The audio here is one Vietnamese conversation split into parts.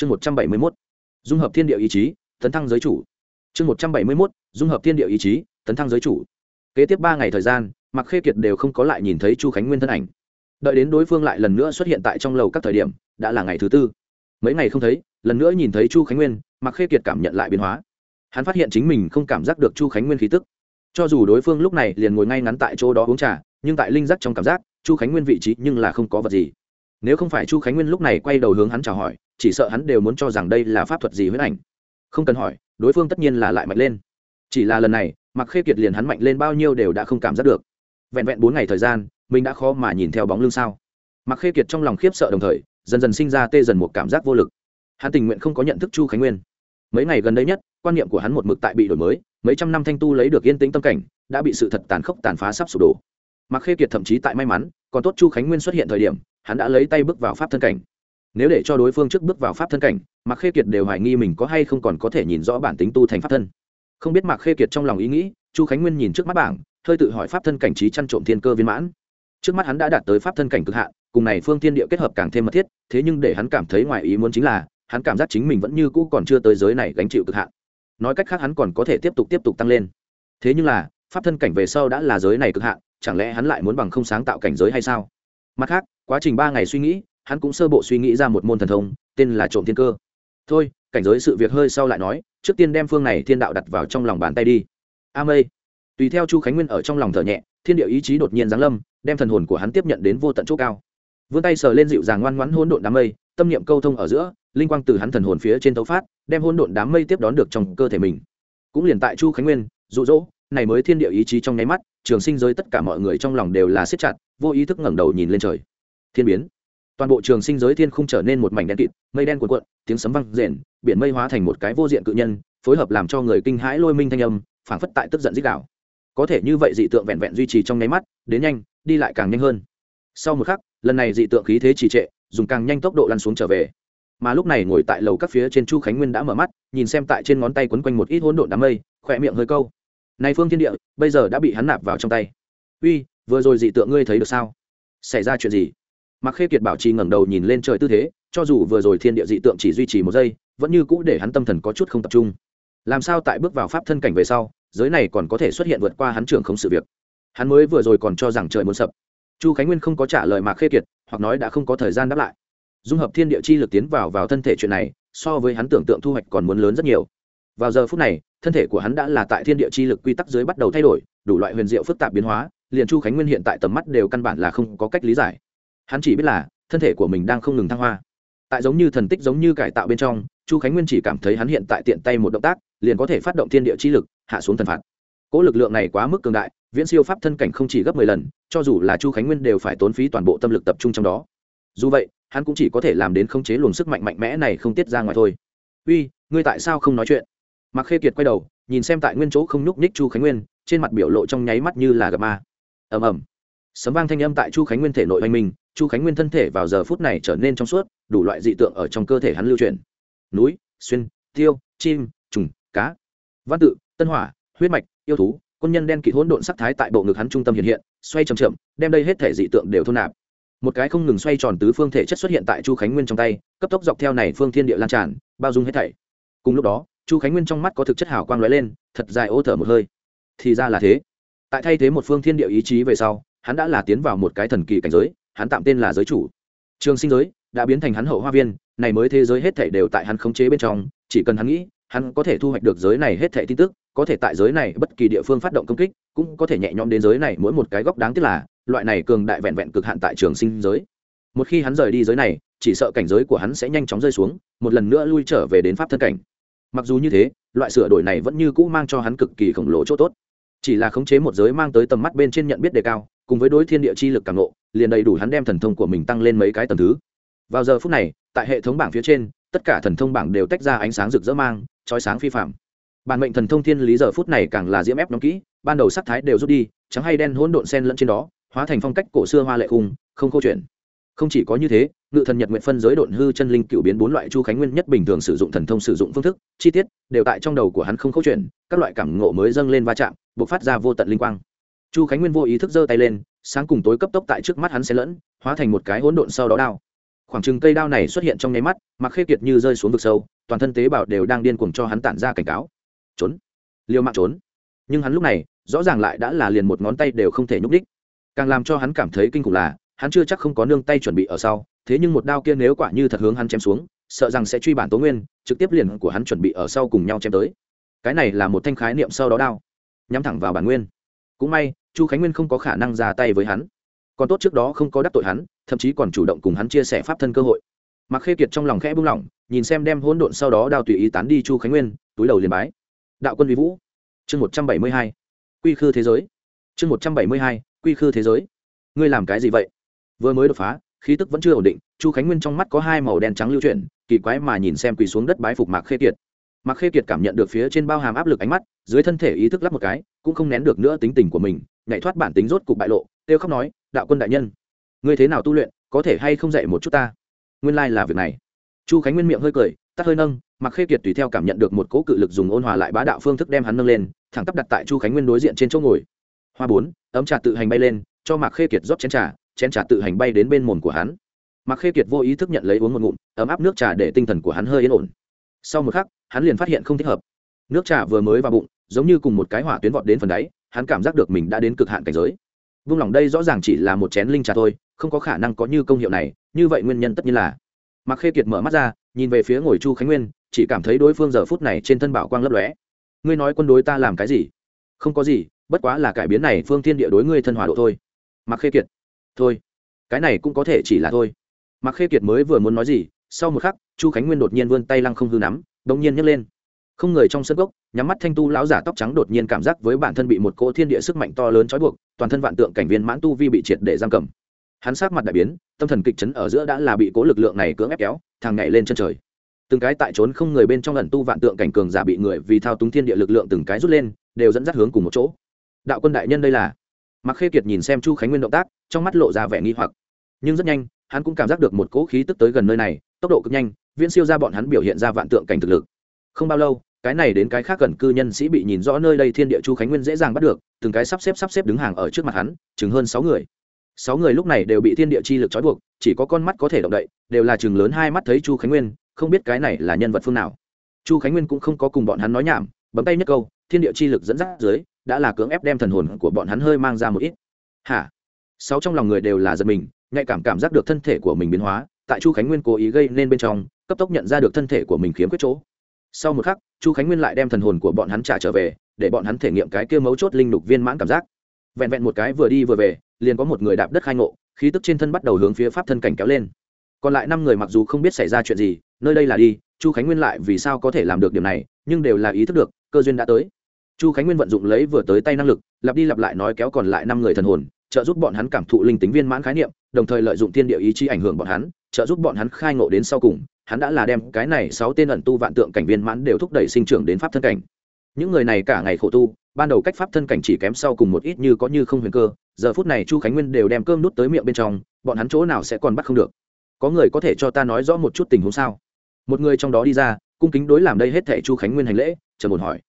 chương một trăm bảy mươi mốt, dung hợp thiên địa ý chí, tấn thăng giới chủ. Chương một trăm bảy mươi mốt, dung hợp thiên địa ý chí, tấn thăng giới chủ. Kế tiếp ba ngày thời gian mặc khê kiệt đều không có lại nhìn thấy chu khánh nguyên thân ảnh. Đợi đến đối phương lại lần nữa xuất hiện tại trong lầu các thời điểm, đã là ngày thứ tư. Mấy ngày không thấy, lần nữa nhìn thấy chu khánh nguyên mặc khê kiệt cảm nhận lại biến hóa. Hắn phát hiện chính mình không cảm giác được chu khánh nguyên khí tức. Cho dù đối phương lúc này liền ngồi ngay ngắn tại chỗ đó uống trà, nhưng tại linh giác trong cảm giác, chu khánh nguyên vị trí nhưng là không có vật gì nếu không phải chu khánh nguyên lúc này quay đầu hướng hắn chào hỏi, chỉ sợ hắn đều muốn cho rằng đây là pháp thuật gì huyết ảnh. Không cần hỏi, đối phương tất nhiên là lại mạnh lên. Chỉ là lần này mặc khê kiệt liền hắn mạnh lên bao nhiêu đều đã không cảm giác được. Vẹn vẹn bốn ngày thời gian, mình đã khó mà nhìn theo bóng lưng sao? Mặc khê kiệt trong lòng khiếp sợ đồng thời, dần dần sinh ra tê dần một cảm giác vô lực. Hắn tình nguyện không có nhận thức chu khánh nguyên. Mấy ngày gần đây nhất, quan niệm của hắn một mực tại bị đổi mới, mấy trăm năm thanh tu lấy được yên tĩnh tâm cảnh, đã bị sự thật tàn khốc tàn phá sắp sụp đổ. Mặc khê kiệt thậm chí tại may mắn, còn tốt chu khánh nguyên xuất hiện thời điểm hắn đã lấy tay bước vào pháp thân cảnh. Nếu để cho đối phương trước bước vào pháp thân cảnh mặc khê kiệt đều hoài nghi mình có hay không còn có thể nhìn rõ bản tính tu thành pháp thân. Không biết mặc khê kiệt trong lòng ý nghĩ, chu khánh nguyên nhìn trước mắt bảng, hơi tự hỏi pháp thân cảnh trí chăn trộm thiên cơ viên mãn. Trước mắt hắn đã đạt tới pháp thân cảnh cực hạn, cùng này phương thiên địa kết hợp càng thêm mật thiết, thế nhưng để hắn cảm thấy ngoài ý muốn chính là, hắn cảm giác chính mình vẫn như cũ còn chưa tới giới này gánh chịu cực hạn. Nói cách khác hắn còn có thể tiếp tục tiếp tục tăng lên. Thế nhưng là, pháp thân cảnh về sau đã là giới này cực hạn, chẳng lẽ hắn lại muốn bằng không sáng tạo cảnh giới hay sao? Mặt khác quá trình ba ngày suy nghĩ, hắn cũng sơ bộ suy nghĩ ra một môn thần thông, tên là trộm thiên cơ. Thôi, cảnh giới sự việc hơi sau lại nói, trước tiên đem phương này thiên đạo đặt vào trong lòng bàn tay đi. A mây. Tùy theo chu khánh nguyên ở trong lòng thở nhẹ, thiên địa ý chí đột nhiên giáng lâm, đem thần hồn của hắn tiếp nhận đến vô tận chỗ cao. Vươn tay sờ lên dịu dàng ngoan ngoãn hỗn độn đám mây, tâm niệm câu thông ở giữa, linh quang từ hắn thần hồn phía trên tấu phát, đem hỗn độn đám mây tiếp đón được trong cơ thể mình. Cũng liền tại chu khánh nguyên, dụ dỗ, này mới thiên địa ý chí trong nháy mắt, trường sinh giới tất cả mọi người trong lòng đều là siết chặt, vô ý thức ngẩng đầu nhìn lên trời thiên biến. Toàn bộ trường sinh giới thiên không trở nên một mảnh đen kịt, mây đen cuộn cuộn, tiếng sấm vang rền, biển mây hóa thành một cái vô diện cự nhân, phối hợp làm cho người kinh hãi lôi minh thanh âm, phảng phất tại tức giận dích đạo. Có thể như vậy dị tượng vẹn vẹn duy trì trong nháy mắt, đến nhanh, đi lại càng nhanh hơn. Sau một khắc, lần này dị tượng khí thế trì trệ, dùng càng nhanh tốc độ lăn xuống trở về. Mà lúc này ngồi tại lầu các phía trên chu khánh nguyên đã mở mắt, nhìn xem tại trên ngón tay quấn quanh một ít hỗn độn đám mây, khỏe miệng hơi câu. Này phương thiên địa, bây giờ đã bị hắn nạp vào trong tay. Uy, vừa rồi dị tượng ngươi thấy được sao? Xảy ra chuyện gì? Mặc khê kiệt bảo trì ngẩng đầu nhìn lên trời tư thế, cho dù vừa rồi thiên địa dị tượng chỉ duy trì một giây, vẫn như cũ để hắn tâm thần có chút không tập trung. Làm sao tại bước vào pháp thân cảnh về sau, giới này còn có thể xuất hiện vượt qua hắn trưởng không sự việc? Hắn mới vừa rồi còn cho rằng trời muốn sập. Chu khánh nguyên không có trả lời mạc khê kiệt, hoặc nói đã không có thời gian đáp lại. Dung hợp thiên địa chi lực tiến vào vào thân thể chuyện này, so với hắn tưởng tượng thu hoạch còn muốn lớn rất nhiều. Vào giờ phút này, thân thể của hắn đã là tại thiên địa chi lực quy tắc dưới bắt đầu thay đổi, đủ loại huyền diệu phức tạp biến hóa, liền chu khánh nguyên hiện tại tầm mắt đều căn bản là không có cách lý giải hắn chỉ biết là, thân thể của mình đang không ngừng thăng hoa. Tại giống như thần tích giống như cải tạo bên trong, chu khánh nguyên chỉ cảm thấy hắn hiện tại tiện tay một động tác, liền có thể phát động thiên địa chi lực, hạ xuống thần phạt. Cỗ lực lượng này quá mức cường đại, viễn siêu pháp thân cảnh không chỉ gấp mười lần, cho dù là chu khánh nguyên đều phải tốn phí toàn bộ tâm lực tập trung trong đó. Dù vậy, hắn cũng chỉ có thể làm đến khống chế luồng sức mạnh mạnh mẽ này không tiết ra ngoài thôi. Uy, ngươi tại sao không nói chuyện? Mặc khê kiệt quay đầu, nhìn xem tại nguyên chỗ không nhúc nhích chu khánh nguyên, trên mặt biểu lộ trong nháy mắt như là gặp ma. Ầm ầm. Sấm vang thanh âm tại chu khánh nguyên thể nội oanh minh chu khánh nguyên thân thể vào giờ phút này trở nên trong suốt, đủ loại dị tượng ở trong cơ thể hắn lưu truyền. Núi, xuyên, tiêu, chim, trùng, cá. Văn tự, tân hỏa, huyết mạch, yêu thú quân nhân đen kỵ hỗn độn sắc thái tại bộ ngực hắn trung tâm hiện hiện, xoay chậm chậm, đem đây hết thể dị tượng đều thôn nạp. Một cái không ngừng xoay tròn tứ phương thể chất xuất hiện tại chu khánh nguyên trong tay, cấp tốc dọc theo này phương thiên địa lan tràn, bao dung hết thảy. Cùng lúc đó, chu khánh nguyên trong mắt có thực chất hào quang lóe lên, thật dài ô thở một hơi. Thì ra là thế. Tại thay thế một phương thiên địa ý chí về sau, hắn đã là tiến vào một cái thần kỳ cảnh giới hắn tạm tên là giới chủ. Trường sinh giới đã biến thành hắn hậu hoa viên, này mới thế giới hết thể đều tại hắn khống chế bên trong, chỉ cần hắn nghĩ, hắn có thể thu hoạch được giới này hết thể tin tức, có thể tại giới này bất kỳ địa phương phát động công kích, cũng có thể nhẹ nhõm đến giới này mỗi một cái góc đáng tiếc là, loại này cường đại vẹn vẹn cực hạn tại trường sinh giới. Một khi hắn rời đi giới này, chỉ sợ cảnh giới của hắn sẽ nhanh chóng rơi xuống, một lần nữa lui trở về đến pháp thân cảnh. Mặc dù như thế, loại sửa đổi này vẫn như cũ mang cho hắn cực kỳ khổng lồ chỗ tốt. Chỉ là khống chế một giới mang tới tầm mắt bên trên nhận biết đề cao, cùng với đối thiên địa chi lực càng ngộ liền đầy đủ hắn đem thần thông của mình tăng lên mấy cái tầng thứ. Vào giờ phút này, tại hệ thống bảng phía trên, tất cả thần thông bảng đều tách ra ánh sáng rực rỡ mang trói sáng phi phạm. Bản mệnh thần thông thiên lý giờ phút này càng là diễm ép nóng kỹ, ban đầu sắc thái đều rút đi, trắng hay đen hỗn độn sen lẫn trên đó, hóa thành phong cách cổ xưa hoa lệ khung, không câu chuyện. Không chỉ có như thế, ngự thần nhật nguyện phân giới độn hư chân linh cựu biến bốn loại chu khánh nguyên nhất bình thường sử dụng thần thông sử dụng phương thức, chi tiết đều tại trong đầu của hắn không câu chuyện, các loại cảm ngộ mới dâng lên va chạm, bộc phát ra vô tận linh quang. Chu khánh nguyên vô ý thức giơ tay lên sáng cùng tối cấp tốc tại trước mắt hắn sẽ lẫn, hóa thành một cái hỗn độn sau đó đao. Khoảng chừng cây đao này xuất hiện trong nháy mắt mặc khê kiệt như rơi xuống vực sâu, toàn thân tế bào đều đang điên cuồng cho hắn tản ra cảnh cáo. Trốn. Liều mạng trốn. Nhưng hắn lúc này, rõ ràng lại đã là liền một ngón tay đều không thể nhúc đích. Càng làm cho hắn cảm thấy kinh khủng là, hắn chưa chắc không có nương tay chuẩn bị ở sau, thế nhưng một đao kia nếu quả như thật hướng hắn chém xuống, sợ rằng sẽ truy bản tố nguyên, trực tiếp liền của hắn chuẩn bị ở sau cùng nhau chém tới. Cái này là một thanh khái niệm sau đó đao. Nhắm thẳng vào bản nguyên. Cũng may chu khánh nguyên không có khả năng ra tay với hắn. Còn tốt trước đó không có đắc tội hắn, thậm chí còn chủ động cùng hắn chia sẻ pháp thân cơ hội. Mặc khê kiệt trong lòng khẽ buông lỏng, nhìn xem đem hỗn độn sau đó đao tùy ý tán đi chu khánh nguyên, túi đầu liền bái. Đạo quân vi vũ. Chương một trăm bảy mươi hai. Quy khư thế giới. Chương một trăm bảy mươi hai, quy khư thế giới. Ngươi làm cái gì vậy? Vừa mới đột phá, khí tức vẫn chưa ổn định, chu khánh nguyên trong mắt có hai màu đen trắng lưu chuyển, kỳ quái mà nhìn xem quỳ xuống đất bái phục mạc khê kiệt. Mạc khê kiệt cảm nhận được phía trên bao hàm áp lực ánh mắt, dưới thân thể ý thức lắp một cái, cũng không nén được nữa tính tình của mình nhảy thoát bản tính rốt cục bại lộ têu khóc nói, đạo quân đại nhân, ngươi thế nào tu luyện, có thể hay không dạy một chút ta? Nguyên lai、like、là việc này. Chu khánh nguyên miệng hơi cười, tắt hơi nâng mặc khê kiệt tùy theo cảm nhận được một cỗ cự lực dùng ôn hòa lại bá đạo phương thức đem hắn nâng lên, thẳng tắp đặt tại chu khánh nguyên đối diện trên chỗ ngồi. Hoa bốn, ấm trà tự hành bay lên, cho Mặc khê kiệt rót chén trà chén trà tự hành bay đến bên mồm của hắn. Mặc khê kiệt vô ý thức nhận lấy uống một ngụm, ấm áp nước trà để tinh thần của hắn hơi yên ổn. Sau một khắc, hắn liền phát hiện không thích hợp. Nước trà vừa mới vào bụng, giống như cùng một cái hỏa tuyến vọt đến phần đáy hắn cảm giác được mình đã đến cực hạn cảnh giới. Vung lòng đây rõ ràng chỉ là một chén linh trà thôi, không có khả năng có như công hiệu này, như vậy nguyên nhân tất nhiên là. Mặc khê kiệt mở mắt ra, nhìn về phía ngồi chu khánh nguyên, chỉ cảm thấy đối phương giờ phút này trên thân bảo quang lấp lóe. Ngươi nói quân đối ta làm cái gì? Không có gì, bất quá là cải biến này phương thiên địa đối ngươi thân hòa độ thôi. Mặc khê kiệt. Thôi. Cái này cũng có thể chỉ là thôi. Mặc khê kiệt mới vừa muốn nói gì, sau một khắc, chu khánh nguyên đột nhiên vươn tay lăng không hư nắm đ ỗ n g nhiên nhấc lên không người trong sân gốc, nhắm mắt thanh tu lão giả tóc trắng đột nhiên cảm giác với bản thân bị một cỗ thiên địa sức mạnh to lớn trói buộc, toàn thân vạn tượng cảnh viên mãn tu vi bị triệt để giam cầm. Hắn sát mặt đại biến, tâm thần kịch chấn ở giữa đã là bị cố lực lượng này cưỡng ép kéo, thằng nhảy lên chân trời. Từng cái tại trốn không người bên trong lần tu vạn tượng cảnh cường giả bị người vì thao túng thiên địa lực lượng từng cái rút lên, đều dẫn dắt hướng cùng một chỗ. Đạo quân đại nhân đây là? Mặc khê kiệt nhìn xem chu khánh nguyên động tác, trong mắt lộ ra vẻ nghi hoặc. Nhưng rất nhanh, hắn cũng cảm giác được một cỗ khí tức tới gần nơi này, tốc độ cực nhanh, viễn siêu ra bọn hắn biểu hiện ra vạn tượng cảnh thực lực không bao lâu, cái này đến cái khác gần cư nhân sĩ bị nhìn rõ nơi đây thiên địa chu khánh nguyên dễ dàng bắt được, từng cái sắp xếp sắp xếp đứng hàng ở trước mặt hắn, chừng hơn sáu người. Sáu người lúc này đều bị thiên địa chi lực trói buộc, chỉ có con mắt có thể động đậy, đều là chừng lớn hai mắt thấy chu khánh nguyên, không biết cái này là nhân vật phương nào. Chu khánh nguyên cũng không có cùng bọn hắn nói nhảm, bấm tay nhất câu, thiên địa chi lực dẫn dắt dưới, đã là cưỡng ép đem thần hồn của bọn hắn hơi mang ra một ít. Hả? Sáu trong lòng người đều là giật mình, nhạy cảm cảm giác được thân thể của mình biến hóa, tại chu khánh nguyên cố ý gây nên bên trong, cấp tốc nhận ra được thân thể của mình khiếm khuyết chỗ sau một khắc, chu khánh nguyên lại đem thần hồn của bọn hắn trả trở về, để bọn hắn thể nghiệm cái kia mấu chốt linh lục viên mãn cảm giác. Vẹn vẹn một cái vừa đi vừa về, liền có một người đạp đất khai ngộ, khí tức trên thân bắt đầu hướng phía pháp thân cảnh kéo lên. Còn lại năm người mặc dù không biết xảy ra chuyện gì, nơi đây là đi, chu khánh nguyên lại vì sao có thể làm được điều này, nhưng đều là ý thức được, cơ duyên đã tới. Chu khánh nguyên vận dụng lấy vừa tới tay năng lực, lặp đi lặp lại nói kéo còn lại năm người thần hồn, trợ giúp bọn hắn cảm thụ linh tính viên mãn khái niệm, đồng thời lợi dụng thiên địa ý chí ảnh hưởng bọn hắn, trợ giúp bọn hắn khai ngộ đến sau cùng hắn đã là đem cái này sáu tên ẩn tu vạn tượng cảnh viên mãn đều thúc đẩy sinh trưởng đến pháp thân cảnh. Những người này cả ngày khổ tu, ban đầu cách pháp thân cảnh chỉ kém sau cùng một ít như có như không huyền cơ, giờ phút này chu khánh nguyên đều đem cơm nút tới miệng bên trong, bọn hắn chỗ nào sẽ còn bắt không được? Có người có thể cho ta nói rõ một chút tình huống sao? Một người trong đó đi ra, cung kính đối làm đây hết thảy chu khánh nguyên hành lễ chờ một hỏi.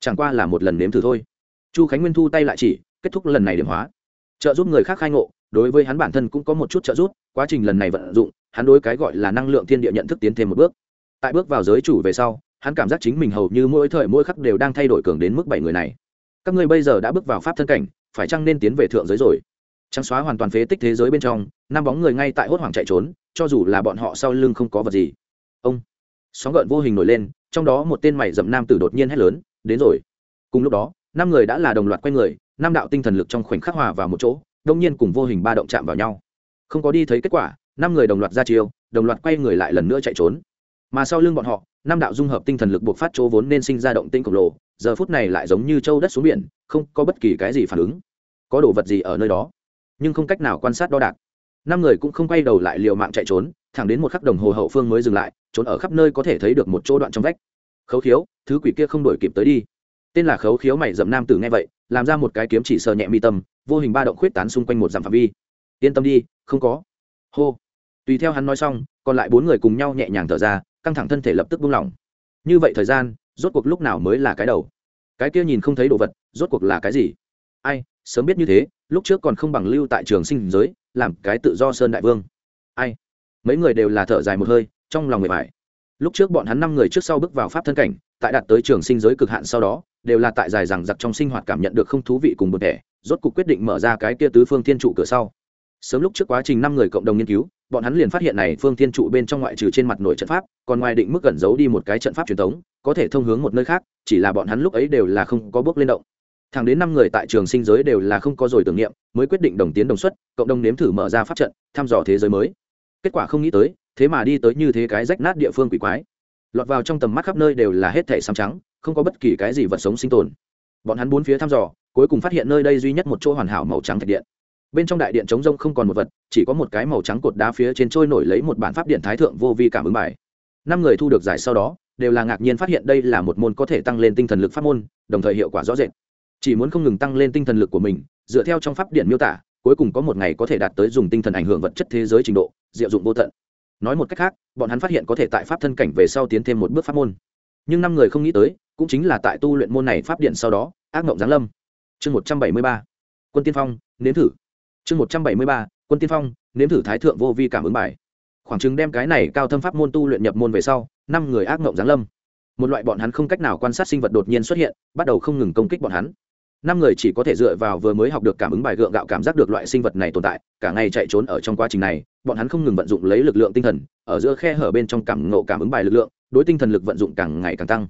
Chẳng qua là một lần nếm thử thôi. Chu khánh nguyên thu tay lại chỉ, kết thúc lần này điểm hóa. Trợ giúp người khác khai ngộ, đối với hắn bản thân cũng có một chút trợ giúp, quá trình lần này vận dụng hắn đối cái gọi là năng lượng thiên địa nhận thức tiến thêm một bước. Tại bước vào giới chủ về sau, hắn cảm giác chính mình hầu như mỗi thời mỗi khắc đều đang thay đổi cường đến mức bảy người này. Các ngươi bây giờ đã bước vào pháp thân cảnh, phải chăng nên tiến về thượng giới rồi? Trắng xóa hoàn toàn phế tích thế giới bên trong, năm bóng người ngay tại hốt hoảng chạy trốn, cho dù là bọn họ sau lưng không có vật gì. Ông! Sóng gợn vô hình nổi lên, trong đó một tên mày dậm nam tử đột nhiên hét lớn, đến rồi! Cùng lúc đó, năm người đã là đồng loạt quay người, năm đạo tinh thần lực trong khoảnh khắc hòa vào một chỗ đông nhiên cùng vô hình ba động chạm vào nhau. Không có đi thấy kết quả năm người đồng loạt ra chiêu, đồng loạt quay người lại lần nữa chạy trốn. Mà sau lưng bọn họ, năm đạo dung hợp tinh thần lực buộc phát chỗ vốn nên sinh ra động tinh khổng lồ, giờ phút này lại giống như châu đất xuống biển, không có bất kỳ cái gì phản ứng. Có đồ vật gì ở nơi đó? Nhưng không cách nào quan sát đo đạc. Năm người cũng không quay đầu lại liều mạng chạy trốn, thẳng đến một khắc đồng hồ hậu phương mới dừng lại, trốn ở khắp nơi có thể thấy được một chỗ đoạn trong vách. Khấu khiếu, thứ quỷ kia không đổi kịp tới đi. Tên là khấu khiếu mày dậm nam tử nghe vậy, làm ra một cái kiếm chỉ sờ nhẹ mi tâm, vô hình ba động khuyết tán xung quanh một dặm phạm vi. Yên tâm đi, không có. Hô tùy theo hắn nói xong, còn lại bốn người cùng nhau nhẹ nhàng thở ra, căng thẳng thân thể lập tức buông lỏng. Như vậy thời gian, rốt cuộc lúc nào mới là cái đầu? Cái kia nhìn không thấy đồ vật, rốt cuộc là cái gì? Ai, sớm biết như thế, lúc trước còn không bằng lưu tại trường sinh giới, làm cái tự do sơn đại vương. Ai? Mấy người đều là thở dài một hơi, trong lòng người bại lúc trước bọn hắn năm người trước sau bước vào pháp thân cảnh, tại đạt tới trường sinh giới cực hạn sau đó, đều là tại dài rằng giặc trong sinh hoạt cảm nhận được không thú vị cùng một thể rốt cuộc quyết định mở ra cái kia tứ phương thiên trụ cửa sau sớm lúc trước quá trình năm người cộng đồng nghiên cứu, bọn hắn liền phát hiện này phương thiên trụ bên trong ngoại trừ trên mặt nội trận pháp, còn ngoài định mức gần giấu đi một cái trận pháp truyền thống, có thể thông hướng một nơi khác, chỉ là bọn hắn lúc ấy đều là không có bước lên động. Thẳng đến năm người tại trường sinh giới đều là không có rồi tưởng niệm, mới quyết định đồng tiến đồng xuất, cộng đồng nếm thử mở ra pháp trận, thăm dò thế giới mới. Kết quả không nghĩ tới, thế mà đi tới như thế cái rách nát địa phương quỷ quái. Lọt vào trong tầm mắt khắp nơi đều là hết thẻ xám trắng, không có bất kỳ cái gì vật sống sinh tồn. Bọn hắn bốn phía thăm dò, cuối cùng phát hiện nơi đây duy nhất một chỗ hoàn hảo màu trắng thạch điện bên trong đại điện trống rông không còn một vật, chỉ có một cái màu trắng cột đá phía trên trôi nổi lấy một bản pháp điện thái thượng vô vi cảm ứng bài. Năm người thu được giải sau đó, đều là ngạc nhiên phát hiện đây là một môn có thể tăng lên tinh thần lực pháp môn, đồng thời hiệu quả rõ rệt. Chỉ muốn không ngừng tăng lên tinh thần lực của mình, dựa theo trong pháp điện miêu tả, cuối cùng có một ngày có thể đạt tới dùng tinh thần ảnh hưởng vật chất thế giới trình độ, diệu dụng vô tận. Nói một cách khác, bọn hắn phát hiện có thể tại pháp thân cảnh về sau tiến thêm một bước pháp môn. Nhưng năm người không nghĩ tới, cũng chính là tại tu luyện môn này pháp điện sau đó, ác mộng giáng lâm. Chương một trăm bảy mươi ba. Quân tiên phong, nếm thử chương một trăm bảy mươi ba, quân tiên phong, nếm thử thái thượng vô vi cảm ứng bài. Khoảng chứng đem cái này cao thâm pháp môn tu luyện nhập môn về sau, năm người ác mộng giáng lâm. Một loại bọn hắn không cách nào quan sát sinh vật đột nhiên xuất hiện, bắt đầu không ngừng công kích bọn hắn. Năm người chỉ có thể dựa vào vừa mới học được cảm ứng bài gượng gạo cảm giác được loại sinh vật này tồn tại, cả ngày chạy trốn ở trong quá trình này, bọn hắn không ngừng vận dụng lấy lực lượng tinh thần, ở giữa khe hở bên trong cảm ngộ cảm ứng bài lực lượng, đối tinh thần lực vận dụng càng ngày càng tăng.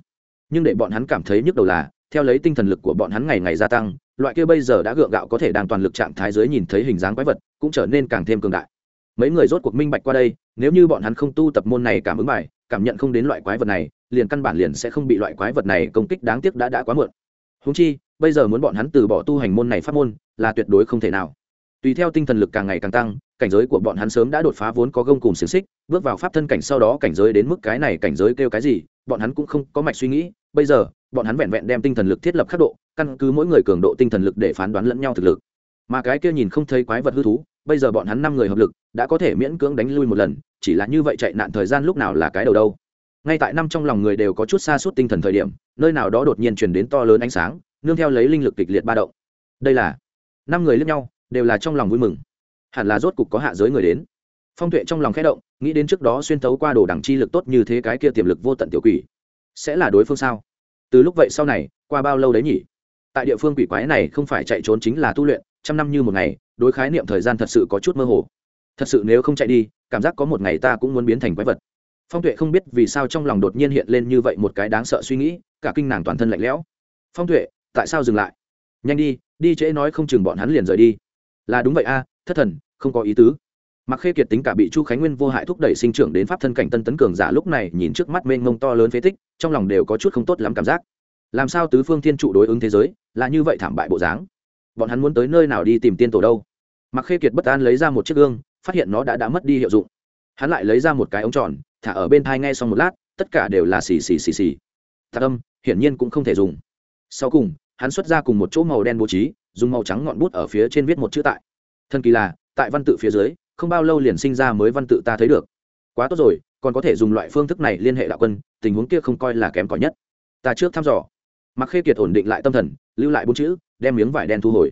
Nhưng để bọn hắn cảm thấy nhức đầu là theo lấy tinh thần lực của bọn hắn ngày ngày gia tăng, loại kia bây giờ đã gượng gạo có thể đang toàn lực trạng thái dưới nhìn thấy hình dáng quái vật, cũng trở nên càng thêm cường đại. Mấy người rốt cuộc minh bạch qua đây, nếu như bọn hắn không tu tập môn này cảm ứng bài, cảm nhận không đến loại quái vật này, liền căn bản liền sẽ không bị loại quái vật này công kích đáng tiếc đã đã quá muộn. Húng chi, bây giờ muốn bọn hắn từ bỏ tu hành môn này pháp môn, là tuyệt đối không thể nào. Tùy theo tinh thần lực càng ngày càng tăng, cảnh giới của bọn hắn sớm đã đột phá vốn có gông cùng xiềng xích, bước vào pháp thân cảnh sau đó cảnh giới đến mức cái này cảnh giới kêu cái gì, bọn hắn cũng không có mạch suy nghĩ, bây giờ bọn hắn vẹn vẹn đem tinh thần lực thiết lập khắc độ, căn cứ mỗi người cường độ tinh thần lực để phán đoán lẫn nhau thực lực. Mà cái kia nhìn không thấy quái vật hư thú, bây giờ bọn hắn năm người hợp lực, đã có thể miễn cưỡng đánh lui một lần, chỉ là như vậy chạy nạn thời gian lúc nào là cái đầu đâu. Ngay tại năm trong lòng người đều có chút xa suốt tinh thần thời điểm, nơi nào đó đột nhiên chuyển đến to lớn ánh sáng, nương theo lấy linh lực kịch liệt ba động. Đây là, năm người lướt nhau, đều là trong lòng vui mừng. Hẳn là rốt cục có hạ giới người đến. Phong tuệ trong lòng khẽ động, nghĩ đến trước đó xuyên tấu qua đồ đẳng chi lực tốt như thế cái kia tiềm lực vô tận tiểu quỷ, sẽ là đối phương sao? Từ lúc vậy sau này, qua bao lâu đấy nhỉ? Tại địa phương quỷ quái này không phải chạy trốn chính là tu luyện, trăm năm như một ngày, đối khái niệm thời gian thật sự có chút mơ hồ. Thật sự nếu không chạy đi, cảm giác có một ngày ta cũng muốn biến thành quái vật. Phong tuệ không biết vì sao trong lòng đột nhiên hiện lên như vậy một cái đáng sợ suy nghĩ, cả kinh nàng toàn thân lạnh lẽo. Phong tuệ, tại sao dừng lại? Nhanh đi đi trễ nói không chừng bọn hắn liền rời đi. Là đúng vậy a, thất thần, không có ý tứ mặc khê kiệt tính cả bị chu khánh nguyên vô hại thúc đẩy sinh trưởng đến pháp thân cảnh tân tấn cường giả lúc này nhìn trước mắt mênh mông to lớn phế tích, trong lòng đều có chút không tốt lắm cảm giác. Làm sao tứ phương thiên trụ đối ứng thế giới, là như vậy thảm bại bộ dáng? Bọn hắn muốn tới nơi nào đi tìm tiên tổ đâu? Mặc khê kiệt bất an lấy ra một chiếc gương, phát hiện nó đã đã mất đi hiệu dụng. Hắn lại lấy ra một cái ống tròn, thả ở bên thai nghe xong một lát, tất cả đều là xì xì xì xì. Tạc âm, hiển nhiên cũng không thể dùng. Sau cùng, hắn xuất ra cùng một chỗ màu đen bố trí, dùng màu trắng ngọn bút ở phía trên viết một chữ tại. Thân kỳ là, tại văn tự phía dưới không bao lâu liền sinh ra mới văn tự ta thấy được. Quá tốt rồi, còn có thể dùng loại phương thức này liên hệ đạo quân, tình huống kia không coi là kém cỏi nhất. Ta trước thăm dò. Mặc khê kiệt ổn định lại tâm thần, lưu lại bốn chữ, đem miếng vải đen thu hồi.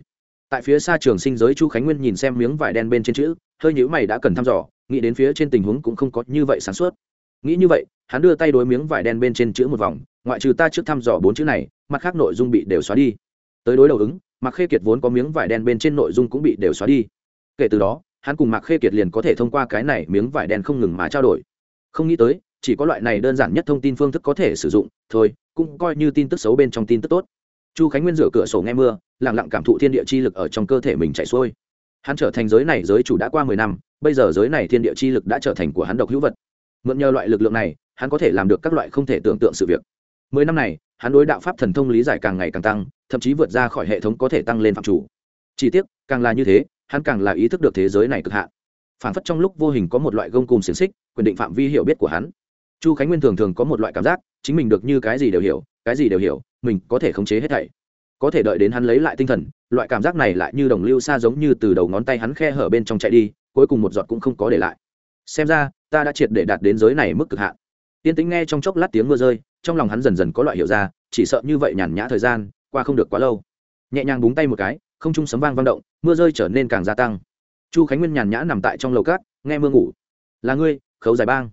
Tại phía xa trường sinh giới chu khánh nguyên nhìn xem miếng vải đen bên trên chữ, hơi nhữ mày đã cần thăm dò, nghĩ đến phía trên tình huống cũng không có như vậy sáng suốt. Nghĩ như vậy, hắn đưa tay đối miếng vải đen bên trên chữ một vòng, ngoại trừ ta trước thăm dò bốn chữ này, mặt khác nội dung bị đều xóa đi. Tới đối đầu ứng mặc khê kiệt vốn có miếng vải đen bên trên nội dung cũng bị đều xóa đi. Kể từ đó hắn cùng mạc khê kiệt liền có thể thông qua cái này miếng vải đen không ngừng mà trao đổi. Không nghĩ tới, chỉ có loại này đơn giản nhất thông tin phương thức có thể sử dụng, thôi, cũng coi như tin tức xấu bên trong tin tức tốt. Chu khánh nguyên rửa cửa sổ nghe mưa lẳng lặng cảm thụ thiên địa chi lực ở trong cơ thể mình chạy xuôi. Hắn trở thành giới này giới chủ đã qua mười năm, bây giờ giới này thiên địa chi lực đã trở thành của hắn độc hữu vật. Mượn nhờ loại lực lượng này, hắn có thể làm được các loại không thể tưởng tượng sự việc. Mười năm này, hắn đối đạo pháp thần thông lý giải càng ngày càng tăng, thậm chí vượt ra khỏi hệ thống có thể tăng lên phạm chủ. Chỉ tiếc, càng là như thế hắn càng là ý thức được thế giới này cực hạn. Phản phất trong lúc vô hình có một loại gông cùng xiềng xích, quyền định phạm vi hiểu biết của hắn. Chu khánh nguyên thường thường có một loại cảm giác, chính mình được như cái gì đều hiểu, cái gì đều hiểu, mình có thể khống chế hết thảy. Có thể đợi đến hắn lấy lại tinh thần, loại cảm giác này lại như đồng lưu xa giống như từ đầu ngón tay hắn khe hở bên trong chạy đi, cuối cùng một giọt cũng không có để lại. Xem ra, ta đã triệt để đạt đến giới này mức cực hạn. Tiên tính nghe trong chốc lát tiếng mưa rơi, trong lòng hắn dần dần có loại hiểu ra, chỉ sợ như vậy nhàn nhã thời gian, qua không được quá lâu. Nhẹ nhàng búng tay một cái không trung sấm vang vang động, mưa rơi trở nên càng gia tăng. Chu khánh nguyên nhàn nhã nằm tại trong lầu cát, nghe mưa ngủ. Là ngươi, khấu giải bang.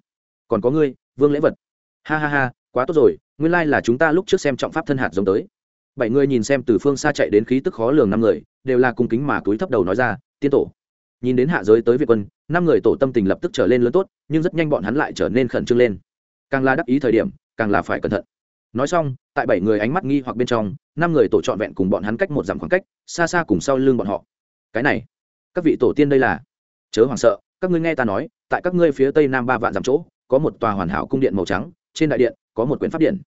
Còn có ngươi, vương lễ vật. Ha ha ha, quá tốt rồi, nguyên lai là chúng ta lúc trước xem trọng pháp thân hạt giống tới. Bảy người nhìn xem từ phương xa chạy đến khí tức khó lường năm người, đều là cung kính mà túi thấp đầu nói ra, tiên tổ. Nhìn đến hạ giới tới việt quân, năm người tổ tâm tình lập tức trở lên lớn tốt, nhưng rất nhanh bọn hắn lại trở nên khẩn trương lên. Càng là đắc ý thời điểm, càng là phải cẩn thận nói xong tại bảy người ánh mắt nghi hoặc bên trong năm người tổ trọn vẹn cùng bọn hắn cách một dặm khoảng cách xa xa cùng sau lưng bọn họ. Cái này các vị tổ tiên đây là? Chớ hoảng sợ các ngươi nghe ta nói tại các ngươi phía tây nam ba vạn dặm chỗ có một tòa hoàn hảo cung điện màu trắng trên đại điện có một quyển pháp điện.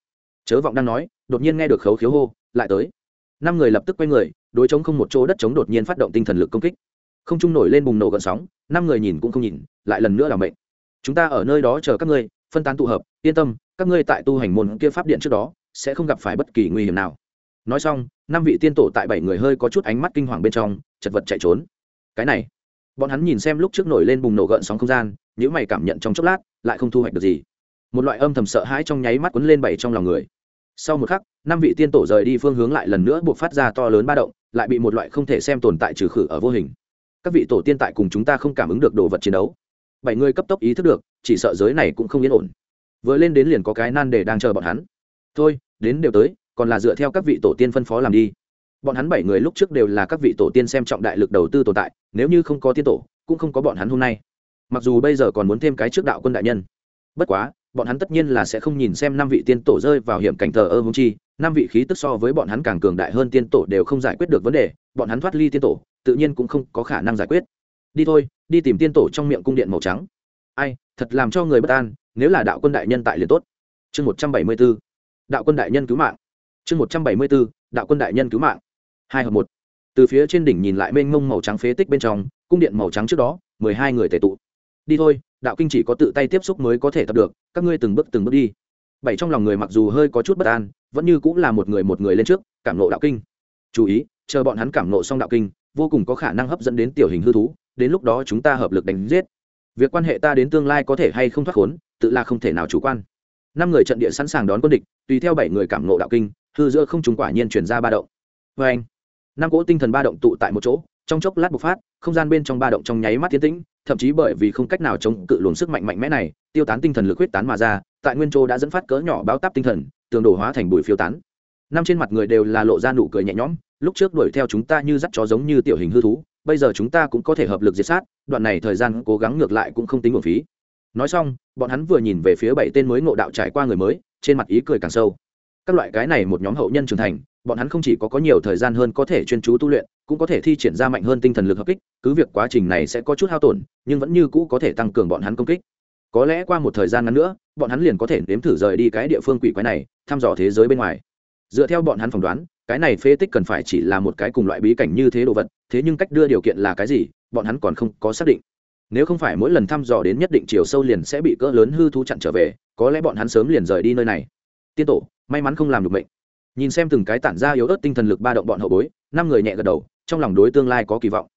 Chớ vọng đang nói đột nhiên nghe được khấu khiếu hô lại tới. Năm người lập tức quay người đối chống không một chỗ đất chống đột nhiên phát động tinh thần lực công kích. Không trung nổi lên bùng nổ gợn sóng năm người nhìn cũng không nhìn lại lần nữa là mệnh, chúng ta ở nơi đó chờ các ngươi phân tán tụ hợp yên tâm các ngươi tại tu hành môn kia pháp điện trước đó, sẽ không gặp phải bất kỳ nguy hiểm nào. Nói xong, năm vị tiên tổ tại bảy người hơi có chút ánh mắt kinh hoàng bên trong, chật vật chạy trốn. Cái này, bọn hắn nhìn xem lúc trước nổi lên bùng nổ gợn sóng không gian những mày cảm nhận trong chốc lát, lại không thu hoạch được gì. Một loại âm thầm sợ hãi trong nháy mắt quấn lên bảy trong lòng người. Sau một khắc, năm vị tiên tổ rời đi phương hướng lại lần nữa buộc phát ra to lớn ba động, lại bị một loại không thể xem tồn tại trừ khử ở vô hình. Các vị tổ tiên tại cùng chúng ta không cảm ứng được đồ vật chiến đấu. Bảy người cấp tốc ý thức được, chỉ sợ giới này cũng không yên ổn vừa lên đến liền có cái nan để đang chờ bọn hắn. Thôi, đến đều tới, còn là dựa theo các vị tổ tiên phân phó làm đi. Bọn hắn bảy người lúc trước đều là các vị tổ tiên xem trọng đại lực đầu tư tồn tại, nếu như không có tiên tổ, cũng không có bọn hắn hôm nay. Mặc dù bây giờ còn muốn thêm cái trước đạo quân đại nhân. Bất quá, bọn hắn tất nhiên là sẽ không nhìn xem năm vị tiên tổ rơi vào hiểm cảnh thờ ơ hung chi, năm vị khí tức so với bọn hắn càng cường đại hơn tiên tổ đều không giải quyết được vấn đề, bọn hắn thoát ly tiên tổ, tự nhiên cũng không có khả năng giải quyết. Đi thôi, đi tìm tiên tổ trong miệng cung điện màu trắng. Ai, thật làm cho người bất an nếu là đạo quân đại nhân tại liền tốt. Chương một trăm bảy mươi b ố đạo quân đại nhân cứu mạng. Chương một trăm bảy mươi b ố đạo quân đại nhân cứu mạng. Hai hợp một. Từ phía trên đỉnh nhìn lại mênh mông màu trắng phế tích bên trong, cung điện màu trắng trước đó, mười hai người tề tụ. Đi thôi, đạo kinh chỉ có tự tay tiếp xúc mới có thể tập được, các ngươi từng bước từng bước đi. Bảy trong lòng người mặc dù hơi có chút bất an, vẫn như cũng là một người một người lên trước, cảm nộ đạo kinh. Chú ý, chờ bọn hắn cảm nộ xong đạo kinh, vô cùng có khả năng hấp dẫn đến tiểu hình hư thú, đến lúc đó chúng ta hợp lực đánh giết. Việc quan hệ ta đến tương lai có thể hay không thoát khốn tự là không thể nào chủ quan. Năm người trận địa sẵn sàng đón quân địch, tùy theo bảy người cảm nộ đạo kinh, hư giữa không trùng quả nhiên chuyển ra ba động. Vê anh, năm cỗ tinh thần ba động tụ tại một chỗ, trong chốc lát bộc phát, không gian bên trong ba động trong nháy mắt tiến tĩnh, thậm chí bởi vì không cách nào chống cự luồng sức mạnh mạnh mẽ này, tiêu tán tinh thần lực huyết tán mà ra, tại nguyên châu đã dẫn phát cỡ nhỏ báo táp tinh thần, tường đổ hóa thành bụi phiêu tán. Năm trên mặt người đều là lộ ra nụ cười nhẹ nhõm, lúc trước đuổi theo chúng ta như dắt chó giống như tiểu hình hư thú, bây giờ chúng ta cũng có thể hợp lực diệt sát, đoạn này thời gian cố gắng ngược lại cũng không tính nguồn phí nói xong, bọn hắn vừa nhìn về phía bảy tên mới ngộ đạo trải qua người mới, trên mặt ý cười càng sâu. Các loại cái này một nhóm hậu nhân trưởng thành, bọn hắn không chỉ có có nhiều thời gian hơn có thể chuyên chú tu luyện, cũng có thể thi triển ra mạnh hơn tinh thần lực hợp kích, cứ việc quá trình này sẽ có chút hao tổn, nhưng vẫn như cũ có thể tăng cường bọn hắn công kích. Có lẽ qua một thời gian ngắn nữa, bọn hắn liền có thể nếm thử rời đi cái địa phương quỷ quái này, thăm dò thế giới bên ngoài. Dựa theo bọn hắn phỏng đoán, cái này phế tích cần phải chỉ là một cái cùng loại bí cảnh như thế đồ vật, thế nhưng cách đưa điều kiện là cái gì, bọn hắn còn không có xác định nếu không phải mỗi lần thăm dò đến nhất định chiều sâu liền sẽ bị cỡ lớn hư thú chặn trở về, có lẽ bọn hắn sớm liền rời đi nơi này. Tiên tổ, may mắn không làm được mệnh. Nhìn xem từng cái tản ra yếu ớt tinh thần lực ba động bọn hậu bối, năm người nhẹ gật đầu, trong lòng đối tương lai có kỳ vọng.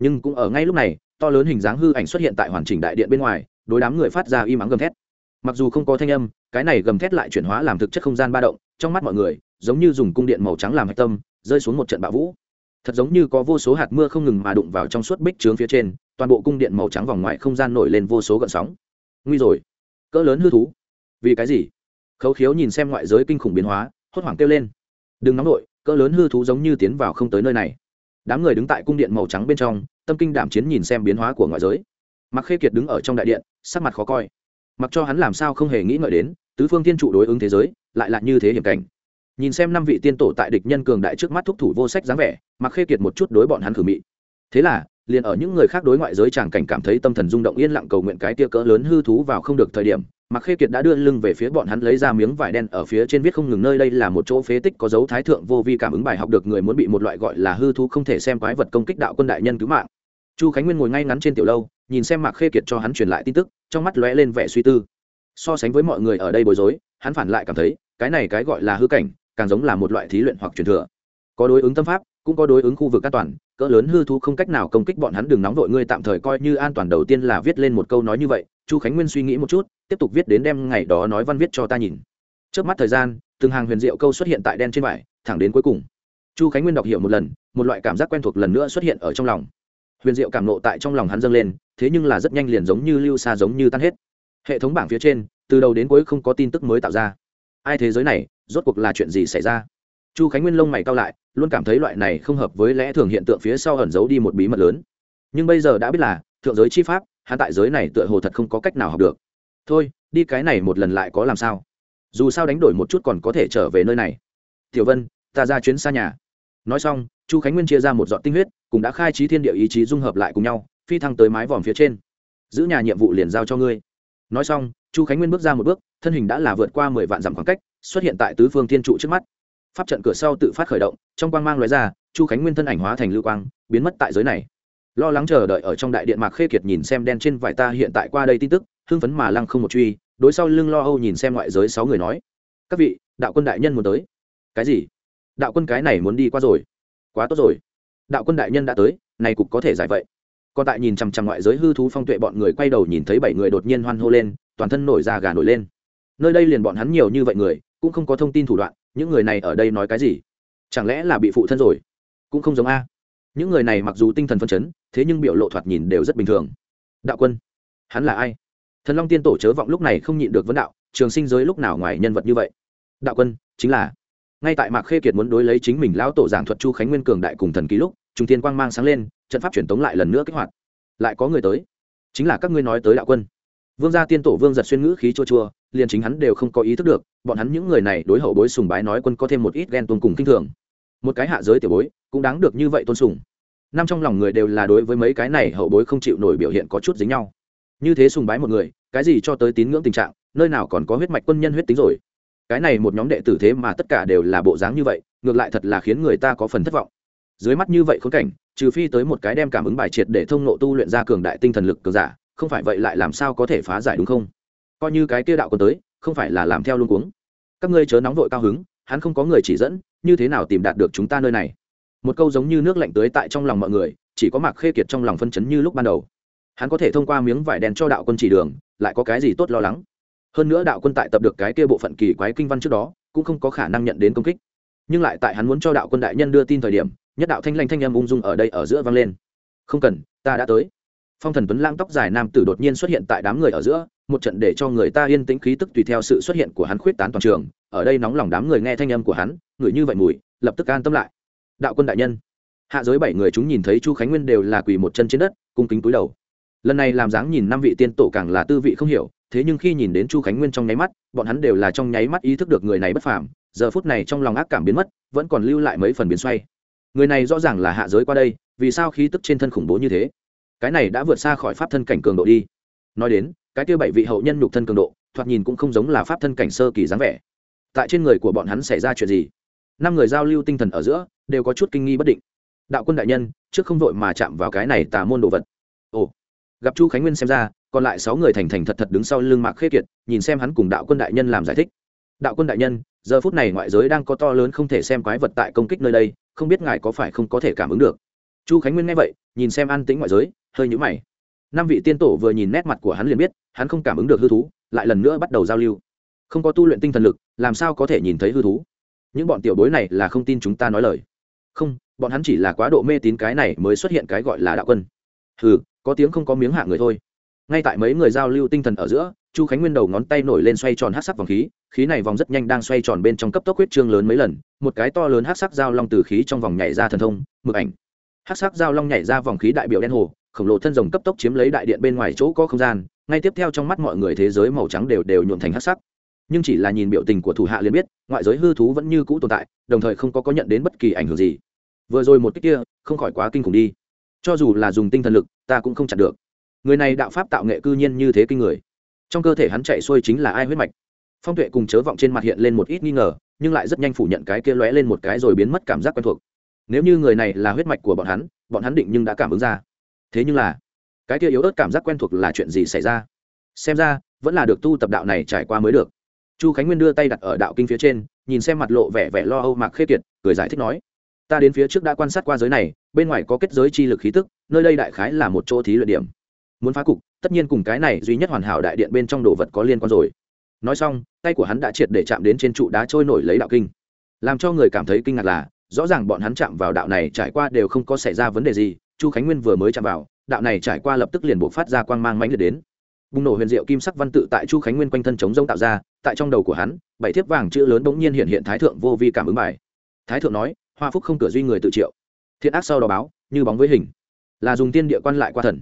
Nhưng cũng ở ngay lúc này, to lớn hình dáng hư ảnh xuất hiện tại hoàn chỉnh đại điện bên ngoài, đối đám người phát ra y mắng gầm thét. Mặc dù không có thanh âm, cái này gầm thét lại chuyển hóa làm thực chất không gian ba động, trong mắt mọi người, giống như dùng cung điện màu trắng làm hạch tâm, rơi xuống một trận bão vũ. Thật giống như có vô số hạt mưa không ngừng mà đụng vào trong suốt bích trướng phía trên toàn bộ cung điện màu trắng vòng ngoài không gian nổi lên vô số gợn sóng. Nguy rồi. Cỡ lớn hư thú. Vì cái gì? Khấu khiếu nhìn xem ngoại giới kinh khủng biến hóa, hốt hoảng kêu lên. Đừng nóng nổi cỡ lớn hư thú giống như tiến vào không tới nơi này. Đám người đứng tại cung điện màu trắng bên trong, tâm kinh đảm chiến nhìn xem biến hóa của ngoại giới. Mặc khê kiệt đứng ở trong đại điện, sắc mặt khó coi. Mặc cho hắn làm sao không hề nghĩ ngợi đến, tứ phương thiên trụ đối ứng thế giới, lại là như thế hiểm cảnh. Nhìn xem năm vị tiên tổ tại địch nhân cường đại trước mắt thúc thủ vô sách dáng vẻ mặc khê kiệt một chút đối bọn hắn khử mị. Thế là liền ở những người khác đối ngoại giới chẳng cảnh cảm thấy tâm thần rung động yên lặng cầu nguyện cái tia cỡ lớn hư thú vào không được thời điểm mặc khê kiệt đã đưa lưng về phía bọn hắn lấy ra miếng vải đen ở phía trên viết không ngừng nơi đây là một chỗ phế tích có dấu thái thượng vô vi cảm ứng bài học được người muốn bị một loại gọi là hư thú không thể xem quái vật công kích đạo quân đại nhân cứu mạng. Chu khánh nguyên ngồi ngay ngắn trên tiểu lâu, nhìn xem Mặc khê kiệt cho hắn truyền lại tin tức, trong mắt lóe lên vẻ suy tư. So sánh với mọi người ở đây bối rối, hắn phản lại cảm thấy, cái này cái gọi là hư cảnh, càng giống là một loại thí luyện hoặc truyền thừa. Có đối ứng tâm pháp, cũng có đối ứng khu vực an toàn cỡ lớn hư thú không cách nào công kích bọn hắn, đừng nóng vội, ngươi tạm thời coi như an toàn đầu tiên là viết lên một câu nói như vậy. Chu khánh nguyên suy nghĩ một chút, tiếp tục viết đến đem ngày đó nói văn viết cho ta nhìn. Trước mắt thời gian, từng hàng huyền diệu câu xuất hiện tại đen trên vải, thẳng đến cuối cùng. Chu khánh nguyên đọc hiểu một lần, một loại cảm giác quen thuộc lần nữa xuất hiện ở trong lòng. Huyền diệu cảm nộ tại trong lòng hắn dâng lên, thế nhưng là rất nhanh liền giống như lưu xa giống như tan hết. Hệ thống bảng phía trên, từ đầu đến cuối không có tin tức mới tạo ra. Ai thế giới này, rốt cuộc là chuyện gì xảy ra? Chu khánh nguyên lông mày cao lại, luôn cảm thấy loại này không hợp với lẽ thường hiện tượng phía sau ẩn giấu đi một bí mật lớn. Nhưng bây giờ đã biết là, thượng giới chi pháp, hắn tại giới này tựa hồ thật không có cách nào học được. Thôi, đi cái này một lần lại có làm sao? Dù sao đánh đổi một chút còn có thể trở về nơi này. Tiểu vân, ta ra chuyến xa nhà. Nói xong, chu khánh nguyên chia ra một dọn tinh huyết cũng đã khai trí thiên địa ý chí dung hợp lại cùng nhau, phi thăng tới mái vòm phía trên. Giữ nhà nhiệm vụ liền giao cho ngươi. Nói xong, chu khánh nguyên bước ra một bước, thân hình đã là vượt qua mười vạn dặm khoảng cách, xuất hiện tại tứ phương thiên trụ trước mắt pháp trận cửa sau tự phát khởi động, trong quang mang loại ra, chu khánh nguyên thân ảnh hóa thành lưu quang, biến mất tại giới này. Lo lắng chờ đợi ở trong đại điện mạc khê kiệt nhìn xem đen trên vải ta hiện tại qua đây tin tức, hưng phấn mà lăng không một truy, đối sau lưng lo âu nhìn xem ngoại giới sáu người nói, các vị, đạo quân đại nhân muốn tới. Cái gì? Đạo quân cái này muốn đi qua rồi. Quá tốt rồi. Đạo quân đại nhân đã tới, này cục có thể giải vậy. Còn tại nhìn chằm chằm ngoại giới hư thú phong tuệ bọn người quay đầu nhìn thấy bảy người đột nhiên hoan hô lên, toàn thân nổi da gà nổi lên. Nơi đây liền bọn hắn nhiều như vậy người, cũng không có thông tin thủ đoạn những người này ở đây nói cái gì? Chẳng lẽ là bị phụ thân rồi? Cũng không giống a. Những người này mặc dù tinh thần phân chấn, thế nhưng biểu lộ thoạt nhìn đều rất bình thường. Đạo quân, hắn là ai? Thần long tiên tổ chớ vọng lúc này không nhịn được vấn đạo, trường sinh giới lúc nào ngoài nhân vật như vậy? Đạo quân, chính là. Ngay tại mạc khê kiệt muốn đối lấy chính mình lão tổ giảng thuật chu khánh nguyên cường đại cùng thần ký lúc, trung thiên quang mang sáng lên, trận pháp truyền tống lại lần nữa kích hoạt. Lại có người tới. Chính là các ngươi nói tới đạo quân. Vương gia tiên tổ vương giật xuyên ngữ khí chua chua liền chính hắn đều không có ý thức được, bọn hắn những người này đối hậu bối sùng bái nói quân có thêm một ít ghen tuông cùng kinh thường. Một cái hạ giới tiểu bối, cũng đáng được như vậy tôn sùng. Năm trong lòng người đều là đối với mấy cái này hậu bối không chịu nổi biểu hiện có chút dính nhau. Như thế sùng bái một người, cái gì cho tới tín ngưỡng tình trạng, nơi nào còn có huyết mạch quân nhân huyết tính rồi. Cái này một nhóm đệ tử thế mà tất cả đều là bộ dáng như vậy, ngược lại thật là khiến người ta có phần thất vọng. Dưới mắt như vậy khốn cảnh, trừ phi tới một cái đem cảm ứng bài triệt để thông nộ tu luyện ra cường đại tinh thần lực cường giả, không phải vậy lại làm sao có thể phá giải đúng không? Coi như cái kia đạo còn tới, không phải là làm theo luôn cuống. Các ngươi chớ nóng vội cao hứng, hắn không có người chỉ dẫn, như thế nào tìm đạt được chúng ta nơi này? Một câu giống như nước lạnh tới tại trong lòng mọi người, chỉ có mạc khê kiệt trong lòng phân chấn như lúc ban đầu. Hắn có thể thông qua miếng vải đen cho đạo quân chỉ đường, lại có cái gì tốt lo lắng? Hơn nữa đạo quân tại tập được cái kia bộ phận kỳ quái kinh văn trước đó, cũng không có khả năng nhận đến công kích. Nhưng lại tại hắn muốn cho đạo quân đại nhân đưa tin thời điểm, nhất đạo thanh lanh thanh âm ung dung ở đây ở giữa vang lên. Không cần, ta đã tới. Phong thần tuấn lang tóc dài nam tử đột nhiên xuất hiện tại đám người ở giữa một trận để cho người ta yên tĩnh khí tức tùy theo sự xuất hiện của hắn khuyết tán toàn trường. Ở đây nóng lòng đám người nghe thanh âm của hắn, người như vậy mùi, lập tức an tâm lại. Đạo quân đại nhân. Hạ giới bảy người chúng nhìn thấy chu khánh nguyên đều là quỳ một chân trên đất, cung kính túi đầu. Lần này làm dáng nhìn năm vị tiên tổ càng là tư vị không hiểu, thế nhưng khi nhìn đến chu khánh nguyên trong nháy mắt, bọn hắn đều là trong nháy mắt ý thức được người này bất phàm, giờ phút này trong lòng ác cảm biến mất, vẫn còn lưu lại mấy phần biến xoay. Người này rõ ràng là hạ giới qua đây, vì sao khí tức trên thân khủng bố như thế? Cái này đã vượt xa khỏi pháp thân cảnh cường độ đi. Nói đến cái kia bảy vị hậu nhân nhục thân cường độ, thoạt nhìn cũng không giống là pháp thân cảnh sơ kỳ dáng vẻ. Tại trên người của bọn hắn xảy ra chuyện gì? Năm người giao lưu tinh thần ở giữa, đều có chút kinh nghi bất định. Đạo quân đại nhân, trước không vội mà chạm vào cái này tà môn đồ vật. Ồ. Gặp chu khánh nguyên xem ra, còn lại sáu người thành thành thật thật đứng sau lưng mạc khê kiệt, nhìn xem hắn cùng đạo quân đại nhân làm giải thích. Đạo quân đại nhân, giờ phút này ngoại giới đang có to lớn không thể xem quái vật tại công kích nơi đây, không biết ngài có phải không có thể cảm ứng được. Chu khánh nguyên nghe vậy, nhìn xem an tĩnh ngoại giới, hơi nhũ mày năm vị tiên tổ vừa nhìn nét mặt của hắn liền biết, hắn không cảm ứng được hư thú, lại lần nữa bắt đầu giao lưu. Không có tu luyện tinh thần lực, làm sao có thể nhìn thấy hư thú? Những bọn tiểu bối này là không tin chúng ta nói lời. Không, bọn hắn chỉ là quá độ mê tín cái này mới xuất hiện cái gọi là đạo quân. Hừ, có tiếng không có miếng hạ người thôi. Ngay tại mấy người giao lưu tinh thần ở giữa, chu khánh nguyên đầu ngón tay nổi lên xoay tròn hát sắc vòng khí khí này vòng rất nhanh đang xoay tròn bên trong cấp tốc huyết trương lớn mấy lần, một cái to lớn hát sắc dao long từ khí trong vòng nhảy ra thần thông, mực ảnh. Hát sắc dao long nhảy ra vòng khí đại biểu đen hồ khổng lồ thân rồng cấp tốc chiếm lấy đại điện bên ngoài chỗ có không gian, ngay tiếp theo trong mắt mọi người thế giới màu trắng đều đều nhuộm thành hắc sắc. Nhưng chỉ là nhìn biểu tình của thủ hạ liền biết, ngoại giới hư thú vẫn như cũ tồn tại, đồng thời không có có nhận đến bất kỳ ảnh hưởng gì. Vừa rồi một cách kia, không khỏi quá kinh khủng đi. Cho dù là dùng tinh thần lực, ta cũng không chặn được. Người này đạo pháp tạo nghệ cư nhiên như thế kinh người. Trong cơ thể hắn chạy xuôi chính là ai huyết mạch. Phong tuệ cùng chớ vọng trên mặt hiện lên một ít nghi ngờ, nhưng lại rất nhanh phủ nhận cái kia lóe lên một cái rồi biến mất cảm giác quen thuộc. Nếu như người này là huyết mạch của bọn hắn bọn hắn định nhưng đã cảm ứng ra thế nhưng là, cái kia yếu ớt cảm giác quen thuộc là chuyện gì xảy ra? Xem ra, vẫn là được tu tập đạo này trải qua mới được. Chu khánh nguyên đưa tay đặt ở đạo kinh phía trên, nhìn xem mặt lộ vẻ vẻ lo âu mạc khê kiệt, cười giải thích nói, ta đến phía trước đã quan sát qua giới này, bên ngoài có kết giới chi lực khí tức, nơi đây đại khái là một chỗ thí luyện điểm. Muốn phá cục, tất nhiên cùng cái này duy nhất hoàn hảo đại điện bên trong đồ vật có liên quan rồi. Nói xong, tay của hắn đã triệt để chạm đến trên trụ đá trôi nổi lấy đạo kinh. Làm cho người cảm thấy kinh ngạc là, rõ ràng bọn hắn chạm vào đạo này trải qua đều không có xảy ra vấn đề gì chu khánh nguyên vừa mới chạm vào, đạo này trải qua lập tức liền buộc phát ra quang mang mãnh liệt đến. Bùng nổ huyền diệu kim sắc văn tự tại chu khánh nguyên quanh thân chống rông tạo ra, tại trong đầu của hắn, bảy thiếp vàng chữ lớn bỗng nhiên hiện hiện thái thượng vô vi cảm ứng bài. Thái thượng nói, hoa phúc không cửa duy người tự triệu. Thiện ác sau đó báo, như bóng với hình. Là dùng tiên địa quan lại qua thần.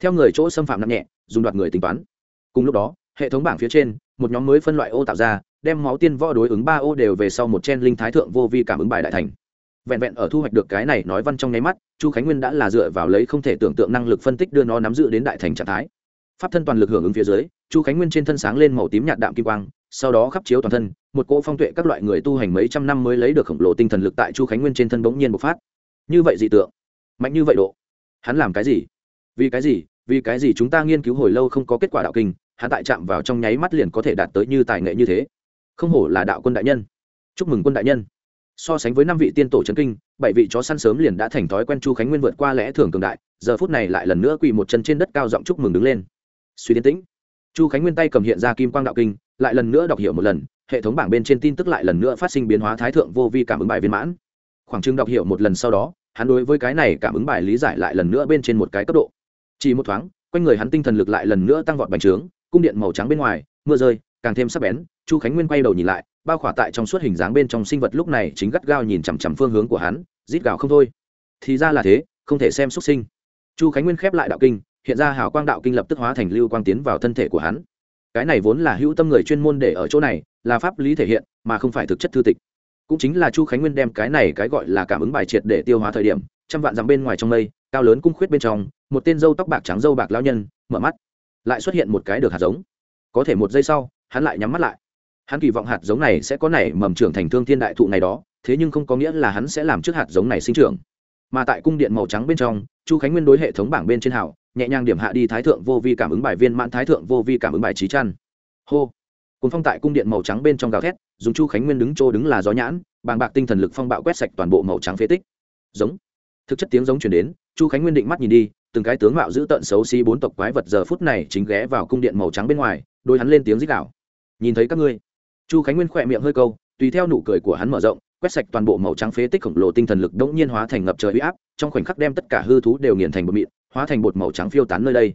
Theo người chỗ xâm phạm nặng nhẹ, dùng đoạt người tính toán. Cùng lúc đó, hệ thống bảng phía trên, một nhóm mới phân loại ô tạo ra, đem máu tiên võ đối ứng ba ô đều về sau một chen linh thái thượng vô vi cảm ứng bài đại thành vẹn vẹn ở thu hoạch được cái này nói văn trong nháy mắt, chu khánh nguyên đã là dựa vào lấy không thể tưởng tượng năng lực phân tích đưa nó nắm giữ đến đại thành trạng thái. Pháp thân toàn lực hưởng ứng phía dưới, chu khánh nguyên trên thân sáng lên màu tím nhạt đạm kim quang, sau đó khắp chiếu toàn thân, một cỗ phong tuệ các loại người tu hành mấy trăm năm mới lấy được khổng lồ tinh thần lực tại chu khánh nguyên trên thân bỗng nhiên bộc phát. Như vậy dị tượng, mạnh như vậy độ, hắn làm cái gì? Vì cái gì? Vì cái gì chúng ta nghiên cứu hồi lâu không có kết quả đạo kinh, hắn tại chạm vào trong nháy mắt liền có thể đạt tới như tài nghệ như thế? Không hổ là đạo quân đại nhân. Chúc mừng quân đại nhân so sánh với năm vị tiên tổ c kinh, bảy vị chó săn sớm liền đã thành thói quen chu khánh nguyên vượt qua lẽ thường cường đại, giờ phút này lại lần nữa quỳ một chân trên đất cao giọng chúc mừng đứng lên. Suy tiến tĩnh. Chu khánh nguyên tay cầm hiện ra kim quang đạo kinh, lại lần nữa đọc hiểu một lần, hệ thống bảng bên trên tin tức lại lần nữa phát sinh biến hóa thái thượng vô vi cảm ứng bài viên mãn. Khoảng chừng đọc hiểu một lần sau đó, hắn đối với cái này cảm ứng bài lý giải lại lần nữa bên trên một cái cấp độ. Chỉ một thoáng, quanh người hắn tinh thần lực lại lần nữa tăng vọt bành trướng, cung điện màu trắng bên ngoài, mưa rơi, càng thêm sắc bén, chu khánh nguyên quay đầu nhìn lại bao khỏa tại trong suốt hình dáng bên trong sinh vật lúc này chính gắt gao nhìn chằm chằm phương hướng của hắn, rít gào không thôi. Thì ra là thế, không thể xem xuất sinh. Chu khánh nguyên khép lại đạo kinh, hiện ra hào quang đạo kinh lập tức hóa thành lưu quang tiến vào thân thể của hắn. Cái này vốn là hữu tâm người chuyên môn để ở chỗ này, là pháp lý thể hiện, mà không phải thực chất thư tịch. Cũng chính là chu khánh nguyên đem cái này cái gọi là cảm ứng bài triệt để tiêu hóa thời điểm, trăm vạn dặm bên ngoài trong mây, cao lớn cung khuyết bên trong, một tên dâu tóc bạc trắng dâu bạc lao nhân, mở mắt. Lại xuất hiện một cái được hạt giống. Có thể một giây sau, hắn lại nhắm mắt lại hắn kỳ vọng hạt giống này sẽ có nảy mầm trưởng thành thương thiên đại thụ này đó, thế nhưng không có nghĩa là hắn sẽ làm trước hạt giống này sinh trưởng. Mà tại cung điện màu trắng bên trong, chu khánh nguyên đối hệ thống bảng bên trên hảo, nhẹ nhàng điểm hạ đi thái thượng vô vi cảm ứng bài viên mãn thái thượng vô vi cảm ứng bài trí chăn. Hô! Cùng phong tại cung điện màu trắng bên trong gào thét, dùng chu khánh nguyên đứng chỗ đứng là gió nhãn, bàng bạc tinh thần lực phong bạo quét sạch toàn bộ màu trắng phế tích. Giống! Thực chất tiếng giống chuyển đến, chu khánh nguyên định mắt nhìn đi, từng cái tướng mạo giữ tận xấu xí bốn tộc quái vật giờ phút này chính ghé vào cung điện màu trắng bên ngoài, đôi hắn lên tiếng dích đạo nhìn thấy các ngươi chu khánh nguyên khỏe miệng hơi câu, tùy theo nụ cười của hắn mở rộng, quét sạch toàn bộ màu trắng phế tích khổng lồ tinh thần lực đống nhiên hóa thành ngập trời uy áp, trong khoảnh khắc đem tất cả hư thú đều nghiền thành bột mịn, hóa thành bột màu trắng phiêu tán nơi đây.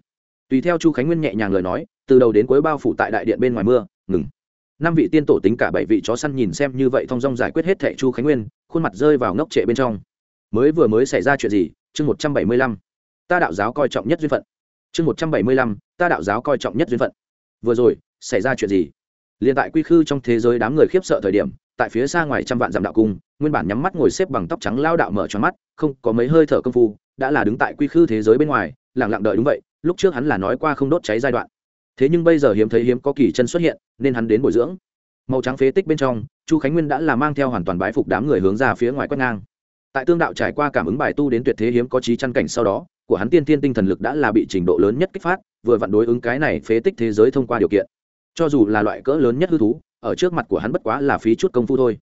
Tùy theo chu khánh nguyên nhẹ nhàng lời nói, từ đầu đến cuối bao phủ tại đại điện bên ngoài mưa, ngừng. Năm vị tiên tổ tính cả bảy vị chó săn nhìn xem như vậy thong dong giải quyết hết thệ chu khánh nguyên, khuôn mặt rơi vào ngốc trệ bên trong. Mới vừa mới xảy ra chuyện gì? Chương một trăm bảy mươi lăm. Ta đạo giáo coi trọng nhất duyên phận. Chương một trăm bảy mươi lăm, ta đạo giáo coi trọng nhất duyên phận. Vừa rồi, xảy ra chuyện gì? Liền tại quy khư trong thế giới đám người khiếp sợ thời điểm, tại phía xa ngoài trăm vạn dặm đạo cung, nguyên bản nhắm mắt ngồi xếp bằng tóc trắng lao đạo mở cho mắt, không có mấy hơi thở công phu, đã là đứng tại quy khư thế giới bên ngoài lẳng lặng đợi đúng vậy, lúc trước hắn là nói qua không đốt cháy giai đoạn. Thế nhưng bây giờ hiếm thấy hiếm có kỳ chân xuất hiện, nên hắn đến bồi dưỡng. Màu trắng phế tích bên trong, chu khánh nguyên đã là mang theo hoàn toàn bái phục đám người hướng ra phía ngoài quét ngang. Tại tương đạo trải qua cảm ứng bài tu đến tuyệt thế hiếm có trí chăn cảnh sau đó, của hắn tiên tiên tinh thần lực đã là bị trình độ lớn nhất kích phát, vừa vặn đối ứng cái này phế tích thế giới thông qua điều kiện cho dù là loại cỡ lớn nhất hư thú, ở trước mặt của hắn bất quá là phí chút công phu thôi.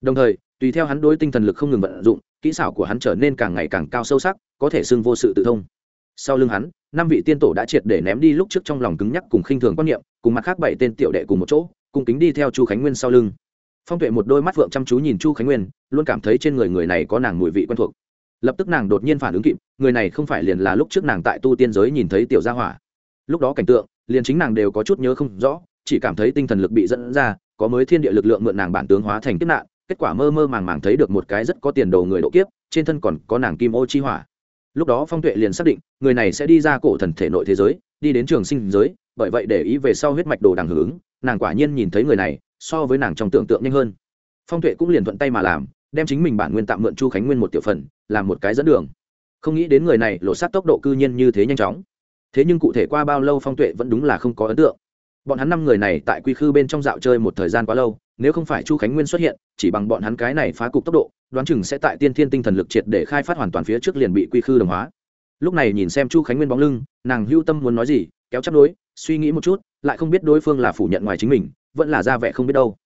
Đồng thời, tùy theo hắn đối tinh thần lực không ngừng vận dụng, kỹ xảo của hắn trở nên càng ngày càng cao sâu sắc, có thể xưng vô sự tự thông. Sau lưng hắn, năm vị tiên tổ đã triệt để ném đi lúc trước trong lòng cứng nhắc cùng khinh thường quan niệm, cùng mặt khác bảy tên tiểu đệ cùng một chỗ, cùng kính đi theo chu khánh nguyên sau lưng. Phong tuệ một đôi mắt vượng chăm chú nhìn chu khánh nguyên, luôn cảm thấy trên người người này có nàng mùi vị quen thuộc. Lập tức nàng đột nhiên phản ứng kịp, người này không phải liền là lúc trước nàng tại tu tiên giới nhìn thấy tiểu gia hỏa. Lúc đó cảnh tượng, liền chính nàng đều có chút nhớ không rõ chỉ cảm thấy tinh thần lực bị dẫn ra, có mới thiên địa lực lượng mượn nàng bản tướng hóa thành kiếp nạn, kết quả mơ mơ màng màng thấy được một cái rất có tiền đồ người độ kiếp, trên thân còn có nàng kim ô chi hỏa. Lúc đó phong tuệ liền xác định, người này sẽ đi ra cổ thần thể nội thế giới, đi đến trường sinh giới, bởi vậy để ý về sau huyết mạch đồ đằng hưởng nàng quả nhiên nhìn thấy người này, so với nàng trong tưởng tượng nhanh hơn. Phong tuệ cũng liền thuận tay mà làm, đem chính mình bản nguyên tạm mượn chu khánh nguyên một tiểu phần, làm một cái dẫn đường. Không nghĩ đến người này lộ sát tốc độ cư nhiên như thế nhanh chóng. Thế nhưng cụ thể qua bao lâu phong tuệ vẫn đúng là không có ấn tượng bọn hắn năm người này tại quy khư bên trong dạo chơi một thời gian quá lâu, nếu không phải chu khánh nguyên xuất hiện, chỉ bằng bọn hắn cái này phá cục tốc độ, đoán chừng sẽ tại tiên thiên tinh thần lực triệt để khai phát hoàn toàn phía trước liền bị quy khư đồng hóa. Lúc này nhìn xem chu khánh nguyên bóng lưng, nàng hưu tâm muốn nói gì, kéo chắp đối, suy nghĩ một chút, lại không biết đối phương là phủ nhận ngoài chính mình, vẫn là ra vẻ không biết đâu.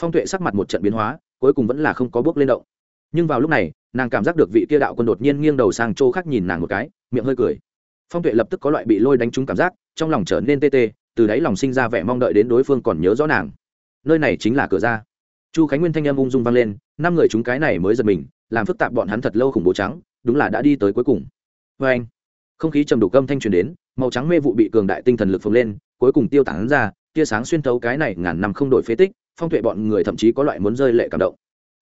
Phong tuệ sắc mặt một trận biến hóa, cuối cùng vẫn là không có bước lên động. Nhưng vào lúc này, nàng cảm giác được vị kia đạo quân đột nhiên nghiêng đầu sang chỗ khác nhìn nàng một cái, miệng hơi cười. Phong tuệ lập tức có loại bị lôi đánh trúng cảm giác, trong lòng trở nên tê tê từ đáy lòng sinh ra vẻ mong đợi đến đối phương còn nhớ rõ nàng. Nơi này chính là cửa ra. Chu khánh nguyên thanh em ung dung vang lên, năm người chúng cái này mới giật mình, làm phức tạp bọn hắn thật lâu khủng bố trắng, đúng là đã đi tới cuối cùng. Vê anh, không khí trầm đục âm thanh truyền đến, màu trắng mê vụ bị cường đại tinh thần lực phồng lên, cuối cùng tiêu tán ra, tia sáng xuyên thấu cái này ngàn năm không đổi phế tích, phong tuệ bọn người thậm chí có loại muốn rơi lệ cảm động.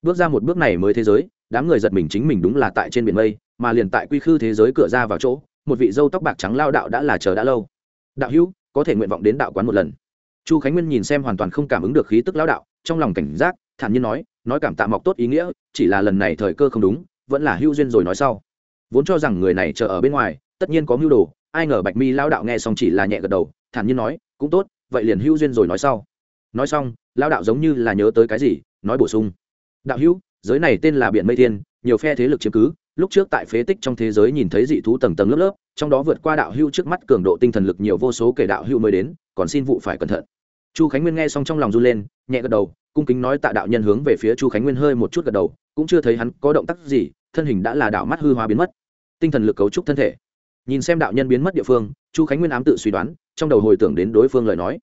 Bước ra một bước này mới thế giới, đám người giật mình chính mình đúng là tại trên biển mây, mà liền tại quy khư thế giới cửa ra vào chỗ, một vị dâu tóc bạc trắng lao đạo đã là chờ đã lâu. Đạo hữu có thể nguyện vọng đến đạo quán một lần. Chu khánh nguyên nhìn xem hoàn toàn không cảm ứng được khí tức lão đạo, trong lòng cảnh giác, thản nhiên nói nói cảm tạ mọc tốt ý nghĩa, chỉ là lần này thời cơ không đúng, vẫn là hữu duyên rồi nói sau. Vốn cho rằng người này chờ ở bên ngoài, tất nhiên có mưu đồ, ai ngờ bạch mi lao đạo nghe xong chỉ là nhẹ gật đầu, thản nhiên nói, cũng tốt, vậy liền hữu duyên rồi nói sau. Nói xong lao đạo giống như là nhớ tới cái gì, nói bổ sung. Đạo hữu, giới này tên là biển mây thiên, nhiều phe thế lực chiếm cứ lúc trước tại phế tích trong thế giới nhìn thấy dị thú tầng tầng lớp lớp, trong đó vượt qua đạo hưu trước mắt cường độ tinh thần lực nhiều vô số kể đạo hưu mới đến, còn xin vụ phải cẩn thận. Chu khánh nguyên nghe xong trong lòng run lên, nhẹ gật đầu, cung kính nói tạ đạo nhân hướng về phía chu khánh nguyên hơi một chút gật đầu, cũng chưa thấy hắn có động tác gì, thân hình đã là đạo mắt hư hóa biến mất. Tinh thần lực cấu trúc thân thể. Nhìn xem đạo nhân biến mất địa phương, chu khánh nguyên ám tự suy đoán, trong đầu hồi tưởng đến đối phương lời nói.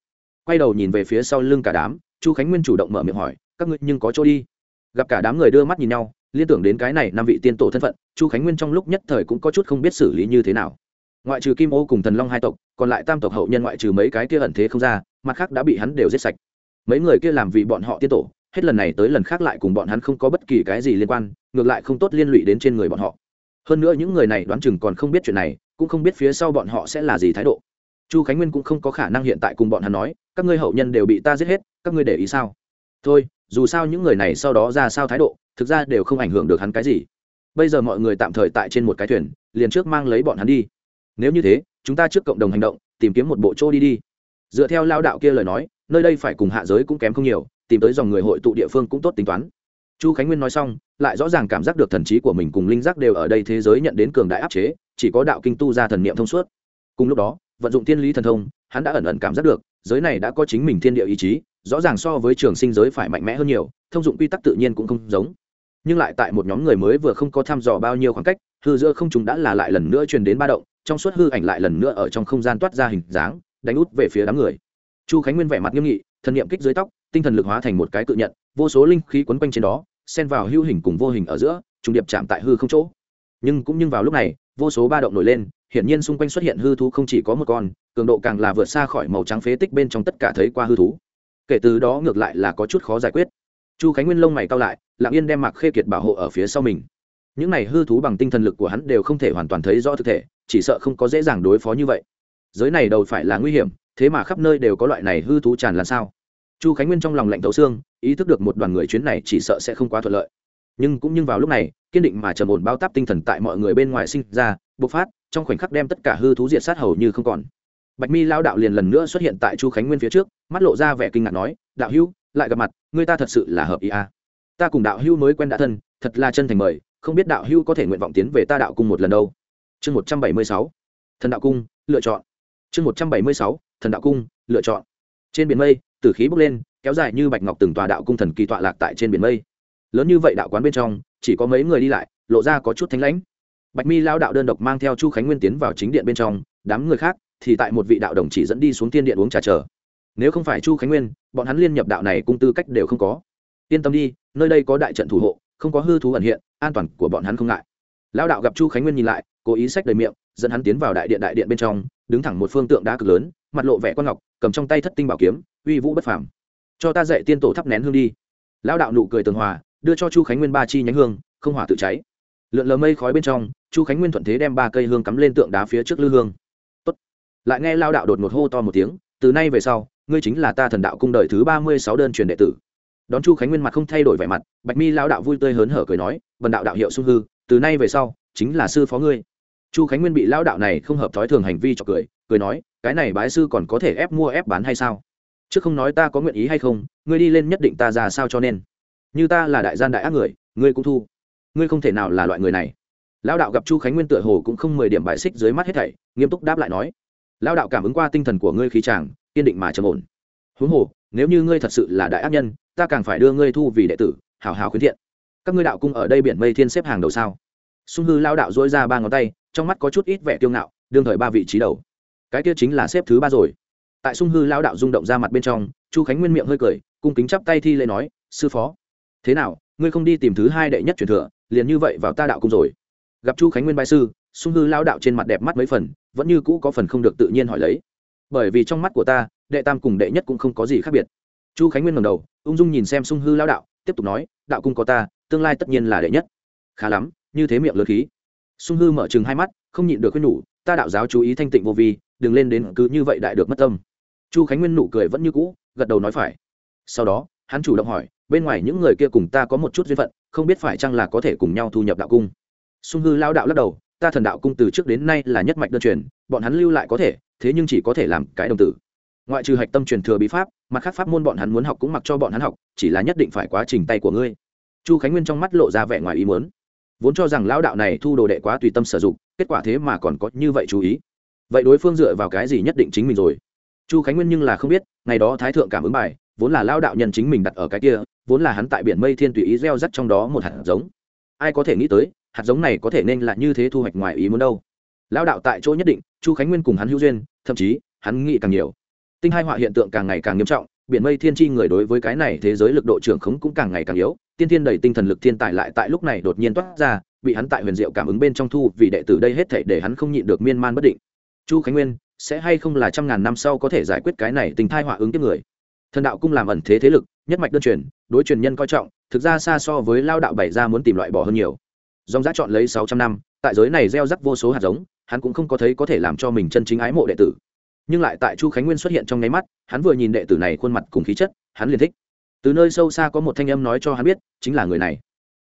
Quay đầu nhìn về phía sau lưng cả đám, chu khánh nguyên chủ động mở miệng hỏi, các ngươi nhưng có chỗ đi? Gặp cả đám người đưa mắt nhìn nhau liên tưởng đến cái này năm vị tiên tổ thân phận, chu khánh nguyên trong lúc nhất thời cũng có chút không biết xử lý như thế nào. Ngoại trừ kim ô cùng thần long hai tộc, còn lại tam tộc hậu nhân ngoại trừ mấy cái kia ẩn thế không ra, mặt khác đã bị hắn đều giết sạch. Mấy người kia làm vì bọn họ tiên tổ, hết lần này tới lần khác lại cùng bọn hắn không có bất kỳ cái gì liên quan, ngược lại không tốt liên lụy đến trên người bọn họ. Hơn nữa những người này đoán chừng còn không biết chuyện này, cũng không biết phía sau bọn họ sẽ là gì thái độ. Chu khánh nguyên cũng không có khả năng hiện tại cùng bọn hắn nói, các ngươi hậu nhân đều bị ta giết hết, các ngươi để ý sao? Thôi, dù sao những người này sau đó ra sao thái độ thực ra đều không ảnh hưởng được hắn cái gì. Bây giờ mọi người tạm thời tại trên một cái thuyền, liền trước mang lấy bọn hắn đi. Nếu như thế, chúng ta trước cộng đồng hành động, tìm kiếm một bộ chỗ đi đi. Dựa theo lao đạo kia lời nói, nơi đây phải cùng hạ giới cũng kém không nhiều, tìm tới dòng người hội tụ địa phương cũng tốt tính toán. Chu khánh nguyên nói xong, lại rõ ràng cảm giác được thần trí của mình cùng linh giác đều ở đây thế giới nhận đến cường đại áp chế, chỉ có đạo kinh tu ra thần niệm thông suốt. Cùng lúc đó, vận dụng thiên lý thần thông, hắn đã ẩn ẩn cảm giác được, giới này đã có chính mình thiên địa ý chí, rõ ràng so với trường sinh giới phải mạnh mẽ hơn nhiều, thông dụng quy tắc tự nhiên cũng không giống nhưng lại tại một nhóm người mới vừa không có thăm dò bao nhiêu khoảng cách, hư giữa không chúng đã là lại lần nữa truyền đến ba động, trong suốt hư ảnh lại lần nữa ở trong không gian toát ra hình dáng, đánh út về phía đám người. Chu khánh nguyên vẻ mặt nghiêm nghị thần niệm kích dưới tóc, tinh thần lực hóa thành một cái cự nhận, vô số linh khí quấn quanh trên đó, xen vào hưu hình cùng vô hình ở giữa, trùng điệp chạm tại hư không chỗ. Nhưng cũng như vào lúc này, vô số ba động nổi lên, hiển nhiên xung quanh xuất hiện hư thú không chỉ có một con, cường độ càng là vượt xa khỏi màu trắng phế tích bên trong tất cả thấy qua hư thú. Kể từ đó ngược lại là có chút khó giải quyết chu khánh nguyên lông mày cao lại lạng yên đem mặc khê kiệt bảo hộ ở phía sau mình. Những này hư thú bằng tinh thần lực của hắn đều không thể hoàn toàn thấy rõ thực thể, chỉ sợ không có dễ dàng đối phó như vậy. Giới này đầu phải là nguy hiểm, thế mà khắp nơi đều có loại này hư thú tràn lan sao? Chu khánh nguyên trong lòng lạnh thấu xương, ý thức được một đoàn người chuyến này chỉ sợ sẽ không quá thuận lợi. Nhưng cũng như vào lúc này, kiên định mà trầm ổn bao táp tinh thần tại mọi người bên ngoài sinh ra, bộc phát, trong khoảnh khắc đem tất cả hư thú diệt sát hầu như không còn. Bạch mi lao đạo liền lần nữa xuất hiện tại chu khánh nguyên phía trước, mắt lộ ra vẻ kinh ngạc nói, đạo hữu, lại gặp mặt người ta thật sự là hợp ý à. ta cùng đạo hữu mới quen đã thân, thật là chân thành mời, không biết đạo hữu có thể nguyện vọng tiến về ta đạo cung một lần đâu. Chương một trăm bảy mươi sáu. Thần đạo cung, lựa chọn. Chương một trăm bảy mươi sáu. Thần đạo cung, lựa chọn. Trên biển mây, tử khí bốc lên, kéo dài như bạch ngọc từng tòa đạo cung thần kỳ tọa lạc tại trên biển mây. Lớn như vậy đạo quán bên trong, chỉ có mấy người đi lại, lộ ra có chút thánh lãnh. Bạch mi lao đạo đơn độc mang theo chu khánh nguyên tiến vào chính điện bên trong, đám người khác thì tại một vị đạo đồng chỉ dẫn đi xuống tiên điện uống trà chờ nếu không phải chu khánh nguyên, bọn hắn liên nhập đạo này cung tư cách đều không có. Yên tâm đi, nơi đây có đại trận thủ hộ, không có hư thú ẩn hiện, an toàn của bọn hắn không ngại. Lao đạo gặp chu khánh nguyên nhìn lại, cố ý sách đầy miệng, dẫn hắn tiến vào đại điện đại điện bên trong, đứng thẳng một phương tượng đá cực lớn, mặt lộ vẻ con ngọc, cầm trong tay thất tinh bảo kiếm, uy vũ bất phàm. Cho ta dạy tiên tổ thắp nén hương đi. Lao đạo nụ cười tường hòa, đưa cho chu khánh nguyên ba chi nhánh hương, không hỏa tự cháy. Lượn lờ mây khói bên trong, chu khánh nguyên thuận thế đem ba cây hương cắm lên tượng đá phía trước lư hương. Tốt. lại nghe lao đạo đột một hô to một tiếng, từ nay về sau ngươi chính là ta thần đạo cung đời thứ ba mươi sáu đơn truyền đệ tử. Đón chu khánh nguyên mặt không thay đổi vẻ mặt, bạch mi lao đạo vui tươi hớn hở cười nói vần đạo đạo hiệu sung hư, từ nay về sau, chính là sư phó ngươi. Chu khánh nguyên bị lao đạo này không hợp thói thường hành vi cho cười cười nói, cái này bái sư còn có thể ép mua ép bán hay sao? Chứ không nói ta có nguyện ý hay không, ngươi đi lên nhất định ta ra sao cho nên. Như ta là đại gian đại ác người, ngươi cũng thu. Ngươi không thể nào là loại người này. Lao đạo gặp chu khánh nguyên tựa hồ cũng không mười điểm bại xích dưới mắt hết thảy, nghiêm túc đáp lại nói lao đạo cảm ứng qua tinh thần của ngươi khí chàng kiên định mà trầm ổn. Huống hồ, nếu như ngươi thật sự là đại ác nhân, ta càng phải đưa ngươi thu vì đệ tử hào hào khuyến thiện. Các ngươi đạo cung ở đây biển mây thiên xếp hàng đầu sao? Sung hư lao đạo dỗi ra ba ngón tay, trong mắt có chút ít vẻ kiêu ngạo, đương thời ba vị trí đầu. Cái kia chính là xếp thứ ba rồi. Tại sung hư lao đạo rung động ra mặt bên trong, chu khánh nguyên miệng hơi cười, cung kính chắp tay thi lễ nói, sư phó, thế nào, ngươi không đi tìm thứ hai đệ nhất truyền thừa, liền như vậy vào ta đạo cung rồi? Gặp chu khánh nguyên bài sư, sung hư lao đạo trên mặt đẹp mắt mấy phần, vẫn như cũ có phần không được tự nhiên hỏi lấy bởi vì trong mắt của ta, đệ tam cùng đệ nhất cũng không có gì khác biệt. Chu khánh nguyên ngầm đầu, ung dung nhìn xem sung hư lao đạo, tiếp tục nói, đạo cung có ta, tương lai tất nhiên là đệ nhất. Khá lắm, như thế miệng lớn khí. Sung hư mở chừng hai mắt, không nhịn được khuyên nhủ, ta đạo giáo chú ý thanh tịnh vô vi, đừng lên đến cứ như vậy đại được mất tâm. Chu khánh nguyên nụ cười vẫn như cũ, gật đầu nói phải. Sau đó, hắn chủ động hỏi, bên ngoài những người kia cùng ta có một chút duyên phận, không biết phải chăng là có thể cùng nhau thu nhập đạo cung. Sung hư lao đạo lắc đầu ta thần đạo cung từ trước đến nay là nhất mạch đơn truyền, bọn hắn lưu lại có thể, thế nhưng chỉ có thể làm cái đồng tử. Ngoại trừ hạch tâm truyền thừa bí pháp, mặt khác pháp môn bọn hắn muốn học cũng mặc cho bọn hắn học, chỉ là nhất định phải quá trình tay của ngươi. Chu khánh nguyên trong mắt lộ ra vẻ ngoài ý muốn. Vốn cho rằng lão đạo này thu đồ đệ quá tùy tâm sử dụng, kết quả thế mà còn có như vậy chú ý. Vậy đối phương dựa vào cái gì nhất định chính mình rồi? Chu khánh nguyên nhưng là không biết, ngày đó thái thượng cảm ứng bài, vốn là lao đạo nhân chính mình đặt ở cái kia, vốn là hắn tại biển mây thiên tùy ý gieo rắc trong đó một hạt giống. Ai có thể nghĩ tới hạt giống này có thể nên là như thế thu hoạch ngoài ý muốn đâu. Lao đạo tại chỗ nhất định, chu khánh nguyên cùng hắn hữu duyên, thậm chí, hắn nghĩ càng nhiều. Tinh hai họa hiện tượng càng ngày càng nghiêm trọng, biển mây thiên tri người đối với cái này thế giới lực độ trưởng khống cũng càng ngày càng yếu, tiên thiên đầy tinh thần lực thiên tài lại tại lúc này đột nhiên toát ra, bị hắn tại huyền diệu cảm ứng bên trong thu, vì đệ tử đây hết thể để hắn không nhịn được miên man bất định. Chu khánh nguyên, sẽ hay không là trăm ngàn năm sau có thể giải quyết cái này tình thai họa ứng tiếp người? Thần đạo cung làm ẩn thế thế lực, nhất mạch đơn truyền, đối truyền nhân coi trọng, thực ra xa so với lao đạo bày ra muốn tìm loại bỏ hơn nhiều dòng giã chọn lấy sáu trăm năm, tại giới này gieo rắc vô số hạt giống, hắn cũng không có thấy có thể làm cho mình chân chính ái mộ đệ tử. Nhưng lại tại chu khánh nguyên xuất hiện trong nháy mắt, hắn vừa nhìn đệ tử này khuôn mặt cùng khí chất, hắn liền thích. Từ nơi sâu xa có một thanh âm nói cho hắn biết, chính là người này.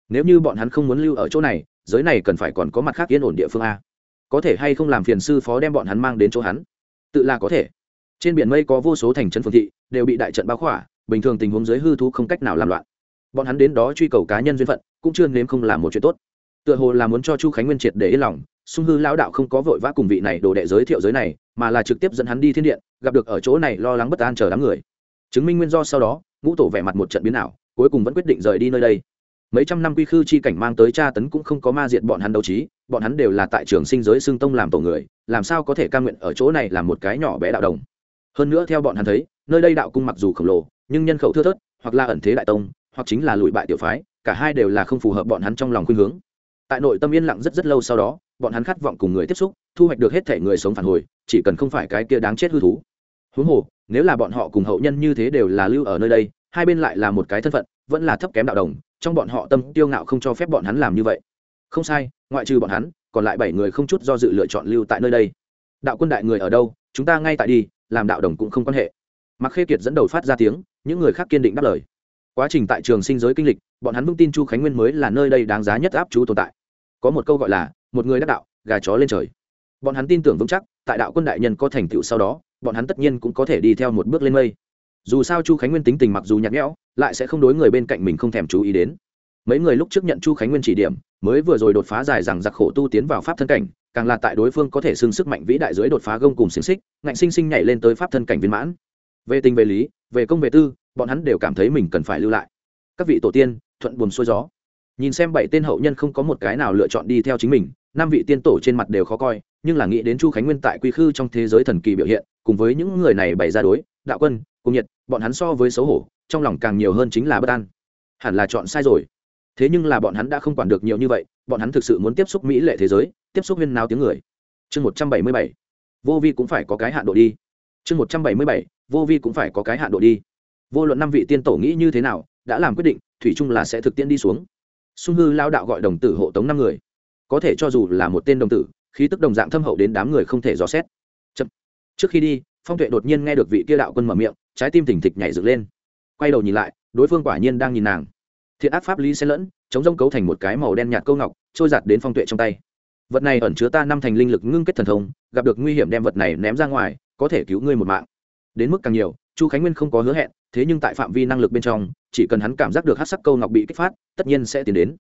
Nếu như bọn hắn không muốn lưu ở chỗ này, giới này cần phải còn có mặt khác yên ổn địa phương a. Có thể hay không làm phiền sư phó đem bọn hắn mang đến chỗ hắn? Tự là có thể. Trên biển mây có vô số thành trấn phương thị, đều bị đại trận bao khỏa, bình thường tình huống giới hư thú không cách nào làm loạn. Bọn hắn đến đó truy cầu cá nhân duyên phận, cũng chưa nếm không làm một chuyện tốt tựa hồ là muốn cho chu khánh nguyên triệt để yên lòng, sung hư lão đạo không có vội vã cùng vị này đồ đệ giới thiệu giới này, mà là trực tiếp dẫn hắn đi thiên điện, gặp được ở chỗ này lo lắng bất an chờ đám người. Chứng minh nguyên do sau đó, ngũ tổ vẻ mặt một trận biến ảo, cuối cùng vẫn quyết định rời đi nơi đây. Mấy trăm năm quy khư chi cảnh mang tới tra tấn cũng không có ma diện bọn hắn đấu trí, bọn hắn đều là tại trường sinh giới xương tông làm tổ người, làm sao có thể ca nguyện ở chỗ này làm một cái nhỏ bé đạo đồng? Hơn nữa theo bọn hắn thấy, nơi đây đạo cung mặc dù khổng lồ, nhưng nhân khẩu thưa thớt, hoặc là ẩn thế đại tông, hoặc chính là lùi bại tiểu phái, cả hai đều là không phù hợp bọn hắn trong lòng khuynh hướng tại nội tâm yên lặng rất rất lâu sau đó, bọn hắn khát vọng cùng người tiếp xúc, thu hoạch được hết thể người sống phản hồi, chỉ cần không phải cái kia đáng chết hư thú. Huống hồ, nếu là bọn họ cùng hậu nhân như thế đều là lưu ở nơi đây, hai bên lại là một cái thân phận, vẫn là thấp kém đạo đồng, trong bọn họ tâm tiêu ngạo không cho phép bọn hắn làm như vậy. Không sai, ngoại trừ bọn hắn, còn lại bảy người không chút do dự lựa chọn lưu tại nơi đây. Đạo quân đại người ở đâu, chúng ta ngay tại đi, làm đạo đồng cũng không quan hệ. Mặc khê kiệt dẫn đầu phát ra tiếng, những người khác kiên định đáp lời. Quá trình tại trường sinh giới kinh lịch, bọn hắn vững tin chu khánh nguyên mới là nơi đây đáng giá nhất áp chú tồn tại có một câu gọi là, một người đắc đạo, gà chó lên trời. Bọn hắn tin tưởng vững chắc, tại đạo quân đại nhân có thành tựu sau đó, bọn hắn tất nhiên cũng có thể đi theo một bước lên mây. Dù sao chu khánh nguyên tính tình mặc dù nhạt nhẽo, lại sẽ không đối người bên cạnh mình không thèm chú ý đến. Mấy người lúc trước nhận chu khánh nguyên chỉ điểm, mới vừa rồi đột phá dài rằng giặc khổ tu tiến vào pháp thân cảnh, càng là tại đối phương có thể xưng sức mạnh vĩ đại dưới đột phá gông cùng xiềng xích, ngạnh sinh sinh nhảy lên tới pháp thân cảnh viên mãn. Về tình về lý, về công về tư, bọn hắn đều cảm thấy mình cần phải lưu lại. Các vị tổ tiên, thuận buồn xuôi gió nhìn xem bảy tên hậu nhân không có một cái nào lựa chọn đi theo chính mình, năm vị tiên tổ trên mặt đều khó coi, nhưng là nghĩ đến chu khánh nguyên tại quy khư trong thế giới thần kỳ biểu hiện, cùng với những người này bày ra đối, đạo quân, cùng nhiệt, bọn hắn so với xấu hổ, trong lòng càng nhiều hơn chính là bất an. Hẳn là chọn sai rồi. Thế nhưng là bọn hắn đã không quản được nhiều như vậy, bọn hắn thực sự muốn tiếp xúc mỹ lệ thế giới, tiếp xúc huyên nào tiếng người. Chương một trăm bảy mươi bảy. Vô vi cũng phải có cái hạn độ đi. Chương một trăm bảy mươi bảy. Vô vi cũng phải có cái hạn độ đi. Vô luận năm vị tiên tổ nghĩ như thế nào, đã làm quyết định, thủy chung là sẽ thực tiễn đi xuống sung hư lao đạo gọi đồng tử hộ tống năm người. Có thể cho dù là một tên đồng tử, khí tức đồng dạng thâm hậu đến đám người không thể dò xét. Chậm. trước khi đi, phong tuệ đột nhiên nghe được vị kia đạo quân mở miệng, trái tim thỉnh thịch nhảy dựng lên. Quay đầu nhìn lại, đối phương quả nhiên đang nhìn nàng. Thiện ác pháp lý xen lẫn, chống rông cấu thành một cái màu đen nhạt câu ngọc, trôi giặt đến phong tuệ trong tay. Vật này ẩn chứa ta năm thành linh lực ngưng kết thần thông, gặp được nguy hiểm đem vật này ném ra ngoài, có thể cứu ngươi một mạng. Đến mức càng nhiều, chu khánh nguyên không có hứa hẹn thế nhưng tại phạm vi năng lực bên trong, chỉ cần hắn cảm giác được hát sắc câu ngọc bị kích phát, tất nhiên sẽ tiến đến.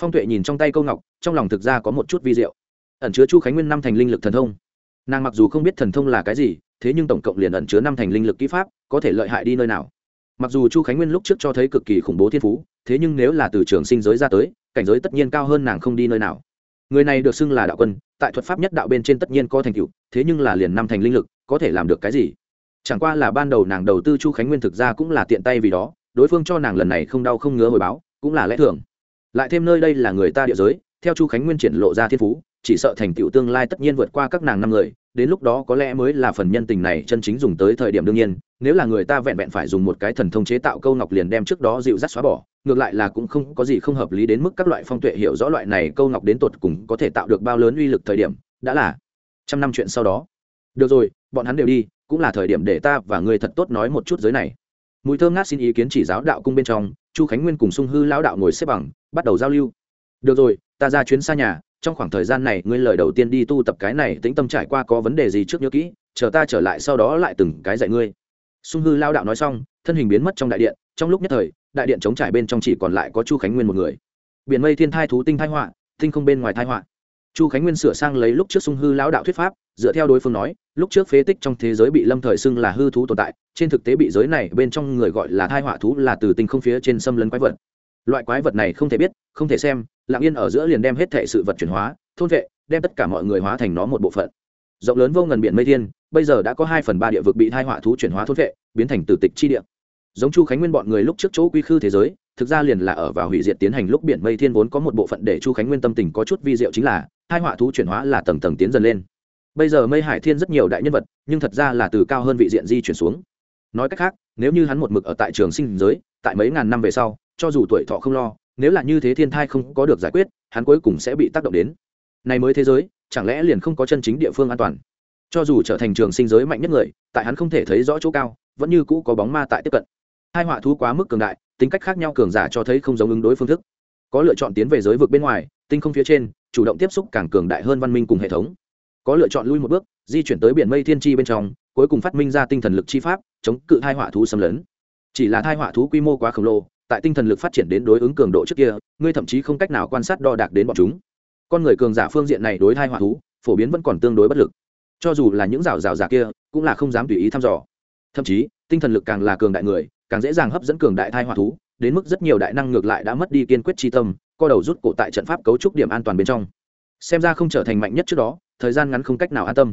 Phong tuệ nhìn trong tay câu ngọc, trong lòng thực ra có một chút vi diệu. Ẩn chứa chu khánh nguyên năm thành linh lực thần thông. Nàng mặc dù không biết thần thông là cái gì, thế nhưng tổng cộng liền ẩn chứa năm thành linh lực kỹ pháp, có thể lợi hại đi nơi nào. Mặc dù chu khánh nguyên lúc trước cho thấy cực kỳ khủng bố thiên phú, thế nhưng nếu là từ trường sinh giới ra tới, cảnh giới tất nhiên cao hơn nàng không đi nơi nào. Người này được xưng là đạo quân, tại thuật pháp nhất đạo bên trên tất nhiên có thành tựu, thế nhưng là liền năm thành linh lực, có thể làm được cái gì? Chẳng qua là ban đầu nàng đầu tư chu khánh nguyên thực ra cũng là tiện tay vì đó, đối phương cho nàng lần này không đau không ngứa hồi báo, cũng là lẽ thường. Lại thêm nơi đây là người ta địa giới, theo chu khánh nguyên triển lộ ra thiên phú, chỉ sợ thành tựu tương lai tất nhiên vượt qua các nàng năm người, đến lúc đó có lẽ mới là phần nhân tình này chân chính dùng tới thời điểm đương nhiên, nếu là người ta vẹn vẹn phải dùng một cái thần thông chế tạo câu ngọc liền đem trước đó dịu dắt xóa bỏ, ngược lại là cũng không có gì không hợp lý đến mức các loại phong tuệ hiểu rõ loại này câu ngọc đến tột cùng có thể tạo được bao lớn uy lực thời điểm, đã là trăm năm chuyện sau đó. Được rồi, bọn hắn đều đi cũng là thời điểm để ta và người thật tốt nói một chút giới này. Mùi thơm ngát xin ý kiến chỉ giáo đạo cung bên trong, chu khánh nguyên cùng sung hư lão đạo ngồi xếp bằng, bắt đầu giao lưu. Được rồi, ta ra chuyến xa nhà, trong khoảng thời gian này ngươi lời đầu tiên đi tu tập cái này, tĩnh tâm trải qua có vấn đề gì trước nhớ kỹ, chờ ta trở lại sau đó lại từng cái dạy ngươi. Sung hư lao đạo nói xong, thân hình biến mất trong đại điện, trong lúc nhất thời, đại điện chống trải bên trong chỉ còn lại có chu khánh nguyên một người. Biển mây thiên thai thú tinh thai họa, tinh không bên ngoài thai họa chu khánh nguyên sửa sang lấy lúc trước sung hư lão đạo thuyết pháp, dựa theo đối phương nói, lúc trước phế tích trong thế giới bị lâm thời xưng là hư thú tồn tại, trên thực tế bị giới này bên trong người gọi là thai họa thú là từ tinh không phía trên xâm lấn quái vật. Loại quái vật này không thể biết, không thể xem, lặng yên ở giữa liền đem hết thệ sự vật chuyển hóa, thôn vệ, đem tất cả mọi người hóa thành nó một bộ phận. Rộng lớn vô ngần biển mây thiên, bây giờ đã có hai phần ba địa vực bị thai họa thú chuyển hóa thôn vệ, biến thành tử tịch chi địa giống chu khánh nguyên bọn người lúc trước chỗ quy khư thế giới, thực ra liền là ở vào hủy diệt tiến hành lúc biển mây thiên vốn có một bộ phận để chu khánh nguyên tâm tình có chút vi diệu chính là, hai họa thú chuyển hóa là tầng tầng tiến dần lên. Bây giờ mây hải thiên rất nhiều đại nhân vật, nhưng thật ra là từ cao hơn vị diện di chuyển xuống. Nói cách khác, nếu như hắn một mực ở tại trường sinh giới, tại mấy ngàn năm về sau, cho dù tuổi thọ không lo, nếu là như thế thiên thai không có được giải quyết, hắn cuối cùng sẽ bị tác động đến. Này mới thế giới, chẳng lẽ liền không có chân chính địa phương an toàn? Cho dù trở thành trường sinh giới mạnh nhất người, tại hắn không thể thấy rõ chỗ cao, vẫn như cũ có bóng ma tại tiếp cận hai họa thú quá mức cường đại, tính cách khác nhau cường giả cho thấy không giống ứng đối phương thức. Có lựa chọn tiến về giới vực bên ngoài, tinh không phía trên, chủ động tiếp xúc càng cường đại hơn văn minh cùng hệ thống. Có lựa chọn lui một bước, di chuyển tới biển mây thiên tri bên trong, cuối cùng phát minh ra tinh thần lực chi pháp, chống cự hai họa thú xâm lấn. Chỉ là hai họa thú quy mô quá khổng lồ, tại tinh thần lực phát triển đến đối ứng cường độ trước kia, ngươi thậm chí không cách nào quan sát đo đạc đến bọn chúng. Con người cường giả phương diện này đối hai họa thú, phổ biến vẫn còn tương đối bất lực. Cho dù là những rào rào giả kia, cũng là không dám tùy ý thăm dò. Thậm chí, tinh thần lực càng là cường đại người càng dễ dàng hấp dẫn cường đại thai họa thú, đến mức rất nhiều đại năng ngược lại đã mất đi kiên quyết tri tâm, co đầu rút cổ tại trận pháp cấu trúc điểm an toàn bên trong. Xem ra không trở thành mạnh nhất trước đó, thời gian ngắn không cách nào an tâm.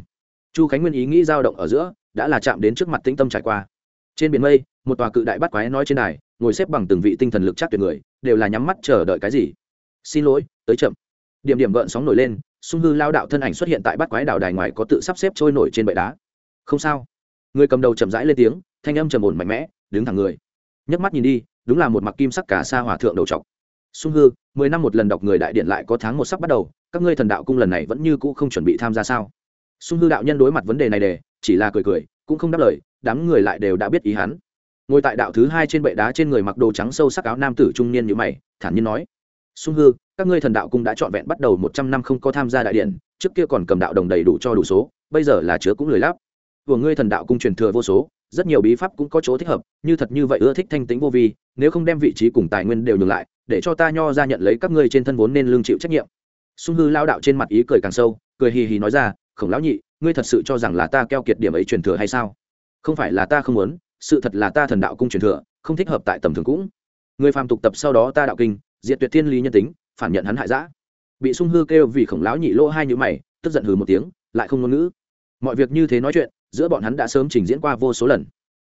Chu khánh nguyên ý nghĩ dao động ở giữa, đã là chạm đến trước mặt tĩnh tâm trải qua. Trên biển mây, một tòa cự đại bắt quái nói trên đài, ngồi xếp bằng từng vị tinh thần lực chắc tuyệt người, đều là nhắm mắt chờ đợi cái gì? Xin lỗi, tới chậm. Điểm điểm gợn sóng nổi lên, sung hư lao đạo thân ảnh xuất hiện tại bắt quái đảo đài ngoài có tự sắp xếp trôi nổi trên bệ đá. Không sao. Người cầm đầu chậm rãi lên tiếng, thanh âm trầm ổn mạnh mẽ đứng thẳng người. Nhấc mắt nhìn đi, đúng là một mặc kim sắc cả xa hòa thượng đầu trọc. Sung hư, mười năm một lần đọc người đại điện lại có tháng một sắp bắt đầu, các ngươi thần đạo cung lần này vẫn như cũ không chuẩn bị tham gia sao? Sung hư đạo nhân đối mặt vấn đề này đề chỉ là cười cười, cũng không đáp lời, đám người lại đều đã biết ý hắn. Ngồi tại đạo thứ hai trên bệ đá trên người mặc đồ trắng sâu sắc áo nam tử trung niên như mày, thản nhiên nói, sung hư, các ngươi thần đạo cung đã trọn vẹn bắt đầu một trăm năm không có tham gia đại điện, trước kia còn cầm đạo đồng đầy đủ cho đủ số, bây giờ là chứa cũng lười lắp của ngươi thần đạo cung truyền thừa vô số rất nhiều bí pháp cũng có chỗ thích hợp, như thật như vậy ưa thích thanh tính vô vi, nếu không đem vị trí cùng tài nguyên đều nhường lại, để cho ta nho ra nhận lấy các ngươi trên thân vốn nên lương chịu trách nhiệm. Sung hư lao đạo trên mặt ý cười càng sâu, cười hì hì nói ra, khổng lão nhị, ngươi thật sự cho rằng là ta keo kiệt điểm ấy truyền thừa hay sao? Không phải là ta không muốn, sự thật là ta thần đạo cung truyền thừa, không thích hợp tại tầm thường cũng. Người phàm tục tập sau đó ta đạo kinh, diệt tuyệt thiên lý nhân tính, phản nhận hắn hại dã. bị sung hư kêu vì khổng lão nhị lỗ hai nhữ mày, tức giận hừ một tiếng, lại không ngôn ngữ mọi việc như thế nói chuyện, giữa bọn hắn đã sớm trình diễn qua vô số lần.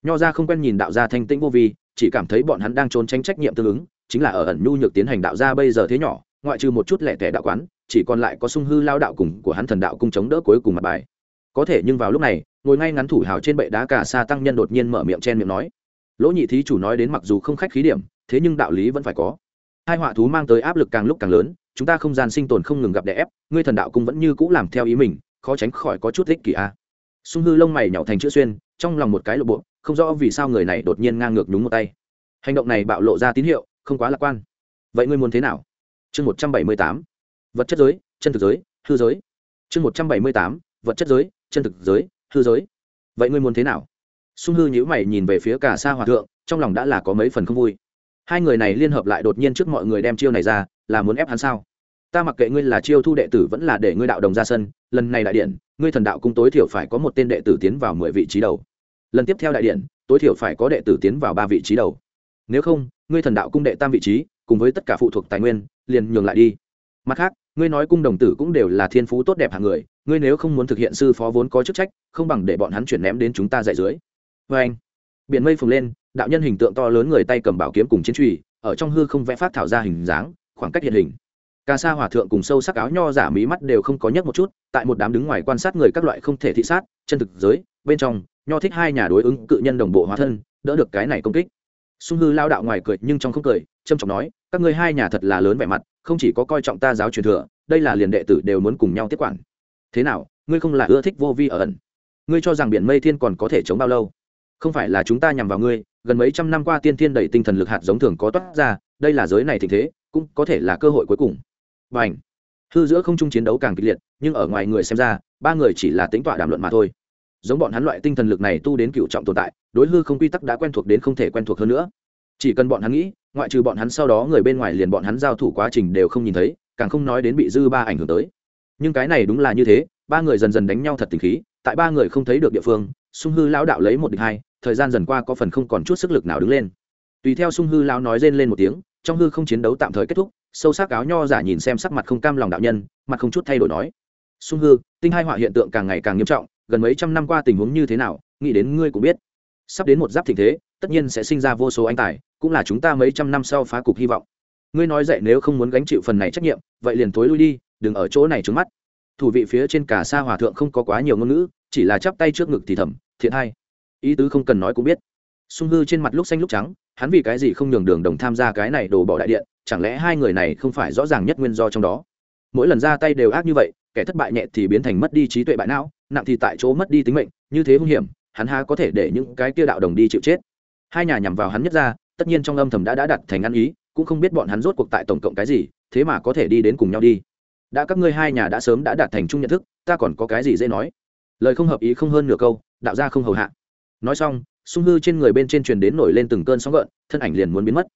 Nho ra không quen nhìn đạo gia thanh tĩnh vô vi, chỉ cảm thấy bọn hắn đang trốn tránh trách nhiệm tương ứng, chính là ở ẩn nhu nhược tiến hành đạo gia bây giờ thế nhỏ, ngoại trừ một chút lẻ tẻ đạo quán, chỉ còn lại có sung hư lao đạo cùng của hắn thần đạo cung chống đỡ cuối cùng mặt bài. Có thể nhưng vào lúc này, ngồi ngay ngắn thủ hào trên bệ đá cả xa tăng nhân đột nhiên mở miệng chen miệng nói. Lỗ nhị thí chủ nói đến mặc dù không khách khí điểm, thế nhưng đạo lý vẫn phải có. Hai họa thú mang tới áp lực càng lúc càng lớn, chúng ta không gian sinh tồn không ngừng gặp đè ép, ngươi thần đạo cung vẫn như cũ làm theo ý mình khó tránh khỏi có chút thích kỷ a. Sung hư lông mày nhỏ thành chữ xuyên, trong lòng một cái lộ bộ, không rõ vì sao người này đột nhiên ngang ngược nhúng một tay. Hành động này bạo lộ ra tín hiệu, không quá lạc quan. Vậy ngươi muốn thế nào? Chương một trăm bảy mươi tám. Vật chất giới, chân thực giới, hư giới. Chương một trăm bảy mươi tám. Vật chất giới, chân thực giới, hư giới. Vậy ngươi muốn thế nào? Sung hư nhữ mày nhìn về phía cả sa hòa thượng, trong lòng đã là có mấy phần không vui. Hai người này liên hợp lại đột nhiên trước mọi người đem chiêu này ra, là muốn ép hắn sao? Ta mặc kệ ngươi là chiêu thu đệ tử vẫn là để ngươi đạo đồng ra sân, lần này đại điện, ngươi thần đạo cung tối thiểu phải có một tên đệ tử tiến vào mười vị trí đầu. Lần tiếp theo đại điện, tối thiểu phải có đệ tử tiến vào ba vị trí đầu. Nếu không, ngươi thần đạo cung đệ tam vị trí, cùng với tất cả phụ thuộc tài nguyên, liền nhường lại đi. Mặt khác, ngươi nói cung đồng tử cũng đều là thiên phú tốt đẹp hàng người, ngươi nếu không muốn thực hiện sư phó vốn có chức trách, không bằng để bọn hắn chuyển ném đến chúng ta dạy dưới. Vê anh, biển mây phồng lên, đạo nhân hình tượng to lớn người tay cầm bảo kiếm cùng chiến truy ở trong hư không vẽ phát thảo ra hình dáng, khoảng cách hiện hình ca sa hòa thượng cùng sâu sắc áo nho giả mí mắt đều không có nhấc một chút, tại một đám đứng ngoài quan sát người các loại không thể thị sát, chân thực giới, bên trong, nho thích hai nhà đối ứng cự nhân đồng bộ hóa thân, đỡ được cái này công kích. Sung hư lao đạo ngoài cười nhưng trong không cười trâm trọng nói, các ngươi hai nhà thật là lớn vẻ mặt, không chỉ có coi trọng ta giáo truyền thừa, đây là liền đệ tử đều muốn cùng nhau tiếp quản. Thế nào, ngươi không là ưa thích vô vi ở ẩn? Ngươi cho rằng biển mây thiên còn có thể chống bao lâu? Không phải là chúng ta nhằm vào ngươi, gần mấy trăm năm qua tiên thiên đẩy tinh thần lực hạt giống thường có toát ra, đây là giới này tình thế, cũng có thể là cơ hội cuối cùng và ảnh. Hư giữa không trung chiến đấu càng kịch liệt, nhưng ở ngoài người xem ra, ba người chỉ là tính tọa đàm luận mà thôi. Giống bọn hắn loại tinh thần lực này tu đến cựu trọng tồn tại, đối hư không quy tắc đã quen thuộc đến không thể quen thuộc hơn nữa. Chỉ cần bọn hắn nghĩ, ngoại trừ bọn hắn sau đó người bên ngoài liền bọn hắn giao thủ quá trình đều không nhìn thấy, càng không nói đến bị dư ba ảnh hưởng tới. Nhưng cái này đúng là như thế, ba người dần dần đánh nhau thật tình khí, tại ba người không thấy được địa phương, sung hư lão đạo lấy một địch hai, thời gian dần qua có phần không còn chút sức lực nào đứng lên. Tùy theo sung hư lão nói rên lên một tiếng, trong hư không chiến đấu tạm thời kết thúc sâu sắc áo nho giả nhìn xem sắc mặt không cam lòng đạo nhân, mặt không chút thay đổi nói, sung hư, tinh hai họa hiện tượng càng ngày càng nghiêm trọng, gần mấy trăm năm qua tình huống như thế nào, nghĩ đến ngươi cũng biết. Sắp đến một giáp thịnh thế, tất nhiên sẽ sinh ra vô số anh tài, cũng là chúng ta mấy trăm năm sau phá cục hy vọng. Ngươi nói dậy nếu không muốn gánh chịu phần này trách nhiệm, vậy liền thối lui đi, đừng ở chỗ này trứng mắt. Thủ vị phía trên cả xa hòa thượng không có quá nhiều ngôn ngữ, chỉ là chắp tay trước ngực thì thầm, thiện hay ý tứ không cần nói cũng biết. Sung hư trên mặt lúc xanh lúc trắng hắn vì cái gì không nhường đường đồng tham gia cái này đồ bỏ đại điện, chẳng lẽ hai người này không phải rõ ràng nhất nguyên do trong đó? Mỗi lần ra tay đều ác như vậy, kẻ thất bại nhẹ thì biến thành mất đi trí tuệ bại não, nặng thì tại chỗ mất đi tính mệnh, như thế hung hiểm, hắn há có thể để những cái kia đạo đồng đi chịu chết? Hai nhà nhằm vào hắn nhất ra, tất nhiên trong âm thầm đã đã đặt thành ăn ý, cũng không biết bọn hắn rốt cuộc tại tổng cộng cái gì, thế mà có thể đi đến cùng nhau đi. Đã các ngươi hai nhà đã sớm đã đạt thành chung nhận thức, ta còn có cái gì dễ nói? Lời không hợp ý không hơn nửa câu, đạo gia không hầu hạ. Nói xong sung hư trên người bên trên truyền đến nổi lên từng cơn sóng gợn, thân ảnh liền muốn biến mất.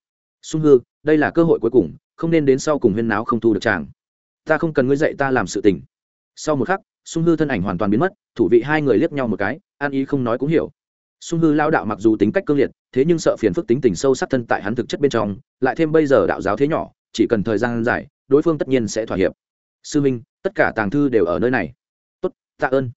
Sung hư, đây là cơ hội cuối cùng, không nên đến sau cùng huyên náo không thu được chàng. Ta không cần ngươi dạy ta làm sự tình. Sau một khắc, sung hư thân ảnh hoàn toàn biến mất, thủ vị hai người liếc nhau một cái, an ý không nói cũng hiểu. Sung hư lao đạo mặc dù tính cách cương liệt, thế nhưng sợ phiền phức tính tình sâu sắc thân tại hắn thực chất bên trong, lại thêm bây giờ đạo giáo thế nhỏ, chỉ cần thời gian dài, đối phương tất nhiên sẽ thỏa hiệp. Sư minh, tất cả tàng thư đều ở nơi này. Tốt, tạ ơn.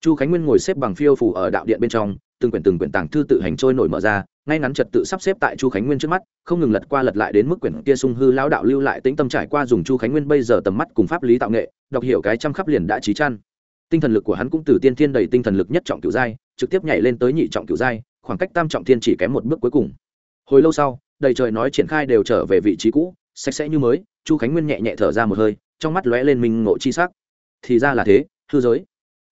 Chu khánh nguyên ngồi xếp bằng phiêu phủ ở đạo điện bên trong từng quyển từng quyển tàng thư tự hành trôi nổi mở ra, ngay ngắn trật tự sắp xếp tại chu khánh nguyên trước mắt, không ngừng lật qua lật lại đến mức quyển kia sung hư lão đạo lưu lại tĩnh tâm trải qua dùng chu khánh nguyên bây giờ tầm mắt cùng pháp lý tạo nghệ, đọc hiểu cái trăm khắp liền đã trí chăn. Tinh thần lực của hắn cũng từ tiên thiên đầy tinh thần lực nhất trọng cửu giai, trực tiếp nhảy lên tới nhị trọng cửu giai, khoảng cách tam trọng thiên chỉ kém một bước cuối cùng. Hồi lâu sau, đầy trời nói triển khai đều trở về vị trí cũ, sạch sẽ như mới, chu khánh nguyên nhẹ nhẹ thở ra một hơi, trong mắt lóe lên minh ngộ chi sắc. Thì ra là thế thư giới.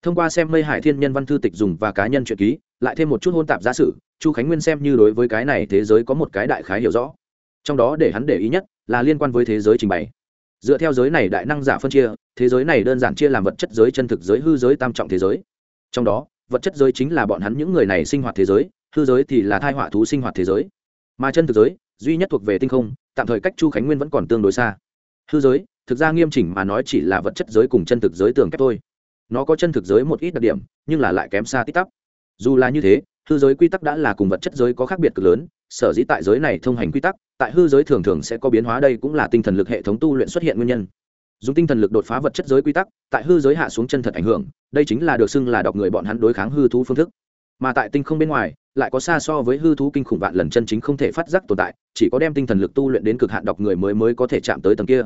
Thông qua xem mây hải thiên nhân văn thư tịch dùng và cá nhân truyện ký lại thêm một chút hôn tạp giả sử, chu khánh nguyên xem như đối với cái này thế giới có một cái đại khái hiểu rõ. Trong đó để hắn để ý nhất là liên quan với thế giới trình bày. Dựa theo giới này đại năng giả phân chia, thế giới này đơn giản chia làm vật chất giới chân thực giới, hư giới tam trọng thế giới. Trong đó, vật chất giới chính là bọn hắn những người này sinh hoạt thế giới, hư giới thì là thai họa thú sinh hoạt thế giới. Mà chân thực giới, duy nhất thuộc về tinh không, tạm thời cách chu khánh nguyên vẫn còn tương đối xa. Hư giới, thực ra nghiêm chỉnh mà nói chỉ là vật chất giới cùng chân thực giới tường kép thôi. Nó có chân thực giới một ít đặc điểm, nhưng là lại kém xa tích tắp dù là như thế, hư giới quy tắc đã là cùng vật chất giới có khác biệt cực lớn, sở dĩ tại giới này thông hành quy tắc, tại hư giới thường thường sẽ có biến hóa đây cũng là tinh thần lực hệ thống tu luyện xuất hiện nguyên nhân. Dùng tinh thần lực đột phá vật chất giới quy tắc, tại hư giới hạ xuống chân thật ảnh hưởng, đây chính là được xưng là đọc người bọn hắn đối kháng hư thú phương thức. Mà tại tinh không bên ngoài, lại có xa so với hư thú kinh khủng vạn lần chân chính không thể phát giác tồn tại, chỉ có đem tinh thần lực tu luyện đến cực hạn đọc người mới mới có thể chạm tới tầng kia.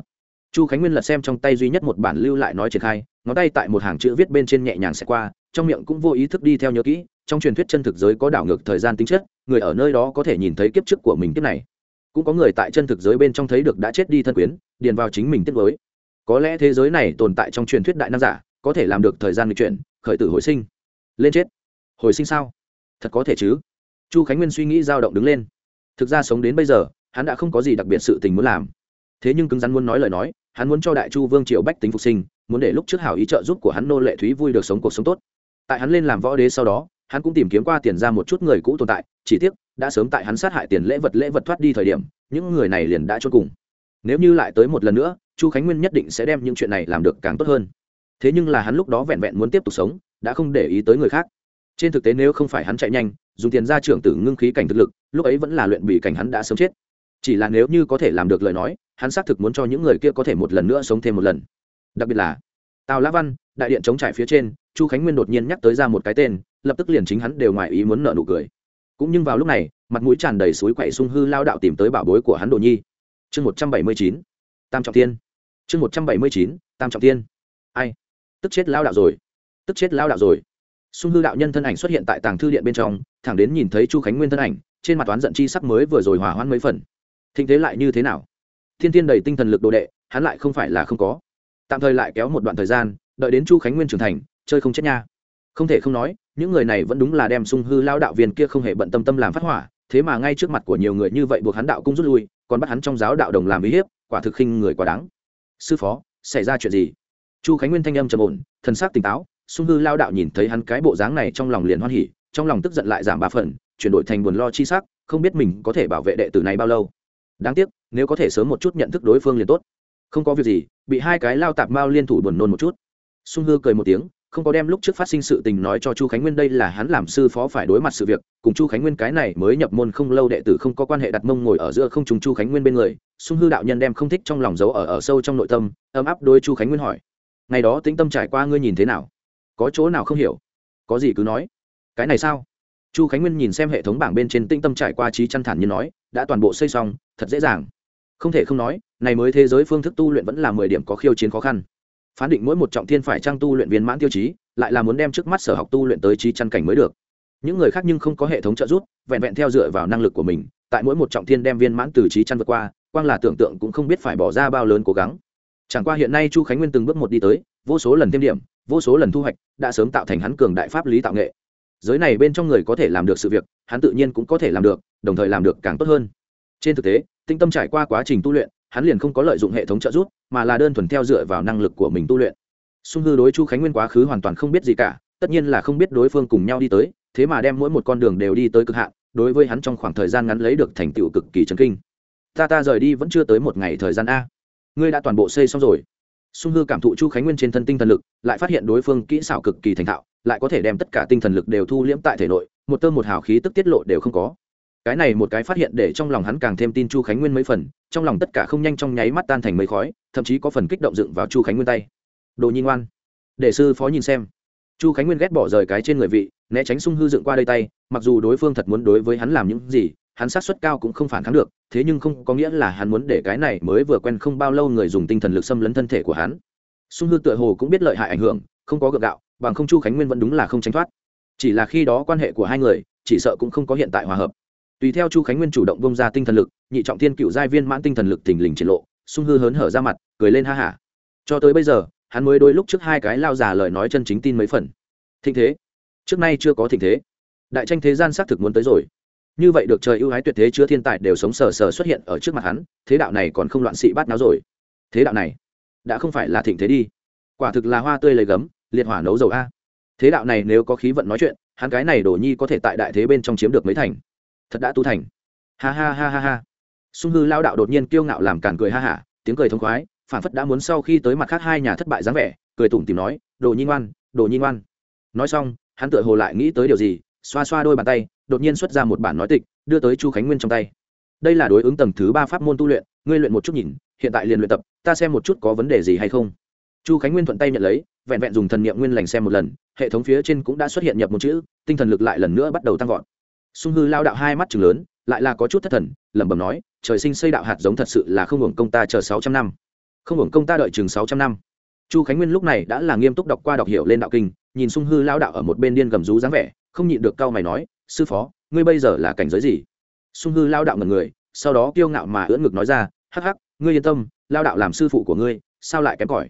Chu khánh nguyên lật xem trong tay duy nhất một bản lưu lại nói triển khai, ngón tay tại một hàng chữ viết bên trên nhẹ nhàng sẽ qua, trong miệng cũng vô ý thức đi theo nhớ kỹ trong truyền thuyết chân thực giới có đảo ngược thời gian tính chất, người ở nơi đó có thể nhìn thấy kiếp trước của mình kiếp này. Cũng có người tại chân thực giới bên trong thấy được đã chết đi thân quyến, điền vào chính mình tiết mới có lẽ thế giới này tồn tại trong truyền thuyết đại nam giả, có thể làm được thời gian lịch chuyển, khởi tử hồi sinh. Lên chết. Hồi sinh sao? Thật có thể chứ? Chu khánh nguyên suy nghĩ dao động đứng lên. Thực ra sống đến bây giờ, hắn đã không có gì đặc biệt sự tình muốn làm. Thế nhưng cứng rắn muốn nói lời nói, hắn muốn cho đại chu vương triều bách tính phục sinh, muốn để lúc trước hảo ý trợ giúp của hắn nô lệ thúy vui được sống cuộc sống tốt. Tại hắn lên làm võ đế sau đó hắn cũng tìm kiếm qua tiền ra một chút người cũ tồn tại, chỉ tiếc, đã sớm tại hắn sát hại tiền lễ vật lễ vật thoát đi thời điểm, những người này liền đã cho cùng. Nếu như lại tới một lần nữa, chu khánh nguyên nhất định sẽ đem những chuyện này làm được càng tốt hơn. Thế nhưng là hắn lúc đó vẹn vẹn muốn tiếp tục sống, đã không để ý tới người khác. Trên thực tế nếu không phải hắn chạy nhanh, dùng tiền ra trưởng tử ngưng khí cảnh thực lực, lúc ấy vẫn là luyện bị cảnh hắn đã sớm chết. Chỉ là nếu như có thể làm được lời nói, hắn xác thực muốn cho những người kia có thể một lần nữa sống thêm một lần. Đặc biệt là tào lã văn, đại điện chống trải phía trên, chu khánh nguyên đột nhiên nhắc tới ra một cái tên lập tức liền chính hắn đều ngoài ý muốn nợ nụ cười. Cũng nhưng vào lúc này, mặt mũi tràn đầy suối quậy sung hư lao đạo tìm tới bảo bối của hắn đồ nhi. Chương một trăm bảy mươi chín, tam trọng tiên chương một trăm bảy mươi chín, tam trọng tiên ai? Tức chết lao đạo rồi. Tức chết lao đạo rồi. Sung hư đạo nhân thân ảnh xuất hiện tại tàng thư điện bên trong, thẳng đến nhìn thấy chu khánh nguyên thân ảnh, trên mặt toán giận chi sắc mới vừa rồi hỏa hoãn mấy phần. Thịnh thế lại như thế nào? Thiên tiên đầy tinh thần lực đồ đệ, hắn lại không phải là không có. Tạm thời lại kéo một đoạn thời gian, đợi đến chu khánh nguyên trưởng thành, chơi không chết nha không thể không nói, những người này vẫn đúng là đem sung hư lao đạo viên kia không hề bận tâm tâm làm phát hỏa, thế mà ngay trước mặt của nhiều người như vậy buộc hắn đạo cũng rút lui, còn bắt hắn trong giáo đạo đồng làm uy hiếp, quả thực khinh người quá đáng. Sư phó, xảy ra chuyện gì? Chu khánh nguyên thanh âm trầm ổn, thần sắc tỉnh táo, sung hư lao đạo nhìn thấy hắn cái bộ dáng này trong lòng liền hoan hỉ, trong lòng tức giận lại giảm ba phần, chuyển đổi thành buồn lo chi sắc, không biết mình có thể bảo vệ đệ tử này bao lâu. Đáng tiếc, nếu có thể sớm một chút nhận thức đối phương liền tốt. Không có việc gì, bị hai cái lao tạp mao liên thủ buồn nôn một chút. Sung hư cười một tiếng không có đem lúc trước phát sinh sự tình nói cho chu khánh nguyên, đây là hắn làm sư phó phải đối mặt sự việc, cùng chu khánh nguyên cái này mới nhập môn không lâu đệ tử không có quan hệ đặt mông ngồi ở giữa không trùng chu khánh nguyên bên người, sung hư đạo nhân đem không thích trong lòng giấu ở ở sâu trong nội tâm, ấm áp đôi chu khánh nguyên hỏi, ngày đó tĩnh tâm trải qua ngươi nhìn thế nào? Có chỗ nào không hiểu? Có gì cứ nói. Cái này sao? Chu khánh nguyên nhìn xem hệ thống bảng bên trên tĩnh tâm trải qua trí chăn thản như nói, đã toàn bộ xây xong, thật dễ dàng. Không thể không nói, này mới thế giới phương thức tu luyện vẫn là mười điểm có khiêu chiến khó khăn phán định mỗi một trọng thiên phải trang tu luyện viên mãn tiêu chí, lại là muốn đem trước mắt sở học tu luyện tới trí chăn cảnh mới được. Những người khác nhưng không có hệ thống trợ giúp, vẹn vẹn theo dựa vào năng lực của mình, tại mỗi một trọng thiên đem viên mãn từ trí chăn vượt qua, quang là tưởng tượng cũng không biết phải bỏ ra bao lớn cố gắng. Chẳng qua hiện nay chu khánh nguyên từng bước một đi tới, vô số lần thêm điểm, vô số lần thu hoạch, đã sớm tạo thành hắn cường đại pháp lý tạo nghệ. Giới này bên trong người có thể làm được sự việc, hắn tự nhiên cũng có thể làm được, đồng thời làm được càng tốt hơn. Trên thực tế tinh tâm trải qua quá trình tu luyện hắn liền không có lợi dụng hệ thống trợ giúp, mà là đơn thuần theo dựa vào năng lực của mình tu luyện. Sung hư đối chu khánh nguyên quá khứ hoàn toàn không biết gì cả, tất nhiên là không biết đối phương cùng nhau đi tới, thế mà đem mỗi một con đường đều đi tới cực hạn, đối với hắn trong khoảng thời gian ngắn lấy được thành tựu cực kỳ chấn kinh. Ta ta rời đi vẫn chưa tới một ngày thời gian a. Ngươi đã toàn bộ xây xong rồi. Sung hư cảm thụ chu khánh nguyên trên thân tinh thần lực, lại phát hiện đối phương kỹ xảo cực kỳ thành thạo, lại có thể đem tất cả tinh thần lực đều thu liễm tại thể nội, một tơ một hào khí tức tiết lộ đều không có cái này một cái phát hiện để trong lòng hắn càng thêm tin chu khánh nguyên mấy phần, trong lòng tất cả không nhanh trong nháy mắt tan thành mấy khói, thậm chí có phần kích động dựng vào chu khánh nguyên tay. Đồ nhi ngoan. Để sư phó nhìn xem. Chu khánh nguyên ghét bỏ rời cái trên người vị, né tránh sung hư dựng qua đây tay, mặc dù đối phương thật muốn đối với hắn làm những gì, hắn sát suất cao cũng không phản kháng được, thế nhưng không có nghĩa là hắn muốn để cái này mới vừa quen không bao lâu người dùng tinh thần lực xâm lấn thân thể của hắn. Sung hư tựa hồ cũng biết lợi hại ảnh hưởng, không có gượng gạo, bằng không chu khánh nguyên vẫn đúng là không tránh thoát. Chỉ là khi đó quan hệ của hai người, chỉ sợ cũng không có hiện tại hòa hợp tùy theo chu khánh nguyên chủ động bông ra tinh thần lực, nhị trọng thiên cựu giai viên mãn tinh thần lực thình lình triển lộ, sung hư hớn hở ra mặt, cười lên ha hả. Cho tới bây giờ, hắn mới đôi lúc trước hai cái lao giả lời nói chân chính tin mấy phần. Thịnh thế. Trước nay chưa có thịnh thế. Đại tranh thế gian xác thực muốn tới rồi. Như vậy được trời ưu ái tuyệt thế chứa thiên tài đều sống sờ sờ xuất hiện ở trước mặt hắn, thế đạo này còn không loạn sĩ bát náo rồi. Thế đạo này đã không phải là thịnh thế đi. Quả thực là hoa tươi lấy gấm, liệt hỏa nấu dầu a. Thế đạo này nếu có khí vận nói chuyện, hắn cái này đổ nhi có thể tại đại thế bên trong chiếm được mấy thành thật đã tu thành. Ha ha ha ha ha. Sung hư lao đạo đột nhiên kiêu ngạo làm càn cười ha hả, tiếng cười thông khoái, phản phất đã muốn sau khi tới mặt khác hai nhà thất bại dáng vẻ, cười tủm tìm nói, đồ nhi ngoan, đồ nhi ngoan. Nói xong, hắn tựa hồ lại nghĩ tới điều gì, xoa xoa đôi bàn tay, đột nhiên xuất ra một bản nói tịch, đưa tới chu khánh nguyên trong tay. Đây là đối ứng tầng thứ ba pháp môn tu luyện, ngươi luyện một chút nhìn, hiện tại liền luyện tập, ta xem một chút có vấn đề gì hay không. Chu khánh nguyên thuận tay nhận lấy, vẹn vẹn dùng thần niệm nguyên lành xem một lần, hệ thống phía trên cũng đã xuất hiện nhập một chữ, tinh thần lực lại lần nữa bắt đầu tăng vọt sung hư lao đạo hai mắt chừng lớn, lại là có chút thất thần, lẩm bẩm nói, trời sinh xây đạo hạt giống thật sự là không hưởng công ta chờ sáu trăm năm. Không hưởng công ta đợi chừng sáu trăm năm. Chu khánh nguyên lúc này đã là nghiêm túc đọc qua đọc hiểu lên đạo kinh, nhìn sung hư lao đạo ở một bên điên gầm rú dáng vẻ, không nhịn được cau mày nói, sư phó, ngươi bây giờ là cảnh giới gì? Sung hư lao đạo ngần người, sau đó kiêu ngạo mà ưỡn ngực nói ra, hắc hắc, ngươi yên tâm, lao đạo làm sư phụ của ngươi, sao lại kém cỏi?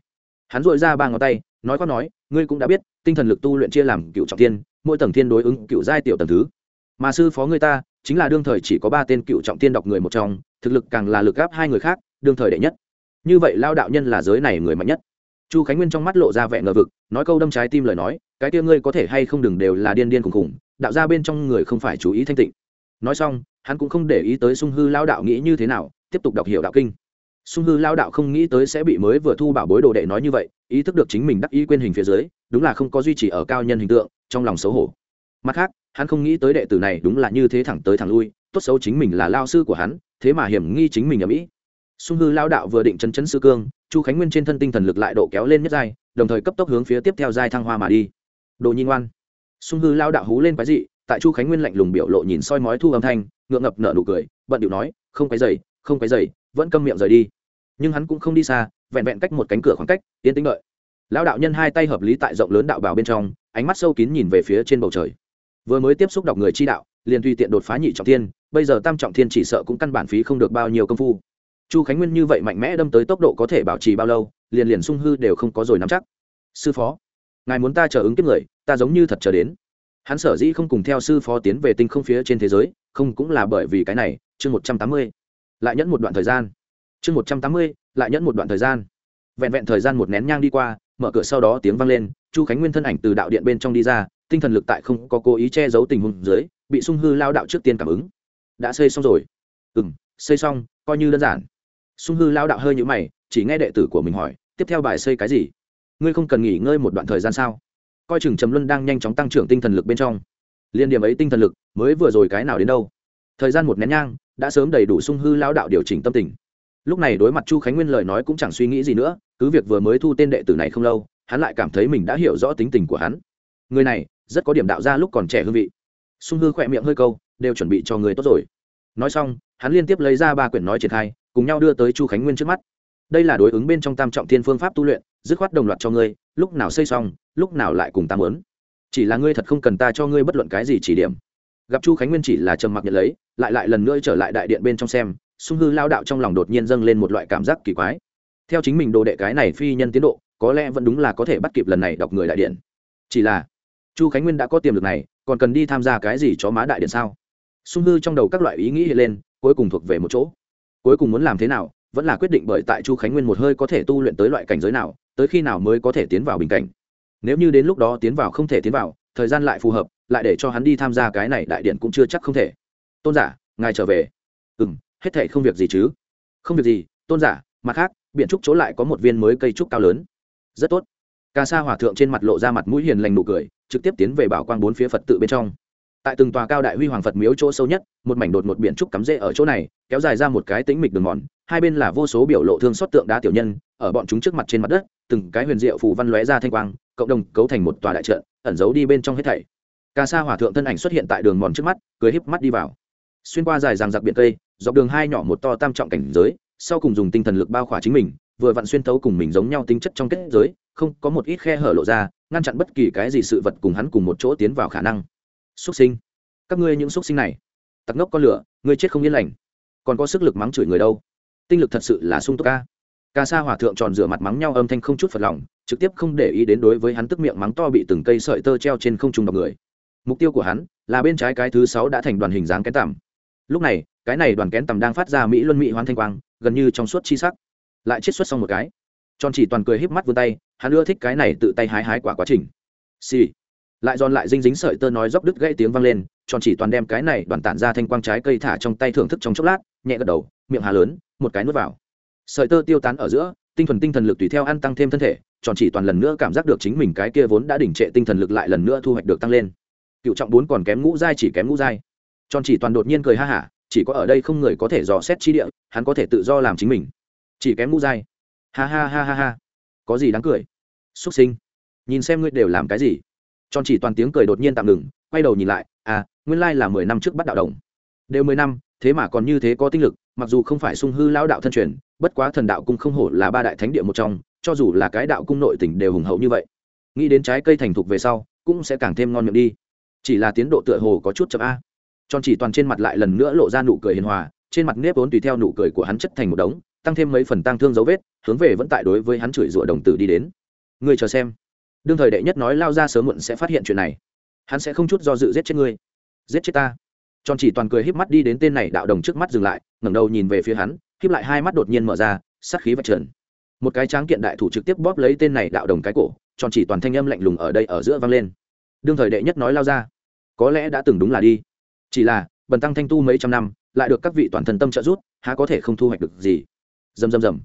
Hắn dội ra ba ngón tay, nói có nói, ngươi cũng đã biết, tinh thần lực tu luyện chia làm cựu trọng thiên, mỗi tầng thiên đối ứng cựu giai tiểu tầng thứ mà sư phó người ta chính là đương thời chỉ có ba tên cựu trọng tiên đọc người một trong, thực lực càng là lực gáp hai người khác, đương thời đệ nhất. Như vậy lao đạo nhân là giới này người mạnh nhất. Chu khánh nguyên trong mắt lộ ra vẻ ngờ vực, nói câu đâm trái tim lời nói, cái tia ngươi có thể hay không đừng đều là điên điên khùng khùng, đạo ra bên trong người không phải chú ý thanh tịnh. Nói xong, hắn cũng không để ý tới sung hư lao đạo nghĩ như thế nào, tiếp tục đọc hiểu đạo kinh. Sung hư lao đạo không nghĩ tới sẽ bị mới vừa thu bảo bối đồ đệ nói như vậy, ý thức được chính mình đắc ý quên hình phía dưới, đúng là không có duy trì ở cao nhân hình tượng, trong lòng xấu hổ. Mặt khác hắn không nghĩ tới đệ tử này đúng là như thế thẳng tới thẳng lui, tốt xấu chính mình là lao sư của hắn, thế mà hiểm nghi chính mình ở mỹ. Sung hư lao đạo vừa định chân chấn sư cương, chu khánh nguyên trên thân tinh thần lực lại độ kéo lên nhất giai, đồng thời cấp tốc hướng phía tiếp theo giai thăng hoa mà đi. Đồ nhi ngoan. Sung hư lao đạo hú lên quái dị, tại chu khánh nguyên lạnh lùng biểu lộ nhìn soi mói thu âm thanh, ngượng ngập nở nụ cười, bận điệu nói, không quái dày không quái dày vẫn câm miệng rời đi. Nhưng hắn cũng không đi xa, vẹn vẹn cách một cánh cửa khoảng cách tiến tính đợi. Lao đạo nhân hai tay hợp lý tại rộng lớn đạo bào bên trong, ánh mắt sâu kín nhìn về phía trên bầu trời vừa mới tiếp xúc đọc người chi đạo, liền tùy tiện đột phá nhị trọng thiên, bây giờ tam trọng thiên chỉ sợ cũng căn bản phí không được bao nhiêu công phu. Chu khánh nguyên như vậy mạnh mẽ đâm tới tốc độ có thể bảo trì bao lâu, liền liền sung hư đều không có rồi nắm chắc. Sư phó, ngài muốn ta chờ ứng kiếp người, ta giống như thật chờ đến. Hắn sở dĩ không cùng theo sư phó tiến về tinh không phía trên thế giới, không cũng là bởi vì cái này, chương một trăm tám mươi. Lại nhẫn một đoạn thời gian. Chương một trăm tám mươi, lại nhẫn một đoạn thời gian. Vẹn vẹn thời gian một nén nhang đi qua, mở cửa sau đó tiếng vang lên, chu khánh nguyên thân ảnh từ đạo điện bên trong đi ra tinh thần lực tại không có cố ý che giấu tình huống dưới, bị sung hư lao đạo trước tiên cảm ứng. Đã xây xong rồi. Ừ m xây xong, coi như đơn giản. Sung hư lao đạo hơi nhũ mày, chỉ nghe đệ tử của mình hỏi, tiếp theo bài xây cái gì? Ngươi không cần nghỉ ngơi một đoạn thời gian sao? Coi chừng trầm luân đang nhanh chóng tăng trưởng tinh thần lực bên trong. Liên điểm ấy tinh thần lực, mới vừa rồi cái nào đến đâu? Thời gian một nén nhang, đã sớm đầy đủ sung hư lao đạo điều chỉnh tâm tình. Lúc này đối mặt chu khánh nguyên lời nói cũng chẳng suy nghĩ gì nữa, cứ việc vừa mới thu tên đệ tử này không lâu, hắn lại cảm thấy mình đã hiểu rõ tính tình của hắn. Người này rất có điểm đạo ra lúc còn trẻ hương vị. Sung hư khỏe miệng hơi câu, đều chuẩn bị cho người tốt rồi. Nói xong, hắn liên tiếp lấy ra ba quyển nói triển khai, cùng nhau đưa tới chu khánh nguyên trước mắt. Đây là đối ứng bên trong tam trọng thiên phương pháp tu luyện, dứt khoát đồng loạt cho ngươi, lúc nào xây xong, lúc nào lại cùng ta mớn chỉ là ngươi thật không cần ta cho ngươi bất luận cái gì chỉ điểm. Gặp chu khánh nguyên chỉ là trầm mặc nhận lấy, lại lại lần nữa trở lại đại điện bên trong xem, sung hư lao đạo trong lòng đột nhiên dâng lên một loại cảm giác kỳ quái. Theo chính mình đồ đệ cái này phi nhân tiến độ, có lẽ vẫn đúng là có thể bắt kịp lần này đọc người đại điện. Chỉ là chu khánh nguyên đã có tiềm lực này, còn cần đi tham gia cái gì cho má đại điện sao? Sung hư trong đầu các loại ý nghĩ hiện lên, cuối cùng thuộc về một chỗ. Cuối cùng muốn làm thế nào, vẫn là quyết định bởi tại chu khánh nguyên một hơi có thể tu luyện tới loại cảnh giới nào, tới khi nào mới có thể tiến vào bình cảnh. Nếu như đến lúc đó tiến vào không thể tiến vào, thời gian lại phù hợp, lại để cho hắn đi tham gia cái này đại điện cũng chưa chắc không thể. Tôn giả, ngài trở về. Ừ m hết thể không việc gì chứ? Không việc gì, tôn giả, mặt khác biện trúc chỗ lại có một viên mới cây trúc cao lớn. Rất tốt. Ca sa hòa thượng trên mặt lộ ra mặt mũi hiền lành nụ cười trực tiếp tiến về bảo quang bốn phía phật tự bên trong. Tại từng tòa cao đại huy hoàng phật miếu chỗ sâu nhất, một mảnh đột một biển trúc cắm rễ ở chỗ này, kéo dài ra một cái tĩnh mịch đường mòn, hai bên là vô số biểu lộ thương xót tượng đá tiểu nhân, ở bọn chúng trước mặt trên mặt đất, từng cái huyền diệu phù văn lóe ra thanh quang, cộng đồng cấu thành một tòa đại trận, ẩn giấu đi bên trong hết thảy. Ca sa hòa thượng thân ảnh xuất hiện tại đường mòn trước mắt, cười híp mắt đi vào. Xuyên qua dài ràng giặc biển cây, dọc đường hai nhỏ một to tam trọng cảnh giới, sau cùng dùng tinh thần lực bao khỏa chính mình, vừa vặn xuyên thấu cùng mình giống nhau tính chất trong kết giới, không có một ít khe hở lộ ra ngăn chặn bất kỳ cái gì sự vật cùng hắn cùng một chỗ tiến vào khả năng. Xuất sinh. Các ngươi những xuất sinh này. Tặc ngốc con lửa, ngươi chết không yên lành. Còn có sức lực mắng chửi người đâu? Tinh lực thật sự là sung túc ca ca sa hòa thượng tròn rửa mặt mắng nhau âm thanh không chút phật lòng, trực tiếp không để ý đến đối với hắn tức miệng mắng to bị từng cây sợi tơ treo trên không trung đọc người. Mục tiêu của hắn là bên trái cái thứ sáu đã thành đoàn hình dáng kén tằm. Lúc này, cái này đoàn kén tằm đang phát ra mỹ luân mỹ hoán thanh quang, gần như trong suốt chi sắc. Lại chết xuất xong một cái. Tròn chỉ toàn cười híp mắt vươn tay hắn ưa thích cái này tự tay hái hái quả quá trình. Xì、sì. lại giòn lại dinh dính sợi tơ nói dốc đứt gãy tiếng vang lên, tròn chỉ toàn đem cái này đoàn tản ra thanh quang trái cây thả trong tay thưởng thức trong chốc lát, nhẹ gật đầu, miệng hà lớn, một cái nuốt vào. Sợi tơ tiêu tán ở giữa, tinh thuần tinh thần lực tùy theo ăn tăng thêm thân thể, tròn chỉ toàn lần nữa cảm giác được chính mình cái kia vốn đã đỉnh trệ tinh thần lực lại lần nữa thu hoạch được tăng lên. Cựu trọng bốn còn kém ngũ giai chỉ kém ngũ giai. Tròn chỉ toàn đột nhiên cười ha hả, chỉ có ở đây không người có thể dò xét chi địa, hắn có thể tự do làm chính mình. Chỉ kém ngũ giai. Ha ha ha ha ha có gì đáng cười? Xuất sinh. Nhìn xem ngươi đều làm cái gì. Tròn chỉ toàn tiếng cười đột nhiên tạm ngừng, quay đầu nhìn lại à nguyên lai là mười năm trước bắt đạo đồng. Đều mười năm, thế mà còn như thế có tinh lực, mặc dù không phải sung hư lao đạo thân truyền, bất quá thần đạo cung không hổ là ba đại thánh địa một trong, cho dù là cái đạo cung nội tỉnh đều hùng hậu như vậy. Nghĩ đến trái cây thành thục về sau, cũng sẽ càng thêm ngon miệng đi. Chỉ là tiến độ tựa hồ có chút chậm a. Tròn chỉ toàn trên mặt lại lần nữa lộ ra nụ cười hiền hòa, trên mặt nếp vốn tùy theo nụ cười của hắn chất thành một đống tăng thêm mấy phần tăng thương dấu vết, hướng về vẫn tại đối với hắn chửi rủa đồng tử đi đến. Ngươi chờ xem. Đương thời đệ nhất nói lao ra sớm muộn sẽ phát hiện chuyện này. Hắn sẽ không chút do dự giết chết ngươi. Giết chết ta. Tròn chỉ toàn cười híp mắt đi đến tên này đạo đồng trước mắt dừng lại, ngẩng đầu nhìn về phía hắn, híp lại hai mắt đột nhiên mở ra, sát khí vạch trần. Một cái tráng kiện đại thủ trực tiếp bóp lấy tên này đạo đồng cái cổ, tròn chỉ toàn thanh âm lạnh lùng ở đây ở giữa vang lên. Đương thời đệ nhất nói lao ra. Có lẽ đã từng đúng là đi. Chỉ là, bần tăng thanh tu mấy trăm năm, lại được các vị toàn thần tâm trợ giúp, há có thể không thu hoạch được gì rầm rầm rầm.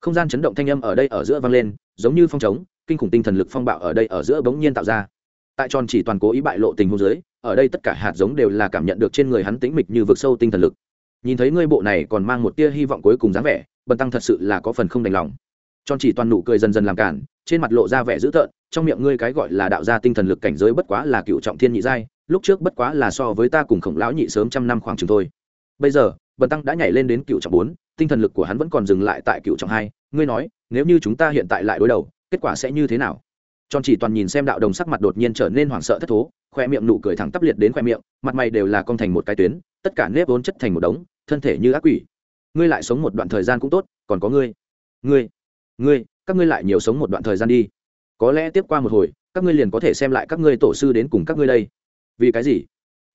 Không gian chấn động thanh âm ở đây ở giữa vang lên, giống như phong trống, kinh khủng tinh thần lực phong bạo ở đây ở giữa bỗng nhiên tạo ra. Tại tròn chỉ toàn cố ý bại lộ tình huống dưới, ở đây tất cả hạt giống đều là cảm nhận được trên người hắn tĩnh mịch như vực sâu tinh thần lực. Nhìn thấy ngươi bộ này còn mang một tia hy vọng cuối cùng dáng vẻ, bần tăng thật sự là có phần không đành lòng. Tròn chỉ toàn nụ cười dần dần làm cản, trên mặt lộ ra vẻ dữ tợn, trong miệng ngươi cái gọi là đạo gia tinh thần lực cảnh giới bất quá là cựu trọng thiên nhị giai, lúc trước bất quá là so với ta cùng khổng lão nhị sớm trăm năm khoảng chừng thôi. Bây giờ, bần tăng đã nhảy lên đến cựu trọng bốn tinh thần lực của hắn vẫn còn dừng lại tại cựu trọng hai, ngươi nói, nếu như chúng ta hiện tại lại đối đầu, kết quả sẽ như thế nào? Tròn chỉ toàn nhìn xem đạo đồng sắc mặt đột nhiên trở nên hoảng sợ thất thố khoe miệng nụ cười thẳng tắp liệt đến khoe miệng, mặt mày đều là con thành một cái tuyến, tất cả nếp vốn chất thành một đống, thân thể như ác quỷ. Ngươi lại sống một đoạn thời gian cũng tốt, còn có ngươi ngươi ngươi, các ngươi lại nhiều sống một đoạn thời gian đi. Có lẽ tiếp qua một hồi, các ngươi liền có thể xem lại các ngươi tổ sư đến cùng các ngươi đây. Vì cái gì?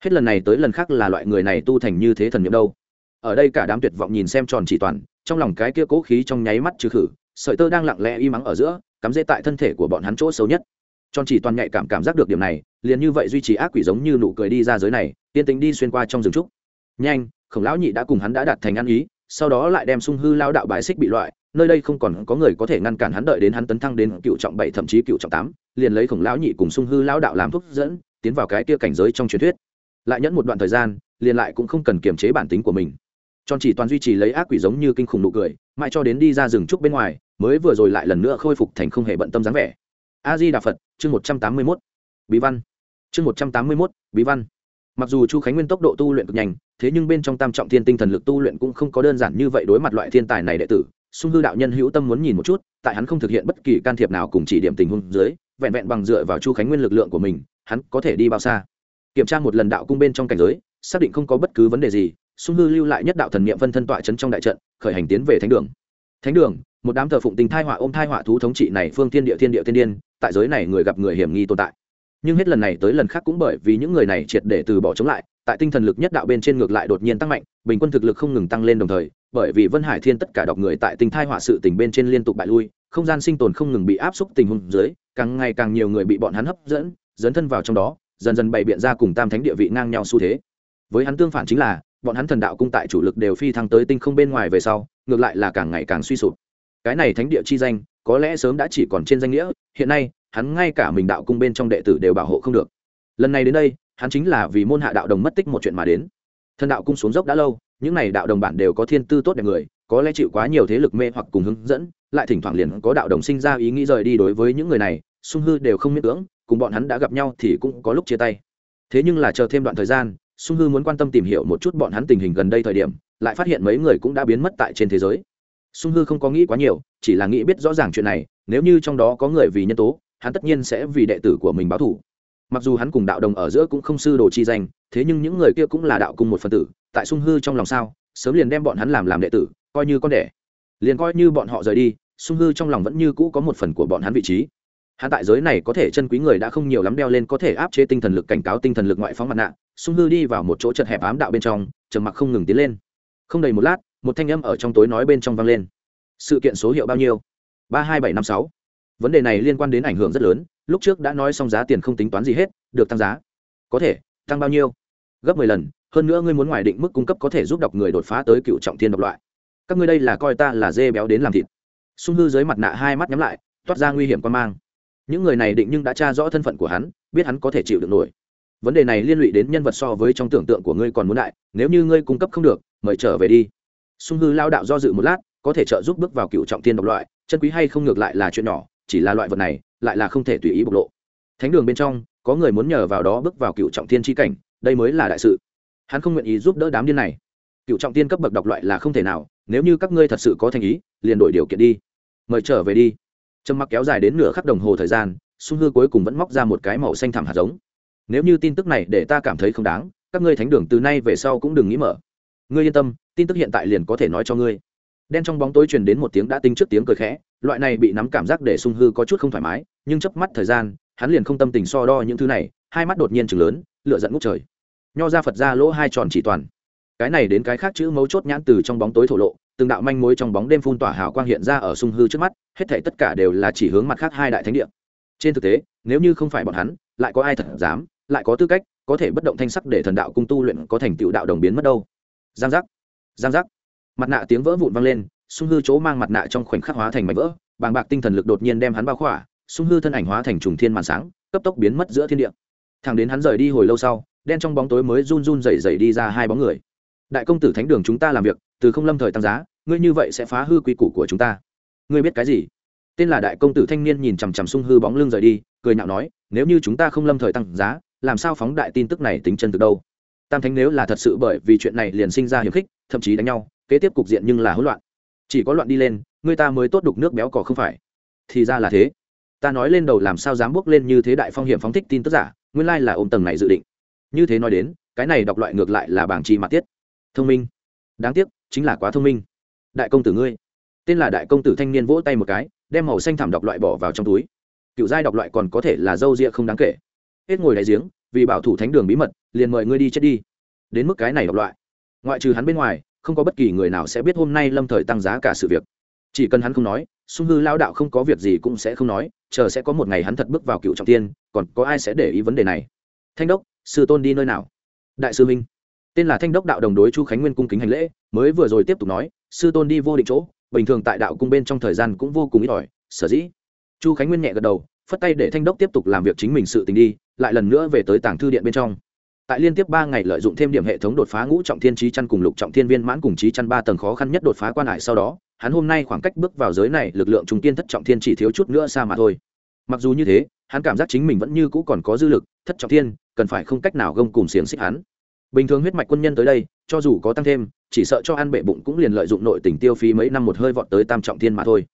Hết lần này tới lần khác là loại người này tu thành như thế thần nhiệm đâu? Ở đây cả đám tuyệt vọng nhìn xem tròn chỉ toàn, trong lòng cái kia cố khí trong nháy mắt trừ khử, sợi tơ đang lặng lẽ y mắng ở giữa, cắm dễ tại thân thể của bọn hắn chỗ xấu nhất. Tròn chỉ toàn nhạy cảm cảm giác được điểm này, liền như vậy duy trì ác quỷ giống như nụ cười đi ra giới này tiên tính đi xuyên qua trong rừng trúc. Nhanh, khổng lão nhị đã cùng hắn đã đạt thành ăn ý, sau đó lại đem sung hư lao đạo bài xích bị loại, nơi đây không còn có người có thể ngăn cản hắn đợi đến hắn tấn thăng đến cựu trọng bảy thậm chí cựu trọng tám, liền lấy khổng lão nhị cùng sung hư lao đạo làm thuốc dẫn, tiến vào cái kia cảnh giới trong truyền thuyết. Lại nhẫn một đoạn thời gian, liền lại cũng không cần kiềm chế bản tính của mình tròn chỉ toàn duy trì lấy ác quỷ giống như kinh khủng nụ cười, mãi cho đến đi ra rừng trúc bên ngoài, mới vừa rồi lại lần nữa khôi phục thành không hề bận tâm dáng vẻ. A di đà phật chương một trăm tám mươi mốt. Bí văn. Chương một trăm tám mươi mốt, bí văn. Mặc dù chu khánh nguyên tốc độ tu luyện cực nhanh, thế nhưng bên trong tam trọng thiên tinh thần lực tu luyện cũng không có đơn giản như vậy đối mặt loại thiên tài này đệ tử. Sung hư đạo nhân hữu tâm muốn nhìn một chút, tại hắn không thực hiện bất kỳ can thiệp nào cùng chỉ điểm tình huống dưới, vẹn vẹn bằng dựa vào chu khánh nguyên lực lượng của mình, hắn có thể đi bao xa. Kiểm tra một lần đạo cung bên trong cảnh giới, xác định không có bất cứ vấn đề gì sung hư lưu lại nhất đạo thần niệm phân thân tọa chấn trong đại trận, khởi hành tiến về thánh đường. Thánh đường, một đám thờ phụng tình thai họa ôm thai họa thú thống trị này phương thiên địa thiên địa thiên điên, tại giới này người gặp người hiểm nghi tồn tại. Nhưng hết lần này tới lần khác cũng bởi vì những người này triệt để từ bỏ chống lại, tại tinh thần lực nhất đạo bên trên ngược lại đột nhiên tăng mạnh, bình quân thực lực không ngừng tăng lên đồng thời, bởi vì vân hải thiên tất cả đọc người tại tinh thai họa sự tình bên trên liên tục bại lui, không gian sinh tồn không ngừng bị áp xúc tình huống dưới, càng ngày càng nhiều người bị bọn hắn hấp dẫn, dấn thân vào trong đó, dần dần bày biện ra cùng tam thánh địa vị ngang nhau xu thế. Với hắn tương phản chính là bọn hắn thần đạo cung tại chủ lực đều phi thăng tới tinh không bên ngoài về sau, ngược lại là càng ngày càng suy sụp. Cái này thánh địa chi danh, có lẽ sớm đã chỉ còn trên danh nghĩa, hiện nay, hắn ngay cả mình đạo cung bên trong đệ tử đều bảo hộ không được. Lần này đến đây, hắn chính là vì môn hạ đạo đồng mất tích một chuyện mà đến. Thần đạo cung xuống dốc đã lâu, những n à y đạo đồng bản đều có thiên tư tốt đẹp người, có lẽ chịu quá nhiều thế lực mê hoặc cùng hướng dẫn, lại thỉnh thoảng liền có đạo đồng sinh ra ý nghĩ rời đi đối với những người này, sung hư đều không miễn cưỡng, cùng bọn hắn đã gặp nhau thì cũng có lúc chia tay. Thế nhưng là chờ thêm đoạn thời gian sung hư muốn quan tâm tìm hiểu một chút bọn hắn tình hình gần đây thời điểm, lại phát hiện mấy người cũng đã biến mất tại trên thế giới. Sung hư không có nghĩ quá nhiều, chỉ là nghĩ biết rõ ràng chuyện này, nếu như trong đó có người vì nhân tố, hắn tất nhiên sẽ vì đệ tử của mình báo thủ mặc dù hắn cùng đạo đồng ở giữa cũng không sư đồ chi danh, thế nhưng những người kia cũng là đạo cùng một phần tử, tại sung hư trong lòng sao, sớm liền đem bọn hắn làm làm đệ tử, coi như con đẻ. Liền coi như bọn họ rời đi, sung hư trong lòng vẫn như cũ có một phần của bọn hắn vị trí hắn tại giới này có thể chân quý người đã không nhiều lắm đeo lên có thể áp chế tinh thần lực cảnh cáo tinh thần lực ngoại phóng mặt nạ, sung hư đi vào một chỗ chật hẹp ám đạo bên trong, trầm mặc không ngừng tiến lên. Không đầy một lát, một thanh âm ở trong tối nói bên trong vang lên. Sự kiện số hiệu bao nhiêu? Ba hai bảy năm sáu. Vấn đề này liên quan đến ảnh hưởng rất lớn, lúc trước đã nói xong giá tiền không tính toán gì hết, được tăng giá. Có thể, tăng bao nhiêu? Gấp mười lần, hơn nữa ngươi muốn ngoài định mức cung cấp có thể giúp đọc người đột phá tới cựu trọng thiên độc loại. Các ngươi đây là coi ta là dê béo đến làm thịt. Sung hư dưới mặt nạ hai mắt nhắm lại, toát ra nguy hiểm quan mang những người này định nhưng đã tra rõ thân phận của hắn, biết hắn có thể chịu được nổi. Vấn đề này liên lụy đến nhân vật so với trong tưởng tượng của ngươi còn muốn đại, nếu như ngươi cung cấp không được, mời trở về đi. Sung hư lao đạo do dự một lát, có thể trợ giúp bước vào cựu trọng tiên độc loại, chân quý hay không ngược lại là chuyện nhỏ, chỉ là loại vật này, lại là không thể tùy ý bộc lộ. Thánh đường bên trong, có người muốn nhờ vào đó bước vào cựu trọng tiên tri cảnh, đây mới là đại sự. Hắn không nguyện ý giúp đỡ đám điên này. Cựu trọng tiên cấp bậc độc loại là không thể nào, nếu như các ngươi thật sự có thành ý, liền đổi điều kiện đi. Mời trở về đi trầm mặc kéo dài đến nửa khắc đồng hồ thời gian, sung hư cuối cùng vẫn móc ra một cái màu xanh thảm hạt giống. Nếu như tin tức này để ta cảm thấy không đáng, các ngươi thánh đường từ nay về sau cũng đừng nghĩ mở. Ngươi yên tâm, tin tức hiện tại liền có thể nói cho ngươi. Đen trong bóng tối truyền đến một tiếng đã tinh trước tiếng cười khẽ, loại này bị nắm cảm giác để sung hư có chút không thoải mái, nhưng chớp mắt thời gian, hắn liền không tâm tình so đo những thứ này, hai mắt đột nhiên chừng lớn lựa dẫn ngút trời. Nho ra phật ra lỗ hai tròn chỉ toàn. Cái này đến cái khác chữ mấu chốt nhãn từ trong bóng tối thổ lộ từng đạo manh mối trong bóng đêm phun tỏa hào quang hiện ra ở sung hư trước mắt, hết thảy tất cả đều là chỉ hướng mặt khác hai đại thánh địa. Trên thực tế, nếu như không phải bọn hắn, lại có ai thật dám, lại có tư cách, có thể bất động thanh sắc để thần đạo cung tu luyện có thành tựu đạo đồng biến mất đâu. Giang giác giang giác. Mặt nạ tiếng vỡ vụn vang lên, sung hư chỗ mang mặt nạ trong khoảnh khắc hóa thành mảnh vỡ, bàng bạc tinh thần lực đột nhiên đem hắn bao khỏa, sung hư thân ảnh hóa thành trùng thiên màn sáng, cấp tốc biến mất giữa thiên địa. Thằng đến hắn rời đi hồi lâu sau, đen trong bóng tối mới run run rẩy rẩy đi ra hai bóng người. Đại công tử thánh đường chúng ta làm việc, từ không lâm thời tăng giá ngươi như vậy sẽ phá hư quy củ của chúng ta. Ngươi biết cái gì? Tên là đại công tử thanh niên nhìn chằm chằm sung hư bóng lưng rời đi, cười nhạo nói, nếu như chúng ta không lâm thời tăng giá, làm sao phóng đại tin tức này tính chân từ đâu? Tam thánh nếu là thật sự bởi vì chuyện này liền sinh ra hiềm khích, thậm chí đánh nhau, kế tiếp cục diện nhưng là hỗn loạn. Chỉ có loạn đi lên, người ta mới tốt đục nước béo cỏ không phải. Thì ra là thế. Ta nói lên đầu làm sao dám bước lên như thế đại phong hiểm phóng thích tin tức giả, nguyên lai là ôm tầng này dự định. Như thế nói đến, cái này đọc loại ngược lại là bảng chi mặt tiết. Thông minh. Đáng tiếc, chính là quá thông minh đại công tử ngươi. Tên là đại công tử thanh niên vỗ tay một cái, đem màu xanh thảm đọc loại bỏ vào trong túi. Cựu giai đọc loại còn có thể là dâu rịa không đáng kể. Hết ngồi đại giếng, vì bảo thủ thánh đường bí mật, liền mời ngươi đi chết đi. Đến mức cái này đọc loại, ngoại trừ hắn bên ngoài, không có bất kỳ người nào sẽ biết hôm nay lâm thời tăng giá cả sự việc. Chỉ cần hắn không nói, sung hư lao đạo không có việc gì cũng sẽ không nói, chờ sẽ có một ngày hắn thật bước vào cựu trọng tiên, còn có ai sẽ để ý vấn đề này? Thanh đốc, sư tôn đi nơi nào? Đại sư minh. Tên là thanh đốc đạo đồng đối chu khánh nguyên cung kính hành lễ, mới vừa rồi tiếp tục nói sư tôn đi vô định chỗ, bình thường tại đạo cung bên trong thời gian cũng vô cùng ít ỏi, sở dĩ. Chu khánh nguyên nhẹ gật đầu, phất tay để thanh đốc tiếp tục làm việc chính mình sự tình đi, lại lần nữa về tới tàng thư điện bên trong. Tại liên tiếp ba ngày lợi dụng thêm điểm hệ thống đột phá ngũ trọng thiên trí chăn cùng lục trọng thiên viên mãn cùng trí chăn ba tầng khó khăn nhất đột phá quan hải sau đó, hắn hôm nay khoảng cách bước vào giới này, lực lượng trung tiên thất trọng thiên chỉ thiếu chút nữa xa mà thôi. Mặc dù như thế, hắn cảm giác chính mình vẫn như cũ còn có dư lực, thất trọng thiên, cần phải không cách nào gông cùng xiềng xích hắn bình thường huyết mạch quân nhân tới đây, cho dù có tăng thêm, chỉ sợ cho ăn bệ bụng cũng liền lợi dụng nội tình tiêu phí mấy năm một hơi vọt tới tam trọng thiên mà thôi.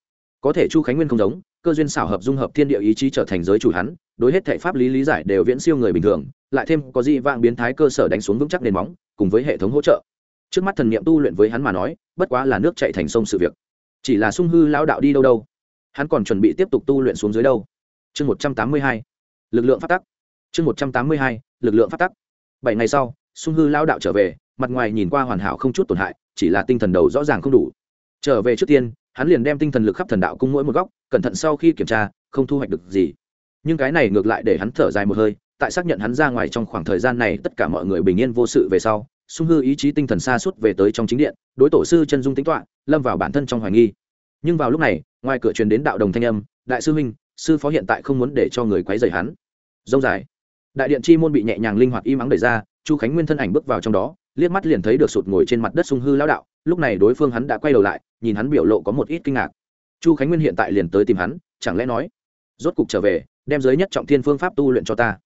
Có thể chu khánh nguyên không giống, cơ duyên xảo hợp dung hợp thiên địa ý chí trở thành giới chủ hắn, đối hết thể pháp lý lý giải đều viễn siêu người bình thường, lại thêm có dị vạng biến thái cơ sở đánh xuống vững chắc nền móng, cùng với hệ thống hỗ trợ. Trước mắt thần niệm tu luyện với hắn mà nói, bất quá là nước chạy thành sông sự việc. Chỉ là sung hư lão đạo đi đâu đâu. Hắn còn chuẩn bị tiếp tục tu luyện xuống dưới đâu. Chương một trăm tám mươi hai, lực lượng phát tắc. Chương một trăm tám mươi hai, lực lượng phát tắc. Bảy ngày sau sung hư lão đạo trở về, mặt ngoài nhìn qua hoàn hảo không chút tổn hại, chỉ là tinh thần đầu rõ ràng không đủ. Trở về trước tiên, hắn liền đem tinh thần lực khắp thần đạo cung mỗi một góc, cẩn thận sau khi kiểm tra, không thu hoạch được gì. Nhưng cái này ngược lại để hắn thở dài một hơi, tại xác nhận hắn ra ngoài trong khoảng thời gian này tất cả mọi người bình yên vô sự về sau, sung hư ý chí tinh thần xa suốt về tới trong chính điện, đối tổ sư chân dung tính toạ lâm vào bản thân trong hoài nghi. Nhưng vào lúc này, ngoài cửa truyền đến đạo đồng thanh âm, đại sư huynh, sư phó hiện tại không muốn để cho người quấy rầy hắn. Dông dài. Đại điện chi môn bị nhẹ nhàng linh hoạt im ắng đẩy ra chu khánh nguyên thân ảnh bước vào trong đó, liếc mắt liền thấy được sụt ngồi trên mặt đất sung hư lão đạo, lúc này đối phương hắn đã quay đầu lại, nhìn hắn biểu lộ có một ít kinh ngạc. Chu khánh nguyên hiện tại liền tới tìm hắn, chẳng lẽ nói, rốt cục trở về, đem giới nhất trọng thiên phương pháp tu luyện cho ta.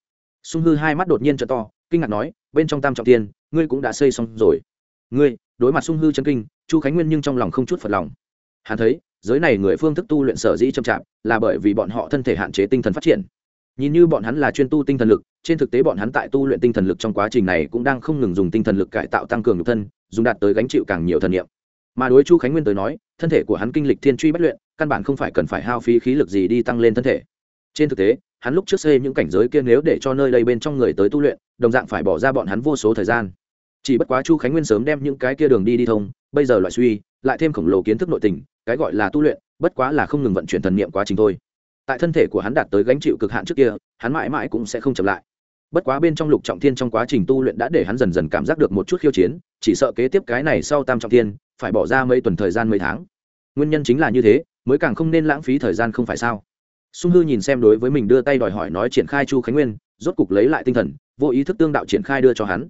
Sung hư hai mắt đột nhiên t to, kinh ngạc nói, bên trong tam trọng thiên, ngươi cũng đã xây xong rồi. Ngươi, đối mặt sung hư chân kinh, chu khánh nguyên nhưng trong lòng không chút phật lòng. Hắn thấy, giới này người phương thức tu luyện sở dĩ chậm chạp, là bởi vì bọn họ thân thể hạn chế tinh thần phát triển nhìn như bọn hắn là chuyên tu tinh thần lực, trên thực tế bọn hắn tại tu luyện tinh thần lực trong quá trình này cũng đang không ngừng dùng tinh thần lực cải tạo tăng cường nhục thân, dùng đạt tới gánh chịu càng nhiều thần niệm. mà đối chu khánh nguyên tới nói, thân thể của hắn kinh lịch thiên truy bất luyện, căn bản không phải cần phải hao phí khí lực gì đi tăng lên thân thể. Trên thực tế, hắn lúc trước xây những cảnh giới kia nếu để cho nơi đây bên trong người tới tu luyện, đồng dạng phải bỏ ra bọn hắn vô số thời gian. Chỉ bất quá chu khánh nguyên sớm đem những cái kia đường đi đi thông, bây giờ loại suy, lại thêm khổng lồ kiến thức nội tình, cái gọi là tu luyện, bất quá là không ngừng vận chuyển thần niệm quá trình thôi tại thân thể của hắn đạt tới gánh chịu cực hạn trước kia, hắn mãi mãi cũng sẽ không chậm lại. Bất quá bên trong lục trọng thiên trong quá trình tu luyện đã để hắn dần dần cảm giác được một chút khiêu chiến, chỉ sợ kế tiếp cái này sau tam trọng thiên, phải bỏ ra mấy tuần thời gian mấy tháng. Nguyên nhân chính là như thế, mới càng không nên lãng phí thời gian không phải sao? Sung hư nhìn xem đối với mình đưa tay đòi hỏi nói triển khai chu khánh nguyên, rốt cục lấy lại tinh thần, vô ý thức tương đạo triển khai đưa cho hắn.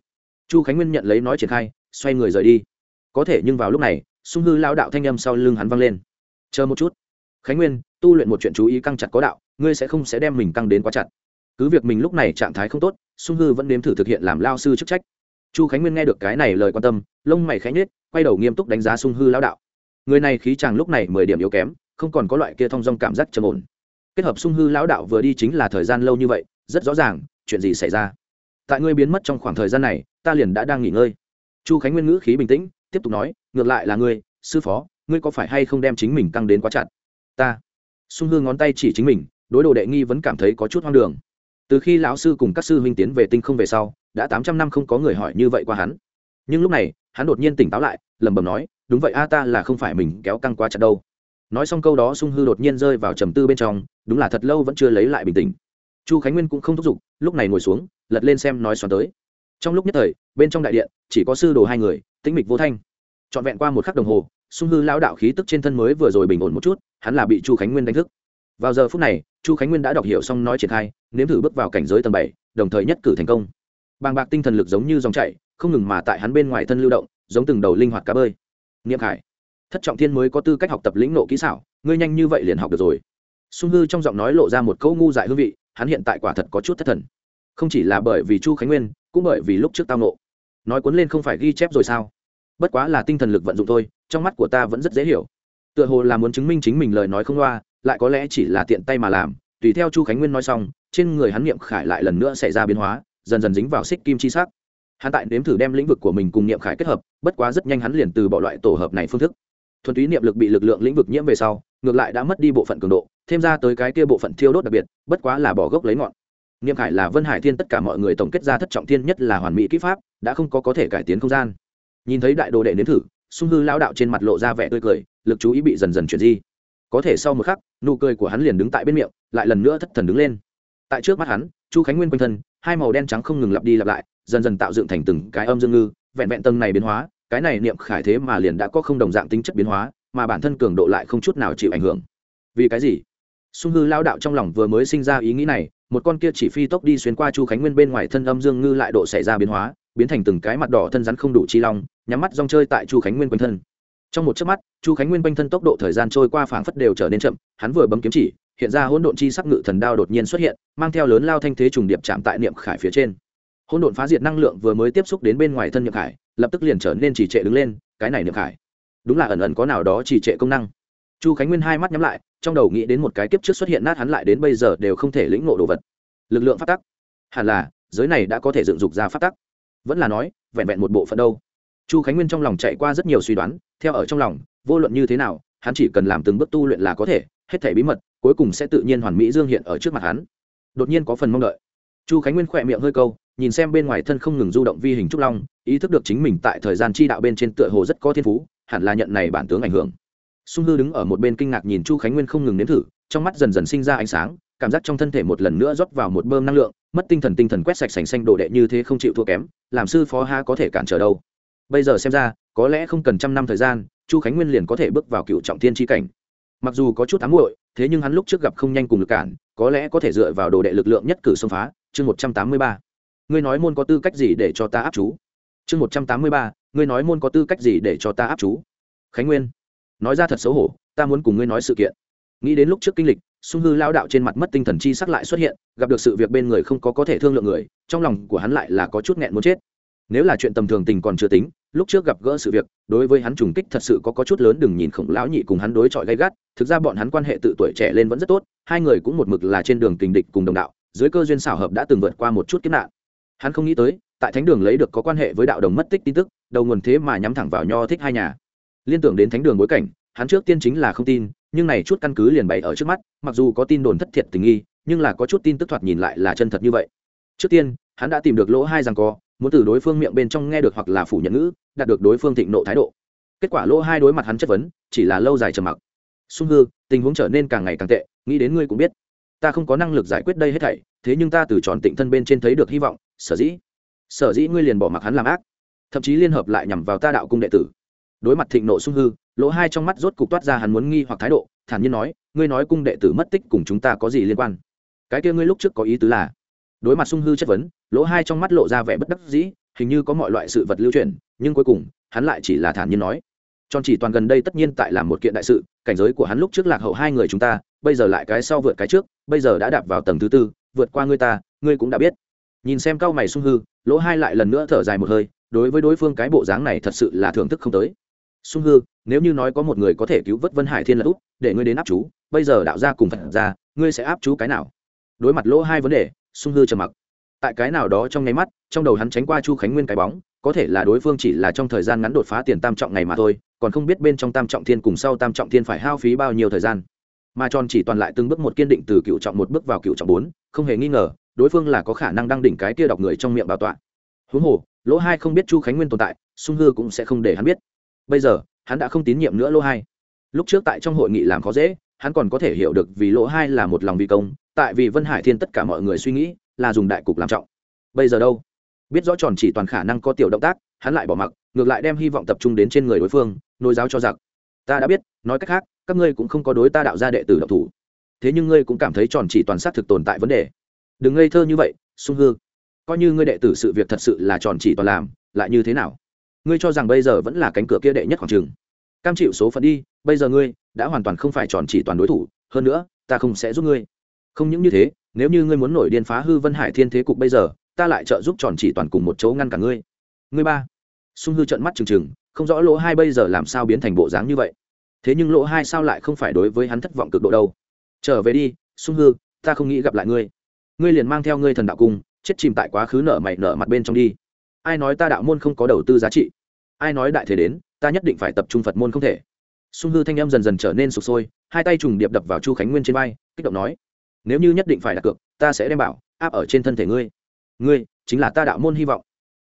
Chu khánh nguyên nhận lấy nói triển khai, xoay người rời đi. Có thể nhưng vào lúc này, sung hư lao đạo thanh â m sau lưng hắn văng lên. Chờ một chút. Khánh nguyên tu luyện một chuyện chú ý căng chặt có đạo, ngươi sẽ không sẽ đem mình căng đến quá chặt. Cứ việc mình lúc này trạng thái không tốt, sung hư vẫn nếm thử thực hiện làm lao sư chức trách. Chu khánh nguyên nghe được cái này lời quan tâm, lông mày khánh nết quay đầu nghiêm túc đánh giá sung hư lao đạo. Người này khí chàng lúc này mười điểm yếu kém, không còn có loại kia thong dong cảm giác trầm ổn. Kết hợp sung hư lão đạo vừa đi chính là thời gian lâu như vậy, rất rõ ràng, chuyện gì xảy ra. Tại ngươi biến mất trong khoảng thời gian này, ta liền đã đang nghỉ ngơi. Chu khánh nguyên ngữ khí bình tĩnh, tiếp tục nói, ngược lại là ngươi, sư phó, ngươi có phải hay không đem chính mình căng đến quá chặt? Ta sung hư ngón tay chỉ chính mình, đối đồ đệ nghi vẫn cảm thấy có chút hoang đường. Từ khi lão sư cùng các sư huynh tiến về tinh không về sau, đã tám trăm năm không có người hỏi như vậy qua hắn. Nhưng lúc này, hắn đột nhiên tỉnh táo lại, lẩm bẩm nói, đúng vậy a, ta là không phải mình kéo căng quá chặt đâu. Nói xong câu đó, sung hư đột nhiên rơi vào trầm tư bên trong, đúng là thật lâu vẫn chưa lấy lại bình tĩnh. Chu khánh nguyên cũng không thúc giục, lúc này ngồi xuống, lật lên xem nói xoắn tới. Trong lúc nhất thời, bên trong đại điện, chỉ có sư đồ hai người, tĩnh mịch vô thanh. Trọn vẹn qua một khắc đồng hồ sung hư lão đạo khí tức trên thân mới vừa rồi bình ổn một chút, hắn là bị chu khánh nguyên đánh thức. Vào giờ phút này, chu khánh nguyên đã đọc hiểu xong nói triển khai, nếm thử bước vào cảnh giới tầng bảy, đồng thời nhất cử thành công. Bàng bạc tinh thần lực giống như dòng chảy, không ngừng mà tại hắn bên ngoài thân lưu động, giống từng đầu linh hoạt cá bơi. Niệm khải, thất trọng thiên mới có tư cách học tập lĩnh nộ kỹ xảo, ngươi nhanh như vậy liền học được rồi. Sung hư trong giọng nói lộ ra một câu ngu dại hương vị, hắn hiện tại quả thật có chút thất thần. Không chỉ là bởi vì chu khánh nguyên, cũng bởi vì lúc trước tao nộ nói cuốn lên không phải ghi chép rồi sao? Bất quá là tinh thần lực vận dụng thôi trong mắt của ta vẫn rất dễ hiểu. Tựa hồ là muốn chứng minh chính mình lời nói không loa, lại có lẽ chỉ là tiện tay mà làm. Tùy theo chu khánh nguyên nói xong, trên người hắn niệm khải lại lần nữa xảy ra biến hóa, dần dần dính vào xích kim chi sắc. Hắn tại nếm thử đem lĩnh vực của mình cùng niệm khải kết hợp, bất quá rất nhanh hắn liền từ bỏ loại tổ hợp này phương thức. Thuần túy niệm lực bị lực lượng lĩnh vực nhiễm về sau, ngược lại đã mất đi bộ phận cường độ, thêm ra tới cái kia bộ phận thiêu đốt đặc biệt, bất quá là bỏ gốc lấy ngọn. Niệm khải là vân hải thiên tất cả mọi người tổng kết ra thất trọng thiên nhất là hoàn mỹ kỹ pháp, đã không có có thể cải tiến không gian. Nhìn thấy đại đồ đệ nếm thử sung hư lao đạo trên mặt lộ ra vẻ tươi cười, lực chú ý bị dần dần chuyển di. Có thể sau một khắc, nụ cười của hắn liền đứng tại bên miệng, lại lần nữa thất thần đứng lên. Tại trước mắt hắn, chu khánh nguyên quanh thân, hai màu đen trắng không ngừng lặp đi lặp lại, dần dần tạo dựng thành từng cái âm dương ngư, vẹn vẹn tầng này biến hóa, cái này niệm khải thế mà liền đã có không đồng dạng tính chất biến hóa, mà bản thân cường độ lại không chút nào chịu ảnh hưởng. Vì cái gì? Sung hư lao đạo trong lòng vừa mới sinh ra ý nghĩ này, một con kia chỉ phi tốc đi xuyên qua chu khánh nguyên bên ngoài thân âm dương ngư lại độ xảy ra biến hóa biến thành từng cái mặt đỏ thân rắn không đủ chi long, nhắm mắt rong chơi tại chu khánh nguyên quanh thân. Trong một chớp mắt, chu khánh nguyên quanh thân tốc độ thời gian trôi qua phảng phất đều trở nên chậm, hắn vừa bấm kiếm chỉ, hiện ra hỗn độn chi sắc ngự thần đao đột nhiên xuất hiện, mang theo lớn lao thanh thế trùng điệp chạm tại niệm khải phía trên. Hỗn độn phá diệt năng lượng vừa mới tiếp xúc đến bên ngoài thân niệm khải, lập tức liền trở nên trì trệ đứng lên, cái này niệm khải, đúng là ẩn ẩn có nào đó trì trệ công năng. Chu khánh nguyên hai mắt nhắm lại, trong đầu nghĩ đến một cái kiếp trước xuất hiện nát hắn lại đến bây giờ đều không thể lĩnh ngộ đồ vật. Lực lượng phát tắc. Hẳn là, giới này đã có thể dựng dục ra phát tắc vẫn là nói, vẹn vẹn một bộ phận đâu. Chu khánh nguyên trong lòng chạy qua rất nhiều suy đoán, theo ở trong lòng, vô luận như thế nào, hắn chỉ cần làm từng bước tu luyện là có thể, hết thể bí mật, cuối cùng sẽ tự nhiên hoàn mỹ dương hiện ở trước mặt hắn. Đột nhiên có phần mong đợi. Chu khánh nguyên khỏe miệng hơi câu, nhìn xem bên ngoài thân không ngừng du động vi hình trúc long, ý thức được chính mình tại thời gian chi đạo bên trên tựa hồ rất có thiên phú, hẳn là nhận này bản tướng ảnh hưởng. Sung hư đứng ở một bên kinh ngạc nhìn chu khánh nguyên không ngừng nếm thử, trong mắt dần dần sinh ra ánh sáng, cảm giác trong thân thể một lần nữa rót vào một bơm năng lượng mất tinh thần tinh thần quét sạch sành xanh đồ đệ như thế không chịu thua kém, làm sư phó ha có thể cản trở đâu. Bây giờ xem ra, có lẽ không cần trăm năm thời gian, chu khánh nguyên liền có thể bước vào cựu trọng thiên tri cảnh. Mặc dù có chút ám muội, thế nhưng hắn lúc trước gặp không nhanh cùng lực cản, có lẽ có thể dựa vào đồ đệ lực lượng nhất cử xông phá. Chương một trăm tám mươi ba. Ngươi nói môn có tư cách gì để cho ta áp chú? Chương một trăm tám mươi ba. Ngươi nói môn có tư cách gì để cho ta áp chú? Khánh nguyên. Nói ra thật xấu hổ, ta muốn cùng ngươi nói sự kiện. Nghĩ đến lúc trước kinh lịch sung hư lao đạo trên mặt mất tinh thần chi sắc lại xuất hiện, gặp được sự việc bên người không có có thể thương lượng người, trong lòng của hắn lại là có chút nghẹn muốn chết. Nếu là chuyện tầm thường tình còn chưa tính, lúc trước gặp gỡ sự việc, đối với hắn trùng kích thật sự có có chút lớn, đừng nhìn khổng lão nhị cùng hắn đối chọi gay gắt, thực ra bọn hắn quan hệ tự tuổi trẻ lên vẫn rất tốt, hai người cũng một mực là trên đường tình địch cùng đồng đạo, dưới cơ duyên xảo hợp đã từng vượt qua một chút kiếp nạn. Hắn không nghĩ tới, tại thánh đường lấy được có quan hệ với đạo đồng mất tích tin tức, đầu nguồn thế mà nhắm thẳng vào nho thích hai nhà. Liên tưởng đến thánh đường bối cảnh, hắn trước tiên chính là không tin nhưng này chút căn cứ liền bày ở trước mắt, mặc dù có tin đồn thất thiệt tình nghi, nhưng là có chút tin tức thoạt nhìn lại là chân thật như vậy. Trước tiên, hắn đã tìm được lỗ hai rằng co, muốn từ đối phương miệng bên trong nghe được hoặc là phủ nhận ngữ, đạt được đối phương thịnh nộ thái độ. Kết quả lỗ hai đối mặt hắn chất vấn, chỉ là lâu dài trầm mặc. Sung hư, tình huống trở nên càng ngày càng tệ, nghĩ đến ngươi cũng biết. Ta không có năng lực giải quyết đây hết thảy, thế nhưng ta từ tròn tịnh thân bên trên thấy được hy vọng, sở dĩ. Sở dĩ ngươi liền bỏ mặc hắn làm ác. Thậm chí liên hợp lại nhằm vào ta đạo cung đệ tử. Đối mặt thịnh nộ sung hư lỗ hai trong mắt rốt cục toát ra hắn muốn nghi hoặc thái độ, thản nhiên nói, ngươi nói cung đệ tử mất tích cùng chúng ta có gì liên quan? Cái kia ngươi lúc trước có ý tứ là? Đối mặt sung hư chất vấn, lỗ hai trong mắt lộ ra vẻ bất đắc dĩ, hình như có mọi loại sự vật lưu truyền, nhưng cuối cùng, hắn lại chỉ là thản nhiên nói, tròn chỉ toàn gần đây tất nhiên tại làm một kiện đại sự, cảnh giới của hắn lúc trước lạc hậu hai người chúng ta, bây giờ lại cái sau vượt cái trước, bây giờ đã đạp vào tầng thứ tư, vượt qua ngươi ta, ngươi cũng đã biết. Nhìn xem cao mày sung hư, lỗ hai lại lần nữa thở dài một hơi, đối với đối phương cái bộ dáng này thật sự là thưởng thức không tới. Sung hư nếu như nói có một người có thể cứu vớt vân hải thiên là út, để ngươi đến áp chú, bây giờ đạo gia cùng phật ra ngươi sẽ áp chú cái nào? Đối mặt lỗ hai vấn đề, sung hư trầm mặc. Tại cái nào đó trong nháy mắt, trong đầu hắn tránh qua chu khánh nguyên cái bóng, có thể là đối phương chỉ là trong thời gian ngắn đột phá tiền tam trọng ngày mà thôi, còn không biết bên trong tam trọng thiên cùng sau tam trọng thiên phải hao phí bao nhiêu thời gian. Mà tròn chỉ toàn lại từng bước một kiên định từ cựu trọng một bước vào cựu trọng bốn, không hề nghi ngờ, đối phương là có khả năng đăng đỉnh cái kia đọc người trong miệng bảo tọa. Huống hồ, lỗ hai không biết chu khánh nguyên tồn tại, sung hư cũng sẽ không để hắn biết. Bây giờ hắn đã không tín nhiệm nữa lỗ hai. Lúc trước tại trong hội nghị làm khó dễ, hắn còn có thể hiểu được vì lỗ hai là một lòng vi công, tại vì vân hải thiên tất cả mọi người suy nghĩ là dùng đại cục làm trọng. Bây giờ đâu? Biết rõ tròn chỉ toàn khả năng có tiểu động tác, hắn lại bỏ mặc, ngược lại đem hy vọng tập trung đến trên người đối phương nối giáo cho giặc. Ta đã biết, nói cách khác, các ngươi cũng không có đối ta đạo gia đệ tử độc thủ. Thế nhưng ngươi cũng cảm thấy tròn chỉ toàn xác thực tồn tại vấn đề. Đừng ngây thơ như vậy, sung hư. Coi như ngươi đệ tử sự việc thật sự là tròn chỉ toàn làm, lại như thế nào? Ngươi cho rằng bây giờ vẫn là cánh cửa kia đệ nhất khoảng trường. Cam chịu số phận đi, bây giờ ngươi đã hoàn toàn không phải tròn chỉ toàn đối thủ, hơn nữa, ta không sẽ giúp ngươi. Không những như thế, nếu như ngươi muốn nổi điên phá hư vân hải thiên thế cục bây giờ, ta lại trợ giúp tròn chỉ toàn cùng một chỗ ngăn cả ngươi. Ngươi ba. Sung hư trợn mắt trừng trừng, không rõ lỗ hai bây giờ làm sao biến thành bộ dáng như vậy. Thế nhưng lỗ hai sao lại không phải đối với hắn thất vọng cực độ đâu. Trở về đi, sung hư, ta không nghĩ gặp lại ngươi. Ngươi liền mang theo ngươi thần đạo cung, chết chìm tại quá khứ nở mày nở mặt bên trong đi. Ai nói ta đạo môn không có đầu tư giá trị? Ai nói đại thế đến, ta nhất định phải tập trung phật môn không thể. Sung hư thanh em dần dần trở nên sụp sôi, hai tay trùng điệp đập vào chu khánh nguyên trên vai, kích động nói, nếu như nhất định phải đặt cược, ta sẽ đem bảo áp ở trên thân thể ngươi. Ngươi chính là ta đạo môn hy vọng,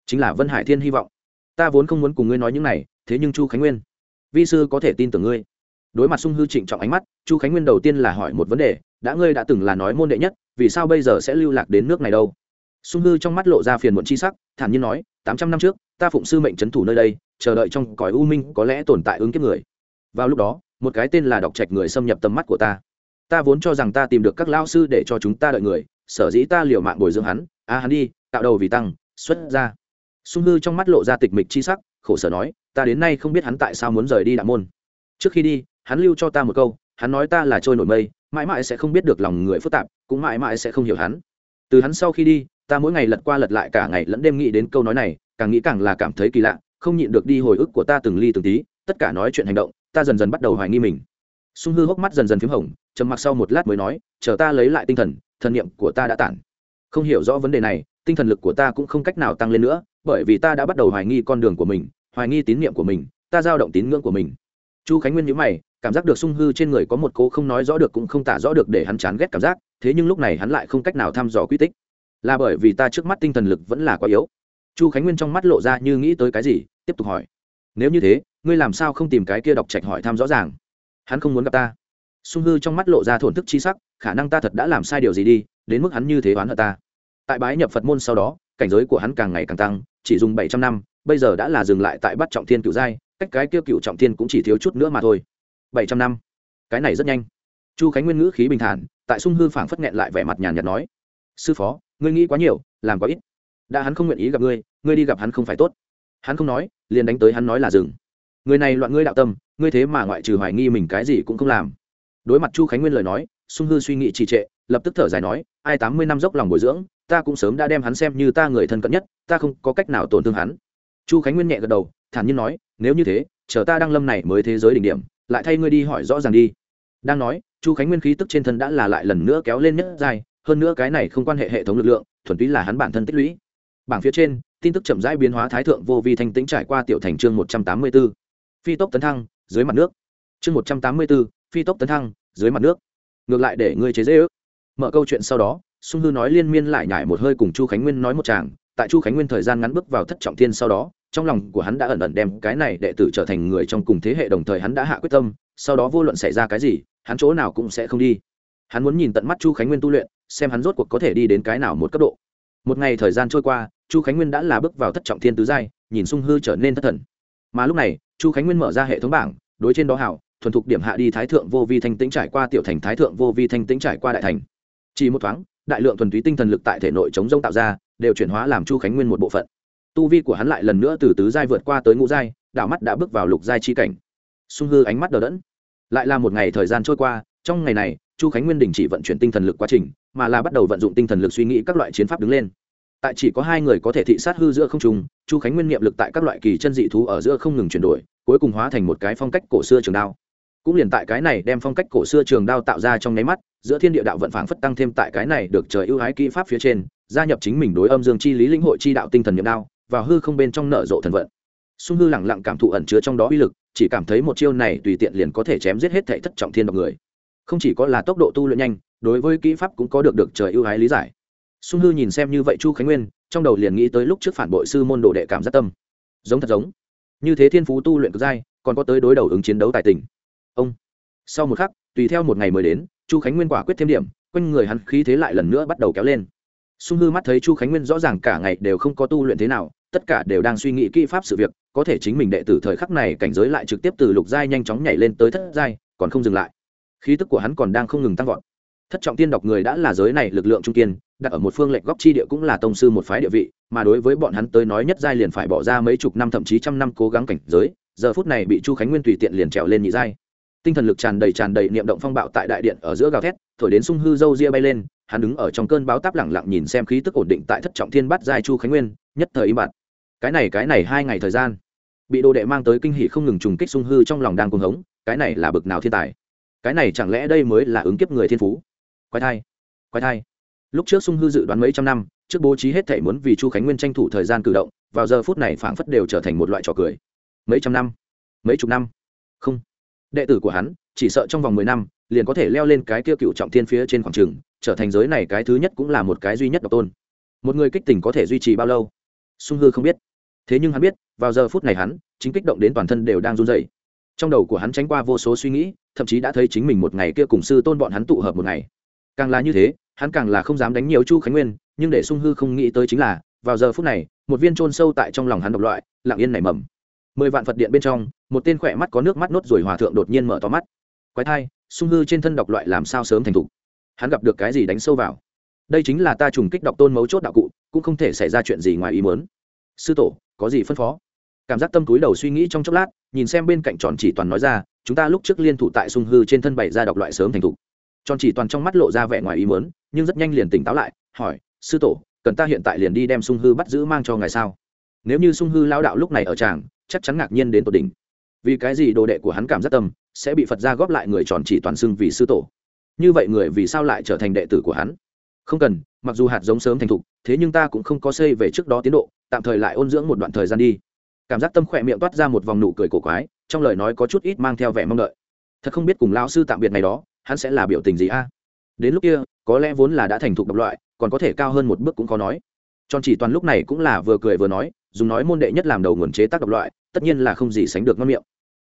chính là vân hải thiên hy vọng. Ta vốn không muốn cùng ngươi nói những này, thế nhưng chu khánh nguyên, vi sư có thể tin tưởng ngươi. Đối mặt sung hư trịnh trọng ánh mắt, chu khánh nguyên đầu tiên là hỏi một vấn đề, đã ngươi đã từng là nói môn đệ nhất, vì sao bây giờ sẽ lưu lạc đến nước này đâu? Sung hư trong mắt lộ ra phiền muộn chi sắc, thản nhiên nói, tám trăm năm trước ta phụng sư mệnh c h ấ n thủ nơi đây, chờ đợi trong cõi u minh có lẽ tồn tại ứng kiếp người. Vào lúc đó, một cái tên là đọc trạch người xâm nhập tầm mắt của ta. Ta vốn cho rằng ta tìm được các lao sư để cho chúng ta đợi người, sở dĩ ta liều mạng bồi dưỡng hắn. A, hắn đi, tạo đầu vì tăng, xuất ra. Sung hư trong mắt lộ ra tịch mịch chi sắc, khổ sở nói, ta đến nay không biết hắn tại sao muốn rời đi đạo môn. Trước khi đi, hắn lưu cho ta một câu, hắn nói ta là trôi nổi mây, mãi mãi sẽ không biết được lòng người phức tạp, cũng mãi mãi sẽ không hiểu hắn. Từ hắn sau khi đi ta mỗi ngày lật qua lật lại cả ngày lẫn đêm nghĩ đến câu nói này, càng nghĩ càng là cảm thấy kỳ lạ, không nhịn được đi hồi ức của ta từng ly từng tí, tất cả nói chuyện hành động, ta dần dần bắt đầu hoài nghi mình. Sung hư hốc mắt dần dần p h í m hồng, trầm mặc sau một lát mới nói, chờ ta lấy lại tinh thần thần niệm của ta đã tản. Không hiểu rõ vấn đề này, tinh thần lực của ta cũng không cách nào tăng lên nữa, bởi vì ta đã bắt đầu hoài nghi con đường của mình, hoài nghi tín niệm của mình, ta giao động tín ngưỡng của mình. Chu khánh nguyên nhữ mày, cảm giác được sung hư trên người có một cô không nói rõ được cũng không tả rõ được để hắn chán ghét cảm giác, thế nhưng lúc này hắn lại không cách nào thăm dò quy tích là bởi vì ta trước mắt tinh thần lực vẫn là quá yếu. Chu khánh nguyên trong mắt lộ ra như nghĩ tới cái gì, tiếp tục hỏi. Nếu như thế, ngươi làm sao không tìm cái kia đọc trạch hỏi thăm rõ ràng? Hắn không muốn gặp ta. Sung hư trong mắt lộ ra thổn thức chi sắc, khả năng ta thật đã làm sai điều gì đi, đến mức hắn như thế oán hận ta. Tại bái nhập phật môn sau đó, cảnh giới của hắn càng ngày càng tăng, chỉ dùng bảy trăm năm, bây giờ đã là dừng lại tại bắt trọng thiên cựu giai, cách cái kia cựu trọng thiên cũng chỉ thiếu chút nữa mà thôi. Bảy trăm năm. Cái này rất nhanh. Chu khánh nguyên ngữ khí bình thản, tại sung hư phảng phất nghẹn lại vẻ mặt nhàn nhạt nói. Sư phó ngươi nghĩ quá nhiều, làm quá ít. Đã hắn không nguyện ý gặp ngươi ngươi đi gặp hắn không phải tốt. Hắn không nói, liền đánh tới hắn nói là dừng. Người này loạn ngươi đạo tâm, ngươi thế mà ngoại trừ hoài nghi mình cái gì cũng không làm. Đối mặt chu khánh nguyên lời nói, sung hư suy nghĩ trì trệ, lập tức thở dài nói, ai tám mươi năm dốc lòng bồi dưỡng, ta cũng sớm đã đem hắn xem như ta người thân cận nhất, ta không có cách nào tổn thương hắn. Chu khánh nguyên nhẹ gật đầu, thản nhiên nói, nếu như thế, chờ ta đang lâm này mới thế giới đỉnh điểm, lại thay ngươi đi hỏi rõ ràng đi. Đang nói, chu khánh nguyên khí tức trên thân đã là lại lần nữa kéo lên nhất dài hơn nữa cái này không quan hệ hệ thống lực lượng, thuần túy là hắn bản thân tích lũy. Bảng phía trên, tin tức chậm rãi biến hóa thái thượng vô vi thanh tĩnh trải qua tiểu thành chương một trăm tám mươi b ố phi tốc tấn thăng, dưới mặt nước. Chương một trăm tám mươi b ố phi tốc tấn thăng, dưới mặt nước. Ngược lại để ngươi chế dễ ước. Mở câu chuyện sau đó, sung hư nói liên miên lại nhải một hơi cùng chu khánh nguyên nói một chàng tại chu khánh nguyên thời gian ngắn bước vào thất trọng thiên sau đó, trong lòng của hắn đã ẩn ẩn đem cái này đệ tử trở thành người trong cùng thế hệ đồng thời hắn đã hạ quyết tâm, sau đó vô luận xảy ra cái gì, hắn chỗ nào cũng sẽ không đi. Hắn muốn nhìn tận mắt chu khánh nguyên tu luyện xem hắn rốt cuộc có thể đi đến cái nào một cấp độ. Một ngày thời gian trôi qua, chu khánh nguyên đã là bước vào thất trọng thiên tứ giai, nhìn sung hư trở nên thất thần. Mà lúc này, chu khánh nguyên mở ra hệ thống bảng, đối trên đó hảo, thuần thục điểm hạ đi thái thượng vô vi thanh tĩnh trải qua tiểu thành, thái thượng vô vi thanh tĩnh trải qua đại thành. Chỉ một thoáng, đại lượng thuần túy tinh thần lực tại thể nội chống rông tạo ra, đều chuyển hóa làm chu khánh nguyên một bộ phận. Tu vi của hắn lại lần nữa từ tứ giai vượt qua tới ngũ giai đạo mắt đã bước vào lục giai chi cảnh. Sung hư ánh mắt đờ đẫn. Lại là một ngày thời gian trôi qua, trong ngày này, chu khánh nguyên đình chỉ vận chuyển tinh thần lực quá trình mà là bắt đầu vận dụng tinh thần lực suy nghĩ các loại chiến pháp đứng lên. Tại chỉ có hai người có thể thị sát hư giữa không trùng chu khánh nguyên niệm lực tại các loại kỳ chân dị thú ở giữa không ngừng chuyển đổi, cuối cùng hóa thành một cái phong cách cổ xưa trường đao. Cũng liền tại cái này đem phong cách cổ xưa trường đao tạo ra trong nháy mắt, giữa thiên địa đạo vận phảng phất tăng thêm tại cái này được trời ưu ái kỹ pháp phía trên, gia nhập chính mình đối âm dương chi lý lĩnh hội chi đạo tinh thần niệm đao vào hư không bên trong nở rộ thần vận. Sung hư lẳng lặng cảm thụ ẩn chứa trong đó uy lực, chỉ cảm thấy một chiêu này tùy tiện liền có thể chém giết hết thảy thất trọng thiên độc người không chỉ có là tốc độ tu luyện nhanh, đối với kỹ pháp cũng có được được trời ưu ái lý giải. Sung hư nhìn xem như vậy chu khánh nguyên, trong đầu liền nghĩ tới lúc trước phản bội sư môn đồ đệ cảm giác tâm. Giống thật giống. Như thế thiên phú tu luyện cực giai, còn có tới đối đầu ứng chiến đấu tài tình. Ông. Sau một khắc, tùy theo một ngày mới đến, chu khánh nguyên quả quyết thêm điểm, quanh người hắn khí thế lại lần nữa bắt đầu kéo lên. Sung hư mắt thấy chu khánh nguyên rõ ràng cả ngày đều không có tu luyện thế nào, tất cả đều đang suy nghĩ kỹ pháp sự việc, có thể chính mình đệ tử thời khắc này cảnh giới lại trực tiếp từ lục giai nhanh chóng nhảy lên tới thất giai, còn không dừng lại khí tức của hắn còn đang không ngừng tăng vọt. Thất trọng tiên đọc người đã là giới này lực lượng trung kiên, đặt ở một phương lệnh góc chi địa cũng là tông sư một phái địa vị, mà đối với bọn hắn tới nói nhất giai liền phải bỏ ra mấy chục năm thậm chí trăm năm cố gắng cảnh giới, giờ phút này bị chu khánh nguyên tùy tiện liền trèo lên nhị giai. Tinh thần lực tràn đầy tràn đầy niệm động phong bạo tại đại điện ở giữa gào thét, thổi đến sung hư dâu ria bay lên, hắn đứng ở trong cơn báo táp lẳng lặng nhìn xem khí tức ổn định tại thất trọng thiên bắt giai chu khánh nguyên, nhất thời im bặt. Cái này cái này hai ngày thời gian, bị đồ đệ mang tới kinh hỷ không ngừng trùng kích sung hư trong lòng đang cuồng hống, cái này là bực nào thiên tài cái này chẳng lẽ đây mới là ứng kiếp người thiên phú? Quái thai quái thai. Lúc trước sung hư dự đoán mấy trăm năm, trước bố trí hết thể muốn vì chu khánh nguyên tranh thủ thời gian cử động, vào giờ phút này phảng phất đều trở thành một loại trò cười. Mấy trăm năm, mấy chục năm. Không. Đệ tử của hắn, chỉ sợ trong vòng mười năm, liền có thể leo lên cái kia cựu trọng thiên phía trên khoảng trường, trở thành giới này cái thứ nhất cũng là một cái duy nhất độc tôn. Một người kích tình có thể duy trì bao lâu? Sung hư không biết. Thế nhưng hắn biết, vào giờ phút này hắn, chính kích động đến toàn thân đều đang run dậy trong đầu của hắn tránh qua vô số suy nghĩ, thậm chí đã thấy chính mình một ngày kia cùng sư tôn bọn hắn tụ hợp một ngày. Càng là như thế, hắn càng là không dám đánh nhiều chu khánh nguyên, nhưng để sung hư không nghĩ tới chính là, vào giờ phút này, một viên trôn sâu tại trong lòng hắn độc loại, lặng yên nảy mầm. Mười vạn phật điện bên trong, một tên khỏe mắt có nước mắt nốt rồi hòa thượng đột nhiên mở to mắt. Quái thai, sung hư trên thân độc loại làm sao sớm thành thục? Hắn gặp được cái gì đánh sâu vào? Đây chính là ta trùng kích độc tôn mấu chốt đạo cụ, cũng không thể xảy ra chuyện gì ngoài ý muốn. Sư tổ, có gì phân phó? Cảm giác tâm túi đầu suy nghĩ trong chốc lát, nhìn xem bên cạnh tròn chỉ toàn nói ra, chúng ta lúc trước liên thủ tại sung hư trên thân bày ra độc loại sớm thành thục. Tròn chỉ toàn trong mắt lộ ra vẻ ngoài ý muốn, nhưng rất nhanh liền tỉnh táo lại, hỏi, sư tổ, cần ta hiện tại liền đi đem sung hư bắt giữ mang cho ngài sao? Nếu như sung hư lao đạo lúc này ở tràng, chắc chắn ngạc nhiên đến tột đỉnh. Vì cái gì đồ đệ của hắn cảm giác tâm sẽ bị phật gia góp lại người tròn chỉ toàn xưng vì sư tổ? Như vậy người vì sao lại trở thành đệ tử của hắn? Không cần, mặc dù hạt giống sớm thành thục, thế nhưng ta cũng không có xây về trước đó tiến độ, tạm thời lại ôn dưỡng một đoạn thời gian đi cảm giác tâm khỏe miệng toát ra một vòng nụ cười cổ quái, trong lời nói có chút ít mang theo vẻ mong đợi. Thật không biết cùng lão sư tạm biệt ngày đó, hắn sẽ là biểu tình gì a? Đến lúc kia, có lẽ vốn là đã thành thục độc loại, còn có thể cao hơn một bước cũng khó nói. Tròn chỉ toàn lúc này cũng là vừa cười vừa nói, dùng nói môn đệ nhất làm đầu nguồn chế tác độc loại, tất nhiên là không gì sánh được ngon miệng.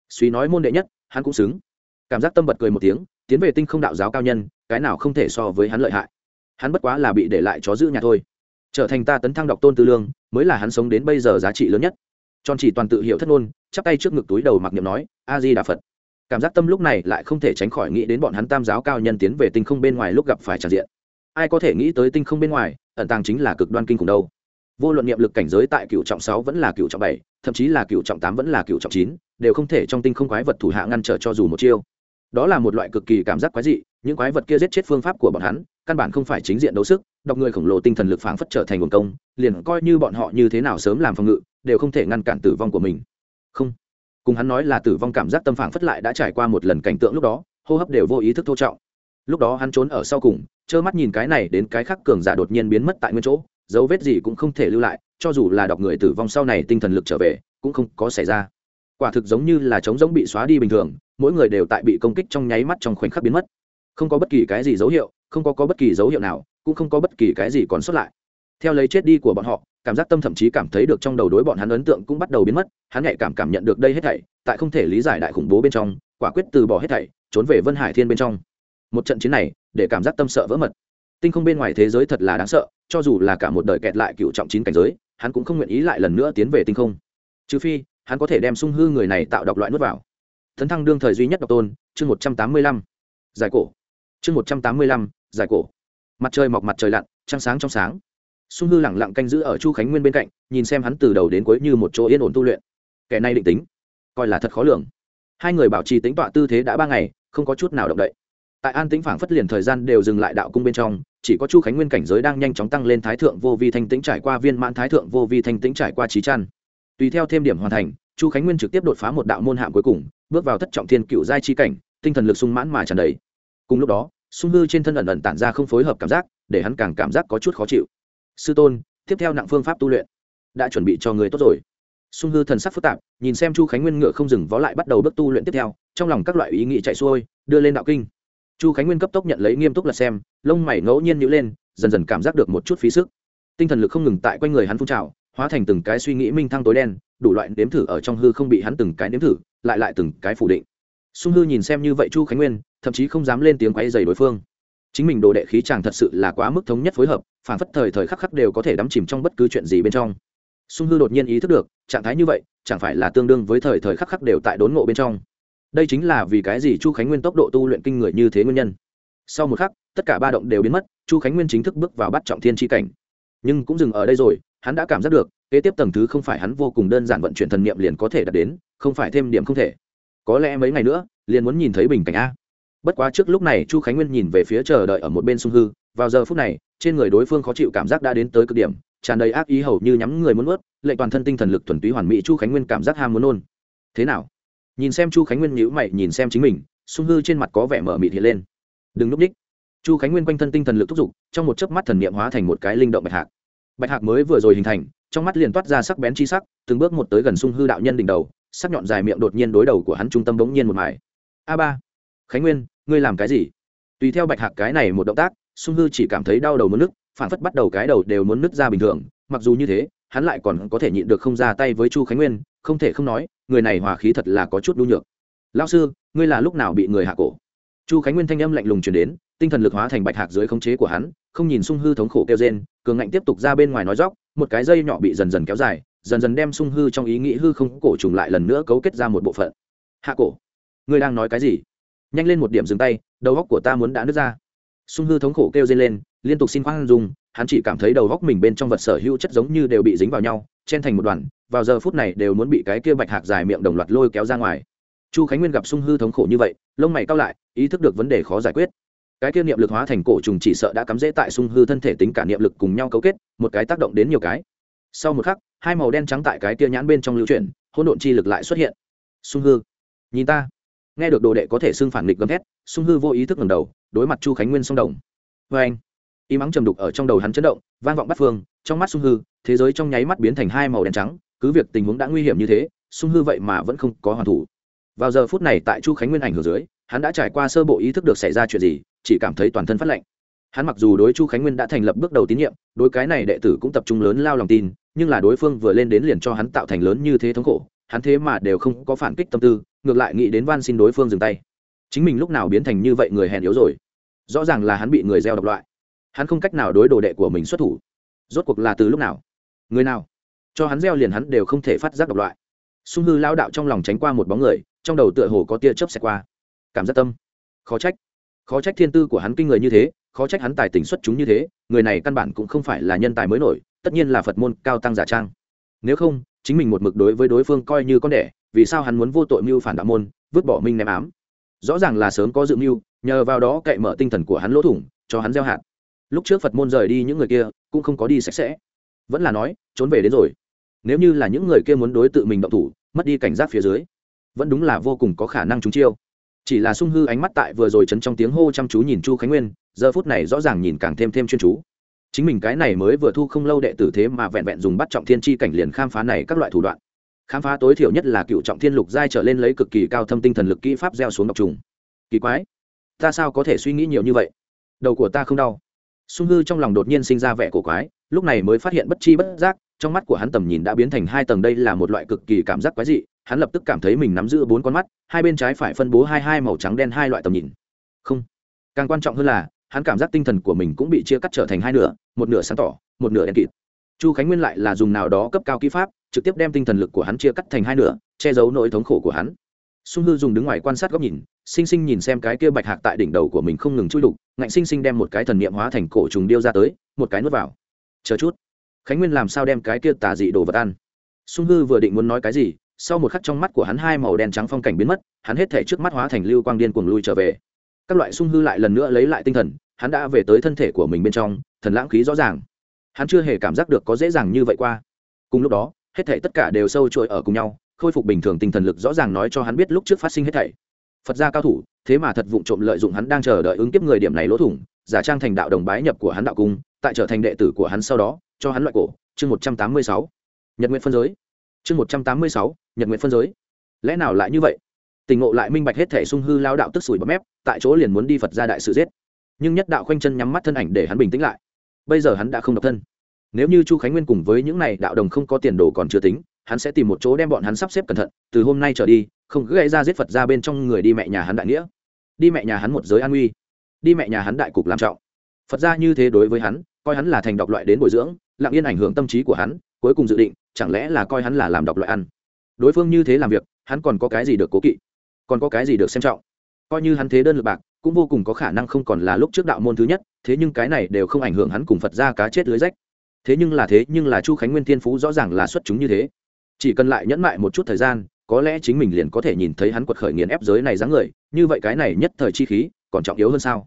Suy nói môn đệ nhất, hắn cũng xứng. Cảm giác tâm bật cười một tiếng, tiến về tinh không đạo giáo cao nhân, cái nào không thể so với hắn lợi hại. Hắn bất quá là bị để lại chó giữ nhà thôi. Trở thành ta tấn thăng độc tôn tư lương, mới là hắn sống đến bây giờ giá trị lớn nhất tròn chỉ toàn tự hiểu thất ngôn, chắp tay trước ngực túi đầu mặc niệm nói a di đà phật. Cảm giác tâm lúc này lại không thể tránh khỏi nghĩ đến bọn hắn tam giáo cao nhân tiến về tinh không bên ngoài lúc gặp phải tràn diện. Ai có thể nghĩ tới tinh không bên ngoài, ẩn tàng chính là cực đoan kinh khủng đâu. Vô luận niệm lực cảnh giới tại cựu trọng sáu vẫn là cựu trọng bảy, thậm chí là cựu trọng tám vẫn là cựu trọng chín, đều không thể trong tinh không quái vật thủ hạ ngăn trở cho dù một chiêu. Đó là một loại cực kỳ cảm giác quái dị, những quái vật kia giết chết phương pháp của bọn hắn, căn bản không phải chính diện đấu sức, đọc người khổng lồ tinh thần lực phảng phất trở thành nguồn công, liền coi như bọn họ như thế nào sớm làm phòng ngự đều không thể ngăn cản tử vong của mình. Không. Cùng hắn nói là tử vong cảm giác tâm phản phất lại đã trải qua một lần cảnh tượng lúc đó hô hấp đều vô ý thức thô trọng. Lúc đó hắn trốn ở sau cùng trơ mắt nhìn cái này đến cái khác cường giả đột nhiên biến mất tại nguyên chỗ dấu vết gì cũng không thể lưu lại cho dù là đọc người tử vong sau này tinh thần lực trở về cũng không có xảy ra. Quả thực giống như là trống giống bị xóa đi bình thường mỗi người đều tại bị công kích trong nháy mắt trong khoảnh khắc biến mất. Không có bất kỳ cái gì dấu hiệu không có, có bất kỳ dấu hiệu nào cũng không có bất kỳ cái gì còn sót lại theo lấy chết đi của bọn họ, cảm giác tâm thậm chí cảm thấy được trong đầu đối bọn hắn ấn tượng cũng bắt đầu biến mất, hắn nhạy cảm cảm nhận được đây hết thảy, tại không thể lý giải đại khủng bố bên trong, quả quyết từ bỏ hết thảy, trốn về vân hải thiên bên trong. Một trận chiến này, để cảm giác tâm sợ vỡ mật. Tinh không bên ngoài thế giới thật là đáng sợ, cho dù là cả một đời kẹt lại cựu trọng chín cảnh giới, hắn cũng không nguyện ý lại lần nữa tiến về tinh không. Trừ phi, hắn có thể đem sung hư người này tạo độc loại nuốt vào. Thấn thăng đương thời duy nhất độc tôn, chương một trăm tám mươi lăm. Giải cổ. Chương một trăm tám mươi lăm, giải cổ. Mặt trời mọc mặt trời lặn, trăng sáng trong sáng sung hư lẳng lặng canh giữ ở chu khánh nguyên bên cạnh, nhìn xem hắn từ đầu đến cuối như một chỗ yên ổn tu luyện. Kẻ này định tính, coi là thật khó lường. Hai người bảo trì tính tọa tư thế đã ba ngày, không có chút nào động đậy. Tại an tĩnh phảng phất liền thời gian đều dừng lại đạo cung bên trong, chỉ có chu khánh nguyên cảnh giới đang nhanh chóng tăng lên thái thượng vô vi thanh tĩnh trải qua viên mãn thái thượng vô vi thanh tĩnh trải qua trí trăn. tùy theo thêm điểm hoàn thành, chu khánh nguyên trực tiếp đột phá một đạo môn hạng cuối cùng, bước vào thất trọng thiên cựu giai chi cảnh, tinh thần lực sung mãn mà tràn đầy. Cùng lúc đó, sung hư trên thân ẩn ẩn tản ra không phối hợp cảm giác, để hắn càng cảm giác có chút khó chịu sư tôn, tiếp theo nặng phương pháp tu luyện. Đã chuẩn bị cho người tốt rồi. Sung hư thần sắc phức tạp, nhìn xem chu khánh nguyên ngựa không dừng vó lại bắt đầu bước tu luyện tiếp theo, trong lòng các loại ý nghĩ chạy xuôi, đưa lên đạo kinh. Chu khánh nguyên cấp tốc nhận lấy nghiêm túc là xem, lông mày ngẫu nhiên nhữ lên, dần dần cảm giác được một chút phí sức. Tinh thần lực không ngừng tại quanh người hắn phun trào, hóa thành từng cái suy nghĩ minh thăng tối đen, đủ loại nếm thử ở trong hư không bị hắn từng cái nếm thử, lại lại từng cái phủ định. Sung hư nhìn xem như vậy chu khánh nguyên, thậm chí không dám lên tiếng quay dày đối phương chính mình đồ đệ khí chàng thật sự là quá mức thống nhất phối hợp phản phất thời thời khắc khắc đều có thể đắm chìm trong bất cứ chuyện gì bên trong. Sung hư đột nhiên ý thức được, trạng thái như vậy, chẳng phải là tương đương với thời thời khắc khắc đều tại đốn ngộ bên trong. Đây chính là vì cái gì chu khánh nguyên tốc độ tu luyện kinh người như thế nguyên nhân. Sau một khắc, tất cả ba động đều biến mất, chu khánh nguyên chính thức bước vào bắt trọng thiên tri cảnh. Nhưng cũng dừng ở đây rồi, hắn đã cảm giác được, kế tiếp tầng thứ không phải hắn vô cùng đơn giản vận chuyển thần niệm liền có thể đạt đến, không phải thêm điểm không thể. Có lẽ mấy ngày nữa, liền muốn nhìn thấy bình cảnh a bất quá trước lúc này chu khánh nguyên nhìn về phía chờ đợi ở một bên sung hư, vào giờ phút này, trên người đối phương khó chịu cảm giác đã đến tới cực điểm, tràn đầy ác ý hầu như nhắm người muốn ướt lệ toàn thân tinh thần lực thuần túy hoàn mỹ chu khánh nguyên cảm giác ham muốn nôn. Thế nào? Nhìn xem chu khánh nguyên nhữ mày, nhìn xem chính mình, sung hư trên mặt có vẻ mở mịt hiện lên. Đừng núp ních chu khánh nguyên quanh thân tinh thần lực thúc giục, trong một chớp mắt thần niệm hóa thành một cái linh động bạch hạc. Bạch hạc mới vừa rồi hình thành, trong mắt liền toát ra sắc bén chi sắc, từng bước một tới gần sung hư đạo nhân đỉnh đầu, sắc nhọn dài miệng đột nhiên đối đầu của hắn trung tâm bỗng nhiên một mài. A ba khánh nguyên, ngươi làm cái gì? Tùy theo bạch hạc cái này một động tác, sung hư chỉ cảm thấy đau đầu muốn nứt, phản phất bắt đầu cái đầu đều muốn nứt ra bình thường. Mặc dù như thế, hắn lại còn có thể nhịn được không ra tay với chu khánh nguyên, không thể không nói, người này hòa khí thật là có chút đu nhược. Lao sư, ngươi là lúc nào bị người hạ cổ? Chu khánh nguyên thanh âm lạnh lùng chuyển đến, tinh thần lực hóa thành bạch hạc dưới khống chế của hắn, không nhìn sung hư thống khổ kêu trên cường ngạnh tiếp tục ra bên ngoài nói dóc, một cái dây nhỏ bị dần dần kéo dài, dần dần đem sung hư trong ý nghĩ hư không cổ trùng lại lần nữa cấu kết ra một bộ phận. Hạ cổ? Ngươi đang nói cái gì? Nhanh lên một điểm dừng tay đầu góc của ta muốn đã nứt ra. Sung hư thống khổ kêu dây lên liên tục xin khoan dung, hắn chỉ cảm thấy đầu góc mình bên trong vật sở hữu chất giống như đều bị dính vào nhau chen thành một đoàn vào giờ phút này đều muốn bị cái kia bạch hạc dài miệng đồng loạt lôi kéo ra ngoài. Chu khánh nguyên gặp sung hư thống khổ như vậy lông mày cao lại ý thức được vấn đề khó giải quyết. Cái kia niệm lực hóa thành cổ trùng chỉ sợ đã cắm rễ tại sung hư thân thể tính cả niệm lực cùng nhau cấu kết một cái tác động đến nhiều cái. Sau một khắc hai màu đen trắng tại cái kia nhãn bên trong lưu chuyển hỗn độn chi lực lại xuất hiện. Sung hư nhìn ta nghe được đồ đệ có thể xưng phản nghịch gầm thét, sung hư vô ý thức ngầm đầu, đối mặt chu khánh nguyên song đồng. Vê anh, y mắng trầm đục ở trong đầu hắn chấn động, vang vọng bắt phương, trong mắt sung hư, thế giới trong nháy mắt biến thành hai màu đen trắng, cứ việc tình huống đã nguy hiểm như thế, sung hư vậy mà vẫn không có hoàn thủ. Vào giờ phút này tại chu khánh nguyên ảnh hưởng dưới, hắn đã trải qua sơ bộ ý thức được xảy ra chuyện gì, chỉ cảm thấy toàn thân phát lạnh. Hắn mặc dù đối chu khánh nguyên đã thành lập bước đầu tín nhiệm, đối cái này đệ tử cũng tập trung lớn lao lòng tin, nhưng là đối phương vừa lên đến liền cho hắn tạo thành lớn như thế thống khổ hắn thế mà đều không có phản kích tâm tư, ngược lại nghĩ đến van xin đối phương dừng tay. Chính mình lúc nào biến thành như vậy người hèn yếu rồi. Rõ ràng là hắn bị người gieo độc loại. Hắn không cách nào đối đồ đệ của mình xuất thủ. Rốt cuộc là từ lúc nào? Người nào? Cho hắn gieo liền hắn đều không thể phát giác độc loại. Sung hư lao đạo trong lòng tránh qua một bóng người, trong đầu tựa hồ có tia chớp xẹt qua. Cảm giác tâm. Khó trách. Khó trách thiên tư của hắn kinh người như thế, khó trách hắn tài tình xuất chúng như thế, người này căn bản cũng không phải là nhân tài mới nổi, tất nhiên là phật môn cao tăng giả trang. Nếu không chính mình một mực đối với đối phương coi như con đẻ, vì sao hắn muốn vô tội mưu phản đạo môn, vứt bỏ minh ném ám? Rõ ràng là sớm có dự mưu, nhờ vào đó cậy mở tinh thần của hắn lỗ thủng, cho hắn gieo hạt. Lúc trước phật môn rời đi những người kia, cũng không có đi sạch sẽ. Vẫn là nói, trốn về đến rồi. Nếu như là những người kia muốn đối tự mình động thủ, mất đi cảnh giác phía dưới, vẫn đúng là vô cùng có khả năng trúng chiêu. Chỉ là sung hư ánh mắt tại vừa rồi chấn trong tiếng hô chăm chú nhìn chu khánh nguyên, giờ phút này rõ ràng nhìn càng thêm thêm chuyên chú chính mình cái này mới vừa thu không lâu đệ tử thế mà vẹn vẹn dùng bắt trọng thiên chi cảnh liền khám phá này các loại thủ đoạn. Khám phá tối thiểu nhất là cựu trọng thiên lục giai trở lên lấy cực kỳ cao thâm tinh thần lực kỹ pháp gieo xuống độc trùng. Kỳ quái, ta sao có thể suy nghĩ nhiều như vậy? Đầu của ta không đau. Sung hư trong lòng đột nhiên sinh ra vẻ cổ quái, lúc này mới phát hiện bất chi bất giác, trong mắt của hắn tầm nhìn đã biến thành hai tầng đây là một loại cực kỳ cảm giác quái dị, hắn lập tức cảm thấy mình nắm giữ bốn con mắt, hai bên trái phải phân bố hai hai màu trắng đen hai loại tầm nhìn. Không, càng quan trọng hơn là hắn cảm giác tinh thần của mình cũng bị chia cắt trở thành hai nửa, một nửa sáng tỏ, một nửa đen kịt. Chu khánh nguyên lại là dùng nào đó cấp cao kỹ pháp, trực tiếp đem tinh thần lực của hắn chia cắt thành hai nửa, che giấu nỗi thống khổ của hắn. Sung hư dùng đứng ngoài quan sát góc nhìn, sinh sinh nhìn xem cái kia bạch hạc tại đỉnh đầu của mình không ngừng chui đục, ngạnh sinh sinh đem một cái thần niệm hóa thành cổ trùng điêu ra tới, một cái nuốt vào. Chờ chút, khánh nguyên làm sao đem cái kia tà dị đồ vật ăn? Sung hư vừa định muốn nói cái gì, sau một khắc trong mắt của hắn hai màu đen trắng phong cảnh biến mất, hắn hết thể trước mắt hóa thành lưu quang điên cuồng lui trở về các loại sung hư lại lần nữa lấy lại tinh thần, hắn đã về tới thân thể của mình bên trong, thần lãng khí rõ ràng. Hắn chưa hề cảm giác được có dễ dàng như vậy qua. Cùng lúc đó, hết thảy tất cả đều sâu trội ở cùng nhau, khôi phục bình thường tinh thần lực rõ ràng nói cho hắn biết lúc trước phát sinh hết thảy. Phật gia cao thủ, thế mà thật vụng trộm lợi dụng hắn đang chờ đợi ứng kiếp người điểm này lỗ thủng, giả trang thành đạo đồng bái nhập của hắn đạo cung, tại trở thành đệ tử của hắn sau đó, cho hắn loại cổ, chương một trăm tám mươi sáu. Nhật nguyện phân giới. Chương một trăm tám mươi sáu, nhật nguyện phân giới. Lẽ nào lại như vậy? Tỉnh ngộ lại minh bạch hết thể sung hư lao đạo tức sủi bấm mép, tại chỗ liền muốn đi phật ra đại sự giết. Nhưng nhất đạo khoanh chân nhắm mắt thân ảnh để hắn bình tĩnh lại. Bây giờ hắn đã không độc thân. Nếu như chu khánh nguyên cùng với những này đạo đồng không có tiền đồ còn chưa tính, hắn sẽ tìm một chỗ đem bọn hắn sắp xếp cẩn thận, từ hôm nay trở đi, không cứ gây ra giết phật ra bên trong người đi mẹ nhà hắn đại nghĩa. Đi mẹ nhà hắn một giới an uy. Đi mẹ nhà hắn đại cục làm trọng. Phật ra như thế đối với hắn, coi hắn là thành độc loại đến bồi dưỡng, lặng yên ảnh hưởng tâm trí của hắn, cuối cùng dự định, chẳng lẽ là coi hắn là làm độc loại ăn. Đối phương như thế làm việc, hắn còn có cái gì được cố kỵ? Còn có cái gì được xem trọng? Coi như hắn thế đơn lực bạc, cũng vô cùng có khả năng không còn là lúc trước đạo môn thứ nhất, thế nhưng cái này đều không ảnh hưởng hắn cùng phật ra cá chết lưới rách. Thế nhưng là thế, nhưng là chu khánh nguyên thiên phú rõ ràng là xuất chúng như thế. Chỉ cần lại nhẫn mại một chút thời gian, có lẽ chính mình liền có thể nhìn thấy hắn quật khởi nghiền ép giới này dáng người, như vậy cái này nhất thời chi khí, còn trọng yếu hơn sao?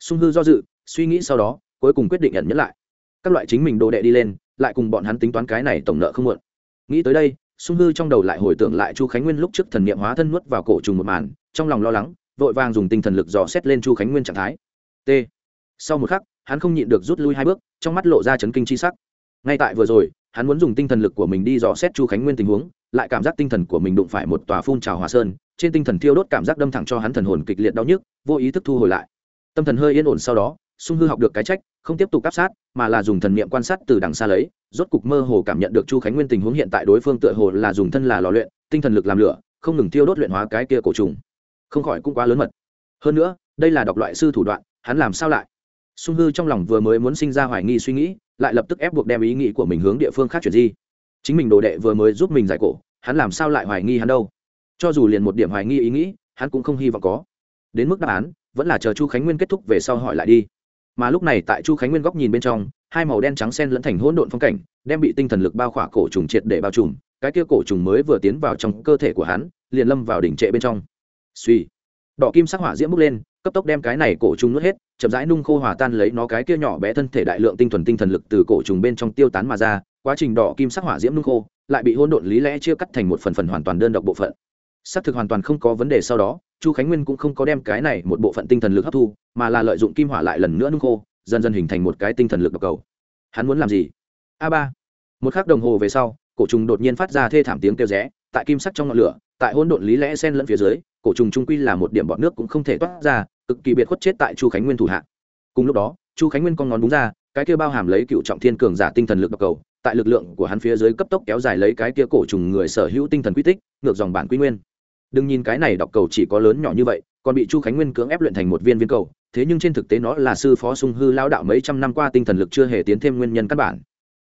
Sung hư do dự, suy nghĩ sau đó, cuối cùng quyết định nhận nhẫn lại. Các loại chính mình đồ đệ đi lên, lại cùng bọn hắn tính toán cái này tổng nợ không muộn. Nghĩ tới đây sung hư trong đầu lại hồi tưởng lại chu khánh nguyên lúc trước thần niệm hóa thân nuốt vào cổ trùng một màn, trong lòng lo lắng, vội vàng dùng tinh thần lực dò xét lên chu khánh nguyên trạng thái. T. Sau một khắc, hắn không nhịn được rút lui hai bước, trong mắt lộ ra chấn kinh chi sắc. Ngay tại vừa rồi, hắn muốn dùng tinh thần lực của mình đi dò xét chu khánh nguyên tình huống, lại cảm giác tinh thần của mình đụng phải một tòa phun trào hòa sơn, trên tinh thần thiêu đốt cảm giác đâm thẳng cho hắn thần hồn kịch liệt đau nhức, vô ý thức thu hồi lại. Tâm thần hơi yên ổn sau đó, sung hư học được cái trách không tiếp tục áp sát, mà là dùng thần niệm quan sát từ đằng xa lấy, rốt cục mơ hồ cảm nhận được chu khánh nguyên tình huống hiện tại đối phương tựa hồ là dùng thân là lò luyện, tinh thần lực làm lửa, không ngừng tiêu đốt luyện hóa cái kia cổ trùng. Không khỏi cũng quá lớn mật. Hơn nữa, đây là đọc loại sư thủ đoạn, hắn làm sao lại? Sung hư trong lòng vừa mới muốn sinh ra hoài nghi suy nghĩ, lại lập tức ép buộc đem ý nghĩ của mình hướng địa phương khác chuyển di. Chính mình đồ đệ vừa mới giúp mình giải cổ, hắn làm sao lại hoài nghi hắn đâu? Cho dù liền một điểm hoài nghi ý nghĩ, hắn cũng không hy vọng có. Đến mức đáp án, vẫn là chờ chu khánh nguyên kết thúc về sau hỏi lại đi mà lúc này tại chu khánh nguyên góc nhìn bên trong, hai màu đen trắng sen lẫn thành hỗn độn phong cảnh, đem bị tinh thần lực bao khỏa cổ trùng triệt để bao trùm, cái kia cổ trùng mới vừa tiến vào trong cơ thể của hắn, liền lâm vào đỉnh trệ bên trong. Suy đỏ kim sắc hỏa diễm bốc lên, cấp tốc đem cái này cổ trùng nuốt hết, chậm rãi nung khô hòa tan lấy nó cái kia nhỏ bé thân thể đại lượng tinh thuần tinh thần lực từ cổ trùng bên trong tiêu tán mà ra, quá trình đỏ kim sắc hỏa diễm nung khô lại bị hỗn độn lý lẽ chia cắt thành một phần phần hoàn toàn đơn độc bộ phận. Xác thực hoàn toàn không có vấn đề sau đó chu khánh nguyên cũng không có đem cái này một bộ phận tinh thần lực hấp thu, mà là lợi dụng kim hỏa lại lần nữa nung khô, dần dần hình thành một cái tinh thần lực độc cầu. Hắn muốn làm gì? A ba. Một k h ắ c đồng hồ về sau, cổ trùng đột nhiên phát ra thê thảm tiếng kêu rẽ, tại kim sắc trong ngọn lửa, tại hôn độn lý lẽ sen lẫn phía dưới, cổ trùng trung quy là một điểm bọt nước cũng không thể toát ra, cực kỳ biệt khuất chết tại chu khánh nguyên thủ hạ. Cùng lúc đó, chu khánh nguyên con ngón đúng ra, cái kia bao hàm lấy cựu trọng thiên cường giả tinh thần lực độc cầu, tại lực lượng của hắn phía dưới cấp tốc kéo dài lấy cái kia cổ trùng người sở hữu tinh thần quy tích, ngược dòng bản quy nguyên đừng nhìn cái này đọc cầu chỉ có lớn nhỏ như vậy, còn bị chu khánh nguyên cưỡng ép luyện thành một viên viên cầu, thế nhưng trên thực tế nó là sư phó sung hư lao đạo mấy trăm năm qua tinh thần lực chưa hề tiến thêm nguyên nhân căn bản.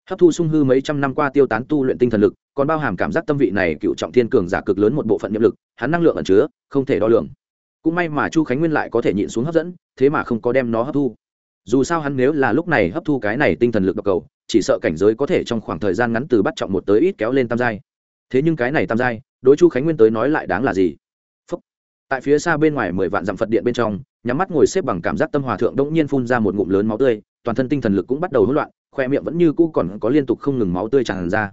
Hấp thu sung hư mấy trăm năm qua tiêu tán tu luyện tinh thần lực, còn bao hàm cảm giác tâm vị này cựu trọng thiên cường giả cực lớn một bộ phận nhiệm lực, hắn năng lượng ẩn chứa, không thể đo lường. Cũng may mà chu khánh nguyên lại có thể nhịn xuống hấp dẫn, thế mà không có đem nó hấp thu. Dù sao hắn nếu là lúc này hấp thu cái này tinh thần lực độc cầu, chỉ sợ cảnh giới có thể trong khoảng thời gian ngắn từ bắt trọng một tới ít kéo lên tam giai. Thế nhưng cái này tam giai đối chu khánh nguyên tới nói lại đáng là gì? Phúc. tại phía xa bên ngoài mười vạn dặm phật điện bên trong, nhắm mắt ngồi xếp bằng cảm giác tâm hòa thượng đông nhiên phun ra một ngụm lớn máu tươi, toàn thân tinh thần lực cũng bắt đầu hỗn loạn, khoe miệng vẫn như cũ còn có liên tục không ngừng máu tươi tràn ra.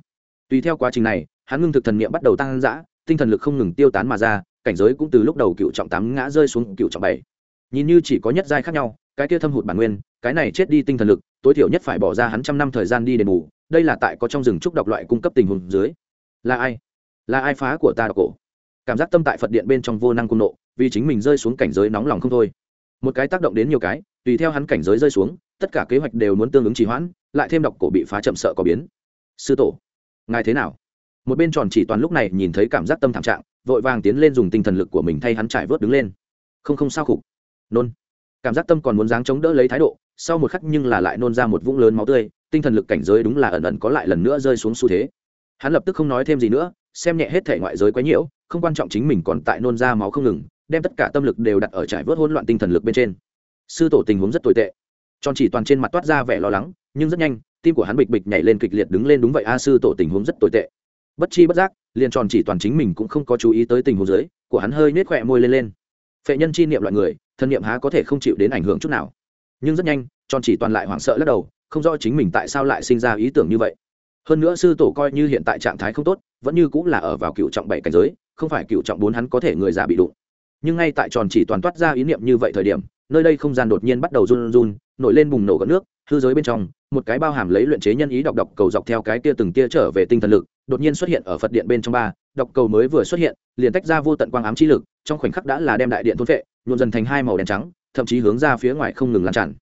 Tùy theo quá trình này, hắn ngưng thực thần niệm bắt đầu tăng dã, tinh thần lực không ngừng tiêu tán mà ra, cảnh giới cũng từ lúc đầu cựu trọng tám ngã rơi xuống cựu trọng bảy. Nhìn như chỉ có nhất giai khác nhau, cái kia thâm hụt bản nguyên, cái này chết đi tinh thần lực, tối thiểu nhất phải bỏ ra hắn trăm năm thời gian đi đền bù, đây là tại có trong rừng trúc độc loại cung cấp tình huống dưới. Là ai? Là ai phá của ta độc cổ? Cảm giác tâm tại phật điện bên trong vô năng cung nộ, vì chính mình rơi xuống cảnh giới nóng lòng không thôi. Một cái tác động đến nhiều cái, tùy theo hắn cảnh giới rơi xuống, tất cả kế hoạch đều muốn tương ứng trì hoãn, lại thêm độc cổ bị phá chậm sợ có biến. Sư tổ, ngài thế nào? Một bên tròn chỉ toàn lúc này nhìn thấy cảm giác tâm thảm trạng, vội vàng tiến lên dùng tinh thần lực của mình thay hắn trải vớt đứng lên. Không không sao khục. Nôn. Cảm giác tâm còn muốn dáng chống đỡ lấy thái độ, sau một khắc nhưng là lại nôn ra một vũng lớn máu tươi, tinh thần lực cảnh giới đúng là ẩn ẩn có lại lần nữa rơi xuống xu thế. Hắn lập tức không nói thêm gì nữa xem nhẹ hết thể ngoại giới quấy nhiễu, không quan trọng chính mình còn tại nôn ra máu không ngừng, đem tất cả tâm lực đều đặt ở trải vớt hỗn loạn tinh thần lực bên trên. Sư tổ tình huống rất tồi tệ. Tròn chỉ toàn trên mặt toát ra vẻ lo lắng, nhưng rất nhanh, tim của hắn bịch bịch nhảy lên kịch liệt đứng lên đúng vậy, a, sư tổ tình huống rất tồi tệ. Bất chi bất giác, liền tròn chỉ toàn chính mình cũng không có chú ý tới tình huống dưới, của hắn hơi nết khỏe môi lên lên. Phệ nhân chi niệm loại người, thân niệm há có thể không chịu đến ảnh hưởng chút nào. Nhưng rất nhanh, tròn chỉ toàn lại hoảng sợ lắc đầu, không rõ chính mình tại sao lại sinh ra ý tưởng như vậy hơn nữa sư tổ coi như hiện tại trạng thái không tốt, vẫn như cũng là ở vào cựu trọng bảy cảnh giới, không phải cựu trọng bốn hắn có thể người già bị đụng. Nhưng ngay tại tròn chỉ toàn toát ra ý niệm như vậy thời điểm, nơi đây không gian đột nhiên bắt đầu run run nổi lên bùng nổ gợn nước, hư giới bên trong, một cái bao hàm lấy luyện chế nhân ý đọc đọc cầu dọc theo cái tia từng tia trở về tinh thần lực, đột nhiên xuất hiện ở phật điện bên trong ba đọc cầu mới vừa xuất hiện, liền tách ra vô tận quang ám chi lực, trong khoảnh khắc đã là đem đại điện thôn vệ nhuộn dần thành hai màu đen trắng, thậm chí hướng ra phía ngoài không ngừng lan tràn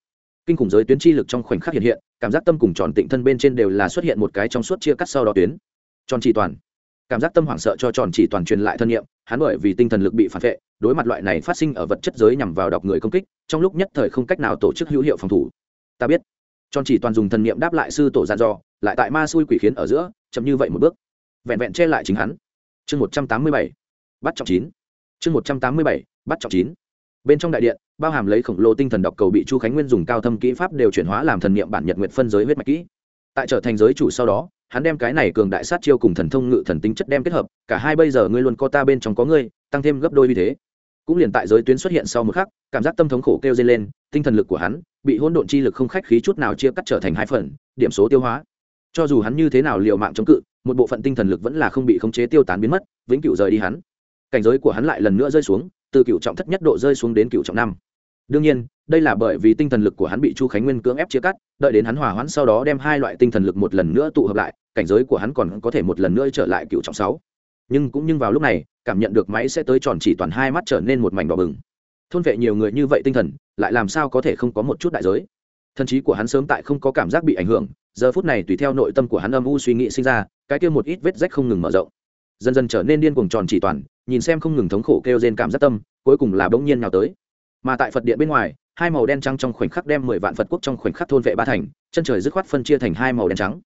kinh khủng giới tuyến chi lực trong khoảnh khắc hiện hiện, cảm giác tâm cùng tròn tịnh thân bên trên đều là xuất hiện một cái trong suốt chia cắt sau đó tuyến. Tròn chỉ toàn. Cảm giác tâm hoảng sợ cho tròn chỉ toàn truyền lại thân nhiệm, hắn bởi vì tinh thần lực bị phản vệ, đối mặt loại này phát sinh ở vật chất giới nhằm vào đọc người công kích, trong lúc nhất thời không cách nào tổ chức hữu hiệu phòng thủ. Ta biết. Tròn chỉ toàn dùng thần niệm đáp lại sư tổ gian dò, lại tại ma xui quỷ khiến ở giữa, chậm như vậy một bước. Vẹn vẹn che lại chính hắn. Chương một trăm tám mươi bảy. Bắt trọng chín. Chương một trăm tám mươi bảy. Bắt trọng chín bên trong đại điện, bao hàm lấy khổng lồ tinh thần độc cầu bị chu khánh nguyên dùng cao thâm kỹ pháp đều chuyển hóa làm thần niệm bản nhật nguyện phân giới huyết mạch kỹ. Tại trở thành giới chủ sau đó, hắn đem cái này cường đại sát chiêu cùng thần thông ngự thần tính chất đem kết hợp, cả hai bây giờ ngươi luôn có ta bên trong có ngươi, tăng thêm gấp đôi như thế. Cũng liền tại giới tuyến xuất hiện sau một khắc, cảm giác tâm thống khổ kêu dây lên, tinh thần lực của hắn bị hỗn độn chi lực không khách khí chút nào chia cắt trở thành hai phần, điểm số tiêu hóa. Cho dù hắn như thế nào liệu mạng chống cự, một bộ phận tinh thần lực vẫn là không bị khống chế tiêu tán biến mất, vĩnh cửu rời đi hắn. Cảnh giới của hắn lại lần nữa rơi xuống từ cựu trọng thất nhất độ rơi xuống đến cựu trọng năm. Đương nhiên, đây là bởi vì tinh thần lực của hắn bị chu khánh nguyên cưỡng ép chia cắt, đợi đến hắn hòa hoãn sau đó đem hai loại tinh thần lực một lần nữa tụ hợp lại, cảnh giới của hắn còn có thể một lần nữa trở lại cựu trọng sáu. Nhưng cũng nhưng vào lúc này, cảm nhận được máy sẽ tới tròn chỉ toàn hai mắt trở nên một mảnh đỏ bừng. Thôn vệ nhiều người như vậy tinh thần, lại làm sao có thể không có một chút đại giới? Thần trí của hắn sớm tại không có cảm giác bị ảnh hưởng, giờ phút này tùy theo nội tâm của hắn âm u suy nghĩ sinh ra, cái kia một ít vết rách không ngừng mở rộng. Dần dần trở nên điên cuồng tròn chỉ toàn nhìn xem không ngừng thống khổ kêu trên cảm giác tâm, cuối cùng là bỗng nhiên nào tới. Mà tại phật điện bên ngoài, hai màu đen trắng trong khoảnh khắc đem mười vạn phật quốc trong khoảnh khắc thôn vệ ba thành, chân trời dứt khoát phân chia thành hai màu đen trắng.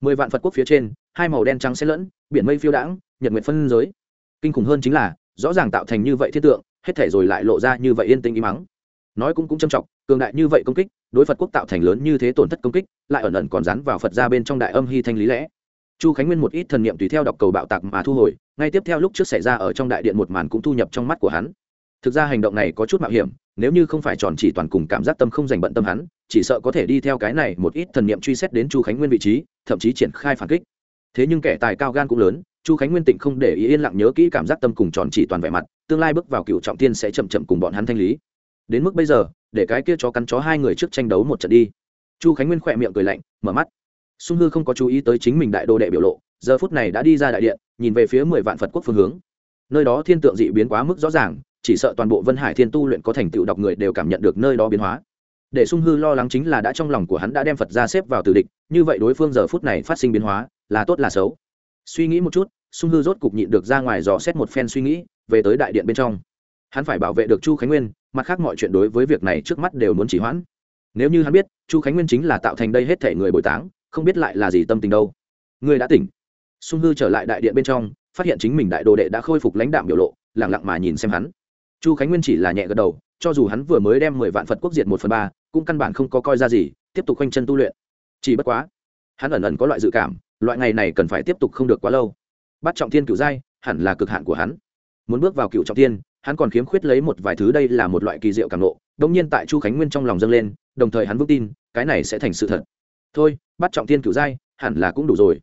Mười vạn phật quốc phía trên, hai màu đen trắng xen lẫn, biển mây phiêu đãng, nhật nguyệt phân giới. Kinh khủng hơn chính là, rõ ràng tạo thành như vậy thiết tượng, hết thể rồi lại lộ ra như vậy yên tĩnh im mắng nói cũng cũng châm trọng, cường đại như vậy công kích, đối phật quốc tạo thành lớn như thế tổn thất công kích, lại ẩn ẩn còn rắn vào phật ra bên trong đại âm hy thanh lý lẽ chu khánh nguyên một ít thần niệm tùy theo đọc cầu bạo tạc mà thu hồi, ngay tiếp theo lúc trước xảy ra ở trong đại điện một màn cũng thu nhập trong mắt của hắn. Thực ra hành động này có chút mạo hiểm, nếu như không phải tròn chỉ toàn cùng cảm giác tâm không dành bận tâm hắn, chỉ sợ có thể đi theo cái này một ít thần niệm truy xét đến chu khánh nguyên vị trí, thậm chí triển khai phản kích. Thế nhưng kẻ tài cao gan cũng lớn, chu khánh nguyên tịnh không để ý yên lặng nhớ kỹ cảm giác tâm cùng tròn chỉ toàn vẻ mặt, tương lai bước vào cựu trọng tiên sẽ chậm chậm cùng bọn hắn thanh lý. Đến mức bây giờ, để cái kia chó cắn chó hai người trước tranh đấu một trận đi. Chu khánh nguyên khỏe miệng cười lạnh, mở mắt sung hư không có chú ý tới chính mình đại đô đệ biểu lộ, giờ phút này đã đi ra đại điện, nhìn về phía mười vạn phật quốc phương hướng. Nơi đó thiên tượng dị biến quá mức rõ ràng, chỉ sợ toàn bộ vân hải thiên tu luyện có thành tựu đọc người đều cảm nhận được nơi đó biến hóa. Để sung hư lo lắng chính là đã trong lòng của hắn đã đem phật ra xếp vào tử địch, như vậy đối phương giờ phút này phát sinh biến hóa, là tốt là xấu. Suy nghĩ một chút, sung hư rốt cục nhịn được ra ngoài dò xét một phen suy nghĩ, về tới đại điện bên trong. Hắn phải bảo vệ được chu khánh nguyên, mặt khác mọi chuyện đối với việc này trước mắt đều muốn chỉ hoãn. Nếu như hắn biết, chu khánh nguyên chính là tạo thành đây hết thể người bồi táng không biết lại là gì tâm tình đâu. Ngươi đã tỉnh. Sung hư trở lại đại điện bên trong, phát hiện chính mình đại đồ đệ đã khôi phục lãnh đạm biểu lộ lẳng lặng mà nhìn xem hắn. Chu khánh nguyên chỉ là nhẹ gật đầu, cho dù hắn vừa mới đem mười vạn phật quốc diệt một phần ba, cũng căn bản không có coi ra gì, tiếp tục khoanh chân tu luyện. Chỉ bất quá, hắn ẩn ẩn có loại dự cảm, loại ngày này cần phải tiếp tục không được quá lâu. Bắt trọng thiên cựu giai, hẳn là cực hạn của hắn. Muốn bước vào cựu trọng thiên, hắn còn khiếm khuyết lấy một vài thứ đây là một loại kỳ diệu cảm nộ đông nhiên tại chu khánh nguyên trong lòng dâng lên, đồng thời hắn vững tin, cái này sẽ thành sự thật thôi, bắt trọng thiên cửu giai, hẳn là cũng đủ rồi.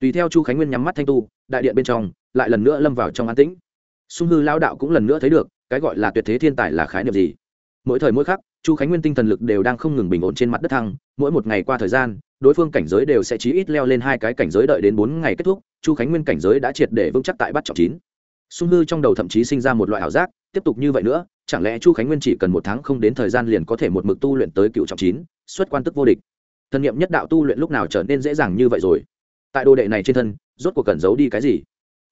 Tùy theo chu khánh nguyên nhắm mắt thanh tu, đại điện bên trong, lại lần nữa lâm vào trong an tĩnh. Sung hư lao đạo cũng lần nữa thấy được, cái gọi là tuyệt thế thiên tài là khái niệm gì? Mỗi thời mỗi khắc, chu khánh nguyên tinh thần lực đều đang không ngừng bình ổn trên mặt đất thăng, mỗi một ngày qua thời gian, đối phương cảnh giới đều sẽ chí ít leo lên hai cái cảnh giới đợi đến bốn ngày kết thúc, chu khánh nguyên cảnh giới đã triệt để vững chắc tại bắt trọng chín. Sung hư trong đầu thậm chí sinh ra một loại ảo giác, tiếp tục như vậy nữa, chẳng lẽ chu khánh nguyên chỉ cần một tháng không đến thời gian liền có thể một mực tu luyện tới cựu trọng chín, xuất quan tức vô địch? Thần nghiệm nhất đạo tu luyện lúc nào trở nên dễ dàng như vậy rồi? Tại đồ đệ này trên thân, rốt cuộc cần giấu đi cái gì?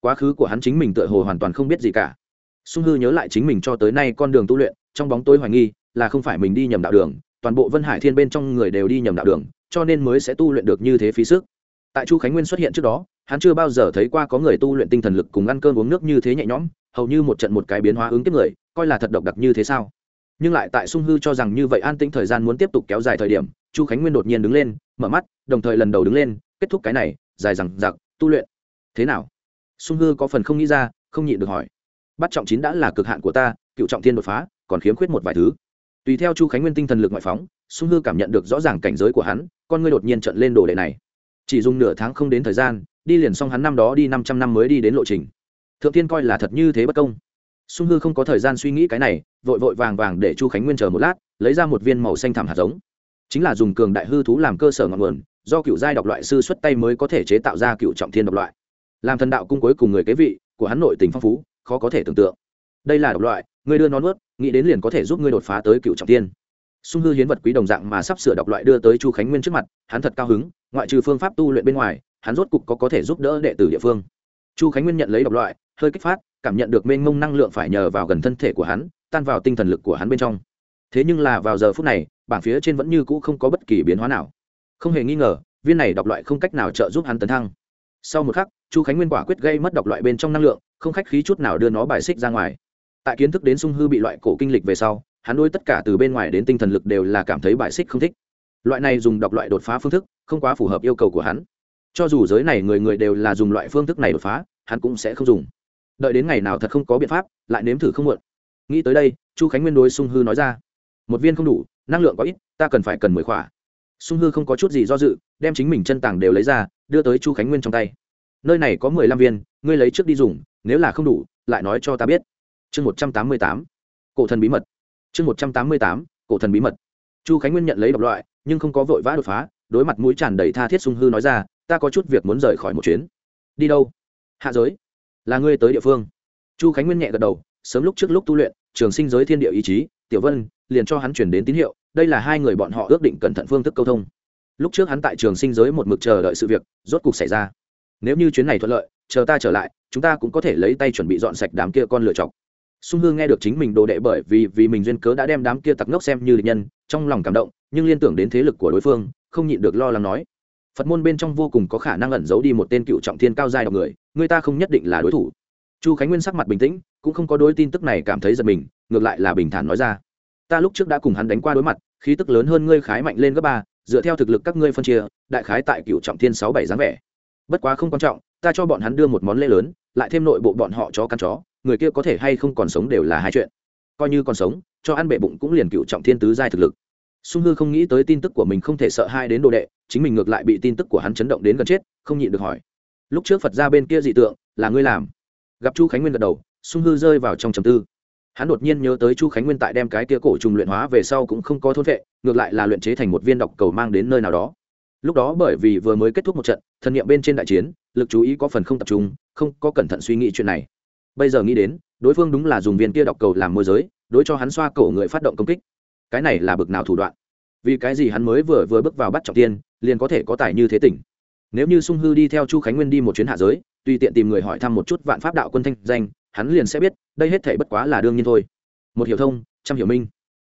Quá khứ của hắn chính mình tựa hồ hoàn toàn không biết gì cả. Sung hư nhớ lại chính mình cho tới nay con đường tu luyện, trong bóng tối hoài nghi, là không phải mình đi nhầm đạo đường, toàn bộ vân hải thiên bên trong người đều đi nhầm đạo đường, cho nên mới sẽ tu luyện được như thế phí sức. Tại chu khánh nguyên xuất hiện trước đó, hắn chưa bao giờ thấy qua có người tu luyện tinh thần lực cùng ăn cơm uống nước như thế nhẹ nhõm, hầu như một trận một cái biến hóa ứng tiếp người, coi là thật độc đặc như thế sao? Nhưng lại tại sung hư cho rằng như vậy an tĩnh thời gian muốn tiếp tục kéo dài thời điểm chu khánh nguyên đột nhiên đứng lên, mở mắt, đồng thời lần đầu đứng lên, kết thúc cái này, dài rằng giặc tu luyện. Thế nào? Sung hư có phần không nghĩ ra, không nhịn được hỏi. Bắt trọng chín đã là cực hạn của ta, cựu trọng thiên đột phá, còn khiếm khuyết một vài thứ. Tùy theo chu khánh nguyên tinh thần lực ngoại phóng, sung hư cảm nhận được rõ ràng cảnh giới của hắn, con ngươi đột nhiên trận lên đồ đệ này. Chỉ dùng nửa tháng không đến thời gian, đi liền xong hắn năm đó đi năm trăm năm mới đi đến lộ trình. Thượng tiên coi là thật như thế bất công. Sung hư không có thời gian suy nghĩ cái này, vội vội vàng vàng để chu khánh nguyên chờ một lát, lấy ra một viên màu xanh thảm hạt giống chính là dùng cường đại hư thú làm cơ sở ngọn nguồn, do cựu giai độc loại sư xuất tay mới có thể chế tạo ra cựu trọng thiên độc loại. Làm thần đạo cung cuối cùng người kế vị của hắn nội tình phong phú, khó có thể tưởng tượng. Đây là độc loại người đưa nó nuốt, nghĩ đến liền có thể giúp ngươi đột phá tới cựu trọng thiên. Sung hư hiến vật quý đồng dạng mà sắp sửa độc loại đưa tới chu khánh nguyên trước mặt, hắn thật cao hứng, ngoại trừ phương pháp tu luyện bên ngoài, hắn rốt cục có có thể giúp đỡ đệ tử địa phương. Chu khánh nguyên nhận lấy độc loại, hơi kích phát, cảm nhận được mênh mông năng lượng phải nhờ vào gần thân thể của hắn, tan vào tinh thần lực của hắn bên trong. Thế nhưng là vào giờ phút này bảng phía trên vẫn như cũ không có bất kỳ biến hóa nào. Không hề nghi ngờ, viên này độc loại không cách nào trợ giúp hắn tấn thăng. Sau một khắc, chu khánh nguyên quả quyết gây mất độc loại bên trong năng lượng, không khách khí chút nào đưa nó bài xích ra ngoài. Tại kiến thức đến sung hư bị loại cổ kinh lịch về sau, hắn nuôi tất cả từ bên ngoài đến tinh thần lực đều là cảm thấy bài xích không thích. Loại này dùng độc loại đột phá phương thức, không quá phù hợp yêu cầu của hắn. Cho dù giới này người người đều là dùng loại phương thức này đột phá, hắn cũng sẽ không dùng. Đợi đến ngày nào thật không có biện pháp, lại nếm thử không muộn. Nghĩ tới đây, chu khánh nguyên đối sung hư nói ra. Một viên không đủ năng lượng có ít, ta cần phải cần mười khỏa. Sung hư không có chút gì do dự, đem chính mình chân tàng đều lấy ra, đưa tới chu khánh nguyên trong tay. Nơi này có mười lăm viên, ngươi lấy trước đi dùng, nếu là không đủ, lại nói cho ta biết. Chương một trăm tám mươi tám, cổ thần bí mật. Chương một trăm tám mươi tám, cổ thần bí mật. Chu khánh nguyên nhận lấy độc loại, nhưng không có vội vã đột phá, đối mặt mũi tràn đầy tha thiết sung hư nói ra, ta có chút việc muốn rời khỏi một chuyến. Đi đâu? Hạ giới. Là ngươi tới địa phương. Chu khánh nguyên nhẹ gật đầu, sớm lúc trước lúc tu luyện, trường sinh giới thiên địa ý chí, tiểu vân liền cho hắn chuyển đến tín hiệu, đây là hai người bọn họ ước định cẩn thận phương thức câu thông. Lúc trước hắn tại trường sinh giới một mực chờ đợi sự việc, rốt cục xảy ra. Nếu như chuyến này thuận lợi, chờ ta trở lại, chúng ta cũng có thể lấy tay chuẩn bị dọn sạch đám kia con lựa chọc. Sung hương nghe được chính mình đồ đệ bởi vì vì mình duyên cớ đã đem đám kia tặc ngốc xem như địch nhân, trong lòng cảm động, nhưng liên tưởng đến thế lực của đối phương, không nhịn được lo lắng nói. Phật môn bên trong vô cùng có khả năng ẩn giấu đi một tên cựu trọng thiên cao dài đọc người người ta không nhất định là đối thủ. Chu khánh nguyên sắc mặt bình tĩnh, cũng không có đôi tin tức này cảm thấy giật mình, ngược lại là bình thản nói ra ta lúc trước đã cùng hắn đánh qua đối mặt, khí tức lớn hơn ngươi khái mạnh lên gấp ba, dựa theo thực lực các ngươi phân chia, đại khái tại cựu trọng thiên sáu bảy dáng vẻ. Bất quá không quan trọng, ta cho bọn hắn đưa một món lễ lớn, lại thêm nội bộ bọn họ chó căn chó, người kia có thể hay không còn sống đều là hai chuyện. Coi như còn sống, cho ăn bệ bụng cũng liền cựu trọng thiên tứ giai thực lực. Sung hư không nghĩ tới tin tức của mình không thể sợ hai đến đồ đệ, chính mình ngược lại bị tin tức của hắn chấn động đến gần chết, không nhịn được hỏi. Lúc trước phật ra bên kia dị tượng, là ngươi làm. Gặp chu khánh nguyên gật đầu, sung hư rơi vào trong trầm tư hắn đột nhiên nhớ tới chu khánh nguyên tại đem cái kia cổ trùng luyện hóa về sau cũng không có thôn vệ, ngược lại là luyện chế thành một viên độc cầu mang đến nơi nào đó. Lúc đó bởi vì vừa mới kết thúc một trận thần nghiệm bên trên đại chiến, lực chú ý có phần không tập trung, không có cẩn thận suy nghĩ chuyện này. Bây giờ nghĩ đến, đối phương đúng là dùng viên kia độc cầu làm môi giới, đối cho hắn xoa cổ người phát động công kích. Cái này là bực nào thủ đoạn? Vì cái gì hắn mới vừa vừa bước vào bắt trọng tiên, liền có thể có tài như thế tỉnh? Nếu như sung hư đi theo chu khánh nguyên đi một chuyến hạ giới, tùy tiện tìm người hỏi thăm một chút vạn pháp đạo quân thanh danh hắn liền sẽ biết, đây hết thể bất quá là đương nhiên thôi. Một hiểu thông, trăm hiểu minh.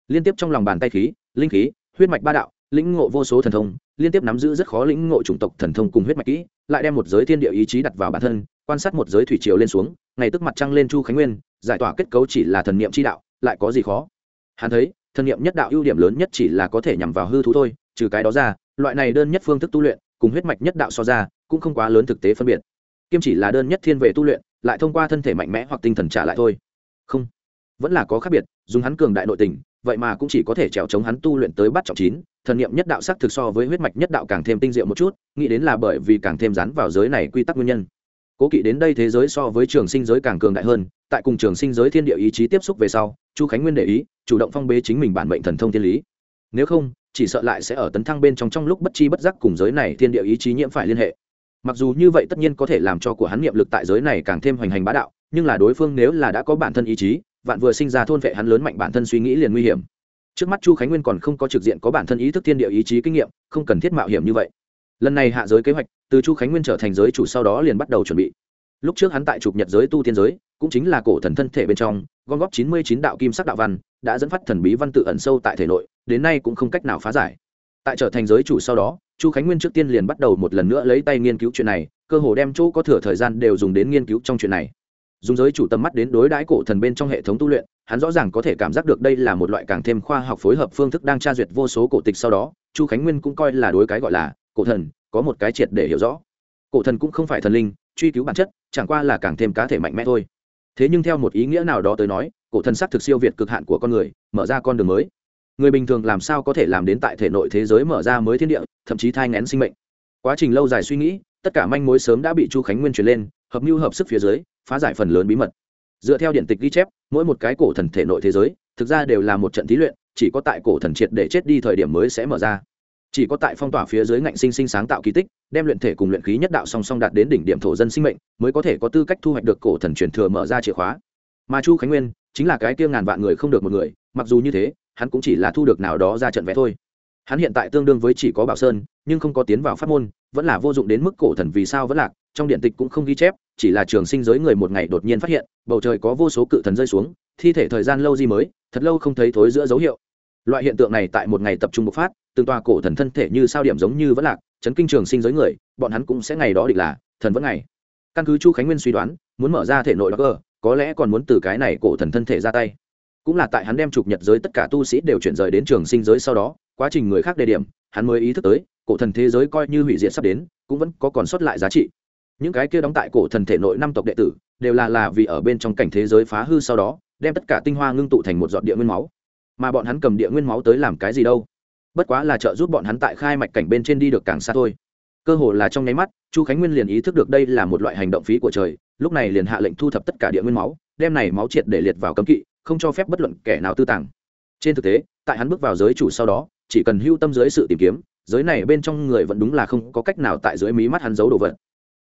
Liên tiếp trong lòng bàn tay khí, linh khí, huyết mạch ba đạo, lĩnh ngộ vô số thần thông, liên tiếp nắm giữ rất khó lĩnh ngộ chủng tộc thần thông cùng huyết mạch kỹ, lại đem một giới thiên địa ý chí đặt vào bản thân, quan sát một giới thủy triều lên xuống, ngày tức mặt trăng lên chu khánh nguyên, giải tỏa kết cấu chỉ là thần niệm chi đạo, lại có gì khó? Hắn thấy, thần niệm nhất đạo ưu điểm lớn nhất chỉ là có thể nhằm vào hư thú thôi, trừ cái đó ra, loại này đơn nhất phương thức tu luyện, cùng huyết mạch nhất đạo so ra, cũng không quá lớn thực tế phân biệt. Kiêm chỉ là đơn nhất thiên về tu luyện lại thông qua thân thể mạnh mẽ hoặc tinh thần trả lại thôi. Không, vẫn là có khác biệt, dùng hắn cường đại nội tình, vậy mà cũng chỉ có thể trèo chống hắn tu luyện tới bắt trọng chín, thần niệm nhất đạo sắc thực so với huyết mạch nhất đạo càng thêm tinh diệu một chút, nghĩ đến là bởi vì càng thêm rắn vào giới này quy tắc nguyên nhân. Cố kỵ đến đây thế giới so với trường sinh giới càng cường đại hơn, tại cùng trường sinh giới thiên địa ý chí tiếp xúc về sau, chu khánh nguyên để ý, chủ động phong bế chính mình bản mệnh thần thông thiên lý. Nếu không, chỉ sợ lại sẽ ở tấn thăng bên trong trong lúc bất chi bất giác cùng giới này thiên địa ý chí nhiễm phải liên hệ mặc dù như vậy tất nhiên có thể làm cho của hắn niệm lực tại giới này càng thêm hoành hành bá đạo, nhưng là đối phương nếu là đã có bản thân ý chí, vạn vừa sinh ra thôn vệ hắn lớn mạnh bản thân suy nghĩ liền nguy hiểm. Trước mắt chu khánh nguyên còn không có trực diện có bản thân ý thức thiên địa ý chí kinh nghiệm, không cần thiết mạo hiểm như vậy. Lần này hạ giới kế hoạch, từ chu khánh nguyên trở thành giới chủ sau đó liền bắt đầu chuẩn bị. Lúc trước hắn tại trục nhật giới tu tiên giới, cũng chính là cổ thần thân thể bên trong, gom góp chín mươi chín đạo kim sắc đạo văn, đã dẫn phát thần bí văn tự ẩn sâu tại thể nội, đến nay cũng không cách nào phá giải tại trở thành giới chủ sau đó, chu khánh nguyên trước tiên liền bắt đầu một lần nữa lấy tay nghiên cứu chuyện này, cơ hồ đem chỗ có thừa thời gian đều dùng đến nghiên cứu trong chuyện này. Dùng giới chủ tâm mắt đến đối đãi cổ thần bên trong hệ thống tu luyện, hắn rõ ràng có thể cảm giác được đây là một loại càng thêm khoa học phối hợp phương thức đang tra duyệt vô số cổ tịch sau đó, chu khánh nguyên cũng coi là đối cái gọi là cổ thần, có một cái triệt để hiểu rõ. Cổ thần cũng không phải thần linh, truy cứu bản chất, chẳng qua là càng thêm cá thể mạnh mẽ thôi. Thế nhưng theo một ý nghĩa nào đó tới nói, cổ thần sắc thực siêu việt cực hạn của con người, mở ra con đường mới người bình thường làm sao có thể làm đến tại thể nội thế giới mở ra mới thiên địa, thậm chí thai ngén sinh mệnh? Quá trình lâu dài suy nghĩ, tất cả manh mối sớm đã bị chu khánh nguyên truyền lên, hợp mưu hợp sức phía dưới, phá giải phần lớn bí mật. Dựa theo điện tịch ghi chép, mỗi một cái cổ thần thể nội thế giới, thực ra đều là một trận thí luyện, chỉ có tại cổ thần triệt để chết đi thời điểm mới sẽ mở ra. Chỉ có tại phong tỏa phía dưới ngạnh sinh sinh sáng tạo kỳ tích, đem luyện thể cùng luyện khí nhất đạo song song đạt đến đỉnh điểm thổ dân sinh mệnh, mới có thể có tư cách thu hoạch được cổ thần truyền thừa mở ra chìa khóa. Mà chu khánh nguyên chính là cái kia ngàn vạn người không được một người, mặc dù như thế hắn cũng chỉ là thu được nào đó ra trận vẽ thôi. Hắn hiện tại tương đương với chỉ có bảo sơn, nhưng không có tiến vào pháp môn, vẫn là vô dụng đến mức cổ thần vì sao vẫn lạc, trong điện tịch cũng không ghi chép, chỉ là trường sinh giới người một ngày đột nhiên phát hiện, bầu trời có vô số cự thần rơi xuống, thi thể thời gian lâu gì mới, thật lâu không thấy thối giữa dấu hiệu. Loại hiện tượng này tại một ngày tập trung bộc phát, từng tòa cổ thần thân thể như sao điểm giống như vẫn lạc, chấn kinh trường sinh giới người, bọn hắn cũng sẽ ngày đó định là, thần vẫn ngày. Căn cứ chu khánh nguyên suy đoán, muốn mở ra thể nội đó cơ có lẽ còn muốn từ cái này cổ thần thân thể ra tay cũng là tại hắn đem trục nhật giới tất cả tu sĩ đều chuyển rời đến trường sinh giới sau đó, quá trình người khác đề điểm, hắn mới ý thức tới, cổ thần thế giới coi như hủy diệt sắp đến, cũng vẫn có còn sót lại giá trị. Những cái kia đóng tại cổ thần thể nội năm tộc đệ tử, đều là là vì ở bên trong cảnh thế giới phá hư sau đó, đem tất cả tinh hoa ngưng tụ thành một giọt địa nguyên máu. Mà bọn hắn cầm địa nguyên máu tới làm cái gì đâu? Bất quá là trợ giúp bọn hắn tại khai mạch cảnh bên trên đi được càng xa thôi. Cơ hồ là trong nháy mắt, chu khánh nguyên liền ý thức được đây là một loại hành động phí của trời, lúc này liền hạ lệnh thu thập tất cả địa nguyên máu, đem này máu triệt để liệt vào cấm kỵ không cho phép bất luận kẻ nào tư tàng. Trên thực tế, tại hắn bước vào giới chủ sau đó, chỉ cần hưu tâm dưới sự tìm kiếm, giới này bên trong người vẫn đúng là không có cách nào tại dưới mí mắt hắn giấu đồ vật.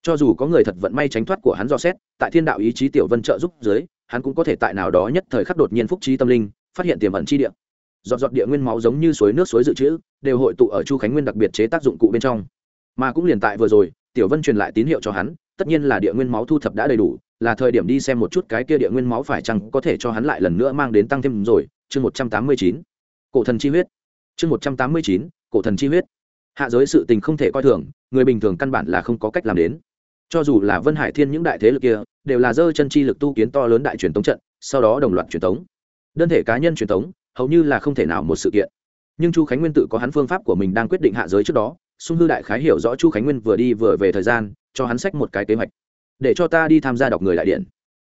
Cho dù có người thật vận may tránh thoát của hắn do xét, tại thiên đạo ý chí tiểu vân trợ giúp dưới, hắn cũng có thể tại nào đó nhất thời khắc đột nhiên phúc trí tâm linh, phát hiện tiềm ẩn chi địa. Giọt giọt địa nguyên máu giống như suối nước suối dự trữ, đều hội tụ ở chu khánh nguyên đặc biệt chế tác dụng cụ bên trong. Mà cũng liền tại vừa rồi, tiểu vân truyền lại tín hiệu cho hắn, tất nhiên là địa nguyên máu thu thập đã đầy đủ là thời điểm đi xem một chút cái kia địa nguyên máu phải chăng có thể cho hắn lại lần nữa mang đến tăng thêm rồi. Chương một trăm tám mươi chín. Cổ thần chi huyết. Chương một trăm tám mươi chín. Cổ thần chi huyết. Hạ giới sự tình không thể coi thường, người bình thường căn bản là không có cách làm đến. Cho dù là vân hải thiên những đại thế lực kia, đều là dơ chân chi lực tu kiến to lớn đại truyền tống trận, sau đó đồng loạt truyền tống. Đơn thể cá nhân truyền tống, hầu như là không thể nào một sự kiện. Nhưng chu khánh nguyên tự có hắn phương pháp của mình đang quyết định hạ giới trước đó, sung hư đại khái hiểu rõ chu khánh nguyên vừa đi vừa về thời gian, cho hắn sách một cái kế hoạch để cho ta đi tham gia đọc người đại điện.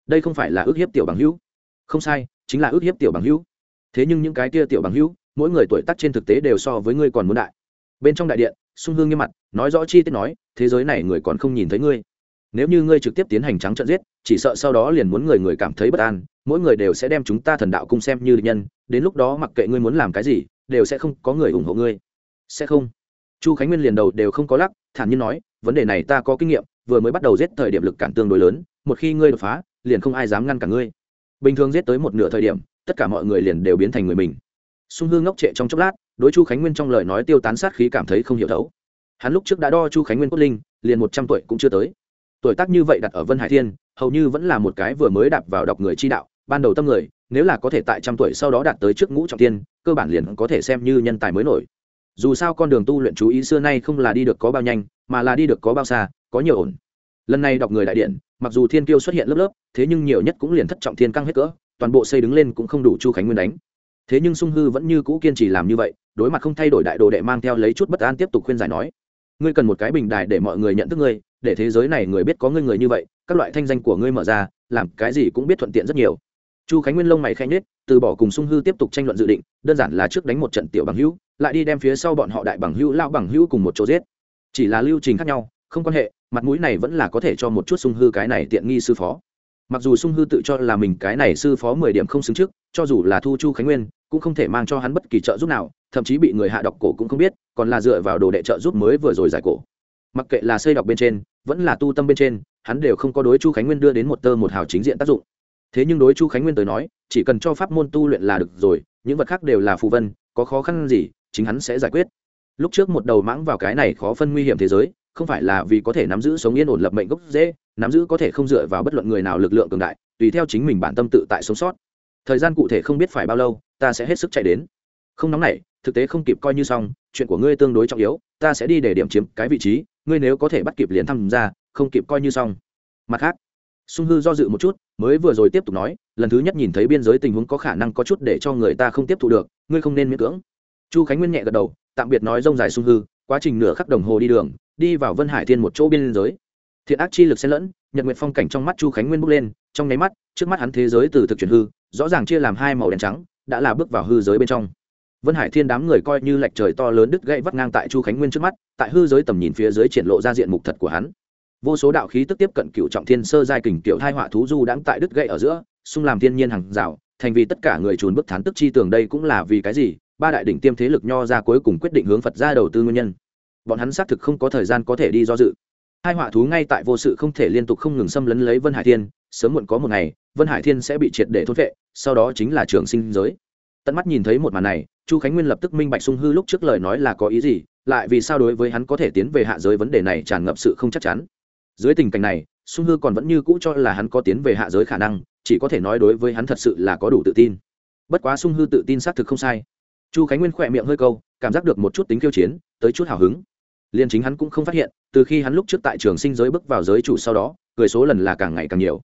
Đây không phải là ước hiếp tiểu bằng hữu. Không sai, chính là ước hiếp tiểu bằng hữu. Thế nhưng những cái kia tiểu bằng hữu, mỗi người tuổi tác trên thực tế đều so với ngươi còn muốn đại. Bên trong đại điện, sung hương nghiêm mặt, nói rõ chi tiết nói, thế giới này người còn không nhìn thấy ngươi. Nếu như ngươi trực tiếp tiến hành trắng trận giết, chỉ sợ sau đó liền muốn người người cảm thấy bất an, mỗi người đều sẽ đem chúng ta thần đạo cung xem như địch nhân, đến lúc đó mặc kệ ngươi muốn làm cái gì, đều sẽ không có người ủng hộ ngươi. Sẽ không. Chu khánh nguyên liền đầu đều không có lắc, thản nhiên nói, vấn đề này ta có kinh nghiệm vừa mới bắt đầu giết thời điểm lực cản tương đối lớn, một khi ngươi đột phá, liền không ai dám ngăn cả ngươi. Bình thường giết tới một nửa thời điểm, tất cả mọi người liền đều biến thành người mình. Sung hương ngốc trệ trong chốc lát, đối chu khánh nguyên trong lời nói tiêu tán sát khí cảm thấy không hiểu thấu. Hắn lúc trước đã đo chu khánh nguyên cốt linh, liền một trăm tuổi cũng chưa tới. Tuổi tác như vậy đặt ở vân hải thiên, hầu như vẫn là một cái vừa mới đạp vào đọc người chi đạo, ban đầu tâm người, nếu là có thể tại trăm tuổi sau đó đạt tới trước ngũ trọng tiên, cơ bản liền có thể xem như nhân tài mới nổi. Dù sao con đường tu luyện chú ý xưa nay không là đi được có bao nhanh mà là đi được có bao xa, có nhiều ổn. Lần này đọc người đại điện, mặc dù thiên kiêu xuất hiện lớp lớp, thế nhưng nhiều nhất cũng liền thất trọng thiên căng hết cỡ, toàn bộ xây đứng lên cũng không đủ chu khánh nguyên đánh. Thế nhưng sung hư vẫn như cũ kiên trì làm như vậy, đối mặt không thay đổi đại đồ đệ mang theo lấy chút bất an tiếp tục khuyên giải nói, ngươi cần một cái bình đài để mọi người nhận thức ngươi, để thế giới này người biết có ngươi người như vậy, các loại thanh danh của ngươi mở ra, làm cái gì cũng biết thuận tiện rất nhiều. Chu khánh nguyên lông mày khanh nết từ bỏ cùng sung hư tiếp tục tranh luận dự định, đơn giản là trước đánh một trận tiểu bằng hữu, lại đi đem phía sau bọn họ đại bằng hữu lao bằng hữu cùng một chỗ giết chỉ là lưu trình khác nhau, không quan hệ, mặt mũi này vẫn là có thể cho một chút sung hư cái này tiện nghi sư phó. Mặc dù sung hư tự cho là mình cái này sư phó mười điểm không xứng trước, cho dù là thu chu khánh nguyên, cũng không thể mang cho hắn bất kỳ trợ giúp nào, thậm chí bị người hạ độc cổ cũng không biết, còn là dựa vào đồ đệ trợ giúp mới vừa rồi giải cổ. Mặc kệ là xây đọc bên trên, vẫn là tu tâm bên trên, hắn đều không có đối chu khánh nguyên đưa đến một tơ một hào chính diện tác dụng. Thế nhưng đối chu khánh nguyên tới nói, chỉ cần cho pháp môn tu luyện là được rồi, những vật khác đều là phù vân, có khó khăn gì, chính hắn sẽ giải quyết lúc trước một đầu mãng vào cái này khó phân nguy hiểm thế giới, không phải là vì có thể nắm giữ sống yên ổn lập mệnh gốc dễ nắm giữ có thể không dựa vào bất luận người nào lực lượng cường đại, tùy theo chính mình bản tâm tự tại sống sót. Thời gian cụ thể không biết phải bao lâu, ta sẽ hết sức chạy đến. Không nóng này thực tế không kịp coi như xong, chuyện của ngươi tương đối trọng yếu, ta sẽ đi để điểm chiếm cái vị trí, ngươi nếu có thể bắt kịp liền tham gia, không kịp coi như xong. Mặt khác, sung hư do dự một chút, mới vừa rồi tiếp tục nói, lần thứ nhất nhìn thấy biên giới tình huống có khả năng có chút để cho người ta không tiếp thu được, ngươi không nên miễn cưỡng chu khánh nguyên nhẹ gật đầu, tạm biệt nói rông dài sung hư, quá trình nửa khắc đồng hồ đi đường, đi vào vân hải thiên một chỗ biên giới. Thiện ác chi lực xen lẫn, nhật nguyện phong cảnh trong mắt chu khánh nguyên bước lên, trong nháy mắt, trước mắt hắn thế giới từ thực chuyển hư, rõ ràng chia làm hai màu đen trắng, đã là bước vào hư giới bên trong. Vân hải thiên đám người coi như lệch trời to lớn đứt gãy vắt ngang tại chu khánh nguyên trước mắt, tại hư giới tầm nhìn phía dưới triển lộ ra diện mục thật của hắn. Vô số đạo khí tức tiếp cận cựu trọng thiên sơ giai kình tiểu thai họa thú du đãng tại đứt gãy ở giữa, xung làm thiên nhiên hàng rào, thành vì tất cả người trùn bức thán tức chi tường đây cũng là vì cái gì? Ba đại đỉnh tiêm thế lực nho ra cuối cùng quyết định hướng phật ra đầu tư nguyên nhân. Bọn hắn xác thực không có thời gian có thể đi do dự. Hai họa thú ngay tại vô sự không thể liên tục không ngừng xâm lấn lấy vân hải thiên, sớm muộn có một ngày, vân hải thiên sẽ bị triệt để thốt vệ sau đó chính là trường sinh giới. Tận mắt nhìn thấy một màn này, chu khánh nguyên lập tức minh bạch sung hư lúc trước lời nói là có ý gì, lại vì sao đối với hắn có thể tiến về hạ giới vấn đề này tràn ngập sự không chắc chắn. Dưới tình cảnh này, sung hư còn vẫn như cũ cho là hắn có tiến về hạ giới khả năng, chỉ có thể nói đối với hắn thật sự là có đủ tự tin. Bất quá sung hư tự tin xác thực không sai chu khánh nguyên khỏe miệng hơi câu, cảm giác được một chút tính kiêu chiến, tới chút hào hứng. Liền chính hắn cũng không phát hiện, từ khi hắn lúc trước tại trường sinh giới bước vào giới chủ sau đó cười số lần là càng ngày càng nhiều.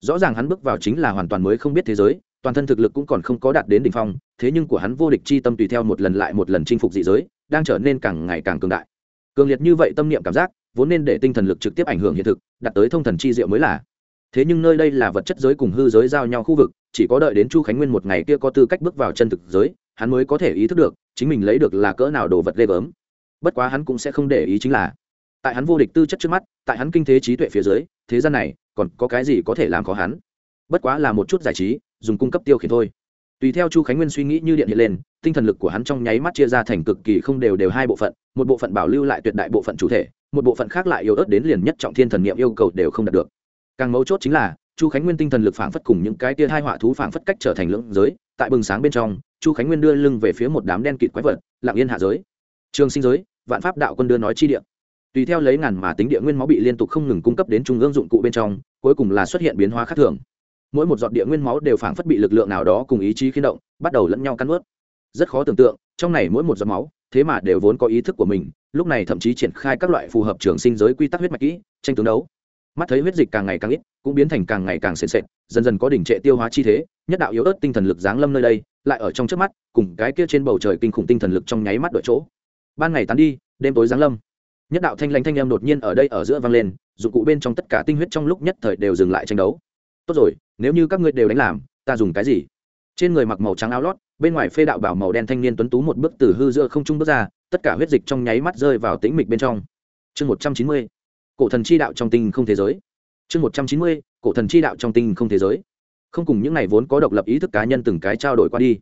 Rõ ràng hắn bước vào chính là hoàn toàn mới không biết thế giới, toàn thân thực lực cũng còn không có đạt đến đ ỉ n h phong, thế nhưng của hắn vô địch chi tâm tùy theo một lần lại một lần chinh phục dị giới, đang trở nên càng ngày càng cường đại. Cường liệt như vậy tâm niệm cảm giác, vốn nên để tinh thần lực trực tiếp ảnh hưởng hiện thực, đạt tới thông thần chi diệu mới là. Thế nhưng nơi đây là vật chất giới cùng hư giới giao nhau khu vực, chỉ có đợi đến chu khánh nguyên một ngày kia có tư cách bước vào chân thực giới hắn mới có thể ý thức được chính mình lấy được là cỡ nào đồ vật ghê gớm. Bất quá hắn cũng sẽ không để ý chính là, tại hắn vô địch tư chất trước mắt, tại hắn kinh thế trí tuệ phía dưới, thế gian này còn có cái gì có thể làm khó hắn? Bất quá là một chút giải trí, dùng cung cấp tiêu khiển thôi. Tùy theo chu khánh nguyên suy nghĩ như điện hiện lên, tinh thần lực của hắn trong nháy mắt chia ra thành cực kỳ không đều đều hai bộ phận, một bộ phận bảo lưu lại tuyệt đại bộ phận chủ thể, một bộ phận khác lại yếu ớt đến liền nhất trọng thiên thần niệm yêu cầu đều không đạt được. Càng mấu chốt chính là, chu khánh nguyên tinh thần lực phảng phất cùng những cái tia hai họa thú phảng phất cách trở thành lưỡng giới tại bừng sáng bên trong, chu khánh nguyên đưa lưng về phía một đám đen kịt quái vật, lặng yên hạ giới. Trường sinh giới, vạn pháp đạo quân đưa nói chi địa. Tùy theo lấy ngàn mà tính địa nguyên máu bị liên tục không ngừng cung cấp đến trung ương dụng cụ bên trong, cuối cùng là xuất hiện biến hóa khác thường. Mỗi một giọt địa nguyên máu đều phảng phất bị lực lượng nào đó cùng ý chí khiến động, bắt đầu lẫn nhau cắn ướt rất khó tưởng tượng, trong này mỗi một giọt máu, thế mà đều vốn có ý thức của mình, lúc này thậm chí triển khai các loại phù hợp trường sinh giới quy tắc huyết mạch kỹ, tranh tướng đấu. Mắt thấy huyết dịch càng ngày càng ít, cũng biến thành càng ngày càng sền sệt, dần dần có đỉnh trệ tiêu hóa chi thế nhất đạo yếu ớt tinh thần lực giáng lâm nơi đây, lại ở trong trước mắt, cùng cái kia trên bầu trời kinh khủng tinh thần lực trong nháy mắt đổi chỗ. Ban ngày tán đi, đêm tối giáng lâm. Nhất đạo thanh lãnh thanh em đột nhiên ở đây ở giữa vang lên, dụng cụ bên trong tất cả tinh huyết trong lúc nhất thời đều dừng lại tranh đấu. Tốt rồi, nếu như các ngươi đều đánh làm, ta dùng cái gì? Trên người mặc màu trắng áo lót, bên ngoài phê đạo bảo màu đen thanh niên tuấn tú một bước từ hư giữa không trung bước ra, tất cả huyết dịch trong nháy mắt rơi vào tĩnh mịch bên trong. Chương một trăm chín mươi, cổ thần chi đạo trong tinh không thế giới. Chương một trăm chín mươi, cổ thần chi đạo trong tinh không thế giới không cùng những này vốn có độc lập ý thức cá nhân từng cái trao đổi qua đi.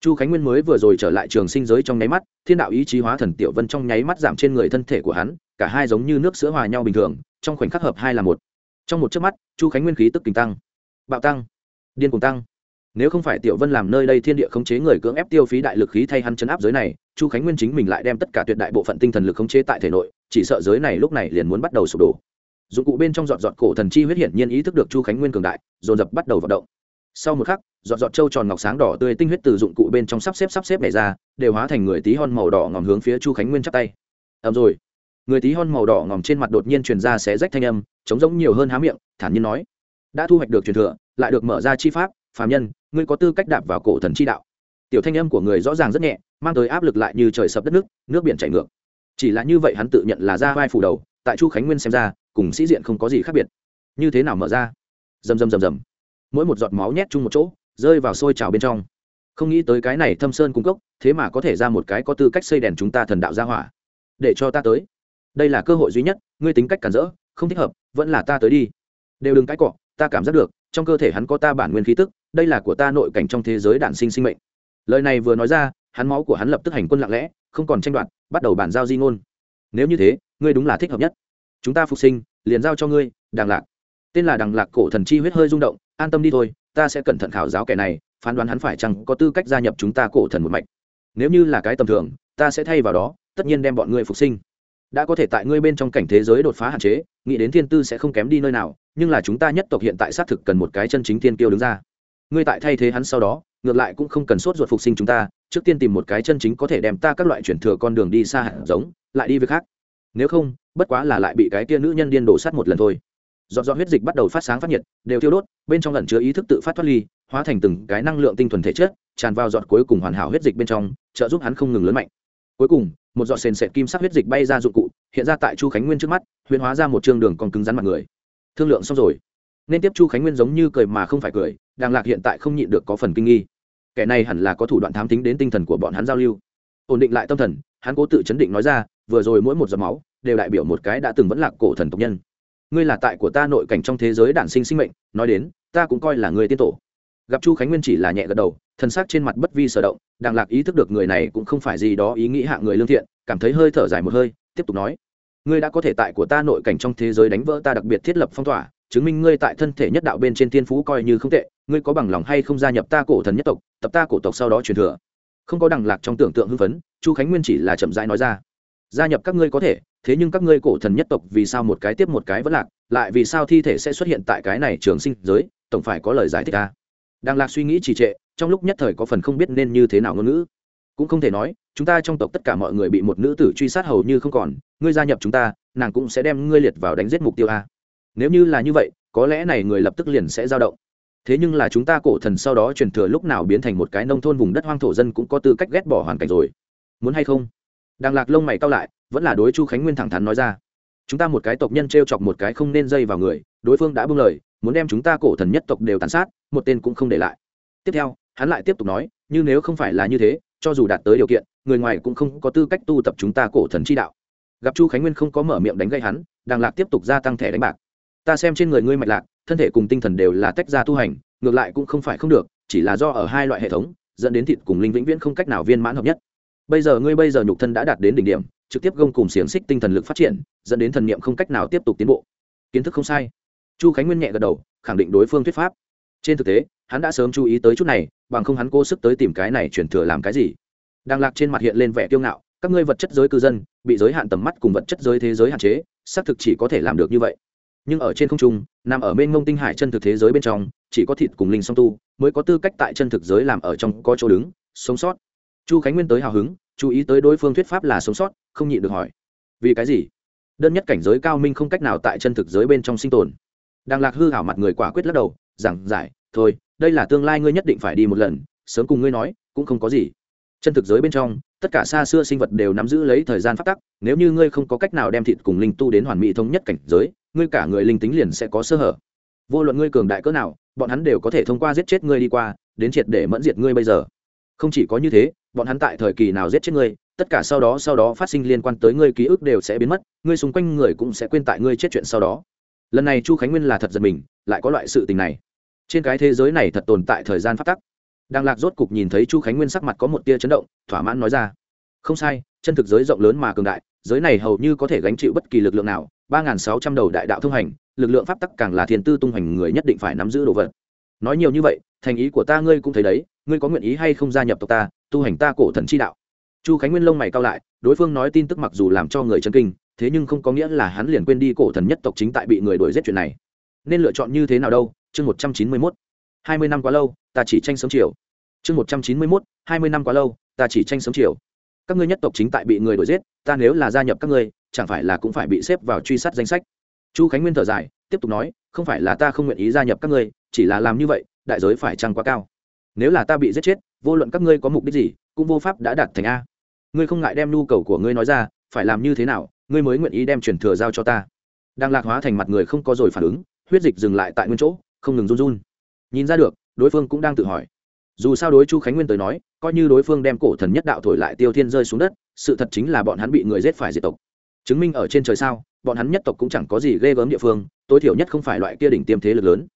Chu khánh nguyên mới vừa rồi trở lại trường sinh giới trong nháy mắt, thiên đạo ý chí hóa thần tiểu vân trong nháy mắt giảm trên người thân thể của hắn, cả hai giống như nước sữa hòa nhau bình thường, trong khoảnh khắc hợp hai là một. Trong một chớp mắt, chu khánh nguyên khí tức kinh tăng, bạo tăng, điên cùng tăng. Nếu không phải tiểu vân làm nơi đây thiên địa khống chế người cưỡng ép tiêu phí đại lực khí thay hắn chấn áp giới này, chu khánh nguyên chính mình lại đem tất cả tuyệt đại bộ phận tinh thần lực khống chế tại thể nội, chỉ sợ giới này lúc này liền muốn bắt đầu sụp đổ. Dụng cụ bên trong giọt giọt cổ thần chi huyết hiển nhiên ý thức được chu khánh nguyên cường đại, dồn dập bắt đầu vận động sau một khắc, giọt giọt trâu tròn ngọc sáng đỏ tươi tinh huyết từ dụng cụ bên trong sắp xếp sắp xếp này ra, đều hóa thành người tí hon màu đỏ ngòm hướng phía chu khánh nguyên chắp tay. Ẩm rồi. Người tí hon màu đỏ ngòm trên mặt đột nhiên truyền ra xé rách thanh âm chống giống nhiều hơn há miệng, thản nhiên nói, đã thu hoạch được truyền thừa, lại được mở ra chi pháp, phàm nhân, ngươi có tư cách đạp vào cổ thần chi đạo. Tiểu thanh âm của người rõ ràng rất nhẹ, mang tới áp lực lại như trời sập đất nước nước biển chảy ngược. Chỉ là như vậy hắn tự nhận là ra vai phủ đầu, tại chu khánh nguyên xem ra, cùng sĩ diện không có gì khác biệt. Như thế nào mở ra? Rầm rầm rầm rầm mỗi một giọt máu nhét chung một chỗ, rơi vào sôi trào bên trong. Không nghĩ tới cái này thâm sơn cung cấp thế mà có thể ra một cái có tư cách xây đèn chúng ta thần đạo ra hỏa. Để cho ta tới. Đây là cơ hội duy nhất, ngươi tính cách cản rỡ, không thích hợp, vẫn là ta tới đi. Đều đừng cãi cọ, ta cảm giác được, trong cơ thể hắn có ta bản nguyên khí tức, đây là của ta nội cảnh trong thế giới đản sinh sinh mệnh. Lời này vừa nói ra, hắn máu của hắn lập tức hành quân lặng lẽ, không còn tranh đoạt, bắt đầu bản giao di ngôn. Nếu như thế, ngươi đúng là thích hợp nhất. Chúng ta phục sinh, liền giao cho ngươi đàng lạc. Tên là đàng lạc cổ thần chi huyết hơi rung động an tâm đi thôi, ta sẽ cẩn thận khảo giáo kẻ này, phán đoán hắn phải chăng có tư cách gia nhập chúng ta cổ thần một mạch. Nếu như là cái tầm thường, ta sẽ thay vào đó, tất nhiên đem bọn ngươi phục sinh. Đã có thể tại ngươi bên trong cảnh thế giới đột phá hạn chế, nghĩ đến thiên tư sẽ không kém đi nơi nào, nhưng là chúng ta nhất tộc hiện tại xác thực cần một cái chân chính thiên kiêu đứng ra. Ngươi tại thay thế hắn sau đó, ngược lại cũng không cần sốt ruột phục sinh chúng ta, trước tiên tìm một cái chân chính có thể đem ta các loại chuyển thừa con đường đi xa hạn giống, lại đi việc khác. Nếu không, bất quá là lại bị cái kia nữ nhân điên đổ sát một lần thôi dọn dọn huyết dịch bắt đầu phát sáng phát nhiệt, đều thiêu đốt, bên trong lần chứa ý thức tự phát thoát ly, hóa thành từng cái năng lượng tinh thuần thể chất, tràn vào giọt cuối cùng hoàn hảo huyết dịch bên trong, trợ giúp hắn không ngừng lớn mạnh. Cuối cùng, một giọt sền sệt kim sắc huyết dịch bay ra dụng cụ, hiện ra tại chu khánh nguyên trước mắt, huyền hóa ra một chương đường còn cứng rắn mặt người. Thương lượng xong rồi, nên tiếp chu khánh nguyên giống như cười mà không phải cười đang lạc hiện tại không nhịn được có phần kinh nghi. Kẻ này hẳn là có thủ đoạn thám tính đến tinh thần của bọn hắn giao lưu. Ổn định lại tâm thần, hắn cố tự chấn định nói ra, vừa rồi mỗi một giọt máu, đều đại biểu một cái đã từng vẫn lạc cổ thần tộc nhân ngươi là tại của ta nội cảnh trong thế giới đản sinh sinh mệnh, nói đến, ta cũng coi là người tiên tổ. Gặp chu khánh nguyên chỉ là nhẹ gật đầu thân xác trên mặt bất vi sở động đàng lạc ý thức được người này cũng không phải gì đó ý nghĩ hạ người lương thiện, cảm thấy hơi thở dài một hơi, tiếp tục nói, ngươi đã có thể tại của ta nội cảnh trong thế giới đánh vỡ ta đặc biệt thiết lập phong tỏa, chứng minh ngươi tại thân thể nhất đạo bên trên tiên phú coi như không tệ, ngươi có bằng lòng hay không gia nhập ta cổ thần nhất tộc, tập ta cổ tộc sau đó truyền thừa? Không có đằng lạc trong tưởng tượng hưng phấn, chu khánh nguyên chỉ là chậm rãi nói ra, gia nhập các ngươi có thể thế nhưng các ngươi cổ thần nhất tộc vì sao một cái tiếp một cái vẫn lạc, lại vì sao thi thể sẽ xuất hiện tại cái này trường sinh giới, tổng phải có lời giải thích ta. Đang lạc suy nghĩ trì trệ, trong lúc nhất thời có phần không biết nên như thế nào ngôn ngữ. Cũng không thể nói, chúng ta trong tộc tất cả mọi người bị một nữ tử truy sát hầu như không còn, ngươi gia nhập chúng ta, nàng cũng sẽ đem ngươi liệt vào đánh giết mục tiêu a. Nếu như là như vậy, có lẽ này người lập tức liền sẽ dao động. Thế nhưng là chúng ta cổ thần sau đó truyền thừa lúc nào biến thành một cái nông thôn vùng đất hoang thổ dân cũng có tư cách ghét bỏ hoàn cảnh rồi. Muốn hay không? Đang lạc lông mày cao lại vẫn là đối chu khánh nguyên thẳng thắn nói ra. Chúng ta một cái tộc nhân t r e o chọc một cái không nên dây vào người, đối phương đã bưng lời, muốn đem chúng ta cổ thần nhất tộc đều tàn sát, một tên cũng không để lại. Tiếp theo, hắn lại tiếp tục nói nhưng nếu không phải là như thế, cho dù đạt tới điều kiện, người ngoài cũng không có tư cách tu tập chúng ta cổ thần chi đạo. Gặp chu khánh nguyên không có mở miệng đánh gây hắn, đàng lạc tiếp tục gia tăng thẻ đánh bạc. Ta xem trên người ngươi mạch lạc, thân thể cùng tinh thần đều là tách ra tu hành, ngược lại cũng không phải không được, chỉ là do ở hai loại hệ thống, dẫn đến thịt cùng linh vĩnh viễn không cách nào viên mãn hợp nhất. Bây giờ ngươi bây giờ nhục thân đã đạt đến đỉnh điểm trực tiếp gông cùng xiềng xích tinh thần lực phát triển, dẫn đến thần niệm không cách nào tiếp tục tiến bộ. Kiến thức không sai. Chu khánh nguyên nhẹ gật đầu, khẳng định đối phương thuyết pháp. Trên thực tế, hắn đã sớm chú ý tới chút này, bằng không hắn cố sức tới tìm cái này chuyển thừa làm cái gì. Đang lạc trên mặt hiện lên vẻ kiêu ngạo, các ngươi vật chất giới cư dân, bị giới hạn tầm mắt cùng vật chất giới thế giới hạn chế, xác thực chỉ có thể làm được như vậy. Nhưng ở trên không trung, nằm ở bên ngông tinh hải chân thực thế giới bên trong, chỉ có thịt cùng linh song tu, mới có tư cách tại chân thực giới làm ở trong có chỗ đứng, sống sót. Chu khánh nguyên tới hào hứng chú ý tới đối phương thuyết pháp là sống sót, không nhịn được hỏi. Vì cái gì? Đơn nhất cảnh giới cao minh không cách nào tại chân thực giới bên trong sinh tồn. Đang lạc hư hảo mặt người quả quyết lắc đầu, giảng giải, thôi, đây là tương lai ngươi nhất định phải đi một lần, sớm cùng ngươi nói, cũng không có gì. Chân thực giới bên trong, tất cả xa xưa sinh vật đều nắm giữ lấy thời gian phát tắc, nếu như ngươi không có cách nào đem thịt cùng linh tu đến hoàn mỹ thống nhất cảnh giới, ngươi cả người linh tính liền sẽ có sơ hở. Vô luận ngươi cường đại cỡ nào, bọn hắn đều có thể thông qua giết chết ngươi đi qua, đến triệt để mẫn diệt ngươi bây giờ không chỉ có như thế, bọn hắn tại thời kỳ nào giết chết ngươi, tất cả sau đó sau đó phát sinh liên quan tới ngươi ký ức đều sẽ biến mất, ngươi xung quanh người cũng sẽ quên tại ngươi chết chuyện sau đó. Lần này chu khánh nguyên là thật giật mình, lại có loại sự tình này. Trên cái thế giới này thật tồn tại thời gian phát tắc. Đang lạc rốt cục nhìn thấy chu khánh nguyên sắc mặt có một tia chấn động, thỏa mãn nói ra. Không sai, chân thực giới rộng lớn mà cường đại, giới này hầu như có thể gánh chịu bất kỳ lực lượng nào, ba n sáu trăm đầu đại đạo thông hành, lực lượng pháp tắc càng là thiên tư tung hành người nhất định phải nắm giữ đồ vật. Nói nhiều như vậy, thành ý của ta ngươi cũng thấy đấy ngươi có nguyện ý hay không gia nhập tộc ta, tu hành ta cổ thần chi đạo? Chu khánh nguyên lông mày cao lại, đối phương nói tin tức mặc dù làm cho người chân kinh, thế nhưng không có nghĩa là hắn liền quên đi cổ thần nhất tộc chính tại bị người đuổi giết chuyện này. Nên lựa chọn như thế nào đâu? Chương một trăm chín mươi mốt. Hai mươi năm quá lâu, ta chỉ tranh sớm chiều. Chương một trăm chín mươi mốt. Hai mươi năm quá lâu, ta chỉ tranh sớm chiều. Các ngươi nhất tộc chính tại bị người đuổi giết, ta nếu là gia nhập các ngươi, chẳng phải là cũng phải bị xếp vào truy sát danh sách? Chu khánh nguyên thở dài, tiếp tục nói, không phải là ta không nguyện ý gia nhập các ngươi, chỉ là làm như vậy, đại giới phải chăng quá cao? Nếu là ta bị giết chết, vô luận các ngươi có mục đích gì, cũng vô pháp đã đạt thành a. Ngươi không ngại đem nhu cầu của ngươi nói ra, phải làm như thế nào, ngươi mới nguyện ý đem truyền thừa giao cho ta. Đang lạc hóa thành mặt người không có rồi phản ứng, huyết dịch dừng lại tại nguyên chỗ, không ngừng run run. Nhìn ra được, đối phương cũng đang tự hỏi. Dù sao đối chu khánh nguyên tới nói, coi như đối phương đem cổ thần nhất đạo thổi lại tiêu thiên rơi xuống đất, sự thật chính là bọn hắn bị người giết phải diệt tộc. Chứng minh ở trên trời sao, bọn hắn nhất tộc cũng chẳng có gì ghê gớm địa phương, tối thiểu nhất không phải loại kia đỉnh tiêm thế lực lớn.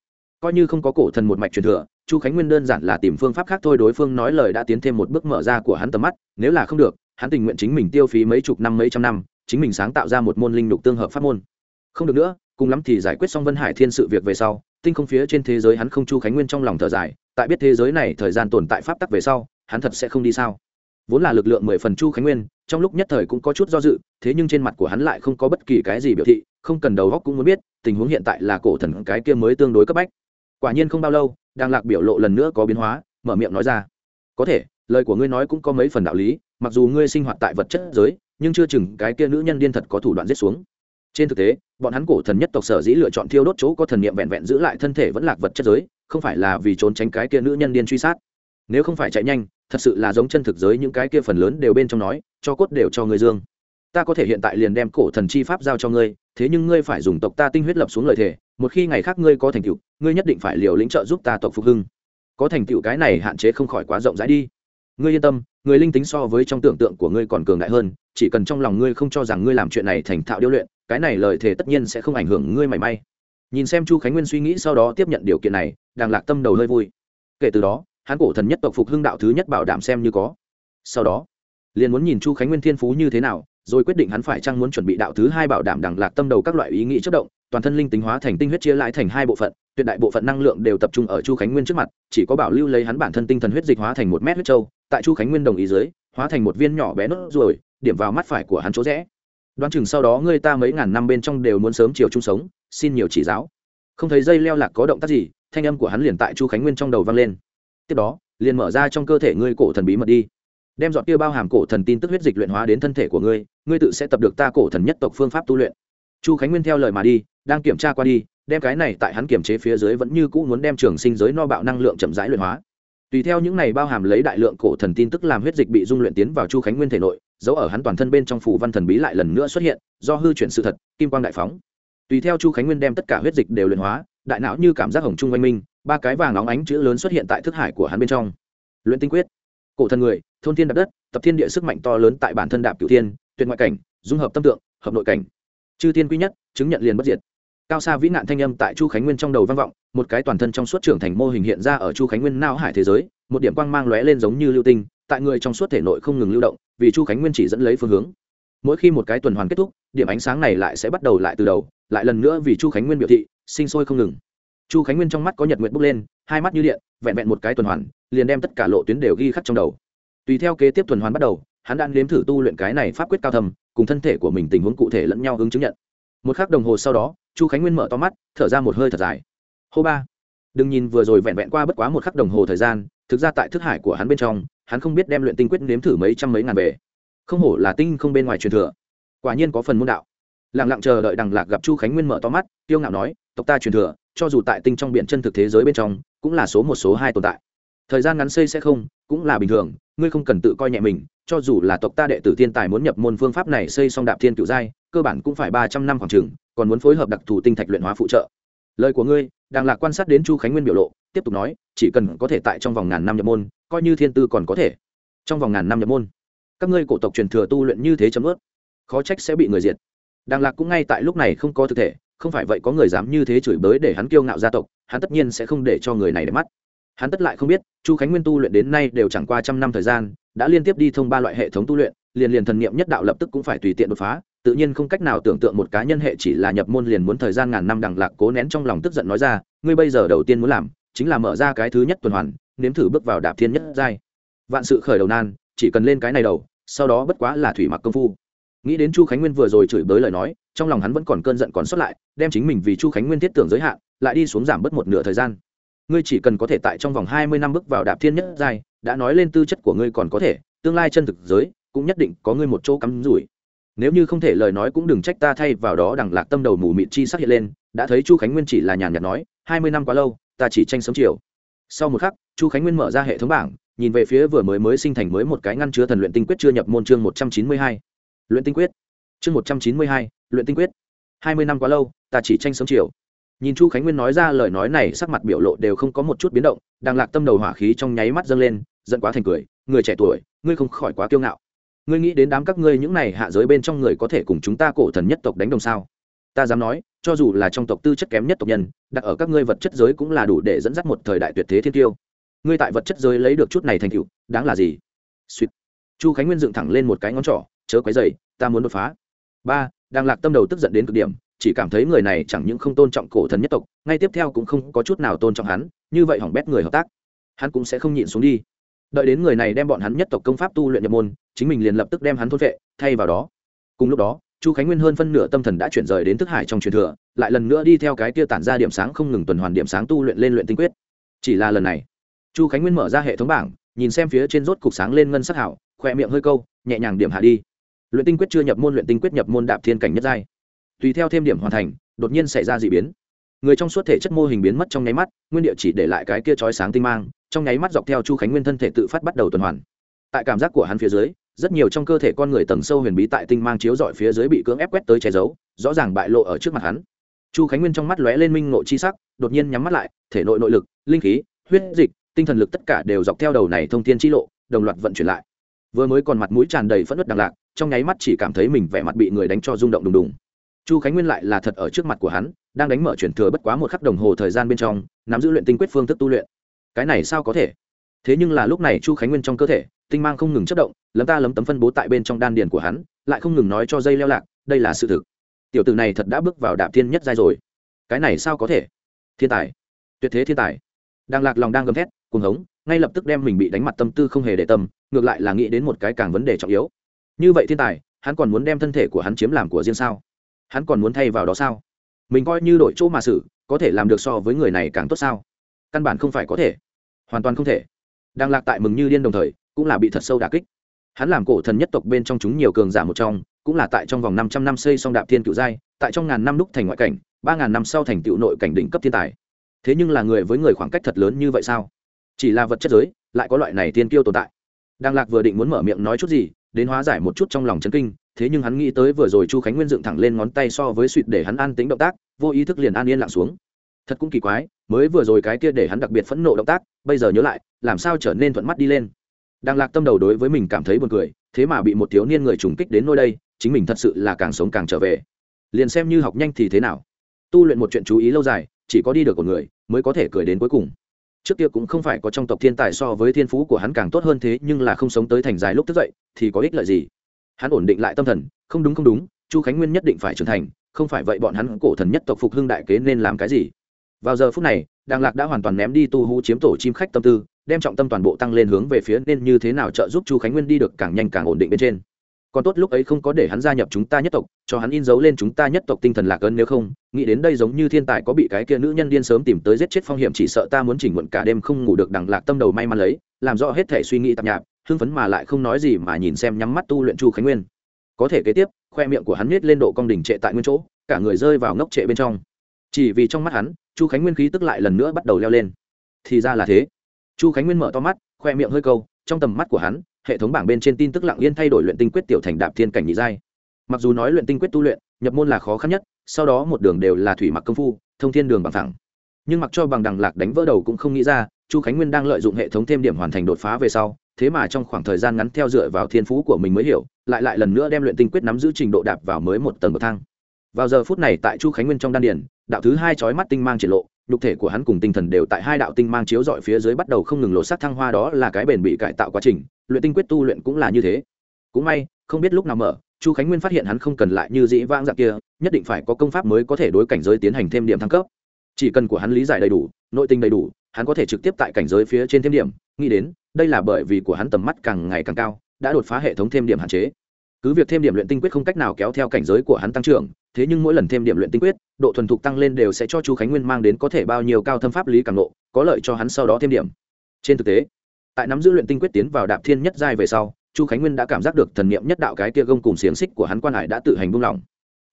Coi như không có cổ thần một mạch truyền thừa chu khánh nguyên đơn giản là tìm phương pháp khác thôi, đối phương nói lời đã tiến thêm một bước mở ra của hắn tầm mắt, nếu là không được, hắn tình nguyện chính mình tiêu phí mấy chục năm, mấy trăm năm, chính mình sáng tạo ra một môn linh lục tương hợp pháp môn. Không được nữa, cùng lắm thì giải quyết xong vân hải thiên sự việc về sau, tinh không phía trên thế giới hắn không chu khánh nguyên trong lòng thở dài, tại biết thế giới này thời gian tồn tại pháp tắc về sau, hắn thật sẽ không đi sao? Vốn là lực lượng mười phần chu khánh nguyên, trong lúc nhất thời cũng có chút do dự, thế nhưng trên mặt của hắn lại không có bất kỳ cái gì biểu thị, không cần đầu góc cũng muốn biết, tình huống hiện tại là cổ thần cái kia mới tương đối cấp bách quả nhiên không bao lâu đang lạc biểu lộ lần nữa có biến hóa, mở miệng nói ra. Có thể, lời của ngươi nói cũng có mấy phần đạo lý, mặc dù ngươi sinh hoạt tại vật chất giới, nhưng chưa chừng cái kia nữ nhân điên thật có thủ đoạn giết xuống. Trên thực tế, bọn hắn cổ thần nhất tộc sở dĩ lựa chọn thiêu đốt chỗ có thần niệm vẹn vẹn giữ lại thân thể vẫn lạc vật chất giới, không phải là vì trốn tránh cái kia nữ nhân điên truy sát. Nếu không phải chạy nhanh, thật sự là giống chân thực giới những cái kia phần lớn đều bên trong nói, cho cốt đều cho người dương. Ta có thể hiện tại liền đem cổ thần chi pháp giao cho ngươi, thế nhưng ngươi phải dùng tộc ta tinh huyết lập xuống lời thề một khi ngày khác ngươi có thành tựu, ngươi nhất định phải liều lĩnh trợ giúp ta tộc phục hưng. Có thành tựu cái này hạn chế không khỏi quá rộng rãi đi. Ngươi yên tâm, người linh tính so với trong tưởng tượng của ngươi còn cường đại hơn, chỉ cần trong lòng ngươi không cho rằng ngươi làm chuyện này thành thạo điêu luyện, cái này lời thề tất nhiên sẽ không ảnh hưởng ngươi mảy may. Nhìn xem chu khánh nguyên suy nghĩ sau đó tiếp nhận điều kiện này đang lạc tâm đầu hơi vui. Kể từ đó, hắn cổ thần nhất tộc phục hưng đạo thứ nhất bảo đảm xem như có. Sau đó, liền muốn nhìn chu khánh nguyên thiên phú như thế nào, rồi quyết định hắn phải chăng muốn chuẩn bị đạo thứ hai bảo đảm đằng lạc tâm đầu các loại ý nghĩ chất động toàn thân linh tính hóa thành tinh huyết chia lại thành hai bộ phận, tuyệt đại bộ phận năng lượng đều tập trung ở chu khánh nguyên trước mặt, chỉ có bảo lưu lấy hắn bản thân tinh thần huyết dịch hóa thành một mét huyết trâu tại chu khánh nguyên đồng ý dưới, hóa thành một viên nhỏ bé nốt ruồi, điểm vào mắt phải của hắn chỗ rẽ. Đoán chừng sau đó người ta mấy ngàn năm bên trong đều muốn sớm chiều chung sống, xin nhiều chỉ giáo. Không thấy dây leo lạc có động tác gì, thanh âm của hắn liền tại chu khánh nguyên trong đầu vang lên. Tiếp đó, liền mở ra trong cơ thể ngươi cổ thần bí mật đi. Đem dọn kia bao hàm cổ thần tin tức huyết dịch luyện hóa đến thân thể của ngươi ngươi tự sẽ tập được ta cổ thần nhất tộc phương pháp tu luyện. Chu khánh nguyên theo lời mà đi đang kiểm tra qua đi, đem cái này tại hắn kiểm chế phía dưới vẫn như cũ muốn đem trường sinh giới no bạo năng lượng chậm rãi luyện hóa. Tùy theo những này bao hàm lấy đại lượng cổ thần tin tức làm huyết dịch bị dung luyện tiến vào chu khánh nguyên thể nội, dấu ở hắn toàn thân bên trong phủ văn thần bí lại lần nữa xuất hiện, do hư chuyển sự thật, kim quang đại phóng. Tùy theo chu khánh nguyên đem tất cả huyết dịch đều luyện hóa, đại não như cảm giác hồng trung oanh minh, ba cái vàng óng ánh chữ lớn xuất hiện tại thức hải của hắn bên trong. Luyện tinh quyết. Cổ thần người, thôn thiên đạp đất, tập thiên địa sức mạnh to lớn tại bản thân đạp cửu thiên, tuyệt ngoại cảnh, dung hợp tâm tượng, hợp nội cảnh. Chư thiên quý nhất, chứng nhận liền bất diệt cao xa vĩ nạn thanh âm tại chu khánh nguyên trong đầu vang vọng, một cái toàn thân trong suốt trưởng thành mô hình hiện ra ở chu khánh nguyên nao hải thế giới, một điểm quang mang lóe lên giống như lưu tinh, tại người trong suốt thể nội không ngừng lưu động, vì chu khánh nguyên chỉ dẫn lấy phương hướng. Mỗi khi một cái tuần hoàn kết thúc, điểm ánh sáng này lại sẽ bắt đầu lại từ đầu, lại lần nữa vì chu khánh nguyên biểu thị, sinh sôi không ngừng. Chu khánh nguyên trong mắt có nhật nguyện bốc lên, hai mắt như điện, vẹn vẹn một cái tuần hoàn, liền đem tất cả lộ tuyến đều ghi khắc trong đầu. Tùy theo kế tiếp tuần hoàn bắt đầu, hắn đang nếm thử tu luyện cái này pháp quyết cao thầm cùng thân thể của mình tình huống cụ thể lẫn nhau hướng chứng nhận một k h ắ c đồng hồ sau đó, chu khánh nguyên mở to mắt, thở ra một hơi thật dài. Hô ba. Đừng nhìn vừa rồi vẹn vẹn qua bất quá một khắc đồng hồ thời gian, thực ra tại thức hải của hắn bên trong, hắn không biết đem luyện tinh quyết nếm thử mấy trăm mấy ngàn về không hổ là tinh không bên ngoài truyền thừa. Quả nhiên có phần môn đạo. Lẳng lặng chờ đợi đằng lạc gặp chu khánh nguyên mở to mắt tiêu ngạo nói, tộc ta truyền thừa, cho dù tại tinh trong biển chân thực thế giới bên trong, cũng là số một số hai tồn tại. Thời gian ngắn xây sẽ không, cũng là bình thường, ngươi không cần tự coi nhẹ mình cho dù là tộc ta đệ tử thiên tài muốn nhập môn phương pháp này xây xong đạp thiên cựu giai, cơ bản cũng phải ba trăm năm khoảng trường còn muốn phối hợp đặc thù tinh thạch luyện hóa phụ trợ. Lời của ngươi đang lạc quan sát đến chu khánh nguyên biểu lộ, tiếp tục nói, chỉ cần có thể tại trong vòng ngàn năm nhập môn, coi như thiên tư còn có thể. Trong vòng ngàn năm nhập môn, các ngươi cổ tộc truyền thừa tu luyện như thế chấm ướt khó trách sẽ bị người diệt. Đàng lạc cũng ngay tại lúc này không có thực thể, không phải vậy có người dám như thế chửi bới để hắn kiêu ngạo gia tộc, hắn tất nhiên sẽ không để cho người này để mắt. Hắn tất lại không biết, chu khánh nguyên tu luyện đến nay đều chẳng qua trăm năm thời gian đã liên tiếp đi thông ba loại hệ thống tu luyện, liền liền thần niệm nhất đạo lập tức cũng phải tùy tiện đột phá, tự nhiên không cách nào tưởng tượng một cá nhân hệ chỉ là nhập môn liền muốn thời gian ngàn năm đằng lạc cố nén trong lòng tức giận nói ra, ngươi bây giờ đầu tiên muốn làm chính là mở ra cái thứ nhất tuần hoàn, nếm thử bước vào đạp thiên nhất giai. Vạn sự khởi đầu nan, chỉ cần lên cái này đầu, sau đó bất quá là thủy mặc công phu. Nghĩ đến chu khánh nguyên vừa rồi chửi bới lời nói, trong lòng hắn vẫn còn cơn giận còn sót lại, đem chính mình vì chu khánh nguyên thiết tưởng giới hạn, lại đi xuống giảm bớt một nửa thời gian. Ngươi chỉ cần có thể tại trong vòng hai mươi năm bước vào đạp thiên nhất giai đã nói lên tư chất của ngươi còn có thể, tương lai chân thực giới cũng nhất định có ngươi một chỗ cắm rủi. Nếu như không thể lời nói cũng đừng trách ta thay vào đó đằng lạc tâm đầu mù mịt chi sắc hiện lên, đã thấy chu khánh nguyên chỉ là nhàn nhạt nói, hai mươi năm quá lâu, ta chỉ tranh sớm chiều. Sau một khắc, chu khánh nguyên mở ra hệ thống bảng, nhìn về phía vừa mới mới sinh thành mới một cái ngăn chứa thần luyện tinh quyết chưa nhập môn chương một trăm chín mươi hai. Luyện tinh quyết. Chương một trăm chín mươi hai, luyện tinh quyết. Hai mươi năm quá lâu, ta chỉ tranh sớm chiều. Nhìn chu khánh nguyên nói ra lời nói này, sắc mặt biểu lộ đều không có một chút biến động, đằng lạc tâm đầu hỏa khí trong nháy mắt dâng lên giận quá thành cười, người trẻ tuổi, ngươi không khỏi quá kiêu ngạo. Ngươi nghĩ đến đám các ngươi những này hạ giới bên trong người có thể cùng chúng ta cổ thần nhất tộc đánh đồng sao? Ta dám nói, cho dù là trong tộc tư chất kém nhất tộc nhân, đặt ở các ngươi vật chất giới cũng là đủ để dẫn dắt một thời đại tuyệt thế thiên tiêu. Ngươi tại vật chất giới lấy được chút này thành tựu, đáng là gì? Suýt. Chu khánh nguyên dựng thẳng lên một cái ngón trỏ, chớ quấy dày ta muốn đột phá. Ba đang lạc tâm đầu tức giận đến cực điểm, chỉ cảm thấy người này chẳng những không tôn trọng cổ thần nhất tộc, ngay tiếp theo cũng không có chút nào tôn trọng hắn, như vậy hỏng bét người hợp tác. Hắn cũng sẽ không nhịn xuống đi đợi đến người này đem bọn hắn nhất tộc công pháp tu luyện nhập môn, chính mình liền lập tức đem hắn thôn vệ, thay vào đó. Cùng lúc đó, chu khánh nguyên hơn phân nửa tâm thần đã chuyển rời đến thức hải trong truyền thừa, lại lần nữa đi theo cái kia tản ra điểm sáng không ngừng tuần hoàn điểm sáng tu luyện lên luyện tinh quyết. Chỉ là lần này, chu khánh nguyên mở ra hệ thống bảng, nhìn xem phía trên rốt cục sáng lên ngân sắc hảo, khoe miệng hơi câu, nhẹ nhàng điểm hạ đi. Luyện tinh quyết chưa nhập môn, luyện tinh quyết nhập môn đạp thiên cảnh nhất giai. Tùy theo thêm điểm hoàn thành, đột nhiên xảy ra d ị biến. Người trong suốt thể chất mô hình biến mất trong nháy mắt, nguyên địa chỉ để lại cái kia chói sáng tinh mang trong nháy mắt dọc theo chu khánh nguyên thân thể tự phát bắt đầu tuần hoàn. Tại cảm giác của hắn phía dưới, rất nhiều trong cơ thể con người tầng sâu huyền bí tại tinh mang chiếu dọi phía dưới bị cưỡng ép quét tới che giấu, rõ ràng bại lộ ở trước mặt hắn. Chu khánh nguyên trong mắt lóe lên minh ngộ chi sắc, đột nhiên nhắm mắt lại, thể nội nội lực, linh khí, huyết dịch, tinh thần lực tất cả đều dọc theo đầu này thông thiên chi lộ, đồng loạt vận chuyển lại. Vừa mới còn mặt mũi tràn đầy phẫn nứt đằng lạc, trong nháy mắt chỉ cảm thấy mình vẻ mặt bị người đánh cho rung động đùng đùng. Chu khánh nguyên lại là thật ở trước mặt của hắn, đang đánh mở chuyển thừa bất quá một khắc đồng hồ thời gian bên trong, nắm giữ luyện tinh quyết phương thức tu luyện cái này sao có thể? Thế nhưng là lúc này chu khánh nguyên trong cơ thể, tinh mang không ngừng chất động, lấm ta lấm tấm phân bố tại bên trong đan điền của hắn, lại không ngừng nói cho dây leo lạc, đây là sự thực. Tiểu tử này thật đã bước vào đạp thiên nhất giai rồi. Cái này sao có thể? Thiên tài. Tuyệt thế thiên tài. Đang lạc lòng đang gầm thét, cuồng hống, ngay lập tức đem mình bị đánh mặt tâm tư không hề để tâm, ngược lại là nghĩ đến một cái càng vấn đề trọng yếu. Như vậy thiên tài, hắn còn muốn đem thân thể của hắn chiếm làm của riêng sao? Hắn còn muốn thay vào đó sao? Mình coi như đội chỗ mà xử, có thể làm được so với người này càng tốt sao? Căn bản không phải có thể. Hoàn toàn không thể. Đang lạc tại mừng như điên đồng thời, cũng là bị thật sâu đà kích. Hắn làm cổ thần nhất tộc bên trong chúng nhiều cường giả một trong, cũng là tại trong vòng năm trăm năm xây xong đạp thiên cựu giai, tại trong ngàn năm đúc thành ngoại cảnh, ba ngàn năm sau thành tựu nội cảnh đỉnh cấp thiên tài. Thế nhưng là người với người khoảng cách thật lớn như vậy sao? Chỉ là vật chất giới, lại có loại này tiên kiêu tồn tại. Đang lạc vừa định muốn mở miệng nói chút gì, đến hóa giải một chút trong lòng chấn kinh, thế nhưng hắn nghĩ tới vừa rồi chu khánh nguyên dựng thẳng lên ngón tay so với suỵt để hắn an tính động tác, vô ý thức liền an yên lặng xuống thật cũng kỳ quái, mới vừa rồi cái kia để hắn đặc biệt phẫn nộ động tác, bây giờ nhớ lại, làm sao trở nên thuận mắt đi lên. Đang lạc tâm đầu đối với mình cảm thấy buồn cười, thế mà bị một thiếu niên người trùng kích đến nơi đây, chính mình thật sự là càng sống càng trở về. Liền xem như học nhanh thì thế nào. Tu luyện một chuyện chú ý lâu dài, chỉ có đi được của người, mới có thể cười đến cuối cùng. Trước kia cũng không phải có trong tộc thiên tài so với thiên phú của hắn càng tốt hơn thế, nhưng là không sống tới thành dài lúc thức dậy, thì có ích lợi gì? Hắn ổn định lại tâm thần, không đúng không đúng, chu khánh nguyên nhất định phải trưởng thành, không phải vậy bọn hắn cổ thần nhất tộc phục hưng đại kế nên làm cái gì? Vào giờ phút này, đàng lạc đã hoàn toàn ném đi tu hú chiếm tổ chim khách tâm tư, đem trọng tâm toàn bộ tăng lên hướng về phía nên như thế nào trợ giúp chu khánh nguyên đi được càng nhanh càng ổn định bên trên. Còn tốt lúc ấy không có để hắn gia nhập chúng ta nhất tộc, cho hắn in dấu lên chúng ta nhất tộc tinh thần lạc ơn nếu không, nghĩ đến đây giống như thiên tài có bị cái kia nữ nhân điên sớm tìm tới giết chết phong hiểm chỉ sợ ta muốn chỉnh muộn cả đêm không ngủ được đằng lạc tâm đầu may mắn lấy, làm rõ hết thể suy nghĩ tạp nhạp, hưng phấn mà lại không nói gì mà nhìn xem nhắm mắt tu luyện chu khánh nguyên. Có thể kế tiếp, khoe miệng của hắn nhét lên độ cong đỉnh trệ tại nguyên chỗ, cả người rơi vào ngốc trệ bên trong chỉ vì trong mắt hắn, chu khánh nguyên khí tức lại lần nữa bắt đầu leo lên. Thì ra là thế. Chu khánh nguyên mở to mắt, khoe miệng hơi câu, trong tầm mắt của hắn, hệ thống bảng bên trên tin tức lặng yên thay đổi luyện tinh quyết tiểu thành đạp thiên cảnh nhị giai. Mặc dù nói luyện tinh quyết tu luyện, nhập môn là khó khăn nhất, sau đó một đường đều là thủy mặc công phu, thông thiên đường bằng thẳng. Nhưng mặc cho bằng đằng lạc đánh vỡ đầu cũng không nghĩ ra, chu khánh nguyên đang lợi dụng hệ thống thêm điểm hoàn thành đột phá về sau, thế mà trong khoảng thời gian ngắn theo dựa vào thiên phú của mình mới hiểu, lại lại lần nữa đem luyện tinh quyết nắm giữ trình độ đạp vào mới một tầng bậc thang vào giờ phút này tại chu khánh nguyên trong đan điển đạo thứ hai chói mắt tinh mang triển lộ, nhục thể của hắn cùng tinh thần đều tại hai đạo tinh mang chiếu dọi phía dưới bắt đầu không ngừng lộ sắc thăng hoa, đó là cái bền bị cải tạo quá trình, luyện tinh quyết tu luyện cũng là như thế. Cũng may, không biết lúc nào mở, chu khánh nguyên phát hiện hắn không cần lại như dĩ vãng dạng kia, nhất định phải có công pháp mới có thể đối cảnh giới tiến hành thêm điểm thăng cấp. Chỉ cần của hắn lý giải đầy đủ, nội tinh đầy đủ, hắn có thể trực tiếp tại cảnh giới phía trên thêm điểm, nghĩ đến, đây là bởi vì của hắn tầm mắt càng ngày càng cao, đã đột phá hệ thống thêm điểm hạn chế cứ việc thêm điểm luyện tinh quyết không cách nào kéo theo cảnh giới của hắn tăng trưởng, thế nhưng mỗi lần thêm điểm luyện tinh quyết, độ thuần thục tăng lên đều sẽ cho chu khánh nguyên mang đến có thể bao nhiêu cao thâm pháp lý càng lộ, có lợi cho hắn sau đó thêm điểm. Trên thực tế, tại nắm giữ luyện tinh quyết tiến vào đạp thiên nhất giai về sau, chu khánh nguyên đã cảm giác được thần niệm nhất đạo cái kia gông cùng xiềng xích của hắn quan hải đã tự hành buông lỏng.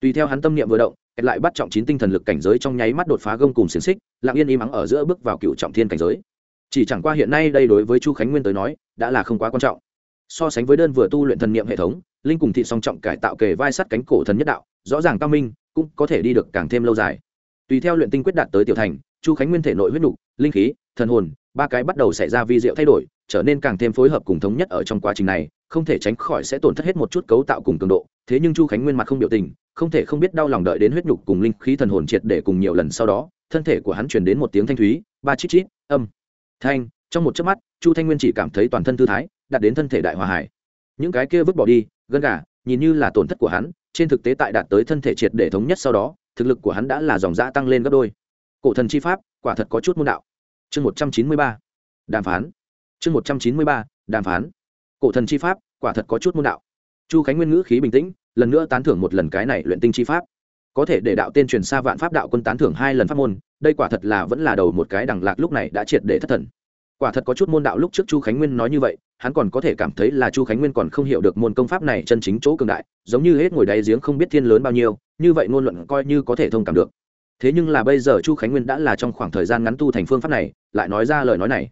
Tùy theo hắn tâm niệm vừa động, kẹt lại bắt trọng chín tinh thần lực cảnh giới trong nháy mắt đột phá gông cùng xiềng xích, lặng yên im ắng ở giữa bước vào cựu trọng thiên cảnh giới. Chỉ chẳng qua hiện nay đây đối với chu khánh nguyên tới nói, đã là không quá quan trọng so sánh với đơn vừa tu luyện thần niệm hệ thống, linh cùng thị song trọng cải tạo kề vai sắt cánh cổ thần nhất đạo, rõ ràng cao minh, cũng có thể đi được càng thêm lâu dài. Tùy theo luyện tinh quyết đạt tới tiểu thành, chu khánh nguyên thể nội huyết nục, linh khí, thần hồn, ba cái bắt đầu xảy ra vi diệu thay đổi, trở nên càng thêm phối hợp cùng thống nhất ở trong quá trình này, không thể tránh khỏi sẽ tổn thất hết một chút cấu tạo cùng cường độ, thế nhưng chu khánh nguyên mặt không biểu tình, không thể không biết đau lòng đợi đến huyết nhục cùng linh khí thần hồn triệt để cùng nhiều lần sau đó, thân thể của hắn truyền đến một tiếng thanh thúy, ba chít chít, âm, thanh trong một chớp mắt, chu thanh nguyên chỉ cảm thấy toàn thân thư thái, đạt đến thân thể đại hòa hải. Những cái kia vứt bỏ đi, gân gà, nhìn như là tổn thất của hắn, trên thực tế tại đạt tới thân thể triệt để thống nhất sau đó, thực lực của hắn đã là dòng dã tăng lên gấp đôi. Cổ thần chi pháp, quả thật có chút môn đạo. Chương một trăm chín mươi ba, đàm phán. Chương một trăm chín mươi ba, đàm phán. Cổ thần chi pháp, quả thật có chút môn đạo. Chu khánh nguyên ngữ khí bình tĩnh, lần nữa tán thưởng một lần cái này luyện tinh chi pháp. Có thể để đạo tên truyền xa vạn pháp đạo quân tán thưởng hai lần pháp môn, đây quả thật là vẫn là đầu một cái đằng lạc lúc này đã triệt để thất thần quả thật có chút môn đạo lúc trước chu khánh nguyên nói như vậy, hắn còn có thể cảm thấy là chu khánh nguyên còn không hiểu được môn công pháp này chân chính chỗ cường đại, giống như hết ngồi đáy giếng không biết thiên lớn bao nhiêu, như vậy ngôn luận coi như có thể thông cảm được. Thế nhưng là bây giờ chu khánh nguyên đã là trong khoảng thời gian ngắn tu thành phương pháp này, lại nói ra lời nói này.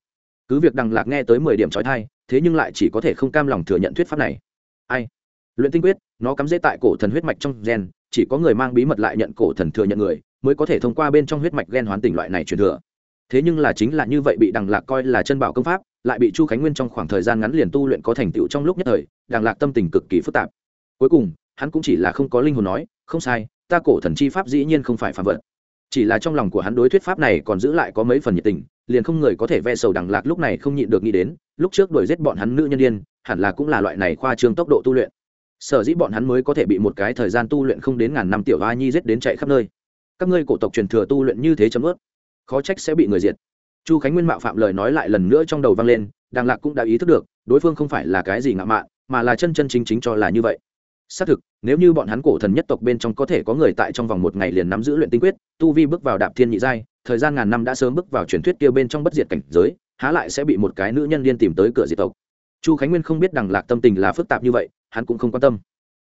Cứ việc đằng lạc nghe tới mười điểm trói thai, thế nhưng lại chỉ có thể không cam lòng thừa nhận thuyết pháp này. Ai? Luyện tinh quyết, nó cắm dễ tại cổ thần huyết mạch trong gen, chỉ có người mang bí mật lại nhận cổ thần thừa nhận người, mới có thể thông qua bên trong huyết mạch gen hoán tỉnh loại này truyền thừa thế nhưng là chính là như vậy bị đằng lạc coi là chân bảo công pháp, lại bị chu khánh nguyên trong khoảng thời gian ngắn liền tu luyện có thành tựu trong lúc nhất thời, đằng lạc tâm tình cực kỳ phức tạp. Cuối cùng, hắn cũng chỉ là không có linh hồn nói, không sai, ta cổ thần chi pháp dĩ nhiên không phải phạm vật. Chỉ là trong lòng của hắn đối thuyết pháp này còn giữ lại có mấy phần nhiệt tình, liền không người có thể ve sầu đằng lạc lúc này không nhịn được nghĩ đến, lúc trước đuổi giết bọn hắn nữ nhân đ i ê n hẳn là cũng là loại này khoa trương tốc độ tu luyện. Sở dĩ bọn hắn mới có thể bị một cái thời gian tu luyện không đến ngàn năm tiểu a nhi giết đến chạy khắp nơi. Các ngươi cổ tộc truyền thừa tu luyện như thế chấm ướt khó trách sẽ bị người diệt. Chu khánh nguyên mạo phạm lời nói lại lần nữa trong đầu vang lên đằng lạc cũng đã ý thức được, đối phương không phải là cái gì ngạo mạn, mà là chân chân chính chính cho là như vậy. Xác thực, nếu như bọn hắn cổ thần nhất tộc bên trong có thể có người tại trong vòng một ngày liền nắm giữ luyện tinh quyết, tu vi bước vào đạp thiên nhị giai, thời gian ngàn năm đã sớm bước vào truyền thuyết kia bên trong bất diệt cảnh giới, há lại sẽ bị một cái nữ nhân liên tìm tới cửa diệt tộc. Chu khánh nguyên không biết đằng lạc tâm tình là phức tạp như vậy, hắn cũng không quan tâm.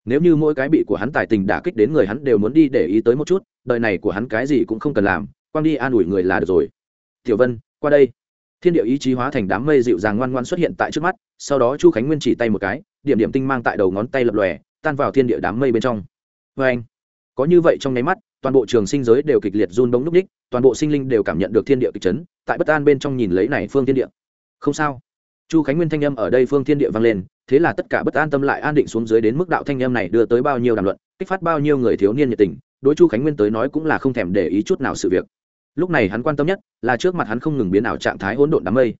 Nếu như mỗi cái bị của hắn tài tình đả kích đến người hắn đều muốn đi để ý tới một chút, đời này của hắn cái gì cũng không cần làm quang đi an ủi người là được rồi. Tiểu vân, qua đây. Thiên địa ý chí hóa thành đám mây dịu dàng ngoan ngoan xuất hiện tại trước mắt, sau đó chu khánh nguyên chỉ tay một cái, điểm điểm tinh mang tại đầu ngón tay lập lòe, tan vào thiên địa đám mây bên trong. Vê anh, có như vậy trong nháy mắt, toàn bộ trường sinh giới đều kịch liệt run bóng núp ních, toàn bộ sinh linh đều cảm nhận được thiên địa kịch chấn, tại bất an bên trong nhìn lấy này phương thiên địa. Không sao. Chu khánh nguyên thanh âm ở đây phương thiên địa vang lên, thế là tất cả bất an tâm lại an định xuống dưới đến mức đạo thanh âm này đưa tới bao nhiêu đàm luận, kích phát bao nhiêu người thiếu niên nhiệt tình, đối chu khánh nguyên tới nói cũng là không thèm để ý chút nào sự việc lúc này hắn quan tâm nhất là trước mặt hắn không ngừng biến ảo trạng thái hỗn độn đám mây.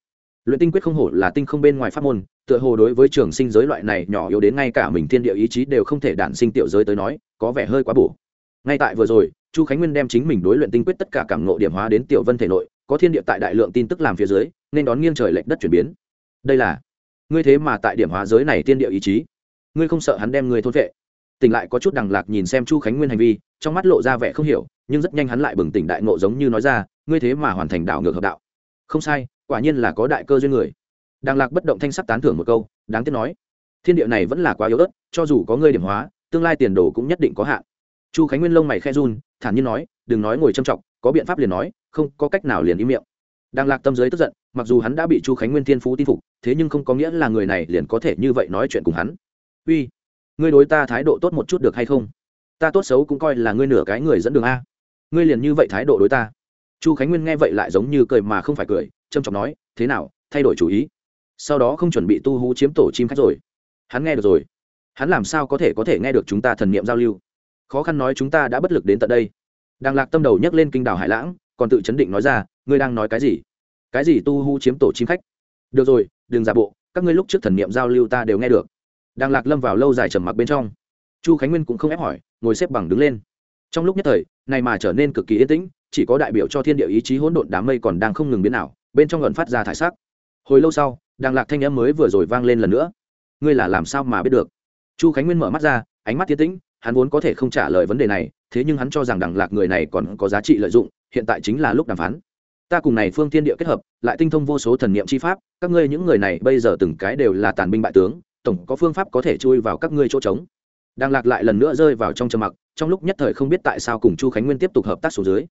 Luyện tinh quyết không hổ là tinh không bên ngoài pháp môn, tựa hồ đối với trường sinh giới loại này nhỏ yếu đến ngay cả mình thiên địa ý chí đều không thể đản sinh tiểu giới tới nói, có vẻ hơi quá bổ. Ngay tại vừa rồi, chu khánh nguyên đem chính mình đối luyện tinh quyết tất cả cảm ngộ điểm hóa đến tiểu vân thể nội, có thiên địa tại đại lượng tin tức làm phía dưới, nên đón nghiêng trời lệch đất chuyển biến. Đây là, ngươi thế mà tại điểm hóa giới này tiên địa ý chí. Ngươi không sợ hắn đem ngươi thôn vệ. Tỉnh lại có chút đằng lạc nhìn xem chu khánh nguyên hành vi, trong mắt lộ ra vẻ không hiểu nhưng rất nhanh hắn lại bừng tỉnh đại ngộ giống như nói ra, ngươi thế mà hoàn thành đảo ngược hợp đạo. Không sai, quả nhiên là có đại cơ duyên người. Đàng lạc bất động thanh sắc tán thưởng một câu, đáng tiếc nói, thiên địa này vẫn là quá yếu ớt, cho dù có ngươi điểm hóa, tương lai tiền đồ cũng nhất định có hạn. Chu khánh nguyên lông mày khe run, thản nhiên nói, đừng nói ngồi châm trọng, có biện pháp liền nói, không có cách nào liền im miệng. Đang lạc tâm giới tức giận, mặc dù hắn đã bị chu khánh nguyên thiên phú tin phục, thế nhưng không có nghĩa là người này liền có thể như vậy nói chuyện cùng hắn. Uy, ngươi đối ta thái độ tốt một chút được hay không? Ta tốt xấu cũng coi là ngươi nửa cái người dẫn đường a ngươi liền như vậy thái độ đối ta. Chu khánh nguyên nghe vậy lại giống như cười mà không phải cười trâm trọng nói, thế nào, thay đổi chủ ý? Sau đó không chuẩn bị tu hú chiếm tổ chim khách rồi. Hắn nghe được rồi. Hắn làm sao có thể có thể nghe được chúng ta thần niệm giao lưu? Khó khăn nói chúng ta đã bất lực đến tận đây. Đang lạc tâm đầu nhấc lên kinh đảo hải lãng, còn tự chấn định nói ra, ngươi đang nói cái gì? Cái gì tu hu chiếm tổ chim khách? Được rồi, đừng giả bộ, các ngươi lúc trước thần niệm giao lưu ta đều nghe được. Đang lạc lâm vào lâu dài trầm mặc bên trong. Chu khánh nguyên cũng không ép hỏi, ngồi xếp bằng đứng lên trong lúc nhất thời, này mà trở nên cực kỳ yên tĩnh, chỉ có đại biểu cho thiên địa ý chí hỗn độn đám mây còn đang không ngừng biến ảo, bên trong gần phát ra thải sắc. Hồi lâu sau, đàng lạc thanh âm mới vừa rồi vang lên lần nữa. Ngươi là làm sao mà biết được? Chu khánh nguyên mở mắt ra, ánh mắt tiến tĩnh, hắn vốn có thể không trả lời vấn đề này, thế nhưng hắn cho rằng đằng lạc người này còn có giá trị lợi dụng, hiện tại chính là lúc đàm phán. Ta cùng này phương thiên địa kết hợp, lại tinh thông vô số thần niệm chi pháp, các ngươi những người này bây giờ từng cái đều là tàn binh bại tướng, tổng có phương pháp có thể chui vào các ngươi chỗ trống. Đang lạc lại lần nữa rơi vào trong trầm mặc trong lúc nhất thời không biết tại sao cùng chu khánh nguyên tiếp tục hợp tác xuống dưới.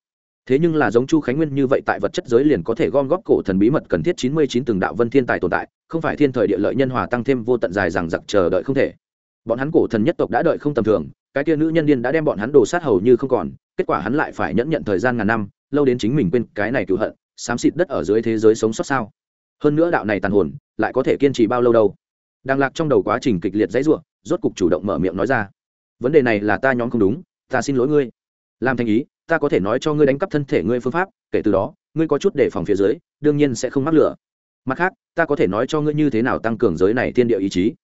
Thế nhưng là giống chu khánh nguyên như vậy tại vật chất giới liền có thể gom góp cổ thần bí mật cần thiết chín mươi chín từng đạo vân thiên tài tồn tại, không phải thiên thời địa lợi nhân hòa tăng thêm vô tận dài rằng giặc chờ đợi không thể. Bọn hắn cổ thần nhất tộc đã đợi không tầm thường, cái kia nữ nhân điên đã đem bọn hắn đồ sát hầu như không còn, kết quả hắn lại phải nhẫn nhận thời gian ngàn năm, lâu đến chính mình quên cái này cựu hận xám xịt đất ở dưới thế giới sống sót sao. Hơn nữa đạo này tàn hồn, lại có thể kiên trì bao lâu đâu. Đang lạc trong đầu quá trình kịch liệt dãy ruộng rốt cục chủ động mở miệng nói ra vấn đề này là ta nhóm không đúng, ta xin lỗi ngươi. Làm thành ý, ta có thể nói cho ngươi đánh cắp thân thể ngươi phương pháp, kể từ đó, ngươi có chút đề phòng phía dưới, đương nhiên sẽ không mắc lửa. Mặt khác, ta có thể nói cho ngươi như thế nào tăng cường giới này thiên địa ý chí.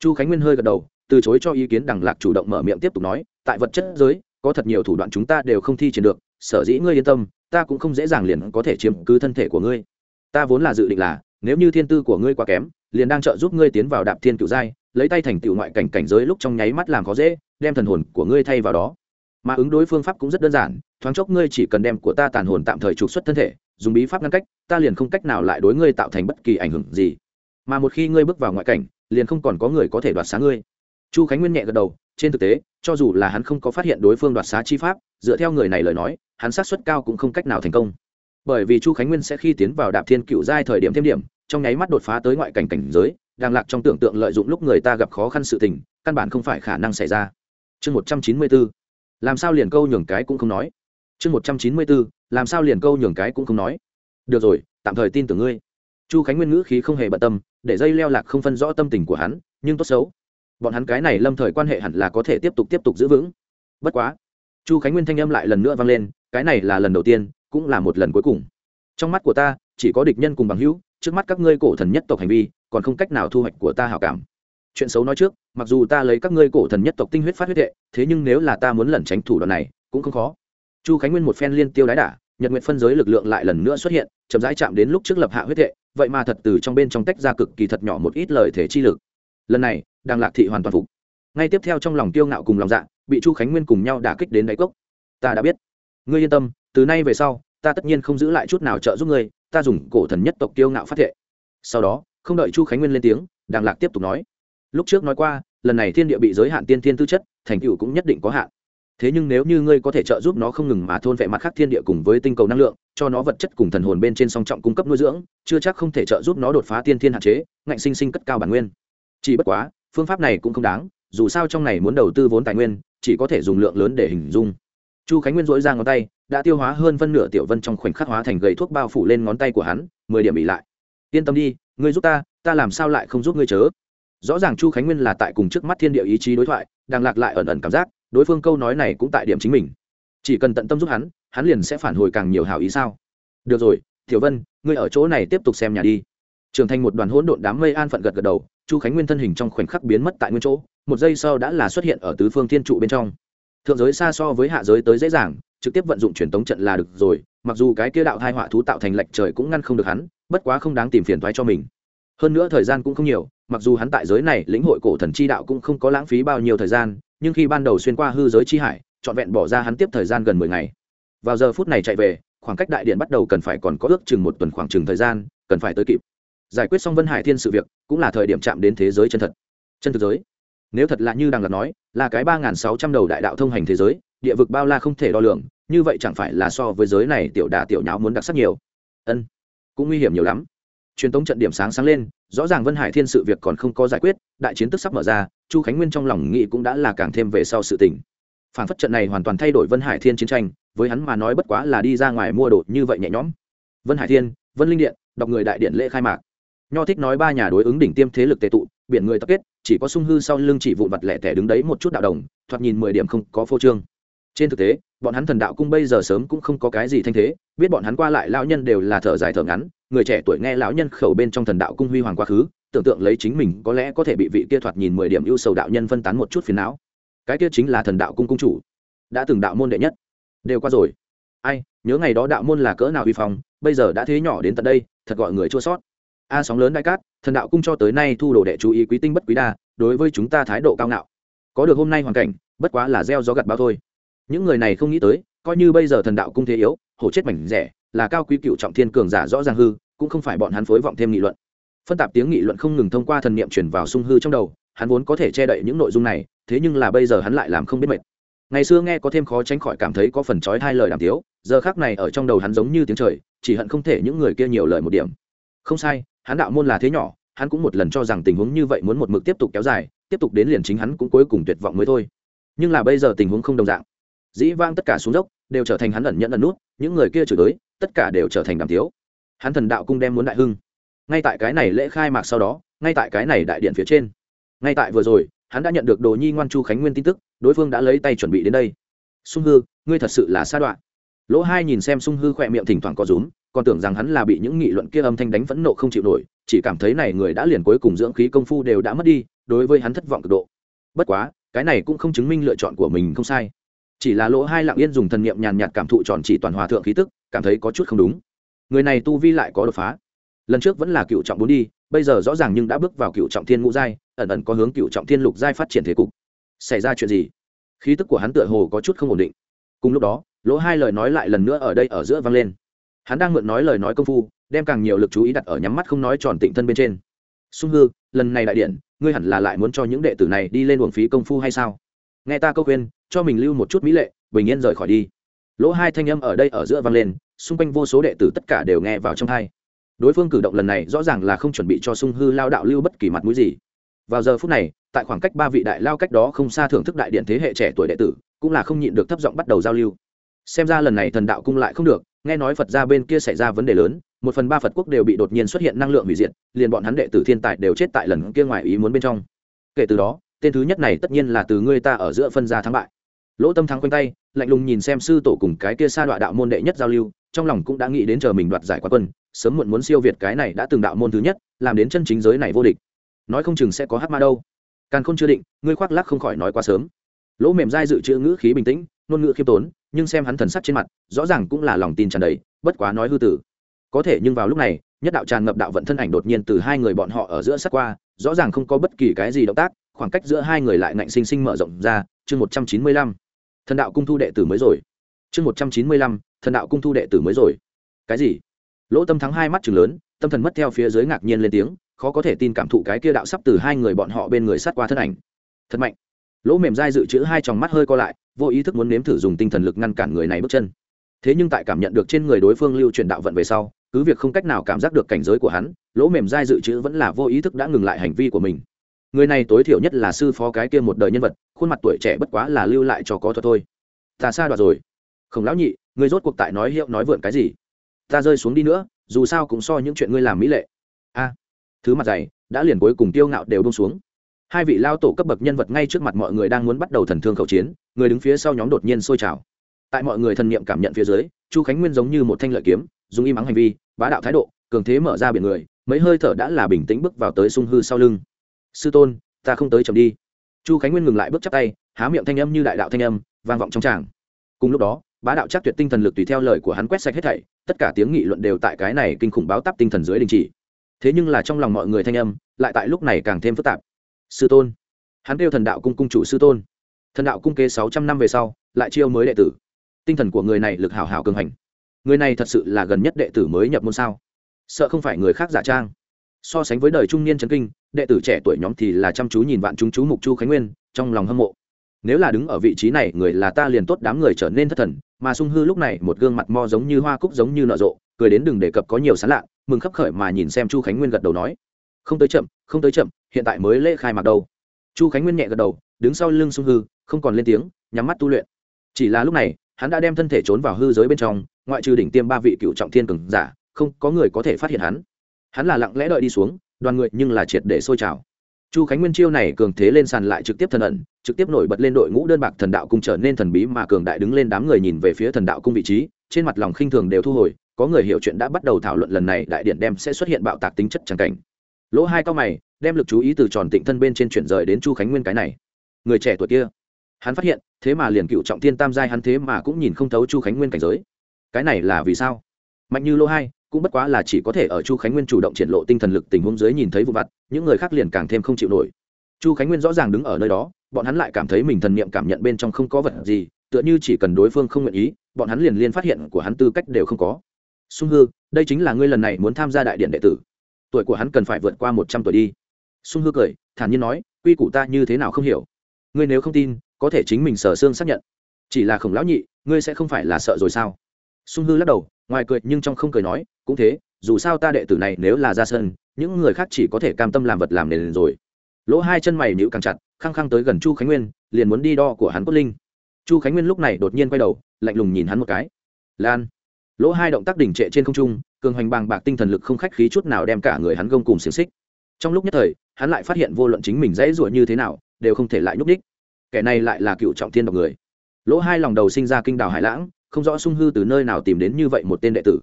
Chu khánh nguyên hơi gật đầu, từ chối cho ý kiến đằng lạc chủ động mở miệng tiếp tục nói, tại vật chất giới, có thật nhiều thủ đoạn chúng ta đều không thi triển được, sở dĩ ngươi yên tâm, ta cũng không dễ dàng liền có thể chiếm cứ thân thể của ngươi. Ta vốn là dự định là, nếu như thiên tư của ngươi quá kém, liền đang trợ giúp ngươi tiến vào đạp thiên cựu giai, lấy tay thành tựu ngoại cảnh cảnh giới lúc trong nháy mắt làm khó dễ đem thần hồn của ngươi thay vào đó. Mà ứng đối phương pháp cũng rất đơn giản, thoáng chốc ngươi chỉ cần đem của ta tàn hồn tạm thời trục xuất thân thể, dùng bí pháp ngăn cách, ta liền không cách nào lại đối ngươi tạo thành bất kỳ ảnh hưởng gì. Mà một khi ngươi bước vào ngoại cảnh, liền không còn có người có thể đoạt xá ngươi. Chu khánh nguyên nhẹ gật đầu, trên thực tế, cho dù là hắn không có phát hiện đối phương đoạt xá chi pháp, dựa theo người này lời nói, hắn sát xuất cao cũng không cách nào thành công. Bởi vì chu khánh nguyên sẽ khi tiến vào đạp thiên cựu giai thời điểm thêm điểm, trong nháy mắt đột phá tới ngoại cảnh cảnh giới, đang lạc trong tưởng tượng lợi dụng lúc người ta gặp khó khăn sự tình, căn bản không phải khả năng xảy ra chương một trăm chín mươi bốn, làm sao liền câu nhường cái cũng không nói. Chương một trăm chín mươi bốn, làm sao liền câu nhường cái cũng không nói. Được rồi, tạm thời tin tưởng ngươi. Chu khánh nguyên ngữ khí không hề bận tâm, để dây leo lạc không phân rõ tâm tình của hắn, nhưng tốt xấu. Bọn hắn cái này lâm thời quan hệ hẳn là có thể tiếp tục tiếp tục giữ vững. Bất quá, chu khánh nguyên thanh âm lại lần nữa vang lên, cái này là lần đầu tiên, cũng là một lần cuối cùng. Trong mắt của ta, chỉ có địch nhân cùng bằng hữu, trước mắt các ngươi cổ thần nhất tộc hành vi, còn không cách nào thu hoạch của ta hảo cảm. Chuyện xấu nói trước mặc dù ta lấy các ngươi cổ thần nhất tộc tinh huyết phát huyết hệ thế nhưng nếu là ta muốn lẩn tránh thủ đoạn này, cũng không khó. Chu khánh nguyên một phen liên tiêu đái đả, nhật nguyện phân giới lực lượng lại lần nữa xuất hiện, chậm rãi chạm đến lúc trước lập hạ huyết hệ vậy mà thật từ trong bên trong tách ra cực kỳ thật nhỏ một ít lời thể chi lực. Lần này đang lạc thị hoàn toàn phục. Ngay tiếp theo trong lòng tiêu ngạo cùng lòng dạ bị chu khánh nguyên cùng nhau đả kích đến đáy cốc. Ta đã biết. Ngươi yên tâm, từ nay về sau, ta tất nhiên không giữ lại chút nào trợ giúp ngươi, ta dùng cổ thần nhất tộc tiêu ngạo phát thệ. Sau đó, không đợi chu khánh nguyên lên tiếng, đàng lạc tiếp tục nói lúc trước nói qua, lần này thiên địa bị giới hạn tiên thiên tư chất, thành tựu cũng nhất định có hạn. Thế nhưng nếu như ngươi có thể trợ giúp nó không ngừng mà thôn vệ mặt khác thiên địa cùng với tinh cầu năng lượng, cho nó vật chất cùng thần hồn bên trên song trọng cung cấp nuôi dưỡng, chưa chắc không thể trợ giúp nó đột phá tiên thiên hạn chế, ngạnh sinh sinh cất cao bản nguyên. Chỉ bất quá, phương pháp này cũng không đáng, dù sao trong này muốn đầu tư vốn tài nguyên, chỉ có thể dùng lượng lớn để hình dung. Chu khánh nguyên dỗi ra ngón tay, đã tiêu hóa hơn phân nửa tiểu vân trong khoảnh khắc hóa thành gậy thuốc bao phủ lên ngón tay của hắn, mười điểm bị lại. Yên tâm đi, ngươi giúp ta ta làm sao lại không giúp ngươi chớ? Rõ ràng chu khánh nguyên là tại cùng trước mắt thiên địa ý chí đối thoại, đang lạc lại ẩn ẩn cảm giác, đối phương câu nói này cũng tại điểm chính mình. Chỉ cần tận tâm giúp hắn hắn liền sẽ phản hồi càng nhiều hảo ý sao? Được rồi thiểu vân, ngươi ở chỗ này tiếp tục xem nhà đi. Trưởng thành một đoàn hỗn độn đám mây an phận gật gật đầu, chu khánh nguyên thân hình trong khoảnh khắc biến mất tại nguyên chỗ, một giây sau đã là xuất hiện ở tứ phương thiên trụ bên trong. Thượng giới xa so với hạ giới tới dễ dàng, trực tiếp vận dụng truyền tống trận là được rồi, mặc dù cái kia đạo thai họa thú tạo thành lệch trời cũng ngăn không được hắn, bất quá không đáng tìm phiền thoái cho mình. Hơn nữa thời gian cũng không nhiều mặc dù hắn tại giới này lĩnh hội cổ thần chi đạo cũng không có lãng phí bao nhiêu thời gian, nhưng khi ban đầu xuyên qua hư giới chi hải, trọn vẹn bỏ ra hắn tiếp thời gian gần mười ngày. Vào giờ phút này chạy về, khoảng cách đại điện bắt đầu cần phải còn có ước chừng một tuần khoảng chừng thời gian, cần phải tới kịp. Giải quyết xong vân hải thiên sự việc, cũng là thời điểm chạm đến thế giới chân thật. Chân thực giới. Nếu thật là như đằng lạc nói, là cái ba n g h n sáu trăm đầu đại đạo thông hành thế giới, địa vực bao la không thể đo lường, như vậy chẳng phải là so với giới này tiểu đà tiểu nháo muốn đặc sắc nhiều. Ân, cũng nguy hiểm nhiều lắm truyền tống trận điểm sáng sáng lên, rõ ràng vân hải thiên sự việc còn không có giải quyết, đại chiến tức sắp mở ra, chu khánh nguyên trong lòng nghĩ cũng đã là càng thêm về sau sự tình. Phản phất trận này hoàn toàn thay đổi vân hải thiên chiến tranh, với hắn mà nói bất quá là đi ra ngoài mua đồ như vậy nhẹ nhõm. Vân hải thiên, vân linh điện, đọc người đại điện lễ khai mạc. Nho thích nói ba nhà đối ứng đỉnh tiêm thế lực tệ tụ, biển người tập kết, chỉ có sung hư sau lưng chỉ vụn vặt lẻ tẻ đứng đấy một chút đạo đồng, thoạt nhìn mười điểm không có phô trương. Trên thực tế, bọn hắn thần đạo cung bây giờ sớm cũng không có cái gì thanh thế, biết bọn hắn qua lại lao nhân đều là thở dài thở ngắn người trẻ tuổi nghe lão nhân khẩu bên trong thần đạo cung huy hoàng quá khứ, tưởng tượng lấy chính mình có lẽ có thể bị vị kia thoạt nhìn mười điểm ưu sầu đạo nhân phân tán một chút phiền não. Cái kia chính là thần đạo cung cung chủ. Đã từng đạo môn đệ nhất. Đều qua rồi. Ai, nhớ ngày đó đạo môn là cỡ nào uy phong, bây giờ đã thế nhỏ đến tận đây, thật gọi người chua sót. A sóng lớn đại cát, thần đạo cung cho tới nay thu đồ đệ chú ý quý tinh bất quý đa, đối với chúng ta thái độ cao ngạo. Có được hôm nay hoàn cảnh, bất quá là gieo gió gặt bao thôi. Những người này không nghĩ tới coi như bây giờ thần đạo cung thế yếu, hổ chết mảnh rẻ, là cao quý cựu trọng thiên cường giả rõ ràng hư, cũng không phải bọn hắn phối vọng thêm nghị luận. Phân tạp tiếng nghị luận không ngừng thông qua thần niệm truyền vào sung hư trong đầu, hắn vốn có thể che đậy những nội dung này, thế nhưng là bây giờ hắn lại làm không biết mệt. Ngày xưa nghe có thêm khó tránh khỏi cảm thấy có phần trói hai lời đàm tiếu, giờ khác này ở trong đầu hắn giống như tiếng trời, chỉ hận không thể những người kia nhiều lời một điểm. Không sai, hắn đạo môn là thế nhỏ, hắn cũng một lần cho rằng tình huống như vậy muốn một mực tiếp tục kéo dài, tiếp tục đến liền chính hắn cũng cuối cùng tuyệt vọng mới thôi. Nhưng là bây giờ tình huống không đồng dạng dĩ vang tất cả xuống dốc, đều trở thành hắn ẩn nhận ẩn nút, những người kia chửi tới tất cả đều trở thành đàm tiếu. Hắn thần đạo cung đem muốn đại hưng. Ngay tại cái này lễ khai mạc sau đó, ngay tại cái này đại điện phía trên. Ngay tại vừa rồi, hắn đã nhận được đồ nhi ngoan chu khánh nguyên tin tức, đối phương đã lấy tay chuẩn bị đến đây. Sung hư, ngươi thật sự là sa đoạn. Lỗ hai nhìn xem sung hư khỏe miệng thỉnh thoảng có rúm, còn tưởng rằng hắn là bị những nghị luận kia âm thanh đánh phẫn nộ không chịu nổi, chỉ cảm thấy này người đã liền cuối cùng dưỡng khí công phu đều đã mất đi, đối với hắn thất vọng cực độ. Bất quá, cái này cũng không chứng minh lựa chọn của mình không sai chỉ là lỗ hai lặng yên dùng thần niệm nhàn nhạt cảm thụ tròn chỉ toàn hòa thượng khí tức, cảm thấy có chút không đúng. Người này tu vi lại có đột phá. Lần trước vẫn là cựu trọng bốn đi, bây giờ rõ ràng nhưng đã bước vào cựu trọng thiên ngũ giai, ẩn ẩn có hướng cựu trọng thiên lục giai phát triển thế cục. Xảy ra chuyện gì? Khí tức của hắn tựa hồ có chút không ổn định. Cùng lúc đó, lỗ hai lời nói lại lần nữa ở đây ở giữa vang lên. Hắn đang mượn nói lời nói công phu, đem càng nhiều lực chú ý đặt ở nhắm mắt không nói tròn tịnh thân bên trên. Sung hư, lần này đại điện ngươi hẳn là lại muốn cho những đệ tử này đi lên uổng phí công phu hay sao? Nghe ta câu khuyên, cho mình lưu một chút mỹ lệ, bình yên rời khỏi đi. Lỗ hai thanh âm ở đây ở giữa vang lên, xung quanh vô số đệ tử tất cả đều nghe vào trong hai đối phương cử động lần này rõ ràng là không chuẩn bị cho sung hư lao đạo lưu bất kỳ mặt mũi gì. Vào giờ phút này, tại khoảng cách ba vị đại lao cách đó không xa thưởng thức đại điện thế hệ trẻ tuổi đệ tử, cũng là không nhịn được thấp giọng bắt đầu giao lưu. Xem ra lần này thần đạo cung lại không được, nghe nói phật ra bên kia xảy ra vấn đề lớn, một phần ba phật quốc đều bị đột nhiên xuất hiện năng lượng hủy diệt, liền bọn hắn đệ tử thiên tài đều chết tại lần kia ngoài ý muốn bên trong. Kể từ đó tên thứ nhất này tất nhiên là từ ngươi ta ở giữa phân ra thắng bại. Lỗ tâm thắng quanh tay, lạnh lùng nhìn xem sư tổ cùng cái kia xa đoạn đạo môn đệ nhất giao lưu, trong lòng cũng đã nghĩ đến chờ mình đoạt giải quá quân, sớm muộn muốn siêu việt cái này đã từng đạo môn thứ nhất, làm đến chân chính giới này vô địch. Nói không chừng sẽ có hát ma đâu. Càng không chưa định, ngươi khoác lác không khỏi nói quá sớm. Lỗ mềm dai dự trữ ngữ khí bình tĩnh, ngôn ngữ khiêm tốn, nhưng xem hắn thần sắc trên mặt, rõ ràng cũng là lòng tin tràn đầy, bất quá nói hư tử. Có thể nhưng vào lúc này, nhất đạo tràn ngập đạo vận thân ảnh đột nhiên từ hai người bọn họ ở giữa sát qua, rõ ràng không có bất kỳ cái gì động tác khoảng cách giữa hai người lại ngạnh sinh sinh mở rộng ra, chương một trăm chín mươi lăm. Thần đạo cung thu đệ tử mới rồi. Chương một trăm chín mươi lăm, thần đạo cung thu đệ tử mới rồi. Cái gì? Lỗ tâm thắng hai mắt chừng lớn, tâm thần mất theo phía dưới ngạc nhiên lên tiếng, khó có thể tin cảm thụ cái kia đạo sắp từ hai người bọn họ bên người sát qua thân ảnh. Thật mạnh. Lỗ mềm dai dự trữ hai tròng mắt hơi co lại, vô ý thức muốn nếm thử dùng tinh thần lực ngăn cản người này bước chân. Thế nhưng tại cảm nhận được trên người đối phương lưu truyền đạo vận về sau, cứ việc không cách nào cảm giác được cảnh giới của hắn, lỗ mềm dai dự trữ vẫn là vô ý thức đã ngừng lại hành vi của mình người này tối thiểu nhất là sư phó cái kia một đời nhân vật, khuôn mặt tuổi trẻ bất quá là lưu lại cho có thuật thôi. Ta xa đoạt rồi. Không lão nhị, người rốt cuộc tại nói hiệu nói vượn cái gì? Ta rơi xuống đi nữa, dù sao cũng so những chuyện ngươi làm mỹ lệ. A. Thứ mặt dày, đã liền cuối cùng tiêu ngạo đều bông xuống. Hai vị lao tổ cấp bậc nhân vật ngay trước mặt mọi người đang muốn bắt đầu thần thương khẩu chiến, người đứng phía sau nhóm đột nhiên sôi trào. Tại mọi người thần niệm cảm nhận phía dưới, chu khánh nguyên giống như một thanh lợi kiếm, dùng im ắng hành vi, bá đạo thái độ, cường thế mở ra biển người, mấy hơi thở đã là bình tĩnh bước vào tới sung hư sau lưng sư tôn, ta không tới chậm đi. Chu khánh nguyên ngừng lại bước chắp tay, há miệng thanh âm như đại đạo thanh âm, vang vọng trong tràng. Cùng lúc đó, bá đạo chắc tuyệt tinh thần lực tùy theo lời của hắn quét sạch hết thảy, tất cả tiếng nghị luận đều tại cái này kinh khủng báo tắp tinh thần dưới đình chỉ. Thế nhưng là trong lòng mọi người thanh âm, lại tại lúc này càng thêm phức tạp. Sư tôn. Hắn kêu thần đạo cung cung chủ sư tôn. Thần đạo cung kế sáu trăm năm về sau, lại chiêu mới đệ tử. Tinh thần của người này lực hảo hảo cường hành. Người này thật sự là gần nhất đệ tử mới nhập môn sao? Sợ không phải người khác giả trang so sánh với đời trung niên trấn kinh, đệ tử trẻ tuổi nhóm thì là chăm chú nhìn vạn chúng chú mục chu khánh nguyên, trong lòng hâm mộ. Nếu là đứng ở vị trí này, người là ta liền tốt, đám người trở nên thất thần, mà sung hư lúc này một gương mặt mo giống như hoa cúc giống như nợ rộ, cười đến đừng đề cập có nhiều sán lạ, mừng khấp khởi mà nhìn xem chu khánh nguyên gật đầu nói, không tới chậm, không tới chậm, hiện tại mới lễ khai mạc đâu. Chu khánh nguyên nhẹ gật đầu, đứng sau lưng sung hư, không còn lên tiếng, nhắm mắt tu luyện. Chỉ là lúc này, hắn đã đem thân thể trốn vào hư giới bên trong, ngoại trừ đỉnh tiêm ba vị cựu trọng thiên cường giả, không có người có thể phát hiện hắn hắn là lặng lẽ đợi đi xuống, đoàn người nhưng là triệt để sôi trào. Chu khánh nguyên chiêu này cường thế lên sàn lại trực tiếp thần ẩn, trực tiếp nổi bật lên đội ngũ đơn bạc thần đạo cung trở nên thần bí mà cường đại đứng lên đám người nhìn về phía thần đạo cung vị trí, trên mặt lòng khinh thường đều thu hồi, có người hiểu chuyện đã bắt đầu thảo luận lần này đại điện đem sẽ xuất hiện bạo tạc tính chất tràng cảnh. Lỗ hai cao mày, đem lực chú ý từ tròn tịnh thân bên trên chuyển rời đến chu khánh nguyên cái này. Người trẻ tuổi kia, hắn phát hiện, thế mà liền cựu trọng thiên tam giai hắn thế mà cũng nhìn không thấu chu khánh nguyên cảnh giới. Cái này là vì sao? Mạnh như lỗ hai cũng bất quá là chỉ có thể ở chu khánh nguyên chủ động triển lộ tinh thần lực tình huống dưới nhìn thấy vụ vặt, những người khác liền càng thêm không chịu nổi. Chu khánh nguyên rõ ràng đứng ở nơi đó, bọn hắn lại cảm thấy mình thần niệm cảm nhận bên trong không có vật gì, tựa như chỉ cần đối phương không nguyện ý, bọn hắn liền liên phát hiện của hắn tư cách đều không có. Sung hư, đây chính là ngươi lần này muốn tham gia đại điện đệ tử. Tuổi của hắn cần phải vượt qua một trăm tuổi đi. Sung hư cười, thản nhiên nói, quy củ ta như thế nào không hiểu. Ngươi nếu không tin, có thể chính mình sở xương xác nhận. Chỉ là khổng lão nhị, ngươi sẽ không phải là sợ rồi sao? Sung hư lắc đầu ngoài cười nhưng trong không cười nói, cũng thế, dù sao ta đệ tử này nếu là ra sân, những người khác chỉ có thể cam tâm làm vật làm nền rồi. Lỗ hai chân mày nhữ càng chặt, khăng khăng tới gần chu khánh nguyên, liền muốn đi đo của hắn cốt linh. Chu khánh nguyên lúc này đột nhiên quay đầu, lạnh lùng nhìn hắn một cái. Lan. Lỗ hai động tác đỉnh trệ trên không trung, cường hoành bàng bạc tinh thần lực không khách khí chút nào đem cả người hắn gông cùng xiềng xích. Trong lúc nhất thời, hắn lại phát hiện vô luận chính mình dãy ruột như thế nào, đều không thể lại nhúc đích kẻ này lại là cựu trọng thiên độc người. Lỗ hai lòng đầu sinh ra kinh đào hải lãng không rõ sung hư từ nơi nào tìm đến như vậy một tên đệ tử.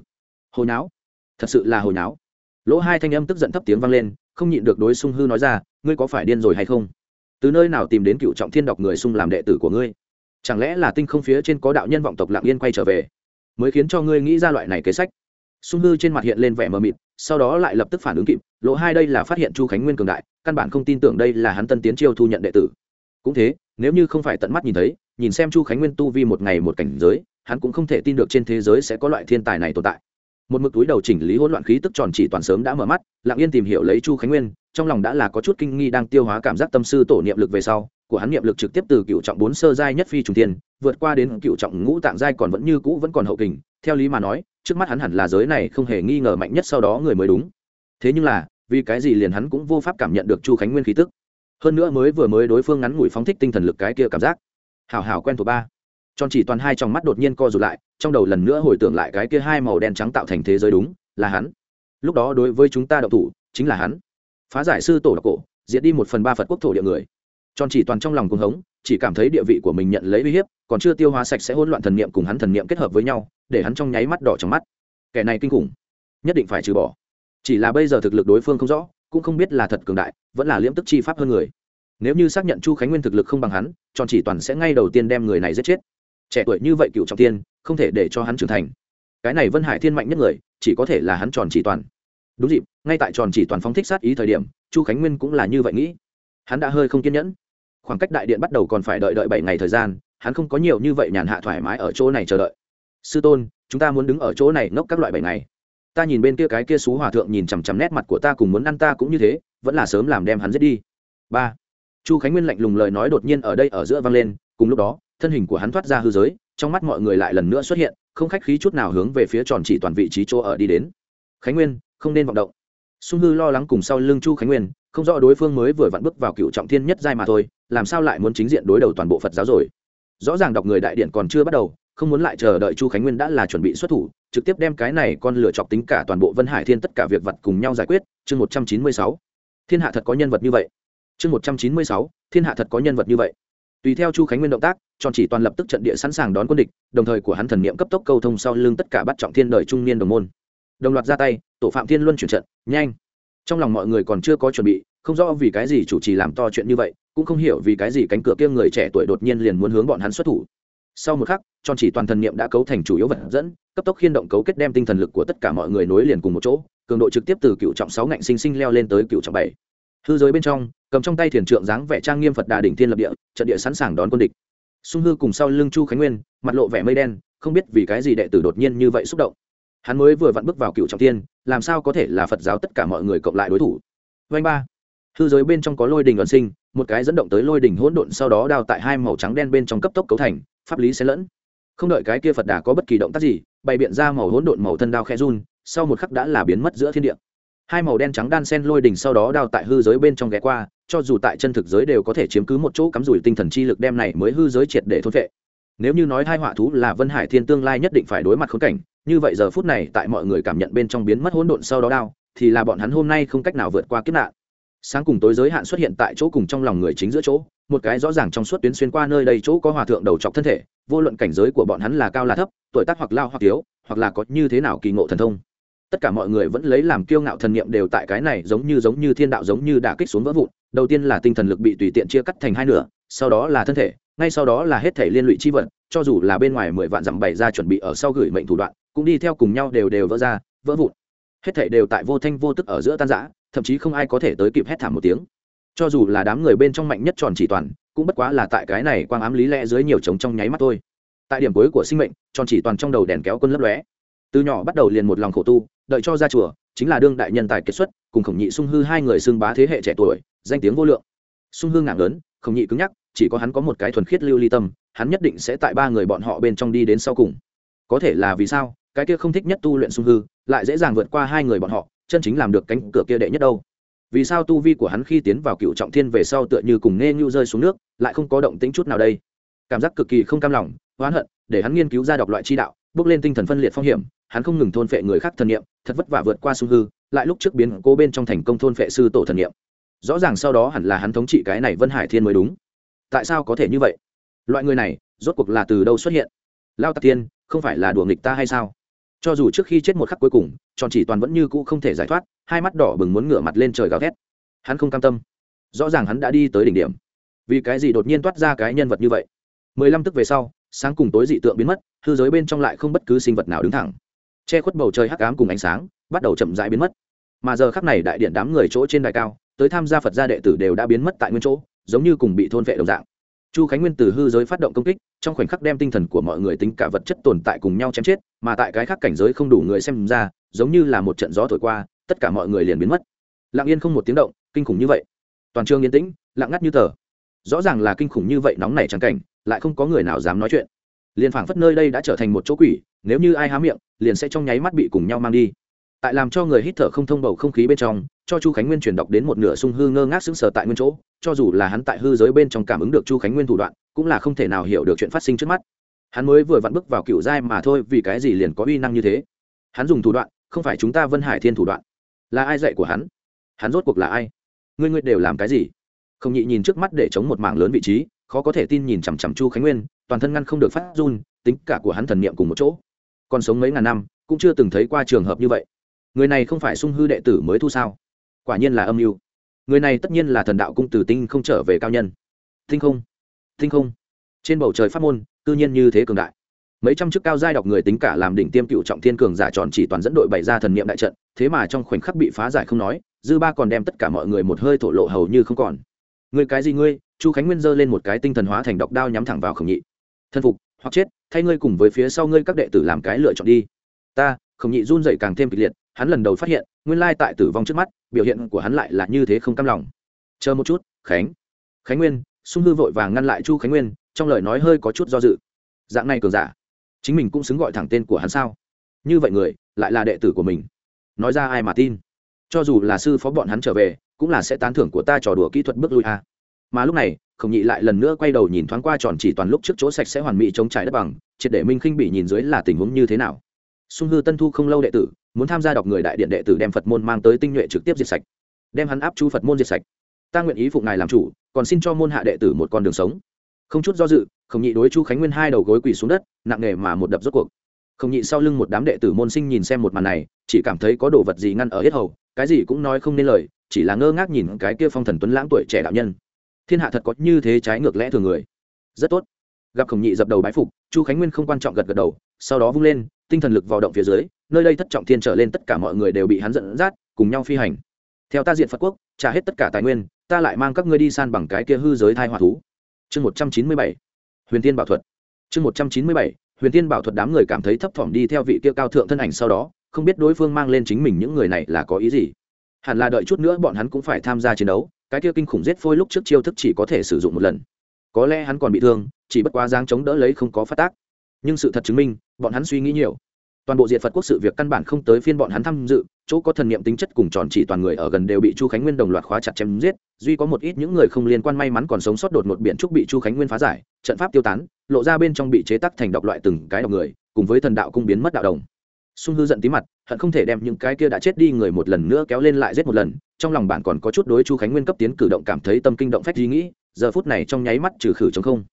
Hồi nháo. Thật sự là hồi nháo. Lỗ hai thanh âm tức giận thấp tiếng vang lên, không nhịn được đối sung hư nói ra, ngươi có phải điên rồi hay không? Từ nơi nào tìm đến cựu trọng thiên đọc người sung làm đệ tử của ngươi? Chẳng lẽ là tinh không phía trên có đạo nhân vọng tộc lạng yên quay trở về, mới khiến cho ngươi nghĩ ra loại này kế sách? Sung hư trên mặt hiện lên vẻ mờ mịt, sau đó lại lập tức phản ứng kịp, lỗ hai đây là phát hiện chu khánh nguyên cường đại, căn bản không tin tưởng đây là hắn tân tiến chiêu thu nhận đệ tử. Cũng thế, nếu như không phải tận mắt nhìn thấy, nhìn xem chu khánh nguyên tu vi một ngày một cảnh giới hắn cũng không thể tin được trên thế giới sẽ có loại thiên tài này tồn tại. Một mực túi đầu chỉnh lý hỗn loạn khí tức tròn chỉ toàn sớm đã mở mắt, lặng yên tìm hiểu lấy chu khánh nguyên, trong lòng đã là có chút kinh nghi đang tiêu hóa cảm giác tâm sư tổ niệm lực về sau, của hắn niệm lực trực tiếp từ cựu trọng bốn sơ giai nhất phi trùng tiên vượt qua đến cựu trọng ngũ tạng giai còn vẫn như cũ vẫn còn hậu kình, theo lý mà nói, trước mắt hắn hẳn là giới này không hề nghi ngờ mạnh nhất sau đó người mới đúng. Thế nhưng là, vì cái gì liền hắn cũng vô pháp cảm nhận được chu khánh nguyên khí tức? Hơn nữa mới vừa mới đối phương ngắn ngủi phóng thích tinh thần lực cái kia cảm giác. Hào hào quen thuộc ba tròn chỉ toàn hai trong mắt đột nhiên co rụt lại, trong đầu lần nữa hồi tưởng lại cái kia hai màu đen trắng tạo thành thế giới đúng, là hắn. Lúc đó đối với chúng ta đậu thủ, chính là hắn. Phá giải sư tổ độc cổ, diệt đi một phần ba phật quốc thổ địa người. Tròn chỉ toàn trong lòng cuồng hống, chỉ cảm thấy địa vị của mình nhận lấy uy hiếp, còn chưa tiêu hóa sạch sẽ hỗn loạn thần niệm cùng hắn thần niệm kết hợp với nhau, để hắn trong nháy mắt đỏ trong mắt. Kẻ này kinh khủng, nhất định phải trừ bỏ. Chỉ là bây giờ thực lực đối phương không rõ, cũng không biết là thật cường đại, vẫn là liễm tức chi pháp hơn người. Nếu như xác nhận chu khánh nguyên thực lực không bằng hắn, tròn chỉ toàn sẽ ngay đầu tiên đem người này giết chết trẻ tuổi như vậy cựu trọng tiên, không thể để cho hắn trưởng thành. Cái này vân hải thiên mạnh nhất người, chỉ có thể là hắn tròn chỉ toàn. Đúng dịp, ngay tại tròn chỉ toàn phóng thích sát ý thời điểm, chu khánh nguyên cũng là như vậy nghĩ. Hắn đã hơi không kiên nhẫn. Khoảng cách đại điện bắt đầu còn phải đợi đợi bảy ngày thời gian, hắn không có nhiều như vậy nhàn hạ thoải mái ở chỗ này chờ đợi. Sư tôn, chúng ta muốn đứng ở chỗ này ngốc các loại bảy ngày. Ta nhìn bên kia cái kia xú hòa thượng nhìn chằm chằm nét mặt của ta cùng muốn ăn ta cũng như thế, vẫn là sớm làm đem hắn giết đi. Ba. Chu khánh nguyên lạnh lùng lời nói đột nhiên ở đây ở giữa vang lên, cùng lúc đó thân hình của hắn thoát ra hư giới, trong mắt mọi người lại lần nữa xuất hiện, không khách khí chút nào hướng về phía tròn chỉ toàn vị trí chỗ ở đi đến. Khánh nguyên, không nên vọng động. Sung hư lo lắng cùng sau lưng chu khánh nguyên, không rõ đối phương mới vừa vặn bước vào cựu trọng thiên nhất giai mà thôi, làm sao lại muốn chính diện đối đầu toàn bộ phật giáo rồi? Rõ ràng đọc người đại điện còn chưa bắt đầu, không muốn lại chờ đợi chu khánh nguyên đã là chuẩn bị xuất thủ, trực tiếp đem cái này con lửa chọc tính cả toàn bộ vân hải thiên tất cả việc vật cùng nhau giải quyết. Chương một trăm chín mươi sáu. Thiên hạ thật có nhân vật như vậy. Chương một trăm chín mươi sáu. Thiên hạ thật có nhân vật như vậy tùy theo chu khánh nguyên động tác, tròn chỉ toàn lập tức trận địa sẵn sàng đón quân địch, đồng thời của hắn thần niệm cấp tốc câu thông sau lưng tất cả bắt trọng thiên đời trung niên đồng môn. Đồng loạt ra tay, tổ phạm thiên luân chuyển trận, nhanh. Trong lòng mọi người còn chưa có chuẩn bị, không rõ vì cái gì chủ trì làm to chuyện như vậy, cũng không hiểu vì cái gì cánh cửa kia người trẻ tuổi đột nhiên liền muốn hướng bọn hắn xuất thủ. Sau một khắc, tròn chỉ toàn thần niệm đã cấu thành chủ yếu vật dẫn, cấp tốc khiên động cấu kết đem tinh thần lực của tất cả mọi người nối liền cùng một chỗ, cường độ trực tiếp từ cựu trọng sáu ngạnh sinh sinh leo lên tới cựu trọng bảy hư giới bên trong, cầm trong tay thiền trượng dáng vẻ trang nghiêm phật đà đỉnh thiên lập địa, trận địa sẵn sàng đón quân địch. Sung hư cùng sau lưng chu khánh nguyên, mặt lộ vẻ mây đen, không biết vì cái gì đệ tử đột nhiên như vậy xúc động. Hắn mới vừa vặn bước vào cựu trọng thiên, làm sao có thể là phật giáo tất cả mọi người cộng lại đối thủ? Vanh ba. Hư giới bên trong có lôi đình ẩn sinh, một cái dẫn động tới lôi đình hỗn độn sau đó đào tại hai màu trắng đen bên trong cấp tốc cấu thành, pháp lý xen lẫn. Không đợi cái kia phật đà có bất kỳ động tác gì, bày biện ra màu hỗn độn màu thân đao khe run, sau một khắc đã là biến mất giữa thiên địa hai màu đen trắng đan sen lôi đỉnh sau đó đao tại hư giới bên trong ghé qua, cho dù tại chân thực giới đều có thể chiếm cứ một chỗ cắm rủi tinh thần chi lực đem này mới hư giới triệt để thôn vệ. Nếu như nói hai họa thú là vân hải thiên tương lai nhất định phải đối mặt khốn cảnh, như vậy giờ phút này tại mọi người cảm nhận bên trong biến mất hỗn độn sau đó đao thì là bọn hắn hôm nay không cách nào vượt qua kiếp nạn. Sáng cùng tối giới hạn xuất hiện tại chỗ cùng trong lòng người chính giữa chỗ, một cái rõ ràng trong suốt tuyến xuyên qua nơi đây chỗ có hòa thượng đầu chọc thân thể, vô luận cảnh giới của bọn hắn là cao là thấp, tuổi tác hoặc lao hoặc thiếu hoặc là có như thế nào kỳ ngộ thần thông tất cả mọi người vẫn lấy làm kiêu ngạo thần niệm đều tại cái này giống như giống như thiên đạo giống như đả kích xuống vỡ vụn. Đầu tiên là tinh thần lực bị tùy tiện chia cắt thành hai nửa, sau đó là thân thể, ngay sau đó là hết thể liên lụy chi vật, cho dù là bên ngoài mười vạn dặm bày ra chuẩn bị ở sau gửi mệnh thủ đoạn, cũng đi theo cùng nhau đều đều vỡ ra, vỡ vụn. Hết thể đều tại vô thanh vô tức ở giữa tan rã, thậm chí không ai có thể tới kịp hét thảm một tiếng. Cho dù là đám người bên trong mạnh nhất tròn chỉ toàn, cũng bất quá là tại cái này quang ám lý lẽ dưới nhiều trống trong nháy mắt thôi. Tại điểm cuối của sinh mệnh, tròn chỉ toàn trong đầu đèn kéo quân lấp lóe. Từ nhỏ bắt đầu liền một lòng khổ tu đợi cho ra chùa, chính là đương đại nhân tài kết xuất, cùng khổng nhị sung hư hai người xưng bá thế hệ trẻ tuổi, danh tiếng vô lượng. Sung hư ngạc lớn, khổng nhị cứng nhắc, chỉ có hắn có một cái thuần khiết lưu ly tâm, hắn nhất định sẽ tại ba người bọn họ bên trong đi đến sau cùng. Có thể là vì sao, cái kia không thích nhất tu luyện sung hư, lại dễ dàng vượt qua hai người bọn họ, chân chính làm được cánh cửa kia đệ nhất đâu. Vì sao tu vi của hắn khi tiến vào cựu trọng thiên về sau tựa như cùng nghe nhu rơi xuống nước, lại không có động tính chút nào đây? Cảm giác cực kỳ không cam lòng, oán hận, để hắn nghiên cứu ra đọc loại chi đạo, bước lên tinh thần phân liệt phong hiểm hắn không ngừng thôn phệ người khác thần niệm, thật vất vả vượt qua xu hư, lại lúc trước biến cố bên trong thành công thôn phệ sư tổ thần niệm. Rõ ràng sau đó hẳn là hắn thống trị cái này vân hải thiên mới đúng. Tại sao có thể như vậy? Loại người này, rốt cuộc là từ đâu xuất hiện? Lao tạc tiên không phải là đùa nghịch ta hay sao? Cho dù trước khi chết một khắc cuối cùng, tròn chỉ toàn vẫn như cũ không thể giải thoát, hai mắt đỏ bừng muốn ngửa mặt lên trời gào thét. Hắn không cam tâm. Rõ ràng hắn đã đi tới đỉnh điểm. Vì cái gì đột nhiên toát ra cái nhân vật như vậy? Mười lăm tức về sau, sáng cùng tối dị tượng biến mất, hư giới bên trong lại không bất cứ sinh vật nào đứng thẳng che khuất bầu trời hắc ám cùng ánh sáng, bắt đầu chậm rãi biến mất. Mà giờ khắc này đại điện đám người chỗ trên đài cao, tới tham gia phật gia đệ tử đều đã biến mất tại nguyên chỗ, giống như cùng bị thôn vệ đồng dạng. Chu khánh nguyên từ hư giới phát động công kích, trong khoảnh khắc đem tinh thần của mọi người tính cả vật chất tồn tại cùng nhau chém chết, mà tại cái khác cảnh giới không đủ người xem ra, giống như là một trận gió thổi qua, tất cả mọi người liền biến mất. Lặng yên không một tiếng động, kinh khủng như vậy. Toàn trường yên tĩnh, lặng ngắt như tờ. Rõ ràng là kinh khủng như vậy nóng nảy trắng cảnh, lại không có người nào dám nói chuyện. Liền phảng phất nơi đây đã trở thành một chỗ quỷ nếu như ai há miệng, liền sẽ trong nháy mắt bị cùng nhau mang đi. Tại làm cho người hít thở không thông bầu không khí bên trong, cho chu khánh nguyên truyền đọc đến một nửa sung hư ngơ ngác sững sờ tại nguyên chỗ, cho dù là hắn tại hư giới bên trong cảm ứng được chu khánh nguyên thủ đoạn, cũng là không thể nào hiểu được chuyện phát sinh trước mắt. Hắn mới vừa vặn bước vào cựu giai mà thôi, vì cái gì liền có uy năng như thế? Hắn dùng thủ đoạn, không phải chúng ta vân hải thiên thủ đoạn. Là ai dạy của hắn? Hắn rốt cuộc là ai? Ngươi ngươi đều làm cái gì? Không nhị nhìn trước mắt để chống một mảng lớn vị trí, khó có thể tin nhìn chằm chằm chu khánh nguyên, toàn thân ngăn không được phát run, tính cả của hắn thần niệm cùng một chỗ còn sống mấy ngàn năm, cũng chưa từng thấy qua trường hợp như vậy. Người này không phải sung hư đệ tử mới thu sao? Quả nhiên là âm mưu. Người này tất nhiên là thần đạo cung tử tinh không trở về cao nhân. Tinh không? Tinh không? Trên bầu trời pháp môn tư nhiên như thế cường đại. Mấy trăm chức cao giai đọc người tính cả làm đỉnh tiêm cựu trọng thiên cường giả tròn chỉ toàn dẫn đội bày ra thần niệm đại trận, thế mà trong khoảnh khắc bị phá giải không nói, dư ba còn đem tất cả mọi người một hơi thổ lộ hầu như không còn. Người cái gì ngươi? Chu khánh nguyên giơ lên một cái tinh thần hóa thành độc đao nhắm thẳng vào khổng nhị. Thân phục hoặc chết, thay ngươi cùng với phía sau ngươi các đệ tử làm cái lựa chọn đi. Ta, khổng nhị run dậy càng thêm kịch liệt, hắn lần đầu phát hiện, nguyên lai tại tử vong trước mắt, biểu hiện của hắn lại là như thế không cam lòng. Chờ một chút, khánh. Khánh nguyên, sung hư vội vàng ngăn lại chu khánh nguyên, trong lời nói hơi có chút do dự. Dạng này cường giả, chính mình cũng xứng gọi thẳng tên của hắn sao? Như vậy người, lại là đệ tử của mình. Nói ra ai mà tin? Cho dù là sư phó bọn hắn trở về, cũng là sẽ tán thưởng của ta trò đùa kỹ thuật bước lui a mà lúc này, khổng nhị lại lần nữa quay đầu nhìn thoáng qua tròn chỉ toàn lúc trước chỗ sạch sẽ hoàn mỹ chống trải đất bằng, triệt để minh khinh bị nhìn dưới là tình huống như thế nào. Sung hư tân thu không lâu đệ tử, muốn tham gia đọc người đại điện đệ tử đem phật môn mang tới tinh nhuệ trực tiếp diệt sạch. Đem hắn áp chu phật môn diệt sạch. Ta nguyện ý phụng ngài làm chủ, còn xin cho môn hạ đệ tử một con đường sống. Không chút do dự, khổng nhị đối chu khánh nguyên hai đầu gối quỳ xuống đất, nặng nề mà một đập rốt cuộc. Khổng nhị sau lưng một đám đệ tử môn sinh nhìn xem một màn này, chỉ cảm thấy có đồ vật gì ngăn ở hết hầu, cái gì cũng nói không nên lời, chỉ là ngơ ngác nhìn cái kia phong thần tuấn lãng tuổi trẻ đạo nhân thiên hạ thật có như thế trái ngược lẽ thường người. Rất tốt. Gặp khổng nhị dập đầu bái phục, chu khánh nguyên không quan trọng gật gật đầu, sau đó vung lên, tinh thần lực vào động phía dưới, nơi đây thất trọng thiên trở lên tất cả mọi người đều bị hắn dẫn dắt, cùng nhau phi hành. Theo ta diện phật quốc, trả hết tất cả tài nguyên, ta lại mang các ngươi đi san bằng cái kia hư giới thai hòa thú. Chương một trăm chín mươi bảy. Huyền tiên bảo thuật. Chương một trăm chín mươi bảy. Huyền tiên bảo thuật đám người cảm thấy thấp thỏm đi theo vị kia cao thượng thân ảnh sau đó, không biết đối phương mang lên chính mình những người này là có ý gì. Hẳn là đợi chút nữa bọn hắn cũng phải tham gia chiến đấu cái kia kinh khủng giết phôi lúc trước chiêu thức chỉ có thể sử dụng một lần. Có lẽ hắn còn bị thương, chỉ bất quá giang chống đỡ lấy không có phát tác. Nhưng sự thật chứng minh, bọn hắn suy nghĩ nhiều. Toàn bộ diệt phật quốc sự việc căn bản không tới phiên bọn hắn tham dự, chỗ có thần niệm tính chất cùng tròn chỉ toàn người ở gần đều bị chu khánh nguyên đồng loạt khóa chặt chém giết, duy có một ít những người không liên quan may mắn còn sống sót đột một biển trúc bị chu khánh nguyên phá giải, trận pháp tiêu tán, lộ ra bên trong bị chế tắc thành độc loại từng cái độc người, cùng với thần đạo cung biến mất đạo đồng sung hư giận tí mặt, hận không thể đem những cái kia đã chết đi người một lần nữa kéo lên lại giết một lần. Trong lòng bạn còn có chút đối chu khánh nguyên cấp tiến cử động cảm thấy tâm kinh động phách ý nghĩ, giờ phút này trong nháy mắt trừ khử chống không.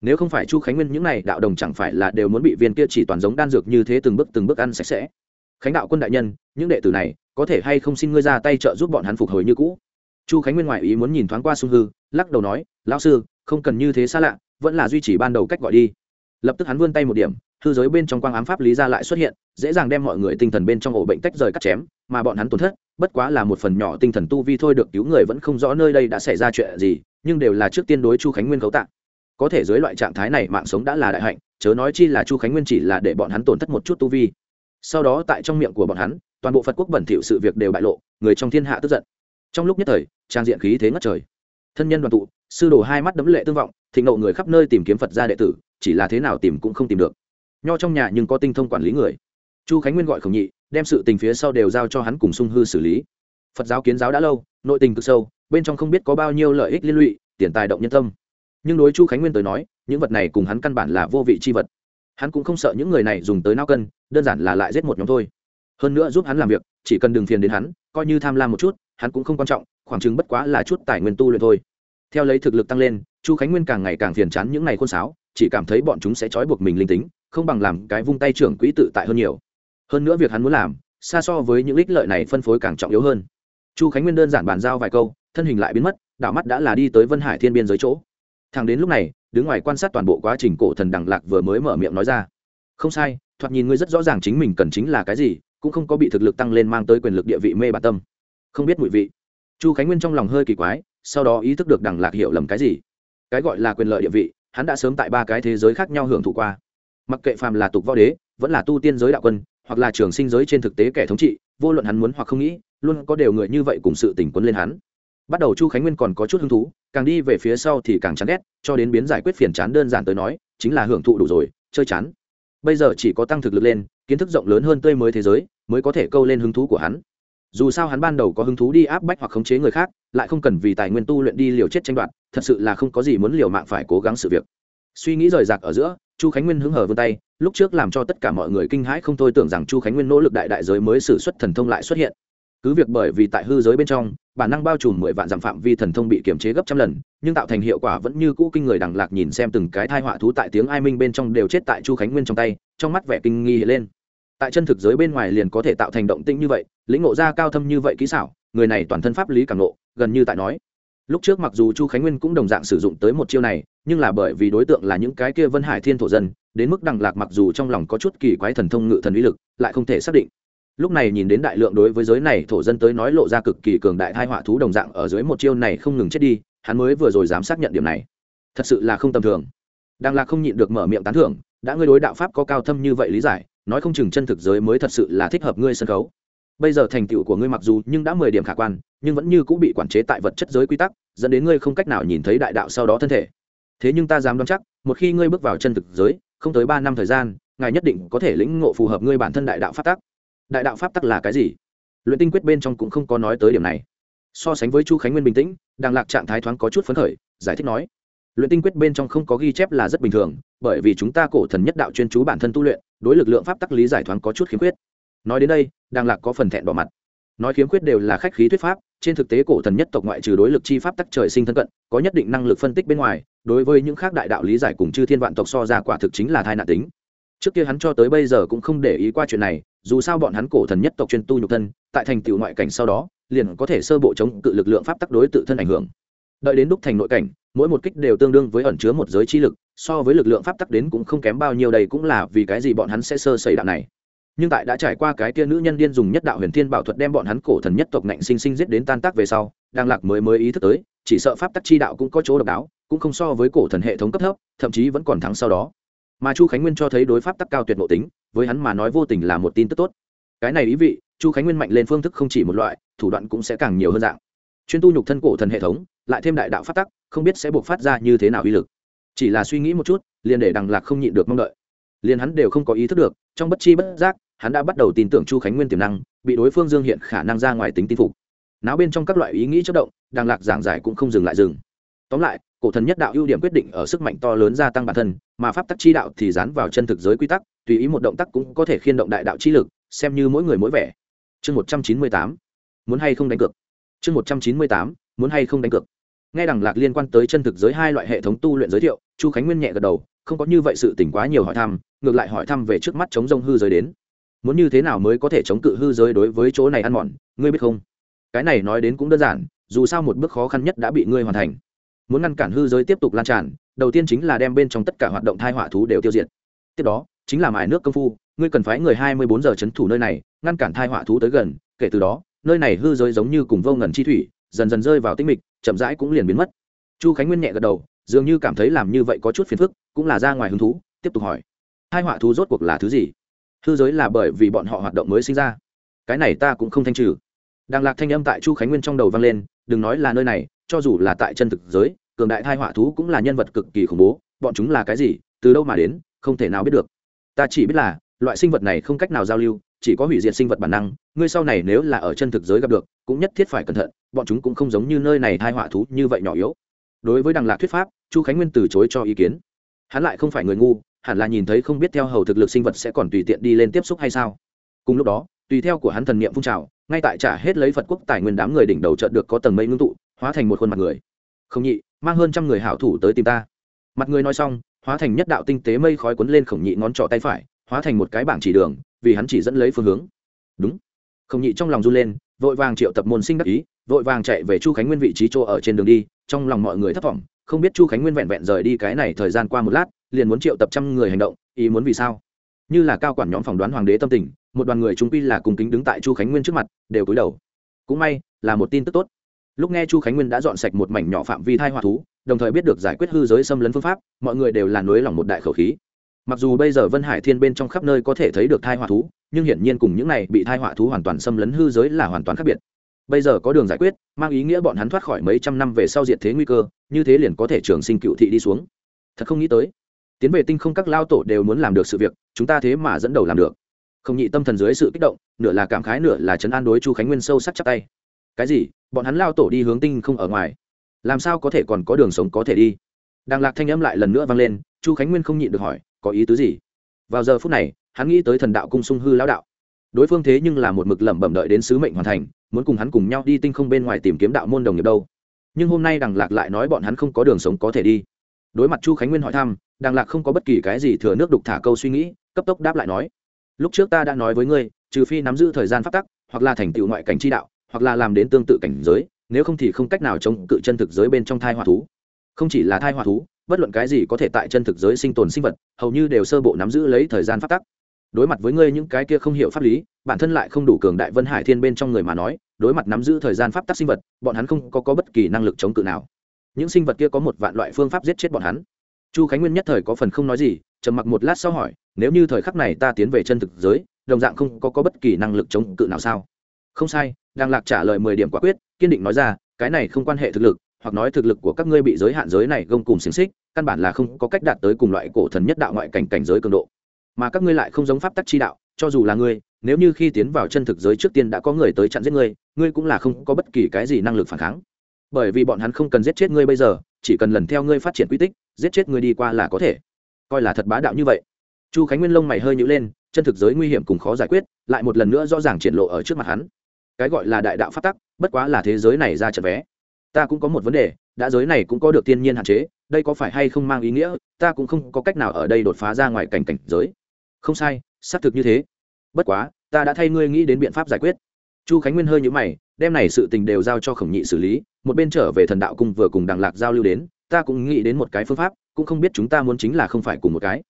Nếu không phải chu khánh nguyên những này đạo đồng chẳng phải là đều muốn bị viên kia chỉ toàn giống đan dược như thế từng bước từng bước ăn sạch sẽ. Khánh đạo quân đại nhân, những đệ tử này, có thể hay không xin ngươi ra tay trợ giúp bọn hắn phục hồi như cũ? Chu khánh nguyên ngoại ý muốn nhìn thoáng qua sung hư, lắc đầu nói, lão sư, không cần như thế xa lạ, vẫn là duy trì ban đầu cách gọi đi. Lập tức hắn vươn tay một điểm hư giới bên trong quang ám pháp lý ra lại xuất hiện, dễ dàng đem mọi người tinh thần bên trong ổ bệnh tách rời cắt chém, mà bọn hắn tổn thất, bất quá là một phần nhỏ tinh thần tu vi thôi được cứu người vẫn không rõ nơi đây đã xảy ra chuyện gì, nhưng đều là trước tiên đối chu khánh nguyên cấu tạng có thể dưới loại trạng thái này mạng sống đã là đại hạnh, chớ nói chi là chu khánh nguyên chỉ là để bọn hắn tổn thất một chút tu vi. Sau đó tại trong miệng của bọn hắn, toàn bộ phật quốc bẩn thỉu sự việc đều bại lộ, người trong thiên hạ tức giận. Trong lúc nhất thời, trang diện khí thế ngất trời. Thân nhân đoàn tụ, sư đồ hai mắt đấm lệ tương vọng, thịnh nộ người khắp nơi tìm kiếm phật gia đệ tử, chỉ là thế nào tìm cũng không tìm được nho trong nhà nhưng có tinh thông quản lý người. Chu khánh nguyên gọi khổng nhị, đem sự tình phía sau đều giao cho hắn cùng sung hư xử lý. Phật giáo kiến giáo đã lâu, nội tình cực sâu, bên trong không biết có bao nhiêu lợi ích liên lụy, tiền tài động nhân tâm. Nhưng đối chu khánh nguyên tới nói, những vật này cùng hắn căn bản là vô vị c h i vật. Hắn cũng không sợ những người này dùng tới nao cân, đơn giản là lại giết một nhóm thôi. Hơn nữa giúp hắn làm việc, chỉ cần đừng phiền đến hắn, coi như tham lam một chút, hắn cũng không quan trọng, khoảng chừng bất quá là chút tài nguyên tu luyện thôi. Theo lấy thực lực tăng lên, chu khánh nguyên càng ngày càng phiền chán những ngày khôn sáo, chỉ cảm thấy bọn chúng sẽ trói buộc mình linh tính không bằng làm cái vung tay trưởng quỹ tự tại hơn nhiều. Hơn nữa việc hắn muốn làm, xa so với những ích lợi này phân phối càng trọng yếu hơn. Chu khánh nguyên đơn giản bàn giao vài câu, thân hình lại biến mất đạo mắt đã là đi tới vân hải thiên biên giới chỗ. Thằng đến lúc này, đứng ngoài quan sát toàn bộ quá trình cổ thần đằng lạc vừa mới mở miệng nói ra. Không sai, thoạt nhìn ngươi rất rõ ràng chính mình cần chính là cái gì, cũng không có bị thực lực tăng lên mang tới quyền lực địa vị mê bản tâm. Không biết mùi vị. Chu khánh nguyên trong lòng hơi kỳ quái, sau đó ý thức được đằng lạc hiểu lầm cái gì. Cái gọi là quyền lợi địa vị, hắn đã sớm tại ba cái thế giới khác nhau hưởng thụ qua mặc kệ phàm là tục võ đế, vẫn là tu tiên giới đạo quân, hoặc là trường sinh giới trên thực tế kẻ thống trị, vô luận hắn muốn hoặc không nghĩ, luôn có đều người như vậy cùng sự tình quấn lên hắn. Bắt đầu chu khánh nguyên còn có chút hứng thú, càng đi về phía sau thì càng chán ghét, cho đến biến giải quyết phiền chán đơn giản tới nói, chính là hưởng thụ đủ rồi, chơi chán. Bây giờ chỉ có tăng thực lực lên, kiến thức rộng lớn hơn tươi mới thế giới, mới có thể câu lên hứng thú của hắn. Dù sao hắn ban đầu có hứng thú đi áp bách hoặc khống chế người khác, lại không cần vì tài nguyên tu luyện đi liều chết tranh đoạt, thật sự là không có gì muốn liều mạng phải cố gắng sự việc. Suy nghĩ rời rạc ở giữa chu khánh nguyên hứng hở vươn tay, lúc trước làm cho tất cả mọi người kinh hãi không thôi tưởng rằng chu khánh nguyên nỗ lực đại đại giới mới xử xuất thần thông lại xuất hiện. Cứ việc bởi vì tại hư giới bên trong, bản năng bao trùm mười vạn dặm phạm vi thần thông bị kiềm chế gấp trăm lần, nhưng tạo thành hiệu quả vẫn như cũ kinh người đằng lạc nhìn xem từng cái thai họa thú tại tiếng ai minh bên trong đều chết tại chu khánh nguyên trong tay, trong mắt vẻ kinh nghi lên. Tại chân thực giới bên ngoài liền có thể tạo thành động tĩnh như vậy, lĩnh ngộ ra cao thâm như vậy kỹ xảo, người này toàn thân pháp lý càng ngộ, gần như tại nói lúc trước mặc dù chu khánh nguyên cũng đồng dạng sử dụng tới một chiêu này, nhưng là bởi vì đối tượng là những cái kia vân hải thiên thổ dân, đến mức đằng lạc mặc dù trong lòng có chút kỳ quái thần thông ngự thần uy lực, lại không thể xác định. Lúc này nhìn đến đại lượng đối với giới này thổ dân tới nói lộ ra cực kỳ cường đại thai họa thú đồng dạng ở dưới một chiêu này không ngừng chết đi, hắn mới vừa rồi dám xác nhận điểm này. Thật sự là không tầm thường. Đang là không nhịn được mở miệng tán thưởng, đã ngươi đối đạo pháp có cao thâm như vậy lý giải, nói không chừng chân thực giới mới thật sự là thích hợp ngươi sân khấu. Bây giờ thành tựu của ngươi mặc dù nhưng đã mười điểm khả quan nhưng vẫn như cũng bị quản chế tại vật chất giới quy tắc, dẫn đến ngươi không cách nào nhìn thấy đại đạo sau đó thân thể. Thế nhưng ta dám đoán chắc, một khi ngươi bước vào chân thực giới, không tới ba năm thời gian, ngài nhất định có thể lĩnh ngộ phù hợp ngươi bản thân đại đạo pháp tắc. Đại đạo pháp tắc là cái gì? Luyện tinh quyết bên trong cũng không có nói tới điểm này. So sánh với chu khánh nguyên bình tĩnh đang lạc trạng thái thoáng có chút phấn khởi, giải thích nói, luyện tinh quyết bên trong không có ghi chép là rất bình thường, bởi vì chúng ta cổ thần nhất đạo chuyên chú bản thân tu luyện, đối lực lượng pháp tắc lý giải thoáng có chút khiếm khuyết. Nói đến đây đang lạc có phần thẹn bỏ mặt. Nói khiếm khuyết đều là khách khí thuyết pháp trên thực tế cổ thần nhất tộc ngoại trừ đối lực chi pháp tắc trời sinh thân cận, có nhất định năng lực phân tích bên ngoài, đối với những khác đại đạo lý giải cùng chư thiên vạn tộc so ra quả thực chính là thai nạn tính. Trước kia hắn cho tới bây giờ cũng không để ý qua chuyện này, dù sao bọn hắn cổ thần nhất tộc chuyên tu nhục thân, tại thành tựu ngoại cảnh sau đó, liền có thể sơ bộ chống cự lực lượng pháp tắc đối tự thân ảnh hưởng. Đợi đến đúc thành nội cảnh, mỗi một kích đều tương đương với ẩn chứa một giới chi lực, so với lực lượng pháp tắc đến cũng không kém bao nhiêu đây cũng là vì cái gì bọn hắn sẽ sơ sẩy đạo này nhưng tại đã trải qua cái kia nữ nhân điên dùng nhất đạo huyền thiên bảo thuật đem bọn hắn cổ thần nhất tộc nạnh sinh sinh giết đến tan tác về sau đang lạc mới mới ý thức tới, chỉ sợ pháp tắc chi đạo cũng có chỗ độc đáo, cũng không so với cổ thần hệ thống cấp thấp, thậm chí vẫn còn thắng sau đó. Mà chu khánh nguyên cho thấy đối pháp tắc cao tuyệt mộ tính, với hắn mà nói vô tình là một tin tức tốt. Cái này ý vị, chu khánh nguyên mạnh lên phương thức không chỉ một loại, thủ đoạn cũng sẽ càng nhiều hơn dạng. Chuyên tu nhục thân cổ thần hệ thống, lại thêm đại đạo pháp tắc, không biết sẽ buộc phát ra như thế nào uy lực. Chỉ là suy nghĩ một chút, liền để đằng lạc không nhịn được mong đợi. Liền hắn đều không có ý thức được, trong bất chi bất giác hắn đã bắt đầu tin tưởng chu khánh nguyên tiềm năng, bị đối phương dương hiện khả năng ra ngoài tính tin phục. Náo bên trong các loại ý nghĩ chất động đằng lạc giảng giải cũng không dừng lại dừng. Tóm lại, cổ thần nhất đạo ưu điểm quyết định ở sức mạnh to lớn gia tăng bản thân, mà pháp tắc chi đạo thì dán vào chân thực giới quy tắc, tùy ý một động tác cũng có thể khiên động đại đạo chi lực, xem như mỗi người mỗi vẻ. Chương một trăm chín mươi tám, muốn hay không đánh cược. Chương một trăm chín mươi tám, muốn hay không đánh cược. Nghe đằng lạc liên quan tới chân thực giới hai loại hệ thống tu luyện giới thiệu, chu khánh nguyên nhẹ gật đầu, không có như vậy sự tỉnh quá nhiều hỏi thăm, ngược lại hỏi thăm về trước mắt chống rông hư giới đến muốn như thế nào mới có thể chống cự hư giới đối với chỗ này ăn mòn, ngươi biết không? Cái này nói đến cũng đơn giản, dù sao một bước khó khăn nhất đã bị ngươi hoàn thành. Muốn ngăn cản hư giới tiếp tục lan tràn, đầu tiên chính là đem bên trong tất cả hoạt động thai họa thú đều tiêu diệt. Tiếp đó, chính là mài nước công phu, ngươi cần phái người hai mươi bốn giờ c h ấ n thủ nơi này, ngăn cản thai họa thú tới gần, kể từ đó, nơi này hư giới giống như cùng vô ngần chi thủy, dần dần rơi vào tinh mịch, chậm rãi cũng liền biến mất. Chu khánh nguyên nhẹ gật đầu, dường như cảm thấy làm như vậy có chút phiền phức, cũng là ra ngoài hứng thú, tiếp tục hỏi. Hai họa thú rốt cuộc là thứ gì? Hư giới là bởi vì bọn họ hoạt động mới sinh ra. Cái này ta cũng không thanh trừ. Đàng lạc thanh âm tại chu khánh nguyên trong đầu vang lên, đừng nói là nơi này, cho dù là tại chân thực giới, cường đại thai họa thú cũng là nhân vật cực kỳ khủng bố, bọn chúng là cái gì, từ đâu mà đến, không thể nào biết được. Ta chỉ biết là, loại sinh vật này không cách nào giao lưu, chỉ có hủy diệt sinh vật bản năng, ngươi sau này nếu là ở chân thực giới gặp được, cũng nhất thiết phải cẩn thận, bọn chúng cũng không giống như nơi này thai họa thú như vậy nhỏ yếu. Đối với đằng lạc thuyết pháp, chu khánh nguyên từ chối cho ý kiến. Hắn lại không phải người ngu hẳn là nhìn thấy không biết theo hầu thực lực sinh vật sẽ còn tùy tiện đi lên tiếp xúc hay sao. Cùng lúc đó, tùy theo của hắn thần niệm phun trào, ngay tại trả hết lấy phật quốc tài nguyên đám người đỉnh đầu trận được có tầng mây ngưng tụ, hóa thành một khuôn mặt người. Không nhị, mang hơn trăm người hảo thủ tới tìm ta. Mặt người nói xong, hóa thành nhất đạo tinh tế mây khói cuốn lên khổng nhị ngón trỏ tay phải, hóa thành một cái bảng chỉ đường, vì hắn chỉ dẫn lấy phương hướng. Đúng. Khổng nhị trong lòng run lên, vội vàng triệu tập môn sinh đắc ý, vội vàng chạy về chu khánh nguyên vị trí chỗ ở trên đường đi, trong lòng mọi người thất vọng không biết chu khánh nguyên vẹn vẹn rời đi cái này thời gian qua một lát liền muốn triệu tập trăm người hành động, ý muốn vì sao? Như là cao quản nhóm phỏng đoán hoàng đế tâm tình, một đoàn người trung quy là cùng kính đứng tại chu khánh nguyên trước mặt, đều cúi đầu. Cũng may, là một tin tức tốt. Lúc nghe chu khánh nguyên đã dọn sạch một mảnh nhỏ phạm vi thai hòa thú, đồng thời biết được giải quyết hư giới xâm lấn phương pháp, mọi người đều là nối lòng một đại khẩu khí. Mặc dù bây giờ vân hải thiên bên trong khắp nơi có thể thấy được thai họa thú, nhưng hiển nhiên cùng những này bị thai họa thú hoàn toàn xâm lấn hư giới là hoàn toàn khác biệt. Bây giờ có đường giải quyết, mang ý nghĩa bọn hắn thoát khỏi mấy trăm năm về sau diệt thế nguy cơ, như thế liền có thể trường sinh cựu thị đi xuống. Thật không nghĩ tới tiến về tinh không các lao tổ đều muốn làm được sự việc, chúng ta thế mà dẫn đầu làm được. Không nhị tâm thần dưới sự kích động, nửa là cảm khái, nửa là chấn an đối chu khánh nguyên sâu sắc chắp tay. Cái gì? Bọn hắn lao tổ đi hướng tinh không ở ngoài. Làm sao có thể còn có đường sống có thể đi? Đàng lạc thanh âm lại lần nữa vang lên, chu khánh nguyên không nhịn được hỏi, có ý tứ gì? Vào giờ phút này, hắn nghĩ tới thần đạo cung sung hư lão đạo. Đối phương thế nhưng là một mực lẩm bẩm đợi đến sứ mệnh hoàn thành, muốn cùng hắn cùng nhau đi tinh không bên ngoài tìm kiếm đạo môn đồng nghiệp đâu. Nhưng hôm nay đằng lạc lại nói bọn hắn không có đường sống có thể đi. Đối mặt chu khánh nguyên hỏi thăm đàng lạc không có bất kỳ cái gì thừa nước đục thả câu suy nghĩ cấp tốc đáp lại nói lúc trước ta đã nói với ngươi trừ phi nắm giữ thời gian phát tắc hoặc là thành tựu ngoại cảnh chi đạo hoặc là làm đến tương tự cảnh giới nếu không thì không cách nào chống cự chân thực giới bên trong thai họa thú. Không chỉ là thai họa thú bất luận cái gì có thể tại chân thực giới sinh tồn sinh vật hầu như đều sơ bộ nắm giữ lấy thời gian phát tắc. Đối mặt với ngươi những cái kia không hiểu pháp lý bản thân lại không đủ cường đại vân hải thiên bên trong người mà nói đối mặt nắm giữ thời gian pháp tắc sinh vật bọn hắn không có, có bất kỳ năng lực chống cự nào. Những sinh vật kia có một vạn loại phương pháp giết chết bọn hắn chu khánh nguyên nhất thời có phần không nói gì trầm mặc một lát sau hỏi nếu như thời khắc này ta tiến về chân thực giới đồng dạng không có, có bất kỳ năng lực chống cự nào sao? Không sai đang lạc trả lời mười điểm quả quyết kiên định nói ra cái này không quan hệ thực lực hoặc nói thực lực của các ngươi bị giới hạn giới này gông cùng xiềng xích căn bản là không có cách đạt tới cùng loại cổ thần nhất đạo ngoại cảnh cảnh giới cường độ. Mà các ngươi lại không giống pháp tắc chi đạo cho dù là ngươi nếu như khi tiến vào chân thực giới trước tiên đã có người tới chặn giết ngươi ngươi cũng là không có bất kỳ cái gì năng lực phản kháng. Bởi vì bọn hắn không cần giết chết ngươi bây giờ chỉ cần lần theo ngươi phát triển quy tích giết chết người đi qua là có thể. Coi là thật bá đạo như vậy. Chu khánh nguyên lông mày hơi nhữ lên, chân thực giới nguy hiểm cùng khó giải quyết, lại một lần nữa rõ ràng triển lộ ở trước mặt hắn. Cái gọi là đại đạo phát tắc, bất quá là thế giới này ra trận vé. Ta cũng có một vấn đề, đã giới này cũng có được thiên nhiên hạn chế, đây có phải hay không mang ý nghĩa, ta cũng không có cách nào ở đây đột phá ra ngoài cảnh cảnh giới. Không sai, xác thực như thế. Bất quá, ta đã thay ngươi nghĩ đến biện pháp giải quyết. Chu khánh nguyên hơi nhữ mày, đem này sự tình đều giao cho khổng nhị xử lý, một bên trở về thần đạo cung vừa cùng đằng lạc giao lưu đến ta cũng nghĩ đến một cái phương pháp, cũng không biết chúng ta muốn chính là không phải cùng một cái.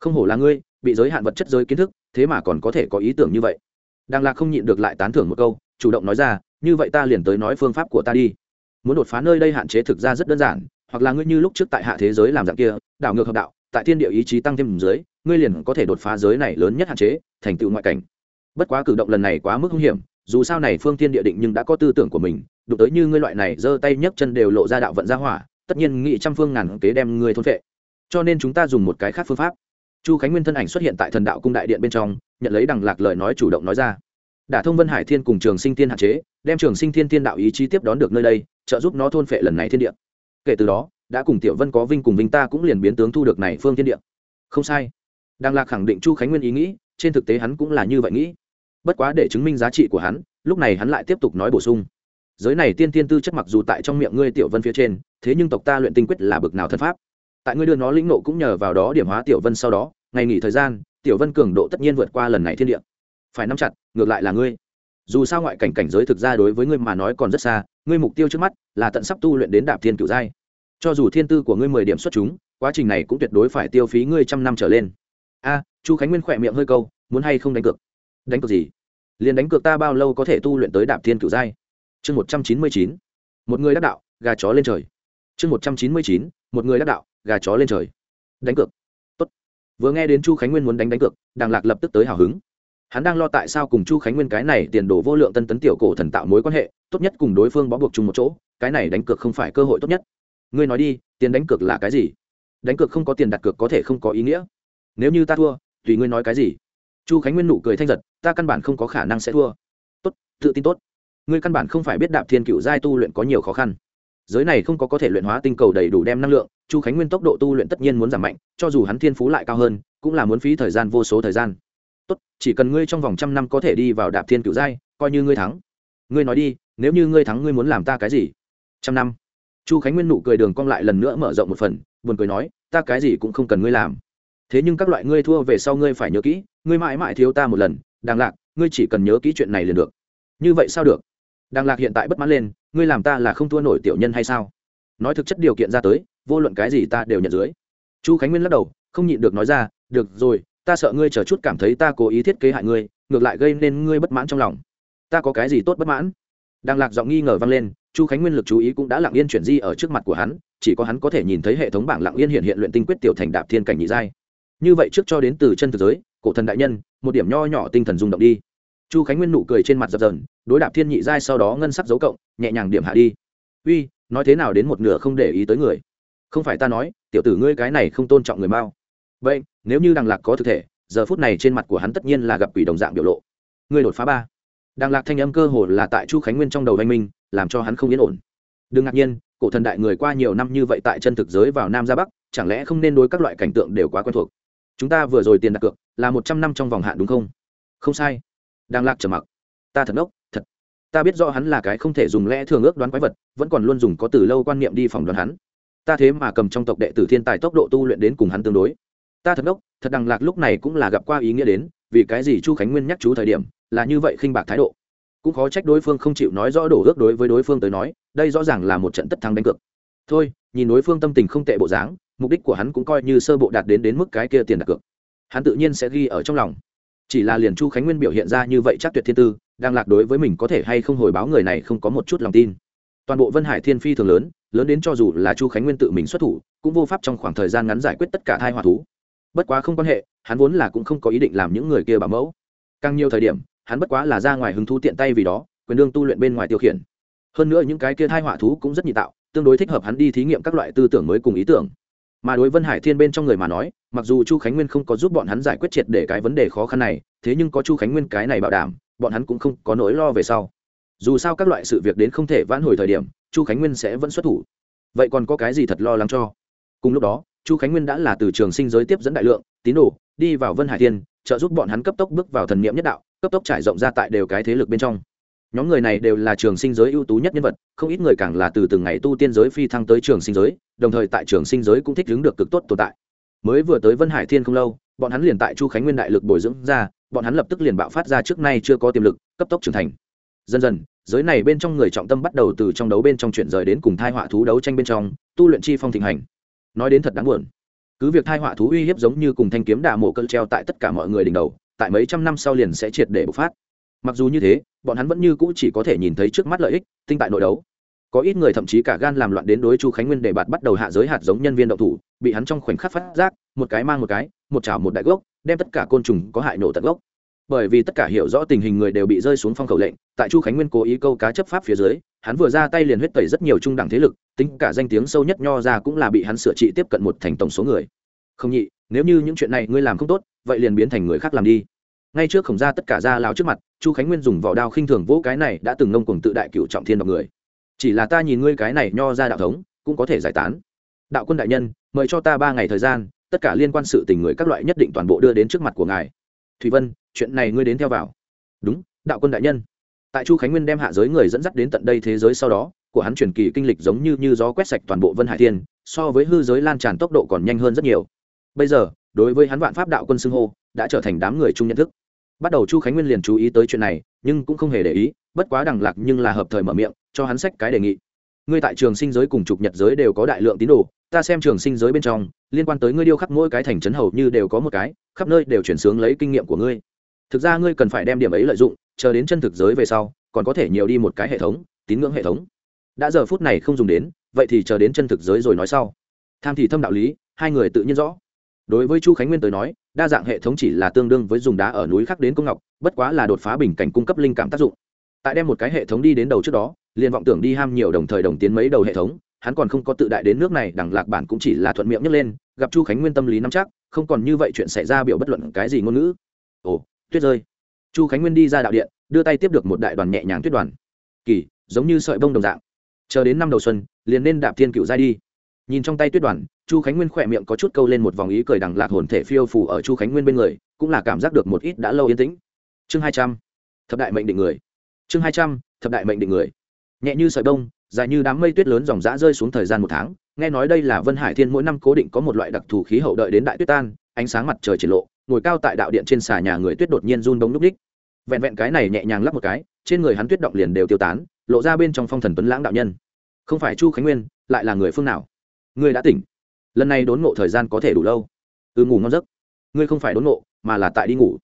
Không hổ là ngươi, bị giới hạn vật chất giới kiến thức, thế mà còn có thể có ý tưởng như vậy. Đang lạc không nhịn được lại tán thưởng một câu, chủ động nói ra, như vậy ta liền tới nói phương pháp của ta đi. Muốn đột phá nơi đây hạn chế thực ra rất đơn giản, hoặc là ngươi như lúc trước tại hạ thế giới làm dạng kia, đảo ngược hợp đạo, tại thiên địa ý chí tăng thêm dưới, ngươi liền có thể đột phá giới này lớn nhất hạn chế, thành tựu ngoại cảnh. Bất quá cử động lần này quá mức hung hiểm, dù sao này phương thiên địa định nhưng đã có tư tưởng của mình, đụng tới như ngươi loại này giơ tay nhấc chân đều lộ ra đạo vận ra hỏa tất nhiên nghị trăm phương ngàn kế đem ngươi thôn phệ cho nên chúng ta dùng một cái khác phương pháp. Chu khánh nguyên thân ảnh xuất hiện tại thần đạo cung đại điện bên trong, nhận lấy đằng lạc lời nói chủ động nói ra. Đả thông vân hải thiên cùng trường sinh thiên hạn chế, đem trường sinh thiên thiên đạo ý chí tiếp đón được nơi đây, trợ giúp nó thôn phệ lần này thiên địa. Kể từ đó, đã cùng tiểu vân có vinh cùng vinh ta cũng liền biến tướng thu được này phương thiên địa. Không sai. Đằng lạc khẳng định chu khánh nguyên ý nghĩ, trên thực tế hắn cũng là như vậy nghĩ. Bất quá để chứng minh giá trị của hắn, lúc này hắn lại tiếp tục nói bổ sung giới này tiên tiên tư chất mặc dù tại trong miệng ngươi tiểu vân phía trên, thế nhưng tộc ta luyện tinh quyết là bực nào thân pháp. Tại ngươi đưa nó lĩnh nộ cũng nhờ vào đó điểm hóa tiểu vân sau đó, ngày nghỉ thời gian, tiểu vân cường độ tất nhiên vượt qua lần này thiên địa. Phải nắm chặt, ngược lại là ngươi. Dù sao ngoại cảnh cảnh giới thực ra đối với ngươi mà nói còn rất xa, ngươi mục tiêu trước mắt là tận sắp tu luyện đến đạp thiên cửu giai. Cho dù thiên tư của ngươi mười điểm xuất chúng, quá trình này cũng tuyệt đối phải tiêu phí ngươi trăm năm trở lên. A, chu khánh nguyên khỏe miệng hơi câu, muốn hay không đánh cược? Đánh cược gì? Liền đánh cược ta bao lâu có thể tu luyện tới đạp thiên cửu giai? Chương một trăm chín mươi chín, một người đắc đạo, gà chó lên trời. Chương một trăm chín mươi chín, một người đắc đạo, gà chó lên trời. Đánh cược. Tốt. vừa nghe đến chu khánh nguyên muốn đánh đánh cược, đàng lạc lập tức tới hào hứng. Hắn đang lo tại sao cùng chu khánh nguyên cái này tiền đồ vô lượng tân tấn tiểu cổ thần tạo mối quan hệ, tốt nhất cùng đối phương bó buộc chung một chỗ, cái này đánh cược không phải cơ hội tốt nhất. Ngươi nói đi, tiền đánh cược là cái gì? Đánh cược không có tiền đặt cược có thể không có ý nghĩa. Nếu như ta thua, tùy ngươi nói cái gì? Chu khánh nguyên nụ cười thanh giật, ta căn bản không có khả năng sẽ thua. Tốt, tự tin tốt ngươi căn bản không phải biết đạp thiên cựu giai tu luyện có nhiều khó khăn. Giới này không có có thể luyện hóa tinh cầu đầy đủ đem năng lượng, chu khánh nguyên tốc độ tu luyện tất nhiên muốn giảm mạnh, cho dù hắn thiên phú lại cao hơn, cũng là muốn phí thời gian vô số thời gian. Tốt, chỉ cần ngươi trong vòng trăm năm có thể đi vào đạp thiên cựu giai, coi như ngươi thắng. Ngươi nói đi, nếu như ngươi thắng ngươi muốn làm ta cái gì? Trăm năm. Chu khánh nguyên nụ cười đường cong lại lần nữa mở rộng một phần, buồn cười nói, ta cái gì cũng không cần ngươi làm. Thế nhưng các loại ngươi thua về sau ngươi phải nhớ kỹ, ngươi mãi mãi thiếu ta một lần, đàng lạc, ngươi chỉ cần nhớ kỹ chuyện này liền được. Như vậy sao được? Đàng lạc hiện tại bất mãn lên, ngươi làm ta là không thua nổi tiểu nhân hay sao? Nói thực chất điều kiện ra tới, vô luận cái gì ta đều nhận dưới. Chu khánh nguyên lắc đầu, không nhịn được nói ra, được rồi, ta sợ ngươi chờ chút cảm thấy ta cố ý thiết kế hại ngươi, ngược lại gây nên ngươi bất mãn trong lòng. Ta có cái gì tốt bất mãn? Đang lạc giọng nghi ngờ vang lên, chu khánh nguyên lực chú ý cũng đã lặng yên chuyển di ở trước mặt của hắn, chỉ có hắn có thể nhìn thấy hệ thống bảng lặng yên hiện hiện luyện tinh quyết tiểu thành đạp thiên cảnh nhị giai. Như vậy trước cho đến từ chân thực giới, cổ thần đại nhân, một điểm nho nhỏ tinh thần rung động đi. Chu khánh nguyên nụ cười trên mặt dập dần đối đạp thiên nhị giai sau đó ngân sắc dấu cộng, nhẹ nhàng điểm hạ đi. Uy, nói thế nào đến một nửa không để ý tới người? Không phải ta nói, tiểu tử ngươi cái này không tôn trọng người mao. Vậy, nếu như đằng lạc có thực thể, giờ phút này trên mặt của hắn tất nhiên là gặp quỷ đồng dạng biểu lộ. Ngươi đột phá ba. Đằng lạc thanh âm cơ hồ là tại chu khánh nguyên trong đầu anh minh, làm cho hắn không yên ổn. Đừng ngạc nhiên, cổ thần đại người qua nhiều năm như vậy tại chân thực giới vào nam ra bắc, chẳng lẽ không nên đối các loại cảnh tượng đều quá quen thuộc? Chúng ta vừa rồi tiền đặt cược, là một trăm năm trong vòng hạn đúng không? Không sai. Đang lạc trầm mặc ta thật ngốc, thật. Ta biết rõ hắn là cái không thể dùng lẽ thường ước đoán quái vật, vẫn còn luôn dùng có từ lâu quan niệm đi phỏng đoán hắn. Ta thế mà cầm trong tộc đệ tử thiên tài tốc độ tu luyện đến cùng hắn tương đối. Ta thật ngốc, thật đằng lạc lúc này cũng là gặp qua ý nghĩa đến, vì cái gì chu khánh nguyên nhắc chú thời điểm, là như vậy khinh bạc thái độ. Cũng khó trách đối phương không chịu nói rõ đổ ước đối với đối phương tới nói, đây rõ ràng là một trận tất thắng đánh cược. Thôi, nhìn đối phương tâm tình không tệ bộ dáng, mục đích của hắn cũng coi như sơ bộ đạt đến đến mức cái kia tiền đặt cược. Hắn tự nhiên sẽ ghi ở trong lòng chỉ là liền chu khánh nguyên biểu hiện ra như vậy chắc tuyệt thiên tư đang lạc đối với mình có thể hay không hồi báo người này không có một chút lòng tin. Toàn bộ vân hải thiên phi thường lớn lớn đến cho dù là chu khánh nguyên tự mình xuất thủ, cũng vô pháp trong khoảng thời gian ngắn giải quyết tất cả thai hòa thú. Bất quá không quan hệ, hắn vốn là cũng không có ý định làm những người kia bảo mẫu. Càng nhiều thời điểm, hắn bất quá là ra ngoài hứng thú tiện tay vì đó, quyền đương tu luyện bên ngoài tiêu khiển. Hơn nữa những cái kia thai họa thú cũng rất nhị tạo, tương đối thích hợp hắn đi thí nghiệm các loại tư tưởng mới cùng ý tưởng mà đối vân hải thiên bên trong người mà nói mặc dù chu khánh nguyên không có giúp bọn hắn giải quyết triệt để cái vấn đề khó khăn này thế nhưng có chu khánh nguyên cái này bảo đảm bọn hắn cũng không có nỗi lo về sau dù sao các loại sự việc đến không thể vãn hồi thời điểm chu khánh nguyên sẽ vẫn xuất thủ vậy còn có cái gì thật lo lắng cho cùng lúc đó chu khánh nguyên đã là từ trường sinh giới tiếp dẫn đại lượng tín đồ đi vào vân hải thiên trợ giúp bọn hắn cấp tốc bước vào thần niệm nhất đạo cấp tốc trải rộng ra tại đều cái thế lực bên trong nhóm người này đều là trường sinh giới ưu tú nhất nhân vật, không ít người càng là từ từng ngày tu tiên giới phi thăng tới trường sinh giới, đồng thời tại trường sinh giới cũng thích ứng được cực tốt tồn tại. Mới vừa tới vân hải thiên không lâu, bọn hắn liền tại chu khánh nguyên đại lực bồi dưỡng ra, bọn hắn lập tức liền bạo phát ra trước nay chưa có tiềm lực, cấp tốc trưởng thành. Dần dần, giới này bên trong người trọng tâm bắt đầu từ trong đấu bên trong chuyển rời đến cùng thai họa thú đấu tranh bên trong, tu luyện chi phong thịnh hành. Nói đến thật đáng buồn, cứ việc thai họa thú uy hiếp giống như cùng thanh kiếm đà mộ cơn treo tại tất cả mọi người đỉnh đầu, tại mấy trăm năm sau liền sẽ triệt để bộc phát mặc dù như thế, bọn hắn vẫn như cũ chỉ có thể nhìn thấy trước mắt lợi ích, tinh tại nội đấu. Có ít người thậm chí cả gan làm loạn đến đối chu khánh nguyên để bạt bắt đầu hạ giới hạt giống nhân viên đậu thủ, bị hắn trong khoảnh khắc phát giác, một cái mang một cái, một chảo một đại gốc, đem tất cả côn trùng có hại nổ tận gốc. Bởi vì tất cả hiểu rõ tình hình người đều bị rơi xuống phong khẩu lệnh, tại chu khánh nguyên cố ý câu cá chấp pháp phía dưới, hắn vừa ra tay liền huyết tẩy rất nhiều trung đẳng thế lực, tính cả danh tiếng sâu nhất nho ra cũng là bị hắn sửa trị tiếp cận một thành tổng số người. Không nhị, nếu như những chuyện này ngươi làm không tốt, vậy liền biến thành người khác làm đi ngay trước khổng ra tất cả ra lao trước mặt, chu khánh nguyên dùng vỏ đao khinh thường vỗ cái này đã từng nông cùng tự đại cựu trọng thiên đọc người. Chỉ là ta nhìn ngươi cái này nho ra đạo thống, cũng có thể giải tán. Đạo quân đại nhân, mời cho ta ba ngày thời gian, tất cả liên quan sự tình người các loại nhất định toàn bộ đưa đến trước mặt của ngài. Thùy vân, chuyện này ngươi đến theo vào. Đúng, đạo quân đại nhân. Tại chu khánh nguyên đem hạ giới người dẫn dắt đến tận đây thế giới sau đó, của hắn truyền kỳ kinh lịch giống như như gió quét sạch toàn bộ vân hải thiên, so với hư giới lan tràn tốc độ còn nhanh hơn rất nhiều. Bây giờ, đối với hắn vạn pháp đạo quân xưng hô, đã trở thành đám người chung nhận thức bắt đầu chu khánh nguyên liền chú ý tới chuyện này, nhưng cũng không hề để ý, bất quá đằng lạc nhưng là hợp thời mở miệng, cho hắn sách cái đề nghị. Ngươi tại trường sinh giới cùng trục nhật giới đều có đại lượng tín đồ, ta xem trường sinh giới bên trong, liên quan tới ngươi điêu khắc mỗi cái thành trấn hầu như đều có một cái, khắp nơi đều chuyển sướng lấy kinh nghiệm của ngươi. Thực ra ngươi cần phải đem điểm ấy lợi dụng, chờ đến chân thực giới về sau, còn có thể nhiều đi một cái hệ thống, tín ngưỡng hệ thống. Đã giờ phút này không dùng đến, vậy thì chờ đến chân thực giới rồi nói sau. Tham thì thâm đạo lý, hai người tự nhiên rõ. Đối với chu khánh nguyên tới nói đa dạng hệ thống chỉ là tương đương với dùng đá ở núi khác đến công ngọc, bất quá là đột phá bình cảnh cung cấp linh cảm tác dụng. Tại đem một cái hệ thống đi đến đầu trước đó, liền vọng tưởng đi ham nhiều đồng thời đồng tiến mấy đầu hệ thống, hắn còn không có tự đại đến nước này, đằng lạc bản cũng chỉ là thuận miệng nhấc lên, gặp chu khánh nguyên tâm lý nắm chắc, không còn như vậy chuyện xảy ra biểu bất luận cái gì ngôn ngữ. Ồ, tuyết rơi chu khánh nguyên đi ra đạo điện, đưa tay tiếp được một đại đoàn nhẹ nhàng tuyết đoàn. Kỳ, giống như sợi bông đồng dạng. Chờ đến năm đầu xuân, liền nên đạp thiên cựu giai đi nhìn trong tay tuyết đoàn, chu khánh nguyên khỏe miệng có chút câu lên một vòng ý cười đằng lạc hồn thể phiêu phủ ở chu khánh nguyên bên người, cũng là cảm giác được một ít đã lâu yên tĩnh. Chương hai trăm, thập đại mệnh định người. Chương hai trăm, thập đại mệnh định người. Nhẹ như sợi bông, dài như đám mây tuyết lớn dòng dã rơi xuống thời gian một tháng, nghe nói đây là vân hải thiên mỗi năm cố định có một loại đặc thù khí hậu đợi đến đại tuyết tan, ánh sáng mặt trời triển lộ, ngồi cao tại đạo điện trên xà nhà người tuyết đột nhiên run bóng núp đích. Vẹn vẹn cái này nhẹ nhàng lắp một cái, trên người hắn tuyết động liền đều tiêu tán, lộ ra bên trong phong thần tuấn lãng đạo nhân. Không phải chu khánh nguyên, lại là người phương nào? Ngươi đã tỉnh. Lần này đốn ngộ thời gian có thể đủ lâu. Ừ ngủ ngon giấc. Ngươi không phải đốn ngộ, mà là tại đi ngủ.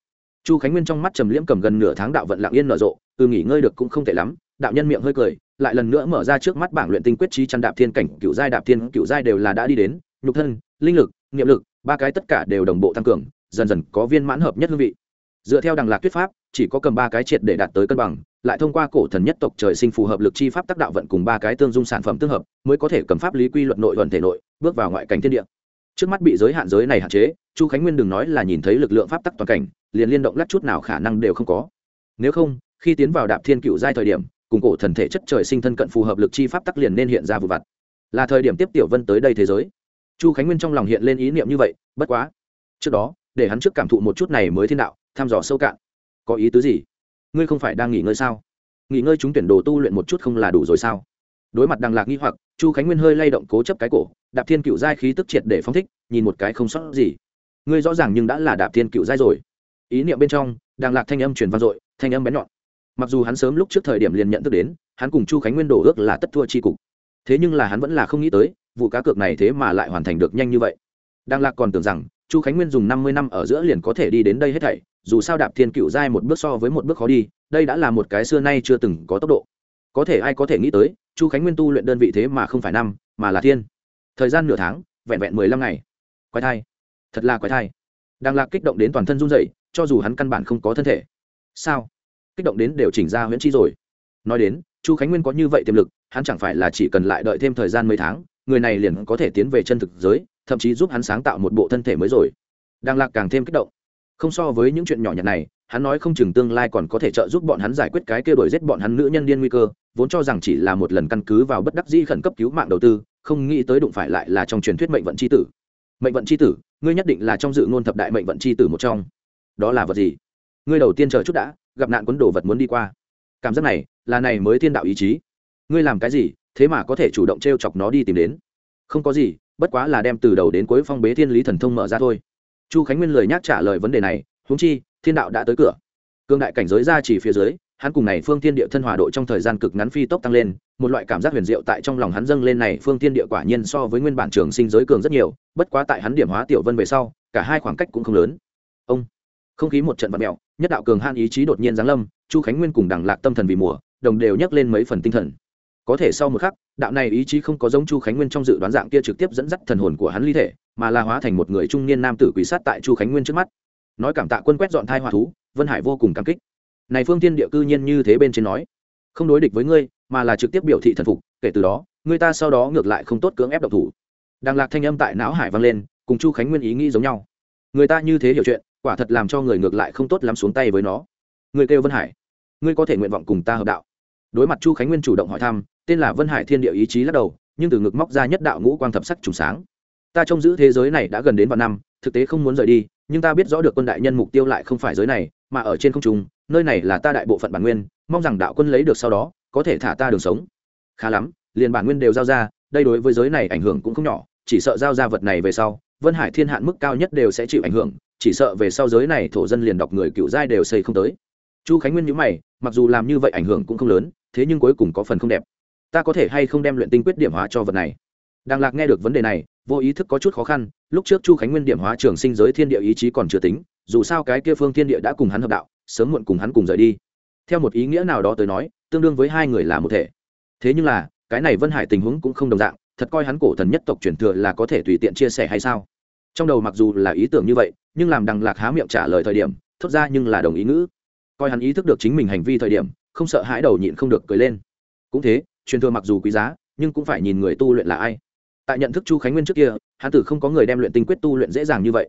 Chu khánh nguyên trong mắt trầm liễm cầm gần nửa tháng đạo vận lặng yên nở rộ ừ nghỉ ngơi được cũng không tệ lắm, đạo nhân miệng hơi cười, lại lần nữa mở ra trước mắt bảng luyện tinh quyết trí chăn đạp thiên cảnh cựu giai đạp thiên cựu giai đều là đã đi đến, nhục thân, linh lực, niệm lực, ba cái tất cả đều đồng bộ tăng cường, dần dần có viên mãn hợp nhất hương vị. Dựa theo đằng lạc thuyết pháp chỉ có cầm ba cái triệt để đạt tới cân bằng, lại thông qua cổ thần nhất tộc trời sinh phù hợp lực chi pháp tác đạo vận cùng ba cái tương dung sản phẩm tương hợp, mới có thể cầm pháp lý quy luật nội thuận thể nội, bước vào ngoại cảnh thiên địa. Trước mắt bị giới hạn giới này hạn chế, chu khánh nguyên đừng nói là nhìn thấy lực lượng pháp tắc toàn cảnh, liền liên động lắc chút nào khả năng đều không có. Nếu không, khi tiến vào đạp thiên cựu giai thời điểm, cùng cổ thần thể chất trời sinh thân cận phù hợp lực chi pháp tắc liền nên hiện ra vụ vặt. Là thời điểm tiếp tiểu vân tới đây thế giới. Chu khánh nguyên trong lòng hiện lên ý niệm như vậy, bất quá, trước đó, để hắn trước cảm thụ một chút này mới thiên đạo, thăm dò sâu cạn có ý tứ gì? Ngươi không phải đang nghỉ ngơi sao? Nghỉ ngơi chúng tuyển đồ tu luyện một chút không là đủ rồi sao? Đối mặt đằng lạc nghi hoặc, chu khánh nguyên hơi lay động cố chấp cái cổ, đạp thiên cựu giai khí tức triệt để phong thích, nhìn một cái không sót gì. Ngươi rõ ràng nhưng đã là đạp thiên cựu giai rồi. Ý niệm bên trong, đằng lạc thanh âm truyền vang dội, thanh âm bén nhọn. Mặc dù hắn sớm lúc trước thời điểm liền nhận thức đến, hắn cùng chu khánh nguyên đổ ước là tất thua c cục. Thế nhưng là hắn vẫn là không nghĩ tới, vụ cá cược này thế mà lại hoàn thành được nhanh như vậy. Đằng lạc còn tưởng rằng, chu khánh nguyên dùng năm mươi năm ở giữa liền có thể đi đến đây hết thảy dù sao đạp thiên cựu giai một bước so với một bước khó đi, đây đã là một cái xưa nay chưa từng có tốc độ. Có thể ai có thể nghĩ tới, chu khánh nguyên tu luyện đơn vị thế mà không phải năm, mà là thiên. Thời gian nửa tháng, vẹn vẹn mười lăm ngày. Quái thai. Thật là quái thai. Đang lạc kích động đến toàn thân run dậy cho dù hắn căn bản không có thân thể. Sao? Kích động đến đều chỉnh ra huyễn chi rồi. Nói đến, chu khánh nguyên có như vậy tiềm lực, hắn chẳng phải là chỉ cần lại đợi thêm thời gian mấy tháng, người này liền có thể tiến về chân thực giới, thậm chí giúp hắn sáng tạo một bộ thân thể mới rồi. Đang lạc càng thêm kích động không so với những chuyện nhỏ nhặt này, hắn nói không chừng tương lai còn có thể trợ giúp bọn hắn giải quyết cái kia đổi giết bọn hắn nữ nhân điên nguy cơ, vốn cho rằng chỉ là một lần căn cứ vào bất đắc dĩ khẩn cấp cứu mạng đầu tư, không nghĩ tới đụng phải lại là trong truyền thuyết mệnh vận c h i tử. Mệnh vận c h i tử, ngươi nhất định là trong dự ngôn thập đại mệnh vận c h i tử một trong. Đó là vật gì? Ngươi đầu tiên chờ chút đã, gặp nạn quấn đồ vật muốn đi qua. Cảm giác này, là này mới thiên đạo ý chí. Ngươi làm cái gì, thế mà có thể chủ động t r e o chọc nó đi tìm đến? Không có gì, bất quá là đem từ đầu đến cuối phong bế thiên lý thần thông mở ra thôi chu khánh nguyên lời nhắc trả lời vấn đề này, huống chi, thiên đạo đã tới cửa. Cương đại cảnh giới ra chỉ phía dưới, hắn cùng này phương thiên địa thân hòa độ trong thời gian cực ngắn phi tốc tăng lên, một loại cảm giác huyền diệu tại trong lòng hắn dâng lên này phương thiên địa quả nhiên so với nguyên bản trường sinh giới cường rất nhiều, bất quá tại hắn điểm hóa tiểu vân về sau, cả hai khoảng cách cũng không lớn. Ông, không khí một trận vật mẹo nhất đạo cường han ý chí đột nhiên giáng lâm, chu khánh nguyên cùng đằng lạc tâm thần vì mùa, đồng đều nhắc lên mấy phần tinh thần có thể sau một khắc, đạo này ý chí không có giống chu khánh nguyên trong dự đoán dạng kia trực tiếp dẫn dắt thần hồn của hắn ly thể, mà là hóa thành một người trung niên nam tử quỷ sát tại chu khánh nguyên trước mắt. Nói cảm tạ quân quét dọn thai hòa thú, vân hải vô cùng cảm kích. Này phương tiên địa cư nhiên như thế bên trên nói. Không đối địch với ngươi, mà là trực tiếp biểu thị thần phục, kể từ đó, người ta sau đó ngược lại không tốt cưỡng ép độc thủ. Đằng lạc thanh âm tại não hải vang lên, cùng chu khánh nguyên ý nghĩ giống nhau. Người ta như thế hiểu chuyện, quả thật làm cho người ngược lại không tốt lắm xuống tay với nó. Người kêu vân hải, ngươi có thể nguyện vọng cùng ta hợp đạo. Đối mặt chu khánh nguyên chủ động hỏi thăm tên là vân hải thiên địa ý chí lắc đầu, nhưng từ ngực móc ra nhất đạo ngũ quang thập sắc trùng sáng. Ta trông giữ thế giới này đã gần đến vạn năm, thực tế không muốn rời đi, nhưng ta biết rõ được quân đại nhân mục tiêu lại không phải giới này, mà ở trên không trung, nơi này là ta đại bộ phận bản nguyên, mong rằng đạo quân lấy được sau đó, có thể thả ta đường sống. Khá lắm, liền bản nguyên đều giao ra, đây đối với giới này ảnh hưởng cũng không nhỏ, chỉ sợ giao ra vật này về sau, vân hải thiên hạn mức cao nhất đều sẽ chịu ảnh hưởng, chỉ sợ về sau giới này thổ dân liền đọc người cựu giai đều xây không tới. Chu khánh nguyên nhữ mày, mặc dù làm như vậy ảnh hưởng cũng không lớn, thế nhưng cuối cùng có phần không đẹp ta có thể hay không đem luyện tinh quyết điểm hóa cho vật này? Đàng lạc nghe được vấn đề này, vô ý thức có chút khó khăn, lúc trước chu khánh nguyên điểm hóa trường sinh giới thiên địa ý chí còn chưa tính, dù sao cái kia phương thiên địa đã cùng hắn hợp đạo, sớm muộn cùng hắn cùng rời đi. Theo một ý nghĩa nào đó tới nói, tương đương với hai người là một thể. Thế nhưng là, cái này vân hải tình huống cũng không đồng dạng, thật coi hắn cổ thần nhất tộc truyền thừa là có thể tùy tiện chia sẻ hay sao? Trong đầu mặc dù là ý tưởng như vậy, nhưng làm đằng lạc há miệng trả lời thời điểm, thốt ra nhưng là đồng ý ngữ. Coi hắn ý thức được chính mình hành vi thời điểm, không sợ hãi đầu nhịn không được cười lên. Cũng thế truyền thừa mặc dù quý giá, nhưng cũng phải nhìn người tu luyện là ai. Tại nhận thức chu khánh nguyên trước kia, hắn tử không có người đem luyện tinh quyết tu luyện dễ dàng như vậy.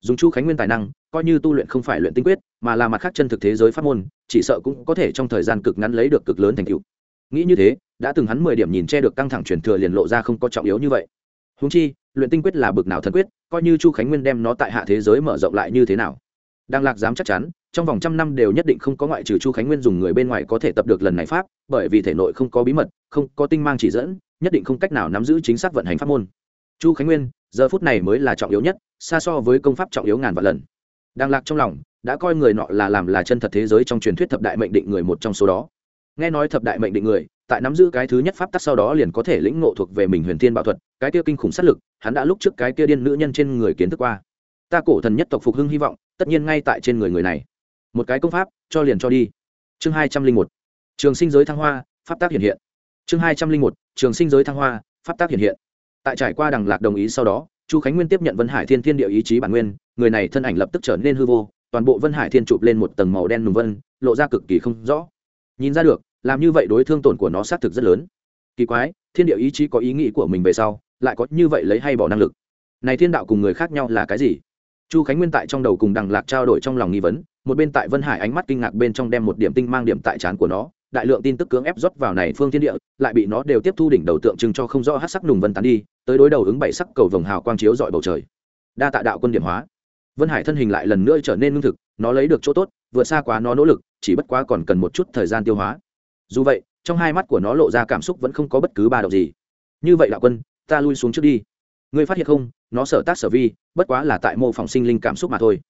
Dùng chu khánh nguyên tài năng, coi như tu luyện không phải luyện tinh quyết, mà là mặt khác chân thực thế giới pháp môn, chỉ sợ cũng có thể trong thời gian cực ngắn lấy được cực lớn thành tựu. Nghĩ như thế, đã từng hắn mười điểm nhìn che được căng thẳng truyền thừa liền lộ ra không có trọng yếu như vậy. Húng chi, luyện tinh quyết là bực nào thần quyết, coi như chu khánh nguyên đem nó tại hạ thế giới mở rộng lại như thế nào. Đang lạc dám chắc chắn trong vòng trăm năm đều nhất định không có ngoại trừ chu khánh nguyên dùng người bên ngoài có thể tập được lần này pháp, bởi vì thể nội không có bí mật, không có tinh mang chỉ dẫn, nhất định không cách nào nắm giữ chính xác vận hành pháp môn. Chu khánh nguyên, giờ phút này mới là trọng yếu nhất, xa so với công pháp trọng yếu ngàn vạn lần. Đang lạc trong lòng, đã coi người nọ là làm là chân thật thế giới trong truyền thuyết thập đại mệnh định người một trong số đó. Nghe nói thập đại mệnh định người, tại nắm giữ cái thứ nhất pháp tắc sau đó liền có thể lĩnh ngộ thuộc về mình huyền thiên bảo thuật, cái kia kinh khủng sát lực, hắn đã lúc trước cái kia điên nữ nhân trên người kiến thức qua. Ta cổ thần nhất tộc phục hưng hy vọng, tất nhiên ngay tại trên người người này một cái công pháp, cho liền cho đi. Chương hai trăm linh một, trường sinh giới thăng hoa, pháp tác hiện hiện. Chương hai trăm linh một, trường sinh giới thăng hoa, pháp tác hiện hiện. Tại trải qua đằng lạc đồng ý sau đó, chu khánh nguyên tiếp nhận vân hải thiên thiên địa ý chí bản nguyên, người này thân ảnh lập tức trở nên hư vô, toàn bộ vân hải thiên chụp lên một tầng màu đen nùng vân, lộ ra cực kỳ không rõ. Nhìn ra được, làm như vậy đối thương tổn của nó xác thực rất lớn. Kỳ quái, thiên địa ý chí có ý nghĩ của mình về sau, lại có như vậy lấy hay bỏ năng lực. Này thiên đạo cùng người khác nhau là cái gì? Chu khánh nguyên tại trong đầu cùng đằng lạc trao đổi trong lòng nghi vấn một bên tại vân hải ánh mắt kinh ngạc bên trong đem một điểm tinh mang điểm tại trán của nó, đại lượng tin tức cưỡng ép rót vào này phương thiên địa, lại bị nó đều tiếp thu đỉnh đầu tượng trưng cho không rõ hát sắc nùng vân tán đi, tới đối đầu ứng bảy sắc cầu vồng hào quang chiếu dọi bầu trời. Đa tạ đạo quân điểm hóa. Vân hải thân hình lại lần nữa trở nên lương thực, nó lấy được chỗ tốt, vượt xa quá nó nỗ lực, chỉ bất quá còn cần một chút thời gian tiêu hóa. Dù vậy, trong hai mắt của nó lộ ra cảm xúc vẫn không có bất cứ ba động gì. Như vậy đạo quân, ta lui xuống trước đi. Ngươi phát hiện không, nó sở tác sở vi, bất quá là tại mô phỏng sinh linh cảm xúc mà thôi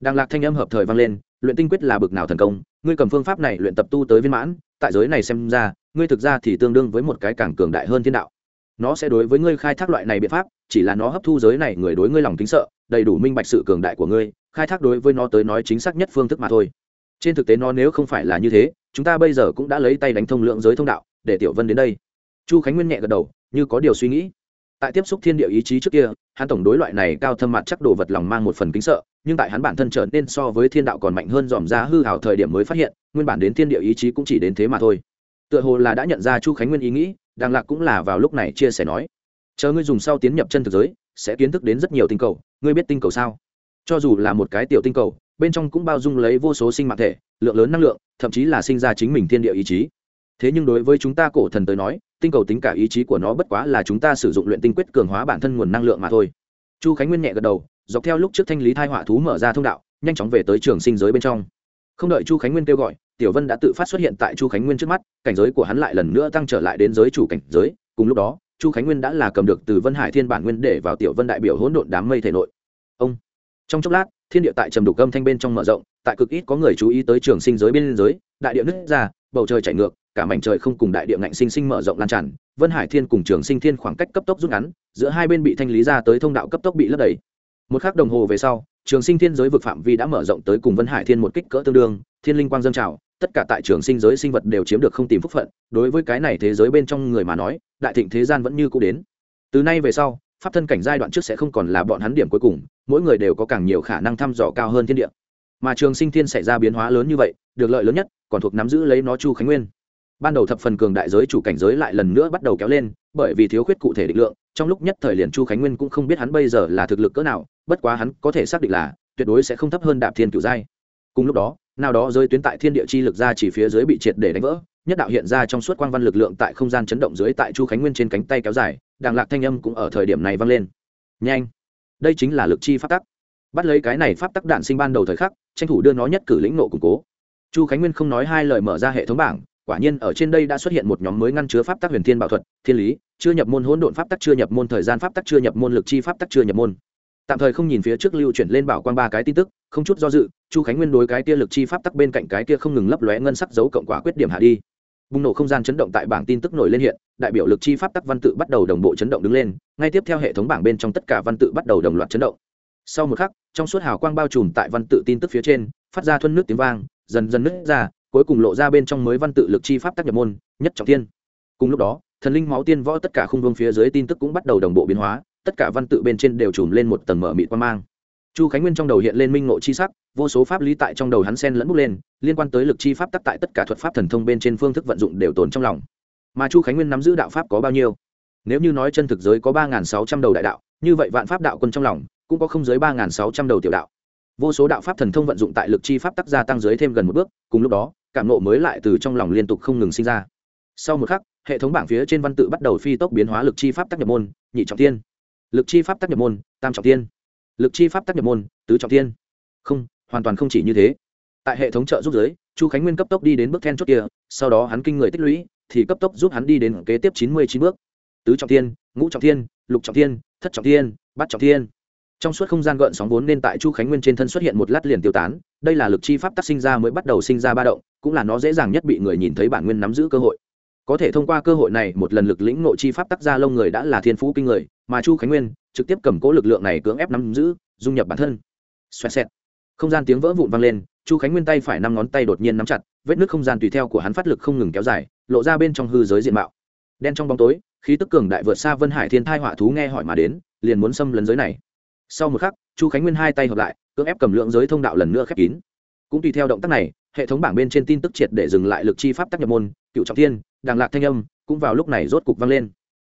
đàng lạc thanh âm hợp thời vang lên, luyện tinh quyết là bực nào thần công, ngươi cầm phương pháp này luyện tập tu tới viên mãn, tại giới này xem ra, ngươi thực ra thì tương đương với một cái càng cường đại hơn thiên đạo. Nó sẽ đối với ngươi khai thác loại này biện pháp, chỉ là nó hấp thu giới này người đối ngươi lòng kính sợ, đầy đủ minh bạch sự cường đại của ngươi, khai thác đối với nó tới nói chính xác nhất phương thức mà thôi. Trên thực tế nó nếu không phải là như thế, chúng ta bây giờ cũng đã lấy tay đánh thông lượng giới thông đạo, để tiểu vân đến đây. Chu khánh nguyên nhẹ gật đầu, như có điều suy nghĩ tại tiếp xúc thiên địa ý chí trước kia, hắn tổng đối loại này cao thâm mặt chắc đồ vật lòng mang một phần kính sợ, nhưng tại hắn bản thân trở nên so với thiên đạo còn mạnh hơn dòm ra hư hào thời điểm mới phát hiện, nguyên bản đến thiên địa ý chí cũng chỉ đến thế mà thôi. Tựa hồ là đã nhận ra chu khánh nguyên ý nghĩ, đàng lạc cũng là vào lúc này chia sẻ nói, chờ ngươi dùng sau tiến nhập chân thực giới, sẽ kiến thức đến rất nhiều tinh cầu, ngươi biết tinh cầu sao? Cho dù là một cái tiểu tinh cầu, bên trong cũng bao dung lấy vô số sinh mạng thể, lượng lớn năng lượng, thậm chí là sinh ra chính mình thiên địa ý chí. Thế nhưng đối với chúng ta cổ thần tới nói tinh cầu tính cả ý chí của nó bất quá là chúng ta sử dụng luyện tinh quyết cường hóa bản thân nguồn năng lượng mà thôi. Chu khánh nguyên nhẹ gật đầu, dọc theo lúc trước thanh lý thai họa thú mở ra thông đạo, nhanh chóng về tới trường sinh giới bên trong. Không đợi chu khánh nguyên kêu gọi, tiểu vân đã tự phát xuất hiện tại chu khánh nguyên trước mắt, cảnh giới của hắn lại lần nữa tăng trở lại đến giới chủ cảnh giới. Cùng lúc đó, chu khánh nguyên đã là cầm được từ vân hải thiên bản nguyên để vào tiểu vân đại biểu hỗn độn đám mây thể nội. Ông. Trong chốc lát, thiên địa tại trầm đục âm thanh bên trong mở rộng, tại cực ít có người chú ý tới trường sinh giới bên giới đại địa nứt ra, bầu trời chảy ngược cả mảnh trời không cùng đại địa ngạnh sinh sinh mở rộng lan tràn, vân hải thiên cùng trường sinh thiên khoảng cách cấp tốc rút ngắn, giữa hai bên bị thanh lý ra tới thông đạo cấp tốc bị lấp đầy. Một khắc đồng hồ về sau, trường sinh thiên giới vực phạm vi đã mở rộng tới cùng vân hải thiên một kích cỡ tương đương, thiên linh quang dâng trào, tất cả tại trường sinh giới sinh vật đều chiếm được không tìm phúc phận, đối với cái này thế giới bên trong người mà nói, đại thịnh thế gian vẫn như cũ đến. Từ nay về sau, pháp thân cảnh giai đoạn trước sẽ không còn là bọn hắn điểm cuối cùng, mỗi người đều có càng nhiều khả năng thăm dò cao hơn thiên địa. Mà trường sinh thiên xảy ra biến hóa lớn như vậy, được lợi lớn nhất, còn thuộc nắm giữ lấy nó chu khánh nguyên ban đầu thập phần cường đại giới chủ cảnh giới lại lần nữa bắt đầu kéo lên, bởi vì thiếu khuyết cụ thể định lượng, trong lúc nhất thời liền chu khánh nguyên cũng không biết hắn bây giờ là thực lực cỡ nào, bất quá hắn có thể xác định là, tuyệt đối sẽ không thấp hơn đạp thiên cựu giai. Cùng lúc đó, nào đó rơi tuyến tại thiên địa chi lực ra chỉ phía dưới bị triệt để đánh vỡ, nhất đạo hiện ra trong suốt quang văn lực lượng tại không gian chấn động dưới tại chu khánh nguyên trên cánh tay kéo dài, đàng lạc thanh âm cũng ở thời điểm này vang lên. Nhanh! Đây chính là lực chi pháp tắc. Bắt lấy cái này pháp tắc đạn sinh ban đầu thời khắc, tranh thủ đưa nó nhất cử lĩnh nộ củng cố. Chu khánh nguyên không nói hai lời mở ra hệ thống bảng quả nhiên, ở trên đây đã xuất hiện một nhóm mới ngăn chứa pháp tắc huyền thiên bảo thuật, thiên lý, chưa nhập môn hỗn độn pháp tắc, chưa nhập môn thời gian pháp tắc, chưa nhập môn lực chi pháp tắc, chưa nhập môn. Tạm thời không nhìn phía trước lưu chuyển lên bảo quan ba cái tin tức, không chút do dự, chu khánh nguyên đối cái kia lực chi pháp tắc bên cạnh cái kia không ngừng lấp lóe ngân sắc dấu cộng quả quyết điểm hạ đi. Bùng nổ không gian chấn động tại bảng tin tức nổi lên hiện, đại biểu lực chi pháp tắc văn tự bắt đầu đồng bộ chấn động đứng lên, ngay tiếp theo hệ thống bảng bên trong tất cả văn tự bắt đầu đồng loạt chấn động. Sau một khắc, trong suốt hào quang bao trùm tại văn tự tin tức phía trên, phát ra thuân nước tiếng vang, dần dần nứt ra cuối cùng lộ ra bên trong mới văn tự lực chi pháp tác nhập môn, nhất trọng thiên. cùng lúc đó, thần linh máu tiên võ tất cả khung vương phía dưới tin tức cũng bắt đầu đồng bộ biến hóa, tất cả văn tự bên trên đều trùm lên một tầng mở mịt quan mang. Chu khánh nguyên trong đầu hiện lên minh ngộ chi sắc, vô số pháp lý tại trong đầu hắn sen lẫn bút lên, liên quan tới lực chi pháp tắc tại tất cả thuật pháp thần thông bên trên phương thức vận dụng đều tồn trong lòng. Mà chu khánh nguyên nắm giữ đạo pháp có bao nhiêu? Nếu như nói chân thực giới có ba sáu trăm đầu đại đạo, như vậy vạn pháp đạo quân trong lòng cũng có không dưới ba sáu trăm đầu tiểu đạo. Vô số đạo pháp thần thông vận dụng tại lực chi pháp tắc gia tăng dưới thêm gần một bước, cùng lúc đó cảm nộ mới lại từ trong lòng liên tục không ngừng sinh ra. Sau một khắc, hệ thống bảng phía trên văn tự bắt đầu phi tốc biến hóa lực chi pháp tác nhập môn, nhị trọng tiên. Lực chi pháp tác nhập môn, tam trọng tiên. Lực chi pháp tác nhập môn, tứ trọng tiên. Không, hoàn toàn không chỉ như thế. Tại hệ thống trợ giúp giới, chu khánh nguyên cấp tốc đi đến bước then chốt kia, sau đó hắn kinh người tích lũy, thì cấp tốc giúp hắn đi đến kế tiếp chín mươi chín bước. Tứ trọng tiên, ngũ trọng tiên, lục trọng tiên, thất trọng tiên, bát trọng tiên. Trong suốt không gian gợn sóng vốn nên tại chu khánh nguyên trên thân xuất hiện một lát liền tiêu tán đây là lực chi pháp tác sinh ra mới bắt đầu sinh ra ba động, cũng là nó dễ dàng nhất bị người nhìn thấy bản nguyên nắm giữ cơ hội. Có thể thông qua cơ hội này, một lần lực lĩnh nội chi pháp tác ra lông người đã là thiên phú kinh người, mà chu khánh nguyên trực tiếp cầm cố lực lượng này cưỡng ép nắm giữ, dung nhập bản thân. Xoẹt xẹt. Không gian tiếng vỡ vụn vang lên, chu khánh nguyên tay phải năm ngón tay đột nhiên nắm chặt, vết nước không gian tùy theo của hắn phát lực không ngừng kéo dài, lộ ra bên trong hư giới diện mạo. Đen trong bóng tối, khí tức cường đại vượt xa vân hải thiên thai họa thú nghe hỏi mà đến, liền muốn xâm lấn giới này sau một khắc, chu khánh nguyên hai tay hợp lại, cưỡng ép cầm lượng giới thông đạo lần nữa khép kín. Cũng tùy theo động tác này, hệ thống bảng bên trên tin tức triệt để dừng lại lực chi pháp tác nhập môn, cựu trọng thiên, đàng lạc thanh âm, cũng vào lúc này rốt cục vang lên.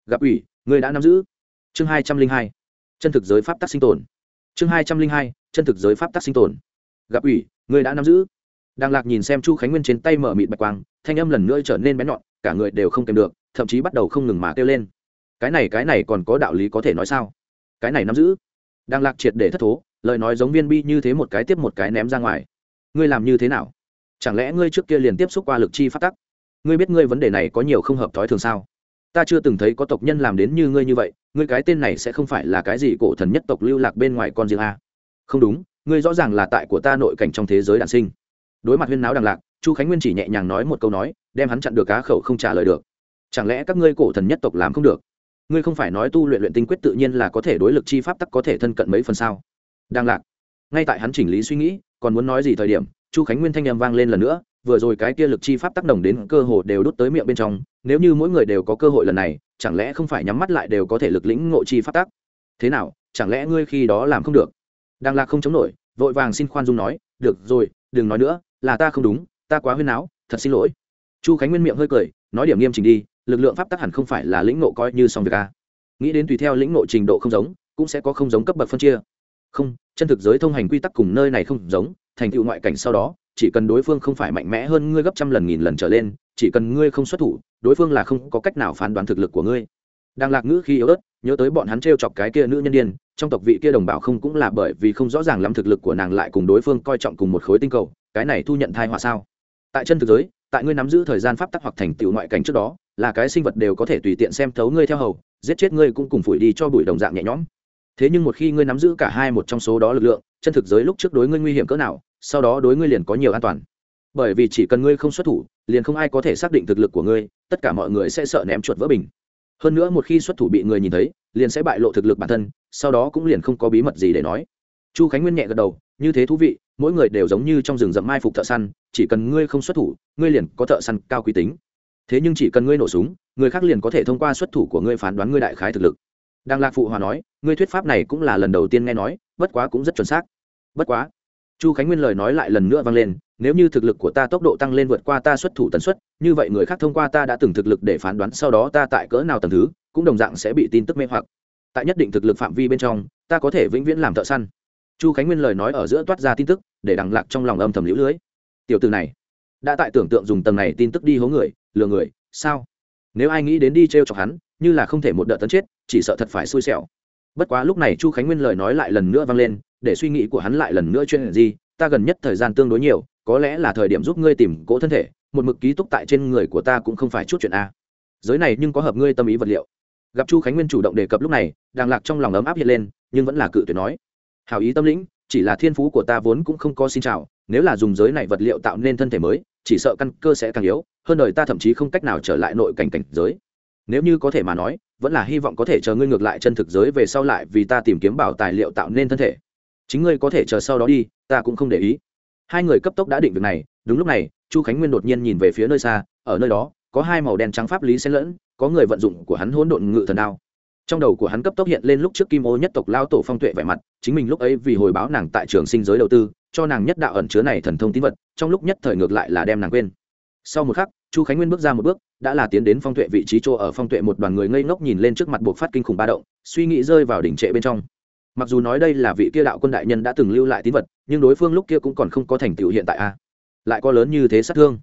Gặp ủy, người đã nắm giữ. Chương hai trăm linh hai, chân thực giới pháp tác sinh tồn. Chương hai trăm linh hai, chân thực giới pháp tác sinh tồn. Gặp ủy, người đã nắm giữ. Đàng lạc nhìn xem chu khánh nguyên trên tay mở mịt bạch quang, thanh âm lần nữa trở nên bén nhọn, cả người đều không kèm được, thậm chí bắt đầu không ngừng mà kêu lên. Cái này cái này còn có đạo lý có thể nói sao? Cái này nắm giữ đang lạc triệt để thất thố, lời nói giống viên bi như thế một cái tiếp một cái ném ra ngoài. Ngươi làm như thế nào? Chẳng lẽ ngươi trước kia liền tiếp xúc qua lực chi phát tắc? Ngươi biết ngươi vấn đề này có nhiều không hợp thói thường sao? Ta chưa từng thấy có tộc nhân làm đến như ngươi như vậy, ngươi cái tên này sẽ không phải là cái gì cổ thần nhất tộc lưu lạc bên ngoài con riêng a. Không đúng, ngươi rõ ràng là tại của ta nội cảnh trong thế giới đàn sinh. Đối mặt huyên náo đằng lạc, chu khánh nguyên chỉ nhẹ nhàng nói một câu nói, đem hắn chặn được cá khẩu không trả lời được. Chẳng lẽ các ngươi cổ thần nhất tộc làm không được? Ngươi không phải nói tu luyện luyện tinh quyết tự nhiên là có thể đối lực chi pháp tắc có thể thân cận mấy phần sao? Đang lạc. Ngay tại hắn chỉnh lý suy nghĩ, còn muốn nói gì thời điểm, chu khánh nguyên thanh â vang lên lần nữa, vừa rồi cái kia lực chi pháp tác động đến cơ hồ đều đốt tới miệng bên trong, nếu như mỗi người đều có cơ hội lần này, chẳng lẽ không phải nhắm mắt lại đều có thể lực lĩnh ngộ chi pháp tác thế nào, chẳng lẽ ngươi khi đó làm không được? Đang lạc không chống nổi, vội vàng xin khoan dung nói, được rồi, đừng nói nữa, là ta không đúng, ta quá huyên áo thật xin lỗi. Chu khánh nguyên miệng hơi cười, nói điểm nghiêm chỉnh đi lực lượng pháp tắc hẳn không phải là lĩnh nộ coi như xong việc a nghĩ đến tùy theo lĩnh nộ trình độ không giống, cũng sẽ có không giống cấp bậc phân chia. Không, chân thực giới thông hành quy tắc cùng nơi này không giống, thành tựu ngoại cảnh sau đó, chỉ cần đối phương không phải mạnh mẽ hơn ngươi gấp trăm lần nghìn lần trở lên, chỉ cần ngươi không xuất thủ, đối phương là không có cách nào phán đoán thực lực của ngươi. Đang lạc ngữ khi yếu ớt, nhớ tới bọn hắn t r e o chọc cái kia nữ nhân đ i ê n trong tộc vị kia đồng bào không cũng là bởi vì không rõ ràng lắm thực lực của nàng lại cùng đối phương coi trọng cùng một khối tinh cầu, cái này thu nhận thai họa sao? Tại chân thực giới, tại ngươi nắm giữ thời gian pháp tắc hoặc thành tựu ngoại cảnh trước đó là cái sinh vật đều có thể tùy tiện xem thấu ngươi theo hầu, giết chết ngươi cũng cùng phủi đi cho bụi đồng dạng nhẹ nhõm. Thế nhưng một khi ngươi nắm giữ cả hai một trong số đó lực lượng, chân thực giới lúc trước đối ngươi nguy hiểm cỡ nào, sau đó đối ngươi liền có nhiều an toàn. Bởi vì chỉ cần ngươi không xuất thủ, liền không ai có thể xác định thực lực của ngươi, tất cả mọi người sẽ sợ ném chuột vỡ bình. Hơn nữa một khi xuất thủ bị người nhìn thấy, liền sẽ bại lộ thực lực bản thân, sau đó cũng liền không có bí mật gì để nói. Chu khánh nguyên nhẹ gật đầu, như thế thú vị, mỗi người đều giống như trong rừng rậm mai phục thợ săn, chỉ cần ngươi không xuất thủ, ngươi liền có thợ săn cao quý tính thế nhưng chỉ cần ngươi nổ súng, người khác liền có thể thông qua xuất thủ của ngươi phán đoán ngươi đại khái thực lực. Đang lạc phụ hòa nói, ngươi thuyết pháp này cũng là lần đầu tiên nghe nói, bất quá cũng rất chuẩn xác. Bất quá, chu khánh nguyên lời nói lại lần nữa vang lên, nếu như thực lực của ta tốc độ tăng lên vượt qua ta xuất thủ tần suất, như vậy người khác thông qua ta đã từng thực lực để phán đoán, sau đó ta tại cỡ nào tầm thứ, cũng đồng dạng sẽ bị tin tức mê hoặc. Tại nhất định thực lực phạm vi bên trong, ta có thể vĩnh viễn làm thợ săn. Chu khánh nguyên lời nói ở giữa toát ra tin tức, để đằng lạc trong lòng âm thầm lũ lưới. Tiểu từ này, đã tại tưởng tượng dùng tầng này tin tức đi hố người lừa người, sao? Nếu ai nghĩ đến đi t r e o chọc hắn, như là không thể một đợt tấn chết, chỉ sợ thật phải xui xẻo. Bất quá lúc này chu khánh nguyên lời nói lại lần nữa vang lên, để suy nghĩ của hắn lại lần nữa chuyên gì, ta gần nhất thời gian tương đối nhiều, có lẽ là thời điểm giúp ngươi tìm cỗ thân thể, một mực ký túc tại trên người của ta cũng không phải chút chuyện a. Giới này nhưng có hợp ngươi tâm ý vật liệu. Gặp chu khánh nguyên chủ động đề cập lúc này, đàng lạc trong lòng ấm áp hiện lên, nhưng vẫn là cự tuyệt nói. Hào ý tâm lĩnh, chỉ là thiên phú của ta vốn cũng không có xin chào, nếu là dùng giới này vật liệu tạo nên thân thể mới chỉ sợ căn cơ sẽ càng yếu, hơn đời ta thậm chí không cách nào trở lại nội cảnh cảnh giới. Nếu như có thể mà nói, vẫn là hy vọng có thể chờ ngươi ngược lại chân thực giới về sau lại vì ta tìm kiếm bảo tài liệu tạo nên thân thể. Chính ngươi có thể chờ sau đó đi, ta cũng không để ý. Hai người cấp tốc đã định việc này, đúng lúc này, chu khánh nguyên đột nhiên nhìn về phía nơi xa, ở nơi đó, có hai màu đen trắng pháp lý xen lẫn, có người vận dụng của hắn hỗn độn ngự thần đao trong đầu của hắn cấp tốc hiện lên lúc trước kim ô nhất tộc lao tổ phong tuệ vẻ mặt, chính mình lúc ấy vì hồi báo nàng tại trường sinh giới đầu tư, cho nàng nhất đạo ẩn chứa này thần thông tín vật, trong lúc nhất thời ngược lại là đem nàng quên. Sau một khắc, chu khánh nguyên bước ra một bước, đã là tiến đến phong tuệ vị trí chỗ ở, phong tuệ một đoàn người ngây ngốc nhìn lên trước mặt buộc phát kinh khủng ba động, suy nghĩ rơi vào đỉnh trệ bên trong. Mặc dù nói đây là vị kia đạo quân đại nhân đã từng lưu lại tín vật, nhưng đối phương lúc kia cũng còn không có thành tựu hiện tại a. Lại có lớn như thế sát thương.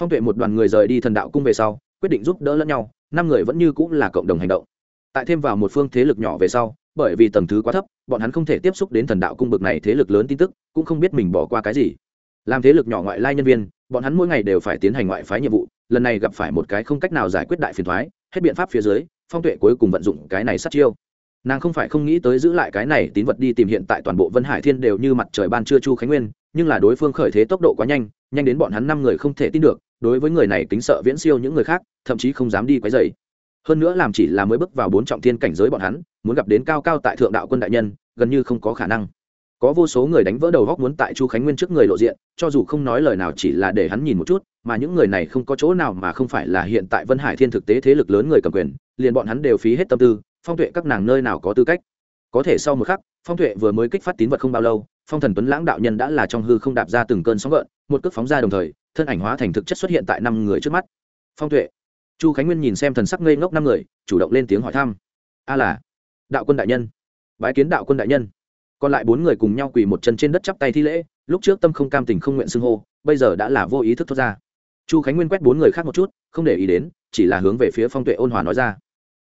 Phong tuệ một đoàn người rời đi thần đạo cung về sau, quyết định giúp đỡ lẫn nhau, năm người vẫn như cũng là cộng đồng hành động tại thêm vào một phương thế lực nhỏ về sau, bởi vì tầng thứ quá thấp, bọn hắn không thể tiếp xúc đến thần đạo cung bực này thế lực lớn tin tức, cũng không biết mình bỏ qua cái gì. Làm thế lực nhỏ ngoại lai nhân viên, bọn hắn mỗi ngày đều phải tiến hành ngoại phái nhiệm vụ, lần này gặp phải một cái không cách nào giải quyết đại phiền thoái, hết biện pháp phía dưới, phong tuệ cuối cùng vận dụng cái này sát chiêu. Nàng không phải không nghĩ tới giữ lại cái này tín vật đi tìm hiện tại toàn bộ vân hải thiên đều như mặt trời ban trưa chu khánh nguyên, nhưng là đối phương khởi thế tốc độ quá nhanh nhanh đến bọn hắn năm người không thể tin được, đối với người này kính sợ viễn siêu những người khác, thậm chí không dám đi quấy dày hơn nữa làm chỉ là mới bước vào bốn trọng thiên cảnh giới bọn hắn, muốn gặp đến cao cao tại thượng đạo quân đại nhân, gần như không có khả năng. Có vô số người đánh vỡ đầu góc muốn tại chu khánh nguyên trước người lộ diện, cho dù không nói lời nào chỉ là để hắn nhìn một chút, mà những người này không có chỗ nào mà không phải là hiện tại vân hải thiên thực tế thế lực lớn người cầm quyền, liền bọn hắn đều phí hết tâm tư, phong tuệ các nàng nơi nào có tư cách. Có thể sau một khắc, phong tuệ vừa mới kích phát tín vật không bao lâu, phong thần tuấn lãng đạo nhân đã là trong hư không đạp ra từng cơn sóng gợn, một cước phóng ra đồng thời, thân ảnh hóa thành thực chất xuất hiện tại năm người trước mắt. Phong tuệ chu khánh nguyên nhìn xem thần sắc ngây ngốc năm người, chủ động lên tiếng hỏi thăm. A là, đạo quân đại nhân. Bái kiến đạo quân đại nhân. Còn lại bốn người cùng nhau quỳ một chân trên đất chắp tay thi lễ, lúc trước tâm không cam tình không nguyện xưng hô, bây giờ đã là vô ý thức thoát ra. Chu khánh nguyên quét bốn người khác một chút, không để ý đến, chỉ là hướng về phía phong tuệ ôn hòa nói ra.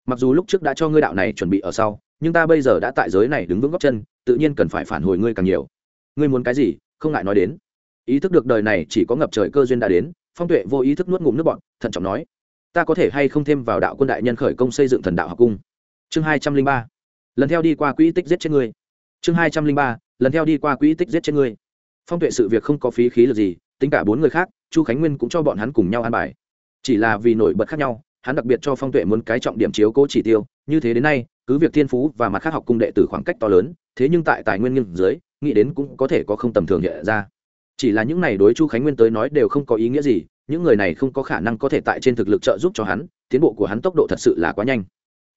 Mặc dù lúc trước đã cho ngươi đạo này chuẩn bị ở sau, nhưng ta bây giờ đã tại giới này đứng vững góc chân, tự nhiên cần phải phản hồi ngươi càng nhiều. Ngươi muốn cái gì, không ngại nói đến. Ý thức được đời này chỉ có ngập trời cơ duyên đã đến, phong tuệ vô ý thức nuốt ngụm nước bọn thận trọng nói ta có thể hay không thêm vào đạo quân đại nhân khởi công xây dựng thần đạo học cung? Chương hai trăm linh ba. Lần theo đi qua quỹ tích giết chết ngươi. Chương hai trăm linh ba. Lần theo đi qua quỹ tích giết chết ngươi. Phong tuệ sự việc không có phí khí lực gì, tính cả bốn người khác, chu khánh nguyên cũng cho bọn hắn cùng nhau ăn bài. Chỉ là vì nổi bật khác nhau, hắn đặc biệt cho phong tuệ muốn cái trọng điểm chiếu cố chỉ tiêu, như thế đến nay, cứ việc thiên phú và mặt khác học cung đệ tử khoảng cách to lớn, thế nhưng tại tài nguyên nghiêng dưới, nghĩ đến cũng có thể có không tầm thường hiện ra. Chỉ là những này đối chu khánh nguyên tới nói đều không có ý nghĩa gì những người này không có khả năng có thể tại trên thực lực trợ giúp cho hắn, tiến bộ của hắn tốc độ thật sự là quá nhanh.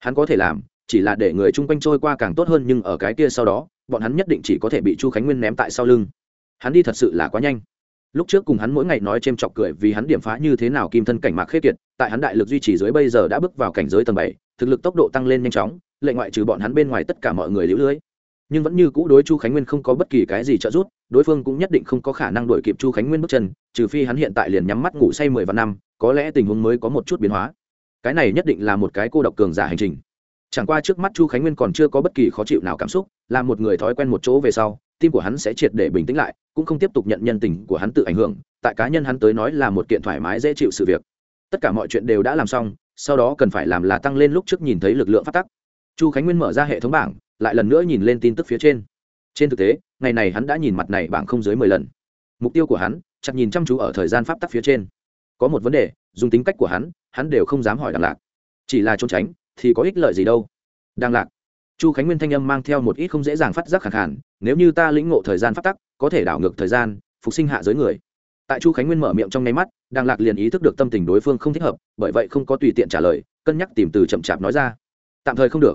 Hắn có thể làm, chỉ là để người chung quanh trôi qua càng tốt hơn nhưng ở cái kia sau đó, bọn hắn nhất định chỉ có thể bị chu khánh nguyên ném tại sau lưng. Hắn đi thật sự là quá nhanh. Lúc trước cùng hắn mỗi ngày nói c h ê m chọc cười vì hắn điểm phá như thế nào kim thân cảnh mạc khết kiệt, tại hắn đại lực duy trì dưới bây giờ đã bước vào cảnh giới tầng bảy, thực lực tốc độ tăng lên nhanh chóng, lệ ngoại trừ bọn hắn bên ngoài tất cả mọi người lũ lưới nhưng vẫn như cũ đối chu khánh nguyên không có bất kỳ cái gì trợ giúp, đối phương cũng nhất định không có khả năng đuổi kịp chu khánh nguyên bước chân, trừ phi hắn hiện tại liền nhắm mắt ngủ say mười vạn năm, có lẽ tình huống mới có một chút biến hóa. Cái này nhất định là một cái cô độc cường giả hành trình. Chẳng qua trước mắt chu khánh nguyên còn chưa có bất kỳ khó chịu nào cảm xúc, là một người thói quen một chỗ về sau, tim của hắn sẽ triệt để bình tĩnh lại, cũng không tiếp tục nhận nhân tình của hắn tự ảnh hưởng, tại cá nhân hắn tới nói là một kiện thoải mái dễ chịu sự việc. Tất cả mọi chuyện đều đã làm xong, sau đó cần phải làm là tăng lên lúc trước nhìn thấy lực lượng phát tắc. Chu khánh nguyên mở ra hệ thống bảng lại lần nữa nhìn lên tin tức phía trên. Trên thực tế, ngày này hắn đã nhìn mặt này bảng không dưới mười lần. Mục tiêu của hắn, chặt nhìn chăm chú ở thời gian pháp tắc phía trên. Có một vấn đề, dùng tính cách của hắn hắn đều không dám hỏi đằng lạc. Chỉ là trốn tránh, thì có ích lợi gì đâu. Đằng lạc, chu khánh nguyên thanh âm mang theo một ít không dễ dàng phát giác khẳng hẳn nếu như ta lĩnh ngộ thời gian phát tắc, có thể đảo ngược thời gian, phục sinh hạ giới người. Tại chu khánh nguyên mở miệng trong nháy mắt, đằng lạc liền ý thức được tâm tình đối phương không thích hợp, bởi vậy không có tùy tiện trả lời, cân nhắc tìm từ chậm chạp nói ra. Tạm thời không được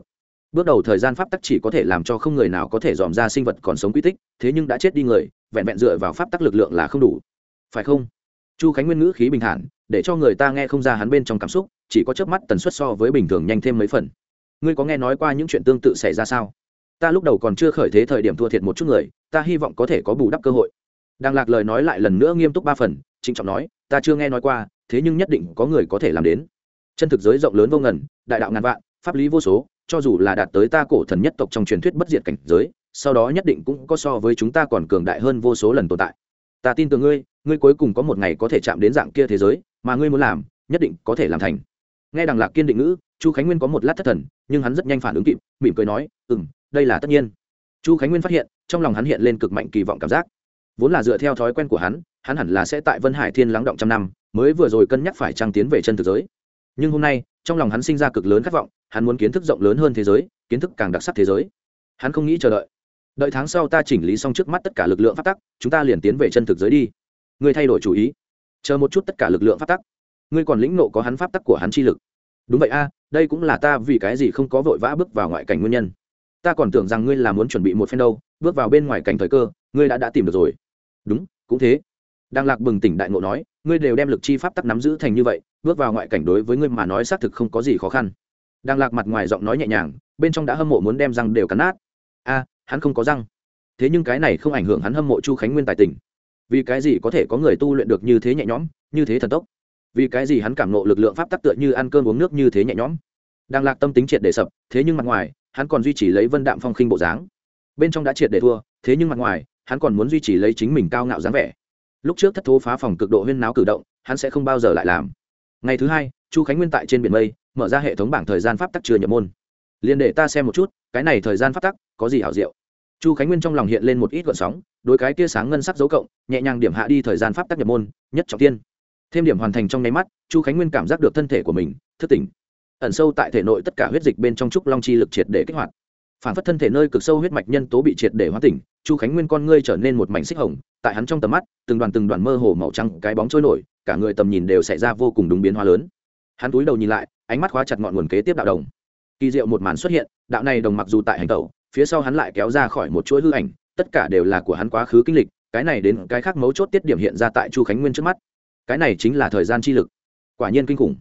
bước đầu thời gian pháp tắc chỉ có thể làm cho không người nào có thể dòm ra sinh vật còn sống quy tích, thế nhưng đã chết đi người, vẹn vẹn dựa vào pháp tắc lực lượng là không đủ. Phải không? Chu khánh nguyên ngữ khí bình thản, để cho người ta nghe không ra hắn bên trong cảm xúc, chỉ có chớp mắt tần suất so với bình thường nhanh thêm mấy phần. Ngươi có nghe nói qua những chuyện tương tự xảy ra sao? Ta lúc đầu còn chưa khởi thế thời điểm thua thiệt một chút người, ta hy vọng có thể có bù đắp cơ hội. Đang lạc lời nói lại lần nữa nghiêm túc ba phần, trịnh trọng nói, ta chưa nghe nói qua, thế nhưng nhất định có người có thể làm đến. Chân thực giới rộng lớn vô ngần, đại đạo ngàn vạn, pháp lý vô số cho dù là đạt tới ta cổ thần nhất tộc trong truyền thuyết bất diệt cảnh giới, sau đó nhất định cũng có so với chúng ta còn cường đại hơn vô số lần tồn tại. Ta tin tưởng ngươi ngươi cuối cùng có một ngày có thể chạm đến dạng kia thế giới, mà ngươi muốn làm, nhất định có thể làm thành. Nghe đằng lạc kiên định ngữ, chu khánh nguyên có một lát thất thần, nhưng hắn rất nhanh phản ứng kịp, mỉm cười nói ừ m đây là tất nhiên. Chu khánh nguyên phát hiện, trong lòng hắn hiện lên cực mạnh kỳ vọng cảm giác. Vốn là dựa theo thói quen của hắn hắn hẳn là sẽ tại vân hải thiên lắng động trăm năm, mới vừa rồi cân nhắc phải trang tiến về chân thực giới. Nhưng hôm nay, trong lòng hắn sinh ra cực lớn khát vọng hắn muốn kiến thức rộng lớn hơn thế giới, kiến thức càng đặc sắc thế giới. Hắn không nghĩ chờ đợi. Đợi tháng sau ta chỉnh lý xong trước mắt tất cả lực lượng phát tắc, chúng ta liền tiến về chân thực giới đi. Ngươi thay đổi chủ ý. Chờ một chút tất cả lực lượng phát tắc. Ngươi còn lĩnh nộ có hắn pháp tắc của hắn chi lực. Đúng vậy a, đây cũng là ta vì cái gì không có vội vã bước vào ngoại cảnh nguyên nhân. Ta còn tưởng rằng ngươi là muốn chuẩn bị một phen đâu, bước vào bên ngoài cảnh thời cơ, ngươi đã đã tìm được rồi. Đúng, cũng thế. Đang lạc bừng tỉnh đại ngộ nói, ngươi đều đem lực chi pháp tắc nắm giữ thành như vậy, bước vào ngoại cảnh đối với ngươi mà nói xác thực không có gì khó khăn đang lạc mặt ngoài giọng nói nhẹ nhàng, bên trong đã hâm mộ muốn đem răng đều cắn nát. A, hắn không có răng. Thế nhưng cái này không ảnh hưởng hắn hâm mộ chu khánh nguyên tài tình. Vì cái gì có thể có người tu luyện được như thế nhẹ nhõm, như thế thần tốc? Vì cái gì hắn cảm nộ lực lượng pháp tắc tựa như ăn cơm uống nước như thế nhẹ nhõm? Đang lạc tâm tính triệt để sập, thế nhưng mặt ngoài, hắn còn duy trì lấy vân đạm phong khinh bộ dáng. Bên trong đã triệt để thua, thế nhưng mặt ngoài, hắn còn muốn duy trì lấy chính mình cao ngạo dáng vẻ. Lúc trước thất thố phá phòng cực độ huyên náo cử động, hắn sẽ không bao giờ lại làm. Ngày thứ hai, chu khánh nguyên tại trên biển mây mở ra hệ thống bảng thời gian pháp tắc chưa nhập môn. Liền để ta xem một chút, cái này thời gian pháp tắc có gì hảo diệu. Chu khánh nguyên trong lòng hiện lên một ít gợn sóng đôi cái tia sáng ngân sắc dấu cộng, nhẹ nhàng điểm hạ đi thời gian pháp tắc nhập môn, nhất trọng tiên. Thêm điểm hoàn thành trong nháy mắt, chu khánh nguyên cảm giác được thân thể của mình, thức tỉnh. Ẩn sâu tại thể nội tất cả huyết dịch bên trong trúc long chi lực triệt để kích hoạt. Phản phất thân thể nơi cực sâu huyết mạch nhân tố bị triệt để hóa tỉnh, chu khánh nguyên con ngươi trở nên một mảnh xích hồng, tại hắn trong tầm mắt, từng đoàn từng đoàn mơ hồ màu trắng cái bóng trôi nổi, cả người tầm nhìn đều xảy ra vô cùng đúng biến hóa lớn. Hắn túi đầu nhìn lại ánh mắt khóa chặt ngọn nguồn kế tiếp đạo đồng. Kỳ diệu một màn xuất hiện, đạo này đồng mặc dù tại hành tẩu, phía sau hắn lại kéo ra khỏi một chuỗi hư ảnh, tất cả đều là của hắn quá khứ kinh lịch, cái này đến cái khác mấu chốt tiết điểm hiện ra tại chu khánh nguyên trước mắt. Cái này chính là thời gian chi lực. Quả nhiên kinh khủng.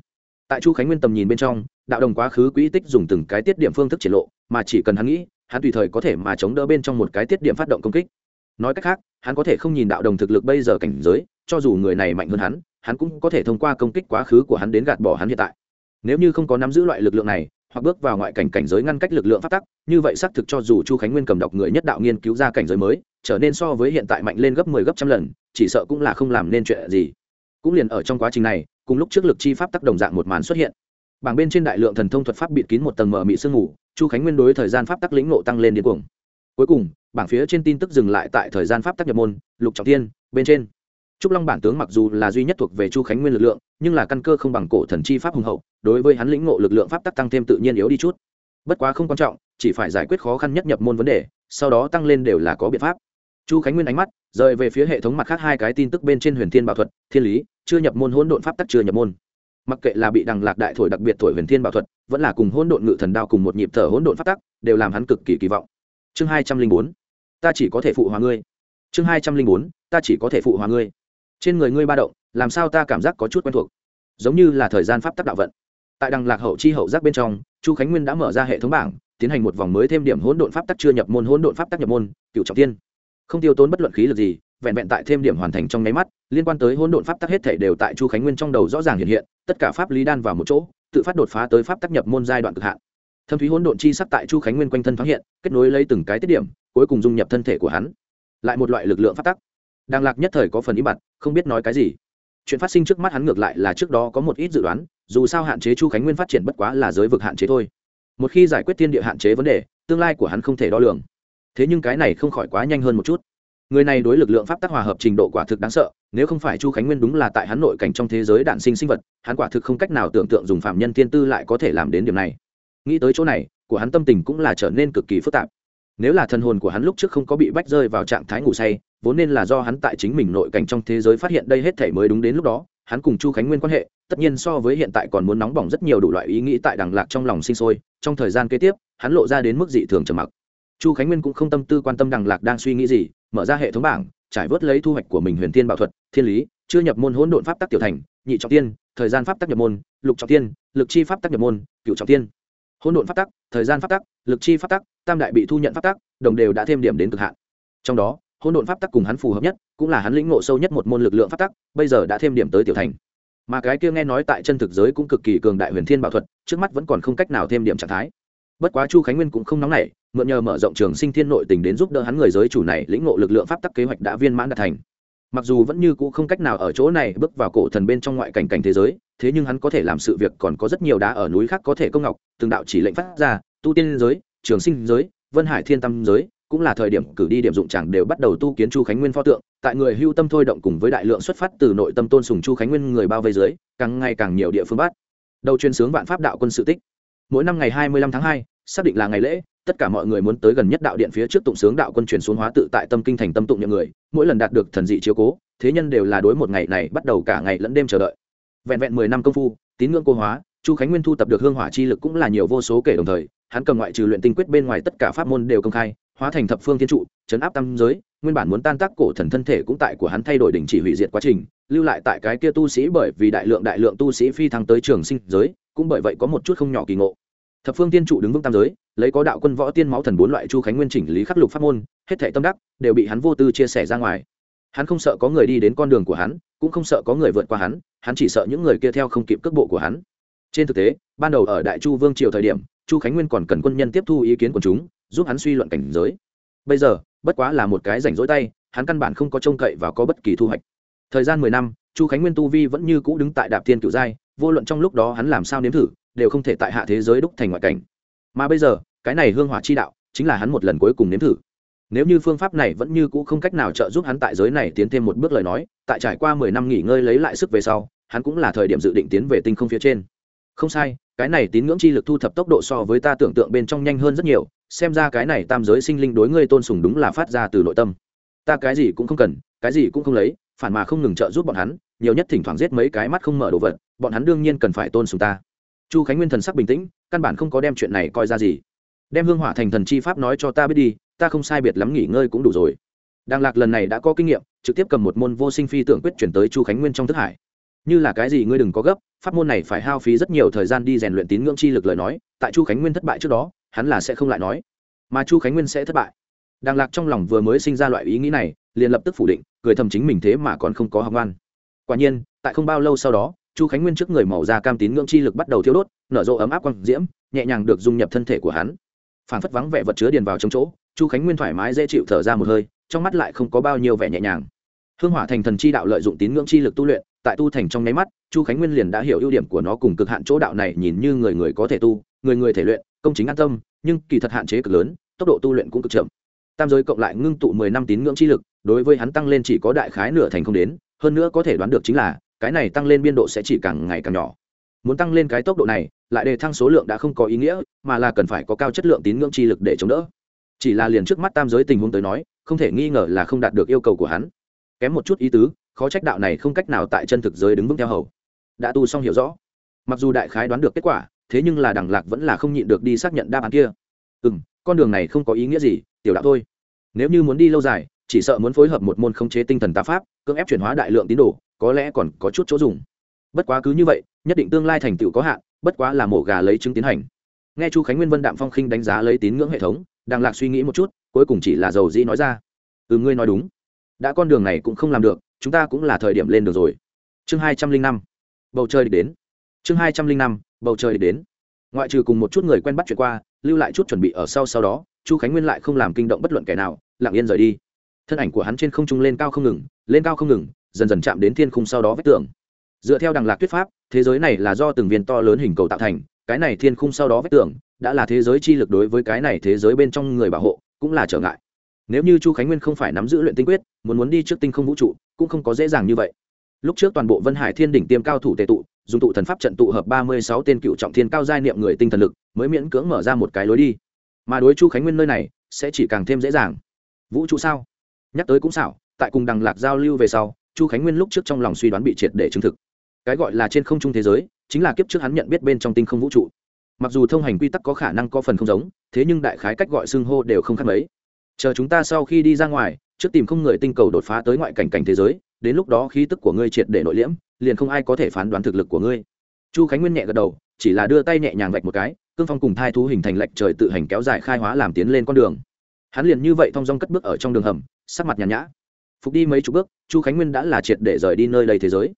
Tại chu khánh nguyên tầm nhìn bên trong, đạo đồng quá khứ quỹ tích dùng từng cái tiết điểm phương thức triển lộ, mà chỉ cần hắn nghĩ, hắn tùy thời có thể mà chống đỡ bên trong một cái tiết điểm phát động công kích. Nói cách khác, hắn có thể không nhìn đạo đồng thực lực bây giờ cảnh giới, cho dù người này mạnh hơn hắn hắn cũng có thể thông qua công kích quá khứ của hắn đến gạt bỏ hắn hiện tại nếu như không có nắm giữ loại lực lượng này, hoặc bước vào ngoại cảnh cảnh giới ngăn cách lực lượng phát tắc, như vậy xác thực cho dù chu khánh nguyên cầm đọc người nhất đạo nghiên cứu ra cảnh giới mới, trở nên so với hiện tại mạnh lên gấp mười 10 gấp trăm lần, chỉ sợ cũng là không làm nên chuyện gì. Cũng liền ở trong quá trình này, cùng lúc trước lực chi pháp tác đồng dạng một màn xuất hiện. Bảng bên trên đại lượng thần thông thuật pháp bịt kín một tầng mở mị sương ngủ chu khánh nguyên đối thời gian pháp tắc lĩnh ngộ tăng lên điên cuồng. Cuối cùng, bảng phía trên tin tức dừng lại tại thời gian pháp tắc nhập môn, lục trọng tiên bên trên trúc long bản tướng mặc dù là duy nhất thuộc về chu khánh nguyên lực lượng, nhưng là căn cơ không bằng cổ thần chi pháp hùng hậu, đối với hắn lĩnh ngộ lực lượng pháp tắc tăng thêm tự nhiên yếu đi chút. Bất quá không quan trọng, chỉ phải giải quyết khó khăn nhất nhập môn vấn đề, sau đó tăng lên đều là có biện pháp. Chu khánh nguyên ánh mắt rời về phía hệ thống mặt khác hai cái tin tức bên trên huyền thiên bảo thuật, thiên lý, chưa nhập môn hỗn độn pháp tắc chưa nhập môn. Mặc kệ là bị đằng lạc đại thổi đặc biệt thổi huyền thiên bảo thuật, vẫn là cùng hỗn độn ngự thần đao cùng một nhịp thở hỗn độn pháp tắc, đều làm hắn cực kỳ kỳ vọng. Chương hai trăm linh bốn, ta chỉ có thể phụ hòa ngươi. Chương hai trăm linh bốn, ta chỉ có thể phụ hòa ngươi trên người ngươi ba động, làm sao ta cảm giác có chút quen thuộc? Giống như là thời gian pháp tắc đạo vận. Tại đằng lạc hậu chi hậu giác bên trong, chu khánh nguyên đã mở ra hệ thống bảng, tiến hành một vòng mới thêm điểm hỗn độn pháp tắc chưa nhập môn, hỗn độn pháp tắc nhập môn, cựu trọng tiên không tiêu tốn bất luận khí lực gì, vẹn vẹn tại thêm điểm hoàn thành trong nháy mắt, liên quan tới hỗn độn pháp tắc hết thể đều tại chu khánh nguyên trong đầu rõ ràng hiện hiện, tất cả pháp lý đan vào một chỗ, tự phát đột phá tới pháp tắc nhập môn giai đoạn cực hạn. Thâm thúy hỗn độn chi sắc tại chu khánh nguyên quanh thân thoáng hiện, kết nối lấy từng cái tiết điểm, cuối cùng dung nhập thân thể của hắn. Lại một loại lực lượng pháp tắc đàng lạc nhất thời có phần im bặt, không biết nói cái gì. Chuyện phát sinh trước mắt hắn ngược lại là trước đó có một ít dự đoán, dù sao hạn chế chu khánh nguyên phát triển bất quá là giới vực hạn chế thôi. Một khi giải quyết thiên địa hạn chế vấn đề, tương lai của hắn không thể đo lường. Thế nhưng cái này không khỏi quá nhanh hơn một chút. Người này đối lực lượng pháp tắc hòa hợp trình độ quả thực đáng sợ, nếu không phải chu khánh nguyên đúng là tại hắn nội cảnh trong thế giới đạn sinh sinh vật, hắn quả thực không cách nào tưởng tượng dùng phạm nhân thiên tư lại có thể làm đến điểm này. Nghĩ tới chỗ này, của hắn tâm tình cũng là trở nên cực kỳ phức tạp. Nếu là thần hồn của hắn lúc trước không có bị bách rơi vào trạng thái ngủ say vốn nên là do hắn tại chính mình nội cảnh trong thế giới phát hiện đây hết thể mới đúng đến lúc đó, hắn cùng chu khánh nguyên quan hệ, tất nhiên so với hiện tại còn muốn nóng bỏng rất nhiều đủ loại ý nghĩ tại đằng lạc trong lòng sinh sôi, trong thời gian kế tiếp, hắn lộ ra đến mức dị thường trầm mặc. Chu khánh nguyên cũng không tâm tư quan tâm đằng lạc đang suy nghĩ gì, mở ra hệ thống bảng, trải vớt lấy thu hoạch của mình huyền thiên bảo thuật, thiên lý, chưa nhập môn hỗn độn pháp tắc tiểu thành, nhị trọng tiên, thời gian pháp tắc nhập môn, lục trọng tiên, lực chi pháp tắc nhập môn, cựu trọng tiên. Hỗn độn pháp tắc, thời gian pháp tắc, lực chi pháp tắc, tam đại bị thu nhận pháp tắc, đồng đều đã thêm điểm đến cực hạn. Trong đó hỗn độn pháp tắc cùng hắn phù hợp nhất, cũng là hắn lĩnh ngộ sâu nhất một môn lực lượng pháp tắc, bây giờ đã thêm điểm tới tiểu thành. Mà cái kia nghe nói tại chân thực giới cũng cực kỳ cường đại huyền thiên bảo thuật, trước mắt vẫn còn không cách nào thêm điểm trạng thái. Bất quá chu khánh nguyên cũng không nóng nảy, mượn nhờ mở rộng trường sinh thiên nội tình đến giúp đỡ hắn người giới chủ này lĩnh ngộ lực lượng pháp tắc kế hoạch đã viên mãn đạt thành. Mặc dù vẫn như cũ không cách nào ở chỗ này bước vào cổ thần bên trong ngoại cảnh cảnh thế giới, thế nhưng hắn có thể làm sự việc còn có rất nhiều đá ở núi khác có thể công ngọc, từng đạo chỉ lệnh phát ra, tu tiên giới, trường sinh giới, vân hải thiên tâm giới cũng là thời điểm cử đi điểm dụng chẳng đều bắt đầu tu kiến chu khánh nguyên pho tượng, tại người hưu tâm thôi động cùng với đại lượng xuất phát từ nội tâm tôn sùng chu khánh nguyên người bao vây dưới, càng ngày càng nhiều địa phương bắt. Đầu chuyên sướng vạn pháp đạo quân sự tích. Mỗi năm ngày hai mươi lăm tháng hai, xác định là ngày lễ, tất cả mọi người muốn tới gần nhất đạo điện phía trước tụng sướng đạo quân truyền xuống hóa tự tại tâm kinh thành tâm tụng những người, mỗi lần đạt được thần dị chiếu cố, thế nhân đều là đối một ngày này bắt đầu cả ngày lẫn đêm chờ đợi. Vẹn vẹn mười năm công phu, tín ngưỡng cô hóa, chu khánh nguyên thu tập được hương hỏa chi lực cũng là nhiều vô số kể đồng thời, hắn cầm ngoại trừ luyện tinh quyết bên ngoài tất cả pháp môn đều công khai hóa thành thập phương thiên trụ, chấn áp tam giới, nguyên bản muốn tan tác cổ thần thân thể cũng tại của hắn thay đổi đình chỉ hủy diệt quá trình, lưu lại tại cái kia tu sĩ bởi vì đại lượng đại lượng tu sĩ phi thăng tới trường sinh giới, cũng bởi vậy có một chút không nhỏ kỳ ngộ. Thập phương tiên trụ đứng vững tam giới, lấy có đạo quân võ tiên máu thần bốn loại chu khánh nguyên chỉnh lý khắc lục pháp môn, hết thệ tâm đắc đều bị hắn vô tư chia sẻ ra ngoài. Hắn không sợ có người đi đến con đường của hắn, cũng không sợ có người vượt qua hắn hắn chỉ sợ những người kia theo không kịp cước bộ của hắn. Trên thực tế, ban đầu ở đại chu vương triều thời điểm, chu khánh nguyên còn cần quân nhân tiếp thu ý kiến của chúng giúp hắn suy luận cảnh giới. Bây giờ, bất quá là một cái rảnh rỗi tay, hắn căn bản không có trông cậy và có bất kỳ thu hoạch. Thời gian mười năm, chu khánh nguyên tu vi vẫn như cũ đứng tại đạp thiên cựu giai, vô luận trong lúc đó hắn làm sao nếm thử, đều không thể tại hạ thế giới đúc thành ngoại cảnh. Mà bây giờ, cái này hương hỏa chi đạo, chính là hắn một lần cuối cùng nếm thử. Nếu như phương pháp này vẫn như cũ không cách nào trợ giúp hắn tại giới này tiến thêm một bước lời nói, tại trải qua mười năm nghỉ ngơi lấy lại sức về sau, hắn cũng là thời điểm dự định tiến về tinh không phía trên. Không sai, cái này tín ngưỡng chi lực thu thập tốc độ so với ta tưởng tượng bên trong nhanh hơn rất nhiều xem ra cái này tam giới sinh linh đối ngươi tôn sùng đúng là phát ra từ nội tâm. Ta cái gì cũng không cần, cái gì cũng không lấy, phản mà không ngừng trợ giúp bọn hắn, nhiều nhất thỉnh thoảng giết mấy cái mắt không mở đồ vật, bọn hắn đương nhiên cần phải tôn sùng ta. Chu khánh nguyên thần sắc bình tĩnh, căn bản không có đem chuyện này coi ra gì. Đem hương hỏa thành thần chi pháp nói cho ta biết đi, ta không sai biệt lắm nghỉ ngơi cũng đủ rồi. Đàng lạc lần này đã có kinh nghiệm, trực tiếp cầm một môn vô sinh phi tưởng quyết chuyển tới chu khánh nguyên trong thức hải. Như là cái gì ngươi đừng có gấp, pháp môn này phải hao phí rất nhiều thời gian đi rèn luyện tín ngưỡng chi lực lời nói, tại chu khánh nguyên thất bại trước đó hắn là sẽ không lại nói. Mà chu khánh nguyên sẽ thất bại. Đàng lạc trong lòng vừa mới sinh ra loại ý nghĩ này, liền lập tức phủ định, cười thầm chính mình thế mà còn không có học ngoan. Quả nhiên, tại không bao lâu sau đó, chu khánh nguyên trước người màu da cam tín ngưỡng chi lực bắt đầu thiêu đốt, nở rộ ấm áp quang diễm, nhẹ nhàng được dung nhập thân thể của hắn. Phản phất vắng vẻ vật chứa điền vào trong chỗ, chu khánh nguyên thoải mái dễ chịu thở ra một hơi, trong mắt lại không có bao nhiêu vẻ nhẹ nhàng. Hương hỏa thành thần chi đạo lợi dụng tín ngưỡng chi lực tu luyện, tại tu thành trong nháy mắt, chu khánh nguyên liền đã hiểu ưu điểm của nó cùng cực hạn chỗ đạo này nhìn như người người có thể tu, người người thể luyện công chính an tâm, nhưng kỳ thật hạn chế cực lớn, tốc độ tu luyện cũng cực chậm. Tam giới cộng lại ngưng tụ mười năm tín ngưỡng chi lực, đối với hắn tăng lên chỉ có đại khái nửa thành không đến, hơn nữa có thể đoán được chính là, cái này tăng lên biên độ sẽ chỉ càng ngày càng nhỏ. Muốn tăng lên cái tốc độ này, lại đề thăng số lượng đã không có ý nghĩa, mà là cần phải có cao chất lượng tín ngưỡng chi lực để chống đỡ. Chỉ là liền trước mắt tam giới tình huống tới nói, không thể nghi ngờ là không đạt được yêu cầu của hắn. Kém một chút ý tứ, khó trách đạo này không cách nào tại chân thực giới đứng vững theo hầu. Đã tu xong hiểu rõ. Mặc dù đại khái đoán được kết quả thế nhưng là đằng lạc vẫn là không nhịn được đi xác nhận đáp án kia. Ừ m con đường này không có ý nghĩa gì, tiểu đạo thôi. Nếu như muốn đi lâu dài, chỉ sợ muốn phối hợp một môn khống chế tinh thần tá pháp, cưỡng ép chuyển hóa đại lượng tín đồ, có lẽ còn có chút chỗ dùng. Bất quá cứ như vậy, nhất định tương lai thành tựu có hạn, bất quá là mổ gà lấy chứng tiến hành. Nghe chu khánh nguyên vân đạm phong khinh đánh giá lấy tín ngưỡng hệ thống, đằng lạc suy nghĩ một chút, cuối cùng chỉ là dầu dĩ nói ra. Ừ ngươi nói đúng. Đã con đường này cũng không làm được, chúng ta cũng là thời điểm lên được rồi. Chương hai trăm linh năm. Bầu trời đến chương hai trăm linh năm, bầu trời đến. Ngoại trừ cùng một chút người quen bắt chuyện qua, lưu lại chút chuẩn bị ở sau sau đó, chu khánh nguyên lại không làm kinh động bất luận kẻ nào, lặng yên rời đi. Thân ảnh của hắn trên không trung lên cao không ngừng, lên cao không ngừng, dần dần chạm đến thiên khung sau đó vách tường. Dựa theo đằng lạc thuyết pháp, thế giới này là do từng viên to lớn hình cầu tạo thành, cái này thiên khung sau đó vách tường, đã là thế giới chi lực đối với cái này thế giới bên trong người bảo hộ, cũng là trở ngại. Nếu như chu khánh nguyên không phải nắm giữ luyện tinh quyết, muốn muốn đi trước tinh không vũ trụ, cũng không có dễ dàng như vậy lúc trước toàn bộ vân hải thiên đỉnh tiêm cao thủ tệ tụ, dùng tụ thần pháp trận tụ hợp ba mươi sáu tên cựu trọng thiên cao giai niệm người tinh thần lực, mới miễn cưỡng mở ra một cái lối đi. Mà đối chu khánh nguyên nơi này, sẽ chỉ càng thêm dễ dàng. Vũ trụ sao? Nhắc tới cũng xảo, tại cùng đằng lạc giao lưu về sau, chu khánh nguyên lúc trước trong lòng suy đoán bị triệt để chứng thực. Cái gọi là trên không trung thế giới, chính là kiếp trước hắn nhận biết bên trong tinh không vũ trụ. Mặc dù thông hành quy tắc có khả năng có phần không giống, thế nhưng đại khái cách gọi xưng hô đều không khác mấy. Chờ chúng ta sau khi đi ra ngoài, trước tìm không người tinh cầu đột phá tới ngoại cảnh cảnh thế giới đến lúc đó khí tức của ngươi triệt để nội liễm, liền không ai có thể phán đoán thực lực của ngươi. Chu khánh nguyên nhẹ gật đầu, chỉ là đưa tay nhẹ nhàng vạch một cái, cương phong cùng thai thú hình thành lệnh trời tự hành kéo dài khai hóa làm tiến lên con đường. Hắn liền như vậy thong dong cất bước ở trong đường hầm, sắc mặt nhàn nhã. Phục đi mấy chục bước, chu khánh nguyên đã là triệt để rời đi nơi đây thế giới.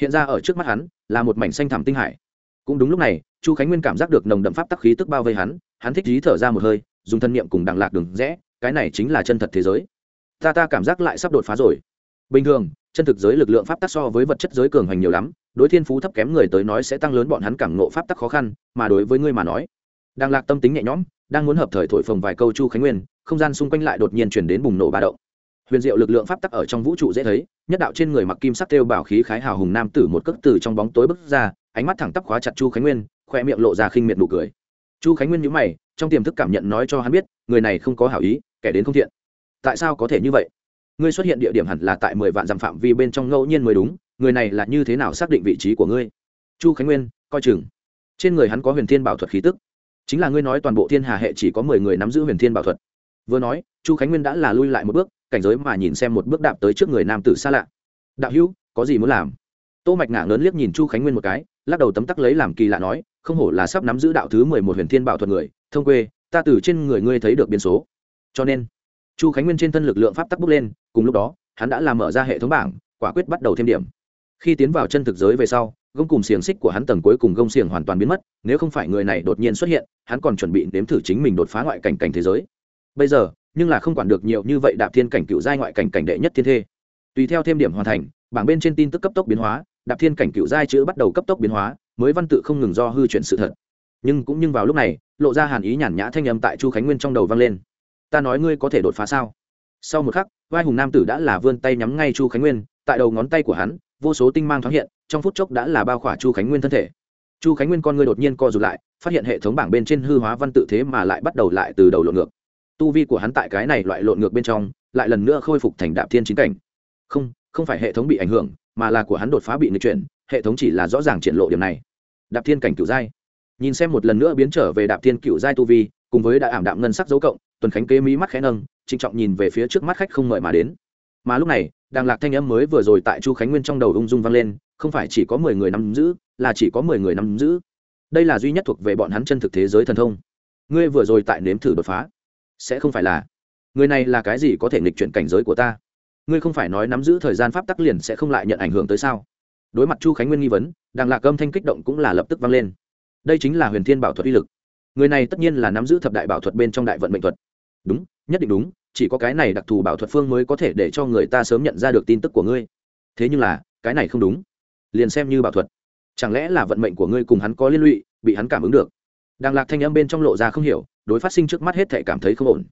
Hiện ra ở trước mắt hắn, là một mảnh xanh thảm tinh hải. Cũng đúng lúc này, chu khánh nguyên cảm giác được nồng đậm pháp tắc khí tức bao vây hắn hắn thích dí thở ra một hơi, dùng thân niệm cùng đằng lạc đường rẽ, cái này chính là chân thật thế giới. Ta ta cảm giác lại sắp đột phá rồi bình thường, chân thực giới lực lượng pháp tắc so với vật chất giới cường hành nhiều lắm, đối thiên phú thấp kém người tới nói sẽ tăng lớn, bọn hắn cảm nộ pháp tắc khó khăn, mà đối với ngươi mà nói. Đang lạc tâm tính nhẹ nhõm, đang muốn hợp thời thổi phồng vài câu chu khánh nguyên, không gian xung quanh lại đột nhiên chuyển đến bùng nổ ba động. Huyền diệu lực lượng pháp tắc ở trong vũ trụ dễ thấy, nhất đạo trên người mặc kim sắc thêu bảo khí khái hào hùng nam tử một cước từ trong bóng tối bước ra, ánh mắt thẳng tắp khóa chặt chu khánh nguyên khoe miệng lộ ra khinh miệt nụ cười. Chu khánh nguyên nhíu mày, trong tiềm thức cảm nhận nói cho hắn biết, người này không có hảo ý, kẻ đến không thiện. Tại sao có thể như vậy? Ngươi xuất hiện địa điểm hẳn là tại mười vạn dặm phạm vi bên trong ngẫu nhiên mới đúng, người này là như thế nào xác định vị trí của ngươi? Chu khánh nguyên, coi chừng. Trên người hắn có huyền thiên bảo thuật khí tức. Chính là ngươi nói toàn bộ thiên hà hệ chỉ có mười người nắm giữ huyền thiên bảo thuật. Vừa nói, chu khánh nguyên đã là lui lại một bước, cảnh giới mà nhìn xem một bước đạp tới trước người nam tử xa lạ. Đạo hữu, có gì muốn làm? Tô mạch ngả lớn liếc nhìn chu khánh nguyên một cái, lắc đầu tấm tắc lấy làm kỳ lạ nói, không hổ là sắp nắm giữ đạo thứ mười một huyền thiên bảo thuật người, thông quê, ta từ trên người ngươi thấy được biến số. Cho nên chu khánh nguyên trên thân lực lượng pháp tắc bốc lên, cùng lúc đó, hắn đã làm mở ra hệ thống bảng, quả quyết bắt đầu thêm điểm. Khi tiến vào chân thực giới về sau, gông cùng xiềng xích của hắn tầng cuối cùng gông xiềng hoàn toàn biến mất, nếu không phải người này đột nhiên xuất hiện, hắn còn chuẩn bị nếm thử chính mình đột phá ngoại cảnh cảnh thế giới. Bây giờ, nhưng là không quản được nhiều như vậy đạp thiên cảnh cựu giai ngoại cảnh cảnh đệ nhất thiên thê. Tùy theo thêm điểm hoàn thành, bảng bên trên tin tức cấp tốc biến hóa, đạp thiên cảnh cựu giai chữ bắt đầu cấp tốc biến hóa, mới văn tự không ngừng do hư chuyển sự thật. Nhưng cũng nhưng vào lúc này, lộ ra hàn ý nhàn nhã thanh âm tại chu khánh nguyên trong đầu vang lên ta nói ngươi có thể đột phá sao? Sau một khắc, vai hùng nam tử đã là vươn tay nhắm ngay chu khánh nguyên, tại đầu ngón tay của hắn, vô số tinh mang thoáng hiện, trong phút chốc đã là bao khỏa chu khánh nguyên thân thể. Chu khánh nguyên con ngươi đột nhiên co rụt lại, phát hiện hệ thống bảng bên trên hư hóa văn tự thế mà lại bắt đầu lại từ đầu lộn ngược. Tu vi của hắn tại cái này loại lộn ngược bên trong, lại lần nữa khôi phục thành đạp thiên chính cảnh. Không không phải hệ thống bị ảnh hưởng, mà là của hắn đột phá bị nghịch chuyển, hệ thống chỉ là rõ ràng triển lộ điểm này. Đạp thiên cảnh cựu giai. Nhìn xem một lần nữa biến trở về đạp thiên cựu giai tu vi cùng với đã ảm đạm ngân sắc dấu cộng, tuần khánh kế mỹ mắt khẽ nâng, trịnh trọng nhìn về phía trước mắt khách không mời mà đến. Mà lúc này, đàng lạc thanh âm mới vừa rồi tại chu khánh nguyên trong đầu ung dung vang lên, không phải chỉ có mười người nắm giữ, là chỉ có mười người nắm giữ. Đây là duy nhất thuộc về bọn hắn chân thực thế giới thần thông. Ngươi vừa rồi tại nếm thử đột phá, sẽ không phải là. Người này là cái gì có thể nghịch chuyển cảnh giới của ta? Ngươi không phải nói nắm giữ thời gian pháp tắc liền sẽ không lại nhận ảnh hưởng tới sao? Đối mặt chu khánh nguyên nghi vấn, đàng lạc âm thanh kích động cũng là lập tức vang lên. Đây chính là huyền thiên bảo thuật uy lực người này tất nhiên là nắm giữ thập đại bảo thuật bên trong đại vận mệnh thuật. Đúng, nhất định đúng, chỉ có cái này đặc thù bảo thuật phương mới có thể để cho người ta sớm nhận ra được tin tức của ngươi. Thế nhưng là, cái này không đúng. Liền xem như bảo thuật. Chẳng lẽ là vận mệnh của ngươi cùng hắn có liên lụy, bị hắn cảm ứng được? Đàng lạc thanh âm bên trong lộ ra không hiểu, đối phát sinh trước mắt hết thể cảm thấy không ổn.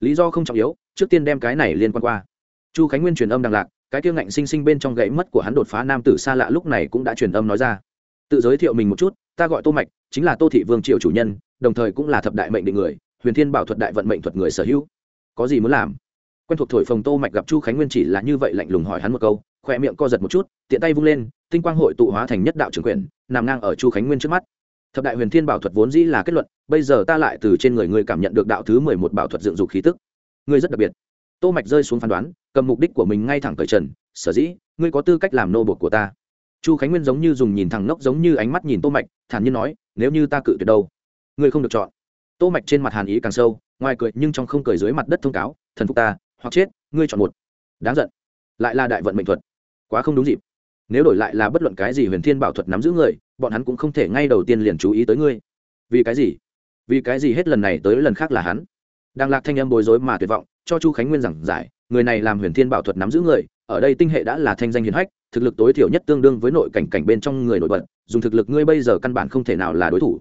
Lý do không trọng yếu, trước tiên đem cái này liên quan qua. Chu khánh nguyên truyền âm đàng lạc, cái tiêu ngạnh sinh sinh bên trong gãy mất của hắn đột phá nam tử xa lạ lúc này cũng đã truyền âm nói ra. Tự giới thiệu mình một chút, ta gọi tô mạch, chính là tô thị vương triệu chủ nhân đồng thời cũng là thập đại mệnh định người, huyền thiên bảo thuật đại vận mệnh thuật người sở hữu. Có gì muốn làm? Quen thuộc thổi phồng tô mạch gặp chu khánh nguyên chỉ là như vậy lạnh lùng hỏi hắn một câu, khoe miệng co giật một chút, tiện tay vung lên, tinh quang hội tụ hóa thành nhất đạo trưởng quyền nằm ngang ở chu khánh nguyên trước mắt. Thập đại huyền thiên bảo thuật vốn dĩ là kết luận, bây giờ ta lại từ trên người ngươi cảm nhận được đạo thứ mười một bảo thuật dựng dục khí tức. Ngươi rất đặc biệt. Tô mạch rơi xuống phán đoán, cầm mục đích của mình ngay thẳng cởi trần, sở dĩ, ngươi có tư cách làm nô buộc của ta. Chu khánh nguyên giống như dùng nhìn thẳng nốc giống như ánh mắt nhìn tô mạch, thản nhiên nói, nếu như ta cự tuyệt đâu? Ngươi không được chọn. Tô mạch trên mặt hàn ý càng sâu, ngoài cười nhưng trong không cười dưới mặt đất thông cáo, thần phục ta, hoặc chết, ngươi chọn một. Đáng giận. Lại là đại vận mệnh thuật. Quá không đúng dịp. Nếu đổi lại là bất luận cái gì huyền thiên bảo thuật nắm giữ người, bọn hắn cũng không thể ngay đầu tiên liền chú ý tới ngươi. Vì cái gì? Vì cái gì hết lần này tới lần khác là hắn? Đang lạc thanh âm bối rối mà tuyệt vọng, cho chu khánh nguyên giảng giải, người này làm huyền thiên bảo thuật nắm giữ người, ở đây tinh hệ đã là thanh danh hiển hách, thực lực tối thiểu nhất tương đương với nội cảnh cảnh bên trong người nổi bật, dùng thực lực ngươi bây giờ căn bản không thể nào là đối thủ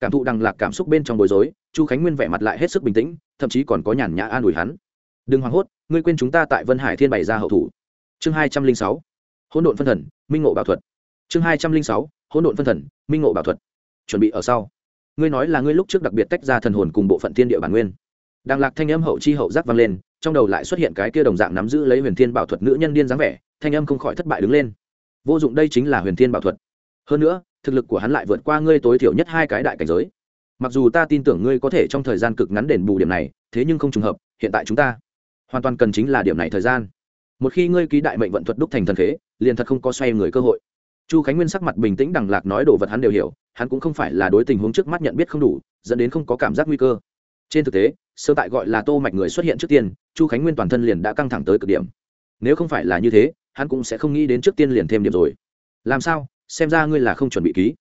cảm thụ đằng lạc cảm xúc bên trong bối rối, chu khánh nguyên vẻ mặt lại hết sức bình tĩnh, thậm chí còn có nhàn nhã an ủi hắn. Đừng hoảng hốt, ngươi quên chúng ta tại vân hải thiên bày ra hậu thủ. Chương hai trăm linh sáu, hỗn độn phân thần, minh ngộ bảo thuật. Chương hai trăm linh sáu, hỗn độn phân thần, minh ngộ bảo thuật. Chuẩn bị ở sau. Ngươi nói là ngươi lúc trước đặc biệt tách ra thần hồn cùng bộ phận thiên địa bản nguyên. Đằng lạc thanh âm hậu chi hậu giác vang lên, trong đầu lại xuất hiện cái kia đồng dạng nắm giữ lấy huyền thiên bảo thuật nữ nhân điên dáng vẻ, thanh âm không khỏi thất bại đứng lên. Vô dụng đây chính là huyền thiên bảo thuật hơn nữa, thực lực của hắn lại vượt qua ngươi tối thiểu nhất hai cái đại cảnh giới. Mặc dù ta tin tưởng ngươi có thể trong thời gian cực ngắn đền bù điểm này, thế nhưng không trùng hợp, hiện tại chúng ta hoàn toàn cần chính là điểm này thời gian. Một khi ngươi ký đại mệnh vận thuật đúc thành thần khế, liền thật không có xoay người cơ hội. Chu khánh nguyên sắc mặt bình tĩnh đằng lạc nói đồ vật hắn đều hiểu, hắn cũng không phải là đối tình huống trước mắt nhận biết không đủ, dẫn đến không có cảm giác nguy cơ. Trên thực tế, sơ tại gọi là tô mạch người xuất hiện trước tiên, chu khánh nguyên toàn thân liền đã căng thẳng tới cực điểm. Nếu không phải là như thế, hắn cũng sẽ không nghĩ đến trước tiên liền thêm điểm rồi. Làm sao? Xem ra ngươi là không chuẩn bị ký.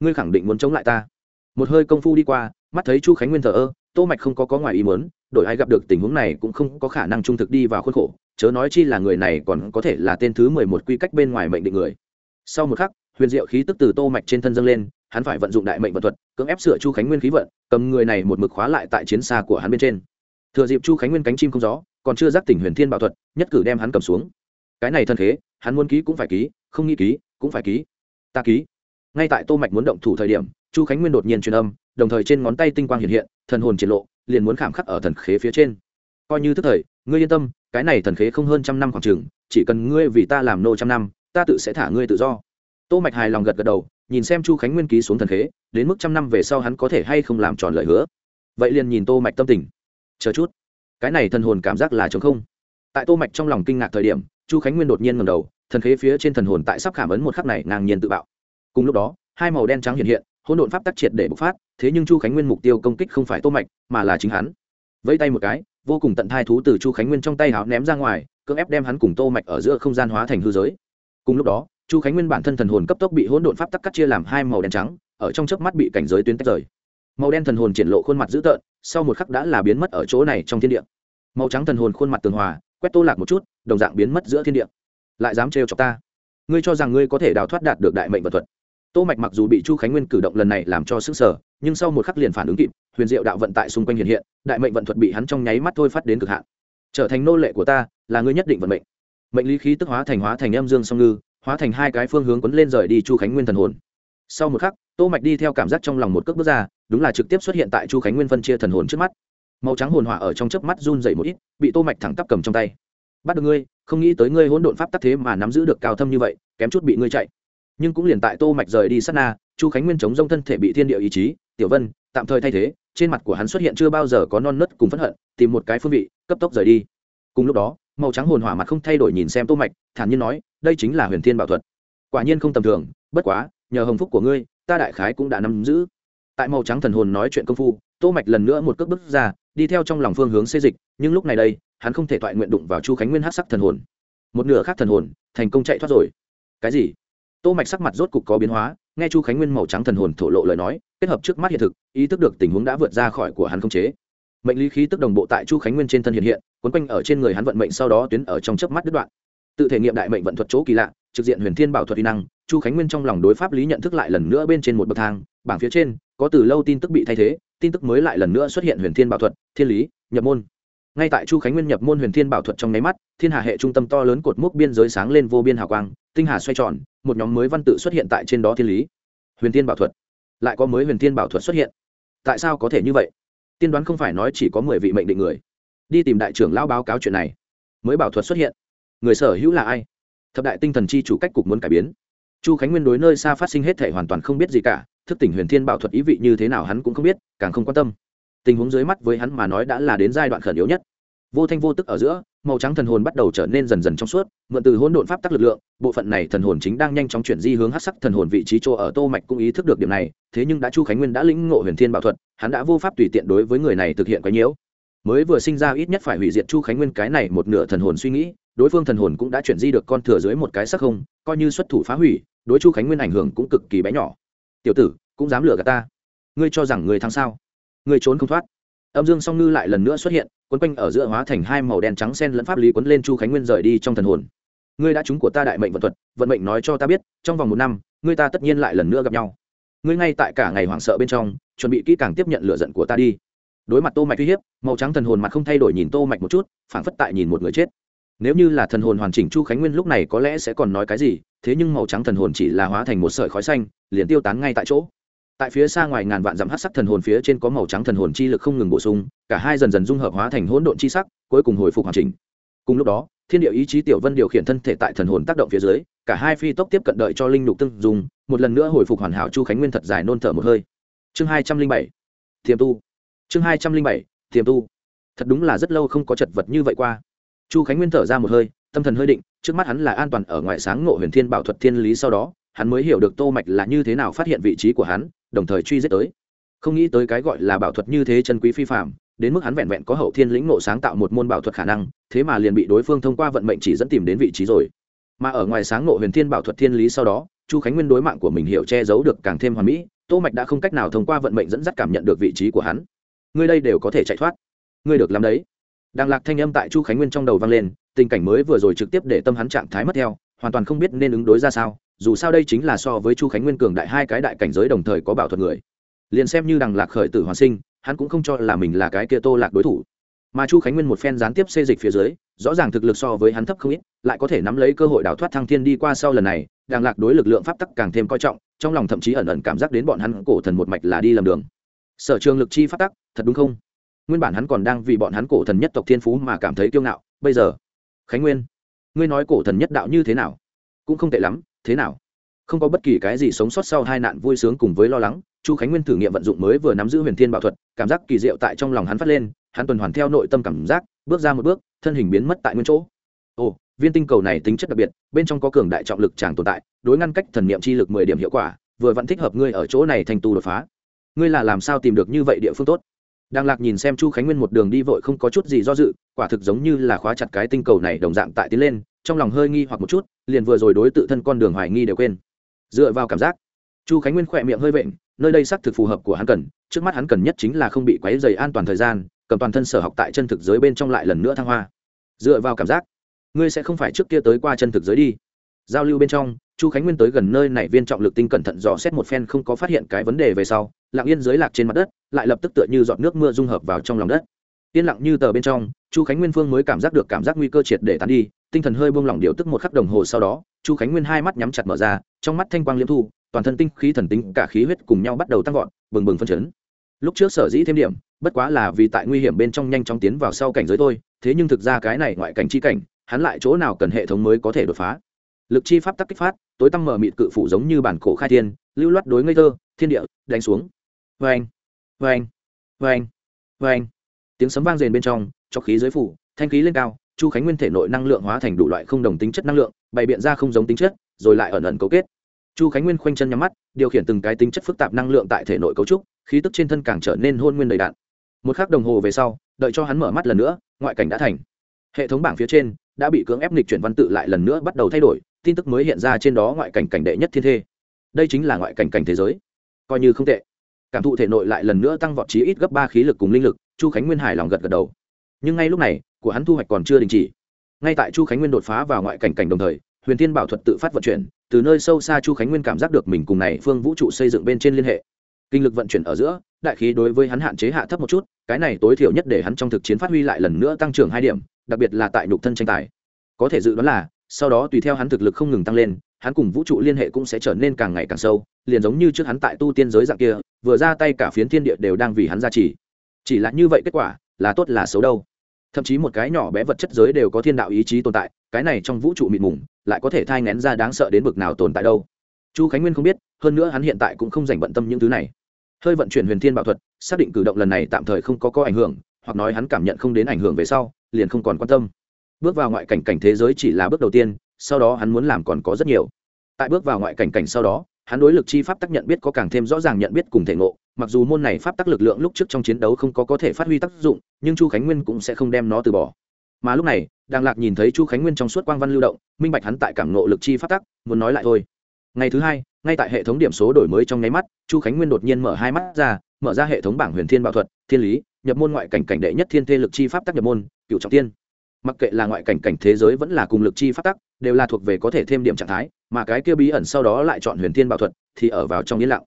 Ngươi khẳng định muốn chống lại ta. Một hơi công phu đi qua mắt thấy chu khánh nguyên thờ ơ tô mạch không có có ngoài ý muốn đổi ai gặp được tình huống này cũng không có khả năng trung thực đi vào khuôn khổ chớ nói chi là người này còn có thể là tên thứ mười một quy cách bên ngoài mệnh định người. Sau một khắc huyền diệu khí tức từ tô mạch trên thân dâng lên hắn phải vận dụng đại mệnh vận thuật cưỡng ép sửa chu khánh nguyên khí vận cầm người này một mực khóa lại tại chiến xa của hắn bên trên. Thừa dịp chu khánh nguyên cánh chim không gió còn chưa giác tỉnh huyền thiên bảo thuật nhất cử đem hắn cầm xuống. Cái này thân thế, hắn muốn ký cũng phải ký không nghĩ ký cũng phải ký ta ký. Ngay tại tô mạch muốn động thủ thời điểm, chu khánh nguyên đột nhiên truyền âm, đồng thời trên ngón tay tinh quang hiện hiện, thần hồn triển lộ, liền muốn khảm khắc ở thần khế phía trên. Coi như tức thời, ngươi yên tâm, cái này thần khế không hơn trăm năm khoảng trường chỉ cần ngươi vì ta làm nô trăm năm, ta tự sẽ thả ngươi tự do. Tô mạch hài lòng gật gật đầu, nhìn xem chu khánh nguyên ký xuống thần khế, đến mức trăm năm về sau hắn có thể hay không làm tròn lời hứa. Vậy liền nhìn tô mạch tâm tình. Chờ chút. Cái này thần hồn cảm giác là trống không tại tô mạch trong lòng kinh ngạc thời điểm, chu khánh nguyên đột nhiên ngẩng đầu, thần khế phía trên thần hồn tại sắp khảm ấn một khắc này ngang nhiên tự bạo. Cùng lúc đó, hai màu đen trắng hiện hiện, hỗn độn pháp tắc triệt để bộc phát, thế nhưng chu khánh nguyên mục tiêu công kích không phải tô mạch, mà là chính hắn. Vẫy tay một cái, vô cùng tận thai thú từ chu khánh nguyên trong tay háo ném ra ngoài, cưỡng ép đem hắn cùng tô mạch ở giữa không gian hóa thành hư giới. Cùng lúc đó, chu khánh nguyên bản thân thần hồn cấp tốc bị hỗn độn pháp tắc cắt chia làm hai màu đen trắng, ở trong chớp mắt bị cảnh giới tuyến tách rời. Màu đen thần hồn triển lộ khuôn mặt dữ tợn, sau một khắc đã là biến mất ở chỗ này trong thiên địa. Màu trắng thần hồn khuôn mặt tường hòa quét tô lạc một chút, đồng dạng biến mất giữa thiên địa. Lại dám trêu chọc ta? Ngươi cho rằng ngươi có thể đào thoát đạt được đại mệnh vật thuật? Tô mạch mặc dù bị chu khánh nguyên cử động lần này làm cho sức sở nhưng sau một khắc liền phản ứng kịp, huyền diệu đạo vận tại xung quanh hiện hiện, đại mệnh vận thuật bị hắn trong nháy mắt thôi phát đến cực hạn. Trở thành nô lệ của ta, là ngươi nhất định vận mệnh. Mệnh lý khí tức hóa thành hóa thành âm dương song ngư, hóa thành hai cái phương hướng quấn lên rời đi chu khánh nguyên thần hồn. Sau một khắc, tô mạch đi theo cảm giác trong lòng một cước bước ra, đúng là trực tiếp xuất hiện tại chu khánh nguyên phân chia thần hồn trước mắt màu trắng hồn hỏa ở trong chớp mắt run dậy một ít, bị tô mạch thẳng tắp cầm trong tay. Bắt được ngươi, không nghĩ tới ngươi hỗn độn pháp tắc thế mà nắm giữ được cao thâm như vậy, kém chút bị ngươi chạy. Nhưng cũng liền tại tô mạch rời đi sát na, chu khánh nguyên chống rông thân thể bị thiên địa ý chí, tiểu vân, tạm thời thay thế, trên mặt của hắn xuất hiện chưa bao giờ có non nớt cùng phẫn hận, tìm một cái phương vị, cấp tốc rời đi. Cùng lúc đó, màu trắng hồn hỏa mặt không thay đổi nhìn xem tô mạch, thản nhiên nói, đây chính là huyền thiên bảo thuật. Quả nhiên không tầm thường, bất quá, nhờ hồng phúc của ngươi, ta đại khái cũng đã nắm giữ. Tại màu trắng thần hồn nói chuyện công phu, tô mạch lần nữa một cước bước ra đi theo trong lòng phương hướng xê dịch, nhưng lúc này đây, hắn không thể thoại nguyện đụng vào chu khánh nguyên hắc sắc thần hồn. Một nửa khác thần hồn, thành công chạy thoát rồi. Cái gì? Tô mạch sắc mặt rốt cục có biến hóa, nghe chu khánh nguyên màu trắng thần hồn thổ lộ lời nói, kết hợp trước mắt hiện thực, ý thức được tình huống đã vượt ra khỏi của hắn không chế. Mệnh lý khí tức đồng bộ tại chu khánh nguyên trên thân hiện hiện, quấn quanh ở trên người hắn vận mệnh sau đó tuyến ở trong chớp mắt đứt đoạn. Tự thể nghiệm đại mệnh vận thuật chỗ kỳ lạ trực diện huyền thiên bảo thuật uy năng, chu khánh nguyên trong lòng đối pháp lý nhận thức lại lần nữa bên trên một bậc thang, bảng phía trên, có từ lâu tin tức bị thay thế, tin tức mới lại lần nữa xuất hiện huyền thiên bảo thuật, thiên lý, nhập môn. Ngay tại chu khánh nguyên nhập môn huyền thiên bảo thuật trong nháy mắt, thiên hà hệ trung tâm to lớn cột mốc biên giới sáng lên vô biên hào quang, tinh hà xoay tròn, một nhóm mới văn tự xuất hiện tại trên đó thiên lý. Huyền thiên bảo thuật. Lại có mới huyền thiên bảo thuật xuất hiện. Tại sao có thể như vậy? Tiên đoán không phải nói chỉ có mười vị mệnh định người. Đi tìm đại trưởng lao báo cáo chuyện này. Mới bảo thuật xuất hiện. Người sở hữu là ai? Thập đại tinh thần chi chủ cách cục muốn cải biến. Chu khánh nguyên đối nơi xa phát sinh hết thể hoàn toàn không biết gì cả, thức tỉnh huyền thiên bảo thuật ý vị như thế nào hắn cũng không biết, càng không quan tâm. Tình huống dưới mắt với hắn mà nói đã là đến giai đoạn khẩn yếu nhất. Vô thanh vô tức ở giữa, màu trắng thần hồn bắt đầu trở nên dần dần trong suốt, mượn từ hỗn độn pháp tắc lực lượng, bộ phận này thần hồn chính đang nhanh chóng chuyển di hướng hát sắc thần hồn vị trí chỗ ở tô mạch cũng ý thức được điểm này, thế nhưng đã chu khánh nguyên đã lĩnh ngộ huyền thiên bảo thuật, hắn đã vô pháp tùy tiện đối với người này thực hiện quấy nhiễu mới vừa sinh ra ít nhất phải hủy diệt chu khánh nguyên cái này một nửa thần hồn suy nghĩ đối phương thần hồn cũng đã chuyển di được con thừa dưới một cái sắc không, coi như xuất thủ phá hủy, đối chu khánh nguyên ảnh hưởng cũng cực kỳ bé nhỏ. Tiểu tử, cũng dám lừa gạt ta. Ngươi cho rằng người thắng sao? Ngươi trốn không thoát. Âm dương song ngư lại lần nữa xuất hiện, quấn quanh ở giữa hóa thành hai màu đen trắng sen lẫn pháp lý quấn lên chu khánh nguyên rời đi trong thần hồn. Ngươi đã trúng của ta đại mệnh vận thuật, vận mệnh nói cho ta biết, trong vòng một năm, ngươi ta tất nhiên lại lần nữa gặp nhau. Ngươi ngay tại cả ngày hoảng sợ bên trong, chuẩn bị kỹ càng tiếp nhận lựa giận của ta đi. Đối mặt tô mạch uy hiếp, màu trắng thần hồn mặt không thay đổi nhìn tô mạch một chút, phảng phất tại nhìn một người chết nếu như là thần hồn hoàn chỉnh chu khánh nguyên lúc này có lẽ sẽ còn nói cái gì, thế nhưng màu trắng thần hồn chỉ là hóa thành một sợi khói xanh, liền tiêu tán ngay tại chỗ. Tại phía xa ngoài ngàn vạn dặm hắc sắc thần hồn phía trên có màu trắng thần hồn chi lực không ngừng bổ sung, cả hai dần dần dung hợp hóa thành hỗn độn chi sắc, cuối cùng hồi phục hoàn chỉnh. Cùng lúc đó, thiên địa ý chí tiểu vân điều khiển thân thể tại thần hồn tác động phía dưới, cả hai phi tốc tiếp cận đợi cho linh lục tương dùng một lần nữa hồi phục hoàn hảo chu khánh nguyên thật dài nôn thở một hơi. Chương hai trăm linh bảy thiềm tu. Chương hai trăm linh bảy thiềm tu. Thật đúng là rất lâu không có chật vật như vậy qua chu khánh nguyên thở ra một hơi, tâm thần hơi định, trước mắt hắn là an toàn ở ngoài sáng ngộ huyền thiên bảo thuật thiên lý sau đó, hắn mới hiểu được tô mạch là như thế nào phát hiện vị trí của hắn, đồng thời truy giết tới. Không nghĩ tới cái gọi là bảo thuật như thế chân quý phi phạm đến mức hắn vẹn vẹn có hậu thiên lĩnh ngộ sáng tạo một môn bảo thuật khả năng, thế mà liền bị đối phương thông qua vận mệnh chỉ dẫn tìm đến vị trí rồi. Mà ở ngoài sáng ngộ huyền thiên bảo thuật thiên lý sau đó, chu khánh nguyên đối mạng của mình hiểu che giấu được càng thêm hoàn mỹ, tô mạch đã không cách nào thông qua vận mệnh dẫn dắt cảm nhận được vị trí của hắn. Ngươi đây đều có thể chạy thoát. Ngươi được làm đấy đang lạc thanh âm tại chu khánh nguyên trong đầu vang lên, tình cảnh mới vừa rồi trực tiếp để tâm hắn trạng thái mất theo, hoàn toàn không biết nên ứng đối ra sao, dù sao đây chính là so với chu khánh nguyên cường đại hai cái đại cảnh giới đồng thời có bảo thuật người. Liền xem như đằng lạc khởi tử hoàn sinh, hắn cũng không cho là mình là cái kia tô lạc đối thủ. Mà chu khánh nguyên một phen gián tiếp xê dịch phía dưới, rõ ràng thực lực so với hắn thấp không ít, lại có thể nắm lấy cơ hội đào thoát thăng thiên đi qua sau lần này đàng lạc đối lực lượng pháp tắc càng thêm coi trọng, trong lòng thậm chí ẩn ẩn cảm giác đến bọn hắn cổ thần một mạch là đi lầm đường. Sở trường lực chi pháp tắc, thật đúng không? Nguyên bản hắn còn đang vì bọn hắn cổ thần nhất tộc thiên phú mà cảm thấy kiêu ngạo, bây giờ, khánh nguyên, ngươi nói cổ thần nhất đạo như thế nào? Cũng không tệ lắm, thế nào? Không có bất kỳ cái gì sống sót sau hai nạn vui sướng cùng với lo lắng, chu khánh nguyên thử nghiệm vận dụng mới vừa nắm giữ huyền thiên bảo thuật, cảm giác kỳ diệu tại trong lòng hắn phát lên, hắn tuần hoàn theo nội tâm cảm giác, bước ra một bước, thân hình biến mất tại nguyên chỗ. Ồ, viên tinh cầu này tính chất đặc biệt, bên trong có cường đại trọng lực chàng tồn tại, đối ngăn cách thần niệm chi lực mười điểm hiệu quả, vừa vẫn thích hợp ngươi ở chỗ này thành tu đột phá. Ngươi là làm sao tìm được như vậy địa phương tốt? Đang lạc nhìn xem chu khánh nguyên một đường đi vội không có chút gì do dự, quả thực giống như là khóa chặt cái tinh cầu này đồng dạng tại tiến lên, trong lòng hơi nghi hoặc một chút, liền vừa rồi đối tự thân con đường hoài nghi đều quên. Dựa vào cảm giác, chu khánh nguyên khỏe miệng hơi vện, nơi đây xác thực phù hợp của hắn cần, trước mắt hắn cần nhất chính là không bị quấy dày an toàn thời gian, cầm toàn thân sở học tại chân thực giới bên trong lại lần nữa thăng hoa. Dựa vào cảm giác, ngươi sẽ không phải trước kia tới qua chân thực giới đi. Giao lưu bên trong chu khánh nguyên tới gần nơi này viên trọng lực tinh cẩn thận dò xét một phen không có phát hiện cái vấn đề về sau, lặng yên dưới lạc trên mặt đất, lại lập tức tựa như giọt nước mưa dung hợp vào trong lòng đất. Yên lặng như tờ bên trong, chu khánh nguyên phương mới cảm giác được cảm giác nguy cơ triệt để tán đi, tinh thần hơi buông lỏng điều tức một khắc đồng hồ sau đó, chu khánh nguyên hai mắt nhắm chặt mở ra, trong mắt thanh quang liễm thu, toàn thân tinh khí thần tính, cả khí huyết cùng nhau bắt đầu tăng vọt, bừng bừng phân chấn. Lúc trước sở dĩ thêm điểm, bất quá là vì tại nguy hiểm bên trong nhanh chóng tiến vào sau cảnh giới thôi, thế nhưng thực ra cái này ngoại cảnh chi cảnh, hắn lại chỗ nào cần hệ thống mới có thể đột phá? Lực chi pháp tắc kích phát, tối tăng mở mịt cự phủ giống như bản cổ khai thiên, lưu loát đối ngây thơ, thiên địa, đánh xuống. Vê anh vê anh vê anh vê anh tiếng sấm vang rền bên trong, cho khí giới phủ, thanh khí lên cao, chu khánh nguyên thể nội năng lượng hóa thành đủ loại không đồng tính chất năng lượng, bày biện ra không giống tính chất, rồi lại ẩn ẩn cấu kết. Chu khánh nguyên khoanh chân nhắm mắt, điều khiển từng cái tính chất phức tạp năng lượng tại thể nội cấu trúc, khí tức trên thân càng trở nên hôn nguyên đầy đạn một k h ắ c đồng hồ về sau, đợi cho hắn mở mắt lần nữa, ngoại cảnh đã thành. Hệ thống bảng phía trên đã bị cưỡng ép lịch chuyển văn tự lại lần nữa bắt đầu thay đổi tin tức mới hiện ra trên đó ngoại cảnh cảnh đệ nhất thiên thê. Đây chính là ngoại cảnh cảnh thế giới. Coi như không tệ. Cảm thụ thể nội lại lần nữa tăng vọt trí ít gấp ba khí lực cùng linh lực, chu khánh nguyên hài lòng gật gật đầu. Nhưng ngay lúc này, của hắn thu hoạch còn chưa đình chỉ. Ngay tại chu khánh nguyên đột phá vào ngoại cảnh cảnh đồng thời, huyền thiên bảo thuật tự phát vận chuyển, từ nơi sâu xa chu khánh nguyên cảm giác được mình cùng này phương vũ trụ xây dựng bên trên liên hệ. Kinh lực vận chuyển ở giữa, đại khí đối với hắn hạn chế hạ thấp một chút, cái này tối thiểu nhất để hắn trong thực chiến phát huy lại lần nữa tăng trưởng hai điểm, đặc biệt là tại nhục thân tranh tài. Có thể dự đoán là sau đó tùy theo hắn thực lực không ngừng tăng lên, hắn cùng vũ trụ liên hệ cũng sẽ trở nên càng ngày càng sâu, liền giống như trước hắn tại tu tiên giới dạng kia, vừa ra tay cả phiến thiên địa đều đang vì hắn ra chỉ chỉ là như vậy kết quả, là tốt là xấu đâu. Thậm chí một cái nhỏ bé vật chất giới đều có thiên đạo ý chí tồn tại, cái này trong vũ trụ mịt mùng, lại có thể thai ngén ra đáng sợ đến bực nào tồn tại đâu. Chu khánh nguyên không biết, hơn nữa hắn hiện tại cũng không dành bận tâm những thứ này. Hơi vận chuyển huyền thiên bảo thuật, xác định cử động lần này tạm thời không có có ảnh hưởng, hoặc nói hắn cảm nhận không đến ảnh hưởng về sau, liền không còn quan tâm bước vào ngoại cảnh cảnh thế giới chỉ là bước đầu tiên, sau đó hắn muốn làm còn có rất nhiều. Tại bước vào ngoại cảnh cảnh sau đó, hắn đối lực chi pháp tác nhận biết có càng thêm rõ ràng nhận biết cùng thể ngộ, mặc dù môn này pháp tắc lực lượng lúc trước trong chiến đấu không có có thể phát huy tác dụng, nhưng chu khánh nguyên cũng sẽ không đem nó từ bỏ. Mà lúc này, đàng lạc nhìn thấy chu khánh nguyên trong suốt quang văn lưu động, minh bạch hắn tại cảm ngộ lực chi pháp tắc, muốn nói lại thôi. Ngày thứ hai, ngay tại hệ thống điểm số đổi mới trong nháy mắt, chu khánh nguyên đột nhiên mở hai mắt ra, mở ra hệ thống bảng huyền thiên bảo thuật, thiên lý, nhập môn ngoại cảnh cảnh đệ nhất thiên thê lực chi pháp tắc nhập môn, cựu trọng tiên mặc kệ là ngoại cảnh cảnh thế giới vẫn là cùng lực chi phát tắc, đều là thuộc về có thể thêm điểm trạng thái, mà cái kia bí ẩn sau đó lại chọn huyền thiên bảo thuật thì ở vào trong yên lặng.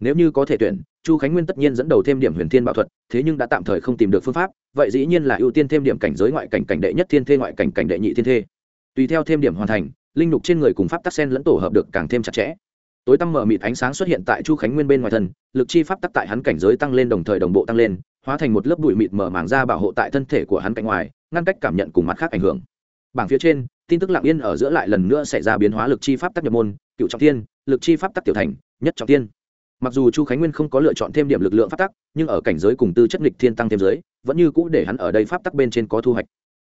Nếu như có thể tuyển, chu khánh nguyên tất nhiên dẫn đầu thêm điểm huyền thiên bảo thuật, thế nhưng đã tạm thời không tìm được phương pháp, vậy dĩ nhiên là ưu tiên thêm điểm cảnh giới ngoại cảnh cảnh đệ nhất thiên thê ngoại cảnh cảnh đệ nhị thiên thê. Tùy theo thêm điểm hoàn thành, linh lục trên người cùng pháp tắc sen lẫn tổ hợp được càng thêm chặt chẽ. Tối tăm mở mịt ánh sáng xuất hiện tại chu khánh nguyên bên ngoài thân, lực chi pháp tắc tại hắn cảnh giới tăng lên đồng thời đồng bộ tăng lên, hóa thành một lớp bụi mịt mở màng ra bảo hộ tại thân thể của hắn cạnh ngoài ngăn cách cảm nhận cùng mặt khác ảnh hưởng. Bảng phía trên tin tức lặng yên ở giữa lại lần nữa xảy ra biến hóa lực chi pháp tắc nhập môn cựu trọng thiên, lực chi pháp tắc tiểu thành nhất trọng tiên mặc dù chu khánh nguyên không có lựa chọn thêm điểm lực lượng pháp tắc nhưng ở cảnh giới cùng tư chất nghịch thiên tăng thêm giới vẫn như cũ để hắn ở đây pháp tắc bên trên có thu hoạch.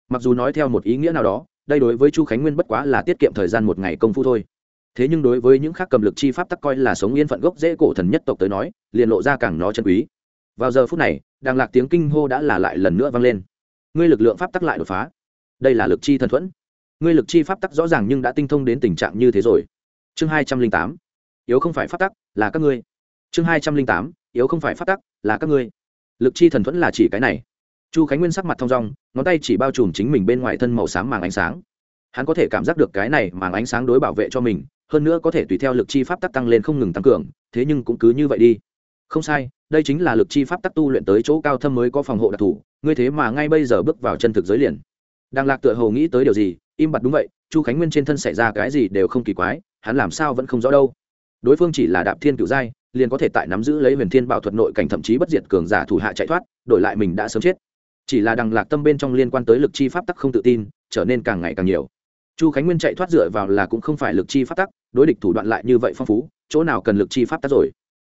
Mặc dù nói theo một ý nghĩa nào đó đây đối với chu khánh nguyên bất quá là tiết kiệm thời gian một ngày công phu thôi. Thế nhưng đối với những khác cầm lực chi pháp tắc coi là sống yên phận gốc dễ cổ thần nhất tộc tới nói liền lộ ra càng nó chân quý. Vào giờ phút này đàng lạc tiếng kinh hô đã là lại lần nữa vang lên ngươi lực lượng pháp tắc lại đột phá. Đây là lực chi thần thuẫn. Ngươi lực chi pháp tắc rõ ràng nhưng đã tinh thông đến tình trạng như thế rồi. Chương hai trăm linh tám. Yếu không phải pháp tắc, là các ngươi. Chương hai trăm linh tám. Yếu không phải pháp tắc, là các ngươi. Lực chi thần thuẫn là chỉ cái này. Chu khánh nguyên sắc mặt thong dong, ngón tay chỉ bao trùm chính mình bên ngoài thân màu xám màng ánh sáng. Hắn có thể cảm giác được cái này màng ánh sáng đối bảo vệ cho mình, hơn nữa có thể tùy theo lực chi pháp tắc tăng lên không ngừng tăng cường, thế nhưng cũng cứ như vậy đi. Không sai, đây chính là lực chi pháp tắc tu luyện tới chỗ cao thâm mới có phòng hộ đặc thù ngươi thế mà ngay bây giờ bước vào chân thực giới liền. Đang lạc tựa hồ nghĩ tới điều gì, im bặt đúng vậy, chu khánh nguyên trên thân xảy ra cái gì đều không kỳ quái, hắn làm sao vẫn không rõ đâu. Đối phương chỉ là đạp thiên cựu giai, liền có thể tại nắm giữ lấy huyền thiên bảo thuật nội cảnh thậm chí bất diệt cường giả thủ hạ chạy thoát, đổi lại mình đã sớm chết. Chỉ là đằng lạc tâm bên trong liên quan tới lực chi pháp tắc không tự tin, trở nên càng ngày càng nhiều. Chu khánh nguyên chạy thoát dựa vào là cũng không phải lực chi pháp tắc, đối địch thủ đoạn lại như vậy phong phú, chỗ nào cần lực chi pháp tắc rồi?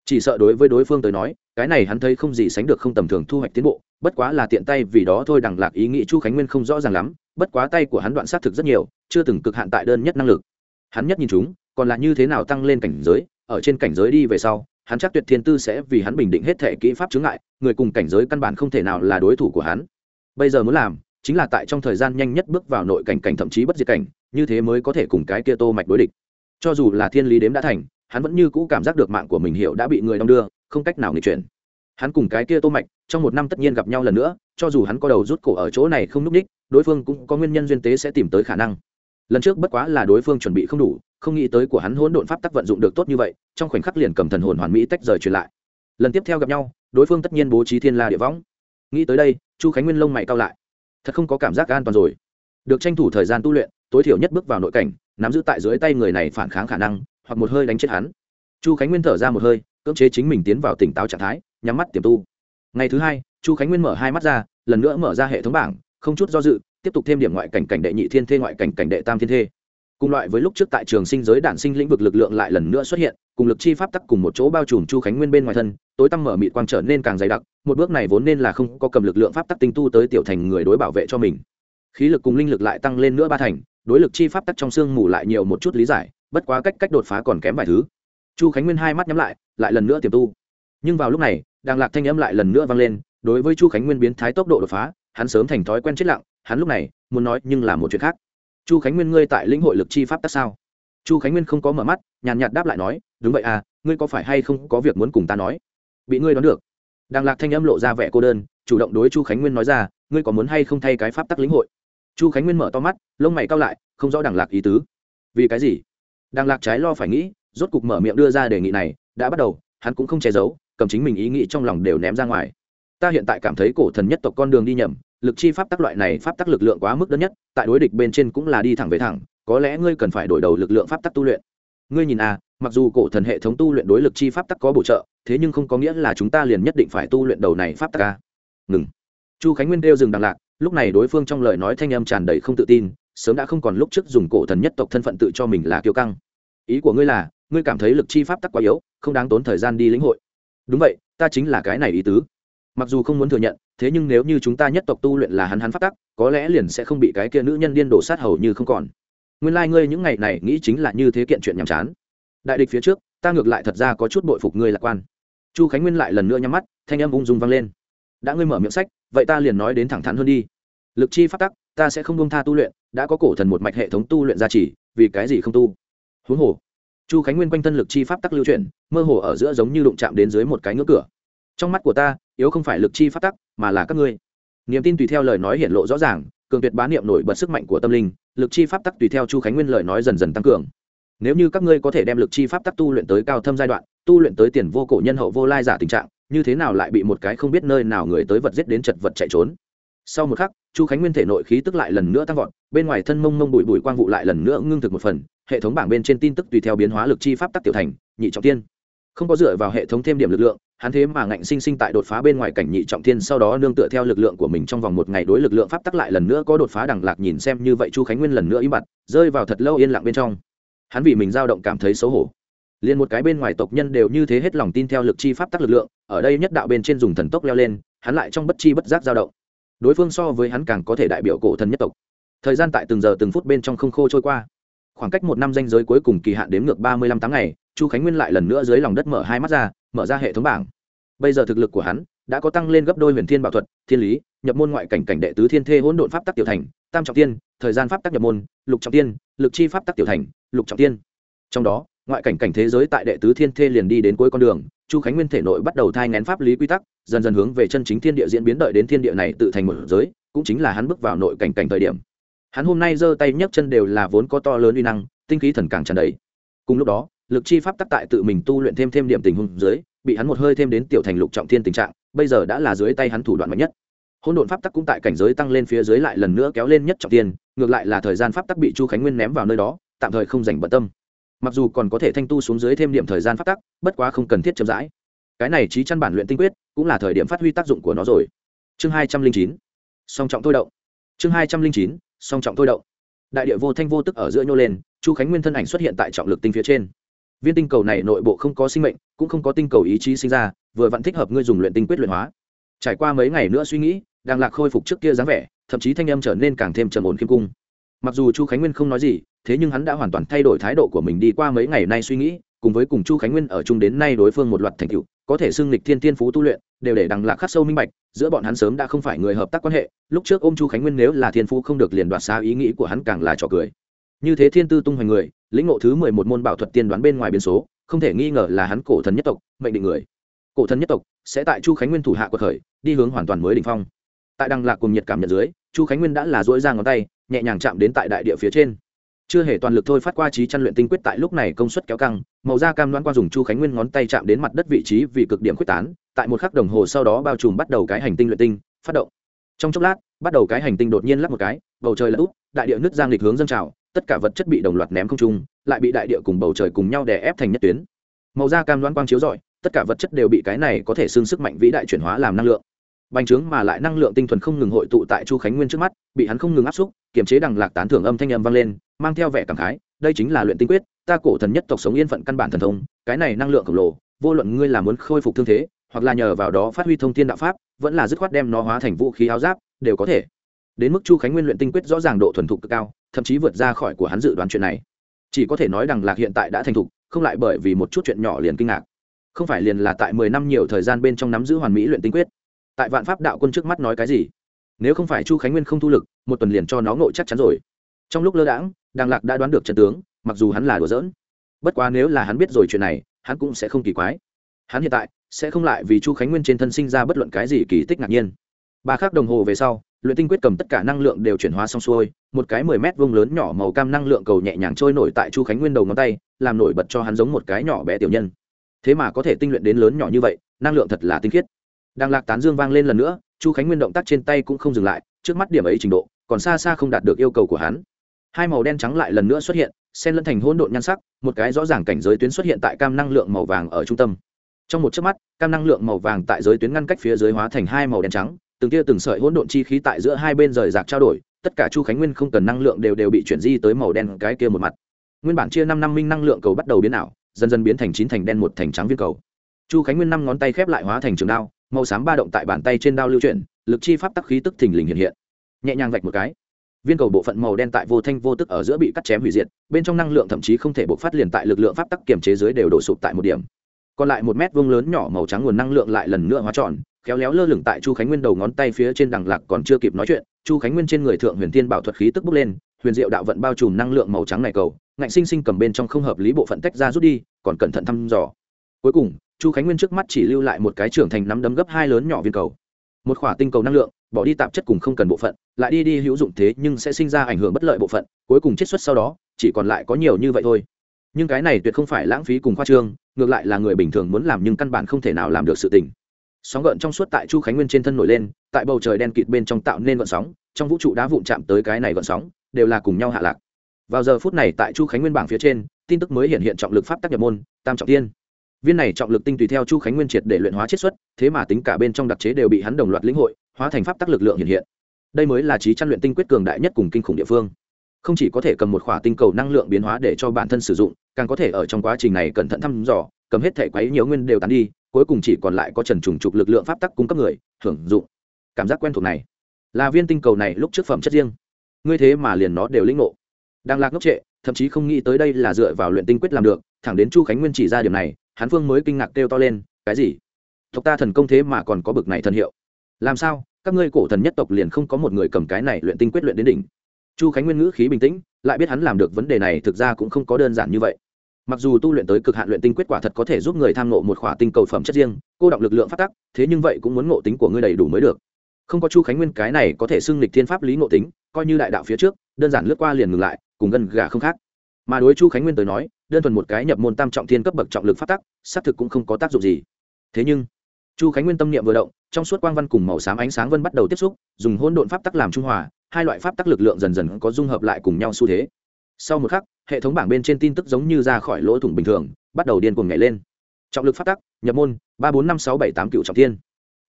Chỉ sợ đối với đối phương tới nói, cái này hắn thấy không gì sánh được không tầm thường thu hoạch tiến bộ, bất quá là tiện tay vì đó thôi đằng lạc ý nghĩ chu khánh nguyên không rõ ràng lắm, bất quá tay của hắn đoạn xác thực rất nhiều, chưa từng cực hạn tại đơn nhất năng lực. Hắn nhất nhìn chúng, còn là như thế nào tăng lên cảnh giới, ở trên cảnh giới đi về sau, hắn chắc tuyệt thiên tư sẽ vì hắn bình định hết thể kỹ pháp chướng ngại, người cùng cảnh giới căn bản không thể nào là đối thủ của hắn. Bây giờ muốn làm, chính là tại trong thời gian nhanh nhất bước vào nội cảnh cảnh thậm chí bất diệt cảnh, như thế mới có thể cùng cái kia tô mạch đối địch. Cho dù là thiên lý đếm đã thành hắn vẫn như cũ cảm giác được mạng của mình hiểu đã bị người đong đưa, không cách nào nghịch chuyển. Hắn cùng cái kia tô mạch, trong một năm tất nhiên gặp nhau lần nữa, cho dù hắn có đầu rút cổ ở chỗ này không núp đích đối phương cũng có nguyên nhân duyên tế sẽ tìm tới khả năng. Lần trước bất quá là đối phương chuẩn bị không đủ, không nghĩ tới của hắn hỗn độn pháp tắc vận dụng được tốt như vậy, trong khoảnh khắc liền cầm thần hồn hoàn mỹ tách rời truyền lại. Lần tiếp theo gặp nhau, đối phương tất nhiên bố trí thiên la địa võng. Nghĩ tới đây, chu khánh nguyên lông mày cao lại. Thật không có cảm giác an toàn rồi. Được tranh thủ thời gian tu luyện, tối thiểu nhất bước vào nội cảnh, nắm giữ tại dưới tay người này phản kháng khả năng hoặc một hơi đánh chết hắn. Chu khánh nguyên thở ra một hơi, cưỡng chế chính mình tiến vào tỉnh táo trạng thái, nhắm mắt tiềm tu. Ngày thứ hai, chu khánh nguyên mở hai mắt ra, lần nữa mở ra hệ thống bảng, không chút do dự, tiếp tục thêm điểm ngoại cảnh cảnh đệ nhị thiên thê, ngoại cảnh cảnh đệ tam thiên thê. Cùng loại với lúc trước tại trường sinh giới đản sinh lĩnh vực lực lượng lại lần nữa xuất hiện, cùng lực chi pháp tắc cùng một chỗ bao trùm chu khánh nguyên bên ngoài thân, tối tăm mở mịt quang trở nên càng dày đặc, một bước này vốn nên là không có cầm lực lượng pháp tắc tinh tu tới tiểu thành người đối bảo vệ cho mình. Khí lực cùng linh lực lại tăng lên nữa ba thành, đối lực chi pháp tắc trong xương mù lại nhiều một chút lý giải bất quá cách cách đột phá còn kém vài thứ. Chu khánh nguyên hai mắt nhắm lại lại lần nữa tiềm tu. Nhưng vào lúc này, đàng lạc thanh âm lại lần nữa vang lên, đối với chu khánh nguyên biến thái tốc độ đột phá, hắn sớm thành thói quen chết lặng, hắn lúc này muốn nói nhưng là một chuyện khác. Chu khánh nguyên ngươi tại lĩnh hội lực chi pháp tắc sao? Chu khánh nguyên không có mở mắt, nhàn nhạt đáp lại nói, đúng vậy à ngươi có phải hay không có việc muốn cùng ta nói? Bị ngươi đoán được. Đàng lạc thanh âm lộ ra vẻ cô đơn, chủ động đối chu khánh nguyên nói ra, ngươi có muốn hay không thay cái pháp tắc lĩnh hội? Chu khánh nguyên mở to mắt, lông mày cao lại, không rõ đàng lạc ý tứ. Vì cái gì? Đang lạc trái lo phải nghĩ, rốt cục mở miệng đưa ra đề nghị này, đã bắt đầu, hắn cũng không che giấu, cầm chính mình ý nghĩ trong lòng đều ném ra ngoài. Ta hiện tại cảm thấy cổ thần nhất tộc con đường đi nhầm, lực chi pháp tắc loại này pháp tắc lực lượng quá mức đơn nhất, tại đối địch bên trên cũng là đi thẳng về thẳng, có lẽ ngươi cần phải đổi đầu lực lượng pháp tắc tu luyện. Ngươi nhìn à mặc dù cổ thần hệ thống tu luyện đối lực chi pháp tắc có bổ trợ, thế nhưng không có nghĩa là chúng ta liền nhất định phải tu luyện đầu này pháp tắc ca ngừng. Chu khánh nguyên đeo dừng đằng lạc, lúc này đối phương trong lời nói thanh âm tràn đầy không tự tin sớm đã không còn lúc trước dùng cổ thần nhất tộc thân phận tự cho mình là kiêu căng. Ý của ngươi là, ngươi cảm thấy lực chi pháp tắc quá yếu, không đáng tốn thời gian đi lĩnh hội. Đúng vậy, ta chính là cái này ý tứ. Mặc dù không muốn thừa nhận, thế nhưng nếu như chúng ta nhất tộc tu luyện là hắn hắn pháp tắc, có lẽ liền sẽ không bị cái kia nữ nhân điên đổ sát hầu như không còn. Nguyên lai、like、ngươi những ngày này nghĩ chính là như thế kiện chuyện nhàm chán. Đại địch phía trước, ta ngược lại thật ra có chút bội phục ngươi lạc quan. Chu khánh nguyên lại lần nữa nhắm mắt, thanh âm ung dung vang lên. Đã ngươi mở miệng sách, vậy ta liền nói đến thẳng thắn hơn đi. Lực chi pháp tắc, ta sẽ không bông tha tu luyện đã có cổ thần một mạch hệ thống tu luyện gia trì, vì cái gì không tu? Huống hồ, chu khánh nguyên quanh thân lực chi pháp tắc lưu chuyển, mơ hồ ở giữa giống như đụng chạm đến dưới một cái ngưỡng cửa. Trong mắt của ta, yếu không phải lực chi pháp tắc, mà là các ngươi. Niềm tin tùy theo lời nói hiện lộ rõ ràng, cường tuyệt bá niệm nổi bật sức mạnh của tâm linh, lực chi pháp tắc tùy theo chu khánh nguyên lời nói dần dần tăng cường. Nếu như các ngươi có thể đem lực chi pháp tắc tu luyện tới cao thâm giai đoạn, tu luyện tới tiền vô cổ nhân hậu vô lai giả tình trạng, như thế nào lại bị một cái không biết nơi nào người tới vật giết đến chật vật chạy trốn? Sau một khắc, chu khánh nguyên thể nội khí tức lại lần nữa tăng vọt, bên ngoài thân mông mông bụi bụi quang vụ lại lần nữa ngưng thực một phần, hệ thống bảng bên trên tin tức tùy theo biến hóa lực chi pháp tắc tiểu thành, nhị trọng tiên không có dựa vào hệ thống thêm điểm lực lượng, hắn thế mà ngạnh sinh sinh tại đột phá bên ngoài cảnh nhị trọng thiên, sau đó nương tựa theo lực lượng của mình trong vòng một ngày đối lực lượng pháp tắc lại lần nữa có đột phá đằng lạc nhìn xem như vậy chu khánh nguyên lần nữa im bặt, rơi vào thật lâu yên lặng bên trong. Hắn vì mình dao động cảm thấy xấu hổ. Liền một cái bên ngoài tộc nhân đều như thế hết lòng tin theo lực chi pháp tắc lực lượng, ở đây nhất đạo bên trên dùng thần tốc leo lên, hắn lại trong bất chi bất giác dao động đối phương so với hắn càng có thể đại biểu cổ thần nhất tộc. Thời gian tại từng giờ từng phút bên trong không khô trôi qua. Khoảng cách một năm danh giới cuối cùng kỳ hạn đếm ngược ba mươi lăm tháng ngày, chu khánh nguyên lại lần nữa dưới lòng đất mở hai mắt ra, mở ra hệ thống bảng. Bây giờ thực lực của hắn đã có tăng lên gấp đôi huyền thiên bảo thuật, thiên lý, nhập môn ngoại cảnh cảnh đệ tứ thiên thê hỗn độn pháp tắc tiểu thành, tam trọng tiên, thời gian pháp tắc nhập môn, lục trọng tiên, lực chi pháp tắc tiểu thành, lục trọng tiên. Trong đó, ngoại cảnh cảnh thế giới tại đệ tứ thiên thê liền đi đến cuối con đường chu khánh nguyên thể nội bắt đầu thai ngén pháp lý quy tắc, dần dần hướng về chân chính thiên địa diễn biến đợi đến thiên địa này tự thành một giới, cũng chính là hắn bước vào nội cảnh cảnh thời điểm. Hắn hôm nay giơ tay nhấc chân đều là vốn có to lớn uy năng, tinh khí thần càng tràn đầy. Cùng lúc đó, lực chi pháp tắc tại tự mình tu luyện thêm thêm điểm tình huống dưới, bị hắn một hơi thêm đến tiểu thành lục trọng thiên tình trạng, bây giờ đã là dưới tay hắn thủ đoạn mạnh nhất. Hôn độn pháp tắc cũng tại cảnh giới tăng lên phía dưới lại lần nữa kéo lên nhất trọng tiên ngược lại là thời gian pháp tắc bị chu khánh nguyên ném vào nơi đó, tạm thời không dành bận tâm mặc dù còn có thể thanh tu xuống dưới thêm điểm thời gian pháp tắc, bất quá không cần thiết chậm rãi. Cái này trí chăn bản luyện tinh quyết, cũng là thời điểm phát huy tác dụng của nó rồi. Chương hai trăm linh chín. Song trọng thôi động. Chương hai trăm linh chín, song trọng thôi động. Đại địa vô thanh vô tức ở giữa nhô lên, chu khánh nguyên thân ảnh xuất hiện tại trọng lực tinh phía trên. Viên tinh cầu này nội bộ không có sinh mệnh, cũng không có tinh cầu ý chí sinh ra, vừa vặn thích hợp ngươi dùng luyện tinh quyết luyện hóa. Trải qua mấy ngày nữa suy nghĩ đang lạc khôi phục trước kia dáng vẻ, thậm chí thanh âm trở nên càng thêm trầm ổn khiêm cung. Mặc dù chu khánh nguyên không nói gì thế nhưng hắn đã hoàn toàn thay đổi thái độ của mình đi qua mấy ngày nay suy nghĩ, cùng với cùng chu khánh nguyên ở chung đến nay đối phương một loạt thành tựu, có thể xưng lịch thiên thiên phú tu luyện, đều để đằng lạc khắc sâu minh bạch, giữa bọn hắn sớm đã không phải người hợp tác quan hệ, lúc trước ôm chu khánh nguyên nếu là thiên phú không được liền đoạt xa ý nghĩ của hắn càng là trò cười. Như thế thiên tư tung hoành người, lĩnh ngộ thứ mười một môn bảo thuật tiên đoán bên ngoài biến số, không thể nghi ngờ là hắn cổ thần nhất tộc, mệnh định người. Cổ thần nhất tộc sẽ tại chu khánh nguyên thủ hạ của khởi, đi hướng hoàn toàn mới đỉnh phong. Tại đằng lạc cùng nhiệt cảm nhận dưới, chu khánh nguyên đã là dỗi ra ngón tay, nhẹ nhàng chạm đến tại đại địa phía trên chưa hề toàn lực thôi phát qua trí chăn luyện tinh quyết tại lúc này công suất kéo căng, màu da cam đoan qua dùng chu khánh nguyên ngón tay chạm đến mặt đất vị trí vì cực điểm quyết tán, tại một khắc đồng hồ sau đó bao trùm bắt đầu cái hành tinh luyện tinh, phát động. Trong chốc lát, bắt đầu cái hành tinh đột nhiên lắp một cái, bầu trời là úp, đại địa nước giang lịch hướng dâng trào, tất cả vật chất bị đồng loạt ném không trung, lại bị đại địa cùng bầu trời cùng nhau đè ép thành nhất tuyến. Màu da cam đoan quang chiếu rọi, tất cả vật chất đều bị cái này có thể xương sức mạnh vĩ đại chuyển hóa làm năng lượng. Bành trướng mà lại năng lượng tinh thuần không ngừng hội tụ tại chu khánh nguyên trước mắt, bị hắn không ngừng áp xúc, kiềm chế đằng lạc tán thưởng âm thanh âm vang lên mang theo vẻ cảm khái, đây chính là luyện tinh quyết, ta cổ thần nhất tộc sống yên phận căn bản thần thông, cái này năng lượng khổng lồ, vô luận ngươi là muốn khôi phục thương thế, hoặc là nhờ vào đó phát huy thông thiên đạo pháp, vẫn là dứt khoát đem nó hóa thành vũ khí áo giáp, đều có thể. Đến mức chu khánh nguyên luyện tinh quyết rõ ràng độ thuần thục cực cao, thậm chí vượt ra khỏi của hắn dự đoán chuyện này. Chỉ có thể nói đằng lạc hiện tại đã thành thục, không lại bởi vì một chút chuyện nhỏ liền kinh ngạc. Không phải liền là tại mười năm nhiều thời gian bên trong nắm giữ hoàn mỹ luyện tinh quyết. Tại vạn pháp đạo quân trước mắt nói cái gì? Nếu không phải chu khánh nguyên không thu lực, một tuần liền cho nó ngộ chắc chắn rồi trong lúc lơ đãng, đàng lạc đã đoán được trận tướng, mặc dù hắn là đùa giỡn. Bất quá nếu là hắn biết rồi chuyện này, hắn cũng sẽ không kỳ quái. Hắn hiện tại sẽ không lại vì chu khánh nguyên trên thân sinh ra bất luận cái gì kỳ tích ngạc nhiên. Ba khắc đồng hồ về sau, luyện tinh quyết cầm tất cả năng lượng đều chuyển hóa xong xuôi, một cái mười mét vuông lớn nhỏ màu cam năng lượng cầu nhẹ nhàng trôi nổi tại chu khánh nguyên đầu ngón tay, làm nổi bật cho hắn giống một cái nhỏ bé tiểu nhân. Thế mà có thể tinh luyện đến lớn nhỏ như vậy, năng lượng thật là tinh khiết. Đang lạc tán dương vang lên lần nữa, chu khánh nguyên động tác trên tay cũng không dừng lại, trước mắt điểm ấy trình độ, còn xa xa không đạt được yêu cầu của hắn hai màu đen trắng lại lần nữa xuất hiện, xen lẫn thành hỗn độn nhan sắc, một cái rõ ràng cảnh giới tuyến xuất hiện tại cam năng lượng màu vàng ở trung tâm. Trong một chớp mắt, cam năng lượng màu vàng tại giới tuyến ngăn cách phía dưới hóa thành hai màu đen trắng, từng tia từng sợi hỗn độn chi khí tại giữa hai bên rời rạc trao đổi, tất cả chu khánh nguyên không cần năng lượng đều đều bị chuyển di tới màu đen cái kia một mặt. Nguyên bản chia năm năm minh năng lượng cầu bắt đầu biến ảo, dần dần biến thành chín thành đen một thành trắng viên cầu. Chu khánh nguyên năm ngón tay khép lại hóa thành trường đao, màu xám ba động tại bàn tay trên đao lưu chuyển, lực chi pháp tắc khí tức thình lình hiện hiện. Nhẹ nhàng vạch một cái viên cầu bộ phận màu đen tại vô thanh vô tức ở giữa bị cắt chém hủy diệt, bên trong năng lượng thậm chí không thể bộc phát liền tại lực lượng pháp tắc kiềm chế dưới đều đổ sụp tại một điểm. Còn lại một mét vuông lớn nhỏ màu trắng nguồn năng lượng lại lần nữa hóa tròn, khéo léo lơ lửng tại chu khánh nguyên đầu ngón tay phía trên đằng lạc còn chưa kịp nói chuyện, chu khánh nguyên trên người thượng huyền thiên bảo thuật khí tức bốc lên, huyền diệu đạo vận bao trùm năng lượng màu trắng này cầu, ngạnh sinh sinh cầm bên trong không hợp lý bộ phận tách ra rút đi, còn cẩn thận thăm dò. Cuối cùng, chu khánh nguyên trước mắt chỉ lưu lại một cái trưởng thành nắm đấm gấp hai lớn nhỏ viên cầu. Một khỏa tinh cầu năng lượng, bỏ đi tạp chất cùng không cần bộ phận lại đi đi hữu dụng thế nhưng sẽ sinh ra ảnh hưởng bất lợi bộ phận, cuối cùng chiết xuất sau đó, chỉ còn lại có nhiều như vậy thôi. Nhưng cái này tuyệt không phải lãng phí cùng khoa trương, ngược lại là người bình thường muốn làm nhưng căn bản không thể nào làm được sự tình. Sóng gợn trong suốt tại chu khánh nguyên trên thân nổi lên, tại bầu trời đen kịt bên trong tạo nên gợn sóng, trong vũ trụ đá vụn chạm tới cái này gợn sóng, đều là cùng nhau hạ lạc. Vào giờ phút này tại chu khánh nguyên bảng phía trên, tin tức mới hiện hiện trọng lực pháp tác nhập môn, tam trọng tiên. Viên này trọng lực tinh tùy theo chu khánh nguyên triệt để luyện hóa chiết xuất, thế mà tính cả bên trong đặc chế đều bị hắn đồng loạt lĩnh hội, hóa thành pháp tác lực lượng hiện hiện đây mới là trí chăn luyện tinh quyết cường đại nhất cùng kinh khủng địa phương. Không chỉ có thể cầm một khỏa tinh cầu năng lượng biến hóa để cho bản thân sử dụng, càng có thể ở trong quá trình này cẩn thận thăm dò, cầm hết thể quấy nhiều nguyên đều tán đi, cuối cùng chỉ còn lại có trần trùng trục lực lượng pháp tắc cung cấp người, hưởng dụng. Cảm giác quen thuộc này. Là viên tinh cầu này lúc trước phẩm chất riêng. Ngươi thế mà liền nó đều lĩnh ngộ. Đang lạc ngốc trệ, thậm chí không nghĩ tới đây là dựa vào luyện tinh quyết làm được, thẳng đến chu khánh nguyên chỉ ra điểm này hán phương mới kinh ngạc kêu to lên, cái gì? Tộc ta thần công thế mà còn có bực này thần hiệu? Làm sao? Các ngươi cổ thần nhất tộc liền không có một người cầm cái này luyện tinh quyết luyện đến đỉnh. Chu khánh nguyên ngữ khí bình tĩnh, lại biết hắn làm được vấn đề này thực ra cũng không có đơn giản như vậy. Mặc dù tu luyện tới cực hạn luyện tinh quyết quả thật có thể giúp người tham ngộ một khỏa tinh cầu phẩm chất riêng, cô động lực lượng phát tắc, thế nhưng vậy cũng muốn ngộ tính của ngươi đầy đủ mới được. Không có chu khánh nguyên cái này có thể xưng lịch thiên pháp lý ngộ tính, coi như đại đạo phía trước, đơn giản lướt qua liền ngừng lại, cùng gần gà không khác. Mà đối chu khánh nguyên tới nói, đơn thuần một cái nhập môn tam trọng thiên cấp bậc trọng lực phát tắc, xác thực cũng không có tác dụng gì. Thế nhưng chu khánh nguyên tâm niệm vừa động, trong suốt quang văn cùng màu xám ánh sáng vân bắt đầu tiếp xúc, dùng hỗn độn pháp tắc làm trung hòa, hai loại pháp tắc lực lượng dần dần có dung hợp lại cùng nhau xu thế. Sau một khắc, hệ thống bảng bên trên tin tức giống như ra khỏi lỗ thủng bình thường, bắt đầu điên cuồng nhảy lên. Trọng lực pháp tắc, nhập môn, ba bốn năm sáu bảy tám cựu trọng thiên.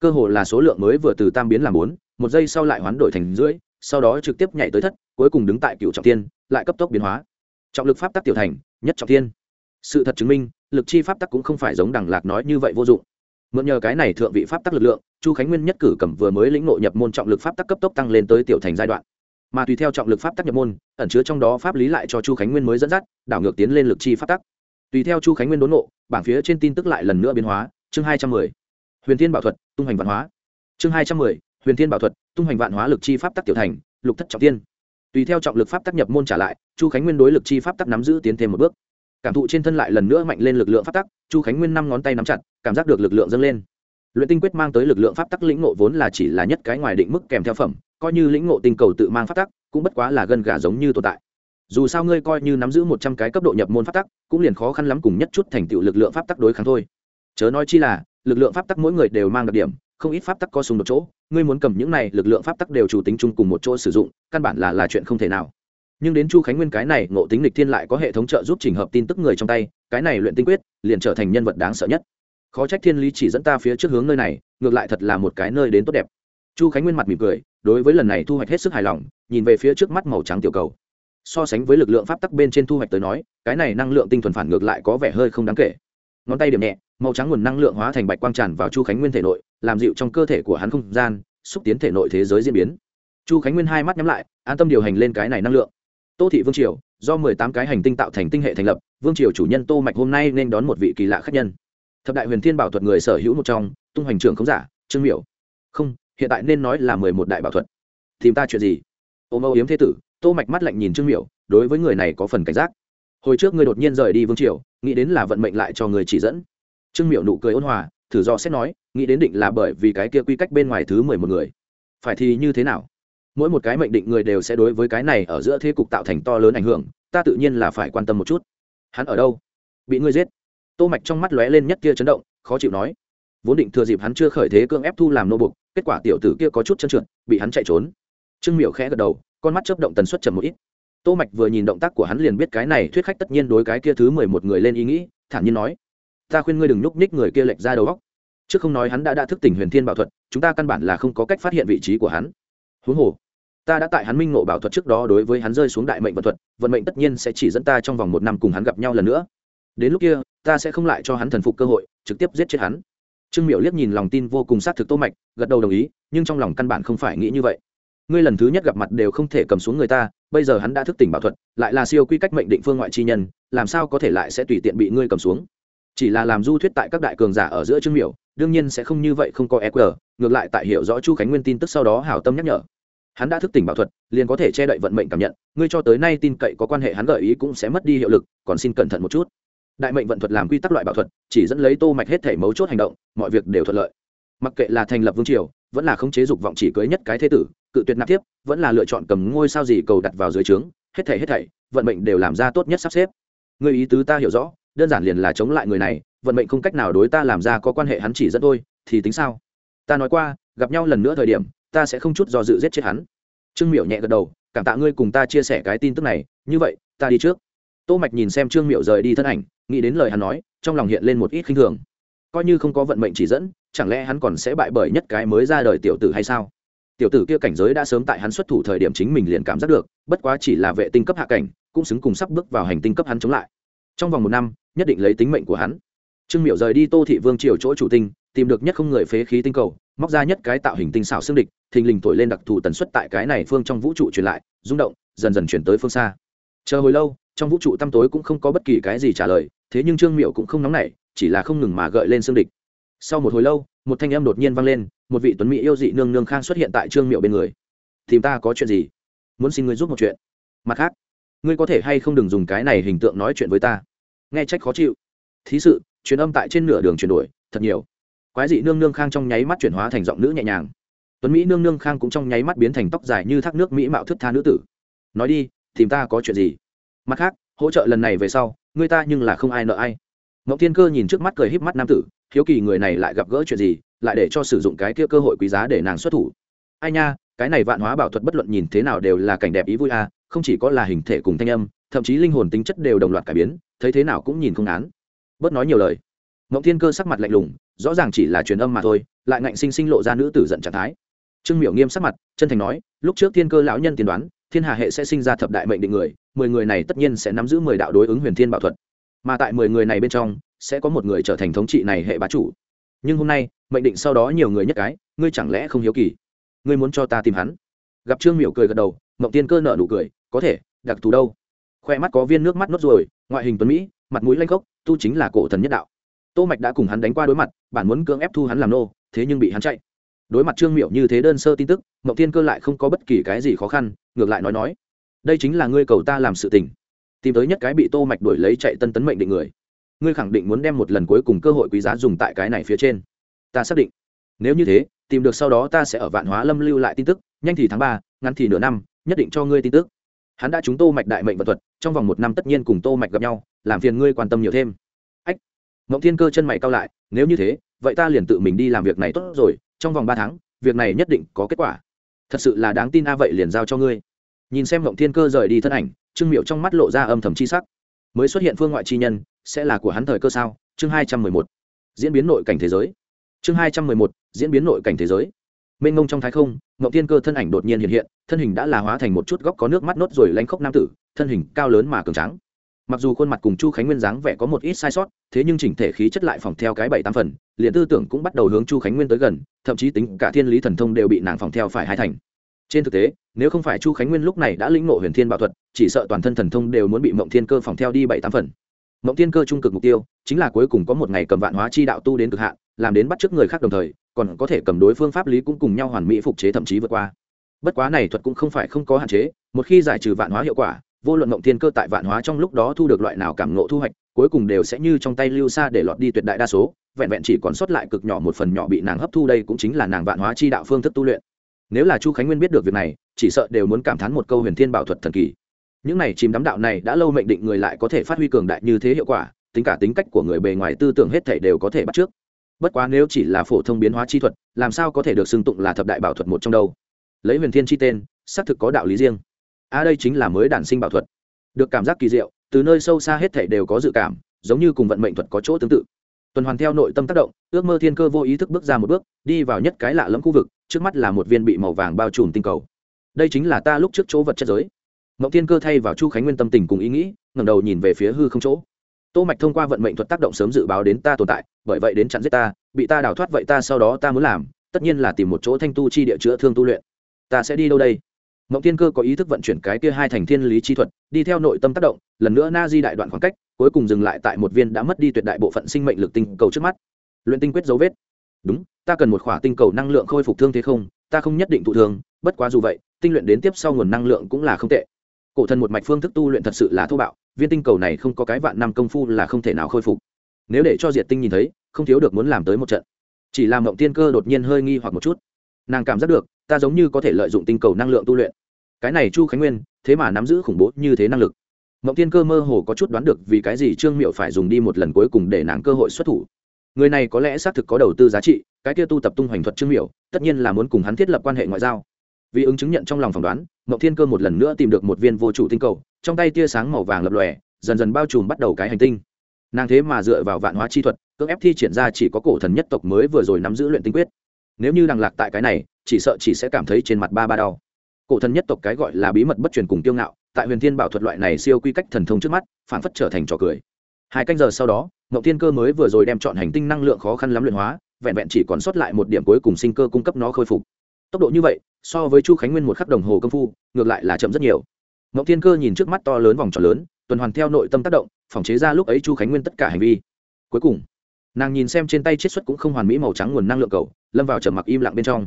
Cơ hồ là số lượng mới vừa từ tam biến làm bốn, một giây sau lại hoán đổi thành rưỡi, sau đó trực tiếp nhảy tới thất, cuối cùng đứng tại cựu trọng thiên, lại cấp tốc biến hóa. Trọng lực pháp tắc tiểu thành, nhất trọng thiên. Sự thật chứng minh, lực chi pháp tắc cũng không phải giống đằng lạc nói như vậy vô dụng mượn nhờ cái này thượng vị pháp tắc lực lượng, chu khánh nguyên nhất cử cầm vừa mới lĩnh nội nhập môn trọng lực pháp tắc cấp tốc tăng lên tới tiểu thành giai đoạn. Mà tùy theo trọng lực pháp tắc nhập môn, ẩn chứa trong đó pháp lý lại cho chu khánh nguyên mới dẫn dắt, đảo ngược tiến lên lực chi pháp tắc. Tùy theo chu khánh nguyên đốn nộ bảng phía trên tin tức lại lần nữa biến hóa. Chương hai trăm mười, huyền thiên bảo thuật, tung hoành văn hóa. Chương hai trăm mười, huyền thiên bảo thuật, tung hoành vạn hóa lực chi pháp tắc tiểu thành, lục thất trọng tiên. Tùy theo trọng lực pháp tắc nhập môn trả lại, chu khánh nguyên đối lực chi pháp tắc nắm giữ tiến thêm một bước cảm thụ trên thân lại lần nữa mạnh lên lực lượng pháp tắc, chu khánh nguyên năm ngón tay nắm chặt, cảm giác được lực lượng dâng lên. Luyện tinh quyết mang tới lực lượng pháp tắc lĩnh ngộ vốn là chỉ là nhất cái ngoài định mức kèm theo phẩm, coi như lĩnh ngộ tinh cầu tự mang pháp tắc, cũng bất quá là gần gà giống như tồn tại. Dù sao ngươi coi như nắm giữ một trăm cái cấp độ nhập môn pháp tắc, cũng liền khó khăn lắm cùng nhất chút thành tựu lực lượng pháp tắc đối kháng thôi. Chớ nói chi là, lực lượng pháp tắc mỗi người đều mang đặc điểm, không ít pháp tắc có xung một chỗ, ngươi muốn cầm những này, lực lượng pháp tắc đều chủ tính chung cùng một chỗ sử dụng, căn bản là là chuyện không thể nào nhưng đến chu khánh nguyên cái này ngộ tính lịch thiên lại có hệ thống trợ giúp trình hợp tin tức người trong tay, cái này luyện tinh quyết liền trở thành nhân vật đáng sợ nhất. Khó trách thiên lý chỉ dẫn ta phía trước hướng nơi này, ngược lại thật là một cái nơi đến tốt đẹp. Chu khánh nguyên mặt mỉm cười, đối với lần này thu hoạch hết sức hài lòng, nhìn về phía trước mắt màu trắng tiểu cầu. So sánh với lực lượng pháp tắc bên trên thu hoạch tới nói, cái này năng lượng tinh thuần phản ngược lại có vẻ hơi không đáng kể. Ngón tay điểm nhẹ, màu trắng nguồn năng lượng hóa thành bạch quang tràn vào chu khánh nguyên thể nội, làm dịu trong cơ thể của hắn không gian, xúc tiến thể nội thế giới diễn biến. Chu khánh nguyên hai mắt nhắm lại, an tâm điều hành lên cái này năng lượng tô thị vương triều, do mười tám cái hành tinh tạo thành tinh hệ thành lập, vương triều chủ nhân tô mạch hôm nay nên đón một vị kỳ lạ khách nhân. Thập đại huyền thiên bảo thuật người sở hữu một trong, tung hoành trưởng không giả, trương miểu. Không, hiện tại nên nói là mười một đại bảo thuật. Tìm ta chuyện gì? Ôm âu yếm thế tử, tô mạch mắt lạnh nhìn trương miểu, đối với người này có phần cảnh giác. Hồi trước ngươi đột nhiên rời đi vương triều, nghĩ đến là vận mệnh lại cho người chỉ dẫn. Trương miểu nụ cười ôn hòa, thử do xét nói, nghĩ đến định là bởi vì cái kia quy cách bên ngoài thứ mười một người. Phải thì như thế nào? Mỗi một cái mệnh định người đều sẽ đối với cái này ở giữa thế cục tạo thành to lớn ảnh hưởng, ta tự nhiên là phải quan tâm một chút. Hắn ở đâu? Bị ngươi giết. Tô mạch trong mắt lóe lên nhất kia chấn động, khó chịu nói. Vốn định thừa dịp hắn chưa khởi thế cương ép thu làm nô bục, kết quả tiểu tử kia có chút chân trượt, bị hắn chạy trốn. Trương miểu khẽ gật đầu, con mắt chớp động tần suất chậm một ít. Tô mạch vừa nhìn động tác của hắn liền biết cái này thuyết khách tất nhiên đối cái kia thứ mười một người lên ý nghĩ, thản nhiên nói. Ta khuyên ngươi đừng núp ních người kia lệch ra đầu óc. Trước không nói hắn đã đã thức tỉnh huyền thiên bảo thuật, chúng ta căn bản là không có cách phát hiện vị trí của hắn. Huống hồ ta đã tại hắn minh ngộ bảo thuật trước đó đối với hắn rơi xuống đại mệnh vật thuật, vận mệnh tất nhiên sẽ chỉ dẫn ta trong vòng một năm cùng hắn gặp nhau lần nữa. Đến lúc kia, ta sẽ không lại cho hắn thần phục cơ hội, trực tiếp giết chết hắn. Trương miệu liếc nhìn lòng tin vô cùng xác thực tô mạch, gật đầu đồng ý, nhưng trong lòng căn bản không phải nghĩ như vậy. Ngươi lần thứ nhất gặp mặt đều không thể cầm xuống người ta, bây giờ hắn đã thức tỉnh bảo thuật, lại là siêu quy cách mệnh định phương ngoại chi nhân, làm sao có thể lại sẽ tùy tiện bị ngươi cầm xuống? Chỉ là làm du thuyết tại các đại cường giả ở giữa trương miểu, đương nhiên sẽ không như vậy không có eq ngược lại tại hiểu rõ chu khánh nguyên tin tức sau đó hảo tâm nhắc nhở hắn đã thức tỉnh bảo thuật, liền có thể che đậy vận mệnh cảm nhận. Ngươi cho tới nay tin cậy có quan hệ hắn gợi ý cũng sẽ mất đi hiệu lực, còn xin cẩn thận một chút. Đại mệnh vận thuật làm quy tắc loại bảo thuật, chỉ dẫn lấy tô mạch hết thể mấu chốt hành động, mọi việc đều thuận lợi. Mặc kệ là thành lập vương triều, vẫn là khống chế dục vọng chỉ cưới nhất cái thế tử, cự tuyệt nạp tiếp vẫn là lựa chọn cầm ngôi sao gì cầu đặt vào dưới trướng, hết thảy hết thảy, vận mệnh đều làm ra tốt nhất sắp xếp. Người ý tứ ta hiểu rõ, đơn giản liền là chống lại người này, vận mệnh không cách nào đối ta làm ra có quan hệ hắn chỉ dẫn tôi thì tính sao? Ta nói qua, gặp nhau lần nữa thời điểm ta sẽ không chút do dự giết chết hắn. Trương miểu nhẹ gật đầu, cảm tạ ngươi cùng ta chia sẻ cái tin tức này, như vậy, ta đi trước. Tô mạch nhìn xem trương miểu rời đi thân ảnh, nghĩ đến lời hắn nói, trong lòng hiện lên một ít khinh thường. Coi như không có vận mệnh chỉ dẫn, chẳng lẽ hắn còn sẽ bại bởi nhất cái mới ra đời tiểu tử hay sao? Tiểu tử kia cảnh giới đã sớm tại hắn xuất thủ thời điểm chính mình liền cảm giác được, bất quá chỉ là vệ tinh cấp hạ cảnh, cũng xứng cùng sắp bước vào hành tinh cấp hắn chống lại. Trong vòng một năm, nhất định lấy tính mệnh của hắn. Trương miểu rời đi tô thị vương triều chỗ chủ tinh tìm được nhất không người phế khí tinh cầu, móc ra nhất cái tạo hình tinh xảo xương địch, thình lình thổi lên đặc thù tần suất tại cái này phương trong vũ trụ truyền lại, rung động, dần dần chuyển tới phương xa. Chờ hồi lâu, trong vũ trụ tăm tối cũng không có bất kỳ cái gì trả lời, thế nhưng trương miệu cũng không nóng nảy, chỉ là không ngừng mà gợi lên xương địch. Sau một hồi lâu, một thanh âm đột nhiên vang lên, một vị tuấn mỹ yêu dị nương nương khang xuất hiện tại trương miệu bên người. Tìm ta có chuyện gì? Muốn xin ngươi giúp một chuyện. Mặt khác, ngươi có thể hay không đừng dùng cái này hình tượng nói chuyện với ta? Nghe trách khó chịu. Thí sự, truyền âm tại trên nửa đường chuyển đổi, thật nhiều quái dị nương nương khang trong nháy mắt chuyển hóa thành giọng nữ nhẹ nhàng. Tuấn mỹ nương nương khang cũng trong nháy mắt biến thành tóc dài như thác nước mỹ mạo thức tha nữ tử. Nói đi, tìm ta có chuyện gì? Mặt khác, hỗ trợ lần này về sau, người ta nhưng là không ai nợ ai. Ngọc thiên cơ nhìn trước mắt cười híp mắt nam tử, hiếu kỳ người này lại gặp gỡ chuyện gì, lại để cho sử dụng cái kia cơ hội quý giá để nàng xuất thủ. Ai nha, cái này vạn hóa bảo thuật bất luận nhìn thế nào đều là cảnh đẹp ý vui a không chỉ có là hình thể cùng thanh âm, thậm chí linh hồn tính chất đều đồng loạt cải biến, thấy thế nào cũng nhìn không án bớt nói nhiều lời. Ngọc thiên cơ sắc mặt lạnh lùng rõ ràng chỉ là truyền âm mà thôi, lại ngạnh sinh sinh lộ ra nữ tử giận trạng thái. Trương miểu nghiêm sắc mặt, chân thành nói, lúc trước thiên cơ lão nhân tiên đoán, thiên hà hệ sẽ sinh ra thập đại mệnh định người, mười người này tất nhiên sẽ nắm giữ mười đạo đối ứng huyền thiên bảo thuật. Mà tại mười người này bên trong, sẽ có một người trở thành thống trị này hệ bá chủ. Nhưng hôm nay, mệnh định sau đó nhiều người nhất cái, ngươi chẳng lẽ không hiếu kỳ? Ngươi muốn cho ta tìm hắn? Gặp trương miểu cười gật đầu, mộng tiên cơ nợ nụ cười, có thể, đặc thù đâu? Khoe mắt có viên nước mắt nốt ruồi ngoại hình tuấn mỹ, mặt mũi lanh khốc, tu chính là cổ thần nhất đạo tô mạch đã cùng hắn đánh qua đối mặt, bản muốn cưỡng ép thu hắn làm nô, thế nhưng bị hắn chạy. Đối mặt trương miệu như thế đơn sơ tin tức mậu Thiên cơ lại không có bất kỳ cái gì khó khăn, ngược lại nói nói, đây chính là ngươi cầu ta làm sự tình. Tìm tới nhất cái bị tô mạch đuổi lấy chạy tân tấn mệnh định người. Ngươi khẳng định muốn đem một lần cuối cùng cơ hội quý giá dùng tại cái này phía trên. Ta xác định. Nếu như thế, tìm được sau đó ta sẽ ở vạn hóa lâm lưu lại tin tức, nhanh thì tháng ba, ngắn thì nửa năm, nhất định cho ngươi tin tức. Hắn đã chúng tô mạch đại mệnh vật thuật, trong vòng một năm tất nhiên cùng tô mạch gặp nhau, làm phiền ngươi quan tâm nhiều thêm mộng thiên cơ chân mày cao lại, nếu như thế, vậy ta liền tự mình đi làm việc này tốt rồi, trong vòng ba tháng, việc này nhất định có kết quả. Thật sự là đáng tin a, vậy liền giao cho ngươi. Nhìn xem mộng thiên cơ rời đi thân ảnh, trương miệu trong mắt lộ ra âm thầm chi sắc. Mới xuất hiện phương ngoại chi nhân, sẽ là của hắn thời cơ sao? Chương hai trăm mười một. Diễn biến nội cảnh thế giới. Chương hai trăm mười một, diễn biến nội cảnh thế giới. Mênh ngông trong thái không mộng thiên cơ thân ảnh đột nhiên hiện hiện, thân hình đã là hóa thành một chút góc có nước mắt nốt rồi lánh khóc nam tử, thân hình cao lớn mà cường trắng mặc dù khuôn mặt cùng chu khánh nguyên dáng vẻ có một ít sai sót, thế nhưng chỉnh thể khí chất lại phòng theo cái bảy tám phần, liền tư tưởng cũng bắt đầu hướng chu khánh nguyên tới gần, thậm chí tính cả thiên lý thần thông đều bị nàng phòng theo phải hai thành. Trên thực tế, nếu không phải chu khánh nguyên lúc này đã lĩnh ngộ huyền thiên bảo thuật, chỉ sợ toàn thân thần thông đều muốn bị mộng thiên cơ phòng theo đi bảy tám phần. Mộng thiên cơ trung cực mục tiêu, chính là cuối cùng có một ngày cầm vạn hóa chi đạo tu đến cực hạn, làm đến bắt chước người khác đồng thời, còn có thể cầm đối phương pháp lý cũng cùng nhau hoàn mỹ phục chế thậm chí vượt qua. Bất quá này thuật cũng không phải không có hạn chế, một khi giải trừ vạn hóa hiệu quả vô luận mộng thiên cơ tại vạn hóa trong lúc đó thu được loại nào cảm ngộ thu hoạch, cuối cùng đều sẽ như trong tay lưu xa để lọt đi tuyệt đại đa số, vẹn vẹn chỉ còn sót lại cực nhỏ một phần nhỏ bị nàng hấp thu đây cũng chính là nàng vạn hóa chi đạo phương thức tu luyện. Nếu là chu khánh nguyên biết được việc này, chỉ sợ đều muốn cảm thán một câu huyền thiên bảo thuật thần kỳ. Những này chìm đắm đạo này đã lâu mệnh định người lại có thể phát huy cường đại như thế hiệu quả, tính cả tính cách của người bề ngoài tư tưởng hết thể đều có thể bắt trước. Bất quá nếu chỉ là phổ thông biến hóa chi thuật, làm sao có thể được xưng tụng là thập đại bảo thuật một trong đâu? Lấy huyền thiên chi tên, xác thực có đạo lý riêng à đây chính là mới đản sinh bảo thuật. Được cảm giác kỳ diệu, từ nơi sâu xa hết thể đều có dự cảm, giống như cùng vận mệnh thuật có chỗ tương tự. Tuần hoàn theo nội tâm tác động, ước mơ thiên cơ vô ý thức bước ra một bước, đi vào nhất cái lạ lẫm khu vực, trước mắt là một viên bị màu vàng bao trùm tinh cầu. Đây chính là ta lúc trước chỗ vật chất giới. Mậu thiên cơ thay vào chu khánh nguyên tâm tình cùng ý nghĩ, ngẩng đầu nhìn về phía hư không chỗ. Tô mạch thông qua vận mệnh thuật tác động sớm dự báo đến ta tồn tại, bởi vậy đến chặn giết ta, bị ta đào thoát vậy ta sau đó ta muốn làm, tất nhiên là tìm một chỗ thanh tu chi địa chữa thương tu luyện. Ta sẽ đi đâu đây? Mộng tiên cơ có ý thức vận chuyển cái kia hai thành thiên lý chi thuật, đi theo nội tâm tác động, lần nữa na di đại đoạn khoảng cách, cuối cùng dừng lại tại một viên đã mất đi tuyệt đại bộ phận sinh mệnh lực tinh cầu trước mắt. Luyện tinh quyết dấu vết. Đúng, ta cần một khỏa tinh cầu năng lượng khôi phục thương thế không? Ta không nhất định thụ thương, bất quá dù vậy, tinh luyện đến tiếp sau nguồn năng lượng cũng là không tệ. Cổ thần một mạch phương thức tu luyện thật sự là thô bạo, viên tinh cầu này không có cái vạn năm công phu là không thể nào khôi phục. Nếu để cho diệt tinh nhìn thấy, không thiếu được muốn làm tới một trận. Chỉ làm mộng tiên cơ đột nhiên hơi nghi hoặc một chút. Nàng cảm giác được, ta giống như có thể lợi dụng tinh cầu năng lượng tu luyện cái này chu khánh nguyên thế mà nắm giữ khủng bố như thế năng lực mộng tiên cơ mơ hồ có chút đoán được vì cái gì trương miệu phải dùng đi một lần cuối cùng để nàng cơ hội xuất thủ người này có lẽ xác thực có đầu tư giá trị cái kia tu tập tung hoành thuật trương miệu tất nhiên là muốn cùng hắn thiết lập quan hệ ngoại giao vì ứng chứng nhận trong lòng phỏng đoán mộng thiên cơ một lần nữa tìm được một viên vô chủ tinh cầu trong tay tia sáng màu vàng lập lòe dần dần bao trùm bắt đầu cái hành tinh nàng thế mà dựa vào vạn hóa chi thuật cưỡng ép thi triển ra chỉ có cổ thần nhất tộc mới vừa rồi nắm giữ luyện tinh quyết nếu như đằng lạc tại cái này chỉ sợ chỉ sẽ cảm thấy trên mặt ba ba đau cổ thần nhất tộc cái gọi là bí mật bất truyền cùng tiêu ngạo, tại huyền thiên bảo thuật loại này siêu quy cách thần thông trước mắt phản phất trở thành trò cười. Hai canh giờ sau đó ngậu thiên cơ mới vừa rồi đem chọn hành tinh năng lượng khó khăn lắm luyện hóa, vẹn vẹn chỉ còn sót lại một điểm cuối cùng sinh cơ cung cấp nó khôi phục. Tốc độ như vậy, so với chu khánh nguyên một khắc đồng hồ công phu, ngược lại là chậm rất nhiều. Ngậu thiên cơ nhìn trước mắt to lớn vòng tròn lớn, tuần hoàn theo nội tâm tác động, phòng chế ra lúc ấy chu khánh nguyên tất cả hành vi. Cuối cùng, nàng nhìn xem trên tay chiết xuất cũng không hoàn mỹ màu trắng nguồn năng lượng cầu, lâm vào trầm mặc im lặng bên trong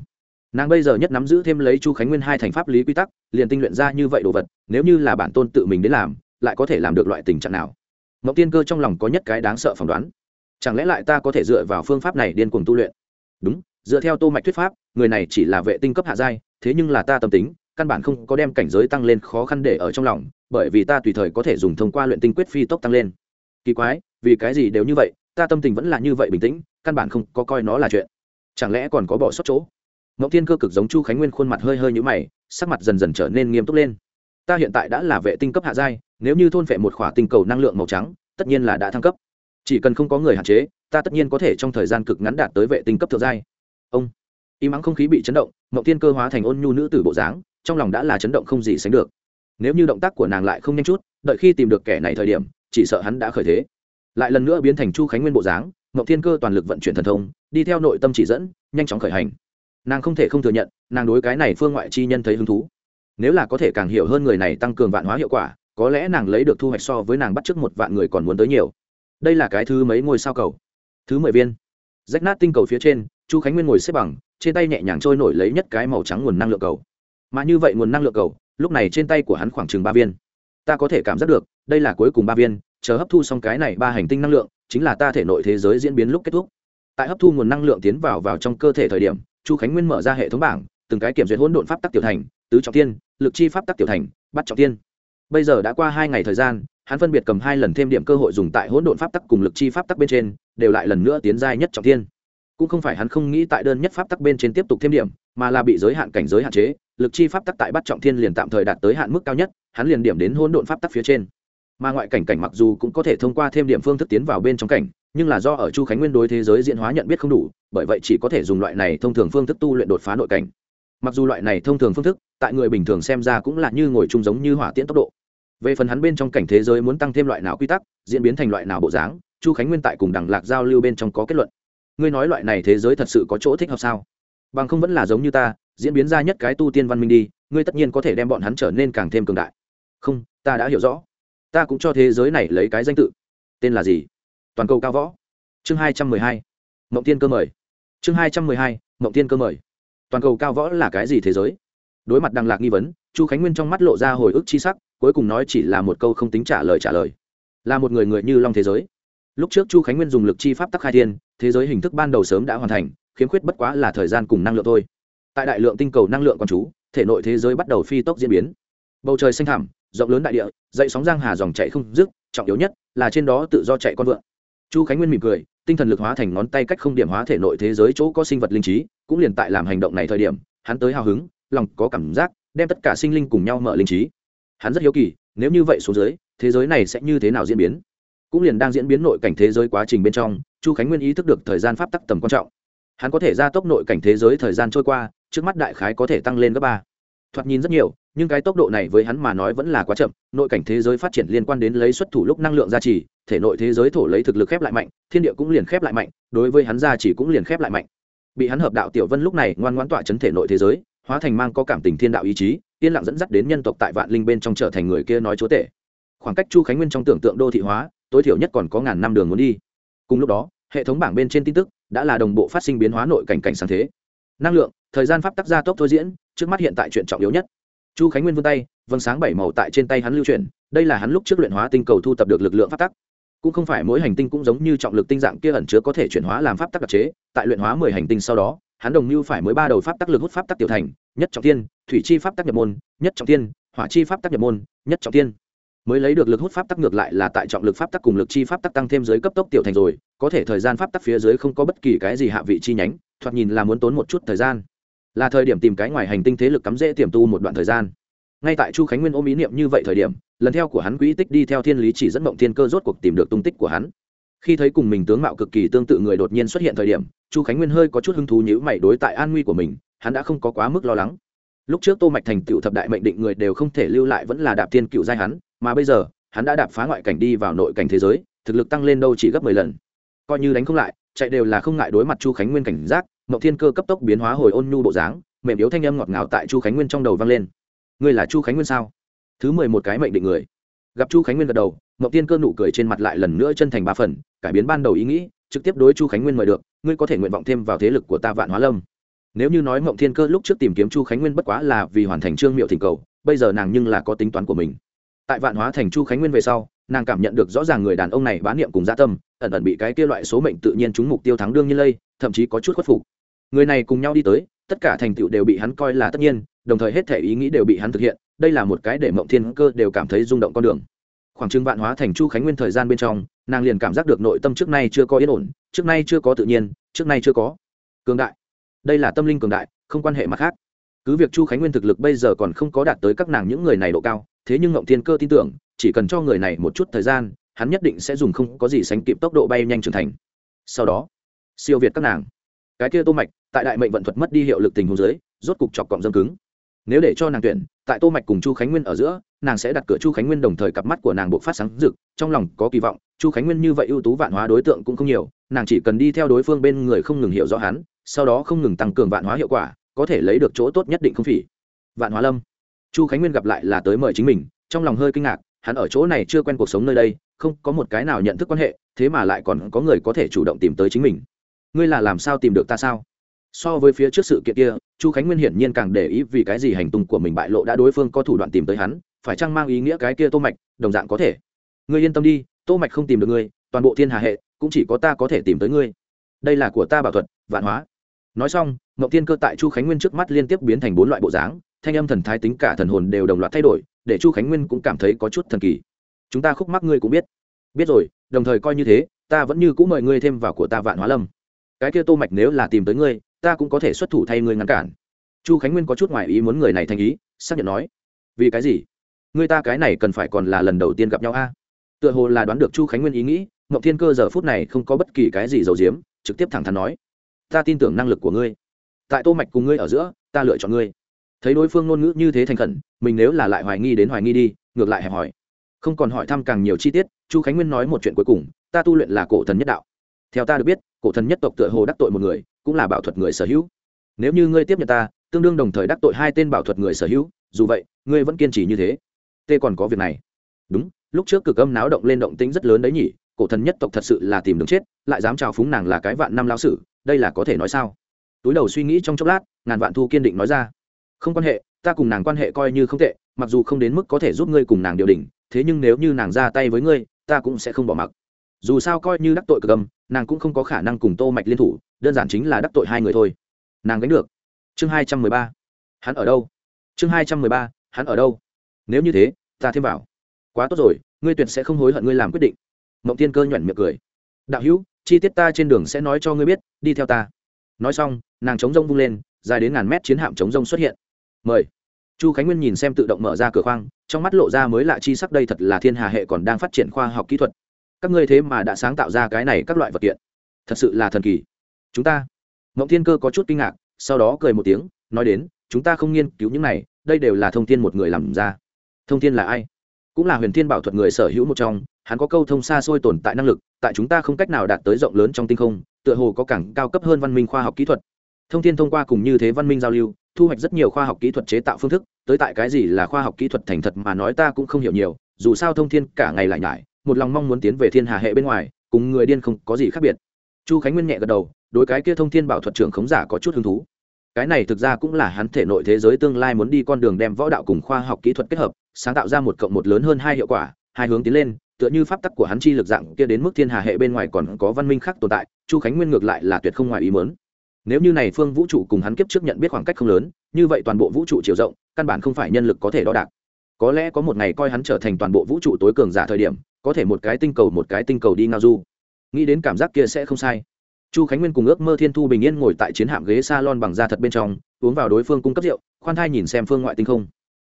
nàng bây giờ nhất nắm giữ thêm lấy chu khánh nguyên hai thành pháp lý quy tắc, liền tinh luyện ra như vậy đồ vật, nếu như là bản tôn tự mình đến làm, lại có thể làm được loại tình trạng nào? Mậu tiên cơ trong lòng có nhất cái đáng sợ phỏng đoán. Chẳng lẽ lại ta có thể dựa vào phương pháp này điên cuồng tu luyện? Đúng, dựa theo tô mạch thuyết pháp, người này chỉ là vệ tinh cấp hạ giai, thế nhưng là ta tâm tính, căn bản không có đem cảnh giới tăng lên khó khăn để ở trong lòng, bởi vì ta tùy thời có thể dùng thông qua luyện tinh quyết phi tốc tăng lên. Kỳ quái, vì cái gì đều như vậy, ta tâm tình vẫn là như vậy bình tĩnh, căn bản không có coi nó là chuyện. Chẳng lẽ còn có bỏ sót chỗ? Ngọc thiên cơ cực giống chu khánh nguyên khuôn mặt hơi hơi nhũ mày, sắc mặt dần dần trở nên nghiêm túc lên. Ta hiện tại đã là vệ tinh cấp hạ giai, nếu như thôn vệ một khỏa tinh cầu năng lượng màu trắng, tất nhiên là đã thăng cấp. Chỉ cần không có người hạn chế, ta tất nhiên có thể trong thời gian cực ngắn đạt tới vệ tinh cấp thượng giai. Ông, im ắng không khí bị chấn động, Ngọc thiên cơ hóa thành ôn nhu nữ tử bộ dáng, trong lòng đã là chấn động không gì sánh được. Nếu như động tác của nàng lại không nhanh chút, đợi khi tìm được kẻ này thời điểm, chỉ sợ hắn đã khởi thế. Lại lần nữa biến thành chu khánh nguyên bộ dáng, Ngọc thiên cơ toàn lực vận chuyển thần thông, đi theo nội tâm chỉ dẫn, nhanh chóng khởi hành nàng không thể không thừa nhận, nàng đối cái này phương ngoại chi nhân thấy hứng thú. Nếu là có thể càng hiểu hơn người này tăng cường vạn hóa hiệu quả, có lẽ nàng lấy được thu hoạch so với nàng bắt trước một vạn người còn muốn tới nhiều. Đây là cái thứ mấy ngôi sao cầu? Thứ mười viên. Rách nát tinh cầu phía trên, chu khánh nguyên ngồi xếp bằng, trên tay nhẹ nhàng trôi nổi lấy nhất cái màu trắng nguồn năng lượng cầu. Mà như vậy nguồn năng lượng cầu, lúc này trên tay của hắn khoảng chừng ba viên. Ta có thể cảm giác được, đây là cuối cùng ba viên, chờ hấp thu xong cái này ba hành tinh năng lượng, chính là ta thể nội thế giới diễn biến lúc kết thúc. Tại hấp thu nguồn năng lượng tiến vào vào trong cơ thể thời điểm chu khánh nguyên mở ra hệ thống bảng, từng cái kiểm duyệt hỗn độn pháp tắc tiểu thành, tứ trọng tiên lực chi pháp tắc tiểu thành bắt trọng tiên bây giờ đã qua hai ngày thời gian, hắn phân biệt cầm hai lần thêm điểm cơ hội dùng tại hỗn độn pháp tắc cùng lực chi pháp tắc bên trên, đều lại lần nữa tiến giai nhất trọng tiên cũng không phải hắn không nghĩ tại đơn nhất pháp tắc bên trên tiếp tục thêm điểm, mà là bị giới hạn cảnh giới hạn chế, lực chi pháp tắc tại bắt trọng thiên liền tạm thời đạt tới hạn mức cao nhất, hắn liền điểm đến hỗn độn pháp tắc phía trên. Mà ngoại cảnh cảnh mặc dù cũng có thể thông qua thêm điểm phương thức tiến vào bên trong cảnh nhưng là do ở chu khánh nguyên đối thế giới diễn hóa nhận biết không đủ, bởi vậy chỉ có thể dùng loại này thông thường phương thức tu luyện đột phá nội cảnh. Mặc dù loại này thông thường phương thức, tại người bình thường xem ra cũng là như ngồi chung giống như hỏa tiễn tốc độ. Về phần hắn bên trong cảnh thế giới muốn tăng thêm loại nào quy tắc, diễn biến thành loại nào bộ dáng, chu khánh nguyên tại cùng đằng lạc giao lưu bên trong có kết luận. Ngươi nói loại này thế giới thật sự có chỗ thích hợp sao? Bằng không vẫn là giống như ta, diễn biến ra nhất cái tu tiên văn minh đi, ngươi tất nhiên có thể đem bọn hắn trở nên càng thêm cường đại. Không, ta đã hiểu rõ. Ta cũng cho thế giới này lấy cái danh tự. Tên là gì? Toàn cầu cao võ. Chương hai trăm mười hai, mộng tiên cơ mời. Chương hai trăm mười hai, mộng tiên cơ mời. Toàn cầu cao võ là cái gì thế giới? Đối mặt đằng lạc nghi vấn, chu khánh nguyên trong mắt lộ ra hồi ức c h i sắc, cuối cùng nói chỉ là một câu không tính trả lời trả lời. Là một người người như long thế giới. Lúc trước chu khánh nguyên dùng lực chi pháp tắc khai thiên, thế giới hình thức ban đầu sớm đã hoàn thành, khiếm khuyết bất quá là thời gian cùng năng lượng thôi. Tại đại lượng tinh cầu năng lượng con chú, thể nội thế giới bắt đầu phi tốc diễn biến. Bầu trời xanh thẳm, rộng lớn đại địa, dậy sóng giang hà dòng chạy không dứt, trọng yếu nhất là trên đó tự do chạy con vượn chu khánh nguyên mỉm cười, tinh thần lực hóa thành ngón tay cách không điểm hóa thể nội thế giới chỗ có sinh vật linh trí, cũng liền tại làm hành động này thời điểm, hắn tới hào hứng, lòng có cảm giác, đem tất cả sinh linh cùng nhau mở linh trí. Hắn rất hiếu kỳ, nếu như vậy số dưới, thế giới này sẽ như thế nào diễn biến? Cũng liền đang diễn biến nội cảnh thế giới quá trình bên trong, chu khánh nguyên ý thức được thời gian pháp tắc tầm quan trọng. Hắn có thể gia tốc nội cảnh thế giới thời gian trôi qua, trước mắt đại khái có thể tăng lên gấp ba thoạt nhìn rất nhiều, nhưng cái tốc độ này với hắn mà nói vẫn là quá chậm, nội cảnh thế giới phát triển liên quan đến lấy xuất thủ lúc năng lượng gia trì, thể nội thế giới thổ lấy thực lực khép lại mạnh, thiên địa cũng liền khép lại mạnh, đối với hắn gia trì cũng liền khép lại mạnh. Bị hắn hợp đạo tiểu vân lúc này ngoan ngoãn tọa chấn thể nội thế giới, hóa thành mang có cảm tình thiên đạo ý chí, yên lặng dẫn dắt đến nhân tộc tại vạn linh bên trong trở thành người kia nói chúa tể. Khoảng cách chu khánh nguyên trong tưởng tượng đô thị hóa, tối thiểu nhất còn có ngàn năm đường muốn đi. Cùng lúc đó, hệ thống bảng bên trên tin tức đã là đồng bộ phát sinh biến hóa nội cảnh cảnh sáng thế năng lượng thời gian pháp tắc gia tốc thôi diễn trước mắt hiện tại chuyện trọng yếu nhất chu khánh nguyên vươn tay vâng sáng bảy màu tại trên tay hắn lưu truyền đây là hắn lúc trước luyện hóa tinh cầu thu tập được lực lượng pháp tắc cũng không phải mỗi hành tinh cũng giống như trọng lực tinh dạng kia ẩn chứa có thể chuyển hóa làm pháp tắc đặc chế tại luyện hóa mười hành tinh sau đó hắn đồng như phải mới ba đầu pháp tắc lực hút pháp tắc tiểu thành nhất trọng tiên thủy chi pháp tắc nhập môn nhất trọng tiên hỏa chi pháp tắc nhập môn nhất trọng tiên mới lấy được lực hút pháp tắc ngược lại là tại trọng lực pháp tắc cùng lực chi pháp tắc tăng thêm dưới cấp tốc tiểu thành rồi có thể thời gian pháp tắc phía dưới không có bất kỳ cái gì hạ vị chi nhánh thoạt nhìn là muốn tốn một chút thời gian. Là thời điểm tìm cái ngoài hành tinh thế lực cắm dễ tiềm tu một đoạn thời gian. Ngay tại chu khánh nguyên ôm ý niệm như vậy thời điểm, lần theo của hắn quỹ tích đi theo thiên lý chỉ dẫn mộng thiên cơ rốt cuộc tìm được tung tích của hắn. Khi thấy cùng mình tướng mạo cực kỳ tương tự người đột nhiên xuất hiện thời điểm, chu khánh nguyên hơi có chút hứng thú nhữ mày đối tại an nguy của mình, hắn đã không có quá mức lo lắng. Lúc trước tô mạch thành tựu thập đại mệnh định người đều không thể lưu lại vẫn là đạp thiên cựu giai hắn, mà bây giờ, hắn đã đạp phá ngoại cảnh đi vào nội cảnh thế giới, thực lực tăng lên đâu chỉ gấp mười lần. Coi như đánh không lại chạy đều là không ngại đối mặt chu khánh nguyên cảnh giác, mậu thiên cơ cấp tốc biến hóa hồi ôn nhu bộ dáng, mềm yếu thanh âm ngọt ngào tại chu khánh nguyên trong đầu vang lên. Ngươi là chu khánh nguyên sao? Thứ mười một cái mệnh định người. Gặp chu khánh nguyên gật đầu, mậu thiên cơ nụ cười trên mặt lại lần nữa chân thành ba phần, cải biến ban đầu ý nghĩ, trực tiếp đối chu khánh nguyên mời được, ngươi có thể nguyện vọng thêm vào thế lực của ta vạn hóa lâm. Nếu như nói mộng thiên cơ lúc trước tìm kiếm chu khánh nguyên bất quá là vì hoàn thành trương miệu thỉnh cầu, bây giờ nàng nhưng là có tính toán của mình. Tại vạn hóa thành chu khánh nguyên về sau nàng cảm nhận được rõ ràng người đàn ông này bán niệm cùng gia tâm, ẩn ẩn bị cái kia loại số mệnh tự nhiên trúng mục tiêu thắng đương nhiên lây, thậm chí có chút khuất phục. Người này cùng nhau đi tới, tất cả thành tựu đều bị hắn coi là tất nhiên, đồng thời hết thể ý nghĩ đều bị hắn thực hiện, đây là một cái để mộng thiên cơ đều cảm thấy rung động con đường. Khoảng trưng vạn hóa thành chu khánh nguyên thời gian bên trong, nàng liền cảm giác được nội tâm trước nay chưa có yên ổn, trước nay chưa có tự nhiên, trước nay chưa có cường đại. Đây là tâm linh cường đại, không quan hệ mặt khác. Cứ việc chu khánh nguyên thực lực bây giờ còn không có đạt tới các nàng những người này độ cao thế nhưng ngộng thiên cơ tin tưởng, chỉ cần cho người này một chút thời gian, hắn nhất định sẽ dùng không có gì sánh kịp tốc độ bay nhanh trưởng thành. Sau đó, siêu việt các nàng. Cái kia tô mạch, tại đại mệnh vận thuật mất đi hiệu lực tình huống dưới, rốt cục chọc cọng dâm cứng. Nếu để cho nàng tuyển, tại tô mạch cùng chu khánh nguyên ở giữa, nàng sẽ đặt cửa chu khánh nguyên đồng thời cặp mắt của nàng buộc phát sáng rực, trong lòng có kỳ vọng, chu khánh nguyên như vậy ưu tú vạn hóa đối tượng cũng không nhiều, nàng chỉ cần đi theo đối phương bên người không ngừng hiểu rõ hắn, sau đó không ngừng tăng cường vạn hóa hiệu quả, có thể lấy được chỗ tốt nhất định không phỉ. Vạn hóa lâm chu khánh nguyên gặp lại là tới mời chính mình, trong lòng hơi kinh ngạc, hắn ở chỗ này chưa quen cuộc sống nơi đây, không có một cái nào nhận thức quan hệ, thế mà lại còn có người có thể chủ động tìm tới chính mình. Ngươi là làm sao tìm được ta sao? So với phía trước sự kiện kia, chu khánh nguyên hiển nhiên càng để ý vì cái gì hành tung của mình bại lộ đã đối phương có thủ đoạn tìm tới hắn, phải chăng mang ý nghĩa cái kia tô mạch, đồng dạng có thể. Ngươi yên tâm đi, tô mạch không tìm được ngươi, toàn bộ thiên hà hệ, cũng chỉ có ta có thể tìm tới ngươi. Đây là của ta bảo thuật, vạn hóa. Nói xong Ngọc tiên cơ tại chu khánh nguyên trước mắt liên tiếp biến thành bốn loại bộ dáng thanh âm thần thái tính cả thần hồn đều đồng loạt thay đổi, để chu khánh nguyên cũng cảm thấy có chút thần kỳ. Chúng ta khúc mắc ngươi cũng biết. Biết rồi, đồng thời coi như thế, ta vẫn như cũng mời ngươi thêm vào của ta vạn hóa lâm. Cái kia tô mạch nếu là tìm tới ngươi, ta cũng có thể xuất thủ thay ngươi ngăn cản. Chu khánh nguyên có chút ngoài ý muốn người này thành ý, xác nhận nói. Vì cái gì? Ngươi ta cái này cần phải còn là lần đầu tiên gặp nhau a? Tựa hồ là đoán được chu khánh nguyên ý nghĩ, ngọc thiên cơ giờ phút này không có bất kỳ cái gì giấu giếm, trực tiếp thẳng thắn nói. Ta tin tưởng năng lực của ngươi. Tại tô mạch cùng ngươi ở giữa, ta lựa chọn ngươi thấy đối phương ngôn ngữ như thế thành khẩn, mình nếu là lại hoài nghi đến hoài nghi đi, ngược lại hẹp hỏi. Không còn hỏi thăm càng nhiều chi tiết, chu khánh nguyên nói một chuyện cuối cùng, ta tu luyện là cổ thần nhất đạo. Theo ta được biết, cổ thần nhất tộc tựa hồ đắc tội một người, cũng là bảo thuật người sở hữu. Nếu như ngươi tiếp nhận ta, tương đương đồng thời đắc tội hai tên bảo thuật người sở hữu, dù vậy, ngươi vẫn kiên trì như thế. Tê còn có việc này. Đúng, lúc trước cực âm náo động lên động tính rất lớn đấy nhỉ, cổ thần nhất tộc thật sự là tìm đường chết, lại dám chào phúng nàng là cái vạn năm lao sử, đây là có thể nói sao? Túi đầu suy nghĩ trong chốc lát, ngàn vạn thu kiên định nói ra không quan hệ, ta cùng nàng quan hệ coi như không tệ, mặc dù không đến mức có thể giúp ngươi cùng nàng điều đình, thế nhưng nếu như nàng ra tay với ngươi, ta cũng sẽ không bỏ mặc. Dù sao coi như đắc tội cực âm, nàng cũng không có khả năng cùng tô mạch liên thủ, đơn giản chính là đắc tội hai người thôi. Nàng gánh được. Chương hai trăm mười ba. Hắn ở đâu? Chương hai trăm mười ba, hắn ở đâu? Nếu như thế, ta thêm vào. Quá tốt rồi, ngươi tuyệt sẽ không hối hận ngươi làm quyết định. Mộng tiên cơ nhuẩn miệng cười. Đạo hữu, chi tiết ta trên đường sẽ nói cho ngươi biết, đi theo ta. Nói xong, nàng chống rông vung lên, dài đến ngàn mét chiến hạm chống rông xuất hiện mời. Chu khánh nguyên nhìn xem tự động mở ra cửa khoang, trong mắt lộ ra mới lạ chi sắc đây thật là thiên hà hệ còn đang phát triển khoa học kỹ thuật. Các ngươi thế mà đã sáng tạo ra cái này các loại vật kiện. Thật sự là thần kỳ. Chúng ta. Mộng thiên cơ có chút kinh ngạc, sau đó cười một tiếng, nói đến, chúng ta không nghiên cứu những này, đây đều là thông tin một người làm ra. Thông tin là ai? Cũng là huyền thiên bảo thuật người sở hữu một trong, hắn có câu thông xa xôi tồn tại năng lực, tại chúng ta không cách nào đạt tới rộng lớn trong tinh không, tựa hồ có cảng cao cấp hơn văn minh khoa học kỹ thuật. Thông tin thông qua cùng như thế văn minh giao lưu thu hoạch rất nhiều khoa học kỹ thuật chế tạo phương thức, tới tại cái gì là khoa học kỹ thuật thành thật mà nói ta cũng không hiểu nhiều, dù sao thông thiên cả ngày lại nhải, một lòng mong muốn tiến về thiên hà hệ bên ngoài, cùng người điên không có gì khác biệt. Chu khánh nguyên nhẹ gật đầu, đối cái kia thông thiên bảo thuật trưởng khống giả có chút hứng thú. Cái này thực ra cũng là hắn thể nội thế giới tương lai muốn đi con đường đem võ đạo cùng khoa học kỹ thuật kết hợp, sáng tạo ra một cộng một lớn hơn hai hiệu quả, hai hướng tiến lên, tựa như pháp tắc của hắn chi lực dạng kia đến mức thiên hà hệ bên ngoài còn có văn minh khác tồn tại, chu khánh nguyên ngược lại là tuyệt không ngoài ý mớn nếu như này phương vũ trụ cùng hắn kiếp trước nhận biết khoảng cách không lớn, như vậy toàn bộ vũ trụ chiều rộng, căn bản không phải nhân lực có thể đo đạc. Có lẽ có một ngày coi hắn trở thành toàn bộ vũ trụ tối cường giả thời điểm, có thể một cái tinh cầu một cái tinh cầu đi ngao du. Nghĩ đến cảm giác kia sẽ không sai. Chu khánh nguyên cùng ước mơ thiên thu bình yên ngồi tại chiến hạm ghế s a lon bằng da thật bên trong, uống vào đối phương cung cấp rượu, khoan thai nhìn xem phương ngoại tinh không.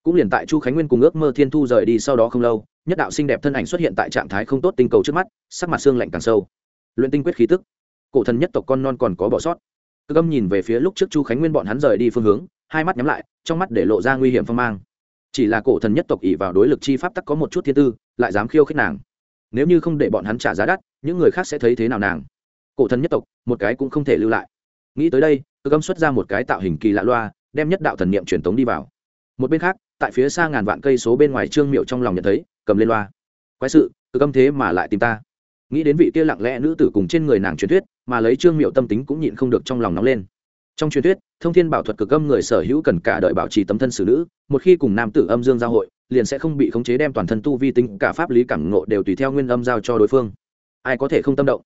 Cũng liền tại chu khánh nguyên cùng ước mơ thiên thu rời đi sau đó không lâu, nhất đạo xinh đẹp thân ảnh xuất hiện tại trạng thái không tốt tinh cầu trước mắt, sắc mặt xương lạnh càng sâu. Luyện tinh quyết khí tức. Cổ thần nhất tộc con non còn có bỏ sót cơ âm nhìn về phía lúc trước chu khánh nguyên bọn hắn rời đi phương hướng, hai mắt nhắm lại, trong mắt để lộ ra nguy hiểm phong mang. Chỉ là cổ thần nhất tộc ỉ vào đối lực chi pháp tắc có một chút thiên tư, lại dám khiêu khích nàng. Nếu như không để bọn hắn trả giá đắt, những người khác sẽ thấy thế nào nàng? Cổ thần nhất tộc, một cái cũng không thể lưu lại. Nghĩ tới đây cơ âm xuất ra một cái tạo hình kỳ lạ loa, đem nhất đạo thần niệm truyền tống đi vào. Một bên khác, tại phía xa ngàn vạn cây số bên ngoài trương miệu trong lòng nhận thấy, cầm lên loa. Quái sự cơ âm thế mà lại tìm ta. Nghĩ đến vị kia lặng lẽ nữ tử cùng trên người nàng truyền thuyết mà lấy trương miệu tâm tính cũng nhịn không được trong lòng nóng lên. Trong truyền thuyết, thông thiên bảo thuật cực âm người sở hữu cần cả đợi bảo trì tấm thân xử nữ, một khi cùng nam tử âm dương giao hội, liền sẽ không bị khống chế đem toàn thân tu vi tính cả pháp lý cảm ngộ đều tùy theo nguyên âm giao cho đối phương. Ai có thể không tâm động?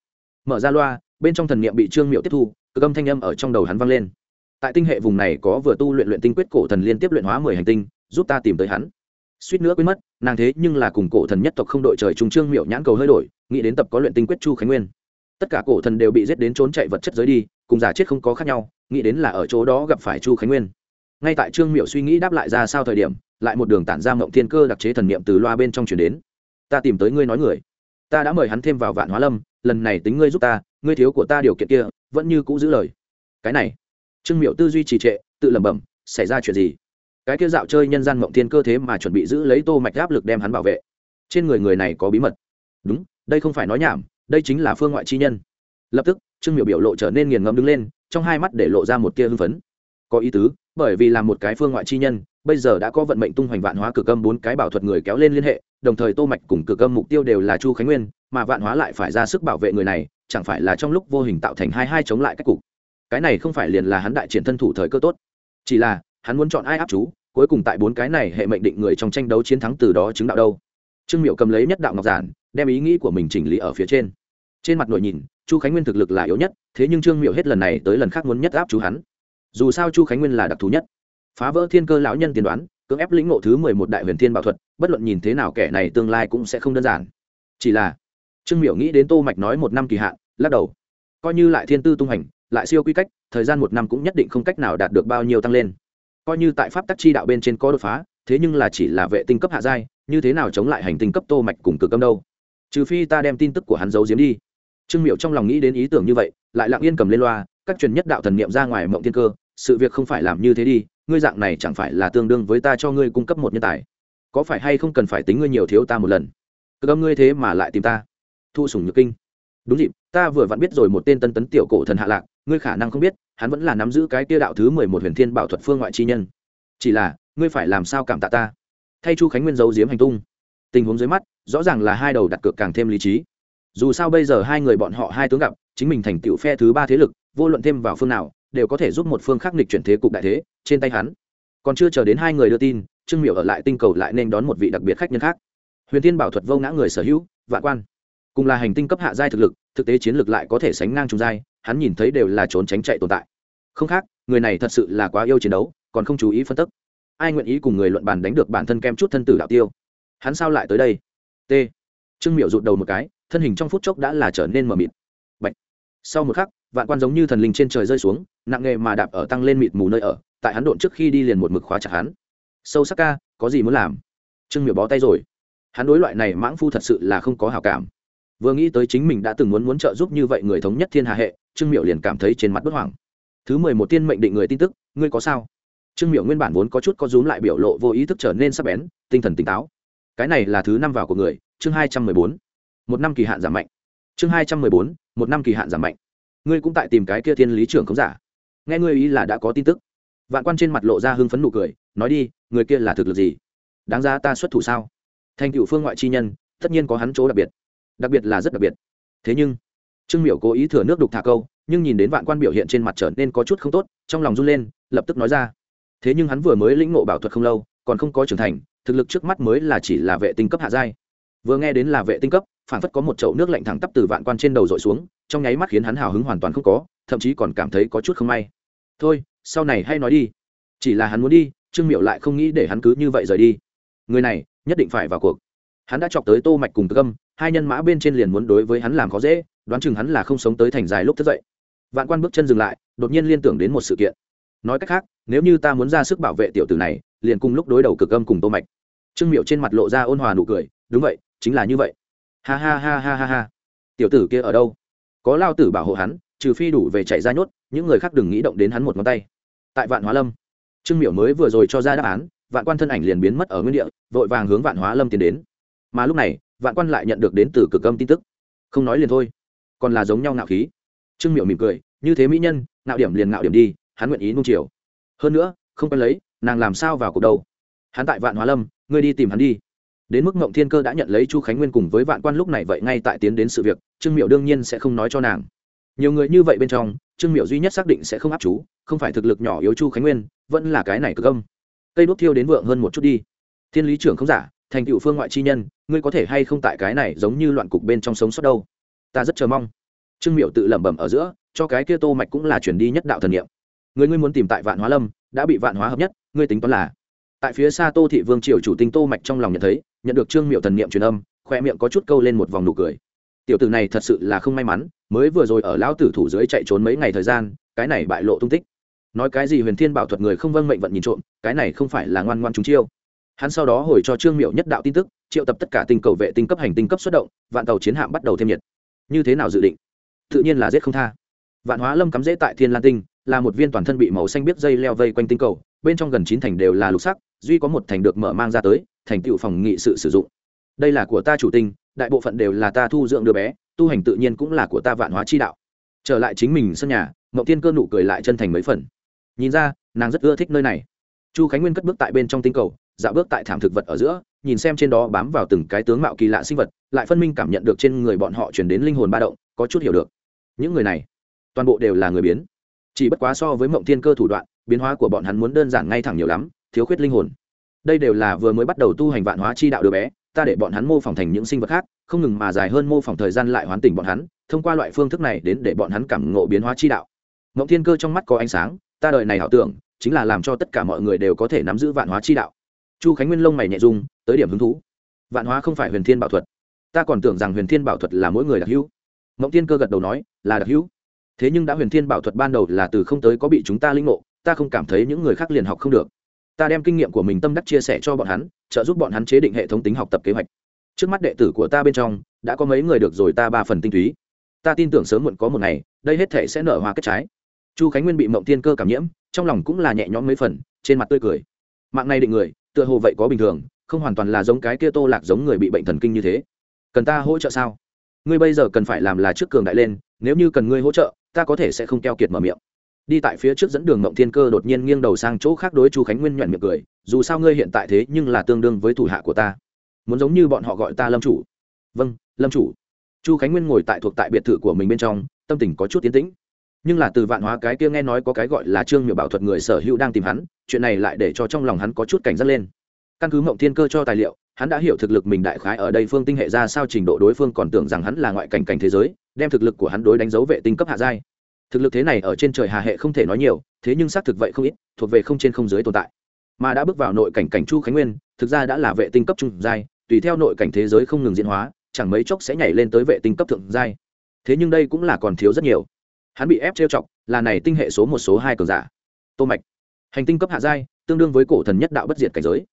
Mở ra loa, bên trong thần niệm bị trương miệu tiếp thu, cực âm thanh âm ở trong đầu hắn vang lên. Tại tinh hệ vùng này có vừa tu luyện luyện tinh quyết cổ thần liên tiếp luyện hóa mười hành tinh, giúp ta tìm tới hắn. Suýt nữa quên mất, nàng thế nhưng là cùng cổ thần nhất tộc không đội trời trùng trương miệu nhãn cầu hơi đổi, nghĩ đến tập có luyện tinh quyết chu khánh nguyên tất cả cổ thần đều bị giết đến trốn chạy vật chất giới đi, cùng giả chết không có khác nhau, nghĩ đến là ở chỗ đó gặp phải chu khánh nguyên. Ngay tại trương Miểu suy nghĩ đáp lại ra sao thời điểm, lại một đường tản ra mộng thiên cơ đặc chế thần niệm từ loa bên trong chuyển đến. Ta tìm tới ngươi nói người. Ta đã mời hắn thêm vào vạn hóa lâm, lần này tính ngươi giúp ta, ngươi thiếu của ta điều kiện kia, vẫn như cũ giữ lời. Cái này, trương Miểu tư duy trì trệ, tự lẩm bẩm, xảy ra chuyện gì? Cái kia dạo chơi nhân gian mộng thiên cơ thế mà chuẩn bị giữ lấy tô mạch áp lực đem hắn bảo vệ. Trên người người này có bí mật. Đúng, đây không phải nói nhảm đây chính là phương ngoại chi nhân. Lập tức, trương miệu biểu lộ trở nên nghiền ngẫm đứng lên, trong hai mắt để lộ ra một tia hưng phấn. Có ý tứ, bởi vì là một cái phương ngoại chi nhân, bây giờ đã có vận mệnh tung hoành vạn hóa cực âm bốn cái bảo thuật người kéo lên liên hệ, đồng thời tô mạch cùng cực âm mục tiêu đều là chu khánh nguyên, mà vạn hóa lại phải ra sức bảo vệ người này, chẳng phải là trong lúc vô hình tạo thành hai hai chống lại cách cục. Cái này không phải liền là hắn đại triển thân thủ thời cơ tốt, chỉ là, hắn muốn chọn ai áp chú, cuối cùng tại bốn cái này hệ mệnh định người trong tranh đấu chiến thắng từ đó chứng đạo đâu trương miệu cầm lấy nhất đạo ngọc giản, đem ý nghĩ của mình chỉnh lý ở phía trên. Trên mặt nội nhìn, chu khánh nguyên thực lực là yếu nhất, thế nhưng trương miệu hết lần này tới lần khác muốn nhất áp chú hắn. Dù sao chu khánh nguyên là đặc thù nhất. Phá vỡ thiên cơ lão nhân tiên đoán, cưỡng ép lĩnh ngộ thứ mười một đại huyền thiên bảo thuật, bất luận nhìn thế nào kẻ này tương lai cũng sẽ không đơn giản. Chỉ là, trương miệu nghĩ đến tô mạch nói một năm kỳ hạn, lắc đầu. Coi như lại thiên tư tung hành, lại siêu quy cách, thời gian một năm cũng nhất định không cách nào đạt được bao nhiêu tăng lên. Coi như tại pháp tắc chi đạo bên trên có đột phá, thế nhưng là chỉ là vệ tinh cấp hạ giai như thế nào chống lại hành tinh cấp tô mạch cùng cực âm đâu? Trừ phi ta đem tin tức của hắn giấu giếm đi. Trương miệu trong lòng nghĩ đến ý tưởng như vậy, lại lặng yên cầm lên loa, các truyền nhất đạo thần niệm ra ngoài mộng thiên cơ, sự việc không phải làm như thế đi, ngươi dạng này chẳng phải là tương đương với ta cho ngươi cung cấp một nhân tài. Có phải hay không cần phải tính ngươi nhiều thiếu ta một lần? Cực âm ngươi thế mà lại tìm ta. Thu sủng nhược kinh. Đúng dịp, ta vừa vặn biết rồi một tên tân tấn tiểu cổ thần hạ lạc, ngươi khả năng không biết, hắn vẫn là nắm giữ cái tia đạo thứ mười một huyền thiên bảo thuật phương ngoại chi nhân. Chỉ là, ngươi phải làm sao cảm tạ ta? Thay chu khánh nguyên giấu diếm hành tung. Tình huống dưới mắt, rõ ràng là hai đầu đặt cược càng thêm lý trí. Dù sao bây giờ hai người bọn họ hai tướng gặp, chính mình thành tựu phe thứ ba thế lực, vô luận thêm vào phương nào, đều có thể giúp một phương khắc nghịch chuyển thế cục đại thế, trên tay hắn. Còn chưa chờ đến hai người đưa tin, trương miểu ở lại tinh cầu lại nên đón một vị đặc biệt khách nhân khác. Huyền thiên bảo thuật vô ngã người sở hữu, vạn quan. Cùng là hành tinh cấp hạ giai thực lực, thực tế chiến lực lại có thể sánh ngang trung giai, hắn nhìn thấy đều là trốn tránh chạy tồn tại. Không khác, người này thật sự là quá yêu chiến đấu, còn không chú ý phân tích ai nguyện ý cùng người luận bàn đánh được bản thân kem chút thân tử đạo tiêu? Hắn sao lại tới đây? T. Trương miệu rụt đầu một cái, thân hình trong phút chốc đã là trở nên mờ mịt. Bạch. sau một khắc, vạn quan giống như thần linh trên trời rơi xuống, nặng nghề mà đạp ở tăng lên mịt mù nơi ở, tại hắn độn trước khi đi liền một mực khóa chặt hắn. Sâu sắc ca, có gì muốn làm? Trương miệu bó tay rồi. Hắn đối loại này mãng phu thật sự là không có hảo cảm. Vừa nghĩ tới chính mình đã từng muốn muốn trợ giúp như vậy người thống nhất thiên hạ hệ, trương miệu liền cảm thấy trên mặt bất hoảng. Thứ mười một tiên mệnh định người tin tức, ngươi có sao? Trương Miểu nguyên bản vốn có chút có rúm lại biểu lộ vô ý thức trở nên sắc bén, tinh thần tỉnh táo. Cái này là thứ năm vào của người, chương hai trăm mười bốn. Một năm kỳ hạn giảm mạnh. Chương hai trăm mười bốn, một năm kỳ hạn giảm mạnh. Ngươi cũng tại tìm cái kia thiên lý trưởng không giả. Nghe ngươi ý là đã có tin tức. Vạn quan trên mặt lộ ra hưng phấn nụ cười, nói đi, người kia là thực lực gì? Đáng ra ta xuất thủ sao? Thành cựu phương ngoại chi nhân, tất nhiên có hắn chỗ đặc biệt. Đặc biệt là rất đặc biệt. Thế nhưng, trương miểu cố ý thừa nước đục thả câu, nhưng nhìn đến vạn quan biểu hiện trên mặt trở nên có chút không tốt, trong lòng run lên, lập tức nói ra thế nhưng hắn vừa mới lĩnh ngộ bảo thuật không lâu, còn không có trưởng thành, thực lực trước mắt mới là chỉ là vệ tinh cấp hạ giai. Vừa nghe đến là vệ tinh cấp phản phất có một chậu nước lạnh thẳng tắp từ vạn quan trên đầu dội xuống, trong nháy mắt khiến hắn hào hứng hoàn toàn không có, thậm chí còn cảm thấy có chút không may. Thôi, sau này hay nói đi. Chỉ là hắn muốn đi, trương miệu lại không nghĩ để hắn cứ như vậy rời đi. Người này, nhất định phải vào cuộc. Hắn đã chọc tới tô mạch cùng cơm hai nhân mã bên trên liền muốn đối với hắn làm khó dễ, đoán chừng hắn là không sống tới thành dài lúc thức dậy. Vạn quan bước chân dừng lại, đột nhiên liên tưởng đến một sự kiện nói cách khác, nếu như ta muốn ra sức bảo vệ tiểu tử này, liền cùng lúc đối đầu cực âm cùng tô mạch. Trương miệu trên mặt lộ ra ôn hòa nụ cười, đúng vậy, chính là như vậy. Ha ha ha ha ha ha. Tiểu tử kia ở đâu? Có lao tử bảo hộ hắn, trừ phi đủ về chạy ra nhốt, những người khác đừng nghĩ động đến hắn một ngón tay. Tại vạn hóa lâm, trương miệu mới vừa rồi cho ra đáp án, vạn quan thân ảnh liền biến mất ở nguyên địa, vội vàng hướng vạn hóa lâm tiến đến. Mà lúc này, vạn quan lại nhận được đến từ cực âm tin tức. Không nói liền thôi, còn là giống nhau ngạo khí. Trương miệu mỉm cười, như thế mỹ nhân, ngạo điểm liền ngạo điểm đi hắn nguyện ý nung chiều. Hơn nữa, không quen lấy, nàng làm sao vào cuộc đâu? Hắn tại vạn hóa lâm, ngươi đi tìm hắn đi. Đến mức ngộng thiên cơ đã nhận lấy chu khánh nguyên cùng với vạn quan lúc này vậy ngay tại tiến đến sự việc, trương miệu đương nhiên sẽ không nói cho nàng. Nhiều người như vậy bên trong, trương miệu duy nhất xác định sẽ không áp chú, không phải thực lực nhỏ yếu chu khánh nguyên, vẫn là cái này cực âm. Cây đốt thiêu đến vượng hơn một chút đi. Thiên lý trưởng không giả, thành cựu phương ngoại chi nhân, ngươi có thể hay không tại cái này giống như loạn cục bên trong sống sót đâu? Ta rất chờ mong. Trương miệu tự lẩm bẩm ở giữa, cho cái kia tô mạch cũng là chuyển đi nhất đạo thần niệm người ngươi muốn tìm tại vạn hóa lâm đã bị vạn hóa hợp nhất ngươi tính toán là tại phía xa tô thị vương triều chủ tinh tô mạch trong lòng nhận thấy nhận được trương miệu thần niệm truyền âm khoe miệng có chút câu lên một vòng nụ cười tiểu tử này thật sự là không may mắn mới vừa rồi ở lão tử thủ dưới chạy trốn mấy ngày thời gian cái này bại lộ tung tích nói cái gì huyền thiên bảo thuật người không vâng mệnh vận nhìn trộm cái này không phải là ngoan ngoan chúng chiêu hắn sau đó hồi cho trương miệu nhất đạo tin tức triệu tập tất cả tinh cầu vệ tinh cấp hành tinh cấp xuất động vạn tàu chiến hạm bắt đầu thêm nhiệt như thế nào dự định tự nhiên là giết không tha vạn hóa lâm cắm dễ tại thiên lan tinh là một viên toàn thân bị màu xanh biết dây leo vây quanh tinh cầu, bên trong gần chín thành đều là lục sắc, duy có một thành được mở mang ra tới, thành tựu phòng nghị sự sử dụng. Đây là của ta chủ tinh, đại bộ phận đều là ta thu dưỡng đứa bé, tu hành tự nhiên cũng là của ta vạn hóa chi đạo. Trở lại chính mình sân nhà mậu tiên cơ nụ cười lại chân thành mấy phần. Nhìn ra, nàng rất ưa thích nơi này. Chu khánh nguyên cất bước tại bên trong tinh cầu, dạo bước tại thảm thực vật ở giữa, nhìn xem trên đó bám vào từng cái tướng mạo kỳ lạ sinh vật, lại phân minh cảm nhận được trên người bọn họ chuyển đến linh hồn ba động, có chút hiểu được. Những người này, toàn bộ đều là người biến chỉ bất quá so với mộng thiên cơ thủ đoạn, biến hóa của bọn hắn muốn đơn giản ngay thẳng nhiều lắm, thiếu khuyết linh hồn. Đây đều là vừa mới bắt đầu tu hành vạn hóa chi đạo đứa bé, ta để bọn hắn mô phỏng thành những sinh vật khác, không ngừng mà dài hơn mô phỏng thời gian lại hoán tỉnh bọn hắn, thông qua loại phương thức này đến để bọn hắn cảm ngộ biến hóa chi đạo. Mộng thiên cơ trong mắt có ánh sáng, ta đợi này ảo tưởng, chính là làm cho tất cả mọi người đều có thể nắm giữ vạn hóa chi đạo. Chu khánh nguyên lông mày nhẹ dung tới điểm hứng thú. Vạn hóa không phải huyền thiên bảo thuật. Ta còn tưởng rằng huyền thiên bảo thuật là mỗi người đặc hữu. Mộng thiên cơ gật đầu nói, là đặc hữu thế nhưng đã huyền thiên bảo thuật ban đầu là từ không tới có bị chúng ta linh ngộ, ta không cảm thấy những người khác liền học không được. Ta đem kinh nghiệm của mình tâm đắc chia sẻ cho bọn hắn, trợ giúp bọn hắn chế định hệ thống tính học tập kế hoạch. Trước mắt đệ tử của ta bên trong, đã có mấy người được rồi ta ba phần tinh túy. Ta tin tưởng sớm muộn có một ngày, đây hết thể sẽ nở hoa kết trái. Chu khánh nguyên bị mộng tiên cơ cảm nhiễm, trong lòng cũng là nhẹ nhõm mấy phần, trên mặt tươi cười. Mạng này định người, tựa hồ vậy có bình thường, không hoàn toàn là giống cái kia tô lạc giống người bị bệnh thần kinh như thế. Cần ta hỗ trợ sao? Ngươi bây giờ cần phải làm là trước cường đại lên, nếu như cần ngươi hỗ trợ ta có thể sẽ không keo kiệt mở miệng. Đi tại phía trước dẫn đường mộng thiên cơ đột nhiên nghiêng đầu sang chỗ khác đối chu khánh nguyên nhuận miệng cười, dù sao ngươi hiện tại thế nhưng là tương đương với thủ hạ của ta. Muốn giống như bọn họ gọi ta lâm chủ. Vâng lâm chủ. Chu khánh nguyên ngồi tại thuộc tại biệt thự của mình bên trong, tâm tình có chút tiến tĩnh. Nhưng là từ vạn hóa cái kia nghe nói có cái gọi là trương miệu bảo thuật người sở hữu đang tìm hắn, chuyện này lại để cho trong lòng hắn có chút cảnh giác lên. Căn cứ mộng thiên cơ cho tài liệu, hắn đã hiểu thực lực mình đại khái ở đây phương tinh hệ ra sao trình độ đối phương còn tưởng rằng hắn là ngoại cảnh cảnh thế giới đem thực lực của hắn đối đánh dấu vệ tinh cấp hạ giai. Thực lực thế này ở trên trời hà hệ không thể nói nhiều, thế nhưng xác thực vậy không ít, thuộc về không trên không dưới tồn tại. Mà đã bước vào nội cảnh cảnh chu khánh nguyên, thực ra đã là vệ tinh cấp trung giai, tùy theo nội cảnh thế giới không ngừng diễn hóa, chẳng mấy chốc sẽ nhảy lên tới vệ tinh cấp thượng giai. Thế nhưng đây cũng là còn thiếu rất nhiều. Hắn bị ép trêu chọc, là này tinh hệ số một số hai cường giả. Tô mạch, hành tinh cấp hạ giai, tương đương với cổ thần nhất đạo bất diệt cảnh giới.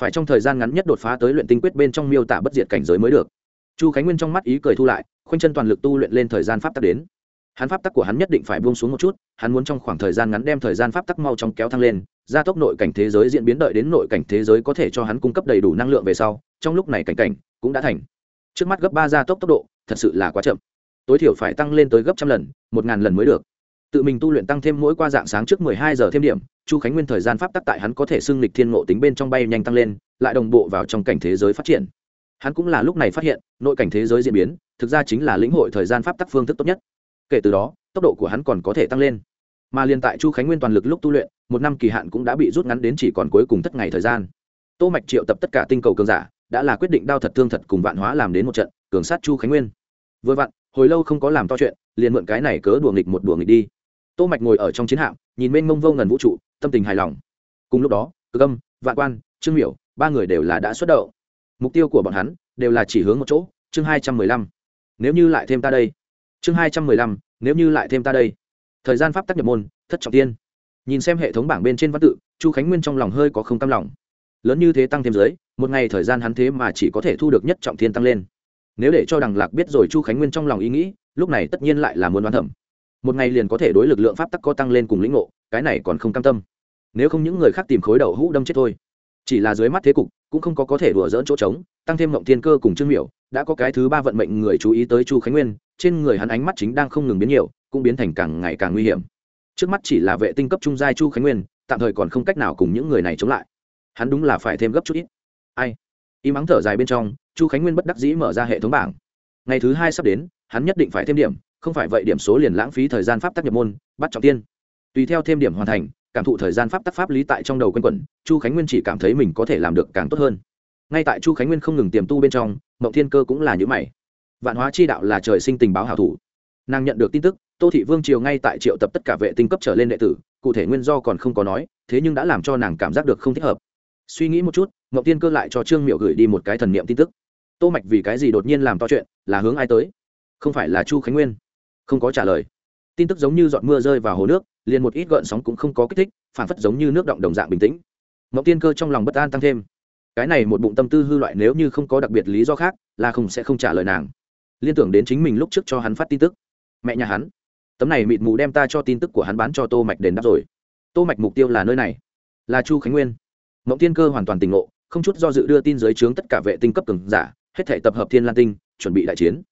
Phải trong thời gian ngắn nhất đột phá tới luyện tinh quyết bên trong miêu tả bất diệt cảnh giới mới được chu khánh nguyên trong mắt ý cười thu lại, khoanh chân toàn lực tu luyện lên thời gian pháp tắc đến. Hắn pháp tắc của hắn nhất định phải buông xuống một chút, hắn muốn trong khoảng thời gian ngắn đem thời gian pháp tắc mau chóng kéo thăng lên, gia tốc nội cảnh thế giới diễn biến đợi đến nội cảnh thế giới có thể cho hắn cung cấp đầy đủ năng lượng về sau, trong lúc này cảnh cảnh cũng đã thành. Trước mắt gấp ba gia tốc tốc độ, thật sự là quá chậm. Tối thiểu phải tăng lên tới gấp trăm lần, một ngàn lần mới được. Tự mình tu luyện tăng thêm mỗi qua dạng sáng trước mười hai giờ thêm điểm, chu khánh nguyên thời gian pháp tắc tại hắn có thể xưng lịch thiên ngộ tính bên trong bay nhanh tăng lên, lại đồng bộ vào trong cảnh thế giới phát triển hắn cũng là lúc này phát hiện, nội cảnh thế giới diễn biến, thực ra chính là lĩnh hội thời gian pháp tắc phương thức tốt nhất. Kể từ đó, tốc độ của hắn còn có thể tăng lên. Mà liên tại chu khánh nguyên toàn lực lúc tu luyện, một năm kỳ hạn cũng đã bị rút ngắn đến chỉ còn cuối cùng tất ngày thời gian. Tô mạch triệu tập tất cả tinh cầu cường giả, đã là quyết định đao thật thương thật cùng vạn hóa làm đến một trận, cường sát chu khánh nguyên. Vừa vặn, hồi lâu không có làm to chuyện, liền mượn cái này cớ đùa nghịch một đùa nghịch đi. Tô mạch ngồi ở trong chiến hạm, nhìn bên mông vô ngần vũ trụ, tâm tình hài lòng. Cùng lúc đó cơ âm, vạn quan, trương miểu, ba người đều là đã xuất đậu mục tiêu của bọn hắn đều là chỉ hướng một chỗ, chương hai trăm mười lăm. Nếu như lại thêm ta đây. Chương hai trăm mười lăm, nếu như lại thêm ta đây. Thời gian pháp tắc nhập môn, thất trọng tiên. Nhìn xem hệ thống bảng bên trên văn tự, chu khánh nguyên trong lòng hơi có không cam lòng. Lớn như thế tăng thêm dưới, một ngày thời gian hắn thế mà chỉ có thể thu được nhất trọng thiên tăng lên. Nếu để cho đằng lạc biết rồi chu khánh nguyên trong lòng ý nghĩ, lúc này tất nhiên lại là muốn đoán thẩm một ngày liền có thể đối lực lượng pháp tắc có tăng lên cùng lĩnh ngộ, cái này còn không cam tâm. Nếu không những người khác tìm khối đầu hũ đâm chết thôi. Chỉ là dưới mắt thế cục cũng không có có thể đùa dỡn chỗ trống, tăng thêm mộng thiên cơ cùng trương miểu, đã có cái thứ ba vận mệnh người chú ý tới chu khánh nguyên, trên người hắn ánh mắt chính đang không ngừng biến nhiều, cũng biến thành càng ngày càng nguy hiểm. Trước mắt chỉ là vệ tinh cấp trung giai chu khánh nguyên, tạm thời còn không cách nào cùng những người này chống lại. Hắn đúng là phải thêm gấp chút ít. Ai? Im ắng thở dài bên trong, chu khánh nguyên bất đắc dĩ mở ra hệ thống bảng. Ngày thứ hai sắp đến, hắn nhất định phải thêm điểm, không phải vậy điểm số liền lãng phí thời gian pháp tác nhập môn, bắt trọng tiên. Tùy theo thêm điểm hoàn thành cảm thụ thời gian pháp tắc pháp lý tại trong đầu quanh quẩn, chu khánh nguyên chỉ cảm thấy mình có thể làm được càng tốt hơn. Ngay tại chu khánh nguyên không ngừng tiềm tu bên trong mậu thiên cơ cũng là những mày. Vạn hóa chi đạo là trời sinh tình báo hảo thủ. Nàng nhận được tin tức, tô thị vương triều ngay tại triệu tập tất cả vệ tinh cấp trở lên đệ tử, cụ thể nguyên do còn không có nói, thế nhưng đã làm cho nàng cảm giác được không thích hợp. Suy nghĩ một chút mậu thiên cơ lại cho trương miệu gửi đi một cái thần niệm tin tức. Tô mạch vì cái gì đột nhiên làm to chuyện, là hướng ai tới? Không phải là chu khánh nguyên. Không có trả lời tin tức giống như giọt mưa rơi vào hồ nước, liền một ít gợn sóng cũng không có kích thích, phản phất giống như nước động đồng dạng bình tĩnh. Mậu tiên cơ trong lòng bất an tăng thêm. Cái này một bụng tâm tư hư loại nếu như không có đặc biệt lý do khác, là không sẽ không trả lời nàng. Liên tưởng đến chính mình lúc trước cho hắn phát tin tức. Mẹ nhà hắn. Tấm này mịt mù đem ta cho tin tức của hắn bán cho tô mạch đền đáp rồi. Tô mạch mục tiêu là nơi này. Là chu khánh nguyên. Mộng tiên cơ hoàn toàn tỉnh ngộ, không chút do dự đưa tin giới trướng tất cả vệ tinh cấp cường giả, hết thể tập hợp thiên lan tinh, chuẩn bị đại chiến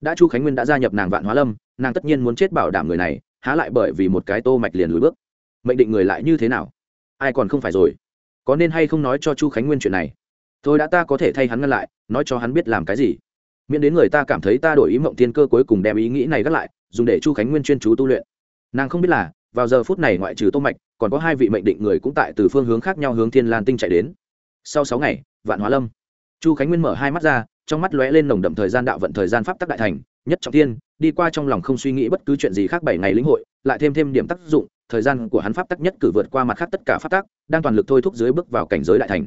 đã chu khánh nguyên đã gia nhập nàng vạn hóa lâm, nàng tất nhiên muốn chết bảo đảm người này, há lại bởi vì một cái tô mạch liền lùi bước. Mệnh định người lại như thế nào? Ai còn không phải rồi? Có nên hay không nói cho chu khánh nguyên chuyện này? Thôi đã ta có thể thay hắn ngăn lại, nói cho hắn biết làm cái gì. Miễn đến người ta cảm thấy ta đổi ý mộng tiên cơ cuối cùng đem ý nghĩ này gác lại, dùng để chu khánh nguyên chuyên chú tu luyện. Nàng không biết là, vào giờ phút này ngoại trừ tô mạch, còn có hai vị mệnh định người cũng tại từ phương hướng khác nhau hướng thiên lan tinh chạy đến. Sau sáu ngày, vạn hóa lâm chu khánh nguyên mở hai mắt ra, trong mắt lóe lên nồng đậm thời gian đạo vận thời gian pháp tắc đại thành, nhất trọng thiên, đi qua trong lòng không suy nghĩ bất cứ chuyện gì khác bảy ngày lĩnh hội, lại thêm thêm điểm tác dụng, thời gian của hắn pháp tắc nhất cử vượt qua mặt khác tất cả pháp tắc, đang toàn lực thôi thúc dưới bước vào cảnh giới đại thành.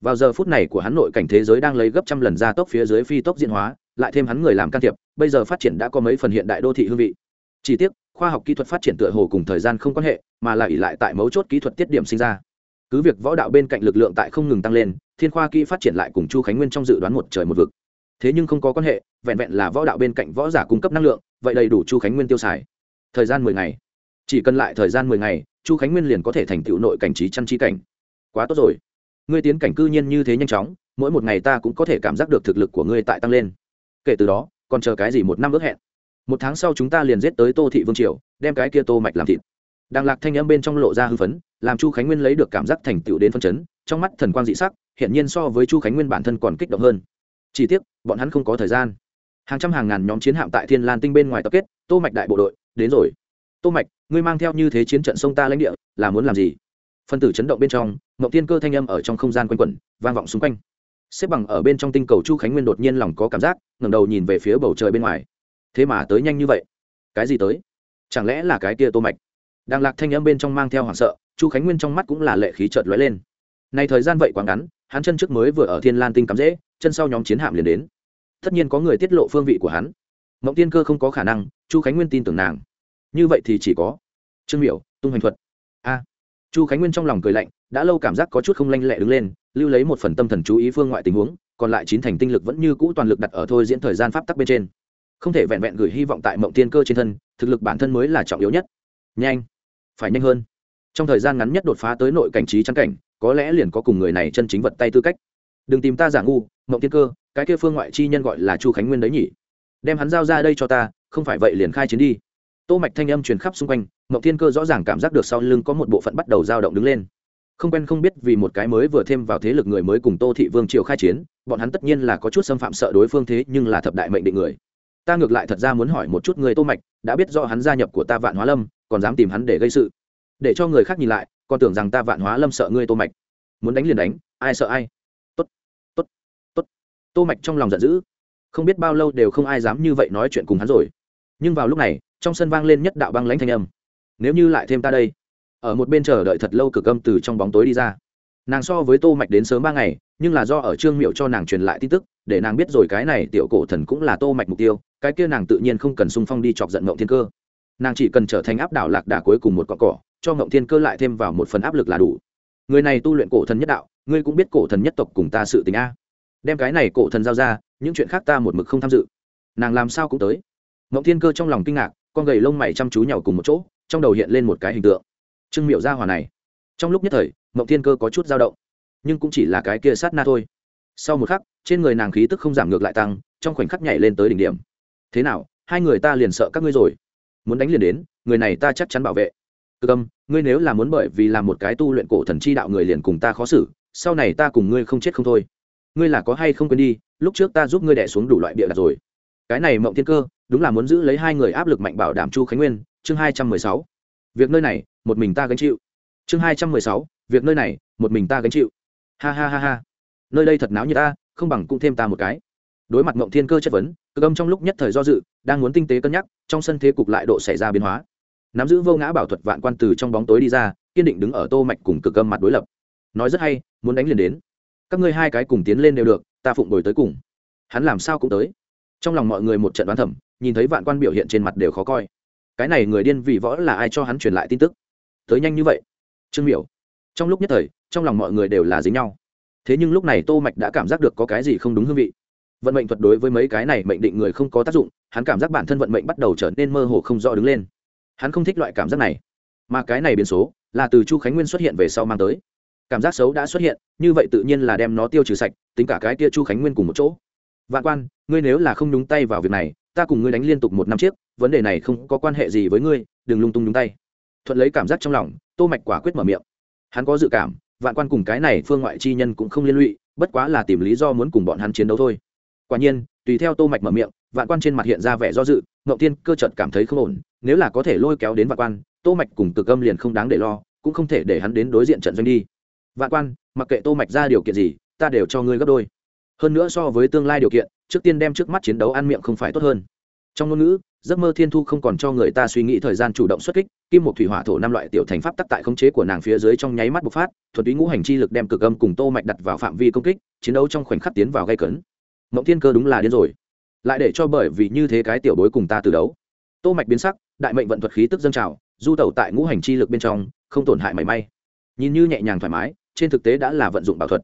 Vào giờ phút này của hắn nội cảnh thế giới đang lấy gấp trăm lần ra tốc phía dưới phi tốc diễn hóa, lại thêm hắn người làm can thiệp, bây giờ phát triển đã có mấy phần hiện đại đô thị hương vị. Chỉ tiếc, khoa học kỹ thuật phát triển tựa hồ cùng thời gian không quan hệ, mà là ỉ lại tại mấu chốt kỹ thuật tiết điểm sinh ra. Cứ việc võ đạo bên cạnh lực lượng tại không ngừng tăng lên thiên khoa kỹ phát triển lại cùng chu khánh nguyên trong dự đoán một trời một vực. Thế nhưng không có quan hệ, vẹn vẹn là võ đạo bên cạnh võ giả cung cấp năng lượng, vậy đầy đủ chu khánh nguyên tiêu xài. Thời gian mười ngày. Chỉ cần lại thời gian mười ngày, chu khánh nguyên liền có thể thành tựu nội cảnh trí chăn chi cảnh. Quá tốt rồi. Ngươi tiến cảnh cư nhiên như thế nhanh chóng, mỗi một ngày ta cũng có thể cảm giác được thực lực của ngươi tại tăng lên. Kể từ đó, còn chờ cái gì một năm ước hẹn? Một tháng sau chúng ta liền giết tới tô thị vương triều, đem cái kia tô mạch làm thịt. Đàng lạc thanh âm bên trong lộ ra hưng phấn, làm chu khánh nguyên lấy được cảm giác thành tựu đến phân chấn, trong mắt thần quang dị sắc hiện nhiên so với chu khánh nguyên bản thân còn kích động hơn. Chỉ tiếc, bọn hắn không có thời gian. Hàng trăm hàng ngàn nhóm chiến hạm tại thiên lan tinh bên ngoài tập kết, tô mạch đại bộ đội, đến rồi. Tô mạch, ngươi mang theo như thế chiến trận sông ta lãnh địa, là muốn làm gì? Phân tử chấn động bên trong mậu tiên cơ thanh âm ở trong không gian quanh quẩn, vang vọng xung quanh. Xếp bằng ở bên trong tinh cầu chu khánh nguyên đột nhiên lòng có cảm giác, ngẩng đầu nhìn về phía bầu trời bên ngoài. Thế mà tới nhanh như vậy? Cái gì tới? Chẳng lẽ là cái kia tô mạch? Đang lạc thanh âm bên trong mang theo hoảng sợ, chu khánh nguyên trong mắt cũng là lệ khí chợt lóe lên. Này thời gian vậy quá ngắn hắn chân trước mới vừa ở thiên lan tinh cắm dễ chân sau nhóm chiến hạm liền đến. Tất nhiên có người tiết lộ phương vị của hắn. Mộng tiên cơ không có khả năng, chu khánh nguyên tin tưởng nàng. Như vậy thì chỉ có trương miểu, tung hành thuật. A. Chu khánh nguyên trong lòng cười lạnh, đã lâu cảm giác có chút không lanh lẹ đứng lên, lưu lấy một phần tâm thần chú ý phương ngoại tình huống, còn lại chín thành tinh lực vẫn như cũ toàn lực đặt ở thôi diễn thời gian pháp tắc bên trên. Không thể vẹn vẹn gửi hy vọng tại mộng tiên cơ trên thân, thực lực bản thân mới là trọng yếu nhất. Nhanh. Phải nhanh hơn. Trong thời gian ngắn nhất đột phá tới nội cảnh trí trắng cảnh có lẽ liền có cùng người này chân chính vật tay tư cách. Đừng tìm ta giả ngu, mộng tiên cơ, cái kia phương ngoại chi nhân gọi là chu khánh nguyên đấy nhỉ? Đem hắn giao ra đây cho ta, không phải vậy liền khai chiến đi. Tô mạch thanh âm truyền khắp xung quanh, mộng thiên cơ rõ ràng cảm giác được sau lưng có một bộ phận bắt đầu dao động đứng lên. Không quen không biết vì một cái mới vừa thêm vào thế lực người mới cùng tô thị vương triều khai chiến, bọn hắn tất nhiên là có chút xâm phạm sợ đối phương thế nhưng là thập đại mệnh định người. Ta ngược lại thật ra muốn hỏi một chút người tô mạch, đã biết rõ hắn gia nhập của ta vạn hóa lâm, còn dám tìm hắn để gây sự. Để cho người khác nhìn lại còn tưởng rằng ta vạn hóa lâm sợ ngươi tô mạch. Muốn đánh liền đánh, ai sợ ai. Tốt tốt tốt. Tô mạch trong lòng giận dữ. Không biết bao lâu đều không ai dám như vậy nói chuyện cùng hắn rồi. Nhưng vào lúc này, trong sân vang lên nhất đạo băng lãnh thanh âm. Nếu như lại thêm ta đây, ở một bên chờ đợi thật lâu cực âm từ trong bóng tối đi ra. Nàng so với tô mạch đến sớm ba ngày, nhưng là do ở trương miệu cho nàng truyền lại tin tức, để nàng biết rồi cái này tiểu cổ thần cũng là tô mạch mục tiêu, cái kia nàng tự nhiên không cần sung phong đi chọc giận ngộng thiên cơ. Nàng chỉ cần trở thành áp đảo lạc đà cuối cùng một cọ cỏ cho ngộng thiên cơ lại thêm vào một phần áp lực là đủ. Người này tu luyện cổ thần nhất đạo, ngươi cũng biết cổ thần nhất tộc cùng ta sự tình a. Đem cái này cổ thần giao ra, những chuyện khác ta một mực không tham dự. Nàng làm sao cũng tới. Ngộng thiên cơ trong lòng kinh ngạc, con gầy lông mày chăm chú nhau cùng một chỗ, trong đầu hiện lên một cái hình tượng. Trương miệu gia hòa này. Trong lúc nhất thời, ngộng thiên cơ có chút dao động, nhưng cũng chỉ là cái kia sát na thôi. Sau một khắc, trên người nàng khí tức không giảm ngược lại tăng, trong khoảnh khắc nhảy lên tới đỉnh điểm. Thế nào, hai người ta liền sợ các ngươi rồi. Muốn đánh liền đến, người này ta chắc chắn bảo vệ cực âm, ngươi nếu là muốn bởi vì làm một cái tu luyện cổ thần chi đạo người liền cùng ta khó xử, sau này ta cùng ngươi không chết không thôi. Ngươi là có hay không quên đi, lúc trước ta giúp ngươi đẻ xuống đủ loại bịa đặt rồi. Cái này mộng thiên cơ, đúng là muốn giữ lấy hai người áp lực mạnh bảo đảm chu khánh nguyên, chương hai trăm mười sáu. Việc nơi này, một mình ta gánh chịu. Chương hai trăm mười sáu, việc nơi này, một mình ta gánh chịu. Ha ha ha ha. Nơi đây thật náo như ta, không bằng cũng thêm ta một cái. Đối mặt mộng thiên cơ chất vấn cơ âm trong lúc nhất thời do dự, đang muốn tinh tế cân nhắc, trong sân thế cục lại độ xảy ra biến hóa nắm giữ vô ngã bảo thuật vạn quan từ trong bóng tối đi ra, kiên định đứng ở tô mạch cùng cực âm mặt đối lập. Nói rất hay, muốn đánh liền đến. Các ngươi hai cái cùng tiến lên đều được, ta phụng đổi tới cùng. Hắn làm sao cũng tới. Trong lòng mọi người một trận đoán thẩm nhìn thấy vạn quan biểu hiện trên mặt đều khó coi. Cái này người điên vì võ là ai cho hắn truyền lại tin tức? Tới nhanh như vậy. Trương miểu. Trong lúc nhất thời, trong lòng mọi người đều là dính nhau. Thế nhưng lúc này tô mạch đã cảm giác được có cái gì không đúng hương vị. Vận mệnh thuật đối với mấy cái này mệnh định người không có tác dụng, hắn cảm giác bản thân vận mệnh bắt đầu trở nên mơ hồ không rõ đứng lên hắn không thích loại cảm giác này. Mà cái này biến số là từ chu khánh nguyên xuất hiện về sau mang tới. Cảm giác xấu đã xuất hiện, như vậy tự nhiên là đem nó tiêu trừ sạch, tính cả cái kia chu khánh nguyên cùng một chỗ. Vạn quan, ngươi nếu là không nhúng tay vào việc này, ta cùng ngươi đánh liên tục một năm chiếc vấn đề này không có quan hệ gì với ngươi, đừng lung tung nhúng tay. Thuận lấy cảm giác trong lòng, tô mạch quả quyết mở miệng. Hắn có dự cảm, vạn quan cùng cái này phương ngoại chi nhân cũng không liên lụy, bất quá là tìm lý do muốn cùng bọn hắn chiến đấu thôi. Quả nhiên, tùy theo tô mạch mở miệng, vạn quan trên mặt hiện ra vẻ do dự ngậu tiên cơ chợt cảm thấy không ổn, nếu là có thể lôi kéo đến vạn quan, tô mạch cùng cực âm liền không đáng để lo, cũng không thể để hắn đến đối diện trận doanh đi. Vạn quan, mặc kệ tô mạch ra điều kiện gì, ta đều cho ngươi gấp đôi. Hơn nữa so với tương lai điều kiện, trước tiên đem trước mắt chiến đấu ăn miệng không phải tốt hơn. Trong ngôn ngữ, giấc mơ thiên thu không còn cho người ta suy nghĩ thời gian chủ động xuất kích, kim một thủy hỏa thổ năm loại tiểu thành pháp tắc tại khống chế của nàng phía dưới trong nháy mắt bộc phát, thuần túy ngũ hành chi lực đem cực âm cùng tô mạch đặt vào phạm vi công kích, chiến đấu trong khoảnh khắc tiến vào gây cấn. Mộng thiên cơ đúng là điên rồi lại để cho bởi vì như thế cái tiểu bối cùng ta từ đấu. Tô mạch biến sắc, đại mệnh vận thuật khí tức dâng trào, du tẩu tại ngũ hành chi lực bên trong, không tổn hại mảy may. Nhìn như nhẹ nhàng thoải mái, trên thực tế đã là vận dụng bảo thuật.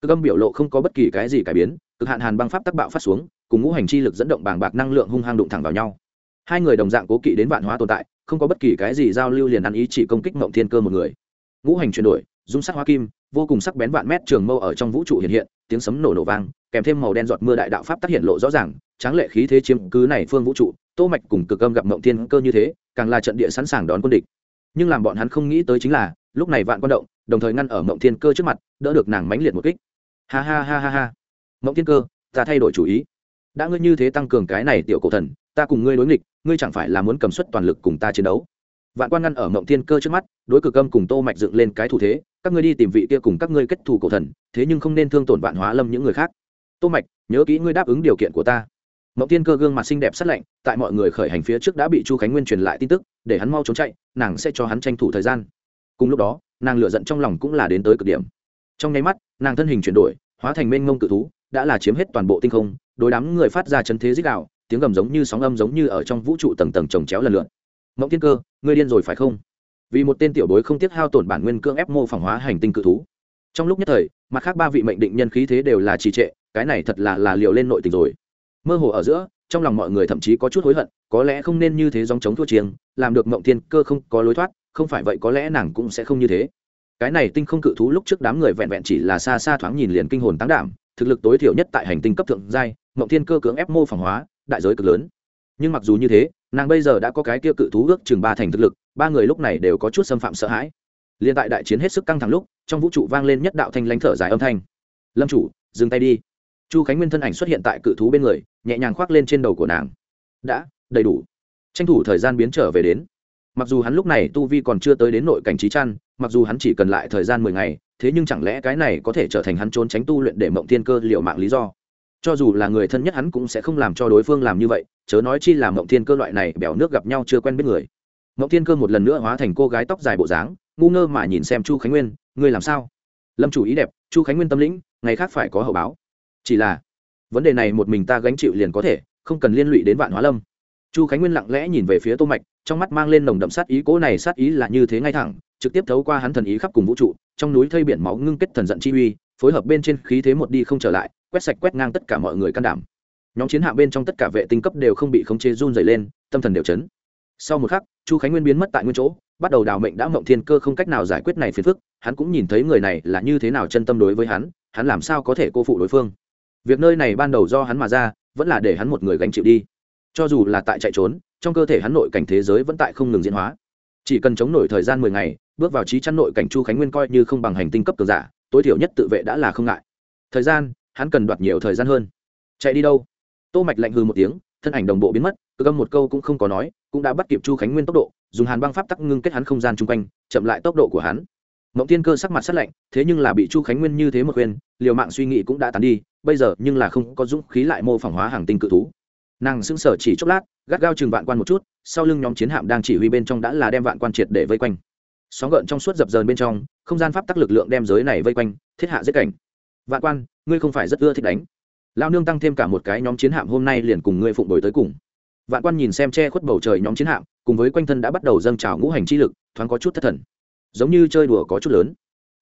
Cực âm biểu lộ không có bất kỳ cái gì cải biến, cực hạn hàn băng pháp tác bạo phát xuống, cùng ngũ hành chi lực dẫn động bàng bạc năng lượng hung hăng đụng thẳng vào nhau. Hai người đồng dạng cố kỵ đến vạn hóa tồn tại, không có bất kỳ cái gì giao lưu liền ăn ý chỉ công kích mộng thiên cơ một người. Ngũ hành chuyển đổi, dung sắc hoa kim, vô cùng sắc bén vạn mét trường mâu ở trong vũ trụ hiện hiện, tiếng sấm nổ nổ vang kèm thêm màu đen giọt mưa đại đạo pháp tác hiện lộ rõ ràng, tráng lệ khí thế chiếm cứ này phương vũ trụ, tô mạch cùng cực âm gặp mộng thiên cơ như thế, càng là trận địa sẵn sàng đón quân địch. Nhưng làm bọn hắn không nghĩ tới chính là, lúc này vạn quan động, đồng thời ngăn ở mộng thiên cơ trước mặt, đỡ được nàng mãnh liệt một kích. Ha ha ha ha ha. Mộng thiên cơ, ta thay đổi chủ ý. Đã ngươi như thế tăng cường cái này tiểu cổ thần, ta cùng ngươi đối nghịch, ngươi chẳng phải là muốn cầm suất toàn lực cùng ta chiến đấu. Vạn quan ngăn ở mộng thiên cơ trước mắt, đối cực âm cùng tô mạch dựng lên cái thủ thế, các ngươi đi tìm vị kia cùng các ngươi kết thù cổ thần, thế nhưng không nên thương tổn vạn hóa lâm những người khác tô mạch, nhớ kỹ ngươi đáp ứng điều kiện của ta. Mộng thiên cơ gương mặt xinh đẹp sát lạnh, tại mọi người khởi hành phía trước đã bị chu khánh nguyên truyền lại tin tức, để hắn mau trốn chạy, nàng sẽ cho hắn tranh thủ thời gian. Cùng lúc đó, nàng lựa giận trong lòng cũng là đến tới cực điểm. Trong nháy mắt, nàng thân hình chuyển đổi, hóa thành mênh ngông cự thú, đã là chiếm hết toàn bộ tinh không, đối đám người phát ra chấn thế dích đạo tiếng gầm giống như sóng âm giống như ở trong vũ trụ tầng tầng trồng chéo lần lượt. Mộng thiên cơ, ngươi điên rồi phải không? Vì một tên tiểu bối không tiếc hao tổn bản nguyên cưỡng ép mô phỏng hóa hành tinh cự thú. Trong lúc nhất thời, mặt khác ba vị mệnh định nhân khí thế đều là trì trệ cái này thật là là liệu lên nội tình rồi. Mơ hồ ở giữa, trong lòng mọi người thậm chí có chút hối hận, có lẽ không nên như thế dòng chống thua chiêng, làm được mộng thiên cơ không có lối thoát, không phải vậy có lẽ nàng cũng sẽ không như thế. Cái này tinh không cự thú lúc trước đám người vẹn vẹn chỉ là xa xa thoáng nhìn liền kinh hồn tăng đảm, thực lực tối thiểu nhất tại hành tinh cấp thượng giai, mộng thiên cơ cưỡng ép mô phỏng hóa, đại giới cực lớn. Nhưng mặc dù như thế, nàng bây giờ đã có cái kia cự thú ước chừng ba thành thực lực, ba người lúc này đều có chút xâm phạm sợ hãi. Liên tại đại chiến hết sức căng thẳng lúc, trong vũ trụ vang lên nhất đạo thanh lãnh thở dài âm thanh. Lâm chủ, dừng tay đi chu khánh nguyên thân ảnh xuất hiện tại cự thú bên người, nhẹ nhàng khoác lên trên đầu của nàng. Đã, đầy đủ. Tranh thủ thời gian biến trở về đến. Mặc dù hắn lúc này tu vi còn chưa tới đến nội cảnh trí chăn mặc dù hắn chỉ cần lại thời gian mười ngày, thế nhưng chẳng lẽ cái này có thể trở thành hắn trốn tránh tu luyện để mộng thiên cơ liệu mạng lý do? Cho dù là người thân nhất hắn cũng sẽ không làm cho đối phương làm như vậy, chớ nói chi là mộng thiên cơ loại này bèo nước gặp nhau chưa quen biết người. Mộng thiên cơ một lần nữa hóa thành cô gái tóc dài bộ dáng, ngu ngơ mà nhìn xem chu khánh nguyên, ngươi làm sao? Lâm chủ ý đẹp, chu khánh nguyên tâm lĩnh, ngày khác phải có hậu báo chỉ là, vấn đề này một mình ta gánh chịu liền có thể, không cần liên lụy đến vạn hóa lâm. Chu khánh nguyên lặng lẽ nhìn về phía tô mạch, trong mắt mang lên nồng đậm sát ý, cố này sát ý là như thế ngay thẳng, trực tiếp thấu qua hắn thần ý khắp cùng vũ trụ, trong núi thây biển máu ngưng kết thần giận chi uy, phối hợp bên trên khí thế một đi không trở lại, quét sạch quét ngang tất cả mọi người can đảm. Nhóm chiến hạm bên trong tất cả vệ tinh cấp đều không bị khống chế run dày lên, tâm thần đều chấn. Sau một khắc, chu khánh nguyên biến mất tại nguyên chỗ, bắt đầu đào mệnh đã mộng thiên cơ không cách nào giải quyết này phiền phức, hắn cũng nhìn thấy người này là như thế nào chân tâm đối với hắn hắn làm sao có thể cô phụ đối phương việc nơi này ban đầu do hắn mà ra, vẫn là để hắn một người gánh chịu đi. Cho dù là tại chạy trốn, trong cơ thể hắn nội cảnh thế giới vẫn tại không ngừng diễn hóa. Chỉ cần chống nổi thời gian mười ngày, bước vào trí chăn nội cảnh chu khánh nguyên coi như không bằng hành tinh cấp cường giả, tối thiểu nhất tự vệ đã là không ngại. Thời gian, hắn cần đoạt nhiều thời gian hơn. Chạy đi đâu? Tô mạch lạnh hư một tiếng, thân ảnh đồng bộ biến mất cơ âm một câu cũng không có nói, cũng đã bắt kịp chu khánh nguyên tốc độ, dùng hàn băng pháp tắc ngưng kết hắn không gian chung quanh, chậm lại tốc độ của hắn mộng tiên cơ sắc mặt sắt lạnh, thế nhưng là bị chu khánh nguyên như thế một khuyên, liều mạng suy nghĩ cũng đã tan đi, bây giờ nhưng là không có dũng khí lại mô phỏng hóa hàng tinh cự thú. Nàng sững sờ chỉ chốc lát, gắt gao chừng vạn quan một chút, sau lưng nhóm chiến hạm đang chỉ huy bên trong đã là đem vạn quan triệt để vây quanh. Sóng gợn trong suốt dập dờn bên trong, không gian pháp tắc lực lượng đem giới này vây quanh, thiết hạ giết cảnh. Vạn quan, ngươi không phải rất ưa thích đánh. Lao nương tăng thêm cả một cái nhóm chiến hạm hôm nay liền cùng ngươi phụng đổi tới cùng. Vạn quan nhìn xem che khuất bầu trời nhóm chiến hạm, cùng với quanh thân đã bắt đầu dâng trào ngũ hành chi lực, thoáng có chút thất thần giống như chơi đùa có chút lớn.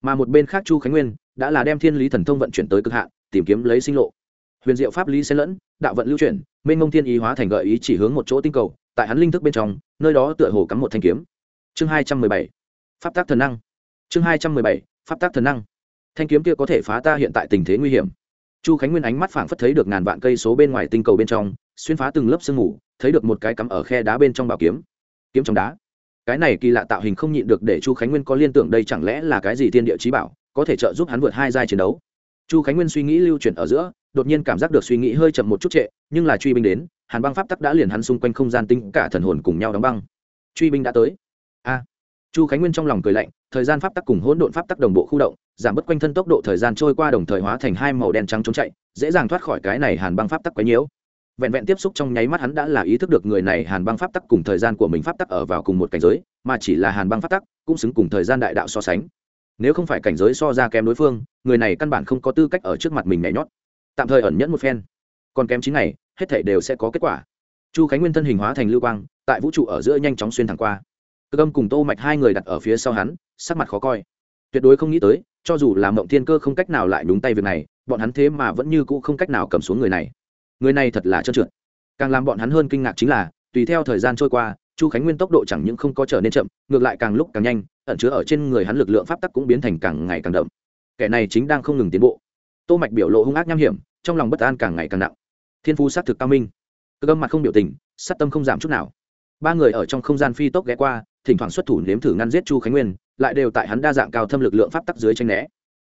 Mà một bên khác chu khánh nguyên đã là đem thiên lý thần thông vận chuyển tới cực hạn, tìm kiếm lấy sinh lộ. Huyền diệu pháp lý xen lẫn, đạo vận lưu chuyển, mênh ngông thiên ý hóa thành gợi ý chỉ hướng một chỗ tinh cầu, tại hắn linh thức bên trong, nơi đó tựa hồ cắm một thanh kiếm. Chương hai trăm mười bảy, pháp tác thần năng. Chương hai trăm mười bảy, pháp tác thần năng. Thanh kiếm kia có thể phá ta hiện tại tình thế nguy hiểm. Chu khánh nguyên ánh mắt phảng phất thấy được ngàn vạn cây số bên ngoài tinh cầu bên trong, xuyên phá từng lớp sương mù, thấy được một cái cắm ở khe đá bên trong bảo kiếm. Kiếm trong đá cái này kỳ lạ tạo hình không nhịn được để chu khánh nguyên có liên tưởng đây chẳng lẽ là cái gì tiên địa trí bảo, có thể trợ giúp hắn vượt hai giai chiến đấu. Chu khánh nguyên suy nghĩ lưu chuyển ở giữa, đột nhiên cảm giác được suy nghĩ hơi chậm một chút trệ, nhưng là truy binh đến, hàn băng pháp tắc đã liền hắn xung quanh không gian tinh cả thần hồn cùng nhau đóng băng. Truy binh đã tới. A. Chu khánh nguyên trong lòng cười lạnh, thời gian pháp tắc cùng hỗn độn pháp tắc đồng bộ khu động, giảm bớt quanh thân tốc độ thời gian trôi qua đồng thời hóa thành hai màu đen trắng trốn chạy, dễ dàng thoát khỏi cái này hàn băng pháp tắc quấy nhiễu vẹn vẹn tiếp xúc trong nháy mắt hắn đã là ý thức được người này hàn băng pháp tắc cùng thời gian của mình pháp tắc ở vào cùng một cảnh giới, mà chỉ là hàn băng pháp tắc cũng xứng cùng thời gian đại đạo so sánh. Nếu không phải cảnh giới so ra kém đối phương, người này căn bản không có tư cách ở trước mặt mình nhảy nhót. Tạm thời ẩn nhẫn một phen. Còn kém chín ngày, hết thể đều sẽ có kết quả. Chu khánh nguyên thân hình hóa thành lưu quang, tại vũ trụ ở giữa nhanh chóng xuyên thẳng qua. Cơ âm cùng tô mạch hai người đặt ở phía sau hắn, sắc mặt khó coi. Tuyệt đối không nghĩ tới, cho dù là mộng thiên cơ không cách nào lại đúng tay việc này, bọn hắn thế mà vẫn như cũ không cách nào cầm xuống người này người này thật là trơn trượt. Càng làm bọn hắn hơn kinh ngạc chính là, tùy theo thời gian trôi qua, chu khánh nguyên tốc độ chẳng những không có trở nên chậm, ngược lại càng lúc càng nhanh, ẩn chứa ở trên người hắn lực lượng pháp tắc cũng biến thành càng ngày càng đậm. Kẻ này chính đang không ngừng tiến bộ. Tô mạch biểu lộ hung ác nham hiểm, trong lòng bất an càng ngày càng nặng. Thiên phú sát thực cao minh. Cơ âm mặt không biểu tình, sát tâm không giảm chút nào. Ba người ở trong không gian phi tốc ghé qua, thỉnh thoảng xuất thủ nếm thử ngăn giết chu khánh nguyên, lại đều tại hắn đa dạng cao thâm lực lượng pháp tắc dưới tranh né.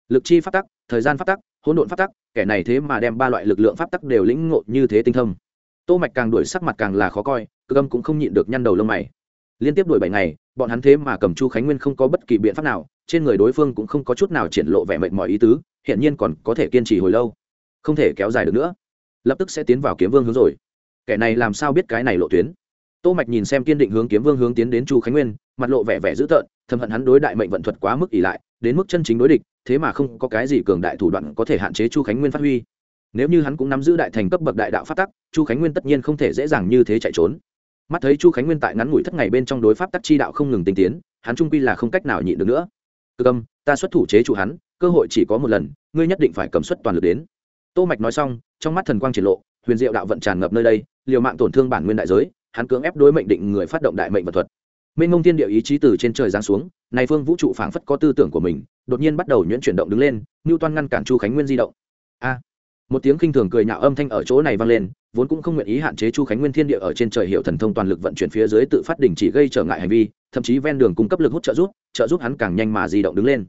Lực chi pháp tắc, thời gian pháp tắc hỗn độn pháp tắc kẻ này thế mà đem ba loại lực lượng pháp tắc đều lĩnh ngộ như thế tinh thông, tô mạch càng đuổi sắc mặt càng là khó coi cơ âm cũng không nhịn được nhăn đầu lông mày. Liên tiếp đuổi bảy ngày bọn hắn thế mà cầm chu khánh nguyên không có bất kỳ biện pháp nào trên người đối phương cũng không có chút nào triển lộ vẻ mệt mỏi ý tứ hiện nhiên còn có thể kiên trì hồi lâu. Không thể kéo dài được nữa. Lập tức sẽ tiến vào kiếm vương hướng rồi. Kẻ này làm sao biết cái này lộ tuyến? Tô mạch nhìn xem kiên định hướng kiếm vương hướng tiến đến chu khánh nguyên mặt lộ vẻ vẻ dữ tợn thầm hận hắn đối đại mệnh vận thuật quá mức ỷ lại đến mức chân chính đối địch thế mà không có cái gì cường đại thủ đoạn có thể hạn chế chu khánh nguyên phát huy. Nếu như hắn cũng nắm giữ đại thành cấp bậc đại đạo phát tắc, chu khánh nguyên tất nhiên không thể dễ dàng như thế chạy trốn. Mắt thấy chu khánh nguyên tại ngắn ngủi thất ngày bên trong đối pháp tắc chi đạo không ngừng tinh tiến, hắn trung quy là không cách nào nhịn được nữa. Cơ cầm, ta xuất thủ chế chủ hắn, cơ hội chỉ có một lần, ngươi nhất định phải cầm xuất toàn lực đến. Tô mạch nói xong, trong mắt thần quang triển lộ, huyền diệu đạo vận tràn ngập nơi đây, liều mạng tổn thương bản nguyên đại giới, hắn cưỡng ép đối mệnh định người phát động đại mệnh vật thuật. Minh ngông thiên địa ý chí từ trên trời giáng xuống này phương vũ trụ phảng phất có tư tưởng của mình, đột nhiên bắt đầu nhuyễn chuyển động đứng lên ngưu toan ngăn cản chu khánh nguyên di động. A! Một tiếng khinh thường cười nhạo âm thanh ở chỗ này vang lên, vốn cũng không nguyện ý hạn chế chu khánh nguyên thiên địa ở trên trời hiệu thần thông toàn lực vận chuyển phía dưới tự phát đình chỉ gây trở ngại hành vi, thậm chí ven đường cung cấp lực hút trợ giúp trợ giúp hắn càng nhanh mà di động đứng lên.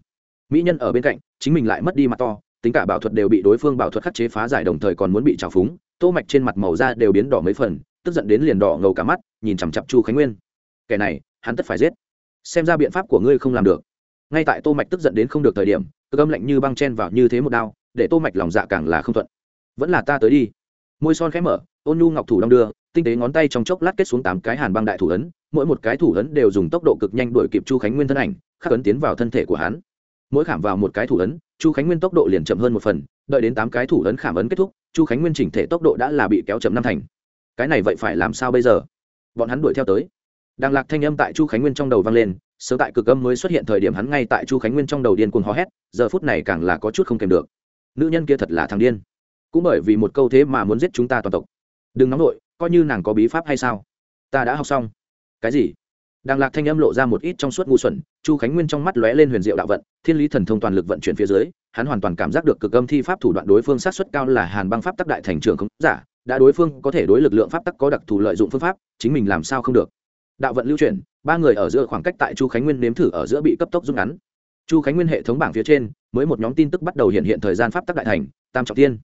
Mỹ nhân ở bên cạnh, chính mình lại mất đi mặt to, tính cả bảo thuật đều bị đối phương bảo thuật khắc chế phá giải đồng thời còn muốn bị trào phúng, tô mạch trên mặt màu da đều biến đỏ mấy phần, tức giận đến liền đỏ ngầu cả mắt, nhìn chằm chặp chu khánh nguyên. Kẻ này, hắn tất phải giết xem ra biện pháp của ngươi không làm được. Ngay tại tô mạch tức giận đến không được thời điểm cơ âm lạnh như băng chen vào như thế một đao, để tô mạch lòng dạ càng là không thuận. Vẫn là ta tới đi. Môi son khẽ mở, ôn nhu ngọc thủ đong đưa, tinh tế ngón tay trong chốc lát kết xuống tám cái hàn băng đại thủ ấn, mỗi một cái thủ ấn đều dùng tốc độ cực nhanh đuổi kịp chu khánh nguyên thân ảnh, khắc ấn tiến vào thân thể của hắn. Mỗi khảm vào một cái thủ ấn, chu khánh nguyên tốc độ liền chậm hơn một phần, đợi đến tám cái thủ ấn khảm ấn kết thúc, chu khánh nguyên chỉnh thể tốc độ đã là bị kéo chậm năm thành. Cái này vậy phải làm sao bây giờ? Bọn hắn đuổi theo tới đàng lạc thanh âm tại chu khánh nguyên trong đầu vang lên, sớm tại cực âm mới xuất hiện thời điểm hắn ngay tại chu khánh nguyên trong đầu điên cuồng hò hét, giờ phút này càng là có chút không kèm được. Nữ nhân kia thật là thằng điên. Cũng bởi vì một câu thế mà muốn giết chúng ta toàn tộc. Đừng nóng nổi coi như nàng có bí pháp hay sao? Ta đã học xong. Cái gì? Đàng lạc thanh âm lộ ra một ít trong suốt ngu xuẩn, chu khánh nguyên trong mắt lóe lên huyền diệu đạo vận, thiên lý thần thông toàn lực vận chuyển phía dưới, hắn hoàn toàn cảm giác được cực âm thi pháp thủ đoạn đối phương sát xuất cao là hàn băng pháp tắc đại thành trường không giả, đã đối phương có thể đối lực lượng pháp tắc có đặc thù lợi dụng phương pháp, chính mình làm sao không được đạo vận lưu chuyển, ba người ở giữa khoảng cách tại chu khánh nguyên nếm thử ở giữa bị cấp tốc rút ngắn. Chu khánh nguyên hệ thống bảng phía trên, mới một nhóm tin tức bắt đầu hiện hiện thời gian pháp tắc đại thành, tam trọng tiên.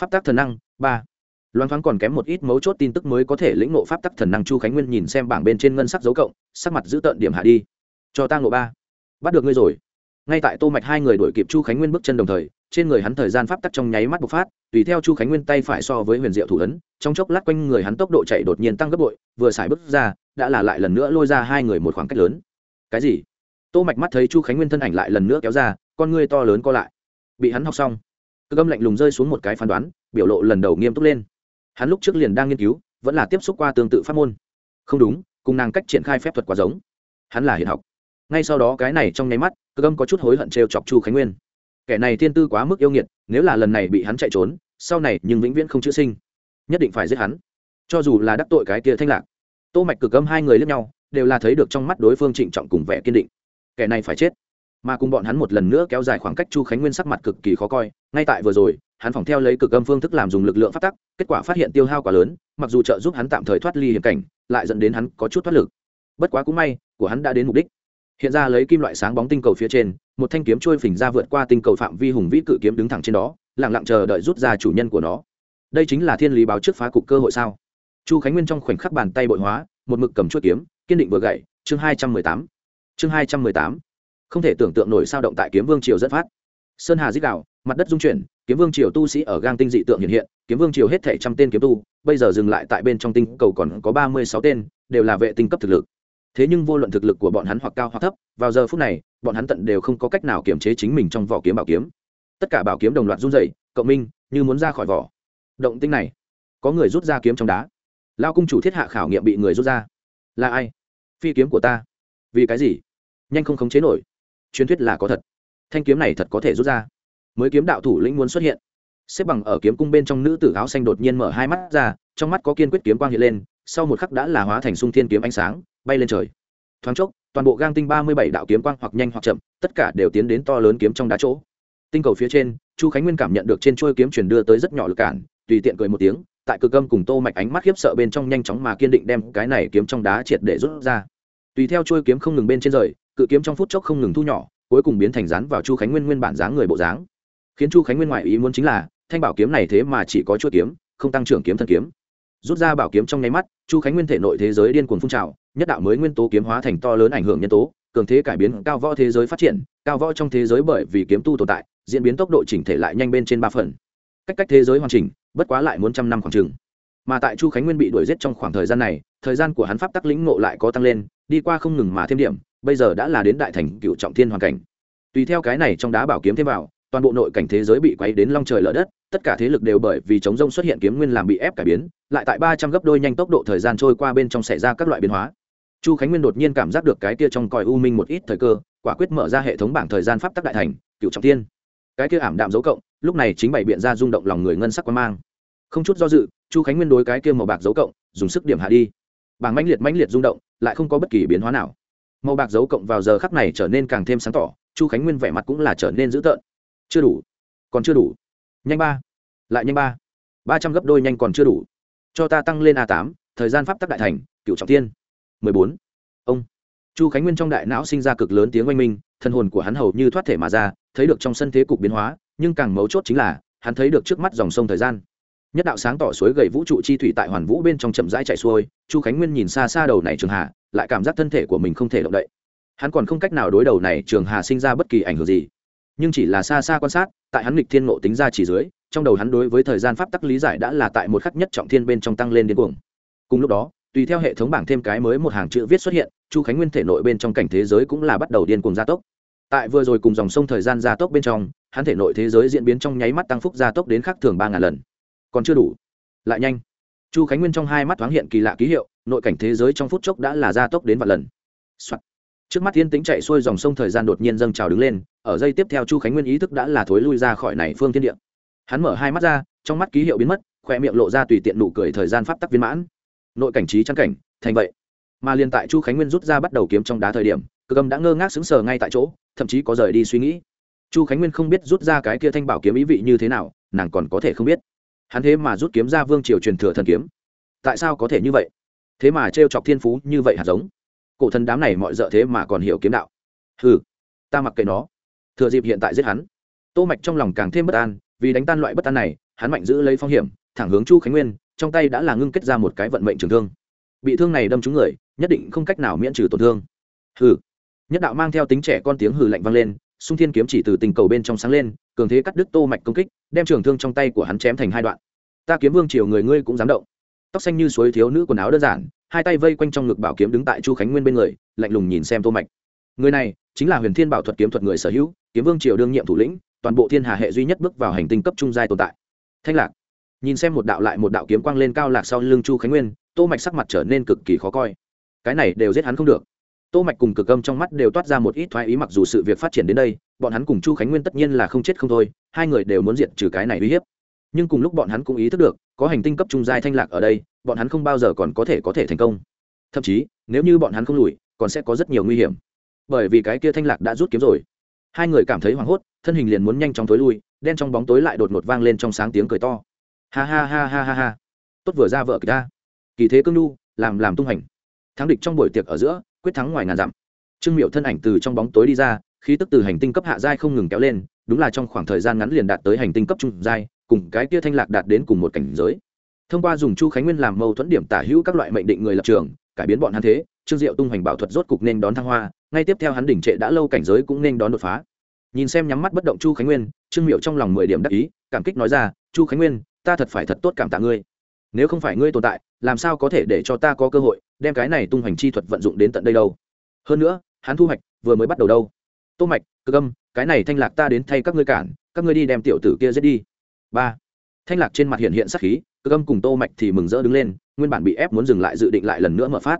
Pháp tắc thần năng, ba. Loan thoáng còn kém một ít mấu chốt tin tức mới có thể lĩnh ngộ pháp tắc thần năng chu khánh nguyên nhìn xem bảng bên trên ngân sắc dấu cộng, sắc mặt giữ tợn điểm hạ đi. Cho ta ngộ ba. Bắt được ngươi rồi. Ngay tại tô mạch hai người đuổi kịp chu khánh nguyên bước chân đồng thời, trên người hắn thời gian pháp tắc trong nháy mắt bộc phát, tùy theo chu khánh nguyên tay phải so với huyền diệu thủ ấn, trong chốc lát quanh người hắn tốc độ chạy đột nhiên tăng gấp bội, vừa xài bước ra đã là lại lần nữa lôi ra hai người một khoảng cách lớn. Cái gì? Tô mạch mắt thấy chu khánh nguyên thân ảnh lại lần nữa kéo ra, con ngươi to lớn co lại. Bị hắn học xong cơ gâm lạnh lùng rơi xuống một cái phán đoán, biểu lộ lần đầu nghiêm túc lên. Hắn lúc trước liền đang nghiên cứu, vẫn là tiếp xúc qua tương tự pháp môn. Không đúng, cùng nàng cách triển khai phép thuật quá giống. Hắn là hiện học. Ngay sau đó cái này trong nháy mắt cơ gâm có chút hối hận trêu chọc chu khánh nguyên. Kẻ này thiên tư quá mức yêu nghiệt, nếu là lần này bị hắn chạy trốn, sau này nhưng vĩnh viễn không chữa sinh. Nhất định phải giết hắn. Cho dù là đắc tội cái kia thanh lạc tô mạch cực âm hai người lẫn nhau, đều là thấy được trong mắt đối phương trịnh trọng cùng vẻ kiên định. Kẻ này phải chết. Mà cùng bọn hắn một lần nữa kéo dài khoảng cách chu khánh nguyên sắc mặt cực kỳ khó coi, ngay tại vừa rồi, hắn phòng theo lấy cực âm phương thức làm dùng lực lượng phát tắc, kết quả phát hiện tiêu hao quá lớn, mặc dù trợ giúp hắn tạm thời thoát ly hiểm cảnh, lại dẫn đến hắn có chút thoát lực. Bất quá cũng may, của hắn đã đến mục đích. Hiện ra lấy kim loại sáng bóng tinh cầu phía trên, một thanh kiếm trôi phình ra vượt qua tinh cầu phạm vi hùng vĩ cự kiếm đứng thẳng trên đó, lặng lặng chờ đợi rút ra chủ nhân của nó. Đây chính là thiên lý báo trước phá cục cơ hội sao? Chu khánh nguyên trong khoảnh khắc bàn tay bội hóa, một mực cầm chuỗi kiếm, kiên định vừa gậy, chương hai trăm mười tám. Chương hai trăm mười tám. Không thể tưởng tượng nổi sao động tại kiếm vương triều dẫn phát. Sơn hà dích đạo, mặt đất dung chuyển, kiếm vương triều tu sĩ ở gang tinh dị tượng hiện hiện, kiếm vương triều hết thể trăm tên kiếm tu, bây giờ dừng lại tại bên trong tinh cầu còn có ba mươi sáu tên, đều là vệ tinh cấp thực lực. Thế nhưng vô luận thực lực của bọn hắn hoặc cao hoặc thấp, vào giờ phút này, bọn hắn tận đều không có cách nào kiểm chế chính mình trong vỏ kiếm bảo kiếm. Tất cả bảo kiếm đồng loạt run dậy cộng minh, như muốn ra khỏi vỏ. Động tinh này, có người rút ra kiếm trong đá lao cung chủ thiết hạ khảo nghiệm bị người rút ra. Là ai? Phi kiếm của ta. Vì cái gì? Nhanh không khống chế nổi. Truyền thuyết là có thật. Thanh kiếm này thật có thể rút ra. Mới kiếm đạo thủ lĩnh muốn xuất hiện. Xếp bằng ở kiếm cung bên trong nữ tử áo xanh đột nhiên mở hai mắt ra, trong mắt có kiên quyết kiếm quang hiện lên, sau một khắc đã là hóa thành sung thiên kiếm ánh sáng, bay lên trời. Thoáng chốc, toàn bộ gang tinh ba mươi bảy đạo kiếm quang hoặc nhanh hoặc chậm, tất cả đều tiến đến to lớn kiếm trong đá chỗ. Tinh cầu phía trên, chu khánh nguyên cảm nhận được trên trôi kiếm chuyển đưa tới rất nhỏ lực cản, tùy tiện cười một tiếng tại cực âm cùng tô mạch ánh mắt khiếp sợ bên trong nhanh chóng mà kiên định đem cái này kiếm trong đá triệt để rút ra. Tùy theo chuôi kiếm không ngừng bên trên rời, cự kiếm trong phút chốc không ngừng thu nhỏ, cuối cùng biến thành rán vào chu khánh nguyên nguyên bản dáng người bộ dáng. Khiến chu khánh nguyên ngoại ý muốn chính là, thanh bảo kiếm này thế mà chỉ có chuôi kiếm, không tăng trưởng kiếm thân kiếm. Rút ra bảo kiếm trong nháy mắt, chu khánh nguyên thể nội thế giới điên cuồng phun trào, nhất đạo mới nguyên tố kiếm hóa thành to lớn ảnh hưởng nhân tố, cường thế cải biến cao võ thế giới phát triển, cao võ trong thế giới bởi vì kiếm tu tồn tại, diễn biến tốc độ chỉnh thể lại nhanh bên trên ba phần. Cách cách thế giới hoàn chỉnh bất quá lại muốn trăm năm khoảng chừng. Mà tại chu khánh nguyên bị đuổi giết trong khoảng thời gian này, thời gian của hắn pháp tắc lĩnh ngộ lại có tăng lên, đi qua không ngừng mà thêm điểm, bây giờ đã là đến đại thành cựu trọng thiên hoàn cảnh. Tùy theo cái này trong đá bảo kiếm thêm vào, toàn bộ nội cảnh thế giới bị quấy đến long trời lở đất, tất cả thế lực đều bởi vì chống rông xuất hiện kiếm nguyên làm bị ép cải biến, lại tại ba trăm gấp đôi nhanh tốc độ thời gian trôi qua bên trong xảy ra các loại biến hóa. Chu khánh nguyên đột nhiên cảm giác được cái kia trong còi u minh một ít thời cơ, quả quyết mở ra hệ thống bảng thời gian pháp tắc đại thành, cựu trọng thiên. Cái kia ảm đạm dấu cộng lúc này chính bày biện ra rung động lòng người ngân sắc quan mang. Không chút do dự, chu khánh nguyên đối cái kia màu bạc dấu cộng, dùng sức điểm hạ đi. Bảng mãnh liệt mãnh liệt rung động, lại không có bất kỳ biến hóa nào. Màu bạc dấu cộng vào giờ khắc này trở nên càng thêm sáng tỏ, chu khánh nguyên vẻ mặt cũng là trở nên dữ tợn. Chưa đủ. Còn chưa đủ. Nhanh ba. Lại nhanh ba. Ba trăm gấp đôi nhanh còn chưa đủ. Cho ta tăng lên a tám, thời gian pháp tắc đại thành, cựu trọng tiên mười bốn. Ông. Chu khánh nguyên trong đại não sinh ra cực lớn tiếng oanh minh, thân hồn của hắn hầu như thoát thể mà ra, thấy được trong sân thế cục biến hóa nhưng càng mấu chốt chính là, hắn thấy được trước mắt dòng sông thời gian. Nhất đạo sáng tỏ suối gầy vũ trụ chi thủy tại hoàn vũ bên trong chậm rãi chạy xuôi, chu khánh nguyên nhìn xa xa đầu này trường hà, lại cảm giác thân thể của mình không thể động đậy. Hắn còn không cách nào đối đầu này trường hà sinh ra bất kỳ ảnh hưởng gì. Nhưng chỉ là xa xa quan sát, tại hắn nghịch thiên ngộ tính ra chỉ dưới, trong đầu hắn đối với thời gian pháp tắc lý giải đã là tại một khắc nhất trọng thiên bên trong tăng lên điên cuồng. Cùng lúc đó, tùy theo hệ thống bảng thêm cái mới một hàng chữ viết xuất hiện, chu khánh nguyên thể nội bên trong cảnh thế giới cũng là bắt đầu điên cuồng gia tốc. Tại vừa rồi cùng dòng sông thời gian gia tốc bên trong hắn thể nội thế giới diễn biến trong nháy mắt tăng phúc gia tốc đến khắc thường ba ngàn lần. Còn chưa đủ. Lại nhanh. Chu khánh nguyên trong hai mắt thoáng hiện kỳ lạ ký hiệu, nội cảnh thế giới trong phút chốc đã là gia tốc đến vạn lần、Soạn. trước mắt thiên tính chạy xuôi dòng sông thời gian đột nhiên dâng trào đứng lên, ở giây tiếp theo chu khánh nguyên ý thức đã là thối lui ra khỏi này phương thiên địa. Hắn mở hai mắt ra, trong mắt ký hiệu biến mất khoe miệng lộ ra tùy tiện nụ cười thời gian pháp tắc viên mãn. Nội cảnh trí trang cảnh, thành vậy. Mà liền tại chu khánh nguyên rút ra bắt đầu kiếm trong đá thời điểm, cơ cầm đã ngơ ngác sững sờ ngay tại chỗ, thậm chí có rời đi suy nghĩ chu khánh nguyên không biết rút ra cái kia thanh bảo kiếm ý vị như thế nào nàng còn có thể không biết. Hắn thế mà rút kiếm ra vương triều truyền thừa thần kiếm. Tại sao có thể như vậy? Thế mà t chọc thiên phú như vậy hạt giống? Cổ thần đám này mọi d thế mà còn hiểu kiếm đạo. Hừ, ta mặc kệ nó. Thừa dịp hiện tại giết hắn. Tô mạch trong lòng càng thêm bất an vì đánh tan loại bất an này hắn mạnh giữ lấy phong hiểm thẳng hướng chu khánh nguyên trong tay đã là ngưng kết ra một cái vận mệnh trường thương. Bị thương này đâm trúng người nhất định không cách nào miễn trừ tổn thương. Hừ nhất đạo mang theo tính trẻ con tiếng hừ lạnh vang lên xung thiên kiếm chỉ từ tình cầu bên trong sáng lên, cường thế cắt đứt tô mạch công kích, đem trường thương trong tay của hắn chém thành hai đoạn. Ta kiếm vương triều người ngươi cũng dám động. Tóc xanh như suối thiếu nữ quần áo đơn giản, hai tay vây quanh trong ngực bảo kiếm đứng tại chu khánh nguyên bên người, lạnh lùng nhìn xem tô mạch. Người này chính là huyền thiên bảo thuật kiếm thuật người sở hữu, kiếm vương triều đương nhiệm thủ lĩnh, toàn bộ thiên hà hệ duy nhất bước vào hành tinh cấp trung giai tồn tại. Thanh lạc. Nhìn xem một đạo lại một đạo kiếm quang lên cao lạc sau lưng chu khánh nguyên, tô mạch sắc mặt trở nên cực kỳ khó coi. Cái này đều giết hắn không được tô mạch cùng cực âm trong mắt đều toát ra một ít thoái ý mặc dù sự việc phát triển đến đây, bọn hắn cùng chu khánh nguyên tất nhiên là không chết không thôi, hai người đều muốn diệt trừ cái này uy hiếp. Nhưng cùng lúc bọn hắn cũng ý thức được, có hành tinh cấp trung giai thanh lạc ở đây, bọn hắn không bao giờ còn có thể có thể thành công. Thậm chí, nếu như bọn hắn không lùi, còn sẽ có rất nhiều nguy hiểm. Bởi vì cái kia thanh lạc đã rút kiếm rồi. Hai người cảm thấy hoảng hốt, thân hình liền muốn nhanh chóng tối lui, đen trong bóng tối lại đột ngột vang lên trong sáng tiếng cười to. Ha ha ha ha ha ha. Tốt vừa ra vợ kỳ ta. Kỳ thế cương nhu, làm làm tung hành. Thắng địch trong buổi tiệc ở giữa quyết thắng ngoài ngàn dặm. Trương miệu thân ảnh từ trong bóng tối đi ra, khí tức từ hành tinh cấp hạ giai không ngừng kéo lên, đúng là trong khoảng thời gian ngắn liền đạt tới hành tinh cấp trung giai, cùng cái kia thanh lạc đạt đến cùng một cảnh giới. Thông qua dùng chu khánh nguyên làm mâu thuẫn điểm tả hữu các loại mệnh định người lập trường, cải biến bọn hắn thế, trương diệu tung hoành bảo thuật rốt cục nên đón thăng hoa, ngay tiếp theo hắn đỉnh trệ đã lâu cảnh giới cũng nên đón đột phá. Nhìn xem nhắm mắt bất động chu khánh nguyên, trương miệu trong lòng mười điểm đắc ý, cảm kích nói ra, chu khánh nguyên, ta thật phải thật tốt cảm tạ ngươi. Nếu không phải ngươi tồn tại, làm sao có thể để cho ta có cơ hội? Đem cái này tung hoành chi thuật vận dụng đến tận đây đâu. Hơn nữa, hắn thu hoạch vừa mới bắt đầu đâu. Tô mạch cơ âm, cái này thanh lạc ta đến thay các ngươi cản, các ngươi đi đem tiểu tử kia giết đi. Ba. Thanh lạc trên mặt hiện hiện sắc khí cơ âm cùng tô mạch thì mừng rỡ đứng lên, nguyên bản bị ép muốn dừng lại dự định lại lần nữa mở phát.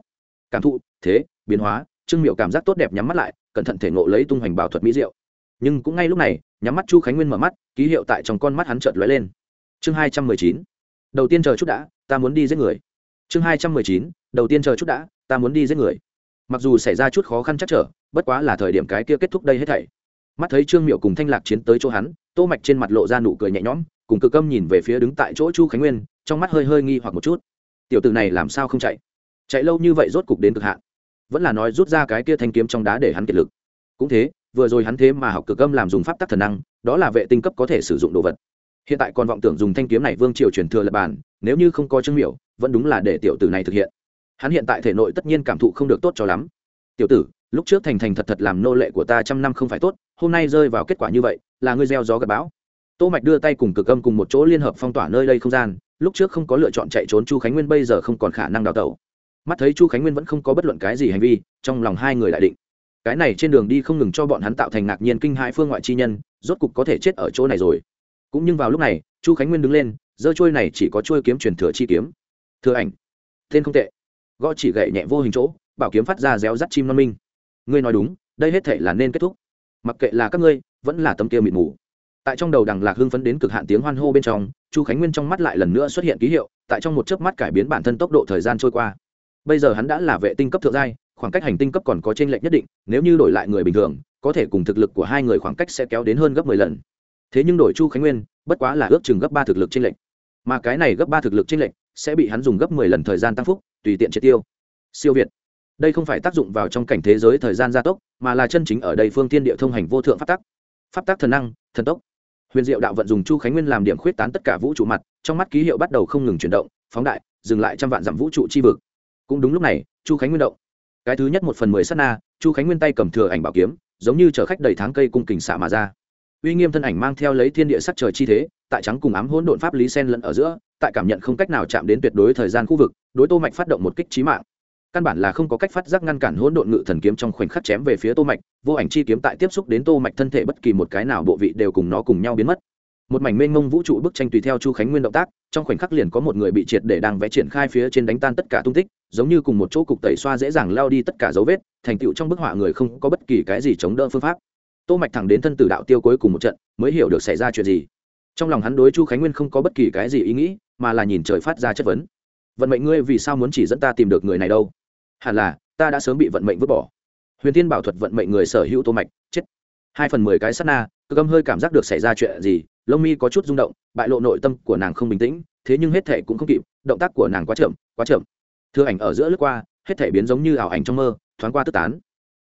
Cảm thụ, thế, biến hóa, trương miệu cảm giác tốt đẹp nhắm mắt lại, cẩn thận thể ngộ lấy tung hoành bảo thuật mỹ diệu. Nhưng cũng ngay lúc này, nhắm mắt chu khánh nguyên mở mắt, ký hiệu tại trong con mắt hắn chợt lóe lên. Chương hai trăm mười chín. Đầu tiên chờ chút đã, ta muốn đi giết người chương hai trăm mười chín, đầu tiên chờ chút đã, ta muốn đi giết người. Mặc dù xảy ra chút khó khăn chắc trở, bất quá là thời điểm cái kia kết thúc đây hết thảy. Mắt thấy trương miệu cùng thanh lạc chiến tới chỗ hắn, tô mạch trên mặt lộ ra nụ cười nhẹ nhõm, cùng cực âm nhìn về phía đứng tại chỗ chu khánh nguyên, trong mắt hơi hơi nghi hoặc một chút. Tiểu tử này làm sao không chạy? Chạy lâu như vậy rốt cục đến cực hạn. Vẫn là nói rút ra cái kia thanh kiếm trong đá để hắn kiệt lực. Cũng thế, vừa rồi hắn thế mà học cực âm làm dùng pháp tắc thần năng, đó là vệ tinh cấp có thể sử dụng đồ vật hiện tại còn vọng tưởng dùng thanh kiếm này vương triều truyền thừa lập bản nếu như không có trương miểu, vẫn đúng là để tiểu tử này thực hiện. Hắn hiện tại thể nội tất nhiên cảm thụ không được tốt cho lắm. Tiểu tử, lúc trước thành thành thật thật làm nô lệ của ta trăm năm không phải tốt, hôm nay rơi vào kết quả như vậy, là ngươi gieo gió gặp bão. Tô mạch đưa tay cùng cực âm cùng một chỗ liên hợp phong tỏa nơi đây không gian, lúc trước không có lựa chọn chạy trốn chu khánh nguyên, bây giờ không còn khả năng đào tẩu. Mắt thấy chu khánh nguyên vẫn không có bất luận cái gì hành vi, trong lòng hai người lại định. Cái này trên đường đi không ngừng cho bọn hắn tạo thành ngạc nhiên kinh hãi phương ngoại chi nhân, rốt cục có thể chết ở chỗ này rồi cũng nhưng vào lúc này, chu khánh nguyên đứng lên, giơ trôi này chỉ có trôi kiếm truyền thừa chi kiếm. Thừa ảnh. Tên không tệ. Gõ chỉ gậy nhẹ vô hình chỗ, bảo kiếm phát ra réo rắt chim non minh. Ngươi nói đúng, đây hết thể là nên kết thúc. Mặc kệ là các ngươi, vẫn là tấm kia mịt mù. Tại trong đầu đằng lạc hưng phấn đến cực hạn tiếng hoan hô bên trong, chu khánh nguyên trong mắt lại lần nữa xuất hiện ký hiệu, tại trong một chớp mắt cải biến bản thân tốc độ thời gian trôi qua. Bây giờ hắn đã là vệ tinh cấp thượng giai, khoảng cách hành tinh cấp còn có t r ê n lệch nhất định, nếu như đổi lại người bình thường, có thể cùng thực lực của hai người khoảng cách sẽ kéo đến hơn gấp mười lần thế nhưng đổi chu khánh nguyên, bất quá là ước chừng gấp ba thực lực trên lệnh mà cái này gấp ba thực lực trên lệnh sẽ bị hắn dùng gấp mười lần thời gian tăng phúc, tùy tiện triệt tiêu. Siêu việt. Đây không phải tác dụng vào trong cảnh thế giới thời gian gia tốc, mà là chân chính ở đây phương tiên địa thông hành vô thượng pháp tắc. Pháp tắc thần năng, thần tốc. Huyền diệu đạo vận dùng chu khánh nguyên làm điểm khuyết tán tất cả vũ trụ mặt, trong mắt ký hiệu bắt đầu không ngừng chuyển động, phóng đại, dừng lại trăm vạn dặm vũ trụ chi vực. Cũng đúng lúc này, chu khánh nguyên động. Cái thứ nhất một phần mười s á t na, chu khánh nguyên tay cầm thừa ảnh bảo kiếm, giống như chở khách đầy tháng cây cung kình xạ mà ra uy nghiêm thân ảnh mang theo lấy thiên địa sắc trời chi thế, tại trắng cùng ám hỗn độn pháp lý sen lẫn ở giữa, tại cảm nhận không cách nào chạm đến tuyệt đối thời gian khu vực, đối tô mạch phát động một kích trí mạng. Căn bản là không có cách phát giác ngăn cản hỗn độn ngự thần kiếm trong khoảnh khắc chém về phía tô mạch, vô ảnh chi kiếm tại tiếp xúc đến tô mạch thân thể bất kỳ một cái nào bộ vị đều cùng nó cùng nhau biến mất. Một mảnh mênh mông vũ trụ bức tranh tùy theo chu khánh nguyên động tác, trong khoảnh khắc liền có một người bị triệt để đang vẽ triển khai phía trên đánh tan tất cả tung tích, giống như cùng một chỗ cục tẩy xoa dễ dàng lao đi tất cả dấu vết, thành tựu trong bức họa người không có bất kỳ cái gì chống đỡ phương pháp tô mạch thẳng đến thân tử đạo tiêu cuối cùng một trận, mới hiểu được xảy ra chuyện gì. Trong lòng hắn đối chu khánh nguyên không có bất kỳ cái gì ý nghĩ, mà là nhìn trời phát ra chất vấn. Vận mệnh ngươi vì sao muốn chỉ dẫn ta tìm được người này đâu? Hẳn là, ta đã sớm bị vận mệnh vứt bỏ. Huyền tiên bảo thuật vận mệnh người sở hữu tô mạch, chết. Hai phần mười cái sát na cơ âm hơi cảm giác được xảy ra chuyện gì, lông mi có chút rung động, bại lộ nội tâm của nàng không bình tĩnh, thế nhưng hết thể cũng không kịp, động tác của nàng quá chậm quá chậm. Thưa ảnh ở giữa lướt qua, hết thể biến giống như ảo ảnh trong mơ, thoáng qua tức tán.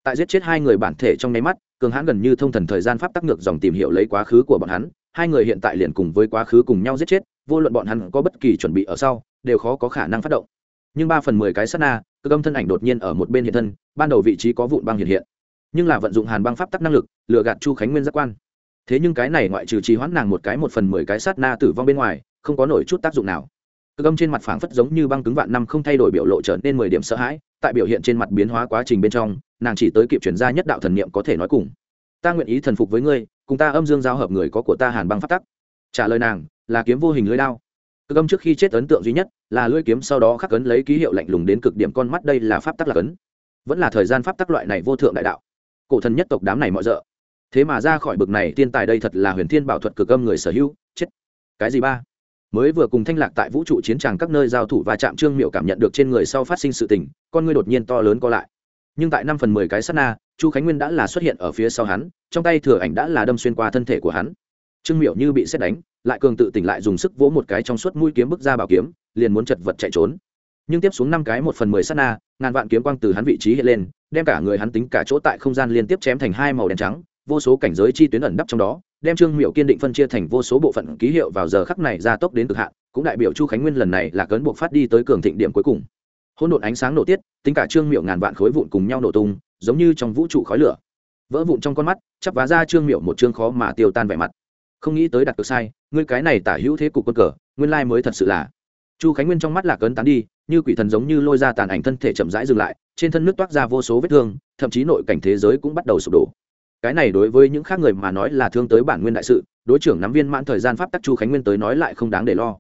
Tại giết chết hai người bản thể trong nháy mắt cường hãn gần như thông thần thời gian pháp tắc ngược dòng tìm hiểu lấy quá khứ của bọn hắn, hai người hiện tại liền cùng với quá khứ cùng nhau giết chết, vô luận bọn hắn có bất kỳ chuẩn bị ở sau, đều khó có khả năng phát động. Nhưng ba phần mười cái sát na, cơ công thân ảnh đột nhiên ở một bên hiện thân, ban đầu vị trí có vụn băng hiện hiện. Nhưng là vận dụng hàn băng pháp tắc năng lực, lừa gạt chu khánh nguyên giác quan. Thế nhưng cái này ngoại trừ trì hoãn nàng một cái một phần mười cái sát na tử vong bên ngoài, không có nổi chút tác dụng nào cực âm trên mặt phảng phất giống như băng cứng vạn năm không thay đổi biểu lộ trở nên mười điểm sợ hãi, tại biểu hiện trên mặt biến hóa quá trình bên trong, nàng chỉ tới kịp chuyển ra nhất đạo thần niệm có thể nói cùng. Ta nguyện ý thần phục với ngươi, cùng ta âm dương giao hợp người có của ta hàn băng pháp tắc. Trả lời nàng, là kiếm vô hình lưới đao. Cực âm trước khi chết ấn tượng duy nhất, là lưỡi kiếm sau đó khắc ấn lấy ký hiệu lạnh lùng đến cực điểm con mắt, đây là pháp tắc lạc ấn. Vẫn là thời gian pháp tắc loại này vô thượng đại đạo. Cổ thần nhất tộc đám này mọi d thế mà ra khỏi bực này tiên tài đây thật là huyền thiên bảo thuật cực âm người sở hữu, chết. Cái gì ba? Mới vừa cùng thanh lạc tại vũ trụ chiến tràng các nơi giao thủ và chạm trương miệu cảm nhận được trên người sau phát sinh sự tình, con ngươi đột nhiên to lớn co lại. Nhưng tại năm phần mười cái s á t na, chu khánh nguyên đã là xuất hiện ở phía sau hắn, trong tay thừa ảnh đã là đâm xuyên qua thân thể của hắn. Trương miệu như bị xét đánh, lại cường tự tỉnh lại dùng sức vỗ một cái trong suốt mũi kiếm bước ra bảo kiếm, liền muốn chật vật chạy trốn. Nhưng tiếp xuống năm cái một phần mười s á t na, ngàn vạn kiếm quang từ hắn vị trí hiện lên, đem cả người hắn tính cả chỗ tại không gian liên tiếp chém thành hai màu đen trắng, vô số cảnh giới chi tuyến ẩn đắp trong đó đem trương miệu kiên định phân chia thành vô số bộ phận ký hiệu vào giờ khắc này ra tốc đến cực hạn, cũng đại biểu chu khánh nguyên lần này là cấn buộc phát đi tới cường thịnh điểm cuối cùng. Hỗn độn ánh sáng nổ tiết, tính cả trương miệu ngàn vạn khối vụn cùng nhau nổ tung, giống như trong vũ trụ khói lửa. Vỡ vụn trong con mắt, chắp vá ra trương miệu một chương khó mà tiêu tan vẻ mặt. Không nghĩ tới đặt cược sai, ngươi cái này tả hữu thế cục quân cờ, nguyên lai mới thật sự là. Chu khánh nguyên trong mắt là cấn tán đi, như quỷ thần giống như lôi ra tàn ảnh thân thể chậm rãi dừng lại, trên thân nước toát ra vô số vết thương, thậm chí nội cảnh thế giới cũng bắt đầu sụp đổ cái này đối với những khác người mà nói là thương tới bản nguyên đại sự, đối trưởng nắm viên mãn thời gian pháp tắc chu khánh nguyên tới nói lại không đáng để lo.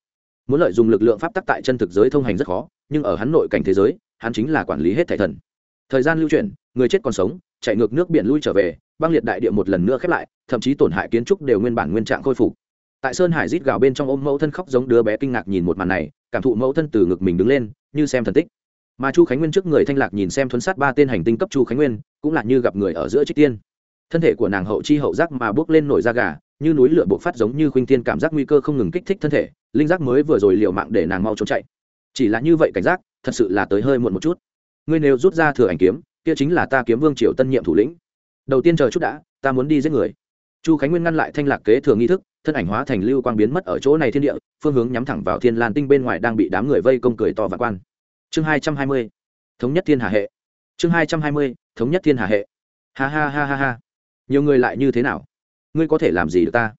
Muốn lợi dụng lực lượng pháp tắc tại chân thực giới thông hành rất khó, nhưng ở hắn nội cảnh thế giới, hắn chính là quản lý hết thảy thần. Thời gian lưu chuyển, người chết còn sống, chạy ngược nước biển lui trở về, băng liệt đại địa một lần nữa khép lại, thậm chí tổn hại kiến trúc đều nguyên bản nguyên trạng khôi phục. Tại sơn hải rít gào bên trong ôm mẫu thân khóc giống đứa bé kinh ngạc nhìn một màn này, cảm thụ mẫu thân từ ngực mình đứng lên, như xem thần tích. Mà chu khánh nguyên trước người thanh lạc nhìn xem thuấn sát ba tên hành tinh cấp chu khánh nguyên, cũng là như gặp người ở giữa trích tiên thân thể của nàng hậu chi hậu giác mà bước lên nổi da gà, như núi lửa bộc phát giống như khuynh thiên cảm giác nguy cơ không ngừng kích thích thân thể, linh giác mới vừa rồi liều mạng để nàng mau trốn chạy. Chỉ là như vậy cảnh giác, thật sự là tới hơi muộn một chút. Ngươi nếu rút ra thừa ảnh kiếm, kia chính là ta kiếm vương triều tân nhiệm thủ lĩnh. Đầu tiên chờ chút đã, ta muốn đi giết người. Chu khánh nguyên ngăn lại thanh lạc kế thừa nghi thức, thân ảnh hóa thành lưu quang biến mất ở chỗ này thiên địa, phương hướng nhắm thẳng vào thiên lan tinh bên ngoài đang bị đám người vây công cười to và quan. Chương hai trăm hai mươi, thống nhất thiên hà hệ. Chương hai trăm hai mươi, thống nhất thiên hà hệ. Ha ha ha ha ha nhiều người lại như thế nào? Ngươi có thể làm gì được ta?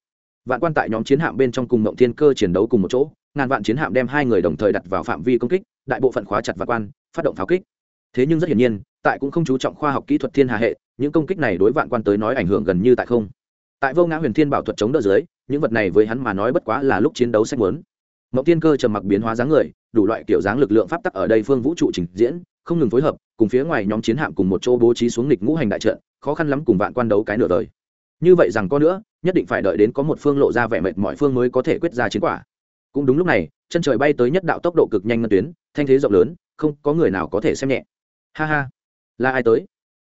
Vạn quan tại nhóm chiến hạm bên trong cùng mộng thiên cơ chiến đấu cùng một chỗ, ngàn vạn chiến hạm đem hai người đồng thời đặt vào phạm vi công kích, đại bộ phận khóa chặt vạn quan, phát động pháo kích. Thế nhưng rất hiển nhiên, tại cũng không chú trọng khoa học kỹ thuật thiên hà hệ, những công kích này đối vạn quan tới nói ảnh hưởng gần như tại không. Tại vô ngã huyền thiên bảo thuật chống đỡ dưới, những vật này với hắn mà nói bất quá là lúc chiến đấu sách muốn. Mộng thiên cơ trầm mặc biến hóa dáng người, đủ loại kiểu dáng lực lượng pháp tắc ở đây phương vũ trụ trình diễn, không ngừng phối hợp, cùng phía ngoài nhóm chiến hạm cùng một chỗ bố trí xuống nghịch ngũ hành đại trận khó khăn lắm cùng vạn quan đấu cái nửa đời. Như vậy rằng có nữa, nhất định phải đợi đến có một phương lộ ra vẻ mệt mọi phương mới có thể quyết ra chiến quả. Cũng đúng lúc này, chân trời bay tới nhất đạo tốc độ cực nhanh ngân tuyến, thanh thế rộng lớn, không có người nào có thể xem nhẹ. Ha ha. Là ai tới?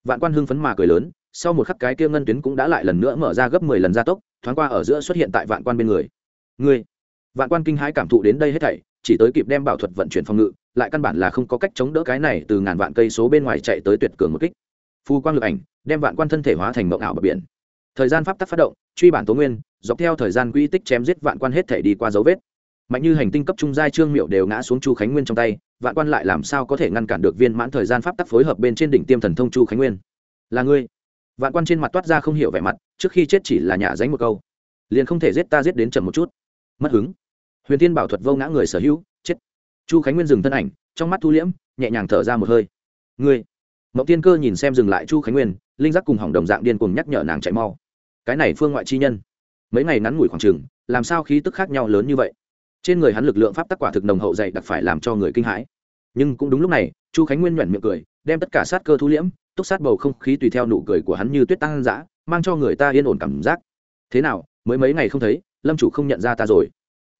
Vạn quan hưng phấn mà cười lớn, sau một khắc cái kia ngân tuyến cũng đã lại lần nữa mở ra gấp mười lần gia tốc, thoáng qua ở giữa xuất hiện tại vạn quan bên người. Người. Vạn quan kinh hãi cảm thụ đến đây hết thảy, chỉ tới kịp đem bảo thuật vận chuyển phòng ngự, lại căn bản là không có cách chống đỡ cái này từ ngàn vạn cây số bên ngoài chạy tới tuyệt cường một kích. Phu quang lực ảnh đem vạn quan thân thể hóa thành mộng ảo bờ biển. Thời gian pháp tắc phát động, truy bản tố nguyên, dọc theo thời gian quy tích chém giết vạn quan hết thể đi qua dấu vết. Mạnh như hành tinh cấp trung giai trương miệu đều ngã xuống chu khánh nguyên trong tay, vạn quan lại làm sao có thể ngăn cản được viên mãn thời gian pháp tắc phối hợp bên trên đỉnh tiêm thần thông chu khánh nguyên? Là ngươi. Vạn quan trên mặt toát ra không hiểu vẻ mặt, trước khi chết chỉ là nhả dánh một câu. Liền không thể giết ta giết đến chậm một chút. Mất hứng. Huyền thiên bảo thuật vô ngã người sở hữu, chết. Chu khánh nguyên dừng thân ảnh, trong mắt thu liễm, nhẹ nhàng thở ra một hơi. Ngươi mộng tiên cơ nhìn xem dừng lại chu khánh nguyên, linh giác cùng hỏng đồng dạng điên cùng nhắc nhở nàng chạy mau. Cái này phương ngoại chi nhân, mấy ngày ngắn ngủi khoảng chừng, làm sao khí tức khác nhau lớn như vậy? Trên người hắn lực lượng pháp tắc quả thực nồng hậu dày đặc phải làm cho người kinh hãi. Nhưng cũng đúng lúc này, chu khánh nguyên nhoẻn miệng cười, đem tất cả sát cơ thu liễm, túc sát bầu không khí tùy theo nụ cười của hắn như tuyết tăng dã, mang cho người ta yên ổn cảm giác. Thế nào, mới mấy ngày không thấy, lâm chủ không nhận ra ta rồi.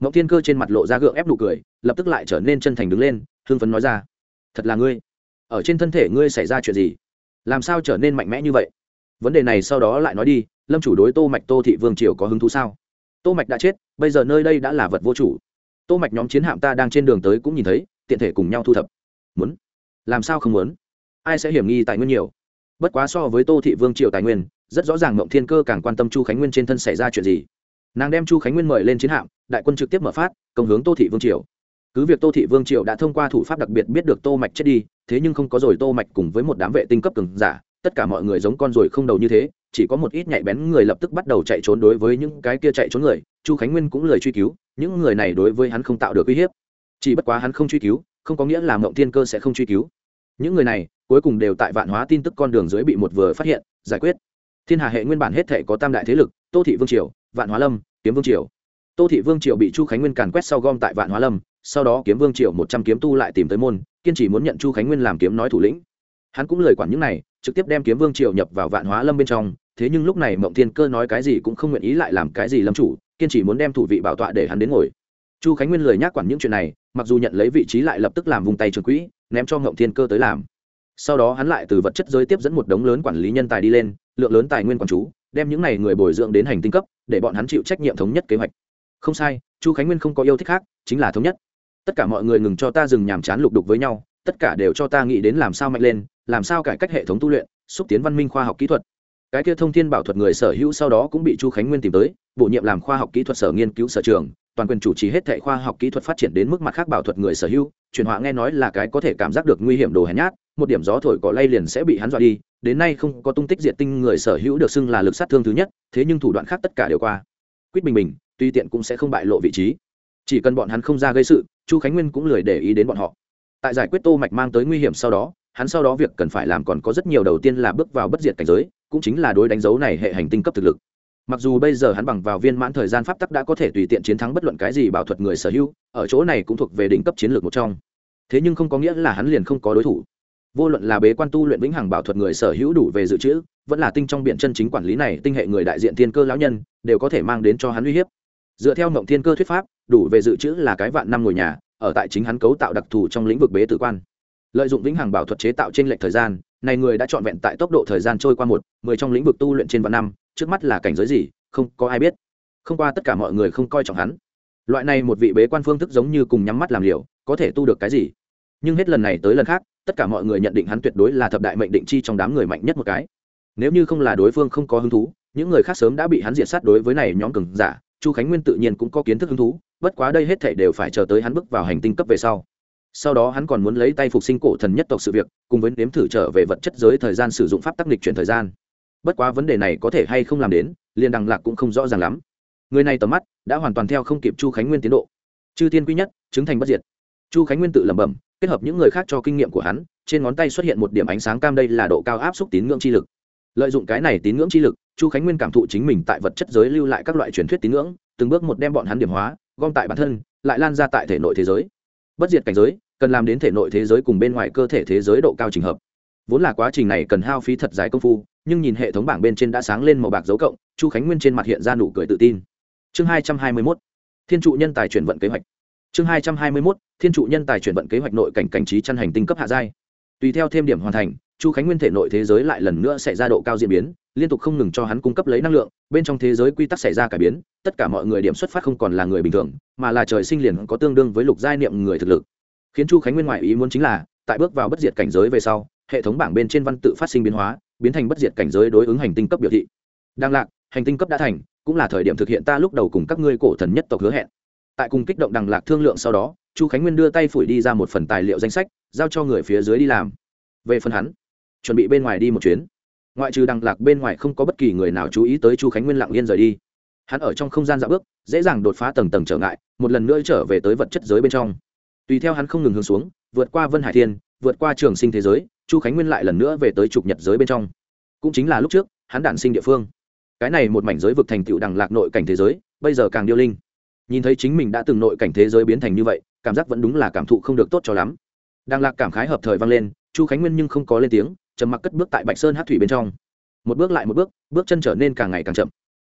Ngẫu thiên cơ trên mặt lộ ra gượng ép nụ cười, lập tức lại trở nên chân thành đứng lên hương phấn nói ra, thật là ngươi ở trên thân thể ngươi xảy ra chuyện gì? Làm sao trở nên mạnh mẽ như vậy? Vấn đề này sau đó lại nói đi, lâm chủ đối tô mạch tô thị vương triều có hứng thú sao? Tô mạch đã chết, bây giờ nơi đây đã là vật vô chủ. Tô mạch nhóm chiến hạm ta đang trên đường tới cũng nhìn thấy, tiện thể cùng nhau thu thập. Muốn? Làm sao không muốn? Ai sẽ hiểm nghi tài nguyên nhiều? Bất quá so với tô thị vương triều tài nguyên, rất rõ ràng mộng thiên cơ càng quan tâm chu khánh nguyên trên thân xảy ra chuyện gì. Nàng đem chu khánh nguyên mời lên chiến hạm, đại quân trực tiếp mở phát, công hướng tô thị vương triều cứ việc tô thị vương Triệu đã thông qua thủ pháp đặc biệt biết được tô mạch chết đi, thế nhưng không có rồi tô mạch cùng với một đám vệ tinh cấp cường giả, tất cả mọi người giống con rồi không đầu như thế, chỉ có một ít nhạy bén người lập tức bắt đầu chạy trốn đối với những cái kia chạy trốn người, chu khánh nguyên cũng lời truy cứu, những người này đối với hắn không tạo được uy hiếp. Chỉ bất quá hắn không truy cứu, không có nghĩa là mộng thiên cơ sẽ không truy cứu. Những người này, cuối cùng đều tại vạn hóa tin tức con đường dưới bị một vừa phát hiện, giải quyết. Thiên hà hệ nguyên bản hết thể có tam đại thế lực, tô thị vương triều, vạn hóa lâm, kiếm vương triều. Tô thị vương triều bị chu khánh nguyên càn quét sau gom tại vạn hóa lâm sau đó kiếm vương triệu một trăm kiếm tu lại tìm tới môn, kiên trì muốn nhận chu khánh nguyên làm kiếm nói thủ lĩnh. Hắn cũng lời quản những này, trực tiếp đem kiếm vương triệu nhập vào vạn hóa lâm bên trong, thế nhưng lúc này mộng thiên cơ nói cái gì cũng không nguyện ý lại làm cái gì lâm chủ, kiên trì muốn đem thủ vị bảo tọa để hắn đến ngồi. Chu khánh nguyên lời nhắc quản những chuyện này, mặc dù nhận lấy vị trí lại lập tức làm vùng tay trường quỹ, ném cho mộng thiên cơ tới làm. Sau đó hắn lại từ vật chất giới tiếp dẫn một đống lớn quản lý nhân tài đi lên, lượng lớn tài nguyên quản chú, đem những n à y người bồi dưỡng đến hành tinh cấp, để bọn hắn chịu trách nhiệm thống nhất kế hoạch. Không sai, chu khánh nguyên không có yêu thích khác, chính là thống nhất tất cả mọi người ngừng cho ta dừng nhàm chán lục đục với nhau, tất cả đều cho ta nghĩ đến làm sao mạnh lên, làm sao cải cách hệ thống tu luyện, xúc tiến văn minh khoa học kỹ thuật. Cái kia thông thiên bảo thuật người sở hữu sau đó cũng bị chu khánh nguyên tìm tới, bổ nhiệm làm khoa học kỹ thuật sở nghiên cứu sở trường, toàn quyền chủ trì hết thệ khoa học kỹ thuật phát triển đến mức mặt khác bảo thuật người sở hữu. Chuyển họa nghe nói là cái có thể cảm giác được nguy hiểm đồ hèn nhát, một điểm gió thổi cỏ lay liền sẽ bị hắn dọa đi, đến nay không có tung tích diệt tinh người sở hữu được xưng là lực sát thương thứ nhất, thế nhưng thủ đoạn khác tất cả đều qua. Quyết bình bình tuy tiện cũng sẽ không bại lộ vị trí. Chỉ cần bọn hắn không ra gây sự chu khánh nguyên cũng lười để ý đến bọn họ. Tại giải quyết tô mạch mang tới nguy hiểm sau đó, hắn sau đó việc cần phải làm còn có rất nhiều đầu tiên là bước vào bất diệt cảnh giới, cũng chính là đối đánh dấu này hệ hành tinh cấp thực lực. Mặc dù bây giờ hắn bằng vào viên mãn thời gian pháp tắc đã có thể tùy tiện chiến thắng bất luận cái gì bảo thuật người sở hữu, ở chỗ này cũng thuộc về đỉnh cấp chiến lược một trong. Thế nhưng không có nghĩa là hắn liền không có đối thủ. Vô luận là bế quan tu luyện vĩnh hằng bảo thuật người sở hữu đủ về dự trữ, vẫn là tinh trong biện chân chính quản lý này, tinh hệ người đại diện thiên cơ lão nhân, đều có thể mang đến cho hắn uy hiếp. Dựa theo mộng thiên cơ thuyết pháp đủ về dự trữ là cái vạn năm ngồi nhà, ở tại chính hắn cấu tạo đặc thù trong lĩnh vực bế tử quan. Lợi dụng vĩnh hằng bảo thuật chế tạo trên lệch thời gian, này người đã trọn vẹn tại tốc độ thời gian trôi qua một, mười trong lĩnh vực tu luyện trên vạn năm, trước mắt là cảnh giới gì, không có ai biết. Không qua tất cả mọi người không coi trọng hắn. Loại này một vị bế quan phương thức giống như cùng nhắm mắt làm liều, có thể tu được cái gì? Nhưng hết lần này tới lần khác, tất cả mọi người nhận định hắn tuyệt đối là thập đại mệnh định chi trong đám người mạnh nhất một cái. Nếu như không là đối phương không có hứng thú, những người khác sớm đã bị hắn diệt sát đối với này nhóm cường giả chu khánh nguyên tự nhiên cũng có kiến thức hứng thú, bất quá đây hết thể đều phải chờ tới hắn bước vào hành tinh cấp về sau. Sau đó hắn còn muốn lấy tay phục sinh cổ thần nhất tộc sự việc, cùng với nếm thử trở về vật chất giới thời gian sử dụng pháp tắc lịch chuyển thời gian. Bất quá vấn đề này có thể hay không làm đến, liền đằng lạc cũng không rõ ràng lắm. Người này tầm mắt đã hoàn toàn theo không kịp chu khánh nguyên tiến độ. Chư thiên quý nhất, chứng thành bất diệt. Chu khánh nguyên tự lẩm bẩm, kết hợp những người khác cho kinh nghiệm của hắn, trên ngón tay xuất hiện một điểm ánh sáng cam đây là độ cao áp xúc tín ngưỡng chi lực lợi dụng cái này tín ngưỡng chi lực, chu khánh nguyên cảm thụ chính mình tại vật chất giới lưu lại các loại truyền thuyết tín ngưỡng, từng bước một đem bọn hắn điểm hóa, gom tại bản thân, lại lan ra tại thể nội thế giới. Bất diệt cảnh giới, cần làm đến thể nội thế giới cùng bên ngoài cơ thể thế giới độ cao trình hợp. Vốn là quá trình này cần hao phí thật dài công phu, nhưng nhìn hệ thống bảng bên trên đã sáng lên màu bạc dấu cộng, chu khánh nguyên trên mặt hiện ra nụ cười tự tin. Chương hai trăm hai mươi mốt, thiên trụ nhân tài chuyển vận kế hoạch. Chương hai trăm hai mươi mốt, thiên trụ nhân tài chuyển vận kế hoạch nội cảnh cảnh trí chăn hành tinh cấp hạ giai. Tùy theo thêm điểm hoàn thành chu khánh nguyên thể nội thế giới lại lần nữa sẽ ra độ cao diễn biến, liên tục không ngừng cho hắn cung cấp lấy năng lượng, bên trong thế giới quy tắc xảy ra cải biến, tất cả mọi người điểm xuất phát không còn là người bình thường, mà là trời sinh liền có tương đương với lục giai niệm người thực lực. Khiến chu khánh nguyên ngoại ý muốn chính là, tại bước vào bất diệt cảnh giới về sau, hệ thống bảng bên trên văn tự phát sinh biến hóa, biến thành bất diệt cảnh giới đối ứng hành tinh cấp biểu thị. Đang lạc, hành tinh cấp đã thành, cũng là thời điểm thực hiện ta lúc đầu cùng các ngươi cổ thần nhất tộc hứa hẹn. Tại cùng kích động đằng lạc thương lượng sau đó, chu khánh nguyên đưa tay phủi đi ra một phần tài liệu danh sách, giao cho người phía dưới đi làm. Về phần hắn chuẩn bị bên ngoài đi một chuyến. Ngoại trừ đằng lạc bên ngoài không có bất kỳ người nào chú ý tới chu khánh nguyên lặng yên rời đi. Hắn ở trong không gian dạo bước, dễ dàng đột phá tầng tầng trở ngại, một lần nữa trở về tới vật chất giới bên trong. Tùy theo hắn không ngừng hướng xuống, vượt qua vân hải thiên, vượt qua trường sinh thế giới, chu khánh nguyên lại lần nữa về tới trục nhật giới bên trong. Cũng chính là lúc trước, hắn đản sinh địa phương. Cái này một mảnh giới vực thành tựu đằng lạc nội cảnh thế giới, bây giờ càng điêu linh. Nhìn thấy chính mình đã từng nội cảnh thế giới biến thành như vậy, cảm giác vẫn đúng là cảm thụ không được tốt cho lắm. Đằng lạc cảm khái hợp thời vang lên, chu khánh nguyên nhưng không có lên tiếng trầm mặc cất bước tại bạch sơn hát thủy bên trong. Một bước lại một bước bước chân trở nên càng ngày càng chậm.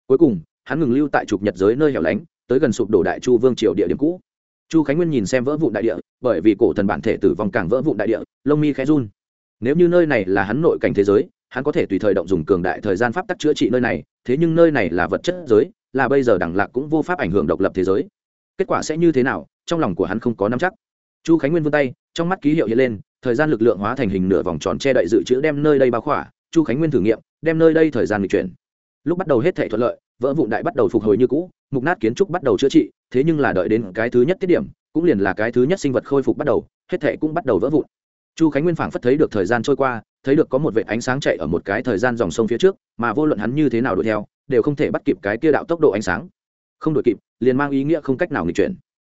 Cuối cùng, hắn ngừng lưu tại trục nhật giới nơi hẻo lánh, tới gần sụp đổ đại chu vương triều địa điểm cũ. Chu khánh nguyên nhìn xem vỡ vụn đại địa, bởi vì cổ thần bản thể tử vong càng vỡ vụn đại địa, lông mi khẽ run. Nếu như nơi này là hắn nội cảnh thế giới, hắn có thể tùy thời động dùng cường đại thời gian pháp tắc chữa trị nơi này, thế nhưng nơi này là vật chất giới, là bây giờ đẳng lạc cũng vô pháp ảnh hưởng độc lập thế giới. Kết quả sẽ như thế nào, trong lòng của hắn không có nắm chắc. Chu khánh nguyên vươn tay, trong mắt ký hiệu hiện lên thời gian lực lượng hóa thành hình nửa vòng tròn che đậy dự trữ đem nơi đây bao khỏa, chu khánh nguyên thử nghiệm, đem nơi đây thời gian lịch chuyển. Lúc bắt đầu hết thể thuận lợi, vỡ vụn đại bắt đầu phục hồi như cũ, mục nát kiến trúc bắt đầu chữa trị, thế nhưng là đợi đến cái thứ nhất tiết điểm, cũng liền là cái thứ nhất sinh vật khôi phục bắt đầu, hết thể cũng bắt đầu vỡ vụn. Chu khánh nguyên phảng phất thấy được thời gian trôi qua, thấy được có một vệ ánh sáng chạy ở một cái thời gian dòng sông phía trước, mà vô luận hắn như thế nào đuổi theo, đều không thể bắt kịp cái kia đạo tốc độ ánh sáng. Không đuổi kịp, liền mang ý nghĩa không cách nào nghịch chuyển.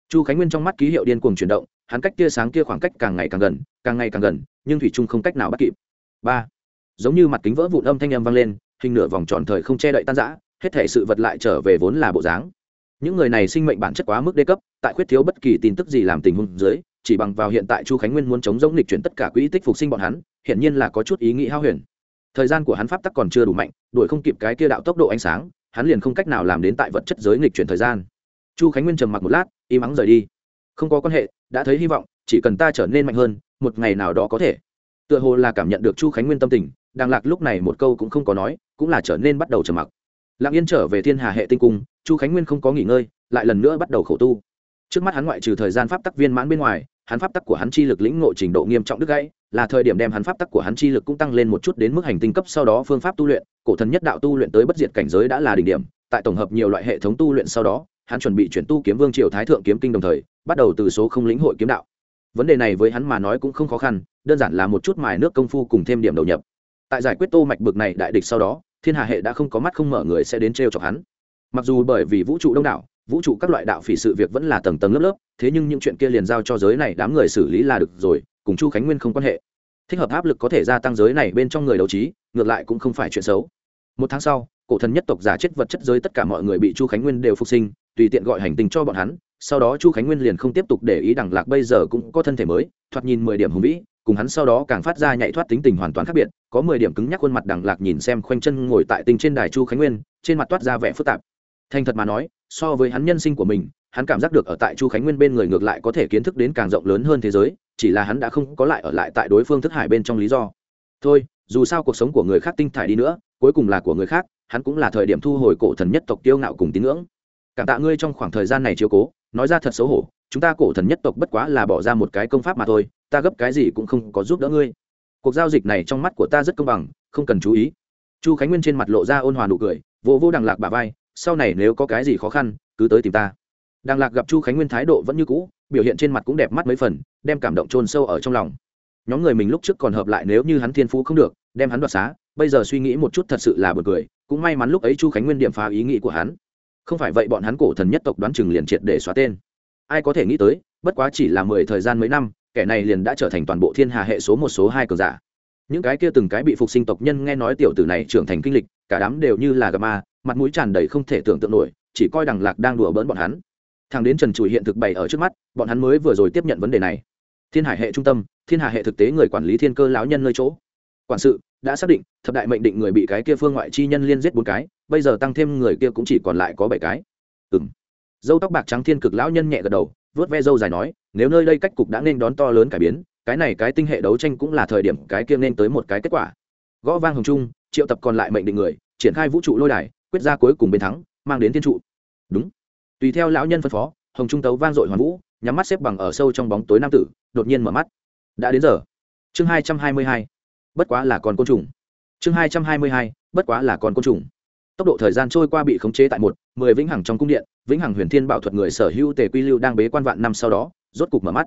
Chu khánh nguyên trong mắt ký hiệu điên cuồng chuyển động hắn cách tia sáng kia khoảng cách càng ngày càng gần, càng ngày càng gần, nhưng thủy trung không cách nào bắt kịp. Ba. Giống như mặt kính vỡ vụn âm thanh âm vang lên, hình nửa vòng tròn thời không che đậy tan rã, hết thể sự vật lại trở về vốn là bộ dáng. Những người này sinh mệnh bản chất quá mức đê cấp, tại khuyết thiếu bất kỳ tin tức gì làm tình huống dưới, chỉ bằng vào hiện tại chu khánh nguyên muốn chống giống lịch chuyển tất cả quỹ tích phục sinh bọn hắn hiện nhiên là có chút ý nghĩ hao huyền. Thời gian của hắn pháp tắc còn chưa đủ mạnh, đuổi không kịp cái kia đạo tốc độ ánh sáng, hắn liền không cách nào làm đến tại vật chất giới nghịch chuyển thời gian. Chu khánh nguyên trầm mặc một lát, im ắng rời đi. Không có quan hệ đã thấy hy vọng, chỉ cần ta trở nên mạnh hơn, một ngày nào đó có thể. Tựa hồ là cảm nhận được chu khánh nguyên tâm tình, đàng lạc lúc này một câu cũng không có nói, cũng là trở nên bắt đầu trầm mặc. Lặng yên trở về thiên hà hệ tinh cung, chu khánh nguyên không có nghỉ ngơi, lại lần nữa bắt đầu khổ tu. Trước mắt hắn ngoại trừ thời gian pháp tắc viên mãn bên ngoài, hắn pháp tắc của hắn chi lực lĩnh ngộ trình độ nghiêm trọng đứt gãy, là thời điểm đem hắn pháp tắc của hắn chi lực cũng tăng lên một chút đến mức hành tinh cấp sau đó phương pháp tu luyện, cổ thần nhất đạo tu luyện tới bất diệt cảnh giới đã là đỉnh điểm, tại tổng hợp nhiều loại hệ thống tu luyện sau đó hắn chuẩn bị chuyển tu kiếm vương triều thái thượng kiếm kinh đồng thời, bắt đầu từ số không lĩnh hội kiếm đạo. Vấn đề này với hắn mà nói cũng không khó khăn, đơn giản là một chút mài nước công phu cùng thêm điểm đầu nhập. Tại giải quyết tô mạch bực này đại địch sau đó, thiên hà hệ đã không có mắt không mở người sẽ đến trêu chọc hắn. Mặc dù bởi vì vũ trụ đông đảo, vũ trụ các loại đạo phỉ sự việc vẫn là tầng tầng lớp lớp, thế nhưng những chuyện kia liền giao cho giới này đám người xử lý là được rồi, cùng chu khánh nguyên không quan hệ. Thích hợp áp lực có thể gia tăng giới này bên trong người đấu trí, ngược lại cũng không phải chuyện xấu. Một tháng sau, cổ thần nhất tộc giả chết vật chất giới tất cả mọi người bị chu khánh nguyên đều phục sinh tùy tiện gọi hành tinh cho bọn hắn, sau đó chu khánh nguyên liền không tiếp tục để ý đẳng lạc bây giờ cũng có thân thể mới, thoạt nhìn mười điểm hùng vĩ, cùng hắn sau đó càng phát ra nhạy thoát tính tình hoàn toàn khác biệt, có mười điểm cứng nhắc khuôn mặt đẳng lạc nhìn xem khoanh chân ngồi tại tinh trên đài chu khánh nguyên, trên mặt toát ra vẻ phức tạp. Thành thật mà nói, so với hắn nhân sinh của mình, hắn cảm giác được ở tại chu khánh nguyên bên người ngược lại có thể kiến thức đến càng rộng lớn hơn thế giới, chỉ là hắn đã không có lại ở lại tại đối phương thức hải bên trong lý do. Thôi, dù sao cuộc sống của người khác tinh thải đi nữa, cuối cùng là của người khác, hắn cũng là thời điểm thu hồi cổ thần nhất tộc tiêu ngạo cùng tín ngưỡng cảm tạ ngươi trong khoảng thời gian này chiếu cố, nói ra thật xấu hổ, chúng ta cổ thần nhất tộc bất quá là bỏ ra một cái công pháp mà thôi, ta gấp cái gì cũng không có giúp đỡ ngươi. Cuộc giao dịch này trong mắt của ta rất công bằng, không cần chú ý. Chu khánh nguyên trên mặt lộ ra ôn hòa nụ cười, vỗ vỗ đằng lạc bà vai, sau này nếu có cái gì khó khăn, cứ tới tìm ta. Đằng lạc gặp chu khánh nguyên thái độ vẫn như cũ, biểu hiện trên mặt cũng đẹp mắt mấy phần, đem cảm động trôn sâu ở trong lòng. Nhóm người mình lúc trước còn hợp lại nếu như hắn thiên phú không được, đem hắn đoạt xá, bây giờ suy nghĩ một chút thật sự là b u ồ n cười, cũng may mắn lúc ấy chu khánh nguyên điểm phá ý nghĩ của hắn không phải vậy bọn hắn cổ thần nhất tộc đoán chừng liền triệt để xóa tên. Ai có thể nghĩ tới, bất quá chỉ là mười thời gian mấy năm, kẻ này liền đã trở thành toàn bộ thiên hà hệ số một số hai cường giả. Những cái kia từng cái bị phục sinh tộc nhân nghe nói tiểu tử này trưởng thành kinh lịch, cả đám đều như là gà ma, mặt mũi tràn đầy không thể tưởng tượng nổi, chỉ coi đằng lạc đang đùa bỡn bọn hắn. Thằng đến trần trụi hiện thực bày ở trước mắt, bọn hắn mới vừa rồi tiếp nhận vấn đề này. Thiên hải hệ trung tâm, thiên hà hệ thực tế người quản lý thiên cơ lão nhân nơi chỗ quản sự, đã xác định, thập đại mệnh định người bị cái kia phương ngoại chi nhân liên giết bốn cái, bây giờ tăng thêm người kia cũng chỉ còn lại có bảy cái. Ừng dâu tóc bạc trắng thiên cực lão nhân nhẹ gật đầu vớt ve dâu dài nói, nếu nơi đây cách cục đã nên đón to lớn cải biến, cái này cái tinh hệ đấu tranh cũng là thời điểm cái kia nên tới một cái kết quả. Gõ vang hồng trung, triệu tập còn lại mệnh định người, triển khai vũ trụ lôi đài, quyết ra cuối cùng bên thắng, mang đến thiên trụ. Đúng. Tùy theo lão nhân phân phó, hồng trung tấu vang dội hoàn vũ, nhắm mắt xếp bằng ở sâu trong bóng tối nam tử, đột nhiên mở mắt. Đã đến giờ. Chương hai trăm hai mươi hai bất quá là con côn trùng. Chương hai trăm hai mươi hai, bất quá là con côn trùng. Tốc độ thời gian trôi qua bị khống chế tại một, mười vĩnh hằng trong cung điện, vĩnh hằng huyền thiên bảo thuật người sở hữu tề quy lưu đang bế quan vạn năm sau đó, rốt cục mở mắt.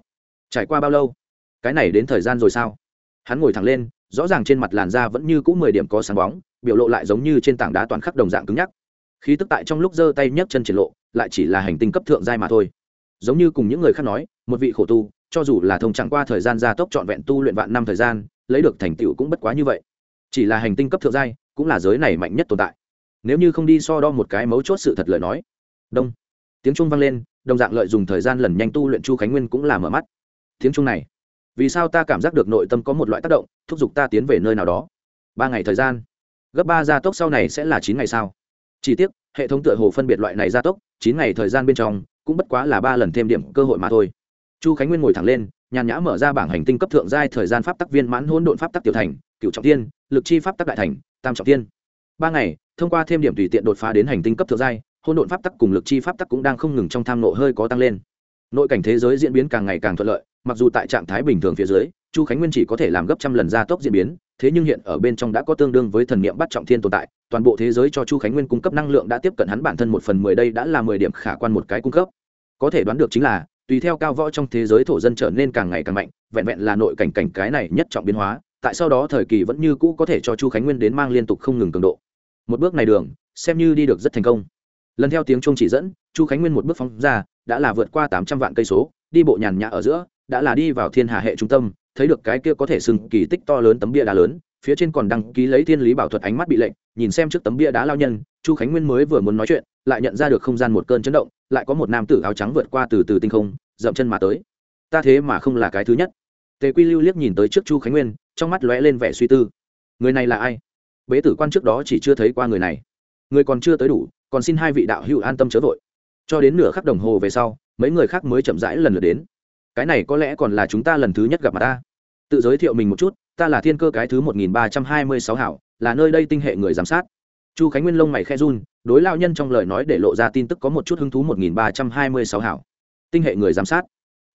Trải qua bao lâu? Cái này đến thời gian rồi sao? Hắn ngồi thẳng lên, rõ ràng trên mặt làn da vẫn như c ũ mười điểm có sáng bóng, biểu lộ lại giống như trên tảng đá toàn khắc đồng dạng cứng nhắc. Khí tức tại trong lúc giơ tay nhấc chân triển lộ, lại chỉ là hành tinh cấp thượng giai mà thôi. Giống như cùng những người khác nói, một vị khổ tu, cho dù là thông chẳng qua thời gian gia tốc trọn vẹn tu luyện vạn năm thời gian lấy được thành tựu cũng bất quá như vậy. Chỉ là hành tinh cấp thượng giai, cũng là giới này mạnh nhất tồn tại. Nếu như không đi so đo một cái mấu chốt sự thật lời nói. Đông. Tiếng trung vang lên, đồng dạng lợi dùng thời gian lần nhanh tu luyện chu khánh nguyên cũng là mở mắt. Tiếng trung này. Vì sao ta cảm giác được nội tâm có một loại tác động, thúc giục ta tiến về nơi nào đó? Ba ngày thời gian. Gấp ba gia tốc sau này sẽ là chín ngày sau chỉ tiếc, hệ thống tựa hồ phân biệt loại này gia tốc, chín ngày thời gian bên trong, cũng bất quá là ba lần thêm điểm cơ hội mà thôi. Chu khánh nguyên ngồi thẳng lên nhàn nhã mở ra bảng hành tinh cấp thượng giai thời gian pháp tắc viên mãn hỗn độn pháp tắc tiểu thành, cựu trọng tiên lực chi pháp tắc đại thành, tam trọng tiên ba ngày, thông qua thêm điểm tùy tiện đột phá đến hành tinh cấp thượng giai, hỗn độn pháp tắc cùng lực chi pháp tắc cũng đang không ngừng trong tham nộ hơi có tăng lên. Nội cảnh thế giới diễn biến càng ngày càng thuận lợi, mặc dù tại trạng thái bình thường phía dưới, chu khánh nguyên chỉ có thể làm gấp trăm lần gia tốc diễn biến, thế nhưng hiện ở bên trong đã có tương đương với thần niệm bắt trọng thiên tồn tại, toàn bộ thế giới cho chu khánh nguyên cung cấp năng lượng đã tiếp cận hắn bản thân một phần mười đây đã là mười điểm khả quan một cái cung cấp. Có thể đoán được chính là tùy theo cao võ trong thế giới thổ dân trở nên càng ngày càng mạnh, vẹn vẹn là nội cảnh cảnh cái này nhất trọng biến hóa, tại sau đó thời kỳ vẫn như cũ có thể cho chu khánh nguyên đến mang liên tục không ngừng cường độ. Một bước này đường, xem như đi được rất thành công. Lần theo tiếng chuông chỉ dẫn, chu khánh nguyên một bước phóng ra, đã là vượt qua tám trăm vạn cây số, đi bộ nhàn nhã ở giữa, đã là đi vào thiên hà hệ trung tâm, thấy được cái kia có thể sừng kỳ tích to lớn tấm bia đá lớn, phía trên còn đăng ký lấy thiên lý bảo thuật ánh mắt bị lệnh, nhìn xem trước tấm bia đá lao nhân chu khánh nguyên mới vừa muốn nói chuyện, lại nhận ra được không gian một cơn chấn động, lại có một nam tử áo trắng vượt qua từ từ tinh không, dậm chân mà tới. Ta thế mà không là cái thứ nhất. Tề quy lưu liếc nhìn tới trước chu khánh nguyên, trong mắt lóe lên vẻ suy tư. Người này là ai? Bế tử quan trước đó chỉ chưa thấy qua người này. Người còn chưa tới đủ, còn xin hai vị đạo hữu an tâm chớ vội. Cho đến nửa khắc đồng hồ về sau, mấy người khác mới chậm rãi lần lượt đến. Cái này có lẽ còn là chúng ta lần thứ nhất gặp mặt ta. Tự giới thiệu mình một chút, ta là thiên cơ cái thứ một nghìn ba trăm hai mươi sáu hảo, là nơi đây tinh hệ người giám sát chu khánh nguyên lông mày khe run, đối lao nhân trong lời nói để lộ ra tin tức có một chút hứng thú một nghìn ba trăm hai mươi sáu hảo. Tinh hệ người giám sát.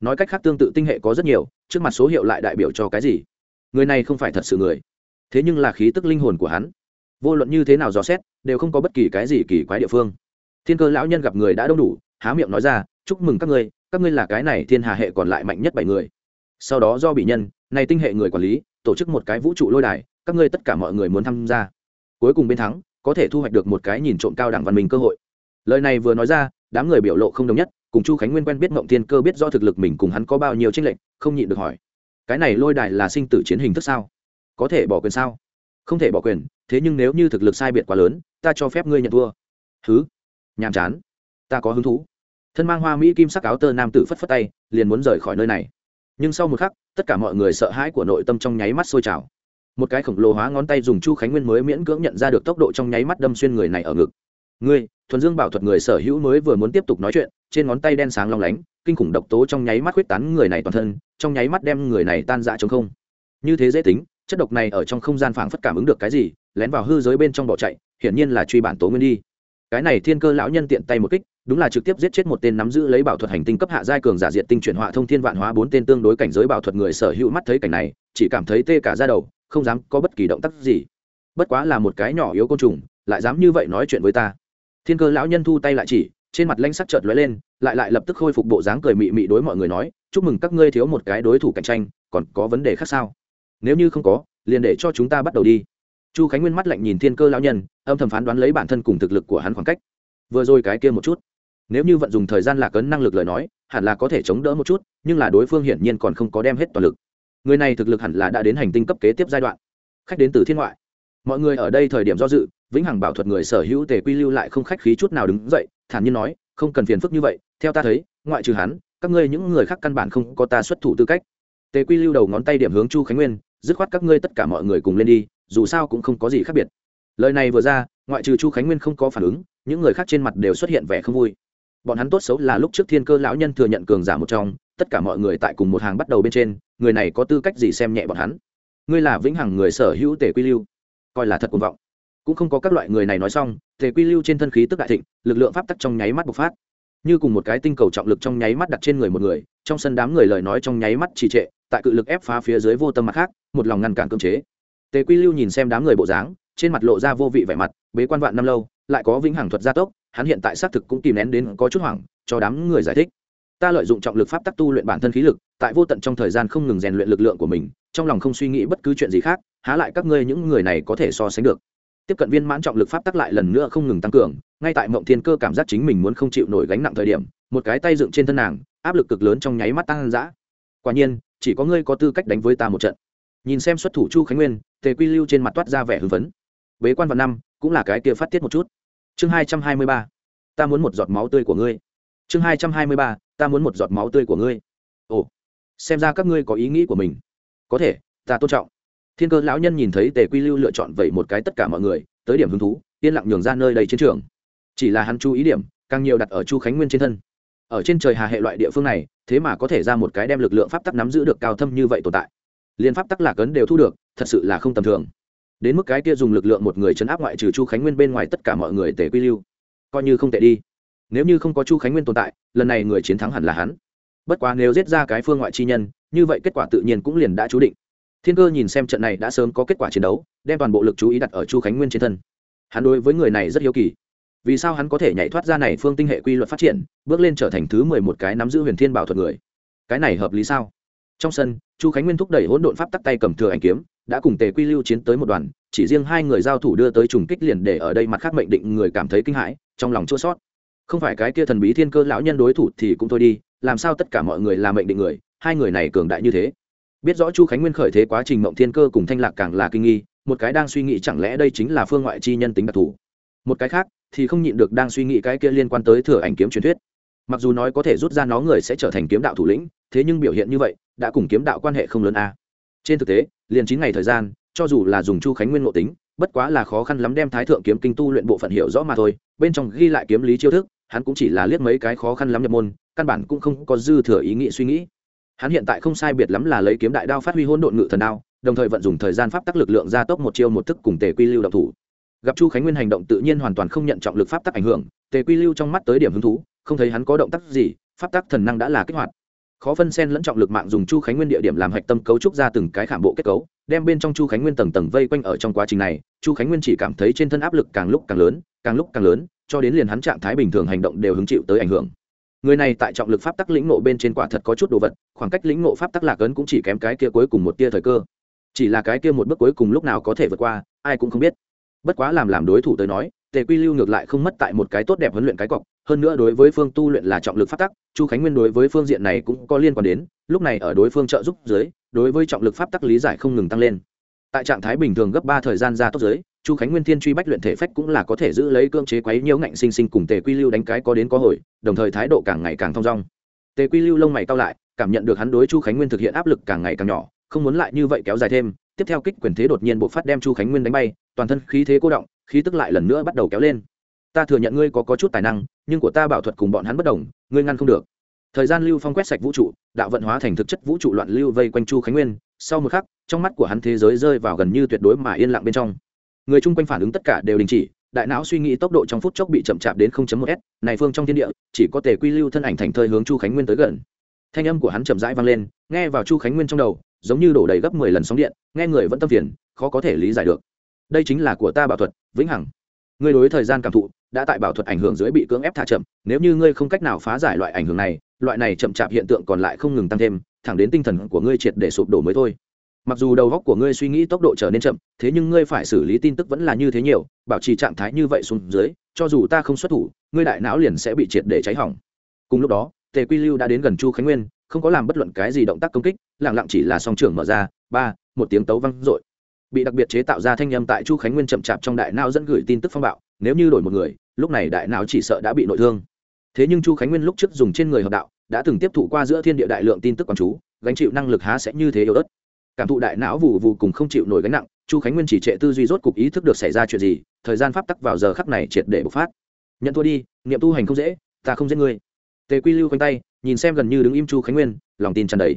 Nói cách khác tương tự tinh hệ có rất nhiều, trước mặt số hiệu lại đại biểu cho cái gì? Người này không phải thật sự người. Thế nhưng là khí tức linh hồn của hắn. Vô luận như thế nào dò xét, đều không có bất kỳ cái gì kỳ quái địa phương. Thiên cơ lão nhân gặp người đã đông đủ, há miệng nói ra, chúc mừng các ngươi các ngươi là cái này thiên hà hệ còn lại mạnh nhất bảy người. Sau đó do bị nhân, này tinh hệ người quản lý, tổ chức một cái vũ trụ lôi đài, các ngươi tất cả mọi người muốn tham gia. Cuối cùng bên thắng có thể thu hoạch được một cái nhìn trộm cao đẳng văn minh cơ hội. Lời này vừa nói ra, đám người biểu lộ không đồng nhất, cùng chu khánh nguyên quen biết mộng thiên cơ biết do thực lực mình cùng hắn có bao nhiêu tranh lệch, không nhịn được hỏi, cái này lôi đài là sinh tử chiến hình thức sao? Có thể bỏ quyền sao? Không thể bỏ quyền, thế nhưng nếu như thực lực sai biệt quá lớn, ta cho phép ngươi nhận thua. Thứ nhàm chán. Ta có hứng thú. Thân mang hoa mỹ kim sắc áo tơ nam tử phất phất tay, liền muốn rời khỏi nơi này. Nhưng sau một khắc, tất cả mọi người sợ hãi của nội tâm trong nháy mắt sôi trào một cái khổng lồ hóa ngón tay dùng chu khánh nguyên mới miễn cưỡng nhận ra được tốc độ trong nháy mắt đâm xuyên người này ở ngực. Ngươi, thuần dương bảo thuật người sở hữu mới vừa muốn tiếp tục nói chuyện, trên ngón tay đen sáng long lánh, kinh khủng độc tố trong nháy mắt huyết tán người này toàn thân, trong nháy mắt đem người này tan dã chống không. Như thế dễ tính, chất độc này ở trong không gian phảng phất cảm ứng được cái gì, lén vào hư giới bên trong bỏ chạy, hiển nhiên là truy bản tố nguyên đi. Cái này thiên cơ lão nhân tiện tay một kích, đúng là trực tiếp giết chết một tên nắm giữ lấy bảo thuật hành tinh cấp hạ giai cường giả diện tinh chuyển họa thông thiên vạn hóa bốn tên tương đối cảnh giới bảo thuật người sở hữu mắt thấy cảnh này, chỉ cảm thấy tê cả ra đầu không dám có bất kỳ động tác gì. Bất quá là một cái nhỏ yếu côn trùng, lại dám như vậy nói chuyện với ta. Thiên cơ lão nhân thu tay lại chỉ, trên mặt lanh sắc chợt lóe lên, lại lại lập tức khôi phục bộ dáng cười mị mị đối mọi người nói, chúc mừng các ngươi thiếu một cái đối thủ cạnh tranh, còn có vấn đề khác sao? Nếu như không có, liền để cho chúng ta bắt đầu đi. Chu khánh nguyên mắt lạnh nhìn thiên cơ lão nhân, âm thầm phán đoán lấy bản thân cùng thực lực của hắn khoảng cách. Vừa rồi cái kia một chút, nếu như vận dùng thời gian lạc ấn năng lực lời nói, hẳn là có thể chống đỡ một chút, nhưng là đối phương hiển nhiên còn không có đem hết toàn lực người này thực lực hẳn là đã đến hành tinh cấp kế tiếp giai đoạn. Khách đến từ thiên ngoại. Mọi người ở đây thời điểm do dự, vĩnh hằng bảo thuật người sở hữu tề quy lưu lại không khách khí chút nào đứng dậy, thản nhiên nói, không cần phiền phức như vậy, theo ta thấy, ngoại trừ hắn, các ngươi những người khác căn bản không có ta xuất thủ tư cách. Tề quy lưu đầu ngón tay điểm hướng chu khánh nguyên, dứt khoát các ngươi tất cả mọi người cùng lên đi, dù sao cũng không có gì khác biệt. Lời này vừa ra, ngoại trừ chu khánh nguyên không có phản ứng, những người khác trên mặt đều xuất hiện vẻ không vui. Bọn hắn tốt xấu là lúc trước thiên cơ lão nhân thừa nhận cường giả một trong, tất cả mọi người tại cùng một hàng bắt đầu bên trên người này có tư cách gì xem nhẹ bọn hắn? Ngươi là vĩnh hằng người sở hữu tề quy lưu. Coi là thật cuồng vọng. Cũng không có các loại người này nói xong, tề quy lưu trên thân khí tức đại thịnh, lực lượng pháp tắc trong nháy mắt bộc phát. Như cùng một cái tinh cầu trọng lực trong nháy mắt đặt trên người một người, trong sân đám người lời nói trong nháy mắt trì trệ, tại cự lực ép phá phía dưới vô tâm mặt khác, một lòng ngăn cản cơm chế. Tề quy lưu nhìn xem đám người bộ dáng, trên mặt lộ ra vô vị vẻ mặt, bế quan vạn năm lâu, lại có vĩnh hằng thuật gia tốc, hắn hiện tại xác thực cũng kìm nén đến có chút hoảng, cho đám người giải thích ta lợi dụng trọng lực pháp tắc tu luyện bản thân khí lực, tại vô tận trong thời gian không ngừng rèn luyện lực lượng của mình, trong lòng không suy nghĩ bất cứ chuyện gì khác, há lại các ngươi những người này có thể so sánh được. Tiếp cận viên mãn trọng lực pháp tắc lại lần nữa không ngừng tăng cường, ngay tại mộng thiên cơ cảm giác chính mình muốn không chịu nổi gánh nặng thời điểm, một cái tay dựng trên thân nàng, áp lực cực lớn trong nháy mắt tăng dã. Quả nhiên, chỉ có ngươi có tư cách đánh với ta một trận. Nhìn xem xuất thủ chu khánh nguyên, tề quy lưu trên mặt toát ra vẻ hưng phấn. Bế quan vào năm, cũng là cái kia phát tiết một chút. Chương hai trăm hai mươi ba. Ta muốn một giọt máu tươi của ngươi chương hai trăm hai mươi ba, ta muốn một giọt máu tươi của ngươi. Ồ, xem ra các ngươi có ý nghĩ của mình. Có thể, ta tôn trọng. Thiên cơ lão nhân nhìn thấy tề quy lưu lựa chọn vậy một cái tất cả mọi người, tới điểm hứng thú, yên lặng nhường ra nơi đầy chiến trường. Chỉ là hắn chú ý điểm, càng nhiều đặt ở chu khánh nguyên trên thân. Ở trên trời hà hệ loại địa phương này, thế mà có thể ra một cái đem lực lượng pháp tắc nắm giữ được cao thâm như vậy tồn tại. Liên pháp tắc lạc ấn đều thu được, thật sự là không tầm thường. Đến mức cái kia dùng lực lượng một người chấn áp ngoại trừ chu khánh nguyên bên ngoài tất cả mọi người tề quy lưu, coi như không tệ đi nếu như không có chu khánh nguyên tồn tại, lần này người chiến thắng hẳn là hắn. Bất quá nếu giết ra cái phương ngoại chi nhân, như vậy kết quả tự nhiên cũng liền đã chú định. Thiên cơ nhìn xem trận này đã sớm có kết quả chiến đấu, đem toàn bộ lực chú ý đặt ở chu khánh nguyên trên thân. Hắn đối với người này rất hiếu kỳ. Vì sao hắn có thể nhảy thoát ra này phương tinh hệ quy luật phát triển, bước lên trở thành thứ mười một cái nắm giữ huyền thiên bảo thuật người? Cái này hợp lý sao? Trong sân, chu khánh nguyên thúc đẩy hỗn độn pháp tắc tay cầm thừa ảnh kiếm, đã cùng tề quy lưu chiến tới một đoàn, chỉ riêng hai người giao thủ đưa tới trùng kích liền để ở đây mặt khác mệnh định người cảm thấy kinh hãi, trong lòng chua sót không phải cái kia thần bí thiên cơ lão nhân đối thủ thì cũng thôi đi, làm sao tất cả mọi người là mệnh định người, hai người này cường đại như thế? Biết rõ chu khánh nguyên khởi thế quá trình mộng thiên cơ cùng thanh lạc càng là kinh nghi, một cái đang suy nghĩ chẳng lẽ đây chính là phương ngoại chi nhân tính đặc thù. Một cái khác thì không nhịn được đang suy nghĩ cái kia liên quan tới thừa ảnh kiếm truyền thuyết. Mặc dù nói có thể rút ra nó người sẽ trở thành kiếm đạo thủ lĩnh, thế nhưng biểu hiện như vậy đã cùng kiếm đạo quan hệ không lớn a. Trên thực tế, liền chín ngày thời gian, cho dù là dùng chu khánh nguyên ngộ tính, bất quá là khó khăn lắm đem thái thượng kiếm kinh tu luyện bộ phận hiểu rõ mà thôi bên trong ghi lại kiếm lý chiêu thức, hắn cũng chỉ là liếc mấy cái khó khăn lắm nhập môn, căn bản cũng không có dư thừa ý nghĩ suy nghĩ. Hắn hiện tại không sai biệt lắm là lấy kiếm đại đao phát huy hỗn độn ngự thần đao, đồng thời vận dùng thời gian pháp tắc lực lượng gia tốc một chiêu một thức cùng tề quy lưu động thủ. Gặp chu khánh nguyên hành động tự nhiên hoàn toàn không nhận trọng lực pháp tắc ảnh hưởng, tề quy lưu trong mắt tới điểm hứng thú, không thấy hắn có động tác gì, pháp tắc thần năng đã là kích hoạt. Khó phân sen lẫn trọng lực mạng dùng chu khánh nguyên địa điểm làm hạch tâm cấu trúc ra từng cái khảm bộ kết cấu, đem bên trong chu khánh nguyên tầng tầng vây quanh ở trong quá trình này, chu khánh nguyên chỉ cảm thấy trên thân áp lực càng lúc càng lớn càng lúc càng lớn, cho đến liền hắn trạng thái bình thường hành động đều hứng chịu tới ảnh hưởng. Người này tại trọng lực pháp tắc lĩnh nộ bên trên quả thật có chút đồ vật, khoảng cách lĩnh nộ pháp tắc lạc ấn cũng chỉ kém cái kia cuối cùng một tia thời cơ. Chỉ là cái kia một bước cuối cùng lúc nào có thể vượt qua, ai cũng không biết. Bất quá làm làm đối thủ tới nói, tề quy lưu ngược lại không mất tại một cái tốt đẹp huấn luyện cái cọc, hơn nữa đối với phương tu luyện là trọng lực pháp tắc, chu khánh nguyên đối với phương diện này cũng có liên quan đến, lúc này ở đối phương trợ giúp dưới, đối với trọng lực pháp tắc lý giải không ngừng tăng lên. Tại trạng thái bình thường gấp ba thời gian ra tốt giới chu khánh nguyên thiên truy bách luyện thể phách cũng là có thể giữ lấy cưỡng chế quấy nhiễu ngạnh sinh sinh cùng tề quy lưu đánh cái có đến có hồi đồng thời thái độ càng ngày càng thong dong. Tề quy lưu lông mày cao lại cảm nhận được hắn đối chu khánh nguyên thực hiện áp lực càng ngày càng nhỏ không muốn lại như vậy kéo dài thêm tiếp theo kích quyền thế đột nhiên bộ phát đem chu khánh nguyên đánh bay toàn thân khí thế cô động khí tức lại lần nữa bắt đầu kéo lên. Ta thừa nhận ngươi có, có chút tài năng nhưng của ta bảo thuật cùng bọn hắn bất đồng ngươi ngăn không được. Thời gian lưu phong quét sạch vũ trụ đạo vận hóa thành thực chất vũ trụ loạn lưu vây quanh chu khánh nguyên sau một khắc trong mắt của hắn thế giới rơi vào gần như tuyệt đối mà yên lặng bên trong người chung quanh phản ứng tất cả đều đình chỉ, đại não suy nghĩ tốc độ trong phút chốc bị chậm chạp đến 0.1 s, này phương trong thiên địa, chỉ có thể quy lưu thân ảnh thành thơi hướng chu khánh nguyên tới gần. Thanh âm của hắn chậm rãi vang lên, nghe vào chu khánh nguyên trong đầu, giống như đổ đầy gấp mười lần sóng điện, nghe người vẫn tâm phiền, khó có thể lý giải được. Đây chính là của ta bảo thuật, vĩnh hằng. Ngươi đối thời gian cảm thụ, đã tại bảo thuật ảnh hưởng dưới bị cưỡng ép thả chậm, nếu như ngươi không cách nào phá giải loại ảnh hưởng này, loại này chậm chạp hiện tượng còn lại không ngừng tăng thêm, thẳng đến tinh thần của ngươi triệt để sụp đổ mới thôi mặc dù đầu góc của ngươi suy nghĩ tốc độ trở nên chậm, thế nhưng ngươi phải xử lý tin tức vẫn là như thế nhiều, bảo trì trạng thái như vậy xuống dưới, cho dù ta không xuất thủ, ngươi đại não liền sẽ bị triệt để cháy hỏng. Cùng lúc đó, tề quy lưu đã đến gần chu khánh nguyên, không có làm bất luận cái gì động tác công kích lẳng lặng chỉ là song trưởng mở ra, ba, một tiếng tấu văng dội. Bị đặc biệt chế tạo ra thanh âm tại chu khánh nguyên chậm chạp trong đại não dẫn gửi tin tức phong bạo, nếu như đổi một người, lúc này đại não chỉ sợ đã bị nội thương. Thế nhưng chu khánh nguyên lúc trước dùng trên người hợp đạo, đã từng tiếp thụ qua giữa thiên địa đại lượng tin tức quán chú, gánh chịu năng lực há sẽ như thế yếu ớt cảm thụ đại não vụ vụ cùng không chịu nổi gánh nặng, chu khánh nguyên chỉ trệ tư duy rốt cục ý thức được xảy ra chuyện gì, thời gian pháp tắc vào giờ khắc này triệt để bộc phát. Nhận thua đi, nghiệm tu hành không dễ, ta không giết ngươi. Tề quy lưu quanh tay, nhìn xem gần như đứng im chu khánh nguyên, lòng tin tràn đầy.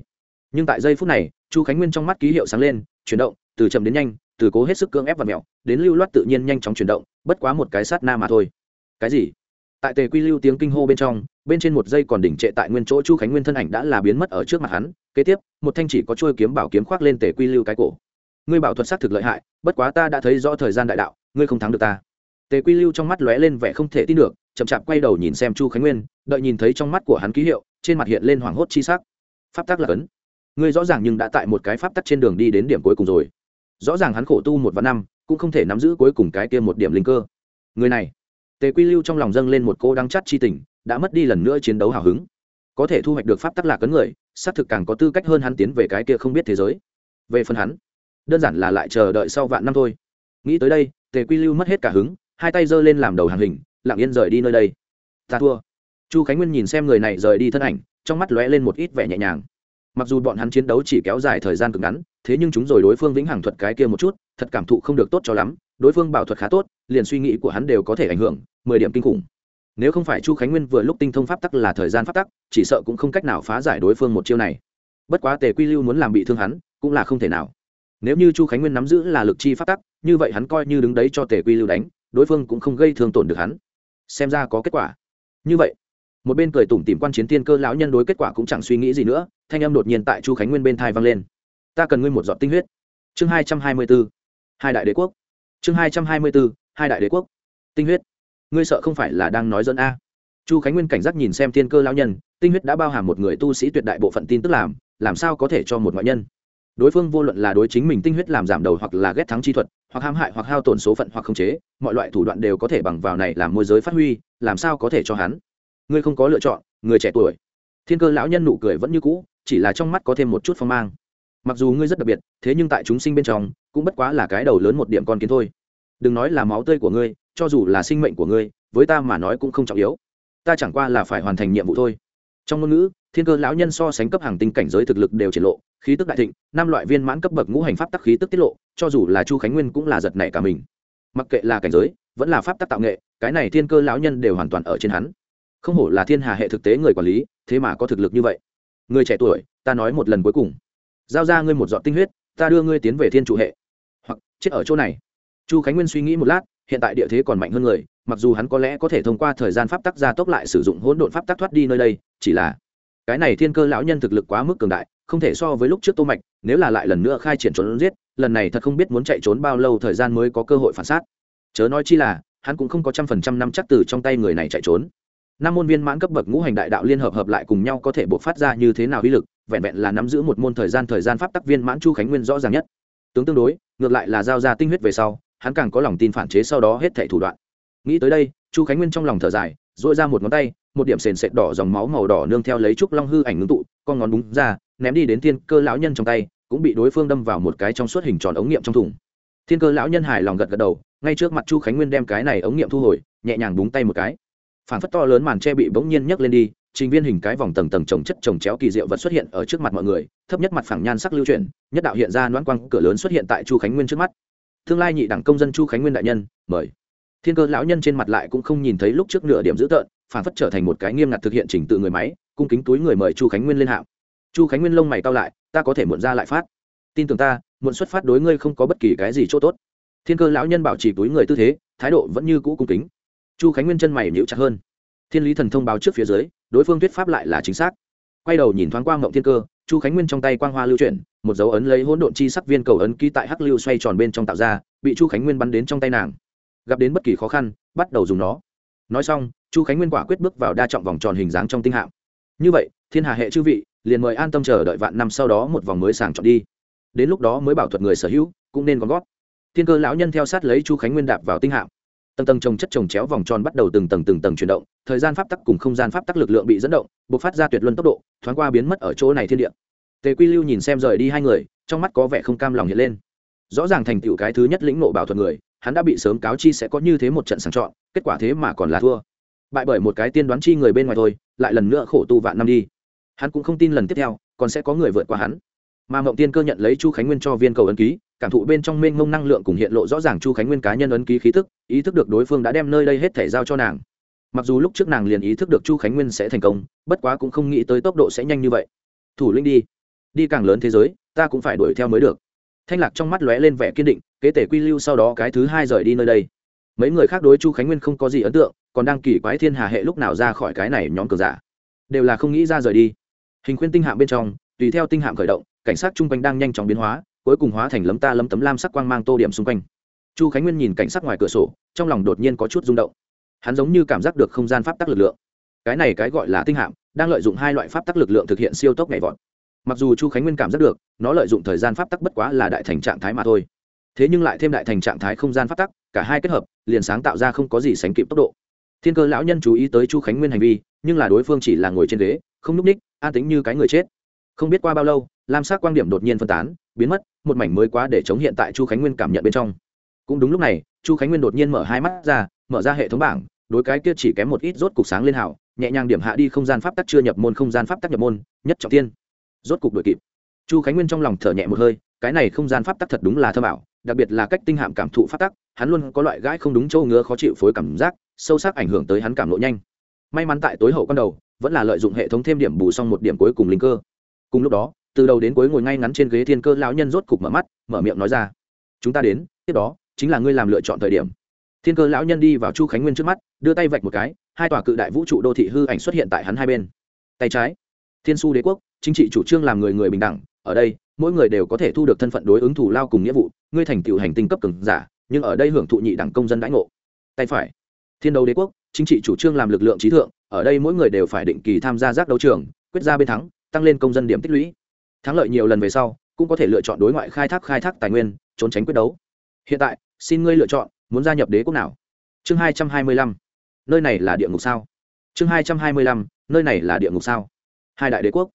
Nhưng tại giây phút này, chu khánh nguyên trong mắt ký hiệu sáng lên, chuyển động, từ chậm đến nhanh, từ cố hết sức cưỡng ép và mẹo, đến lưu loát tự nhiên nhanh chóng chuyển động, bất quá một cái sát na mà thôi. Cái gì? Tại tề quy lưu tiếng kinh hô bên trong, bên trên một giây còn đỉnh trệ tại nguyên chỗ chu khánh nguyên thân ảnh đã là biến mất ở trước mặt hắn. Kế tiếp, một thanh chỉ có trôi kiếm bảo kiếm khoác lên tề quy lưu cái cổ. Ngươi bảo thuật xác thực lợi hại, bất quá ta đã thấy rõ thời gian đại đạo, ngươi không thắng được ta. Tề quy lưu trong mắt lóe lên vẻ không thể tin được, chậm chạp quay đầu nhìn xem chu khánh nguyên, đợi nhìn thấy trong mắt của hắn ký hiệu, trên mặt hiện lên hoảng hốt chi sắc. Pháp tắc là cấn. Ngươi rõ ràng nhưng đã tại một cái pháp tắc trên đường đi đến điểm cuối cùng rồi. Rõ ràng hắn khổ tu một vạn năm, cũng không thể nắm giữ cuối cùng cái kia một điểm linh cơ. Người này tề quy lưu trong lòng dâng lên một cô đắng chắt chi tình, đã mất đi lần nữa chiến đấu hào hứng. Có thể thu hoạch được pháp tắc lạc cấn người, xác thực càng có tư cách hơn hắn tiến về cái kia không biết thế giới. Về phần hắn, đơn giản là lại chờ đợi sau vạn năm thôi. Nghĩ tới đây, tề quy lưu mất hết cả hứng, hai tay giơ lên làm đầu hàng hình, lặng yên rời đi nơi đây. Ta thua. Chu khánh nguyên nhìn xem người này rời đi thân ảnh, trong mắt lóe lên một ít vẻ nhẹ nhàng. Mặc dù bọn hắn chiến đấu chỉ kéo dài thời gian cực ngắn, thế nhưng chúng rồi đối phương vĩnh hằng thuật cái kia một chút, thật cảm thụ không được tốt cho lắm đối phương bảo thuật khá tốt, liền suy nghĩ của hắn đều có thể ảnh hưởng, mười điểm kinh khủng. Nếu không phải chu khánh nguyên vừa lúc tinh thông pháp tắc là thời gian pháp tắc, chỉ sợ cũng không cách nào phá giải đối phương một chiêu này. Bất quá tề quy lưu muốn làm bị thương hắn, cũng là không thể nào. Nếu như chu khánh nguyên nắm giữ là lực chi pháp tắc, như vậy hắn coi như đứng đấy cho tề quy lưu đánh, đối phương cũng không gây thương tổn được hắn. Xem ra có kết quả. Như vậy, một bên cười tủm tìm quan chiến tiên cơ lão nhân đối kết quả cũng chẳng suy nghĩ gì nữa, thanh âm đột nhiên tại chu khánh nguyên bên thai vang lên. Ta cần ngươi một giọt tinh huyết. Chương hai trăm hai mươi b ố hai đại đế quốc chương hai trăm hai mươi bốn, hai đại đế quốc. Tinh huyết. Ngươi sợ không phải là đang nói dẫn a? Chu khánh nguyên cảnh giác nhìn xem Thiên cơ lão nhân tinh huyết đã bao hàm một người tu sĩ tuyệt đại bộ phận tin tức làm làm sao có thể cho một ngoại nhân? Đối phương vô luận là đối chính mình tinh huyết làm giảm đầu hoặc là ghét thắng chi thuật hoặc hãm hại hoặc hao tổn số phận hoặc khống chế mọi loại thủ đoạn đều có thể bằng vào này làm môi giới phát huy làm sao có thể cho hắn? Ngươi không có lựa chọn người trẻ tuổi. Thiên cơ lão nhân nụ cười vẫn như cũ chỉ là trong mắt có thêm một chút phong mang mặc dù ngươi rất đặc biệt, thế nhưng tại chúng sinh bên trong, cũng bất quá là cái đầu lớn một điểm con kiến thôi. Đừng nói là máu tươi của ngươi, cho dù là sinh mệnh của ngươi, với ta mà nói cũng không trọng yếu. Ta chẳng qua là phải hoàn thành nhiệm vụ thôi. Trong ngôn ngữ, thiên cơ lão nhân so sánh cấp hàng tinh cảnh giới thực lực đều triển lộ, khí tức đại thịnh, năm loại viên mãn cấp bậc ngũ hành pháp tắc khí tức tiết lộ, cho dù là chu khánh nguyên cũng là giật nảy cả mình. Mặc kệ là cảnh giới, vẫn là pháp tắc tạo nghệ, cái này thiên cơ lão nhân đều hoàn toàn ở trên hắn. Không hổ là thiên hà hệ thực tế người quản lý, thế mà có thực lực như vậy. Người trẻ tuổi, ta nói một lần cuối cùng giao ra ngươi một giọt tinh huyết, ta đưa ngươi tiến về thiên trụ hệ. Hoặc, chết ở chỗ này. Chu khánh nguyên suy nghĩ một lát, hiện tại địa thế còn mạnh hơn người, mặc dù hắn có lẽ có thể thông qua thời gian pháp tắc gia tốc lại sử dụng hỗn độn pháp tắc thoát đi nơi đây, chỉ là cái này thiên cơ lão nhân thực lực quá mức cường đại, không thể so với lúc trước tô mạch, nếu là lại lần nữa khai triển trốn giết, lần này thật không biết muốn chạy trốn bao lâu thời gian mới có cơ hội phản sát chớ nói chi là, hắn cũng không có trăm phần trăm năm chắc từ trong tay người này chạy trốn. Năm môn viên mãn cấp bậc ngũ hành đại đạo liên hợp hợp lại cùng nhau có thể buộc phát ra như thế nào uy lực vẹn vẹn là nắm giữ một môn thời gian thời gian pháp tắc viên mãn chu khánh nguyên rõ ràng nhất. Tướng tương đối, ngược lại là giao ra tinh huyết về sau, hắn càng có lòng tin phản chế sau đó hết thảy thủ đoạn. Nghĩ tới đây, chu khánh nguyên trong lòng thở dài dội ra một ngón tay, một điểm sền sệt đỏ dòng máu màu đỏ nương theo lấy trúc long hư ảnh ngưng tụ, con ngón búng ra, ném đi đến thiên cơ lão nhân trong tay, cũng bị đối phương đâm vào một cái trong suốt hình tròn ống nghiệm trong thùng. Thiên cơ lão nhân hài lòng gật gật đầu, ngay trước mặt chu khánh nguyên đem cái này ống nghiệm thu hồi, nhẹ nhàng búng tay một cái. Phản phất to lớn màn tre bị bỗng nhiên nhấc lên đi trình viên hình cái vòng tầng tầng trồng chất trồng chéo kỳ diệu vật xuất hiện ở trước mặt mọi người, thấp nhất mặt phẳng nhan sắc lưu chuyển, nhất đạo hiện ra noãn quang, cửa lớn xuất hiện tại chu khánh nguyên trước mắt. Tương lai nhị đẳng công dân chu khánh nguyên đại nhân, mời. Thiên cơ lão nhân trên mặt lại cũng không nhìn thấy lúc trước nửa điểm dữ tợn, phản phất trở thành một cái nghiêm ngặt thực hiện trình tự người máy, cung kính túi người mời chu khánh nguyên lên hạng. Chu khánh nguyên lông mày cao lại, ta có thể muộn ra lại phát. Tin tưởng ta, muộn xuất phát đối ngươi không có bất kỳ cái gì chỗ tốt. Thiên cơ lão nhân bảo trì túi người tư thế, thái độ vẫn như cũ cung kính. Chu khánh nguyên chân mày nhíu chặt hơn thiên lý thần thông báo trước phía dưới, đối phương thuyết pháp lại là chính xác. Quay đầu nhìn thoáng qua ngộng thiên cơ, chu khánh nguyên trong tay quang hoa lưu chuyển, một dấu ấn lấy hỗn độn chi sắc viên cầu ấn ký tại hắc lưu xoay tròn bên trong tạo ra, bị chu khánh nguyên bắn đến trong tay nàng. Gặp đến bất kỳ khó khăn, bắt đầu dùng nó. Nói xong, chu khánh nguyên quả quyết bước vào đa trọng vòng tròn hình dáng trong tinh hạm. Như vậy, thiên hà hệ chư vị, liền mời an tâm chờ đợi vạn năm sau đó một vòng mới sàng chọn đi. Đến lúc đó mới bảo thuật người sở hữu, cũng nên gom gót thiên cơ lão nhân theo sát lấy chu khánh nguyên đạp vào tinh hạm tầng tầng trồng chất trồng chéo vòng tròn bắt đầu từng tầng từng tầng chuyển động, thời gian pháp tắc cùng không gian pháp tắc lực lượng bị dẫn động b ộ c phát ra tuyệt luân tốc độ, thoáng qua biến mất ở chỗ này thiên địa. Tề quy lưu nhìn xem rời đi hai người, trong mắt có vẻ không cam lòng hiện lên. Rõ ràng thành tựu cái thứ nhất lĩnh nộ bảo thuật người, hắn đã bị sớm cáo chi sẽ có như thế một trận sàng chọn, kết quả thế mà còn là thua. Bại bởi một cái tiên đoán chi người bên ngoài thôi, lại lần nữa khổ tu vạn năm đi. Hắn cũng không tin lần tiếp theo, còn sẽ có người vượt qua hắn mà mộng tiên cơ nhận lấy chu khánh nguyên cho viên cầu ấn ký, cảm thụ bên trong mênh mông năng lượng cùng hiện lộ rõ ràng chu khánh nguyên cá nhân ấn ký khí tức, ý thức được đối phương đã đem nơi đây hết thể giao cho nàng. Mặc dù lúc trước nàng liền ý thức được chu khánh nguyên sẽ thành công, bất quá cũng không nghĩ tới tốc độ sẽ nhanh như vậy. Thủ linh đi. Đi càng lớn thế giới, ta cũng phải đuổi theo mới được. Thanh lạc trong mắt lóe lên vẻ kiên định, kế tể quy lưu sau đó cái thứ hai rời đi nơi đây. Mấy người khác đối chu khánh nguyên không có gì ấn tượng, còn đang kỳ quái thiên hà hệ lúc nào ra khỏi cái này nhóm cờ giả. Đều là không nghĩ ra rời đi. Hình khuyên tinh hạm bên trong, tùy theo tinh hạm khởi động cảnh sát chung quanh đang nhanh chóng biến hóa, cuối cùng hóa thành lấm ta lấm tấm lam sắc quang mang tô điểm xung quanh. Chu khánh nguyên nhìn cảnh sát ngoài cửa sổ, trong lòng đột nhiên có chút rung động. Hắn giống như cảm giác được không gian pháp tắc lực lượng. Cái này cái gọi là tinh hạm, đang lợi dụng hai loại pháp tắc lực lượng thực hiện siêu tốc nhảy vọt. Mặc dù chu khánh nguyên cảm giác được, nó lợi dụng thời gian pháp tắc bất quá là đại thành trạng thái mà thôi. Thế nhưng lại thêm đại thành trạng thái không gian pháp tắc, cả hai kết hợp, liền sáng tạo ra không có gì sánh kịp tốc độ. Thiên cơ lão nhân chú ý tới chu khánh nguyên hành vi, nhưng là đối phương chỉ là ngồi trên ghế, không núp ních, an tính như cái người chết. Không biết qua bao lâu lam sắc quan điểm đột nhiên phân tán, biến mất, một mảnh mới quá để chống hiện tại chu khánh nguyên cảm nhận bên trong. Cũng đúng lúc này, chu khánh nguyên đột nhiên mở hai mắt ra, mở ra hệ thống bảng, đối cái kia chỉ kém một ít rốt cục sáng lên hảo nhẹ nhàng điểm hạ đi không gian pháp tắc chưa nhập môn, không gian pháp tắc nhập môn, nhất trọng tiên rốt cục đội kịp. Chu khánh nguyên trong lòng thở nhẹ một hơi, cái này không gian pháp tắc thật đúng là thơ bảo đặc biệt là cách tinh hạm cảm thụ pháp tắc, hắn luôn có loại gãi không đúng châu ngứa khó chịu phối cảm giác, sâu sắc ảnh hưởng tới hắn cảm lộ nhanh. May mắn tại tối hậu con đầu, vẫn là lợi dụng hệ thống thêm điểm bù xong một điểm cuối cùng linh cơ. Cùng lúc đó từ đầu đến cuối ngồi ngay ngắn trên ghế thiên cơ lão nhân rốt cục mở mắt, mở miệng nói ra. Chúng ta đến, tiếp đó, chính là ngươi làm lựa chọn thời điểm. Thiên cơ lão nhân đi vào chu khánh nguyên trước mắt, đưa tay vạch một cái, hai tòa cự đại vũ trụ đô thị hư ảnh xuất hiện tại hắn hai bên. Tay trái, thiên su đế quốc, chính trị chủ trương làm người người bình đẳng, ở đây, mỗi người đều có thể thu được thân phận đối ứng thủ lao cùng nghĩa vụ, ngươi thành tựu hành tinh cấp cường giả, nhưng ở đây hưởng thụ nhị đẳng công dân đãi ngộ. Tay phải, thiên đấu đế quốc, chính trị chủ trương làm lực lượng trí thượng, ở đây mỗi người đều phải định kỳ tham gia giác đấu trường, quyết ra bên thắng, tăng lên công dân điểm tích lũy thắng lợi nhiều lần về sau, cũng có thể lựa chọn đối ngoại khai thác khai thác tài nguyên, trốn tránh quyết đấu. Hiện tại, xin ngươi lựa chọn, muốn gia nhập đế quốc nào? Chương hai trăm hai mươi lăm. Nơi này là địa ngục sao? Chương hai trăm hai mươi lăm. Nơi này là địa ngục sao? Hai đại đế quốc.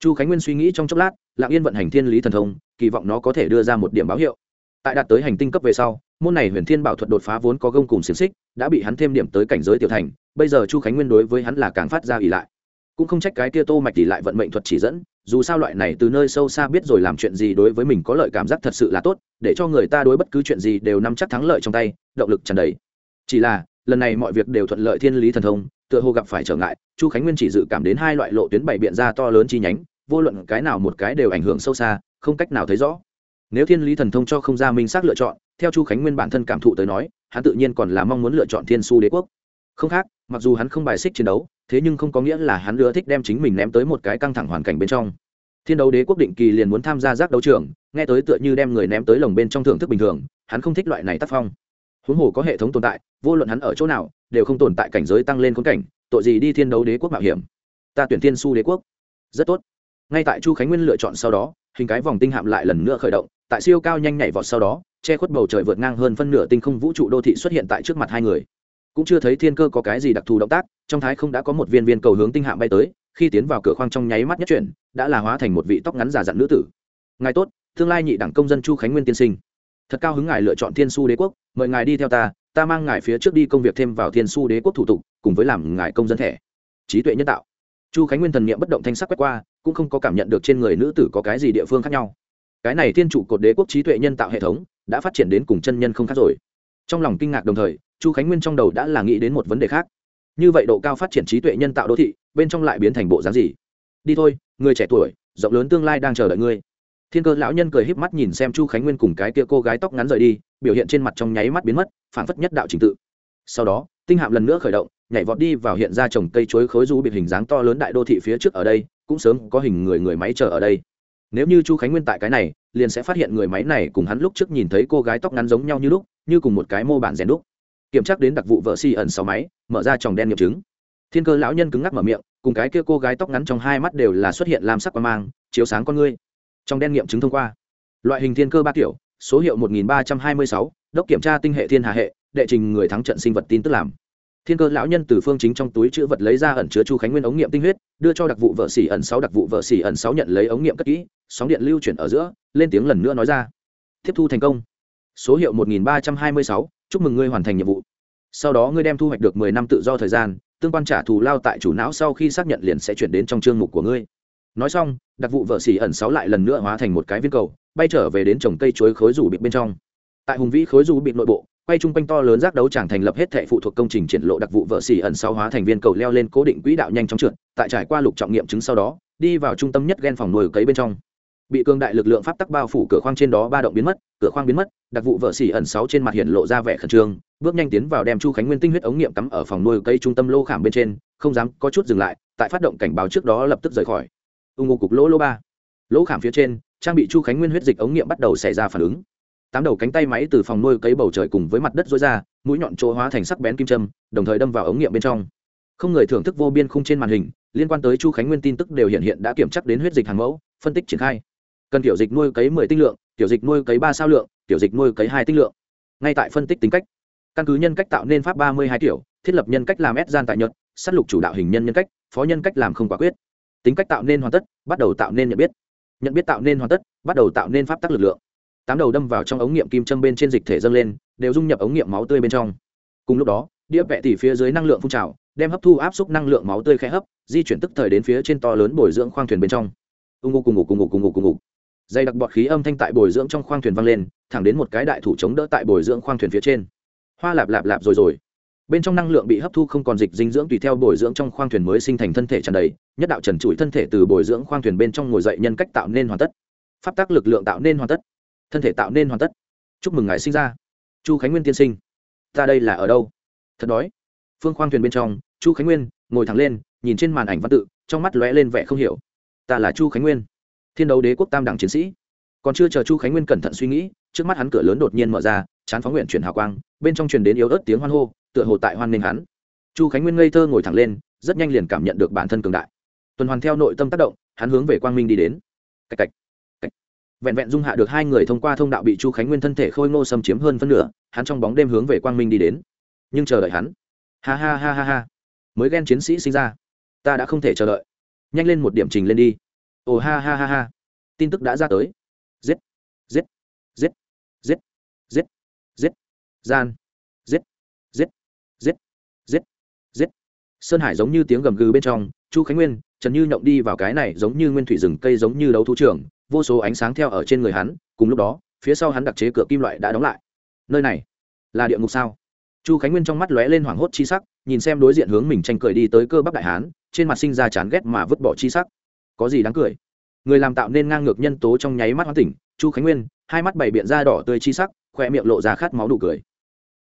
Chu khánh nguyên suy nghĩ trong chốc lát lạng yên vận hành thiên lý thần thông, kỳ vọng nó có thể đưa ra một điểm báo hiệu. Tại đạt tới hành tinh cấp về sau, môn này huyền thiên bảo thuật đột phá vốn có gông cùng xiềng xích, đã bị hắn thêm điểm tới cảnh giới tiểu thành, bây giờ chu khánh nguyên đối với hắn là càng phát ra ỉ lại. Cũng không trách cái kia tô mạch ỉ lại vận mệnh thuật chỉ dẫn dù sao loại này từ nơi sâu xa biết rồi làm chuyện gì đối với mình có lợi cảm giác thật sự là tốt, để cho người ta đối bất cứ chuyện gì đều nắm chắc thắng lợi trong tay, động lực tràn đầy. Chỉ là, lần này mọi việc đều thuận lợi thiên lý thần thông, tựa hồ gặp phải trở ngại, chu khánh nguyên chỉ dự cảm đến hai loại lộ tuyến bảy biện ra to lớn chi nhánh, vô luận cái nào một cái đều ảnh hưởng sâu xa, không cách nào thấy rõ. Nếu thiên lý thần thông cho không ra minh xác lựa chọn, theo chu khánh nguyên bản thân cảm thụ tới nói, hắn tự nhiên còn là mong muốn lựa chọn thiên su đế quốc. Không khác, mặc dù hắn không bài xích chiến đấu thế nhưng không có nghĩa là hắn ưa thích đem chính mình ném tới một cái căng thẳng hoàn cảnh bên trong. Thiên đấu đế quốc định kỳ liền muốn tham gia giác đấu trường, nghe tới tựa như đem người ném tới lồng bên trong thưởng thức bình thường, hắn không thích loại này tác phong. Huống hồ có hệ thống tồn tại, vô luận hắn ở chỗ nào, đều không tồn tại cảnh giới tăng lên khốn cảnh, tội gì đi thiên đấu đế quốc mạo hiểm. Ta tuyển thiên su đế quốc. Rất tốt. Ngay tại chu khánh nguyên lựa chọn sau đó, hình cái vòng tinh hạm lại lần nữa khởi động, tại siêu cao nhanh nhảy vọt sau đó, che khuất bầu trời vượt ngang hơn phân nửa tinh không vũ trụ đô thị xuất hiện tại trước mặt hai người. Cũng chưa thấy thiên cơ có cái gì đặc thù động tác trong thái không đã có một viên viên cầu hướng tinh hạm bay tới, khi tiến vào cửa khoang trong nháy mắt nhất chuyển, đã là hóa thành một vị tóc ngắn giả dặn nữ tử. Ngài tốt, tương lai nhị đảng công dân chu khánh nguyên tiên sinh. Thật cao hứng ngài lựa chọn thiên su đế quốc, mời ngài đi theo ta ta mang ngài phía trước đi công việc thêm vào thiên su đế quốc thủ tục, cùng với làm ngài công dân thẻ. Trí tuệ nhân tạo. Chu khánh nguyên thần nghiệm bất động thanh sắc quét qua, cũng không có cảm nhận được trên người nữ tử có cái gì địa phương khác nhau. Cái này thiên trụ cột đế quốc trí tuệ nhân tạo hệ thống, đã phát triển đến cùng chân nhân không khác rồi. Trong lòng kinh ngạc đồng thời, chu khánh nguyên trong đầu đã là nghĩ đến một vấn đề khác như vậy độ cao phát triển trí tuệ nhân tạo đô thị, bên trong lại biến thành bộ dáng gì? Đi thôi, người trẻ tuổi, rộng lớn tương lai đang chờ đợi ngươi. Thiên cơ lão nhân cười híp mắt nhìn xem chu khánh nguyên cùng cái kia cô gái tóc ngắn rời đi, biểu hiện trên mặt trong nháy mắt biến mất phản phất nhất đạo trình tự. Sau đó, tinh hạm lần nữa khởi động, nhảy vọt đi vào hiện ra trồng cây chuối khối du biệt hình dáng to lớn đại đô thị phía trước ở đây, cũng sớm có hình người người máy chờ ở đây. Nếu như chu khánh nguyên tại cái này, liền sẽ phát hiện người máy này cùng hắn lúc trước nhìn thấy cô gái tóc ngắn giống nhau như lúc, như cùng một cái mô bản rèn đúc kiểm tra đến đặc vụ vợ si ẩn sáu máy, mở ra tròng đen nghiệm chứng. Thiên cơ lão nhân cứng ngắc mở miệng, cùng cái kia cô gái tóc ngắn trong hai mắt đều là xuất hiện làm sắc và mang, chiếu sáng con ngươi. Trong đen nghiệm chứng thông qua. Loại hình thiên cơ ba kiểu, số hiệu một nghìn ba trăm hai mươi sáu, đốc kiểm tra tinh hệ thiên hà hệ, đệ trình người thắng trận sinh vật tin tức làm. Thiên cơ lão nhân từ phương chính trong túi chữ vật lấy ra ẩn chứa chu khánh nguyên ống nghiệm tinh huyết, đưa cho đặc vụ vợ xỉ ẩn sáu, đặc vụ vợ xỉ ẩn sáu nhận lấy ống nghiệm cất kỹ, sóng điện lưu chuyển ở giữa, lên tiếng lần nữa nói ra. Tiếp thu thành công. Số hiệu một nghìn ba trăm hai mươi sáu chúc mừng ngươi hoàn thành nhiệm vụ. Sau đó ngươi đem thu hoạch được mười năm tự do thời gian, tương quan trả thù lao tại chủ não sau khi xác nhận liền sẽ chuyển đến trong chương mục của ngươi. Nói xong, đặc vụ vợ xỉ ẩn sáu lại lần nữa hóa thành một cái viên cầu, bay trở về đến trồng cây chuối khối rủ bịt bên trong. Tại hùng vĩ khối rủ bịt nội bộ, quay chung quanh to lớn giác đấu chẳng thành lập hết thệ phụ thuộc công trình triển lộ đặc vụ vợ xỉ ẩn sáu hóa thành viên cầu leo lên cố định quỹ đạo nhanh chóng trượt, tại trải qua lục trọng nghiệm chứng sau đó, đi vào trung tâm nhất ghen phòng nuôi cấy bên trong bị cường đại lực lượng pháp tắc bao phủ cửa khoang trên đó ba động biến mất, cửa khoang biến mất, đặc vụ vợ xỉ ẩn sáu trên mặt hiện lộ ra vẻ khẩn trương, bước nhanh tiến vào đem chu khánh nguyên tinh huyết ống nghiệm cắm ở phòng nuôi cây trung tâm lô khảm bên trên, không dám có chút dừng lại, tại phát động cảnh báo trước đó lập tức rời khỏi. Ưng ngô cục lỗ lô ba. Lỗ khảm phía trên, trang bị chu khánh nguyên huyết dịch ống nghiệm bắt đầu xảy ra phản ứng. Tám đầu cánh tay máy từ phòng nuôi cấy bầu trời cùng với mặt đất dối ra, mũi nhọn chỗ hóa thành sắc bén kim châm, đồng thời đâm vào ống nghiệm bên trong. Không người thưởng thức vô biên khung trên màn hình, liên quan tới chu khánh nguyên tin tức đều hiện hiện đã kiểm chắc đến huyết dịch hàng mẫu, phân tích triển khai cần tiểu dịch nuôi cấy mười tinh lượng tiểu dịch nuôi cấy ba sao lượng tiểu dịch nuôi cấy hai tinh lượng. Ngay tại phân tích tính cách, căn cứ nhân cách tạo nên pháp ba mươi hai kiểu, thiết lập nhân cách làm ép gian tại nhật s á t lục chủ đạo hình nhân nhân cách, phó nhân cách làm không quả quyết. Tính cách tạo nên hoàn tất, bắt đầu tạo nên nhận biết. Nhận biết tạo nên hoàn tất, bắt đầu tạo nên pháp tắc lực lượng. Tám đầu đâm vào trong ống nghiệm kim châm bên trên dịch thể dâng lên, đều dung nhập ống nghiệm máu tươi bên trong. Cùng lúc đó, đĩa vẹ tỉ phía dưới năng lượng phun trào, đem hấp thu áp suất năng lượng máu tươi khẽ hấp, di chuyển tức thời đến phía trên to lớn bồi dưỡng khoang thuyền bên trong. Ưng ngô cùng ngủ cùng ngủ cùng ngủ cùng ngủ dây đặc bọt khí âm thanh tại bồi dưỡng trong khoang thuyền vang lên, thẳng đến một cái đại thủ chống đỡ tại bồi dưỡng khoang thuyền phía trên. Hoa lạp lạp lạp rồi rồi. Bên trong năng lượng bị hấp thu không còn dịch dinh dưỡng tùy theo bồi dưỡng trong khoang thuyền mới sinh thành thân thể tràn đầy, nhất đạo trần trụi thân thể từ bồi dưỡng khoang thuyền bên trong ngồi dậy nhân cách tạo nên hoàn tất. Pháp tác lực lượng tạo nên hoàn tất. Thân thể tạo nên hoàn tất. Chúc mừng ngài sinh ra. Chu khánh nguyên tiên sinh. Ta đây là ở đâu? Thật đói. Phương khoang thuyền bên trong, chu khánh nguyên ngồi thẳng lên, nhìn trên màn ảnh văn tự, trong mắt lóe lên vẻ không hiểu. Ta là chu khánh nguyên thiên đấu đế quốc tam đẳng chiến sĩ. Còn chưa chờ chu khánh nguyên cẩn thận suy nghĩ, trước mắt hắn cửa lớn đột nhiên mở ra, chán phóng nguyện chuyển hào quang, bên trong truyền đến yếu ớt tiếng hoan hô, tựa hồ tại hoan nghênh hắn. Chu khánh nguyên ngây thơ ngồi thẳng lên, rất nhanh liền cảm nhận được bản thân cường đại. Tuần hoàn theo nội tâm tác động, hắn hướng về quang minh đi đến. Cạch cạch cạch. vẹn vẹn dung hạ được hai người thông qua thông đạo bị chu khánh nguyên thân thể khôi ngô xâm chiếm hơn phân nửa, hắn trong bóng đêm hướng về quang minh đi đến. Nhưng chờ đợi hắn. Ha ha ha ha ha. Mới ghen chiến sĩ sinh ra. Ta đã không thể chờ đợi. Nhanh lên một điểm trình lên đi ồ, ha ha ha ha. Tin tức đã ra tới. Giết giết giết giết giết giết. Gian. Giết giết giết giết giết. Sơn hải giống như tiếng gầm gừ bên trong, chu khánh nguyên, trần như nhộng đi vào cái này giống như nguyên thủy rừng cây giống như đấu thú trường, vô số ánh sáng theo ở trên người hắn, cùng lúc đó, phía sau hắn đặc chế cửa kim loại đã đóng lại. Nơi này là địa ngục sao? Chu khánh nguyên trong mắt lóe lên hoảng hốt chi sắc, nhìn xem đối diện hướng mình tranh cười đi tới cơ bắp đại hán, trên mặt sinh ra chán ghét mà vứt bỏ chi sắc có gì đáng cười? Người làm tạo nên ngang ngược nhân tố trong nháy mắt hoán tỉnh, chu khánh nguyên, hai mắt bảy biện da đỏ tươi chi sắc khoe miệng lộ ra khát máu đủ cười.